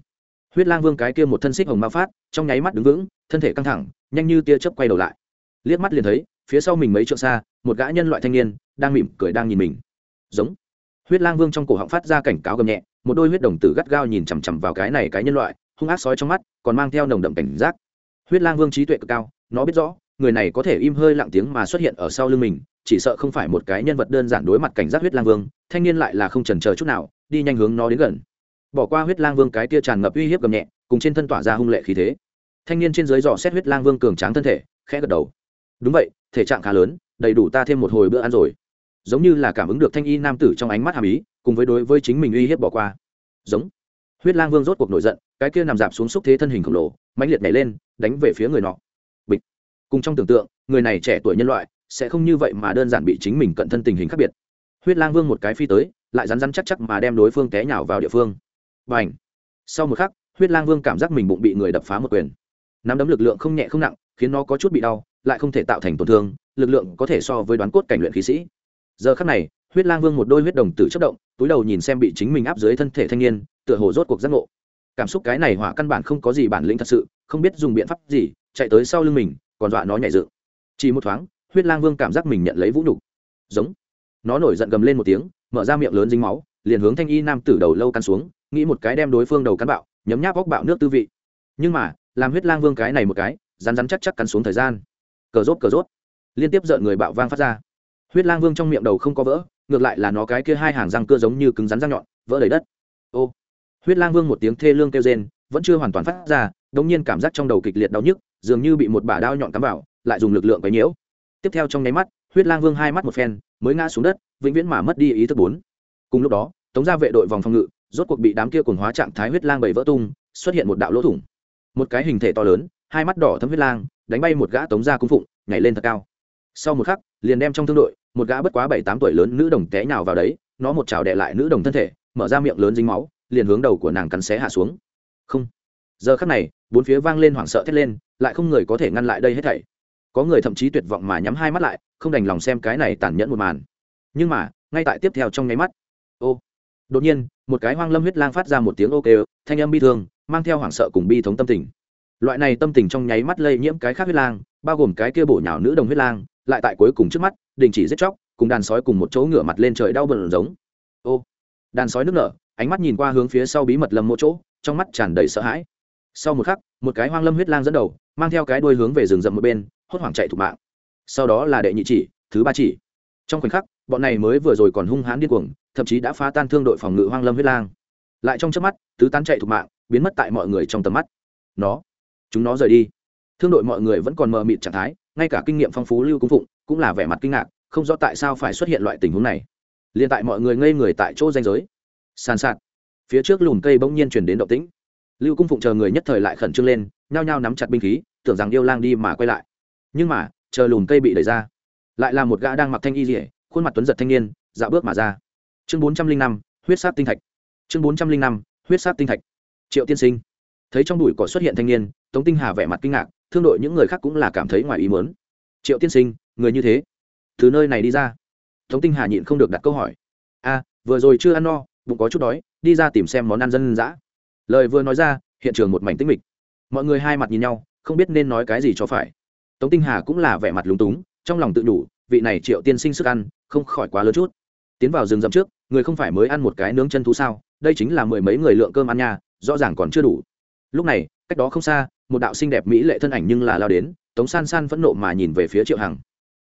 Huyết lang vương cái kia một thân xích hồng ma phát, trong nháy mắt đứng vững, thân thể căng thẳng, nhanh như tia chớp quay đầu lại. Liếc mắt liền thấy phía sau mình mấy trượng xa, một gã nhân loại thanh niên đang mỉm cười đang nhìn mình. Giống. Huyết lang vương trong cổ họng phát ra cảnh cáo gầm nhẹ, một đôi huyết đồng tử gắt gao nhìn chằm chằm vào cái này cái nhân loại, hung ác sói trong mắt, còn mang theo nồng đậm cảnh giác. Huyết lang vương trí tuệ cực cao, nó biết rõ, người này có thể im hơi lặng tiếng mà xuất hiện ở sau lưng mình, chỉ sợ không phải một cái nhân vật đơn giản đối mặt cảnh giác huyết lang vương, thanh niên lại là không chần chờ chút nào, đi nhanh hướng nó đến gần. Bỏ qua huyết lang vương cái tia tràn ngập uy hiếp gầm nhẹ, cùng trên thân tỏa ra hung lệ khí thế. Thanh niên trên dưới dò xét huyết lang vương cường tráng thân thể, khẽ gật đầu. Đúng vậy thể trạng khá lớn, đầy đủ ta thêm một hồi bữa ăn rồi. Giống như là cảm ứng được thanh y nam tử trong ánh mắt hàm ý, cùng với đối với chính mình uy hiếp bỏ qua. Giống. Huyết lang vương rốt cuộc nổi giận, cái kia nằm dạp xuống xúc thế thân hình khổng lồ, mãnh liệt nhảy lên, đánh về phía người nọ. Bịch. Cùng trong tưởng tượng, người này trẻ tuổi nhân loại, sẽ không như vậy mà đơn giản bị chính mình cận thân tình hình khác biệt. Huyết lang vương một cái phi tới, lại rắn rắn chắc chắc mà đem đối phương té nhào vào địa phương. Và ảnh sau một khắc, huyết lang vương cảm giác mình bụng bị người đập phá một quyền. Nắm đấm lực lượng không nhẹ không nặng, khiến nó có chút bị đau lại không thể tạo thành tổn thương, lực lượng có thể so với đoán cốt cảnh luyện khí sĩ. Giờ khắc này, huyết lang vương một đôi huyết đồng tử chất động, túi đầu nhìn xem bị chính mình áp dưới thân thể thanh niên, tựa hồ rốt cuộc giác ngộ. Cảm xúc cái này hỏa căn bản không có gì bản lĩnh thật sự, không biết dùng biện pháp gì, chạy tới sau lưng mình, còn dọa nó nhảy dựng. Chỉ một thoáng, huyết lang vương cảm giác mình nhận lấy vũ nhục. Giống. Nó nổi giận gầm lên một tiếng, mở ra miệng lớn dính máu, liền hướng thanh y nam tử đầu lâu căn xuống, nghĩ một cái đem đối phương đầu cắn bạo, nhấm nháp góc bạo nước tư vị. Nhưng mà, làm huyết lang vương cái này một cái, rắn rắn chắc chắc cắn xuống thời gian cờ rốt cờ rốt. Liên tiếp rợn người bạo vang phát ra. Huyết lang vương trong miệng đầu không có vỡ, ngược lại là nó cái kia hai hàng răng cưa giống như cứng rắn răng nhọn, vỡ đầy đất. Ô. Huyết lang vương một tiếng thê lương kêu rên, vẫn chưa hoàn toàn phát ra, đống nhiên cảm giác trong đầu kịch liệt đau nhức, dường như bị một bả đao nhọn cắm vào, lại dùng lực lượng quấy nhiễu. Tiếp theo trong nháy mắt, huyết lang vương hai mắt một phen, mới ngã xuống đất, vĩnh viễn mà mất đi ý thức bốn. Cùng lúc đó, tống gia vệ đội vòng phòng ngự, rốt cuộc bị đám kia cuồng hóa trạng thái huyết lang bầy vỡ tung, xuất hiện một đạo lỗ thủng. Một cái hình thể to lớn, hai mắt đỏ thấm huyết lang đánh bay một gã tống gia cung phụng, nhảy lên thật cao. Sau một khắc, liền đem trong thương đội, một gã bất quá bảy tám tuổi lớn nữ đồng té nhào vào đấy, nó một chảo đè lại nữ đồng thân thể, mở ra miệng lớn dính máu, liền hướng đầu của nàng cắn xé hạ xuống. Không. Giờ khắc này, bốn phía vang lên hoảng sợ thét lên, lại không người có thể ngăn lại đây hết thảy. Có người thậm chí tuyệt vọng mà nhắm hai mắt lại, không đành lòng xem cái này tàn nhẫn một màn. Nhưng mà, ngay tại tiếp theo trong nháy mắt, ô, đột nhiên, một cái hoang lâm huyết lang phát ra một tiếng ô kêu thanh âm bi thương, mang theo hoảng sợ cùng bi thống tâm tình loại này tâm tình trong nháy mắt lây nhiễm cái khác huyết lang, bao gồm cái kia bổ nhào nữ đồng huyết lang, lại tại cuối cùng trước mắt, đình chỉ giết chóc, cùng đàn sói cùng một chỗ ngửa mặt lên trời đau bờn giống. Ô, đàn sói nước nở, ánh mắt nhìn qua hướng phía sau bí mật lâm một chỗ, trong mắt tràn đầy sợ hãi. Sau một khắc, một cái hoang lâm huyết lang dẫn đầu, mang theo cái đuôi hướng về rừng rậm một bên, hốt hoảng chạy thục mạng. Sau đó là đệ nhị chỉ, thứ ba chỉ. Trong khoảnh khắc, bọn này mới vừa rồi còn hung hãn điên cuồng, thậm chí đã phá tan thương đội phòng ngự hoang lâm huyết lang. Lại trong chớp mắt, tứ tán chạy thục mạng, biến mất tại mọi người trong tầm mắt. Nó chúng nó rời đi. Thương đội mọi người vẫn còn mờ mịt trạng thái, ngay cả kinh nghiệm phong phú lưu cung phụng cũng là vẻ mặt kinh ngạc, không rõ tại sao phải xuất hiện loại tình huống này. Liền tại mọi người ngây người tại chỗ danh giới. Sàn sạt. Phía trước lùm cây bỗng nhiên chuyển đến động tĩnh. Lưu cung phụng chờ người nhất thời lại khẩn trương lên, nhao nhao nắm chặt binh khí, tưởng rằng yêu lang đi mà quay lại. Nhưng mà, chờ lùm cây bị đẩy ra, lại là một gã đang mặc thanh y dỉa khuôn mặt tuấn giật thanh niên, dạo bước mà ra. Chương bốn trăm linh năm, huyết sát tinh thạch. Chương bốn trăm linh năm, huyết sát tinh thạch. Triệu tiên sinh thấy trong đùi cỏ xuất hiện thanh niên, tống tinh hà vẻ mặt kinh ngạc, thương đội những người khác cũng là cảm thấy ngoài ý mớn triệu tiên sinh, người như thế, từ nơi này đi ra? Tống tinh hà nhịn không được đặt câu hỏi. A, vừa rồi chưa ăn no, bụng có chút đói, đi ra tìm xem món ăn dân dã. Lời vừa nói ra, hiện trường một mảnh tĩnh mịch. Mọi người hai mặt nhìn nhau, không biết nên nói cái gì cho phải. Tống tinh hà cũng là vẻ mặt lúng túng, trong lòng tự đủ vị này triệu tiên sinh sức ăn, không khỏi quá lớn chút. Tiến vào rừng rậm trước, người không phải mới ăn một cái nướng chân thú sao? Đây chính là mười mấy người lượng cơm ăn nha, rõ ràng còn chưa đủ lúc này, cách đó không xa, một đạo xinh đẹp mỹ lệ thân ảnh nhưng là lao đến, tống san san phẫn nộ mà nhìn về phía triệu hằng.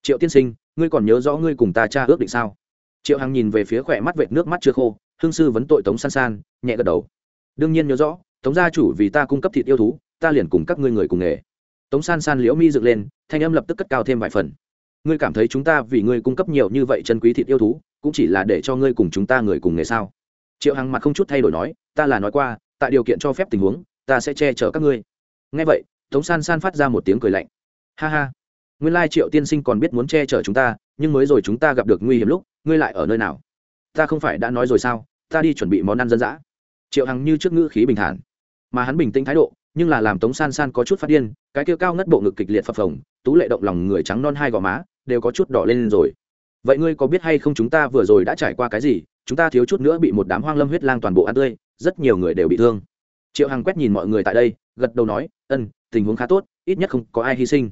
Triệu tiên sinh, ngươi còn nhớ rõ ngươi cùng ta cha ước định sao? Triệu hằng nhìn về phía khỏe mắt vệt nước mắt chưa khô, hương sư vấn tội tống san san, nhẹ gật đầu. Đương nhiên nhớ rõ, tống gia chủ vì ta cung cấp thịt yêu thú, ta liền cùng các ngươi người cùng nghề. Tống san san liễu mi dựng lên, thanh âm lập tức cất cao thêm vài phần. Ngươi cảm thấy chúng ta vì ngươi cung cấp nhiều như vậy chân quý thịt yêu thú, cũng chỉ là để cho ngươi cùng chúng ta người cùng nghề sao? Triệu hằng mặt không chút thay đổi nói, ta là nói qua, tại điều kiện cho phép tình huống ta sẽ che chở các ngươi. Ngay vậy, tống san san phát ra một tiếng cười lạnh. Ha ha, nguyên lai triệu tiên sinh còn biết muốn che chở chúng ta, nhưng mới rồi chúng ta gặp được nguy hiểm lúc, ngươi lại ở nơi nào? Ta không phải đã nói rồi sao? Ta đi chuẩn bị món ăn dân dã. Triệu hằng như trước ngữ khí bình thản, mà hắn bình tĩnh thái độ, nhưng là làm tống san san có chút phát điên, cái kia cao ngất bộ ngực kịch liệt phập phồng, tú lệ động lòng người trắng non hai gò má, đều có chút đỏ lên rồi. Vậy ngươi có biết hay không chúng ta vừa rồi đã trải qua cái gì? Chúng ta thiếu chút nữa bị một đám hoang lâm huyết lang toàn bộ ăn tươi, rất nhiều người đều bị thương triệu hằng quét nhìn mọi người tại đây, gật đầu nói ân tình huống khá tốt, ít nhất không có ai hy sinh.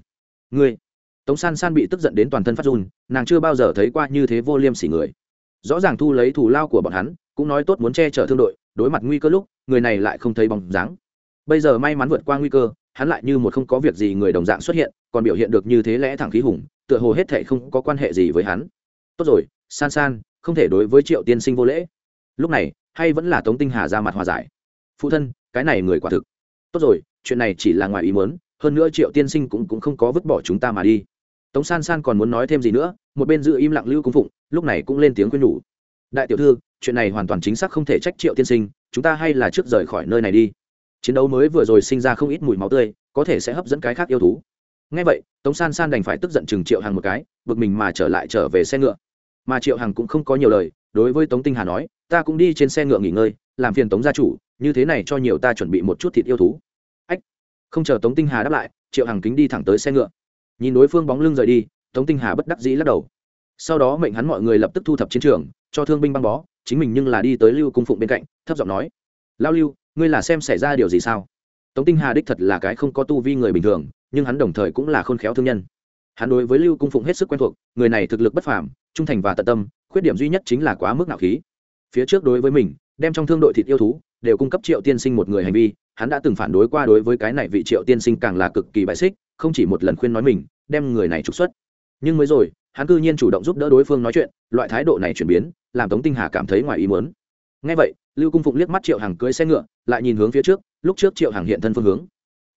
Ngươi? Tống san san bị tức giận đến toàn thân phát run, nàng chưa bao giờ thấy qua như thế vô liêm sỉ người. Rõ ràng thu lấy thù lao của bọn hắn, cũng nói tốt muốn che chở thương đội, đối mặt nguy cơ lúc, người này lại không thấy bóng dáng. Bây giờ may mắn vượt qua nguy cơ, hắn lại như một không có việc gì người đồng dạng xuất hiện, còn biểu hiện được như thế lẽ thẳng khí hùng, tựa hồ hết thệ không có quan hệ gì với hắn. Tốt rồi, san san, không thể đối với triệu tiên sinh vô lễ. Lúc này, hay vẫn là tống tinh hà ra mặt hòa giải. Phụ thân cái này người quả thực. Tốt rồi chuyện này chỉ là ngoài ý muốn hơn nữa triệu tiên sinh cũng, cũng không có vứt bỏ chúng ta mà đi. Tống san san còn muốn nói thêm gì nữa một bên giữ im lặng lưu cung phụng lúc này cũng lên tiếng quên nhủ. Đại tiểu thư chuyện này hoàn toàn chính xác không thể trách triệu tiên sinh chúng ta hay là trước rời khỏi nơi này đi. Chiến đấu mới vừa rồi sinh ra không ít mùi máu tươi có thể sẽ hấp dẫn cái khác yêu thú. Ngay vậy tống san san đành phải tức giận chừng triệu hàng một cái bực mình mà trở lại trở về xe ngựa. Mà triệu hàng cũng không có nhiều lời đối với tống tinh hà nói ta cũng đi trên xe ngựa nghỉ ngơi làm phiền tống gia chủ như thế này cho nhiều ta chuẩn bị một chút thịt yêu thú. Ách, không chờ tống tinh hà đáp lại, triệu Hằng kính đi thẳng tới xe ngựa. Nhìn đối phương bóng lưng rời đi, tống tinh hà bất đắc dĩ lắc đầu. Sau đó mệnh hắn mọi người lập tức thu thập chiến trường, cho thương binh băng bó, chính mình nhưng là đi tới lưu cung phụng bên cạnh, thấp giọng nói, lao lưu, ngươi là xem xảy ra điều gì sao? Tống tinh hà đích thật là cái không có tu vi người bình thường, nhưng hắn đồng thời cũng là khôn khéo thương nhân. Hắn đối với lưu cung phụng hết sức quen thuộc, người này thực lực bất phàm, trung thành và tận tâm, khuyết điểm duy nhất chính là quá mức nạo khí. Phía trước đối với mình, đem trong thương đội thịt yêu thú đều cung cấp triệu tiên sinh một người hành vi, hắn đã từng phản đối qua đối với cái này vị triệu tiên sinh càng là cực kỳ bại xích, không chỉ một lần khuyên nói mình, đem người này trục xuất. Nhưng mới rồi, hắn cư nhiên chủ động giúp đỡ đối phương nói chuyện, loại thái độ này chuyển biến, làm tống tinh hà cảm thấy ngoài ý muốn. Ngay vậy, lưu cung phụng liếc mắt triệu hàng cưới xe ngựa, lại nhìn hướng phía trước, lúc trước triệu hàng hiện thân phương hướng.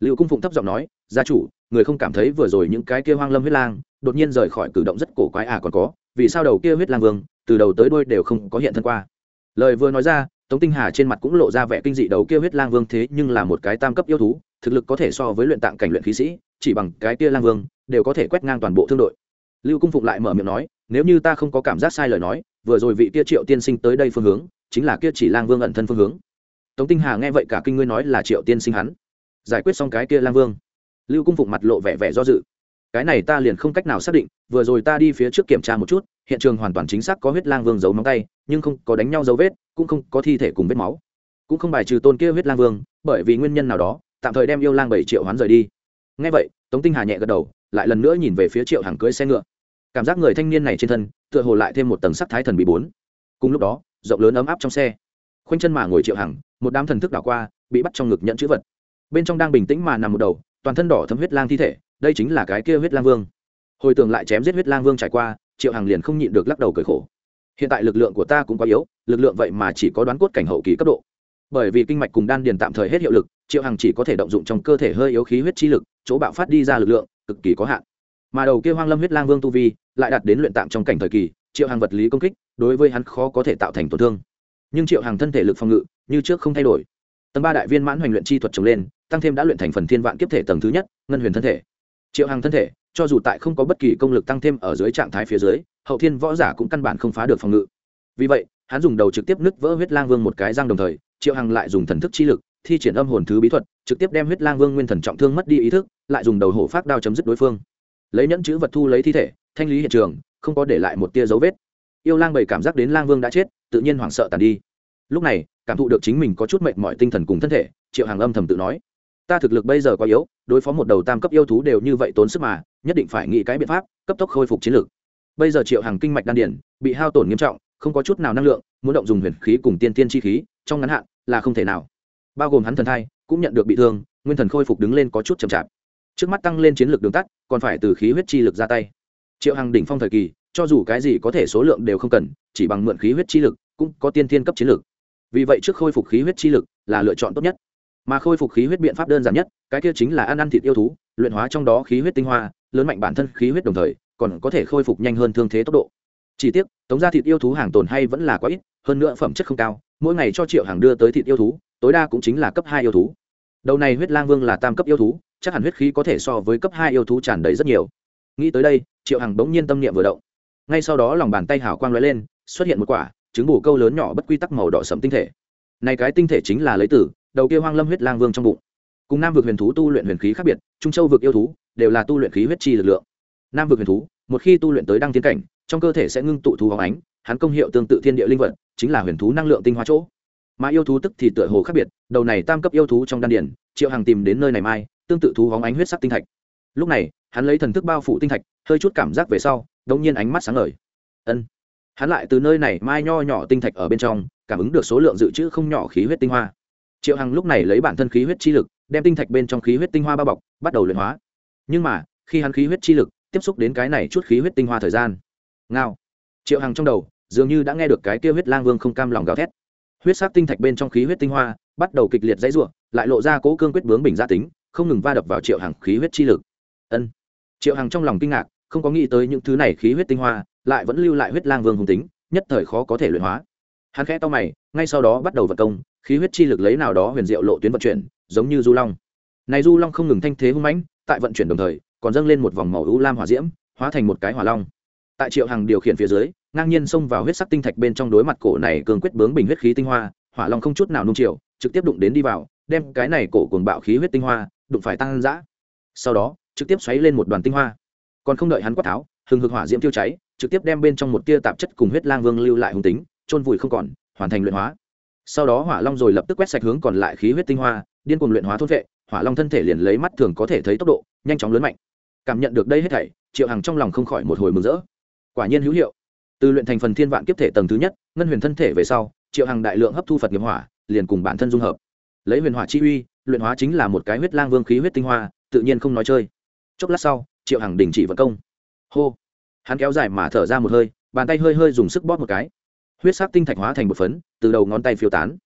Lưu cung phụng thấp giọng nói, gia chủ, người không cảm thấy vừa rồi những cái kia hoang lâm huyết lang, đột nhiên rời khỏi cử động rất cổ quái à còn có, vì sao đầu kia huyết lang vương, từ đầu tới đuôi đều không có hiện thân qua? Lời vừa nói ra tống tinh hà trên mặt cũng lộ ra vẻ kinh dị đầu kia huyết lang vương thế nhưng là một cái tam cấp yêu thú, thực lực có thể so với luyện tạng cảnh luyện khí sĩ, chỉ bằng cái kia lang vương, đều có thể quét ngang toàn bộ thương đội. Lưu cung phụng lại mở miệng nói, nếu như ta không có cảm giác sai lời nói, vừa rồi vị kia triệu tiên sinh tới đây phương hướng, chính là kia chỉ lang vương ẩn thân phương hướng. Tống tinh hà nghe vậy cả kinh ngươi nói là triệu tiên sinh hắn. Giải quyết xong cái kia lang vương. Lưu cung phụng mặt lộ vẻ vẻ do dự cái này ta liền không cách nào xác định, vừa rồi ta đi phía trước kiểm tra một chút, hiện trường hoàn toàn chính xác có huyết lang vương giấu móng tay, nhưng không có đánh nhau dấu vết, cũng không có thi thể cùng vết máu. Cũng không bài trừ tôn kia huyết lang vương, bởi vì nguyên nhân nào đó, tạm thời đem yêu lang bảy triệu hoán rời đi. Ngay vậy, tống tinh hà nhẹ gật đầu, lại lần nữa nhìn về phía triệu hàng cưới xe ngựa. Cảm giác người thanh niên này trên thân, tựa hồ lại thêm một tầng sắc thái thần bị bốn. Cùng lúc đó, rộng lớn ấm áp trong xe. Khoanh chân mà ngồi triệu hằng một đám thần thức đảo qua, bị bắt trong ngực nhận chữ vật. Bên trong đang bình tĩnh mà nằm một đầu, toàn thân đỏ thấm huyết lang thi thể đây chính là cái kia huyết lang vương. Hồi tưởng lại chém giết huyết lang vương trải qua, triệu hằng liền không nhịn được lắc đầu cởi khổ. Hiện tại lực lượng của ta cũng quá yếu, lực lượng vậy mà chỉ có đoán cốt cảnh hậu kỳ cấp độ. Bởi vì kinh mạch cùng đan điền tạm thời hết hiệu lực, triệu hằng chỉ có thể động dụng trong cơ thể hơi yếu khí huyết chi lực, chỗ bạo phát đi ra lực lượng, cực kỳ có hạn. Mà đầu kia hoang lâm huyết lang vương tu vi, lại đạt đến luyện tạm trong cảnh thời kỳ, triệu hằng vật lý công kích, đối với hắn khó có thể tạo thành tổn thương. Nhưng triệu hằng thân thể lực phòng ngự, như trước không thay đổi. Tầng ba đại viên mãn hoành luyện chi thuật trồng lên, tăng thêm đã luyện thành phần thiên vạn kiếp thể tầng thứ nhất, ngân huyền thân thể triệu hằng thân thể, cho dù tại không có bất kỳ công lực tăng thêm ở dưới trạng thái phía dưới, hậu thiên võ giả cũng căn bản không phá được phòng ngự. Vì vậy, hắn dùng đầu trực tiếp nứt vỡ huyết lang vương một cái răng đồng thời, triệu hằng lại dùng thần thức chi lực, thi triển âm hồn thứ bí thuật, trực tiếp đem huyết lang vương nguyên thần trọng thương mất đi ý thức, lại dùng đầu hổ phát đao chấm dứt đối phương. Lấy nhẫn chữ vật thu lấy thi thể, thanh lý hiện trường, không có để lại một tia dấu vết. Yêu lang bảy cảm giác đến lang vương đã chết, tự nhiên hoảng sợ tàn đi. Lúc này, cảm thụ được chính mình có chút mệt mỏi tinh thần cùng thân thể, triệu hàng âm thầm tự nói ta thực lực bây giờ quá yếu, đối phó một đầu tam cấp yêu thú đều như vậy tốn sức mà, nhất định phải nghĩ cái biện pháp, cấp tốc khôi phục chiến lược. Bây giờ triệu hàng kinh mạch đan điển bị hao tổn nghiêm trọng, không có chút nào năng lượng, muốn động dùng huyền khí cùng tiên tiên chi khí, trong ngắn hạn là không thể nào. Bao gồm hắn thần thai, cũng nhận được bị thương, nguyên thần khôi phục đứng lên có chút chậm chạp. Trước mắt tăng lên chiến lược đường tắt, còn phải từ khí huyết chi lực ra tay. Triệu hàng đỉnh phong thời kỳ, cho dù cái gì có thể số lượng đều không cần, chỉ bằng mượn khí huyết chi lực, cũng có tiên thiên cấp chiến lược. Vì vậy trước khôi phục khí huyết chi lực là lựa chọn tốt nhất mà khôi phục khí huyết biện pháp đơn giản nhất, cái kia chính là ăn ăn thịt yêu thú, luyện hóa trong đó khí huyết tinh hoa, lớn mạnh bản thân khí huyết đồng thời, còn có thể khôi phục nhanh hơn thương thế tốc độ. Chỉ tiếc, tống ra thịt yêu thú hàng tồn hay vẫn là quá ít, hơn nữa phẩm chất không cao, mỗi ngày cho triệu hàng đưa tới thịt yêu thú, tối đa cũng chính là cấp hai yêu thú. Đầu này huyết lang vương là tam cấp yêu thú, chắc hẳn huyết khí có thể so với cấp hai yêu thú tràn đầy rất nhiều. Nghĩ tới đây, triệu hằng bỗng nhiên tâm niệm vừa động. Ngay sau đó lòng bàn tay hào quang lóe lên, xuất hiện một quả, trứng bù câu lớn nhỏ bất quy tắc màu đỏ sẫm tinh thể. Này cái tinh thể chính là lấy từ đầu kia hoang lâm huyết lang vương trong bụng. Cùng nam vực huyền thú tu luyện huyền khí khác biệt, trung châu vực yêu thú đều là tu luyện khí huyết chi lực lượng. Nam vực huyền thú, một khi tu luyện tới đăng tiến cảnh, trong cơ thể sẽ ngưng tụ thú hóng ánh, hắn công hiệu tương tự thiên địa linh vật, chính là huyền thú năng lượng tinh hoa chỗ. Mà yêu thú tức thì tựa hồ khác biệt, đầu này tam cấp yêu thú trong đan điển triệu hàng tìm đến nơi này mai, tương tự thú hóng ánh huyết sắc tinh thạch. Lúc này, hắn lấy thần thức bao phủ tinh thạch, hơi chút cảm giác về sau, đống nhiên ánh mắt sáng ngời. Ân. Hắn lại từ nơi này mai nho nhỏ tinh thạch ở bên trong, cảm ứng được số lượng dự trữ không nhỏ khí huyết tinh hoa triệu hằng lúc này lấy bản thân khí huyết chi lực, đem tinh thạch bên trong khí huyết tinh hoa bao bọc, bắt đầu luyện hóa. Nhưng mà, khi hắn khí huyết chi lực tiếp xúc đến cái này chút khí huyết tinh hoa thời gian, ngao. Triệu hằng trong đầu, dường như đã nghe được cái kia huyết lang vương không cam lòng gào thét. Huyết sắc tinh thạch bên trong khí huyết tinh hoa bắt đầu kịch liệt dãy ruộng lại lộ ra cố cương quyết bướng bình gia tính, không ngừng va đập vào triệu hằng khí huyết chi lực. Ân. Triệu hằng trong lòng kinh ngạc, không có nghĩ tới những thứ này khí huyết tinh hoa lại vẫn lưu lại huyết lang vương hùng tính, nhất thời khó có thể luyện hóa hắn khẽ to mày, ngay sau đó bắt đầu vận công, khí huyết chi lực lấy nào đó huyền diệu lộ tuyến vận chuyển, giống như du long. Này du long không ngừng thanh thế hung mãnh, tại vận chuyển đồng thời, còn dâng lên một vòng màu u lam hỏa diễm, hóa thành một cái hỏa long. Tại triệu hằng điều khiển phía dưới, ngang nhiên xông vào huyết sắc tinh thạch bên trong đối mặt cổ này cường quyết bướng bình huyết khí tinh hoa, hỏa long không chút nào nung chiều, trực tiếp đụng đến đi vào, đem cái này cổ cuồng bạo khí huyết tinh hoa, đụng phải tăng dã. Sau đó, trực tiếp xoáy lên một đoàn tinh hoa. Còn không đợi hắn quát tháo, hừng hực hỏa diễm tiêu cháy, trực tiếp đem bên trong một tia tạp chất cùng huyết lang vương lưu lại hung tính trôn vùi không còn, hoàn thành luyện hóa. Sau đó hỏa long rồi lập tức quét sạch hướng còn lại khí huyết tinh hoa, điên cuồng luyện hóa thôn vệ, hỏa long thân thể liền lấy mắt thường có thể thấy tốc độ, nhanh chóng lớn mạnh. Cảm nhận được đây hết thảy, triệu hằng trong lòng không khỏi một hồi mừng rỡ. Quả nhiên hữu hiệu. Từ luyện thành phần thiên vạn kiếp thể tầng thứ nhất, ngân huyền thân thể về sau, triệu hằng đại lượng hấp thu phật nghiệp hỏa, liền cùng bản thân dung hợp. Lấy huyền hỏa chi uy, luyện hóa chính là một cái huyết lang vương khí huyết tinh hoa, tự nhiên không nói chơi. Chốc lát sau, triệu hằng đình chỉ vận công. Hô. Hắn kéo dài mà thở ra một hơi, bàn tay hơi hơi dùng sức bóp một cái huyết sắc tinh thạch hóa thành một phấn, từ đầu ngón tay phiêu tán.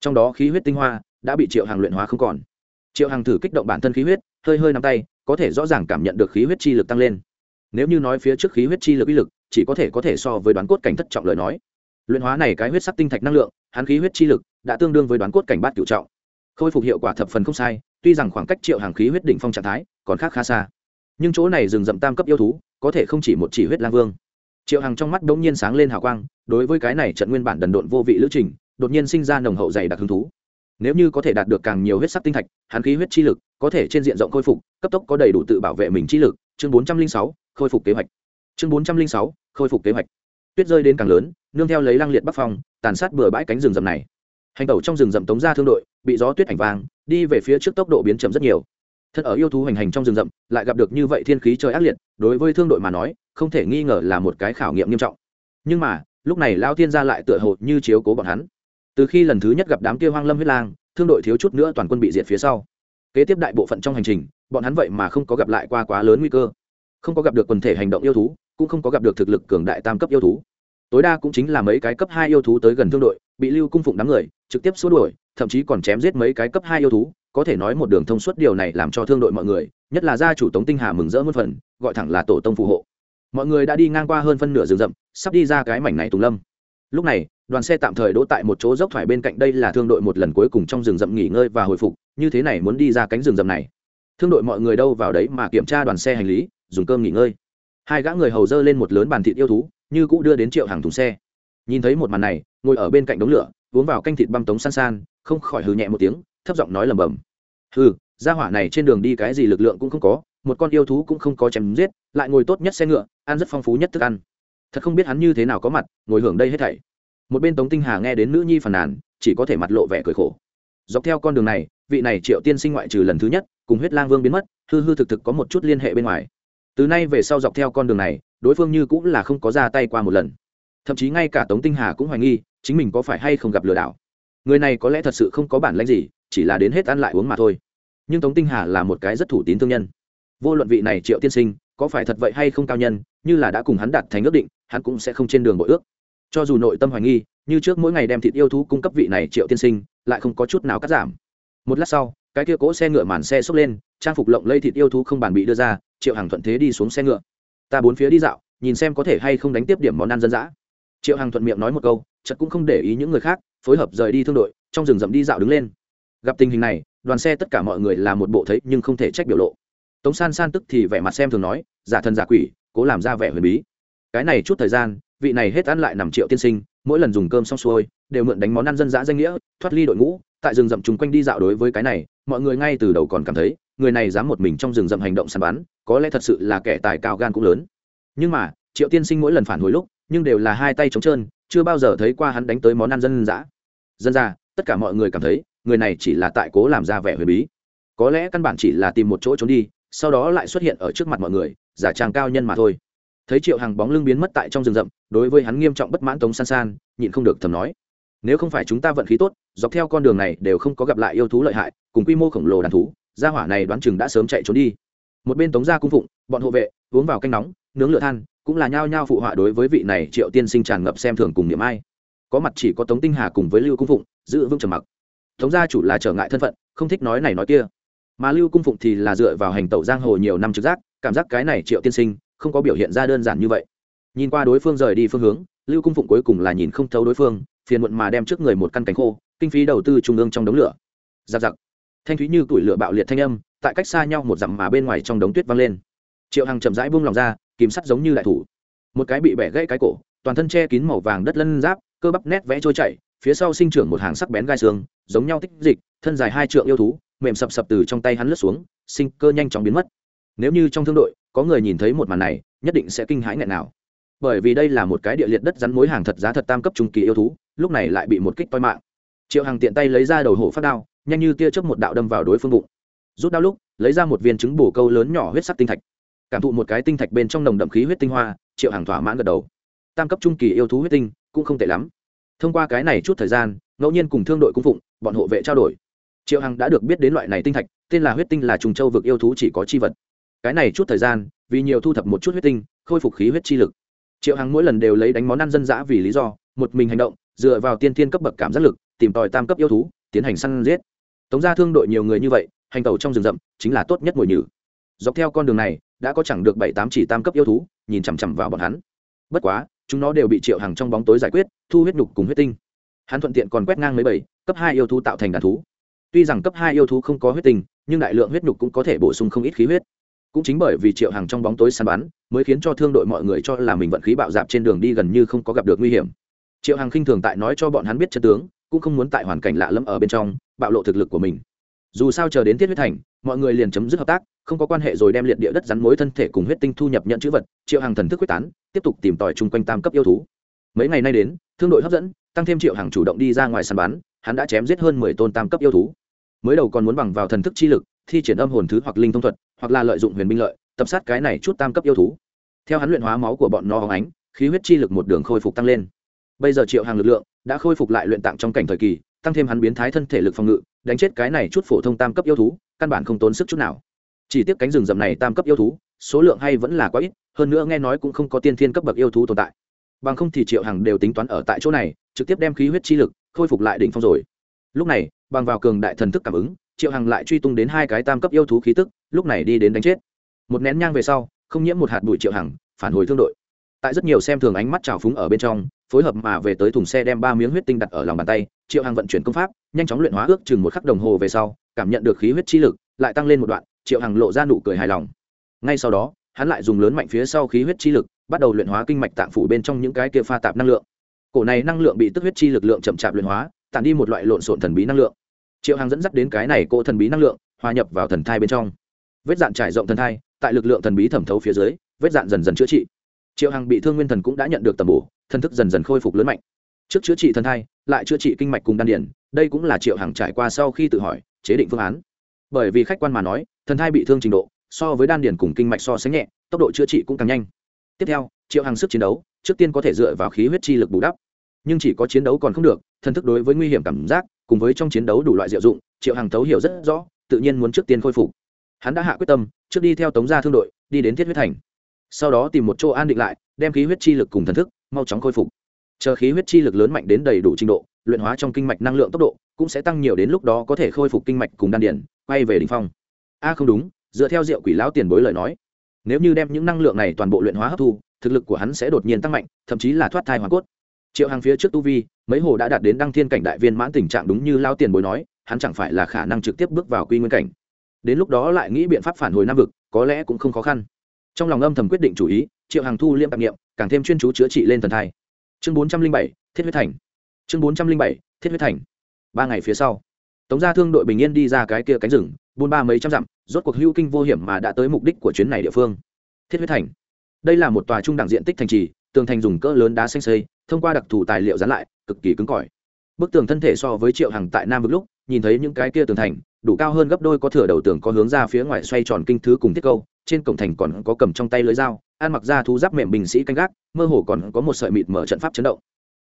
Trong đó khí huyết tinh hoa đã bị triệu hàng luyện hóa không còn. Triệu hàng thử kích động bản thân khí huyết, hơi hơi nắm tay, có thể rõ ràng cảm nhận được khí huyết chi lực tăng lên. Nếu như nói phía trước khí huyết chi lực uy lực, chỉ có thể có thể so với đoán cốt cảnh thất trọng lời nói. Luyện hóa này cái huyết sắc tinh thạch năng lượng, hắn khí huyết chi lực đã tương đương với đoán cốt cảnh bát cựu trọng. Khôi phục hiệu quả thập phần không sai, tuy rằng khoảng cách triệu hàng khí huyết đỉnh phong trạng thái còn khác khá xa. Nhưng chỗ này rừng rậm tam cấp yêu thú, có thể không chỉ một chỉ huyết lang vương triệu hằng trong mắt đ ố n g nhiên sáng lên hào quang, đối với cái này trận nguyên bản đần độn vô vị lữ trình, đột nhiên sinh ra nồng hậu dày đặc hứng thú. Nếu như có thể đạt được càng nhiều huyết sắc tinh thạch, hắn khí huyết chi lực có thể trên diện rộng khôi phục, cấp tốc có đầy đủ tự bảo vệ mình chi lực. Chương bốn trăm linh sáu, khôi phục kế hoạch. Chương bốn trăm linh sáu, khôi phục kế hoạch. Tuyết rơi đến càng lớn, nương theo lấy lăng liệt bắc phong, tàn sát bừa bãi cánh rừng rậm này. Hành tẩu trong rừng rậm tống ra thương đội, bị gió tuyết ảnh vàng, đi về phía trước tốc độ biến chậm rất nhiều thật ở yêu thú hành hành trong rừng rậm, lại gặp được như vậy thiên khí trời ác liệt, đối với thương đội mà nói, không thể nghi ngờ là một cái khảo nghiệm nghiêm trọng. Nhưng mà, lúc này lao thiên gia lại tựa hồ như chiếu cố bọn hắn. Từ khi lần thứ nhất gặp đám kia hoang lâm huyết lang, thương đội thiếu chút nữa toàn quân bị diệt phía sau. Kế tiếp đại bộ phận trong hành trình, bọn hắn vậy mà không có gặp lại qua quá lớn nguy cơ. Không có gặp được quần thể hành động yêu thú, cũng không có gặp được thực lực cường đại tam cấp yêu thú. Tối đa cũng chính là mấy cái cấp hai yêu thú tới gần thương đội, bị lưu cung phụng đám người, trực tiếp xua đuổi, thậm chí còn chém giết mấy cái cấp hai yêu thú có thể nói một đường thông suốt điều này làm cho thương đội mọi người, nhất là gia chủ tống tinh hà mừng rỡ muôn phần, gọi thẳng là tổ tông phù hộ. Mọi người đã đi ngang qua hơn phân nửa rừng rậm, sắp đi ra cái mảnh này tùng lâm. Lúc này, đoàn xe tạm thời đỗ tại một chỗ dốc thoải bên cạnh đây là thương đội một lần cuối cùng trong rừng rậm nghỉ ngơi và hồi phục, như thế này muốn đi ra cánh rừng rậm này. Thương đội mọi người đâu vào đấy mà kiểm tra đoàn xe hành lý, dùng cơm nghỉ ngơi. Hai gã người hầu dơ lên một lớn bàn thịt yêu thú, như cũ đưa đến triệu hàng thùng xe. Nhìn thấy một màn này, ngồi ở bên cạnh đống lửa, uống vào canh thịt băm tống san san, không khỏi hừ nhẹ một tiếng thấp giọng nói lầm bầm hừ, gia hỏa này trên đường đi cái gì lực lượng cũng không có, một con yêu thú cũng không có chém giết, lại ngồi tốt nhất xe ngựa, ăn rất phong phú nhất thức ăn. Thật không biết hắn như thế nào có mặt, ngồi hưởng đây hết thảy. Một bên tống tinh hà nghe đến nữ nhi phàn nàn, chỉ có thể mặt lộ vẻ cười khổ. Dọc theo con đường này, vị này triệu tiên sinh ngoại trừ lần thứ nhất, cùng huyết lang vương biến mất, hư hư thực thực có một chút liên hệ bên ngoài. Từ nay về sau dọc theo con đường này, đối phương như cũng là không có ra tay qua một lần. Thậm chí ngay cả tống tinh hà cũng hoài nghi, chính mình có phải hay không gặp lừa đảo người này có lẽ thật sự không có bản lãnh gì, chỉ là đến hết ăn lại uống mà thôi. Nhưng tống tinh hà là một cái rất thủ tín thương nhân. Vô luận vị này triệu tiên sinh, có phải thật vậy hay không cao nhân, như là đã cùng hắn đặt thành ước định, hắn cũng sẽ không trên đường bội ước. Cho dù nội tâm hoài nghi, như trước mỗi ngày đem thịt yêu thú cung cấp vị này triệu tiên sinh, lại không có chút nào cắt giảm. Một lát sau, cái kia cỗ xe ngựa màn xe xốc lên, trang phục lộng lây thịt yêu thú không bàn bị đưa ra, triệu Hằng thuận thế đi xuống xe ngựa. Ta bốn phía đi dạo, nhìn xem có thể hay không đánh tiếp điểm món ăn dân dã. Triệu Hằng thuận miệng nói một câu chật cũng không để ý những người khác phối hợp rời đi thương đội, trong rừng rậm đi dạo đứng lên. Gặp tình hình này, đoàn xe tất cả mọi người là một bộ thấy nhưng không thể trách biểu lộ. Tống san san tức thì vẻ mặt xem thường nói, giả thần giả quỷ, cố làm ra vẻ huyền bí. Cái này chút thời gian, vị này hết ăn lại nằm triệu tiên sinh, mỗi lần dùng cơm xong xuôi, đều mượn đánh món ăn dân dã danh nghĩa, thoát ly đội ngũ, tại rừng rậm chung quanh đi dạo đối với cái này, mọi người ngay từ đầu còn cảm thấy, người này dám một mình trong rừng rậm hành động săn bắn, có lẽ thật sự là kẻ tài cao gan cũng lớn. Nhưng mà, triệu tiên sinh mỗi lần phản hồi lúc, nhưng đều là hai tay trống trơn chưa bao giờ thấy qua hắn đánh tới món ăn dân dã. Dân ra tất cả mọi người cảm thấy, người này chỉ là tại cố làm ra vẻ huyền bí. Có lẽ căn bản chỉ là tìm một chỗ trốn đi, sau đó lại xuất hiện ở trước mặt mọi người, giả trang cao nhân mà thôi. Thấy triệu hàng bóng lưng biến mất tại trong rừng rậm, đối với hắn nghiêm trọng bất mãn tống san san, nhịn không được thầm nói, nếu không phải chúng ta vận khí tốt, dọc theo con đường này đều không có gặp lại yêu thú lợi hại, cùng quy mô khổng lồ đàn thú, gia hỏa này đoán chừng đã sớm chạy trốn đi. Một bên tống gia cung phụng, bọn hộ vệ uống vào canh nóng, nướng lửa than cũng là nhao nhao phụ họa đối với vị này triệu tiên sinh tràn ngập xem thường cùng niệm ai. Có mặt chỉ có tống tinh hà cùng với lưu cung phụng, giữ vững trầm mặc. Tống gia chủ là trở ngại thân phận, không thích nói này nói kia. Mà lưu cung phụng thì là dựa vào hành tẩu giang hồ nhiều năm trực giác, cảm giác cái này triệu tiên sinh không có biểu hiện ra đơn giản như vậy. Nhìn qua đối phương rời đi phương hướng, lưu cung phụng cuối cùng là nhìn không thấu đối phương, phiền muộn mà đem trước người một căn cánh khô, kinh phí đầu tư trung ương trong đống lửa. Giặc giặc. Thanh thúy như tủi lửa bạo liệt thanh âm, tại cách xa nhau một dặm mà bên ngoài trong đống tuyết vang lên. Triệu hằng chậm rãi buông lòng ra kìm sắt giống như đại thủ. Một cái bị bẻ gãy cái cổ, toàn thân che kín màu vàng đất lân giáp, cơ bắp nét vẽ trôi chảy, phía sau sinh trưởng một hàng sắc bén gai xương, giống nhau tích dịch, thân dài hai trượng yêu thú, mềm sập sập từ trong tay hắn lướt xuống, sinh cơ nhanh chóng biến mất. Nếu như trong thương đội, có người nhìn thấy một màn này, nhất định sẽ kinh hãi nghẹn nào. Bởi vì đây là một cái địa liệt đất rắn mối hàng thật giá thật tam cấp trung kỳ yêu thú, lúc này lại bị một kích toi mạng. Triệu hàng tiện tay lấy ra đầu hổ phát đao, nhanh như tia chớp một đạo đâm vào đối phương bụng. Rút đao lúc, lấy ra một viên trứng bổ câu lớn nhỏ huyết sắc tinh thạch cảm thụ một cái tinh thạch bên trong nồng đậm khí huyết tinh hoa, triệu hàng thỏa mãn gật đầu. Tam cấp trung kỳ yêu thú huyết tinh, cũng không tệ lắm. Thông qua cái này chút thời gian, ngẫu nhiên cùng thương đội cung phụng, bọn hộ vệ trao đổi. Triệu hằng đã được biết đến loại này tinh thạch, tên là huyết tinh là trùng châu vực yêu thú chỉ có chi vật. Cái này chút thời gian, vì nhiều thu thập một chút huyết tinh, khôi phục khí huyết chi lực. Triệu hằng mỗi lần đều lấy đánh món ăn dân dã vì lý do, một mình hành động, dựa vào tiên thiên cấp bậc cảm giác lực, tìm tòi tam cấp yêu thú, tiến hành săn giết. Tống gia thương đội nhiều người như vậy, hành tàu trong rừng rậm, chính là tốt nhất mùi nhử. Dọc theo con đường này đã có chẳng được bảy tám chỉ tam cấp yêu thú, nhìn chằm chằm vào bọn hắn. Bất quá, chúng nó đều bị triệu hàng trong bóng tối giải quyết, thu huyết nhục cùng huyết tinh. Hắn thuận tiện còn quét ngang mấy bảy cấp hai yêu thú tạo thành đàn thú. Tuy rằng cấp hai yêu thú không có huyết tinh, nhưng đại lượng huyết nhục cũng có thể bổ sung không ít khí huyết. Cũng chính bởi vì triệu hàng trong bóng tối săn bắn, mới khiến cho thương đội mọi người cho là mình vận khí bạo dạp trên đường đi gần như không có gặp được nguy hiểm. Triệu hàng khinh thường tại nói cho bọn hắn biết chân tướng, cũng không muốn tại hoàn cảnh lạ lẫm ở bên trong, bạo lộ thực lực của mình dù sao chờ đến tiết huyết thành, mọi người liền chấm dứt hợp tác, không có quan hệ rồi đem liệt địa đất rắn mối thân thể cùng huyết tinh thu nhập nhận chữ vật, triệu hàng thần thức quyết tán, tiếp tục tìm tòi chung quanh tam cấp yêu thú. Mấy ngày nay đến, thương đội hấp dẫn, tăng thêm triệu hàng chủ động đi ra ngoài săn bắn, hắn đã chém giết hơn mười tôn tam cấp yêu thú. Mới đầu còn muốn bằng vào thần thức chi lực, thi triển âm hồn thứ hoặc linh thông thuật, hoặc là lợi dụng huyền binh lợi, tập sát cái này chút tam cấp yêu thú. Theo hắn luyện hóa máu của bọn nó hóng ánh, khí huyết chi lực một đường khôi phục tăng lên. Bây giờ triệu hàng lực lượng đã khôi phục lại luyện tạng trong cảnh thời kỳ, tăng thêm hắn biến thái thân thể lực phòng ngự đánh chết cái này chút phổ thông tam cấp yêu thú, căn bản không tốn sức chút nào. Chỉ tiếc cánh rừng rậm này tam cấp yêu thú, số lượng hay vẫn là quá ít, hơn nữa nghe nói cũng không có tiên thiên cấp bậc yêu thú tồn tại. Bằng không thì triệu hằng đều tính toán ở tại chỗ này, trực tiếp đem khí huyết chi lực khôi phục lại đỉnh phong rồi. Lúc này, bằng vào cường đại thần thức cảm ứng, triệu hằng lại truy tung đến hai cái tam cấp yêu thú khí tức, lúc này đi đến đánh chết. Một nén nhang về sau, không nhiễm một hạt bụi triệu hằng, phản hồi thương đội. Tại rất nhiều xem thường ánh mắt trào phúng ở bên trong phối hợp mà về tới thùng xe đem ba miếng huyết tinh đặt ở lòng bàn tay, triệu hằng vận chuyển công pháp, nhanh chóng luyện hóa ước chừng một khắc đồng hồ về sau, cảm nhận được khí huyết chi lực, lại tăng lên một đoạn, triệu hằng lộ ra nụ cười hài lòng. Ngay sau đó, hắn lại dùng lớn mạnh phía sau khí huyết chi lực, bắt đầu luyện hóa kinh mạch tạng phủ bên trong những cái kia pha tạp năng lượng. Cổ này năng lượng bị tức huyết chi lực lượng chậm chạp luyện hóa, tản đi một loại lộn xộn thần bí năng lượng. Triệu hằng dẫn dắt đến cái này cỗ thần bí năng lượng, hòa nhập vào thần thai bên trong. Vết dạn trải rộng thần thai, tại lực lượng thần bí thẩm thấu phía dưới, vết dạn dần dần chữa trị triệu hằng bị thương nguyên thần cũng đã nhận được tầm bổ thần thức dần dần khôi phục lớn mạnh. Trước chữa trị thần thai, lại chữa trị kinh mạch cùng đan điển đây cũng là triệu hằng trải qua sau khi tự hỏi, chế định phương án. Bởi vì khách quan mà nói, thần thai bị thương trình độ, so với đan điển cùng kinh mạch so sánh nhẹ, tốc độ chữa trị cũng càng nhanh. Tiếp theo, triệu hằng sức chiến đấu, trước tiên có thể dựa vào khí huyết chi lực bù đắp. Nhưng chỉ có chiến đấu còn không được, thần thức đối với nguy hiểm cảm giác, cùng với trong chiến đấu đủ loại diệu dụng, triệu hằng thấu hiểu rất rõ, tự nhiên muốn trước tiên khôi phục. Hắn đã hạ quyết tâm, trước đi theo tống gia thương đội, đi đến thiết huyết thành sau đó tìm một chỗ an định lại, đem khí huyết chi lực cùng thần thức, mau chóng khôi phục. Chờ khí huyết chi lực lớn mạnh đến đầy đủ trình độ, luyện hóa trong kinh mạch năng lượng tốc độ cũng sẽ tăng nhiều đến lúc đó có thể khôi phục kinh mạch cùng đan điển quay về đ ỉ n h phong. A, không đúng, dựa theo diệu quỷ lão tiền bối lời nói, nếu như đem những năng lượng này toàn bộ luyện hóa hấp thu, thực lực của hắn sẽ đột nhiên tăng mạnh, thậm chí là thoát thai hoàn cốt. Triệu hàng phía trước tu vi, mấy hồ đã đạt đến đăng thiên cảnh đại viên mãn tình trạng đúng như lao tiền bối nói, hắn chẳng phải là khả năng trực tiếp bước vào quy nguyên cảnh. Đến lúc đó lại nghĩ biện pháp phản hồi nam vực, có lẽ cũng không khó khăn trong lòng âm thầm quyết định chủ ý, triệu hàng thu liêm tạp nghiệm càng thêm chuyên chú chữa trị lên thần thai. Chương bốn trăm linh bảy, thiết huyết thành. Chương bốn trăm linh bảy, thiết huyết thành. Ba ngày phía sau, tống gia thương đội bình yên đi ra cái kia cánh rừng, buôn ba mấy trăm dặm, rốt cuộc hưu kinh vô hiểm mà đã tới mục đích của chuyến này địa phương. Thiết huyết thành. Đây là một tòa trung đẳng diện tích thành trì, tường thành dùng cỡ lớn đá xanh xây thông qua đặc thù tài liệu dán lại, cực kỳ cứng cỏi. Bức tường thân thể so với triệu hàng tại nam vực lúc, nhìn thấy những cái kia tường thành, đủ cao hơn gấp đôi có thửa đầu tường có hướng ra phía ngoài xoay tròn kinh thứ cùng thiết câu trên cổng thành còn có cầm trong tay lưới dao, ăn mặc ra thú giáp mềm bình sĩ canh gác, mơ hồ còn có một sợi mịt mở trận pháp chấn động.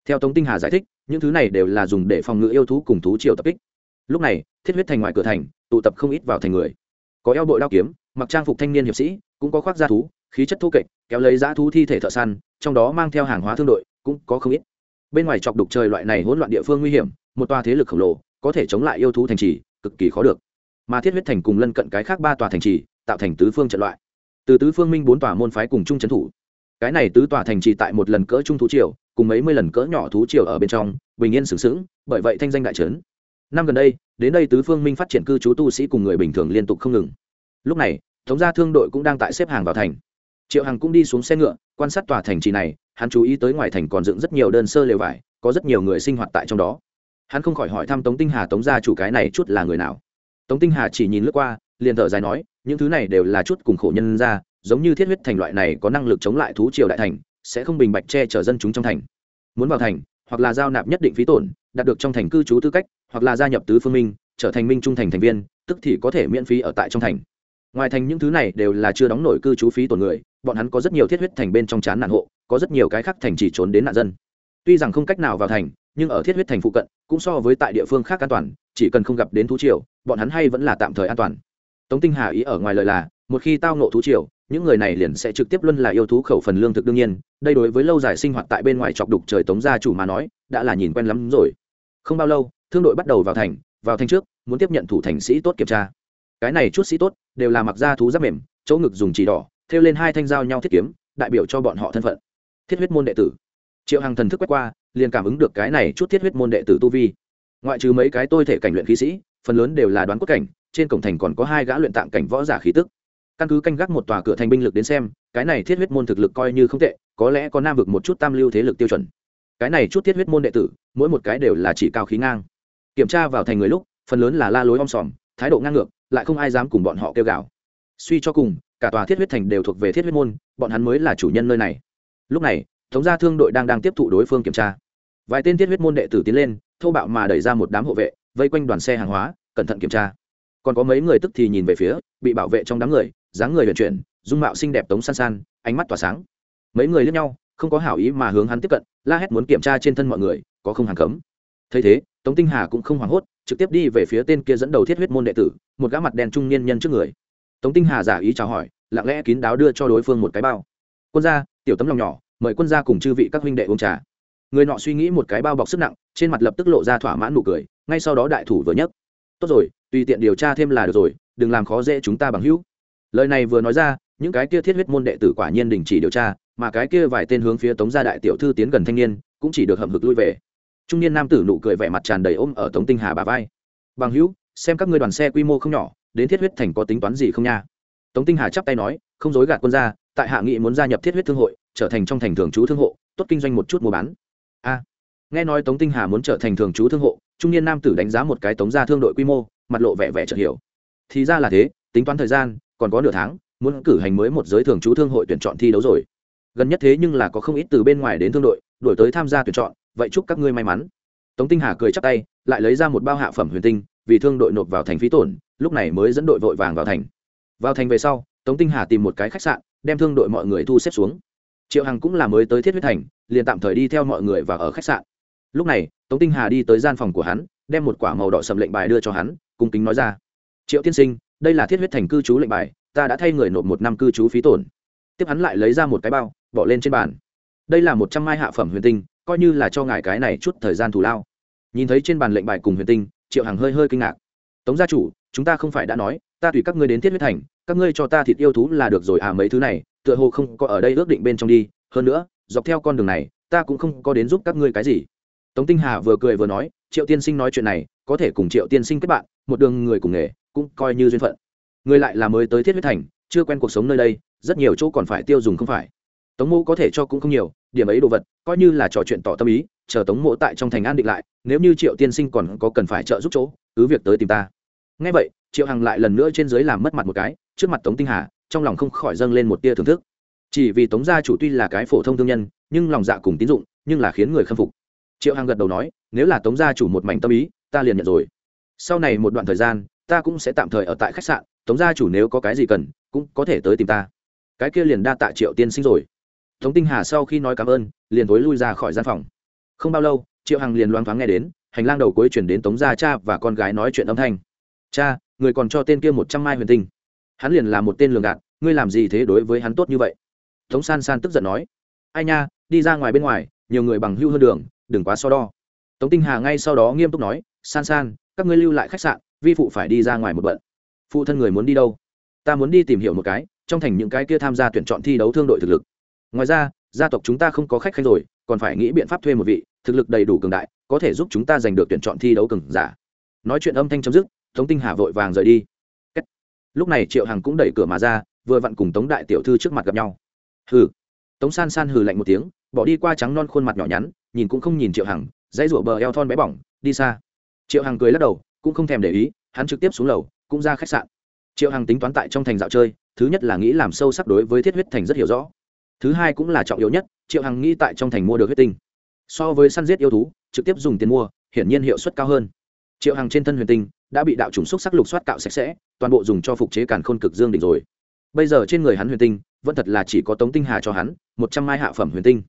Theo tống tinh hà giải thích, những thứ này đều là dùng để phòng ngự yêu thú cùng thú triều tập kích. Lúc này, thiết huyết thành ngoài cửa thành, tụ tập không ít vào thành người. Có eo bội đao kiếm, mặc trang phục thanh niên hiệp sĩ, cũng có khoác da thú, khí chất thô kệch, kéo lấy dã thú thi thể thợ săn, trong đó mang theo hàng hóa thương đội, cũng có không ít. Bên ngoài chọc đục trời loại này hỗn loạn địa phương nguy hiểm, một tòa thế lực khổng lồ, có thể chống lại yêu thú thành trì, cực kỳ khó được. Mà thiết huyết thành cùng lân cận cái khác ba tòa thành trì tạo thành tứ phương trận loại. Từ tứ phương minh bốn tòa môn phái cùng chung trấn thủ. Cái này tứ tòa thành trì tại một lần cỡ trung thú triều, cùng mấy mươi lần cỡ nhỏ thú triều ở bên trong, bình yên sừng sững, bởi vậy thanh danh đại trấn. Năm gần đây, đến đây tứ phương minh phát triển cư trú tu sĩ cùng người bình thường liên tục không ngừng. Lúc này, thống gia thương đội cũng đang tại xếp hàng vào thành. Triệu hằng cũng đi xuống xe ngựa, quan sát tòa thành trì này, hắn chú ý tới ngoài thành còn dựng rất nhiều đơn sơ lều vải, có rất nhiều người sinh hoạt tại trong đó. Hắn không khỏi hỏi thăm tống tinh hà tống gia chủ cái này chút là người nào. Tống tinh hà chỉ nhìn lướt qua, liền thở dài nói những thứ này đều là chút cùng khổ nhân ra, giống như thiết huyết thành loại này có năng lực chống lại thú triều đại thành, sẽ không bình bạch che chở dân chúng trong thành. Muốn vào thành, hoặc là giao nạp nhất định phí tổn, đạt được trong thành cư trú tư cách, hoặc là gia nhập tứ phương minh, trở thành minh trung thành thành viên, tức thì có thể miễn phí ở tại trong thành. Ngoài thành những thứ này đều là chưa đóng nổi cư trú phí tổn người, bọn hắn có rất nhiều thiết huyết thành bên trong chán nạn hộ, có rất nhiều cái khác thành chỉ trốn đến nạn dân. Tuy rằng không cách nào vào thành, nhưng ở thiết huyết thành phụ cận, cũng so với tại địa phương khác an toàn, chỉ cần không gặp đến thú triều, bọn hắn hay vẫn là tạm thời an toàn tống tinh hà ý ở ngoài lời là, một khi tao nộ thú triều, những người này liền sẽ trực tiếp luân là yêu thú khẩu phần lương thực đương nhiên, đây đối với lâu dài sinh hoạt tại bên ngoài chọc đục trời tống gia chủ mà nói, đã là nhìn quen lắm rồi. Không bao lâu, thương đội bắt đầu vào thành vào thành trước, muốn tiếp nhận thủ thành sĩ tốt kiểm tra. Cái này chút sĩ tốt, đều là mặc da thú giáp mềm, chỗ ngực dùng chỉ đỏ, thêu lên hai thanh dao nhau thiết kiếm, đại biểu cho bọn họ thân phận. Thiết huyết môn đệ tử. Triệu hằng thần thức quét qua, liền cảm ứng được cái này chút thiết huyết môn đệ tử tu vi. Ngoại trừ mấy cái tôi thể cảnh luyện khí sĩ, phần lớn đều là đoán cốt cảnh trên cổng thành còn có hai gã luyện tạng cảnh võ giả khí tức. Căn cứ canh gác một tòa cửa thành binh lực đến xem, cái này thiết huyết môn thực lực coi như không tệ, có lẽ có nam vực một chút tam lưu thế lực tiêu chuẩn. Cái này chút thiết huyết môn đệ tử, mỗi một cái đều là chỉ cao khí ngang. Kiểm tra vào thành người lúc, phần lớn là la lối om sòm, thái độ ngang ngược, lại không ai dám cùng bọn họ kêu gào. Suy cho cùng, cả tòa thiết huyết thành đều thuộc về thiết huyết môn, bọn hắn mới là chủ nhân nơi này. Lúc này thống gia thương đội đang đang tiếp thụ đối phương kiểm tra. Vài tên thiết huyết môn đệ tử tiến lên, thô bạo mà đẩy ra một đám hộ vệ, vây quanh đoàn xe hàng hóa, cẩn thận kiểm tra còn có mấy người tức thì nhìn về phía, bị bảo vệ trong đám người, dáng người vận chuyển, dung mạo xinh đẹp tống san san, ánh mắt tỏa sáng. Mấy người lướt nhau, không có hảo ý mà hướng hắn tiếp cận, la hét muốn kiểm tra trên thân mọi người, có không hàng cấm. Thấy thế, tống tinh hà cũng không hoảng hốt, trực tiếp đi về phía tên kia dẫn đầu thiết huyết môn đệ tử, một gã mặt đen trung niên nhân trước người. Tống tinh hà giả ý chào hỏi, lặng lẽ kín đáo đưa cho đối phương một cái bao. Quân gia, tiểu tấm lòng nhỏ, mời quân gia cùng chư vị các huynh đệ uống trà. Người nọ suy nghĩ một cái bao bọc sức nặng, trên mặt lập tức lộ ra thỏa mãn nụ cười, ngay sau đó đại thủ vừa nhấc tốt rồi, tùy tiện điều tra thêm là được rồi, đừng làm khó dễ chúng ta bằng hữu. Lời này vừa nói ra, những cái kia thiết huyết môn đệ tử quả nhiên đình chỉ điều tra, mà cái kia vài tên hướng phía tống gia đại tiểu thư tiến gần thanh niên, cũng chỉ được hậm hực lui về. Trung niên nam tử nụ cười vẻ mặt tràn đầy ôm ở tống tinh hà bà vai. Bằng hữu, xem các ngươi đoàn xe quy mô không nhỏ, đến thiết huyết thành có tính toán gì không nha? Tống tinh hà chắp tay nói, không dối gạt quân gia, tại hạ nghị muốn gia nhập thiết huyết thương hội, trở thành trong thành thường trú thương hộ, tốt kinh doanh một chút mua bán. A. Nghe nói tống tinh hà muốn trở thành thường trú thương hộ trung niên nam tử đánh giá một cái tống gia thương đội quy mô, mặt lộ vẻ vẻ chợt hiểu. Thì ra là thế, tính toán thời gian, còn có nửa tháng, muốn cử hành mới một giới thường trú thương hội tuyển chọn thi đấu rồi. Gần nhất thế nhưng là có không ít từ bên ngoài đến thương đội, đổi tới tham gia tuyển chọn, vậy chúc các ngươi may mắn. Tống tinh hà cười chắp tay, lại lấy ra một bao hạ phẩm huyền tinh, vì thương đội nộp vào thành phí tổn, lúc này mới dẫn đội vội vàng vào thành. Vào thành về sau, tống tinh hà tìm một cái khách sạn, đem thương đội mọi người thu xếp xuống. Triệu hằng cũng là mới tới thiết huyết thành, liền tạm thời đi theo mọi người và ở khách sạn. Lúc này tống tinh hà đi tới gian phòng của hắn, đem một quả màu đỏ sầm lệnh bài đưa cho hắn, cung kính nói ra. Triệu tiên sinh, đây là thiết huyết thành cư trú lệnh bài, ta đã thay người nộp một năm cư trú phí tổn. Tiếp hắn lại lấy ra một cái bao, bỏ lên trên bàn. Đây là một trăm mai hạ phẩm huyền tinh, coi như là cho ngài cái này chút thời gian thù lao. Nhìn thấy trên bàn lệnh bài cùng huyền tinh, triệu hằng hơi hơi kinh ngạc. Tống gia chủ, chúng ta không phải đã nói, ta tùy các ngươi đến thiết huyết thành, các ngươi cho ta thịt yêu thú là được rồi à mấy thứ này, tựa hồ không có ở đây ước định bên trong đi. Hơn nữa, dọc theo con đường này, ta cũng không có đến giúp các ngươi cái gì tống tinh hà vừa cười vừa nói, triệu tiên sinh nói chuyện này, có thể cùng triệu tiên sinh kết bạn, một đường người cùng nghề, cũng coi như duyên phận. Người lại là mới tới thiết huyết thành, chưa quen cuộc sống nơi đây, rất nhiều chỗ còn phải tiêu dùng không phải. Tống mộ có thể cho cũng không nhiều, điểm ấy đồ vật, coi như là trò chuyện tỏ tâm ý, chờ tống mộ tại trong thành an định lại, nếu như triệu tiên sinh còn có cần phải trợ giúp chỗ, cứ việc tới tìm ta. Ngay vậy, triệu hằng lại lần nữa trên dưới làm mất mặt một cái, trước mặt tống tinh hà, trong lòng không khỏi dâng lên một tia thưởng thức. Chỉ vì tống gia chủ tuy là cái phổ thông thương nhân, nhưng lòng dạ cùng tín dụng, nhưng là khiến người khâm phục triệu hằng gật đầu nói, nếu là tống gia chủ một mảnh tâm ý, ta liền nhận rồi. Sau này một đoạn thời gian, ta cũng sẽ tạm thời ở tại khách sạn, tống gia chủ nếu có cái gì cần, cũng có thể tới tìm ta. Cái kia liền đa tạ triệu tiên sinh rồi. Tống tinh hà sau khi nói cảm ơn, liền thối lui ra khỏi gian phòng. Không bao lâu, triệu hằng liền loáng thoáng nghe đến, hành lang đầu cuối chuyển đến tống gia cha và con gái nói chuyện âm thanh. Cha, người còn cho tên kia một trăm mai huyền tinh. Hắn liền là một tên lường gạt, ngươi làm gì thế đối với hắn tốt như vậy? Tống san san tức giận nói. Ai nha, đi ra ngoài bên ngoài, nhiều người bằng hưu hơn đường đừng quá so đo. Tống tinh hà ngay sau đó nghiêm túc nói, san san, các ngươi lưu lại khách sạn, vi phụ phải đi ra ngoài một bận. Phụ thân người muốn đi đâu? Ta muốn đi tìm hiểu một cái, trong thành những cái kia tham gia tuyển chọn thi đấu thương đội thực lực. Ngoài ra, gia tộc chúng ta không có khách khanh rồi, còn phải nghĩ biện pháp thuê một vị, thực lực đầy đủ cường đại, có thể giúp chúng ta giành được tuyển chọn thi đấu cường giả. Nói chuyện âm thanh chấm dứt, tống tinh hà vội vàng rời đi. Lúc này triệu hằng cũng đẩy cửa mà ra, vừa vặn cùng tống đại tiểu thư trước mặt gặp nhau. Hừ. Tống san san hừ lạnh một tiếng, bỏ đi qua trắng non khuôn mặt nhỏ nhắn nhìn cũng không nhìn triệu hằng, dãy rủa bờ eo thon bé bỏng, đi xa. Triệu hằng cười lắc đầu, cũng không thèm để ý, hắn trực tiếp xuống lầu, cũng ra khách sạn. Triệu hằng tính toán tại trong thành dạo chơi, thứ nhất là nghĩ làm sâu sắc đối với thiết huyết thành rất hiểu rõ. Thứ hai cũng là trọng yếu nhất, triệu hằng nghĩ tại trong thành mua được huyết tinh. So với săn giết yêu thú, trực tiếp dùng tiền mua, hiển nhiên hiệu suất cao hơn. Triệu hằng trên thân huyền tinh đã bị đạo trùng xúc sắc lục soát cạo sạch sẽ, toàn bộ dùng cho phục chế càn khôn cực dương đỉnh rồi. Bây giờ trên người hắn huyền tinh, vẫn thật là chỉ có tống tinh hà cho hắn, một trăm mai hạ phẩm huyền tinh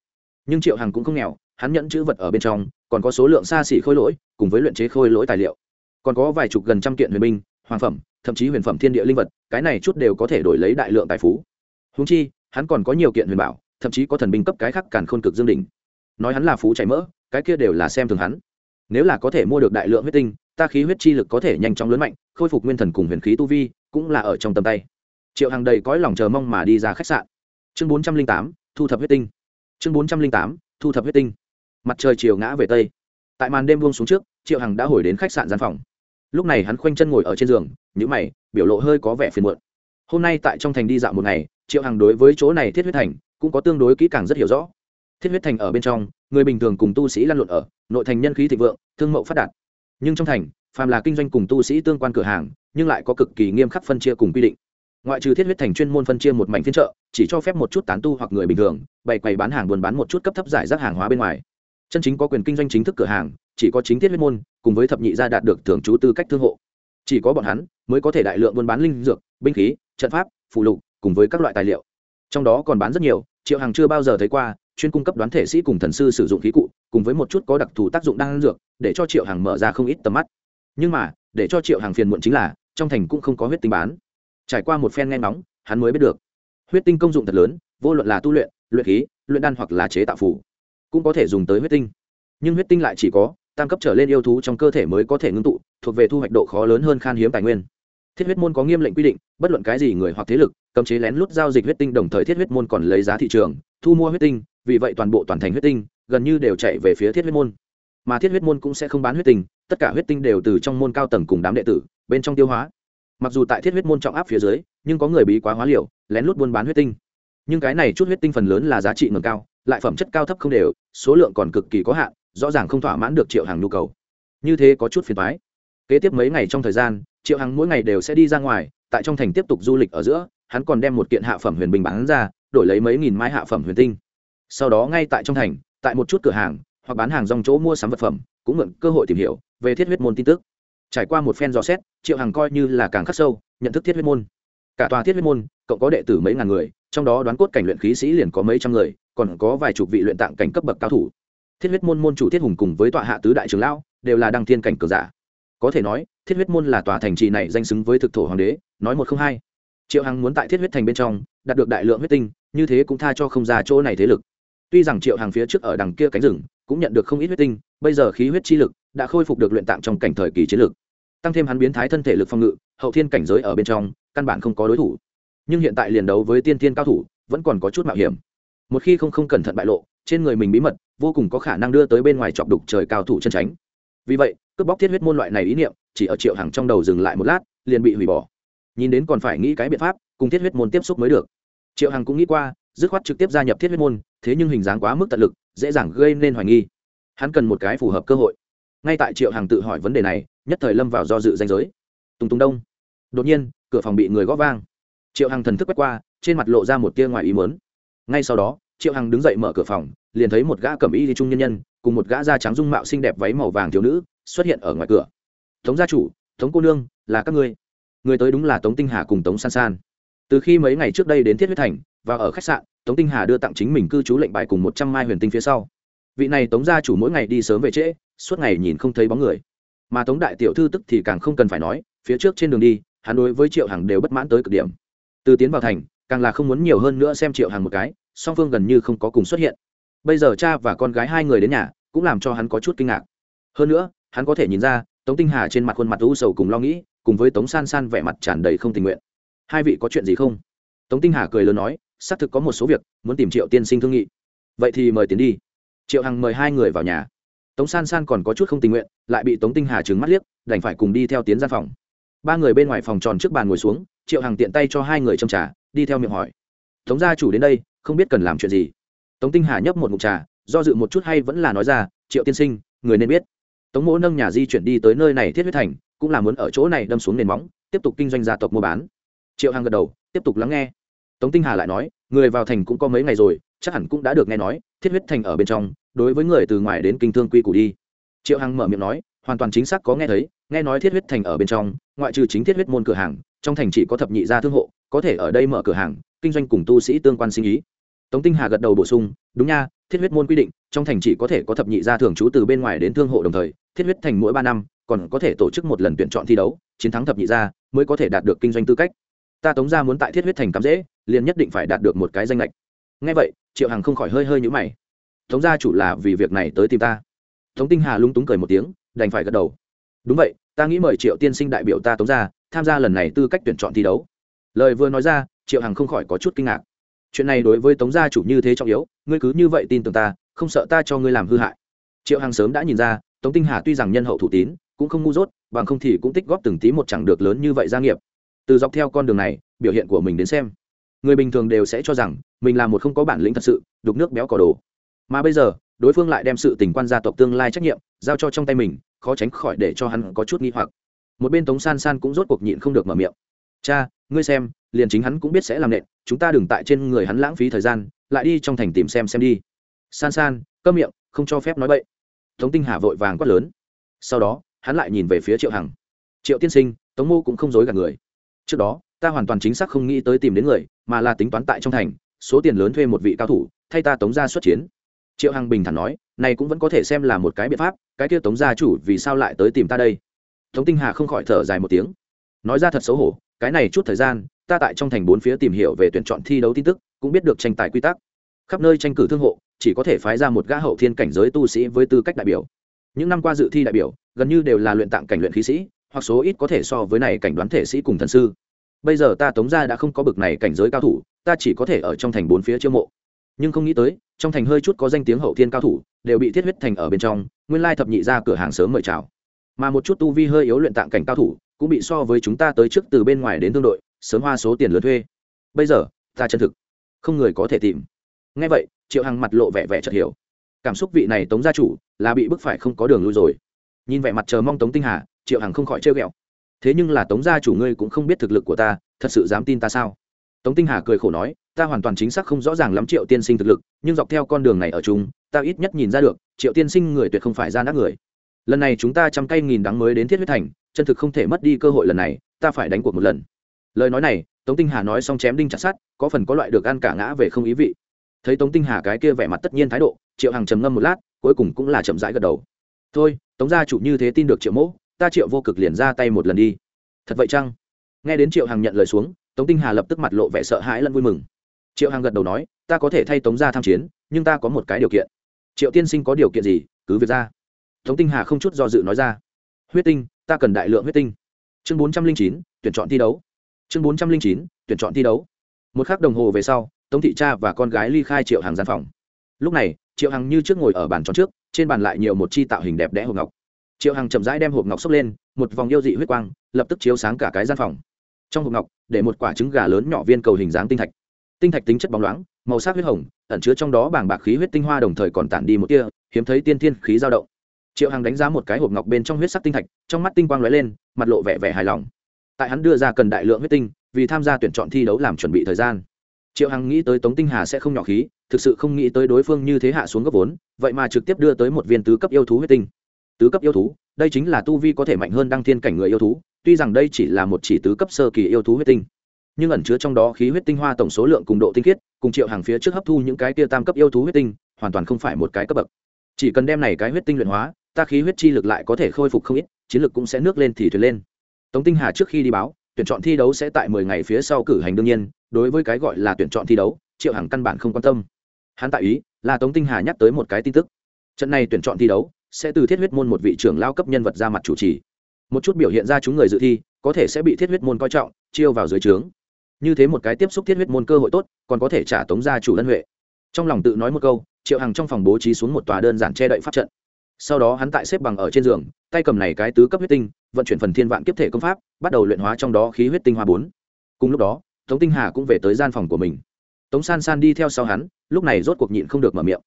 nhưng triệu hằng cũng không nghèo, hắn nhận chữ vật ở bên trong, còn có số lượng xa xỉ khôi lỗi, cùng với luyện chế khôi lỗi tài liệu. Còn có vài chục gần trăm kiện huyền binh, hoàng phẩm, thậm chí huyền phẩm thiên địa linh vật, cái này chút đều có thể đổi lấy đại lượng tài phú. Húng chi, hắn còn có nhiều kiện huyền bảo, thậm chí có thần binh cấp cái khác càn khôn cực dương đỉnh. Nói hắn là phú chảy mỡ, cái kia đều là xem thường hắn. Nếu là có thể mua được đại lượng huyết tinh, ta khí huyết chi lực có thể nhanh chóng lớn mạnh, khôi phục nguyên thần cùng huyền khí tu vi, cũng là ở trong tầm tay. Triệu hàng đầy cõi lòng chờ mong mà đi ra khách sạn. Chương bốn trăm linh tám, thu thập huyết tinh chương bốn trăm linh tám, thu thập huyết tinh. Mặt trời chiều ngã về tây. Tại màn đêm buông xuống trước, triệu hằng đã hồi đến khách sạn gian phòng. Lúc này hắn khoanh chân ngồi ở trên giường nhữ mày, biểu lộ hơi có vẻ phiền muộn. Hôm nay tại trong thành đi dạo một ngày, triệu hằng đối với chỗ này thiết huyết thành cũng có tương đối kỹ càng rất hiểu rõ. Thiết huyết thành ở bên trong, người bình thường cùng tu sĩ lăn lộn ở, nội thành nhân khí thịnh vượng, thương mậu phát đạt. Nhưng trong thành, phàm là kinh doanh cùng tu sĩ tương quan cửa hàng, nhưng lại có cực kỳ nghiêm khắc phân chia cùng quy định ngoại trừ thiết huyết thành chuyên môn phân chia một mảnh phiên chợ, chỉ cho phép một chút tán tu hoặc người bình thường, bày quầy bán hàng buôn bán một chút cấp thấp giải rác hàng hóa bên ngoài. Chân chính có quyền kinh doanh chính thức cửa hàng, chỉ có chính thiết huyết môn, cùng với thập nhị gia đạt được thưởng chú tư cách thương hộ. Chỉ có bọn hắn mới có thể đại lượng buôn bán linh dược, binh khí, trận pháp phụ lục, cùng với các loại tài liệu. Trong đó còn bán rất nhiều, triệu hàng chưa bao giờ thấy qua, chuyên cung cấp đoán thể sĩ cùng thần sư sử dụng khí cụ, cùng với một chút có đặc thù tác dụng đan dược, để cho triệu hàng mở ra không ít tầm mắt. Nhưng mà, để cho triệu hàng phiền muộn chính là, trong thành cũng không có huyết tinh bán trải qua một phen nghe ngóng, hắn mới biết được. Huyết tinh công dụng thật lớn, vô luận là tu luyện luyện khí, luyện đan hoặc là chế tạo phủ cũng có thể dùng tới huyết tinh. Nhưng huyết tinh lại chỉ có, tam cấp trở lên yêu thú trong cơ thể mới có thể ngưng tụ, thuộc về thu hoạch độ khó lớn hơn khan hiếm tài nguyên. Thiết huyết môn có nghiêm lệnh quy định, bất luận cái gì người hoặc thế lực, cấm chế lén lút giao dịch huyết tinh đồng thời thiết huyết môn còn lấy giá thị trường, thu mua huyết tinh, vì vậy toàn bộ toàn thành huyết tinh, gần như đều chạy về phía thiết huyết môn. Mà thiết huyết môn cũng sẽ không bán huyết tinh, tất cả huyết tinh đều từ trong môn cao tầng cùng đám đệ tử, bên trong tiêu hóa mặc dù tại thiết huyết môn trọng áp phía dưới, nhưng có người bí quá hóa liều, lén lút buôn bán huyết tinh. Nhưng cái này chút huyết tinh phần lớn là giá trị ngầm cao, lại phẩm chất cao thấp không đều, số lượng còn cực kỳ có hạn, rõ ràng không thỏa mãn được triệu hàng nhu cầu. Như thế có chút phiền thoái kế tiếp mấy ngày trong thời gian, triệu hàng mỗi ngày đều sẽ đi ra ngoài, tại trong thành tiếp tục du lịch ở giữa, hắn còn đem một kiện hạ phẩm huyền bình bán ra, đổi lấy mấy nghìn mai hạ phẩm huyền tinh. Sau đó ngay tại trong thành, tại một chút cửa hàng, hoặc bán hàng dòng chỗ mua sắm vật phẩm, cũng mượn cơ hội tìm hiểu về thiết huyết môn tin tức trải qua một phen dò xét, triệu Hằng coi như là càng khắc sâu, nhận thức thiết huyết môn. Cả tòa thiết huyết môn, cộng có đệ tử mấy ngàn người, trong đó đoán cốt cảnh luyện khí sĩ liền có mấy trăm người, còn có vài chục vị luyện tạng cảnh cấp bậc cao thủ. Thiết huyết môn môn chủ thiết hùng cùng với tọa hạ tứ đại trưởng lão, đều là đăng thiên cảnh cường giả. Có thể nói, thiết huyết môn là tòa thành trì này danh xứng với thực thổ hoàng đế, nói một không hai. Triệu hằng muốn tại thiết huyết thành bên trong, đạt được đại lượng huyết tinh, như thế cũng tha cho không ra chỗ này thế lực. Tuy rằng triệu Hằng phía trước ở đằng kia cánh rừng, cũng nhận được không ít huyết tinh, bây giờ khí huyết chi lực đã khôi phục được luyện tạng trong cảnh thời kỳ chiến lược. Tăng thêm hắn biến thái thân thể lực phòng ngự, hậu thiên cảnh giới ở bên trong, căn bản không có đối thủ. Nhưng hiện tại liền đấu với tiên tiên cao thủ, vẫn còn có chút mạo hiểm. Một khi không không cẩn thận bại lộ, trên người mình bí mật, vô cùng có khả năng đưa tới bên ngoài chọc đục trời cao thủ chân tránh. Vì vậy, cướp bóc thiết huyết môn loại này ý niệm, chỉ ở triệu hàng trong đầu dừng lại một lát, liền bị hủy bỏ. Nhìn đến còn phải nghĩ cái biện pháp, cùng thiết huyết môn tiếp xúc mới được. Triệu hằng cũng nghĩ qua, dứt khoát trực tiếp gia nhập thiết huyết môn, thế nhưng hình dáng quá mức tận lực, dễ dàng gây nên hoài nghi. Hắn cần một cái phù hợp cơ hội ngay tại triệu hằng tự hỏi vấn đề này, nhất thời lâm vào do dự danh giới. Tùng tùng đông. Đột nhiên, cửa phòng bị người góp vang. Triệu hằng thần thức quét qua, trên mặt lộ ra một tia ngoài ý mớn ngay sau đó, triệu hằng đứng dậy mở cửa phòng, liền thấy một gã cẩm y đi trung nhân nhân, cùng một gã da trắng dung mạo xinh đẹp váy màu vàng thiếu nữ xuất hiện ở ngoài cửa. Tống gia chủ, tống cô nương, là các ngươi. Người tới đúng là tống tinh hà cùng tống san san. Từ khi mấy ngày trước đây đến thiết huyết thành và ở khách sạn, tống tinh hà đưa tặng chính mình cư trú lệnh bài cùng một trăm mai huyền tinh phía sau vị này tống gia chủ mỗi ngày đi sớm về trễ, suốt ngày nhìn không thấy bóng người. Mà tống đại tiểu thư tức thì càng không cần phải nói, phía trước trên đường đi, hắn đối với triệu hằng đều bất mãn tới cực điểm. Từ tiến vào thành, càng là không muốn nhiều hơn nữa xem triệu hằng một cái, song phương gần như không có cùng xuất hiện. Bây giờ cha và con gái hai người đến nhà, cũng làm cho hắn có chút kinh ngạc. Hơn nữa, hắn có thể nhìn ra, tống tinh hà trên mặt khuôn mặt u sầu cùng lo nghĩ, cùng với tống san san vẻ mặt tràn đầy không tình nguyện. Hai vị có chuyện gì không? Tống tinh hà cười lớn nói, xác thực có một số việc, muốn tìm triệu tiên sinh thương nghị. Vậy thì mời tiến đi triệu hằng mời hai người vào nhà. Tống san san còn có chút không tình nguyện, lại bị tống tinh hà trừng mắt liếc, đành phải cùng đi theo tiến gian phòng. Ba người bên ngoài phòng tròn trước bàn ngồi xuống, triệu hằng tiện tay cho hai người trong trà, đi theo miệng hỏi. Tống gia chủ đến đây, không biết cần làm chuyện gì? Tống tinh hà nhấp một mục trà, do dự một chút hay vẫn là nói ra, triệu tiên sinh, người nên biết. Tống mỗ nâng nhà di chuyển đi tới nơi này thiết huyết thành, cũng là muốn ở chỗ này đâm xuống nền móng, tiếp tục kinh doanh gia tộc mua bán. Triệu hằng gật đầu, tiếp tục lắng nghe tống tinh hà lại nói, người vào thành cũng có mấy ngày rồi, chắc hẳn cũng đã được nghe nói, thiết huyết thành ở bên trong, đối với người từ ngoài đến kinh thương quy củ đi. Triệu hằng mở miệng nói, hoàn toàn chính xác có nghe thấy, nghe nói thiết huyết thành ở bên trong, ngoại trừ chính thiết huyết môn cửa hàng, trong thành chỉ có thập nhị gia thương hộ, có thể ở đây mở cửa hàng, kinh doanh cùng tu sĩ tương quan sinh ý. Tống tinh hà gật đầu bổ sung, đúng nha, thiết huyết môn quy định, trong thành chỉ có thể có thập nhị gia thường trú từ bên ngoài đến thương hộ đồng thời, thiết huyết thành mỗi ba năm, còn có thể tổ chức một lần tuyển chọn thi đấu, chiến thắng thập nhị gia, mới có thể đạt được kinh doanh tư cách ta tống gia muốn tại thiết huyết thành cắm dễ, liền nhất định phải đạt được một cái danh lệch. Ngay vậy, triệu hằng không khỏi hơi hơi nhũ mày. Tống gia chủ là vì việc này tới tìm ta. Tống tinh hà lung túng cười một tiếng, đành phải gật đầu. Đúng vậy, ta nghĩ mời triệu tiên sinh đại biểu ta tống gia, tham gia lần này tư cách tuyển chọn thi đấu. Lời vừa nói ra, triệu hằng không khỏi có chút kinh ngạc. Chuyện này đối với tống gia chủ như thế trọng yếu, ngươi cứ như vậy tin tưởng ta, không sợ ta cho ngươi làm hư hại. Triệu hằng sớm đã nhìn ra, tống tinh hà tuy rằng nhân hậu thủ tín, cũng không ngu dốt, bằng không thì cũng tích góp từng tí một chẳng được lớn như vậy gia nghiệp từ dọc theo con đường này, biểu hiện của mình đến xem, người bình thường đều sẽ cho rằng mình là một không có bản lĩnh thật sự, đục nước béo cỏ đồ. Mà bây giờ, đối phương lại đem sự tình quan gia tộc tương lai trách nhiệm giao cho trong tay mình, khó tránh khỏi để cho hắn có chút nghi hoặc. Một bên tống san san cũng rốt cuộc nhịn không được mở miệng. Cha, ngươi xem, liền chính hắn cũng biết sẽ làm nện, chúng ta đừng tại trên người hắn lãng phí thời gian, lại đi trong thành tìm xem xem đi. San san cơm miệng, không cho phép nói bậy. Tống tinh hà vội vàng quát lớn. Sau đó, hắn lại nhìn về phía triệu hằng. Triệu tiên sinh, tống mô cũng không dối gạt người trước đó, ta hoàn toàn chính xác không nghĩ tới tìm đến người, mà là tính toán tại trong thành, số tiền lớn thuê một vị cao thủ, thay ta tống ra xuất chiến. Triệu hằng bình thản nói, này cũng vẫn có thể xem là một cái biện pháp, cái kia tống gia chủ vì sao lại tới tìm ta đây? Tống tinh hà không khỏi thở dài một tiếng. Nói ra thật xấu hổ, cái này chút thời gian, ta tại trong thành bốn phía tìm hiểu về tuyển chọn thi đấu tin tức, cũng biết được tranh tài quy tắc. Khắp nơi tranh cử thương hộ, chỉ có thể phái ra một gã hậu thiên cảnh giới tu sĩ với tư cách đại biểu. Những năm qua dự thi đại biểu, gần như đều là luyện tạng cảnh luyện khí sĩ hoặc số ít có thể so với này cảnh đoán thể sĩ cùng thần sư. Bây giờ ta tống ra đã không có bực này cảnh giới cao thủ, ta chỉ có thể ở trong thành bốn phía chiêu mộ. Nhưng không nghĩ tới, trong thành hơi chút có danh tiếng hậu thiên cao thủ, đều bị thiết huyết thành ở bên trong, nguyên lai thập nhị ra cửa hàng sớm mời chào. Mà một chút tu vi hơi yếu luyện tạng cảnh cao thủ, cũng bị so với chúng ta tới trước từ bên ngoài đến tương đội, sớm hoa số tiền lớn thuê. Bây giờ, ta chân thực, không người có thể tìm. Ngay vậy, triệu hằng mặt lộ vẻ vẻ chợt hiểu. Cảm xúc vị này tống gia chủ là bị bức phải không có đường lui rồi. Nhìn vẻ mặt chờ mong tống tinh hà triệu hằng không khỏi trêu ghẹo. Thế nhưng là tống gia chủ ngươi cũng không biết thực lực của ta thật sự dám tin ta sao? Tống tinh hà cười khổ nói ta hoàn toàn chính xác không rõ ràng lắm triệu tiên sinh thực lực nhưng dọc theo con đường này ở chúng, ta ít nhất nhìn ra được triệu tiên sinh người tuyệt không phải ra nát người. Lần này chúng ta trăm cây nghìn đắng mới đến thiết huyết thành chân thực không thể mất đi cơ hội lần này ta phải đánh cuộc một lần. Lời nói này tống tinh hà nói xong chém đinh chặt sát có phần có loại được ăn cả ngã về không ý vị. Thấy tống tinh hà cái kia vẻ mặt tất nhiên thái độ triệu hằng trầm ngâm một lát cuối cùng cũng là chậm rãi gật đầu. Thôi tống gia chủ như thế tin được triệu mỗ ta triệu vô cực liền ra tay một lần đi. Thật vậy chăng? Nghe đến triệu hằng nhận lời xuống, tống tinh hà lập tức mặt lộ vẻ sợ hãi lẫn vui mừng. Triệu hằng gật đầu nói, ta có thể thay tống gia tham chiến, nhưng ta có một cái điều kiện. Triệu tiên sinh có điều kiện gì? Cứ việc ra. Tống tinh hà không chút do dự nói ra. Huyết tinh, ta cần đại lượng huyết tinh. Chương bốn trăm linh chín, tuyển chọn thi đấu. Chương bốn trăm linh chín, tuyển chọn thi đấu. Một k h ắ c đồng hồ về sau, tống thị cha và con gái ly khai triệu hàng gian phòng. Lúc này, triệu hằng như trước ngồi ở bàn tròn trước, trên bàn lại nhiều một chi tạo hình đẹp đẽ hộp ngọc triệu hằng chậm rãi đem hộp ngọc xốc lên, một vòng yêu dị huyết quang lập tức chiếu sáng cả cái gian phòng. Trong hộp ngọc, để một quả trứng gà lớn nhỏ viên cầu hình dáng tinh thạch. Tinh thạch tính chất bóng loáng, màu sắc huyết hồng, ẩn chứa trong đó bảng bạc khí huyết tinh hoa đồng thời còn tản đi một tia, hiếm thấy tiên thiên khí dao động. Triệu hằng đánh giá một cái hộp ngọc bên trong huyết sắc tinh thạch, trong mắt tinh quang lóe lên, mặt lộ vẻ vẻ hài lòng. Tại hắn đưa ra cần đại lượng huyết tinh, vì tham gia tuyển chọn thi đấu làm chuẩn bị thời gian. Triệu hằng nghĩ tới tống tinh hà sẽ không nhỏ khí, thực sự không nghĩ tới đối phương như thế hạ xuống gấp vốn, vậy mà trực tiếp đưa tới một viên tứ cấp yêu thú huyết tinh tứ cấp yêu thú, đây chính là tu vi có thể mạnh hơn đăng thiên cảnh người yêu thú, tuy rằng đây chỉ là một chỉ tứ cấp sơ kỳ yêu thú huyết tinh. Nhưng ẩn chứa trong đó khí huyết tinh hoa tổng số lượng cùng độ tinh khiết, cùng triệu hàng phía trước hấp thu những cái kia tam cấp yêu thú huyết tinh, hoàn toàn không phải một cái cấp bậc. Chỉ cần đem này cái huyết tinh luyện hóa, ta khí huyết chi lực lại có thể khôi phục không ít, chiến lực cũng sẽ nước lên thì thuyền lên. Tống tinh hà trước khi đi báo, tuyển chọn thi đấu sẽ tại mười ngày phía sau cử hành đương nhiên, đối với cái gọi là tuyển chọn thi đấu, triệu hàng căn bản không quan tâm. Hắn tại ý, là tống tinh hà nhắc tới một cái tin tức. Trận này tuyển chọn thi đấu sẽ từ thiết huyết môn một vị trưởng lao cấp nhân vật ra mặt chủ trì. Một chút biểu hiện ra chúng người dự thi, có thể sẽ bị thiết huyết môn coi trọng, chiêu vào dưới trướng. Như thế một cái tiếp xúc thiết huyết môn cơ hội tốt, còn có thể trả tống gia chủ lân huệ. Trong lòng tự nói một câu, triệu hằng trong phòng bố trí xuống một tòa đơn giản che đậy pháp trận. Sau đó hắn tại xếp bằng ở trên giường, tay cầm này cái tứ cấp huyết tinh, vận chuyển phần thiên vạn kiếp thể công pháp, bắt đầu luyện hóa trong đó khí huyết tinh hoa bốn. Cùng lúc đó, tống tinh hà cũng về tới gian phòng của mình. Tống san san đi theo sau hắn, lúc này rốt cuộc nhịn không được mở miệng.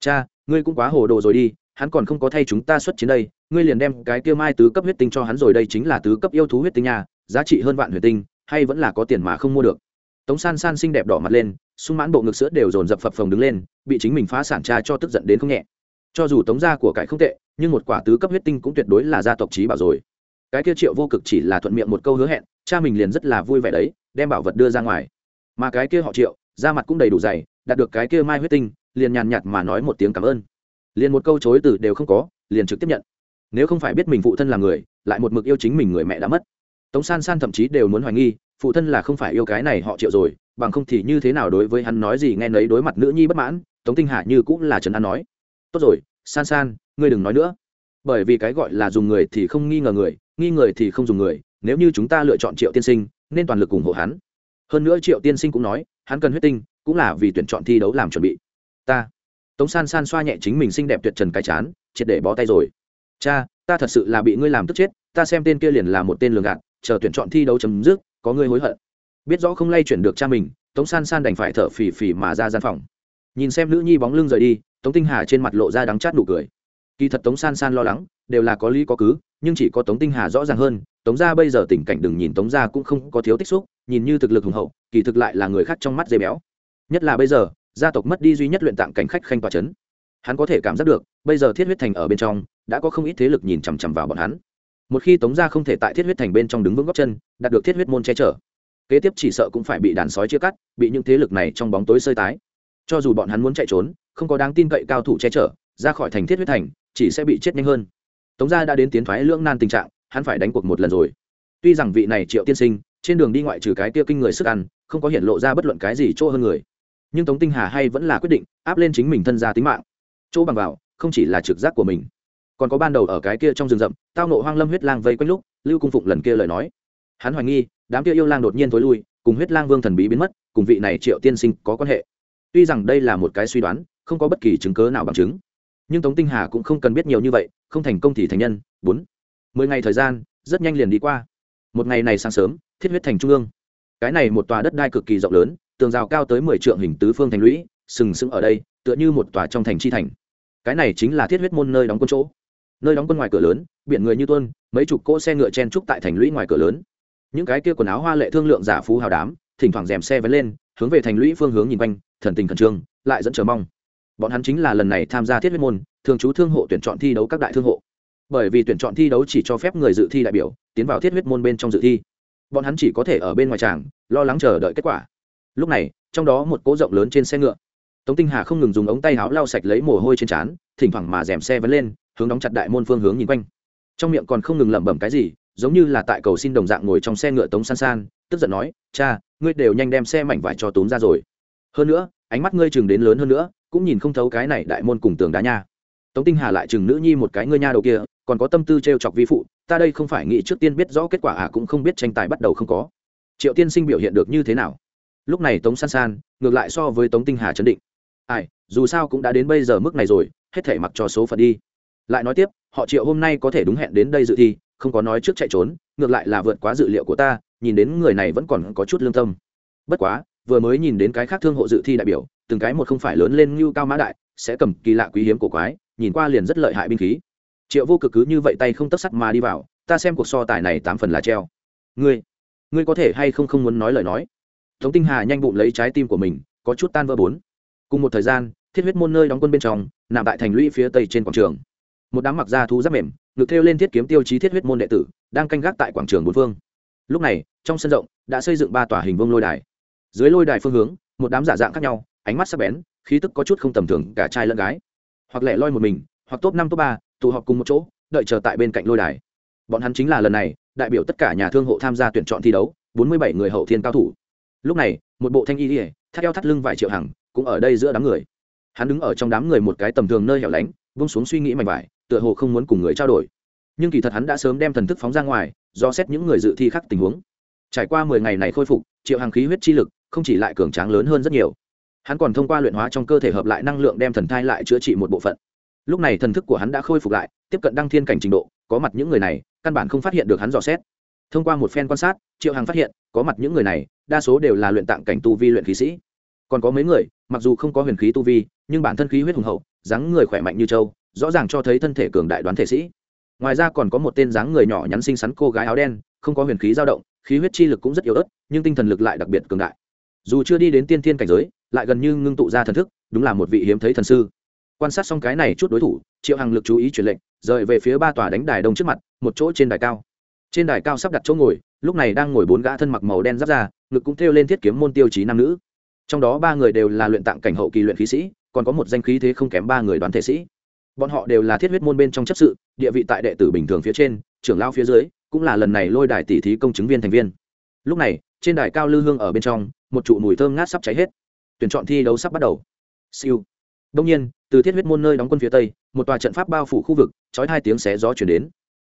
Cha, ngươi cũng quá hồ đồ rồi đi hắn còn không có thay chúng ta xuất chiến đây ngươi liền đem cái kia mai tứ cấp huyết tinh cho hắn rồi đây chính là tứ cấp yêu thú huyết tinh nhà, giá trị hơn vạn huyết tinh hay vẫn là có tiền mà không mua được. Tống san san xinh đẹp đỏ mặt lên sung mãn bộ ngực sữa đều dồn dập phập phồng đứng lên bị chính mình phá sản cha cho tức giận đến không nhẹ. Cho dù tống gia của cải không tệ nhưng một quả tứ cấp huyết tinh cũng tuyệt đối là gia tộc trí bảo rồi. Cái kia triệu vô cực chỉ là thuận miệng một câu hứa hẹn cha mình liền rất là vui vẻ đấy đem bảo vật đưa ra ngoài. Mà cái kia họ triệu da mặt cũng đầy đủ dày đạt được cái kia mai huyết tinh liền nhàn nhạt mà nói một tiếng cảm ơn liền một câu chối từ đều không có, liền trực tiếp nhận. Nếu không phải biết mình phụ thân là người, lại một mực yêu chính mình người mẹ đã mất. Tống san san thậm chí đều muốn hoài nghi, phụ thân là không phải yêu cái này họ triệu rồi, bằng không thì như thế nào đối với hắn nói gì nghe nấy đối mặt nữ nhi bất mãn, tống tinh hạ như cũng là trần an nói. Tốt rồi, san san, ngươi đừng nói nữa. Bởi vì cái gọi là dùng người thì không nghi ngờ người, nghi người thì không dùng người, nếu như chúng ta lựa chọn triệu tiên sinh, nên toàn lực ủng hộ hắn. Hơn nữa triệu tiên sinh cũng nói, hắn cần huyết tinh, cũng là vì tuyển chọn thi đấu làm chuẩn bị. Ta tống san san xoa nhẹ chính mình xinh đẹp tuyệt trần cái chán, triệt để bó tay rồi. Cha, ta thật sự là bị ngươi làm tức chết, ta xem tên kia liền là một tên lường gạt, chờ tuyển chọn thi đấu chấm dứt, có ngươi hối hận. Biết rõ không lay chuyển được cha mình, tống san san đành phải thở phì phì mà ra gian phòng. Nhìn xem nữ nhi bóng lưng rời đi, tống tinh hà trên mặt lộ ra đắng chát nụ cười. Kỳ thật tống san san lo lắng, đều là có lý có cứ, nhưng chỉ có tống tinh hà rõ ràng hơn, tống gia bây giờ tình cảnh đừng nhìn tống gia cũng không có thiếu tích xúc, nhìn như thực lực hùng hậu, kỳ thực lại là người khác trong mắt dây béo. Nhất là bây giờ gia tộc mất đi duy nhất luyện tạng cảnh khách khanh tòa chấn. Hắn có thể cảm giác được, bây giờ thiết huyết thành ở bên trong, đã có không ít thế lực nhìn chằm chằm vào bọn hắn. Một khi tống gia không thể tại thiết huyết thành bên trong đứng vững góc chân, đạt được thiết huyết môn che chở, kế tiếp chỉ sợ cũng phải bị đàn sói chia cắt, bị những thế lực này trong bóng tối sơi tái. Cho dù bọn hắn muốn chạy trốn, không có đáng tin cậy cao thủ che chở, ra khỏi thành thiết huyết thành, chỉ sẽ bị chết nhanh hơn. Tống gia đã đến tiến thoái lưỡng nan tình trạng, hắn phải đánh cuộc một lần rồi. Tuy rằng vị này triệu tiên sinh, trên đường đi ngoại trừ cái kia kinh người sức ăn, không có hiện lộ ra bất luận cái gì chỗ hơn người nhưng tống tinh hà hay vẫn là quyết định áp lên chính mình thân gia tính mạng. Chỗ bằng vào, không chỉ là trực giác của mình, còn có ban đầu ở cái kia trong rừng rậm, tao nộ hoang lâm huyết lang vây quanh lúc, lưu cung phụng lần kia lời nói. Hắn hoài nghi, đám kia yêu lang đột nhiên thối lui, cùng huyết lang vương thần bí biến mất, cùng vị này triệu tiên sinh có quan hệ. Tuy rằng đây là một cái suy đoán, không có bất kỳ chứng cớ nào bằng chứng, nhưng tống tinh hà cũng không cần biết nhiều như vậy, không thành công thì thành nhân. Bốn, mười ngày thời gian, rất nhanh liền đi qua. Một ngày này sáng sớm, thiết huyết thành trung ương. Cái này một tòa đất đai cực kỳ rộng lớn tường rào cao tới mười trượng hình tứ phương thành lũy, sừng sững ở đây, tựa như một tòa trong thành chi thành. Cái này chính là thiết huyết môn nơi đóng quân chỗ. Nơi đóng quân ngoài cửa lớn, biển người như tuân mấy chục cỗ xe ngựa chen trúc tại thành lũy ngoài cửa lớn. Những cái kia quần áo hoa lệ thương lượng giả phú hào đám, thỉnh thoảng rèm xe vén lên, hướng về thành lũy phương hướng nhìn quanh, thần tình khẩn trương, lại dẫn chờ mong. Bọn hắn chính là lần này tham gia thiết huyết môn, thường trú thương hộ tuyển chọn thi đấu các đại thương hộ. Bởi vì tuyển chọn thi đấu chỉ cho phép người dự thi đại biểu, tiến vào thiết huyết môn bên trong dự thi. Bọn hắn chỉ có thể ở bên ngoài tràng, lo lắng chờ đợi kết quả lúc này, trong đó một cỗ rộng lớn trên xe ngựa. Tống tinh hà không ngừng dùng ống tay áo lau sạch lấy mồ hôi trên trán, thỉnh thoảng mà rèm xe vẫn lên, hướng đóng chặt đại môn phương hướng nhìn quanh. Trong miệng còn không ngừng lẩm bẩm cái gì, giống như là tại cầu xin đồng dạng ngồi trong xe ngựa tống san san, tức giận nói, cha, ngươi đều nhanh đem xe mảnh vải cho tốn ra rồi. Hơn nữa, ánh mắt ngươi chừng đến lớn hơn nữa, cũng nhìn không thấu cái này đại môn cùng tường đá nha. Tống tinh hà lại chừng nữ nhi một cái, ngươi nha đầu kia, còn có tâm tư t r e o chọc vi phụ, ta đây không phải nghĩ trước tiên biết rõ kết quả à cũng không biết tranh tài bắt đầu không có. Triệu tiên sinh biểu hiện được như thế nào? Lúc này tống san san, ngược lại so với tống tinh hà chấn định. Ai, dù sao cũng đã đến bây giờ mức này rồi, hết thể mặc cho số phận đi. Lại nói tiếp, họ triệu hôm nay có thể đúng hẹn đến đây dự thi, không có nói trước chạy trốn, ngược lại là vượt quá dự liệu của ta, nhìn đến người này vẫn còn có chút lương tâm. Bất quá, vừa mới nhìn đến cái khác thương hộ dự thi đại biểu, từng cái một không phải lớn lên như cao mã đại, sẽ cầm kỳ lạ quý hiếm cổ quái, nhìn qua liền rất lợi hại binh khí. Triệu vô cực cứ như vậy tay không tất sắt mà đi vào, ta xem cuộc so tài này tám phần là treo. Ngươi ngươi có thể hay không không muốn nói lời nói? Tống tinh hà nhanh bụng lấy trái tim của mình, có chút tan vỡ bốn. Cùng một thời gian, thiết huyết môn nơi đóng quân bên trong, nằm tại thành lũy phía tây trên quảng trường. Một đám mặc da thú giáp mềm, ngực theo lên thiết kiếm tiêu chí thiết huyết môn đệ tử, đang canh gác tại quảng trường bốn phương. Lúc này, trong sân rộng, đã xây dựng ba tòa hình vương lôi đài. Dưới lôi đài phương hướng, một đám giả dạng khác nhau, ánh mắt sắc bén, khí tức có chút không tầm thường cả trai lẫn gái. Hoặc lẻ loi một mình, hoặc top năm, top ba, tụ họp cùng một chỗ, đợi chờ tại bên cạnh lôi đài. Bọn hắn chính là lần này, đại biểu tất cả nhà thương hộ tham gia tuyển chọn thi đấu, bốn mươi bảy người hậu thiên cao thủ lúc này, một bộ thanh y ỉa thắt eo thắt lưng vài triệu hằng, cũng ở đây giữa đám người. Hắn đứng ở trong đám người một cái tầm thường nơi hẻo lánh vung xuống suy nghĩ mạnh vải, tựa hồ không muốn cùng người trao đổi. Nhưng kỳ thật hắn đã sớm đem thần thức phóng ra ngoài, do xét những người dự thi khác tình huống. Trải qua mười ngày này khôi phục, triệu hàng khí huyết chi lực, không chỉ lại cường tráng lớn hơn rất nhiều. Hắn còn thông qua luyện hóa trong cơ thể hợp lại năng lượng đem thần thai lại chữa trị một bộ phận. Lúc này thần thức của hắn đã khôi phục lại, tiếp cận đăng thiên cảnh trình độ, có mặt những người này, căn bản không phát hiện được hắn dò xét. Thông qua một phen quan sát, triệu hằng phát hiện, có mặt những người này đa số đều là luyện tạng cảnh tu vi luyện khí sĩ. Còn có mấy người, mặc dù không có huyền khí tu vi, nhưng bản thân khí huyết hùng hậu, dáng người khỏe mạnh như châu rõ ràng cho thấy thân thể cường đại đoán thể sĩ. Ngoài ra còn có một tên dáng người nhỏ nhắn xinh xắn cô gái áo đen, không có huyền khí dao động, khí huyết chi lực cũng rất yếu ớt, nhưng tinh thần lực lại đặc biệt cường đại. Dù chưa đi đến tiên thiên cảnh giới, lại gần như ngưng tụ ra thần thức, đúng là một vị hiếm thấy thần sư. Quan sát xong cái này chút đối thủ, triệu hằng lực chú ý chuyển lệnh, rời về phía ba tòa đánh đài đông trước mặt, một chỗ trên đài cao. Trên đài cao sắp đặt chỗ ngồi, lúc này đang ngồi bốn gã thân mặc màu đen giáp ra ngực cũng thêu lên thiết kiếm môn tiêu chí nam nữ. Trong đó ba người đều là luyện tạng cảnh hậu kỳ luyện khí sĩ, còn có một danh khí thế không kém ba người đoàn thể sĩ. Bọn họ đều là thiết huyết môn bên trong chấp sự, địa vị tại đệ tử bình thường phía trên, trưởng lao phía dưới, cũng là lần này lôi đài tỷ thí công chứng viên thành viên. Lúc này, trên đài cao lư hương ở bên trong, một trụ mùi thơm ngát sắp cháy hết. Tuyển chọn thi đấu sắp bắt đầu. Siêu. Đông nhiên, từ thiết huyết môn nơi đóng quân phía tây, một tòa trận pháp bao phủ khu vực trói hai tiếng xé gió chuyển đến.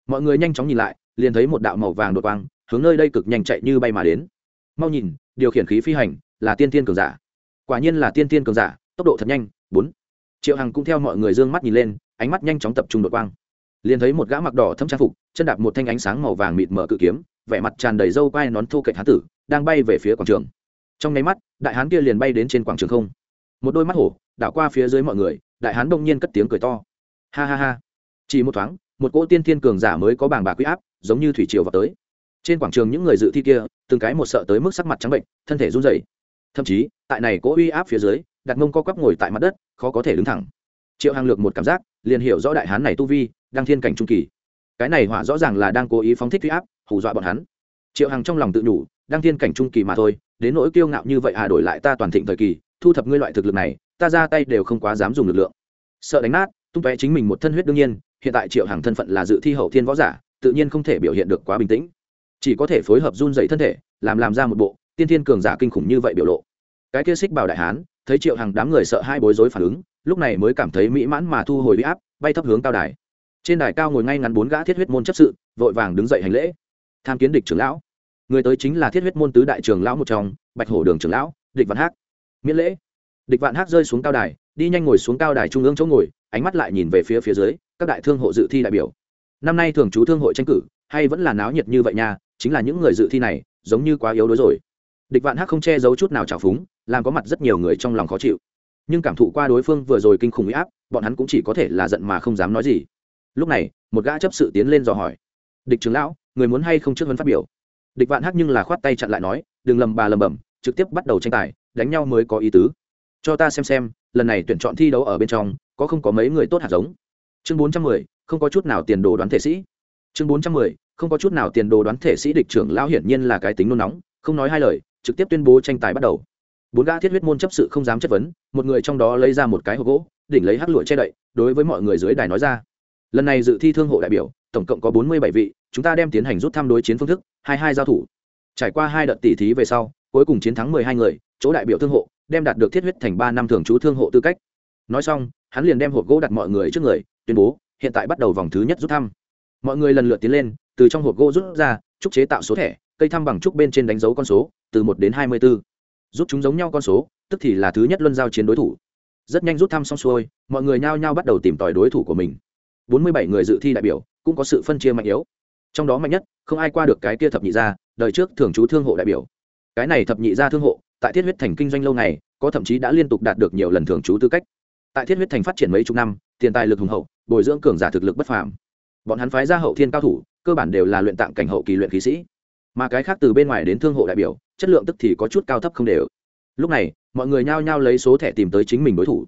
Mọi người nhanh chóng nhìn lại, liền thấy một đạo màu vàng đột quang, hướng nơi đây cực nhanh chạy như bay mà đến mau nhìn, điều khiển khí phi hành là tiên tiên cường giả. Quả nhiên là tiên tiên cường giả, tốc độ thật nhanh, bốn. Triệu hằng cũng theo mọi người d ư ơ n g mắt nhìn lên, ánh mắt nhanh chóng tập trung đột quang. Liền thấy một gã mặc đỏ thâm trang phục, chân đạp một thanh ánh sáng màu vàng mịt mở cự kiếm, vẻ mặt tràn đầy râu quai nón thô cạnh hán tử, đang bay về phía quảng trường. Trong nháy mắt, đại hán kia liền bay đến trên quảng trường không. Một đôi mắt hổ, đảo qua phía dưới mọi người, đại hán đông nhiên cất tiếng cười to. Ha ha ha. Chỉ một thoáng, một cỗ tiên thiên cường giả mới có bảng bạc huy áp, giống như thủy triều vào tới trên quảng trường những người dự thi kia, từng cái một sợ tới mức sắc mặt trắng bệnh, thân thể run rẩy. Thậm chí, tại này cố uy áp phía dưới đặt mông co quắp ngồi tại mặt đất, khó có thể đứng thẳng. Triệu hàng lược một cảm giác, liền hiểu rõ đại hán này tu vi, đang thiên cảnh trung kỳ. Cái này họa rõ ràng là đang cố ý phóng thích uy áp, hù dọa bọn hắn. Triệu hàng trong lòng tự nhủ, đang thiên cảnh trung kỳ mà thôi, đến nỗi kiêu ngạo như vậy à đổi lại ta toàn thịnh thời kỳ, thu thập ngươi loại thực lực này, ta ra tay đều không quá dám dùng lực lượng. Sợ đánh nát, tung tóe chính mình một thân huyết đương nhiên, hiện tại triệu hàng thân phận là dự thi hậu thiên võ giả, tự nhiên không thể biểu hiện được quá bình tĩnh chỉ có thể phối hợp run dậy thân thể, làm làm ra một bộ, tiên thiên cường giả kinh khủng như vậy biểu lộ. Cái kia xích bảo đại hán, thấy triệu hàng đám người sợ hai bối rối phản ứng, lúc này mới cảm thấy mỹ mãn mà thu hồi bị áp, bay thấp hướng cao đài. Trên đài cao ngồi ngay ngắn bốn gã thiết huyết môn chấp sự, vội vàng đứng dậy hành lễ. Tham kiến địch trưởng lão. Người tới chính là thiết huyết môn tứ đại trưởng lão một trong, bạch hổ đường trưởng lão, địch vạn hát miễn lễ. Địch vạn hát rơi xuống cao đài, đi nhanh ngồi xuống cao đài trung ương chỗ ngồi, ánh mắt lại nhìn về phía phía dưới, các đại thương hộ dự thi đại biểu. Năm nay thường trú thương hội tranh cử hay vẫn là náo nhiệt như vậy nha, chính là những người dự thi này, giống như quá yếu đuối rồi. Địch vạn hắc không che giấu chút nào trào phúng, làm có mặt rất nhiều người trong lòng khó chịu. Nhưng cảm thụ qua đối phương vừa rồi kinh khủng huy áp, bọn hắn cũng chỉ có thể là giận mà không dám nói gì. Lúc này, một gã chấp sự tiến lên dò hỏi. Địch trưởng lão, người muốn hay không trước vấn phát biểu? Địch vạn hắc nhưng là khoát tay chặn lại nói, đừng lầm bà lầm bầm trực tiếp bắt đầu tranh tài, đánh nhau mới có ý tứ. Cho ta xem xem, lần này tuyển chọn thi đấu ở bên trong, có không có mấy người tốt hạt giống? Chương bốn trăm mười, không có chút nào tiền đồ đoán thể sĩ chương bốn trăm mười, không có chút nào tiền đồ đoán thể sĩ địch trưởng lão hiển nhiên là cái tính nôn nóng, không nói hai lời, trực tiếp tuyên bố tranh tài bắt đầu. Bốn gã thiết huyết môn chấp sự không dám chất vấn, một người trong đó lấy ra một cái hộp gỗ, đỉnh lấy hắc lụa che đậy, đối với mọi người dưới đài nói ra. Lần này dự thi thương hộ đại biểu, tổng cộng có bốn mươi bảy vị, chúng ta đem tiến hành rút thăm đối chiến phương thức, hai hai giao thủ. Trải qua hai đợt tỷ thí về sau, cuối cùng chiến thắng mười hai người, chỗ đại biểu thương hộ, đem đạt được thiết huyết thành ba năm thường trú thương hộ tư cách. Nói xong, hắn liền đem hộp gỗ đặt mọi người trước người, tuyên bố, hiện tại bắt đầu vòng thứ nhất rút thăm mọi người lần lượt tiến lên, từ trong hộp gỗ rút ra, trúc chế tạo số thẻ, cây thăm bằng trúc bên trên đánh dấu con số, từ một đến hai mươi b ố rút chúng giống nhau con số, tức thì là thứ nhất luân giao chiến đối thủ. Rất nhanh rút thăm xong xuôi, mọi người nhao nhao bắt đầu tìm tòi đối thủ của mình. Bốn mươi bảy người dự thi đại biểu, cũng có sự phân chia mạnh yếu. Trong đó mạnh nhất, không ai qua được cái kia thập nhị gia, đời trước thường trú thương hộ đại biểu. Cái này thập nhị gia thương hộ, tại thiết huyết thành kinh doanh lâu ngày, có thậm chí đã liên tục đạt được nhiều lần thường trú tư cách. Tại thiết huyết thành phát triển mấy chục năm, tiền tài lực hùng hậu, bồi dưỡng cường giả thực lực bất phàm bọn hắn phái ra hậu thiên cao thủ, cơ bản đều là luyện tạng cảnh hậu kỳ luyện khí sĩ. Mà cái khác từ bên ngoài đến thương hộ đại biểu, chất lượng tức thì có chút cao thấp không đều. Lúc này, mọi người nhao nhao lấy số thẻ tìm tới chính mình đối thủ.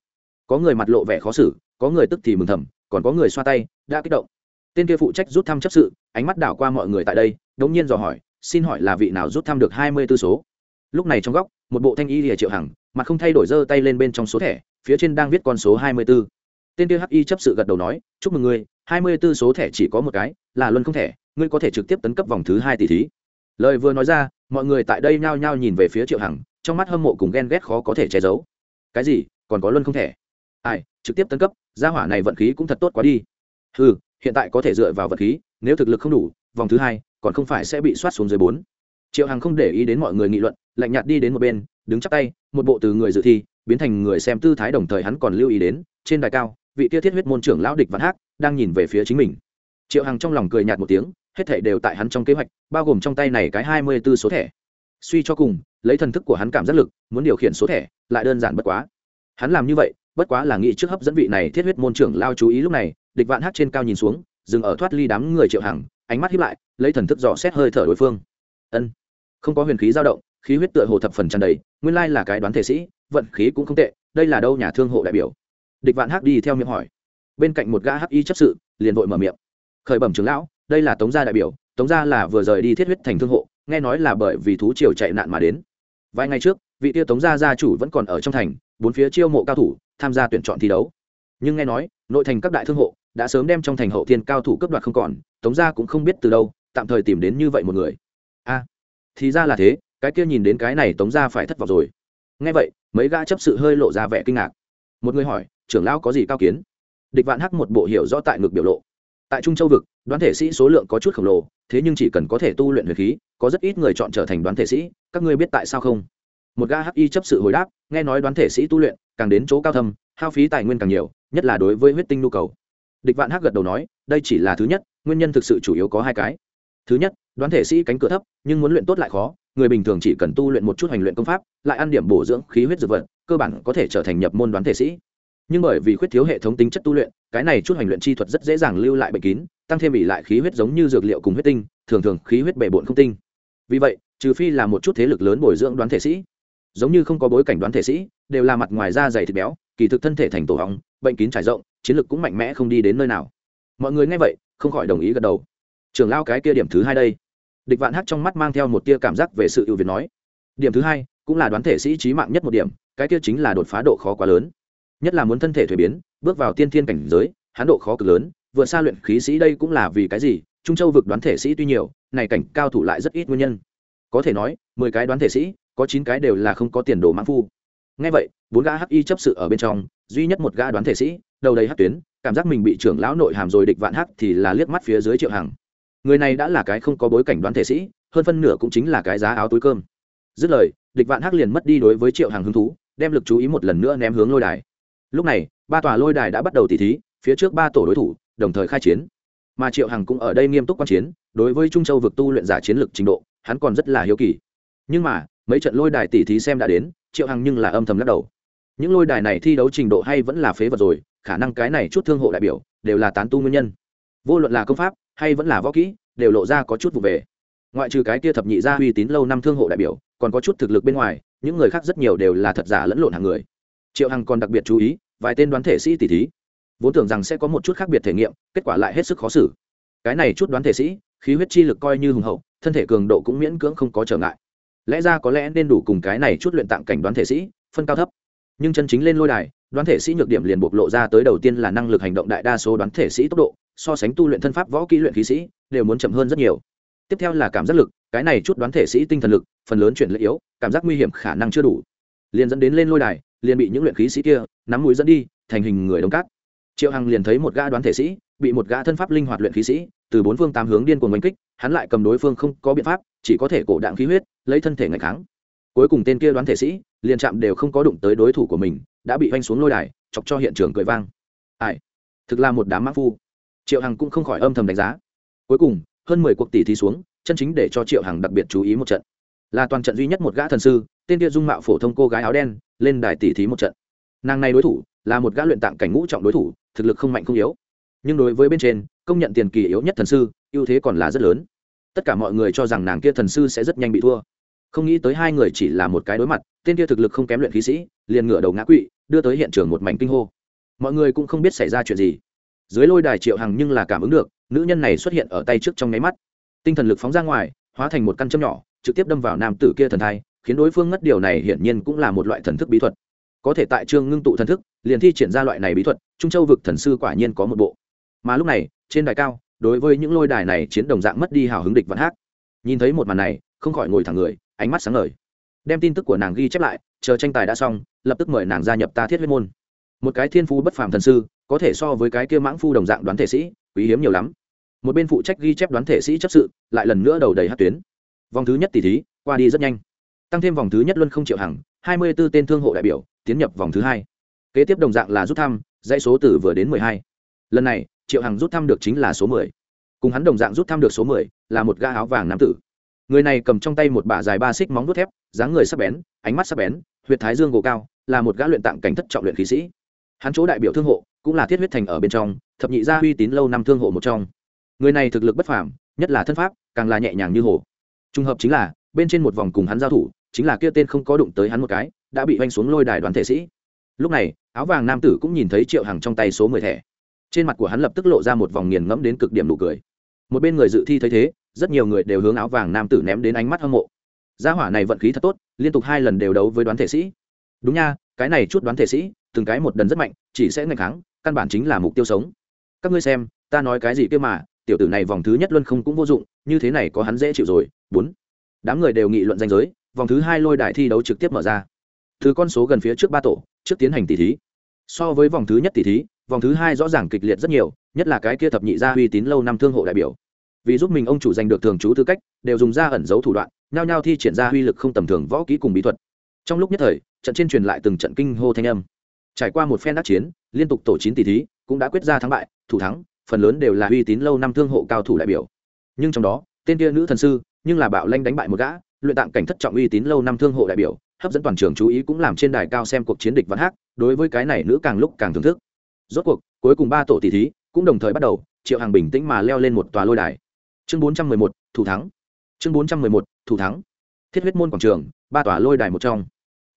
Có người mặt lộ vẻ khó xử, có người tức thì mừng thầm, còn có người xoa tay, đã kích động. Tên kia phụ trách rút thăm chấp sự, ánh mắt đảo qua mọi người tại đây, đống nhiên dò hỏi, xin hỏi là vị nào rút thăm được hai mươi tư số? Lúc này trong góc, một bộ thanh y lìa triệu hằng, mặt không thay đổi giơ tay lên bên trong số thẻ, phía trên đang viết con số hai mươi b ố tên kia hi chấp sự gật đầu nói, chúc mừng ngươi hai mươi b ố số thẻ chỉ có một cái là luân không thẻ ngươi có thể trực tiếp tấn cấp vòng thứ hai tỷ thí. Lời vừa nói ra mọi người tại đây nhao nhao nhìn về phía triệu hằng trong mắt hâm mộ cùng ghen ghét khó có thể che giấu. Cái gì? Còn có luân không thẻ? Ai trực tiếp tấn cấp gia hỏa này vận khí cũng thật tốt quá đi. Hừ, hiện tại có thể dựa vào vận khí nếu thực lực không đủ vòng thứ hai còn không phải sẽ bị soát xuống dưới bốn. Triệu hằng không để ý đến mọi người nghị luận lạnh nhạt đi đến một bên đứng chắp tay một bộ từ người dự thi biến thành người xem tư thái đồng thời hắn còn lưu ý đến trên đài cao vị kia thiết huyết môn trưởng lão địch văn hắc đang nhìn về phía chính mình. Triệu hằng trong lòng cười nhạt một tiếng, hết thể đều tại hắn trong kế hoạch, bao gồm trong tay này cái hai mươi b ố số thẻ. Suy cho cùng, lấy thần thức của hắn cảm giác lực, muốn điều khiển số thẻ, lại đơn giản bất quá. Hắn làm như vậy, bất quá là nghĩ trước hấp dẫn vị này thiết huyết môn trưởng lao chú ý lúc này, địch vạn hát trên cao nhìn xuống, dừng ở thoát ly đám người triệu hằng, ánh mắt hiếp lại, lấy thần thức dò xét hơi thở đối phương. Ân, không có huyền khí dao động, khí huyết tựa hồ thập phần tràn đầy, nguyên lai là cái đoán thể sĩ, vận khí cũng không tệ, đây là đâu nhà thương hộ đại biểu. Địch vạn hắc đi theo miệng hỏi bên cạnh một gã hắc y chấp sự, liền vội mở miệng. Khởi bẩm trưởng lão, đây là tống gia đại biểu, tống gia là vừa rời đi thiết huyết thành thương hộ, nghe nói là bởi vì thú triều chạy nạn mà đến. Vài ngày trước, vị tiêu tống gia gia chủ vẫn còn ở trong thành, bốn phía chiêu mộ cao thủ, tham gia tuyển chọn thi đấu. Nhưng nghe nói, nội thành các đại thương hộ đã sớm đem trong thành hậu thiên cao thủ cấp đoạt không còn, tống gia cũng không biết từ đâu, tạm thời tìm đến như vậy một người. A, thì ra là thế, cái kia nhìn đến cái này tống gia phải thất vọng rồi. Nghe vậy, mấy gã chấp sự hơi lộ ra vẻ kinh ngạc. Một người hỏi, trưởng lão có gì cao kiến? Địch vạn hắc một bộ hiểu rõ tại ngực biểu lộ. Tại trung châu vực, đoán thể sĩ số lượng có chút khổng lồ, thế nhưng chỉ cần có thể tu luyện huyền khí, có rất ít người chọn trở thành đoán thể sĩ, các ngươi biết tại sao không? Một Ga hắc y chấp sự hồi đáp, nghe nói đoán thể sĩ tu luyện, càng đến chỗ cao thâm, hao phí tài nguyên càng nhiều, nhất là đối với huyết tinh nhu cầu. Địch vạn hắc gật đầu nói, đây chỉ là thứ nhất, nguyên nhân thực sự chủ yếu có hai cái. Thứ nhất, đoán thể sĩ cánh cửa thấp, nhưng muốn luyện tốt lại khó, người bình thường chỉ cần tu luyện một chút hành luyện công pháp, lại ăn điểm bổ dưỡng khí huyết dược vật, cơ bản có thể trở thành nhập môn đoán thể sĩ nhưng bởi vì khuyết thiếu hệ thống tính chất tu luyện, cái này chút hành luyện chi thuật rất dễ dàng lưu lại bệnh kín, tăng thêm bị lại khí huyết giống như dược liệu cùng huyết tinh, thường thường khí huyết bể bộn không tinh. Vì vậy, trừ phi là một chút thế lực lớn bồi dưỡng đoán thể sĩ, giống như không có bối cảnh đoán thể sĩ, đều là mặt ngoài da dày thịt béo, kỳ thực thân thể thành tổ hóng bệnh kín trải rộng, chiến lược cũng mạnh mẽ không đi đến nơi nào. Mọi người nghe vậy, không khỏi đồng ý gật đầu. Trường lao cái kia điểm thứ hai đây. Địch vạn hắc trong mắt mang theo một tia cảm giác về sự ưu việt nói. Điểm thứ hai, cũng là đoán thể sĩ trí mạng nhất một điểm, cái kia chính là đột phá độ khó quá lớn nhất là muốn thân thể thuế biến, bước vào tiên thiên cảnh giới hán độ khó cực lớn, vượt xa luyện khí sĩ đây cũng là vì cái gì? Trung châu vực đoán thể sĩ tuy nhiều, này cảnh cao thủ lại rất ít nguyên nhân. Có thể nói, mười cái đoán thể sĩ, có chín cái đều là không có tiền đồ mãn phu. Ngay vậy, bốn gã hắc y chấp sự ở bên trong, duy nhất một gã đoán thể sĩ, đầu đầy hắc tuyến, cảm giác mình bị trưởng lão nội hàm rồi địch vạn hắc thì là liếc mắt phía dưới triệu hằng. Người này đã là cái không có bối cảnh đoán thể sĩ, hơn phân nửa cũng chính là cái giá áo túi cơm. Dứt lời, địch vạn hắc liền mất đi đối với triệu hằng hứng thú, đem lực chú ý một lần nữa ném hướng lôi đài lúc này, ba tòa lôi đài đã bắt đầu tỉ thí, phía trước ba tổ đối thủ, đồng thời khai chiến. Mà triệu hằng cũng ở đây nghiêm túc quan chiến, đối với trung châu vực tu luyện giả chiến lược trình độ, hắn còn rất là hiếu kỳ. Nhưng mà, mấy trận lôi đài tỉ thí xem đã đến, triệu hằng nhưng là âm thầm lắc đầu. Những lôi đài này thi đấu trình độ hay vẫn là phế vật rồi, khả năng cái này chút thương hộ đại biểu, đều là tán tu nguyên nhân. Vô luận là công pháp, hay vẫn là võ kỹ, đều lộ ra có chút vụ về. Ngoại trừ cái kia thập nhị gia uy tín lâu năm thương hộ đại biểu, còn có chút thực lực bên ngoài, những người khác rất nhiều đều là thật giả lẫn lộn hàng người triệu hằng còn đặc biệt chú ý, vài tên đoán thể sĩ tỷ thí. Vốn tưởng rằng sẽ có một chút khác biệt thể nghiệm, kết quả lại hết sức khó xử. Cái này chút đoán thể sĩ, khí huyết chi lực coi như hùng hậu, thân thể cường độ cũng miễn cưỡng không có trở ngại. Lẽ ra có lẽ nên đủ cùng cái này chút luyện tạng cảnh đoán thể sĩ, phân cao thấp. Nhưng chân chính lên lôi đài, đoán thể sĩ nhược điểm liền bộc lộ ra tới đầu tiên là năng lực hành động đại đa số đoán thể sĩ tốc độ, so sánh tu luyện thân pháp võ kỹ luyện khí sĩ, đều muốn chậm hơn rất nhiều. Tiếp theo là cảm giác lực, cái này chút đoán thể sĩ tinh thần lực, phần lớn chuyển lợi yếu, cảm giác nguy hiểm khả năng chưa đủ liền dẫn đến lên lôi đài, liền bị những luyện khí sĩ kia nắm mũi dẫn đi, thành hình người đông cát. Triệu hằng liền thấy một gã đoán thể sĩ, bị một gã thân pháp linh hoạt luyện khí sĩ, từ bốn phương tám hướng điên cuồng đánh kích, hắn lại cầm đối phương không có biện pháp, chỉ có thể cổ đạn khí huyết, lấy thân thể ngày kháng. Cuối cùng tên kia đoán thể sĩ liền chạm đều không có đụng tới đối thủ của mình, đã bị oanh xuống lôi đài, chọc cho hiện trường cười vang. Ai? Thực là một đám mắc phu. Triệu hằng cũng không khỏi âm thầm đánh giá. Cuối cùng, hơn mười cuộc tỷ thí xuống, chân chính để cho triệu hằng đặc biệt chú ý một trận. Là toàn trận duy nhất một gã thần sư tên kia dung mạo phổ thông cô gái áo đen, lên đài tỷ thí một trận. Nàng này đối thủ, là một gã luyện tạng cảnh ngũ trọng đối thủ, thực lực không mạnh không yếu. Nhưng đối với bên trên, công nhận tiền kỳ yếu nhất thần sư, ưu thế còn là rất lớn. Tất cả mọi người cho rằng nàng kia thần sư sẽ rất nhanh bị thua. Không nghĩ tới hai người chỉ là một cái đối mặt, tên kia thực lực không kém luyện khí sĩ, liền ngửa đầu ngã quỵ, đưa tới hiện trường một mảnh kinh hô. Mọi người cũng không biết xảy ra chuyện gì. Dưới lôi đài triệu hằng nhưng là cảm ứng được, nữ nhân này xuất hiện ở tay trước trong nháy mắt. Tinh thần lực phóng ra ngoài, hóa thành một căn châm nhỏ, trực tiếp đâm vào nam tử kia thần thai khiến đối phương ngất điều này hiển nhiên cũng là một loại thần thức bí thuật. Có thể tại trương ngưng tụ thần thức, liền thi triển ra loại này bí thuật, trung châu vực thần sư quả nhiên có một bộ. Mà lúc này, trên đài cao, đối với những lôi đài này chiến đồng dạng mất đi hào hứng địch vạn hát nhìn thấy một màn này, không khỏi ngồi thẳng người, ánh mắt sáng ngời. Đem tin tức của nàng ghi chép lại, chờ tranh tài đã xong, lập tức mời nàng gia nhập ta thiết huyết môn. Một cái thiên phú bất phàm thần sư, có thể so với cái kia mãng phu đồng dạng đoán thể sĩ, quý hiếm nhiều lắm. Một bên phụ trách ghi chép đoán thể sĩ chấp sự, lại lần nữa đầu đầy hát tuyến. Vòng thứ nhất tỷ thí, qua đi rất nhanh tăng thêm vòng thứ nhất luân không triệu hằng, hai mươi b ố tên thương hộ đại biểu, tiến nhập vòng thứ hai. Kế tiếp đồng dạng là rút thăm, dãy số từ vừa đến mười hai. Lần này, triệu hằng rút thăm được chính là số mười. Cùng hắn đồng dạng rút thăm được số mười là một gã áo vàng nam tử. Người này cầm trong tay một bả dài ba xích móng vuốt thép, dáng người sắc bén, ánh mắt sắc bén, huyệt thái dương gồ cao, là một gã luyện tạng cảnh thất trọng luyện khí sĩ. Hắn chỗ đại biểu thương hộ, cũng là thiết huyết thành ở bên trong, thập nhị gia uy tín lâu năm thương hộ một trong. Người này thực lực bất phàm, nhất là thân pháp, càng là nhẹ nhàng như hồ trùng hợp chính là, bên trên một vòng cùng hắn giao thủ chính là kia tên không có đụng tới hắn một cái, đã bị oanh xuống lôi đài đoàn thể sĩ. Lúc này, áo vàng nam tử cũng nhìn thấy triệu hằng trong tay số mười thẻ. Trên mặt của hắn lập tức lộ ra một vòng nghiền ngẫm đến cực điểm nụ cười. Một bên người dự thi thấy thế, rất nhiều người đều hướng áo vàng nam tử ném đến ánh mắt hâm mộ. Gia hỏa này vận khí thật tốt, liên tục hai lần đều đấu với đoán thể sĩ. Đúng nha, cái này chút đoán thể sĩ, từng cái một đần rất mạnh, chỉ sẽ ngày kháng, căn bản chính là mục tiêu sống. Các ngươi xem, ta nói cái gì kia mà, tiểu tử này vòng thứ nhất luân không cũng vô dụng, như thế này có hắn dễ chịu rồi, bốn. Đám người đều nghị luận danh giới vòng thứ hai lôi đài thi đấu trực tiếp mở ra. Thứ con số gần phía trước ba tổ, trước tiến hành tỷ thí. So với vòng thứ nhất tỷ thí, vòng thứ hai rõ ràng kịch liệt rất nhiều, nhất là cái kia thập nhị gia uy tín lâu năm thương hộ đại biểu. Vì giúp mình ông chủ giành được thường trú tư cách, đều dùng ra ẩn giấu thủ đoạn, nhao nhao thi triển ra uy lực không tầm thường võ kỹ cùng bí thuật. Trong lúc nhất thời, trận trên truyền lại từng trận kinh hô thanh âm. Trải qua một phen đắc chiến, liên tục tổ chín tỷ thí, cũng đã quyết ra thắng bại, thủ thắng, phần lớn đều là uy tín lâu năm thương hộ cao thủ đại biểu. Nhưng trong đó, tên kia nữ thần sư, nhưng là bạo lanh đánh bại một gã luyện tạng cảnh thất trọng uy tín lâu năm thương hộ đại biểu, hấp dẫn toàn trường chú ý cũng làm trên đài cao xem cuộc chiến địch văn hát đối với cái này nữ càng lúc càng thưởng thức. Rốt cuộc, cuối cùng ba tổ tỷ thí cũng đồng thời bắt đầu, triệu hàng bình tĩnh mà leo lên một tòa lôi đài. Chương bốn trăm mười một, thủ thắng. Chương bốn trăm mười một, thủ thắng. Thiết huyết môn quảng trường, ba tòa lôi đài một trong.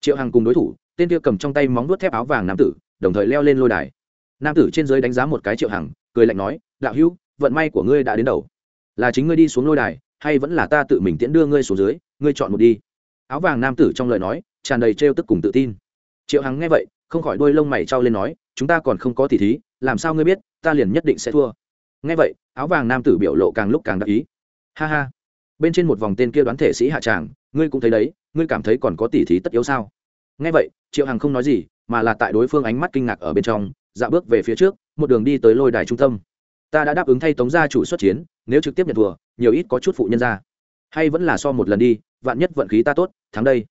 Triệu hàng cùng đối thủ, tên kia cầm trong tay móng đuốt thép áo vàng nam tử, đồng thời leo lên lôi đài. Nam tử trên dưới đánh giá một cái triệu hàng cười lạnh nói, đạo hữu, vận may của ngươi đã đến đầu. Là chính ngươi đi xuống lôi đài, hay vẫn là ta tự mình tiễn đưa ngươi xuống dưới? Ngươi chọn một đi. Áo vàng nam tử trong lời nói, tràn đầy trêu tức cùng tự tin. Triệu hằng nghe vậy, không khỏi đôi lông mày trao lên nói, chúng ta còn không có tỉ thí, làm sao ngươi biết, ta liền nhất định sẽ thua. Nghe vậy, áo vàng nam tử biểu lộ càng lúc càng đắc ý. Ha ha. Bên trên một vòng tên kia đoán thể sĩ hạ tràng, ngươi cũng thấy đấy, ngươi cảm thấy còn có tỉ thí tất yếu sao? Nghe vậy, triệu hằng không nói gì, mà là tại đối phương ánh mắt kinh ngạc ở bên trong dạ bước về phía trước, một đường đi tới lôi đài trung tâm. Ta đã đáp ứng thay tống gia chủ xuất chiến, nếu trực tiếp nhận thua, nhiều ít có chút phụ nhân ra hay vẫn là so một lần đi, vạn nhất vận khí ta tốt, thắng đây.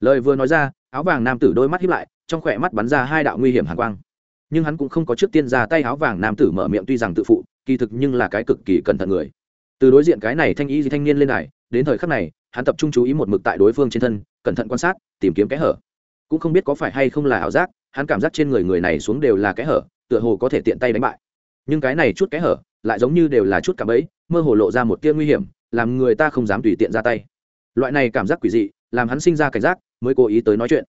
Lời vừa nói ra, áo vàng nam tử đôi mắt hiếp lại, trong khỏe mắt bắn ra hai đạo nguy hiểm hàn quang. Nhưng hắn cũng không có trước tiên ra tay áo vàng nam tử mở miệng tuy rằng tự phụ, kỳ thực nhưng là cái cực kỳ cẩn thận người. Từ đối diện cái này thanh ý gì thanh niên lên này, đến thời khắc này, hắn tập trung chú ý một mực tại đối phương trên thân, cẩn thận quan sát, tìm kiếm kẽ hở. Cũng không biết có phải hay không là ảo giác, hắn cảm giác trên người người này xuống đều là kẽ hở, tựa hồ có thể tiện tay đánh bại. Nhưng cái này chút kẽ hở, lại giống như đều là chút cảm ấy mơ hồ lộ ra một tia nguy hiểm làm người ta không dám tùy tiện ra tay. Loại này cảm giác quỷ dị, làm hắn sinh ra cảnh giác, mới cố ý tới nói chuyện.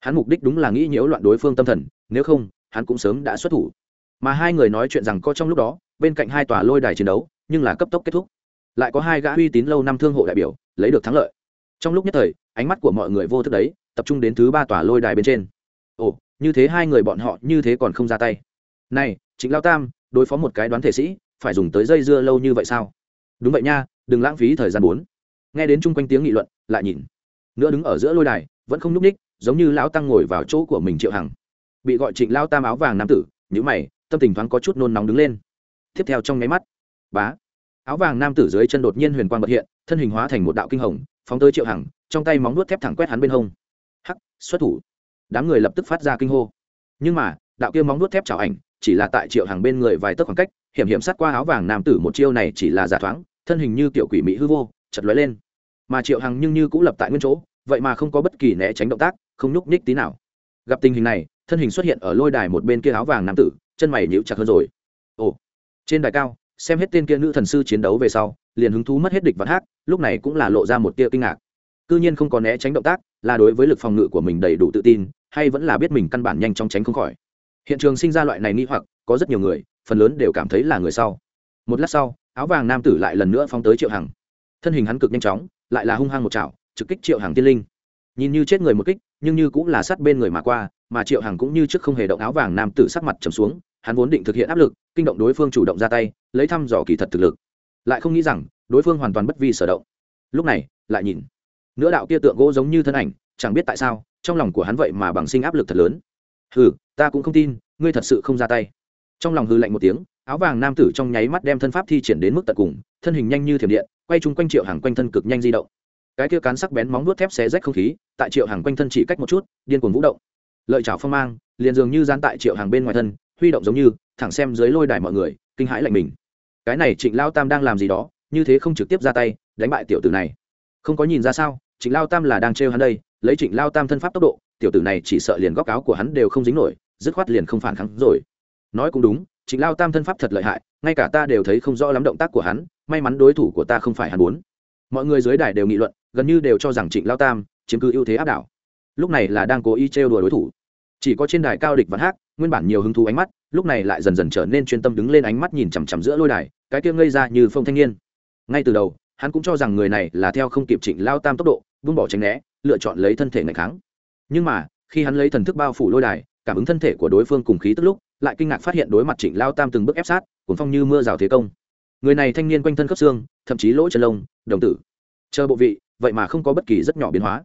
Hắn mục đích đúng là nghĩ nhiễu loạn đối phương tâm thần, nếu không, hắn cũng sớm đã xuất thủ. Mà hai người nói chuyện rằng có trong lúc đó, bên cạnh hai tòa lôi đài chiến đấu, nhưng là cấp tốc kết thúc. Lại có hai gã uy tín lâu năm thương hộ đại biểu, lấy được thắng lợi. Trong lúc nhất thời, ánh mắt của mọi người vô thức đấy, tập trung đến thứ ba tòa lôi đài bên trên. Ồ, như thế hai người bọn họ như thế còn không ra tay. Này chính lao tam, đối phó một cái đoán thể sĩ, phải dùng tới dây dưa lâu như vậy sao? Đúng vậy nha đừng lãng phí thời gian bốn. Nghe đến chung quanh tiếng nghị luận, lại nhìn. Nữa đứng ở giữa lôi đài, vẫn không nhúc ních giống như lão tăng ngồi vào chỗ của mình triệu hằng. Bị gọi trịnh lao tam áo vàng nam tử nhữ mày, tâm tình thoáng có chút nôn nóng đứng lên. Tiếp theo trong nháy mắt, bá, áo vàng nam tử dưới chân đột nhiên huyền quang bật hiện, thân hình hóa thành một đạo kinh hồng, phóng tới triệu hằng, trong tay móng nuốt thép thẳng quét hắn bên hông. Hắc, xuất thủ. Đám người lập tức phát ra kinh hô. Nhưng mà, đạo kia móng nuốt thép chảo ảnh, chỉ là tại triệu hằng bên người vài tấc khoảng cách, hiểm hiểm sát qua áo vàng nam tử một chiêu này chỉ là giả thoáng thân hình như kiểu quỷ mỹ hư vô, chật lóe lên. Mà triệu hằng nhưng như cũng lập tại nguyên chỗ, vậy mà không có bất kỳ né tránh động tác, không nhúc nhích tí nào. Gặp tình hình này, thân hình xuất hiện ở lôi đài một bên kia áo vàng nam tử, chân mày nhíu chặt hơn rồi. Ồ, trên đài cao, xem hết tên kia nữ thần sư chiến đấu về sau, liền hứng thú mất hết địch vật hát lúc này cũng là lộ ra một tia kinh ngạc. Cư nhiên không có né tránh động tác, là đối với lực phòng ngự của mình đầy đủ tự tin, hay vẫn là biết mình căn bản nhanh chóng tránh không khỏi. Hiện trường sinh ra loại này nghi hoặc, có rất nhiều người, phần lớn đều cảm thấy là người sau. Một lát sau áo vàng nam tử lại lần nữa phóng tới triệu hằng. Thân hình hắn cực nhanh chóng, lại là hung hăng một chảo, trực kích triệu hằng tiên linh. Nhìn như chết người một kích, nhưng như cũng là sát bên người mà qua, mà triệu hằng cũng như trước không hề động áo vàng nam tử sắc mặt trầm xuống, hắn vốn định thực hiện áp lực, kinh động đối phương chủ động ra tay, lấy thăm dò kỳ thật thực lực. Lại không nghĩ rằng, đối phương hoàn toàn bất vi sở động. Lúc này, lại nhìn nữa đạo kia tượng gỗ giống như thân ảnh, chẳng biết tại sao, trong lòng của hắn vậy mà bằng sinh áp lực thật lớn. Hừ, ta cũng không tin, ngươi thật sự không ra tay. Trong lòng hư lạnh một tiếng áo vàng nam tử trong nháy mắt đem thân pháp thi triển đến mức tận cùng, thân hình nhanh như thiểm điện, quay chung quanh triệu hàng quanh thân cực nhanh di động. Cái kia cán sắc bén móng nuốt thép xé rách không khí, tại triệu hàng quanh thân chỉ cách một chút, điên cuồng vũ động. Lợi chảo phong mang, liền dường như gian tại triệu hàng bên ngoài thân, huy động giống như, thẳng xem dưới lôi đài mọi người, kinh hãi lạnh mình. Cái này trịnh lao tam đang làm gì đó, như thế không trực tiếp ra tay, đánh bại tiểu tử này. Không có nhìn ra sao, trịnh lao tam là đang trêu hắn đây, lấy trịnh lao tam thân pháp tốc độ, tiểu tử này chỉ sợ liền góc áo của hắn đều không dính nổi, dứt khoát liền không phản kháng rồi. Nói cũng đúng trịnh lao tam thân pháp thật lợi hại, ngay cả ta đều thấy không rõ lắm động tác của hắn, may mắn đối thủ của ta không phải hắn muốn. Mọi người dưới đài đều nghị luận, gần như đều cho rằng trịnh lao tam chiếm cứ ưu thế áp đảo. Lúc này là đang cố ý trêu đùa đối thủ. Chỉ có trên đài cao địch văn hát nguyên bản nhiều hứng thú ánh mắt, lúc này lại dần dần trở nên chuyên tâm đứng lên ánh mắt nhìn chằm chằm giữa lôi đài, cái kia ngây ra như phong thanh niên. Ngay từ đầu, hắn cũng cho rằng người này là theo không kịp trịnh lao tam tốc độ, buông bỏ tránh né, lựa chọn lấy thân thể ngày kháng. Nhưng mà, khi hắn lấy thần thức bao phủ lôi đài, cảm ứng thân thể của đối phương cùng khí tức lúc lại kinh ngạc phát hiện đối mặt trịnh lao tam từng bước ép sát cuốn phong như mưa rào thế công. Người này thanh niên quanh thân khớp xương, thậm chí lỗ chân lông, đồng tử. Chờ bộ vị, vậy mà không có bất kỳ rất nhỏ biến hóa.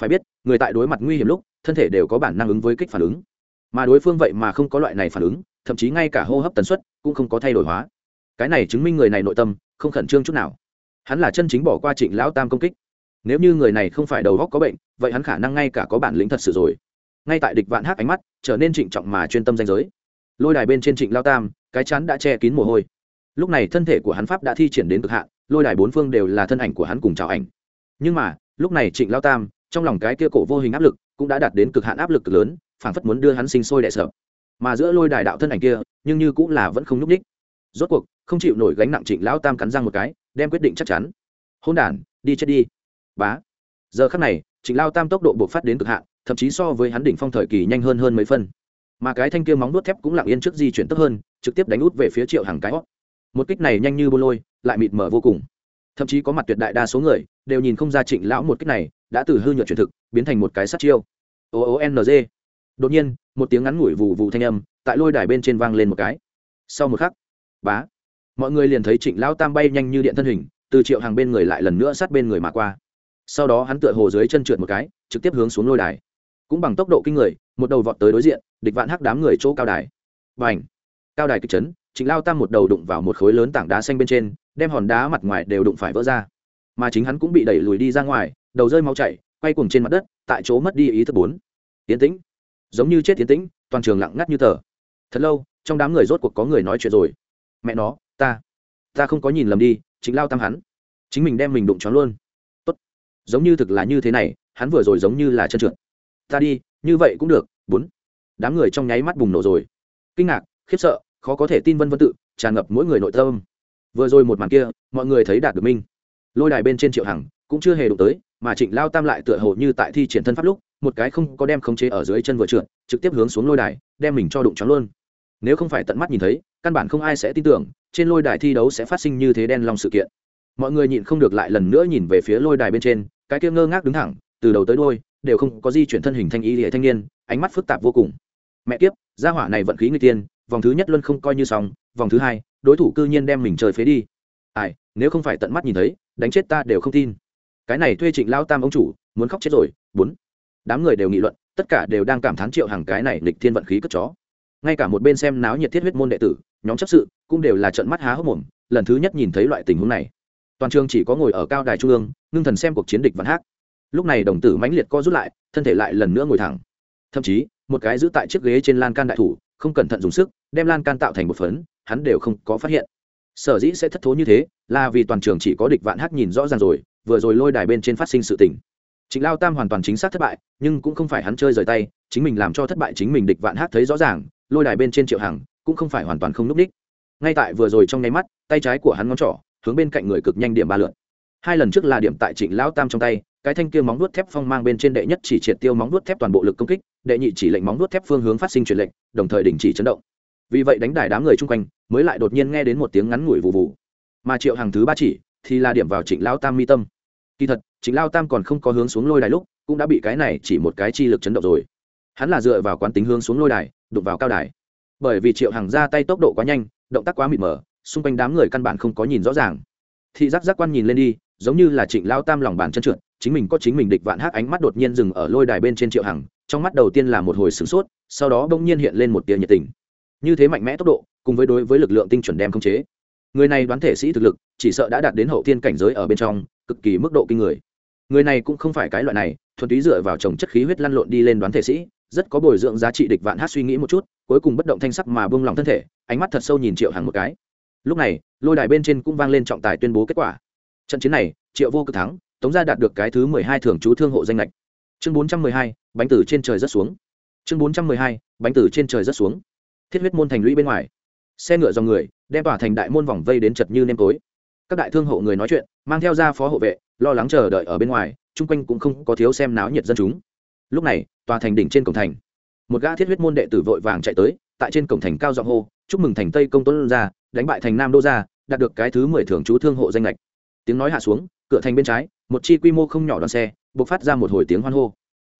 Phải biết, người tại đối mặt nguy hiểm lúc, thân thể đều có bản năng ứng với kích phản ứng. Mà đối phương vậy mà không có loại này phản ứng, thậm chí ngay cả hô hấp tần suất cũng không có thay đổi hóa. Cái này chứng minh người này nội tâm không khẩn trương chút nào. Hắn là chân chính bỏ qua trịnh lão tam công kích. Nếu như người này không phải đầu góc có bệnh, vậy hắn khả năng ngay cả có bản lĩnh thật sự rồi. Ngay tại địch vạn hắc ánh mắt, trở nên trịnh trọng mà chuyên tâm danh giới lôi đài bên trên trịnh lao tam, cái chắn đã che kín mồ hôi. Lúc này thân thể của hắn pháp đã thi triển đến cực hạn, lôi đài bốn phương đều là thân ảnh của hắn cùng chào ảnh. Nhưng mà, lúc này trịnh lao tam, trong lòng cái kia cổ vô hình áp lực cũng đã đạt đến cực hạn áp lực cực lớn, phảng phất muốn đưa hắn sinh sôi đẻ sợ mà giữa lôi đài đạo thân ảnh kia, nhưng như cũng là vẫn không nhúc ních rốt cuộc, không chịu nổi gánh nặng trịnh lão tam cắn răng một cái, đem quyết định chắc chắn. Hôn đản, đi chết đi. Bá. Giờ khắc này, trịnh lao tam tốc độ buộc phát đến cực hạn, thậm chí so với hắn đỉnh phong thời kỳ nhanh hơn hơn mấy phân mà cái thanh kia móng đuốt thép cũng lặng yên trước di chuyển tấp hơn, trực tiếp đánh út về phía triệu hàng cái hót. Một kích này nhanh như bô lôi, lại mịt mở vô cùng. Thậm chí có mặt tuyệt đại đa số người đều nhìn không ra trịnh lão một kích này đã từ hư nhuận truyền thực, biến thành một cái sát chiêu. O o n g. Đột nhiên, một tiếng ngắn ngủi vù vù thanh âm tại lôi đài bên trên vang lên một cái. Sau một khắc, bá, mọi người liền thấy trịnh lão tam bay nhanh như điện thân hình, từ triệu hàng bên người lại lần nữa sát bên người mà qua. Sau đó hắn tựa hồ dưới chân trượt một cái, trực tiếp hướng xuống lôi đài. Cũng bằng tốc độ kinh người, một đầu vọt tới đối diện địch vạn hắc đám người chỗ cao đài. Và cao đài kịch chấn chính lao tam một đầu đụng vào một khối lớn tảng đá xanh bên trên, đem hòn đá mặt ngoài đều đụng phải vỡ ra. Mà chính hắn cũng bị đẩy lùi đi ra ngoài, đầu rơi máu chảy, quay cuồng trên mặt đất, tại chỗ mất đi ý thức bốn. Tiến tĩnh! Giống như chết tiến tĩnh, toàn trường lặng ngắt như tờ. Thật lâu, trong đám người rốt cuộc có người nói chuyện rồi. Mẹ nó, ta ta không có nhìn lầm đi chính lao tam hắn. Chính mình đem mình đụng choáng luôn. Tốt. Giống như thực là như thế này, hắn vừa rồi giống như là chân trượt. Ta đi, như vậy cũng được, bốn đám người trong nháy mắt bùng nổ rồi. Kinh ngạc, khiếp sợ, khó có thể tin vân vân tự, tràn ngập mỗi người nội tâm. Vừa rồi một màn kia, mọi người thấy đạt được minh lôi đài bên trên triệu hằng cũng chưa hề đụng tới, mà trịnh lao tam lại tựa hồ như tại thi triển thân pháp lúc, một cái không có đem khống chế ở dưới chân vừa trượt, trực tiếp hướng xuống lôi đài, đem mình cho đụng choáng luôn. Nếu không phải tận mắt nhìn thấy, căn bản không ai sẽ tin tưởng, trên lôi đài thi đấu sẽ phát sinh như thế đen lòng sự kiện. Mọi người nhịn không được lại lần nữa nhìn về phía lôi đài bên trên, cái kia ngơ ngác đứng thẳng, từ đầu tới đôi đều không có di chuyển thân hình thanh ý hệ thanh niên, ánh mắt phức tạp vô cùng mẹ kiếp, gia hỏa này vận khí người tiên vòng thứ nhất luôn không coi như xong, vòng thứ hai, đối thủ cư nhiên đem mình chơi phế đi. Ai, nếu không phải tận mắt nhìn thấy, đánh chết ta đều không tin. Cái này thuê trịnh lao tam ông chủ, muốn khóc chết rồi, bốn. Đám người đều nghị luận, tất cả đều đang cảm thán triệu hàng cái này lịch thiên vận khí cất chó. Ngay cả một bên xem náo nhiệt thiết huyết môn đệ tử, nhóm chấp sự, cũng đều là trận mắt há hốc mồm, lần thứ nhất nhìn thấy loại tình huống này. Toàn trường chỉ có ngồi ở cao đài trung ương, ngưng thần xem cuộc chiến địch văn hát lúc này đồng tử mãnh liệt co rút lại, thân thể lại lần nữa ngồi thẳng thậm chí một cái giữ tại chiếc ghế trên lan can đại thủ không cẩn thận dùng sức đem lan can tạo thành một phấn hắn đều không có phát hiện sở dĩ sẽ thất thố như thế là vì toàn trường chỉ có địch vạn hắc nhìn rõ ràng rồi vừa rồi lôi đài bên trên phát sinh sự tình Trịnh Lao Tam hoàn toàn chính xác thất bại, nhưng cũng không phải hắn chơi rời tay, chính mình làm cho thất bại chính mình địch vạn hát thấy rõ ràng, lôi đài bên trên Triệu Hằng cũng không phải hoàn toàn không núp đích. Ngay tại vừa rồi trong nháy mắt, tay trái của hắn ngón trỏ hướng bên cạnh người cực nhanh điểm ba lượt. Hai lần trước là điểm tại Trịnh Lao Tam trong tay, cái thanh kia móng đuốt thép phong mang bên trên đệ nhất chỉ triệt tiêu móng đuốt thép toàn bộ lực công kích, đệ nhị chỉ lệnh móng đuốt thép phương hướng phát sinh truyền lệnh, đồng thời đình chỉ chấn động. Vì vậy đánh đài đám người chung quanh mới lại đột nhiên nghe đến một tiếng ngắn ngủi vụ vụ. Mà Triệu Hằng thứ ba chỉ thì là điểm vào Trịnh Lao Tam mi tâm. Kỳ thật, Trịnh Lao Tam còn không có hướng xuống lôi đài lúc, cũng đã bị cái này chỉ một cái chi lực chấn động rồi. Hắn là dựa vào quán tính hướng xuống lôi đài, đụng vào cao đài. Bởi vì Triệu Hằng ra tay tốc độ quá nhanh, động tác quá mịt mờ, xung quanh đám người căn bản không có nhìn rõ ràng. Thị giác giác quan nhìn lên đi, giống như là Trịnh Lao Tam lòng bàn chân trượt, chính mình có chính mình địch vạn hắc ánh mắt đột nhiên dừng ở lôi đài bên trên Triệu Hằng, trong mắt đầu tiên là một hồi sửng sốt, sau đó bỗng nhiên hiện lên một tia nhiệt tình. Như thế mạnh mẽ tốc độ, cùng với đối với lực lượng tinh chuẩn đem khống chế. Người này đoán thể sĩ thực lực, chỉ sợ đã đạt đến hậu thiên cảnh giới ở bên trong, cực kỳ mức độ kinh người người này cũng không phải cái loại này thuần túy dựa vào trồng chất khí huyết lăn lộn đi lên đoán thể sĩ rất có bồi dưỡng giá trị địch vạn hát suy nghĩ một chút cuối cùng bất động thanh sắc mà bông lòng thân thể ánh mắt thật sâu nhìn triệu hàng một cái lúc này lôi đài bên trên cũng vang lên trọng tài tuyên bố kết quả trận chiến này, triệu vô cực thắng, tống gia đạt được cái thứ mười hai thường trú thương hộ danh lệch. Chương bốn trăm mười hai, bánh tử trên trời rất xuống. Chương bốn trăm mười hai, bánh tử trên trời rất xuống. Thiết huyết môn thành lũy bên ngoài. Xe ngựa dòng người, đem tỏa thành đại môn vòng vây đến chật như nêm tối. Các đại thương hộ người nói chuyện, mang theo ra phó hộ vệ, lo lắng chờ đợi ở bên ngoài, chung quanh cũng không có thiếu xem náo nhiệt dân chúng. Lúc này, tòa thành đỉnh trên cổng thành. Một gã thiết huyết môn đệ tử vội vàng chạy tới, tại trên cổng thành cao giọng hô, chúc mừng thành tây công tuấn ra, đánh bại thành nam đô gia đạt được cái thứ mười thưởng chú thương hộ danh lệch tiếng nói hạ xuống, cửa thành bên trái, một chi quy mô không nhỏ đoàn xe buộc phát ra một hồi tiếng hoan hô.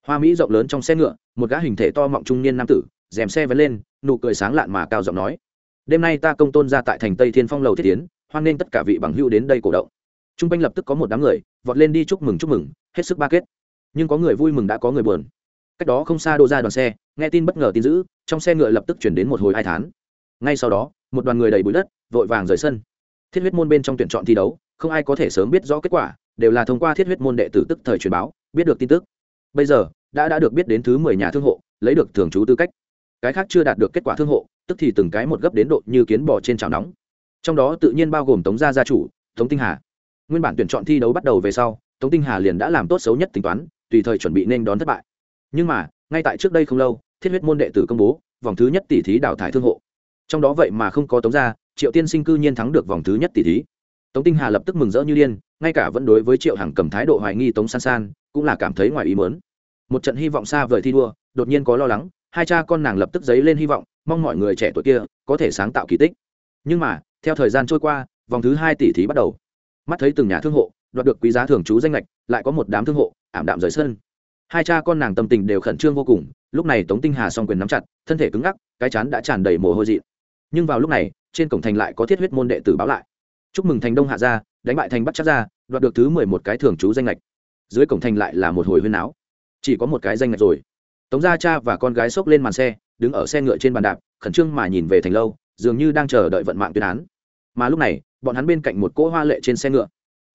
Hoa mỹ rộng lớn trong xe ngựa, một gã hình thể to mọng trung niên nam tử dèm xe vén lên, nụ cười sáng lạn mà cao giọng nói, đêm nay ta công tôn ra tại thành tây thiên phong lầu thiết tiến, hoan nghênh tất cả vị bằng hữu đến đây cổ động. T r u n g quanh lập tức có một đám người, vọt lên đi chúc mừng chúc mừng, hết sức ba kết. Nhưng có người vui mừng đã có người buồn. Cách đó không xa đô ra đoàn xe, nghe tin bất ngờ tin dữ, trong xe ngựa lập tức chuyển đến một hồi hai tháng ngay sau đó, một đoàn người đầy bụi đất, vội vàng rời sân. Thiết huyết môn bên trong tuyển chọn thi đấu không ai có thể sớm biết rõ kết quả, đều là thông qua thiết huyết môn đệ tử tức thời truyền báo, biết được tin tức. Bây giờ, đã đã được biết đến thứ mười nhà thương hộ, lấy được thường trú tư cách. Cái khác chưa đạt được kết quả thương hộ, tức thì từng cái một gấp đến độ như kiến bò trên chảo nóng. Trong đó tự nhiên bao gồm tống gia gia chủ, tống tinh hà. Nguyên bản tuyển chọn thi đấu bắt đầu về sau, tống tinh hà liền đã làm tốt xấu nhất tính toán, tùy thời chuẩn bị nên đón thất bại. Nhưng mà, ngay tại trước đây không lâu, thiết huyết môn đệ tử công bố, vòng thứ nhất tỷ thí đào thải thương hộ. Trong đó vậy mà không có tống gia, triệu tiên sinh cư nhiên thắng được vòng thứ nhất tỷ thí tống tinh hà lập tức mừng rỡ như điên, ngay cả vẫn đối với triệu hằng cầm thái độ hoài nghi tống san san, cũng là cảm thấy ngoài ý mớn một trận hy vọng xa vời thi đua, đột nhiên có lo lắng, hai cha con nàng lập tức dấy lên hy vọng, mong mọi người trẻ tuổi kia có thể sáng tạo kỳ tích. Nhưng mà, theo thời gian trôi qua, vòng thứ hai tỷ thí bắt đầu. Mắt thấy từng nhà thương hộ, đoạt được quý giá thường trú danh lệch lại có một đám thương hộ, ảm đạm rời sân. Hai cha con nàng tâm tình đều khẩn trương vô cùng, lúc này tống tinh hà s o n g quyền nắm chặt, thân thể cứng ngắc, cái chán đã tràn đầy mồ hôi dị nhưng vào lúc này, trên cổng thành lại có thiết huyết môn đệ tử báo lại chúc mừng thành đông hạ gia, đánh bại thành bắt chắc gia, đoạt được thứ mười một cái thường trú danh lệch dưới cổng thành lại là một hồi huyên áo chỉ có một cái danh lệch rồi. Tống gia cha và con gái xốc lên màn xe, đứng ở xe ngựa trên bàn đạp, khẩn trương mà nhìn về thành lâu, dường như đang chờ đợi vận mạng tuyên án. Mà lúc này, bọn hắn bên cạnh một cỗ hoa lệ trên xe ngựa.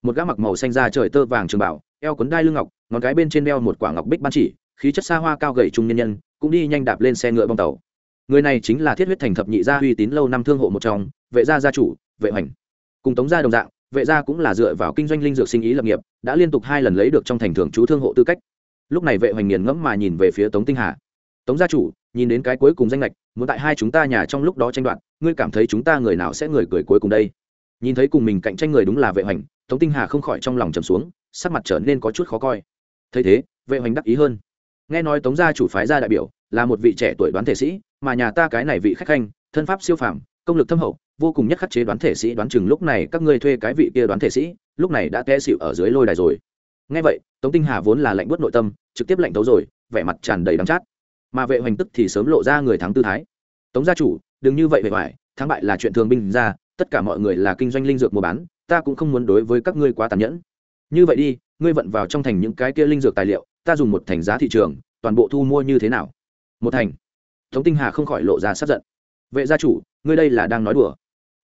Một gã mặc màu xanh da trời tơ vàng trường bảo, eo cuốn đai lưng ngọc, ngón cái bên trên đeo một quả ngọc bích ban chỉ, khí chất xa hoa cao gầy trung nhân nhân, cũng đi nhanh đạp lên xe ngựa bong tàu. Người này chính là thiết huyết thành thập nhị gia uy tín lâu năm thương hộ một trong, vệ gia gia chủ, vệ hoành cùng tống gia đồng dạng, vệ gia cũng là dựa vào kinh doanh linh dược sinh ý lập nghiệp, đã liên tục hai lần lấy được trong thành thường chú thương hộ tư cách. Lúc này vệ hoành nghiền ngẫm mà nhìn về phía tống tinh hà. Tống gia chủ, nhìn đến cái cuối cùng danh lệch, muốn tại hai chúng ta nhà trong lúc đó tranh đoạt, ngươi cảm thấy chúng ta người nào sẽ người cười cuối cùng đây? Nhìn thấy cùng mình cạnh tranh người đúng là vệ hoành, tống tinh hà không khỏi trong lòng trầm xuống, sắc mặt trở nên có chút khó coi. Thấy thế, vệ hoành đắc ý hơn. Nghe nói tống gia chủ phái gia đại biểu, là một vị trẻ tuổi đoán thể sĩ, mà nhà ta cái này vị khách khanh, thân pháp siêu phàm, công lực thâm hậu vô cùng nhất khắc chế đoán thể sĩ đoán chừng lúc này các ngươi thuê cái vị kia đoán thể sĩ, lúc này đã té xịu ở dưới lôi đài rồi. Ngay vậy, tống tinh hà vốn là lạnh bớt nội tâm, trực tiếp lạnh tấu rồi, vẻ mặt tràn đầy đắng chát. Mà vệ hoành tức thì sớm lộ ra người thắng tư thái. Tống gia chủ, đừng như vậy vệ hoài thắng bại là chuyện thường binh ra, tất cả mọi người là kinh doanh linh dược mua bán, ta cũng không muốn đối với các ngươi quá tàn nhẫn. Như vậy đi, ngươi vận vào trong thành những cái kia linh dược tài liệu, ta dùng một thành giá thị trường, toàn bộ thu mua như thế nào? Một thành. Tống tinh hà không khỏi lộ ra sát giận. Vệ gia chủ, ngươi đây là đang nói đùa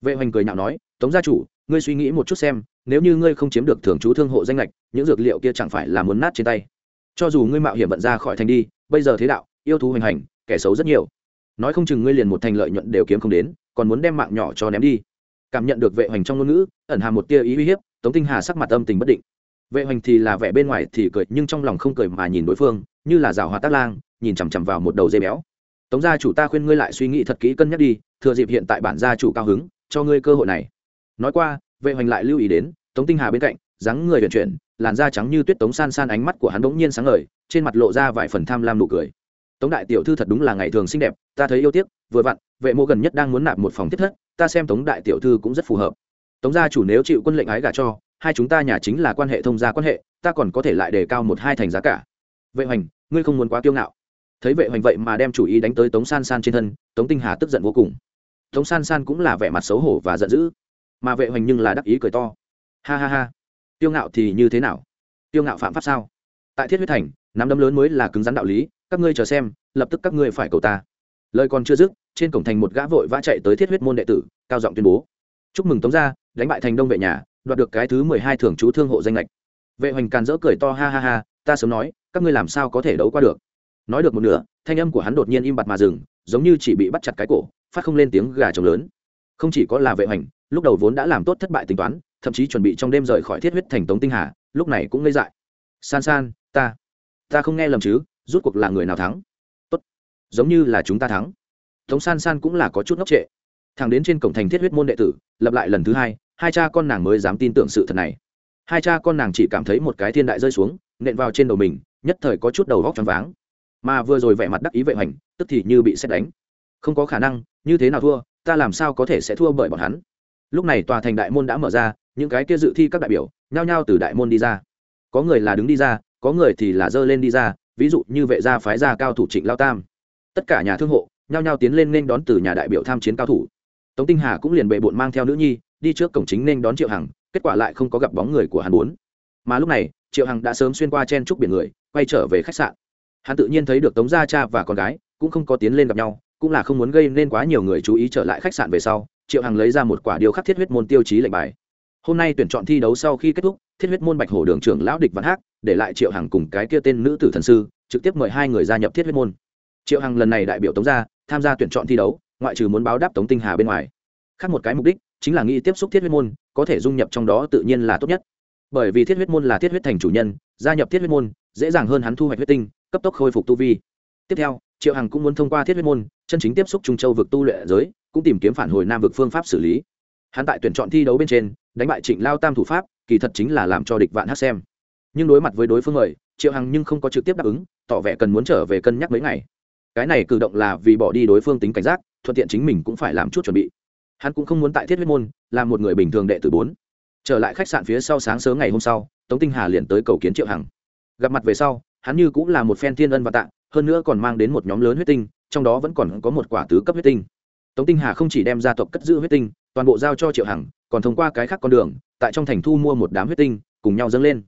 vệ hoành cười nhạo nói, tống gia chủ, ngươi suy nghĩ một chút xem, nếu như ngươi không chiếm được thường trú thương hộ danh lệch những dược liệu kia chẳng phải là muốn nát trên tay. Cho dù ngươi mạo hiểm vận ra khỏi thành đi, bây giờ thế đạo, yêu thú hoành hành, kẻ xấu rất nhiều. Nói không chừng ngươi liền một thành lợi nhuận đều kiếm không đến, còn muốn đem mạng nhỏ cho ném đi. Cảm nhận được vệ hoành trong ngôn ngữ, ẩn hàm một tia ý uy hiếp, tống tinh hà sắc mặt âm tình bất định. Vệ hoành thì là vẻ bên ngoài thì cười, nhưng trong lòng không cười mà nhìn đối phương, như là rào hòa tác lang, nhìn chằm chằm vào một đầu dây béo. Tống gia chủ ta khuyên ngươi lại suy nghĩ thật kỹ cân nhắc đi, thừa dịp hiện tại bản gia chủ cao hứng cho ngươi cơ hội này. Nói qua, vệ hoành lại lưu ý đến, tống tinh hà bên cạnh, dáng người vận chuyển, làn da trắng như tuyết tống san san ánh mắt của hắn bỗng nhiên sáng ngời, trên mặt lộ ra vài phần tham lam nụ cười. Tống đại tiểu thư thật đúng là ngày thường xinh đẹp, ta thấy yêu tiếc, vừa vặn, vệ mô gần nhất đang muốn nạp một phòng tiếp thất, ta xem tống đại tiểu thư cũng rất phù hợp. Tống gia chủ nếu chịu quân lệnh ái gả cho, hai chúng ta nhà chính là quan hệ thông gia quan hệ, ta còn có thể lại đề cao một hai thành giá cả. Vệ hoành, ngươi không muốn quá kiêu ngạo. Thấy vệ hoành vậy mà đem chủ ý đánh tới tống san san trên thân, tống tinh hà tức giận vô cùng tống san san cũng là vẻ mặt xấu hổ và giận dữ. Mà vệ hoành nhưng là đắc ý cười to. Ha ha ha. Tiêu ngạo thì như thế nào? Tiêu ngạo phạm pháp sao? Tại thiết huyết thành, nắm đấm lớn mới là cứng rắn đạo lý, các ngươi chờ xem, lập tức các ngươi phải cầu ta. Lời còn chưa dứt, trên cổng thành một gã vội vã chạy tới thiết huyết môn đệ tử, cao giọng tuyên bố. Chúc mừng tống gia, đánh bại thành đông vệ nhà, đoạt được cái thứ mười hai thưởng chú thương hộ danh lệch. Vệ hoành càn dỡ cười to ha ha ha, ta sớm nói, các ngươi làm sao có thể đấu qua được? Nói được một nửa, thanh âm của hắn đột nhiên im bặt mà dừng, giống như chỉ bị bắt chặt cái cổ phát không lên tiếng gà trống lớn. Không chỉ có là vệ hoành, lúc đầu vốn đã làm tốt thất bại tính toán, thậm chí chuẩn bị trong đêm rời khỏi thiết huyết thành tống tinh hà, lúc này cũng ngây dại. San san, ta ta không nghe lầm chứ rút cuộc là người nào thắng? Tốt, giống như là chúng ta thắng. Tống san san cũng là có chút ngốc trệ. Thằng đến trên cổng thành thiết huyết môn đệ tử, lập lại lần thứ hai hai cha con nàng mới dám tin tưởng sự thật này. Hai cha con nàng chỉ cảm thấy một cái thiên đại rơi xuống, nện vào trên đầu mình, nhất thời có chút đầu vóc choáng váng. Mà vừa rồi vẻ mặt đắc ý vệ hoành, tức thì như bị xét đánh. Không có khả năng như thế nào thua, ta làm sao có thể sẽ thua bởi bọn hắn? Lúc này tòa thành đại môn đã mở ra, những cái kia dự thi các đại biểu, nhao nhao từ đại môn đi ra. Có người là đứng đi ra, có người thì là dơ lên đi ra, ví dụ như vệ gia phái gia cao thủ trịnh lao tam. Tất cả nhà thương hộ, nhao nhao tiến lên nên đón từ nhà đại biểu tham chiến cao thủ. Tống tinh hà cũng liền bệ bộn mang theo nữ nhi, đi trước cổng chính nên đón triệu hằng, kết quả lại không có gặp bóng người của hắn bốn. Mà lúc này, triệu hằng đã sớm xuyên qua chen trúc biển người, quay trở về khách sạn. Hắn tự nhiên thấy được tống gia cha và con gái, cũng không có tiến lên gặp nhau cũng là không muốn gây nên quá nhiều người chú ý trở lại khách sạn về sau, triệu hằng lấy ra một quả điều khắc thiết huyết môn tiêu chí lệnh bài. Hôm nay tuyển chọn thi đấu sau khi kết thúc, thiết huyết môn bạch hổ đường trưởng lão địch văn hát để lại triệu hằng cùng cái kia tên nữ tử thần sư, trực tiếp mời hai người gia nhập thiết huyết môn. Triệu hằng lần này đại biểu tống gia, tham gia tuyển chọn thi đấu, ngoại trừ muốn báo đáp tống tinh hà bên ngoài. Khác một cái mục đích chính là nghĩ tiếp xúc thiết huyết môn, có thể dung nhập trong đó tự nhiên là tốt nhất. Bởi vì thiết huyết môn là thiết huyết thành chủ nhân, gia nhập thiết huyết môn, dễ dàng hơn hắn thu hoạch huyết tinh, cấp tốc khôi phục tu vi. Tiếp theo triệu hằng cũng muốn thông qua thiết huyết môn, chân chính tiếp xúc trung châu vực tu luyện giới, cũng tìm kiếm phản hồi nam vực phương pháp xử lý. Hắn tại tuyển chọn thi đấu bên trên, đánh bại trịnh lao tam thủ pháp, kỳ thật chính là làm cho địch vạn hát xem. Nhưng đối mặt với đối phương mời, triệu hằng nhưng không có trực tiếp đáp ứng, tỏ vẻ cần muốn trở về cân nhắc mấy ngày. Cái này cử động là vì bỏ đi đối phương tính cảnh giác, thuận tiện chính mình cũng phải làm chút chuẩn bị. Hắn cũng không muốn tại thiết huyết môn, làm một người bình thường đệ tử bốn. Trở lại khách sạn phía sau sáng sớm ngày hôm sau, tống tinh hà liền tới cầu kiến triệu hằng. Gặp mặt về sau, hắn như cũng là một phen thiên ân và tạ hơn nữa còn mang đến một nhóm lớn huyết tinh, trong đó vẫn còn có một quả tứ cấp huyết tinh. Tống tinh hà không chỉ đem gia tộc cất giữ huyết tinh, toàn bộ giao cho triệu hằng, còn thông qua cái khác con đường, tại trong thành thu mua một đám huyết tinh, cùng nhau dâng lên.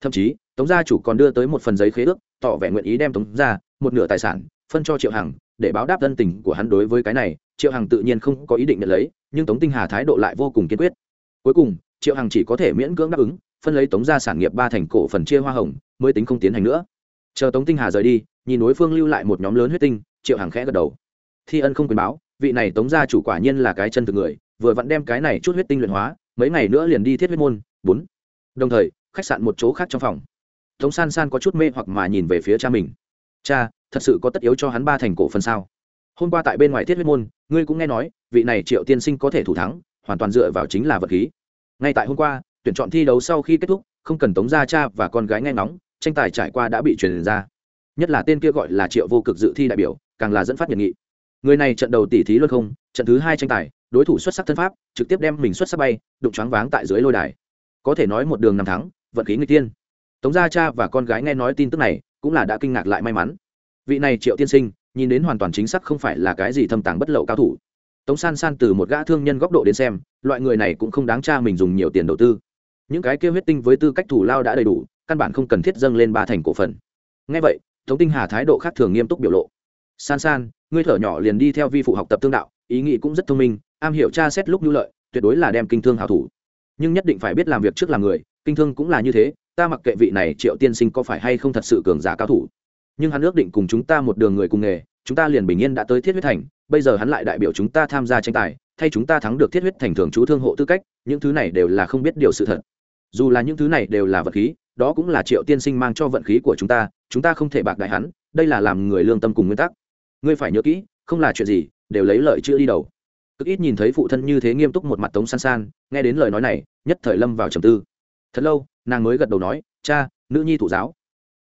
Thậm chí, tống gia chủ còn đưa tới một phần giấy khế ước, tỏ vẻ nguyện ý đem tống gia một nửa tài sản phân cho triệu hằng, để báo đáp thân tình của hắn đối với cái này, triệu hằng tự nhiên không có ý định nhận lấy, nhưng tống tinh hà thái độ lại vô cùng kiên quyết. Cuối cùng, triệu hằng chỉ có thể miễn cưỡng đáp ứng, phân lấy tống gia sản nghiệp ba thành cổ phần chia hoa hồng, mới tính không tiến hành nữa chờ tống tinh hà rời đi, nhìn đối phương lưu lại một nhóm lớn huyết tinh, triệu hằng khẽ gật đầu. Thi ân không quyền báo, vị này tống gia chủ quả nhiên là cái chân thực người, vừa vặn đem cái này chút huyết tinh luyện hóa, mấy ngày nữa liền đi thiết huyết môn, bốn. Đồng thời, khách sạn một chỗ khác trong phòng. Tống san san có chút mê hoặc mà nhìn về phía cha mình. Cha, thật sự có tất yếu cho hắn ba thành cổ phần sao? Hôm qua tại bên ngoài thiết huyết môn, ngươi cũng nghe nói, vị này triệu tiên sinh có thể thủ thắng, hoàn toàn dựa vào chính là vật khí. Ngay tại hôm qua, tuyển chọn thi đấu sau khi kết thúc, không cần tống gia cha và con gái nghe nóng tranh tài trải qua đã bị truyền ra. Nhất là tên kia gọi là triệu vô cực dự thi đại biểu, càng là dẫn phát nhiệt nghị. Người này trận đầu tỷ thí luôn không, trận thứ hai tranh tài, đối thủ xuất sắc thân pháp, trực tiếp đem mình xuất sắc bay, đụng choáng váng tại dưới lôi đài. Có thể nói một đường năm thắng, vận khí người tiên tống gia cha và con gái nghe nói tin tức này, cũng là đã kinh ngạc lại may mắn. Vị này triệu tiên sinh, nhìn đến hoàn toàn chính xác không phải là cái gì thâm tàng bất lậu cao thủ. Tống san san từ một gã thương nhân góc độ đến xem, loại người này cũng không đáng cha mình dùng nhiều tiền đầu tư. Những cái kêu huyết tinh với tư cách thủ lao đã đầy đủ căn bản không cần thiết dâng lên ba thành cổ phần. Ngay vậy, tống tinh hà thái độ khác thường nghiêm túc biểu lộ. San san, ngươi thở nhỏ liền đi theo vi phụ học tập tương đạo, ý nghĩ cũng rất thông minh, am hiểu tra xét lúc nhu lợi, tuyệt đối là đem kinh thương hảo thủ. Nhưng nhất định phải biết làm việc trước làm người, kinh thương cũng là như thế, ta mặc kệ vị này triệu tiên sinh có phải hay không thật sự cường giả cao thủ. Nhưng hắn ước định cùng chúng ta một đường người cùng nghề, chúng ta liền bình yên đã tới thiết huyết thành, bây giờ hắn lại đại biểu chúng ta tham gia tranh tài, thay chúng ta thắng được thiết huyết thành thường chú thương hộ tư cách, những thứ này đều là không biết điều sự thật. Dù là những thứ này đều là vật khí đó cũng là triệu tiên sinh mang cho vận khí của chúng ta chúng ta không thể bạc đại hắn, đây là làm người lương tâm cùng nguyên tắc. Ngươi phải nhớ kỹ, không là chuyện gì, đều lấy lợi chữ đi đầu. Cực ít nhìn thấy phụ thân như thế nghiêm túc một mặt tống san san, nghe đến lời nói này, nhất thời lâm vào trầm tư. Thật lâu, nàng mới gật đầu nói, cha, nữ nhi thủ giáo.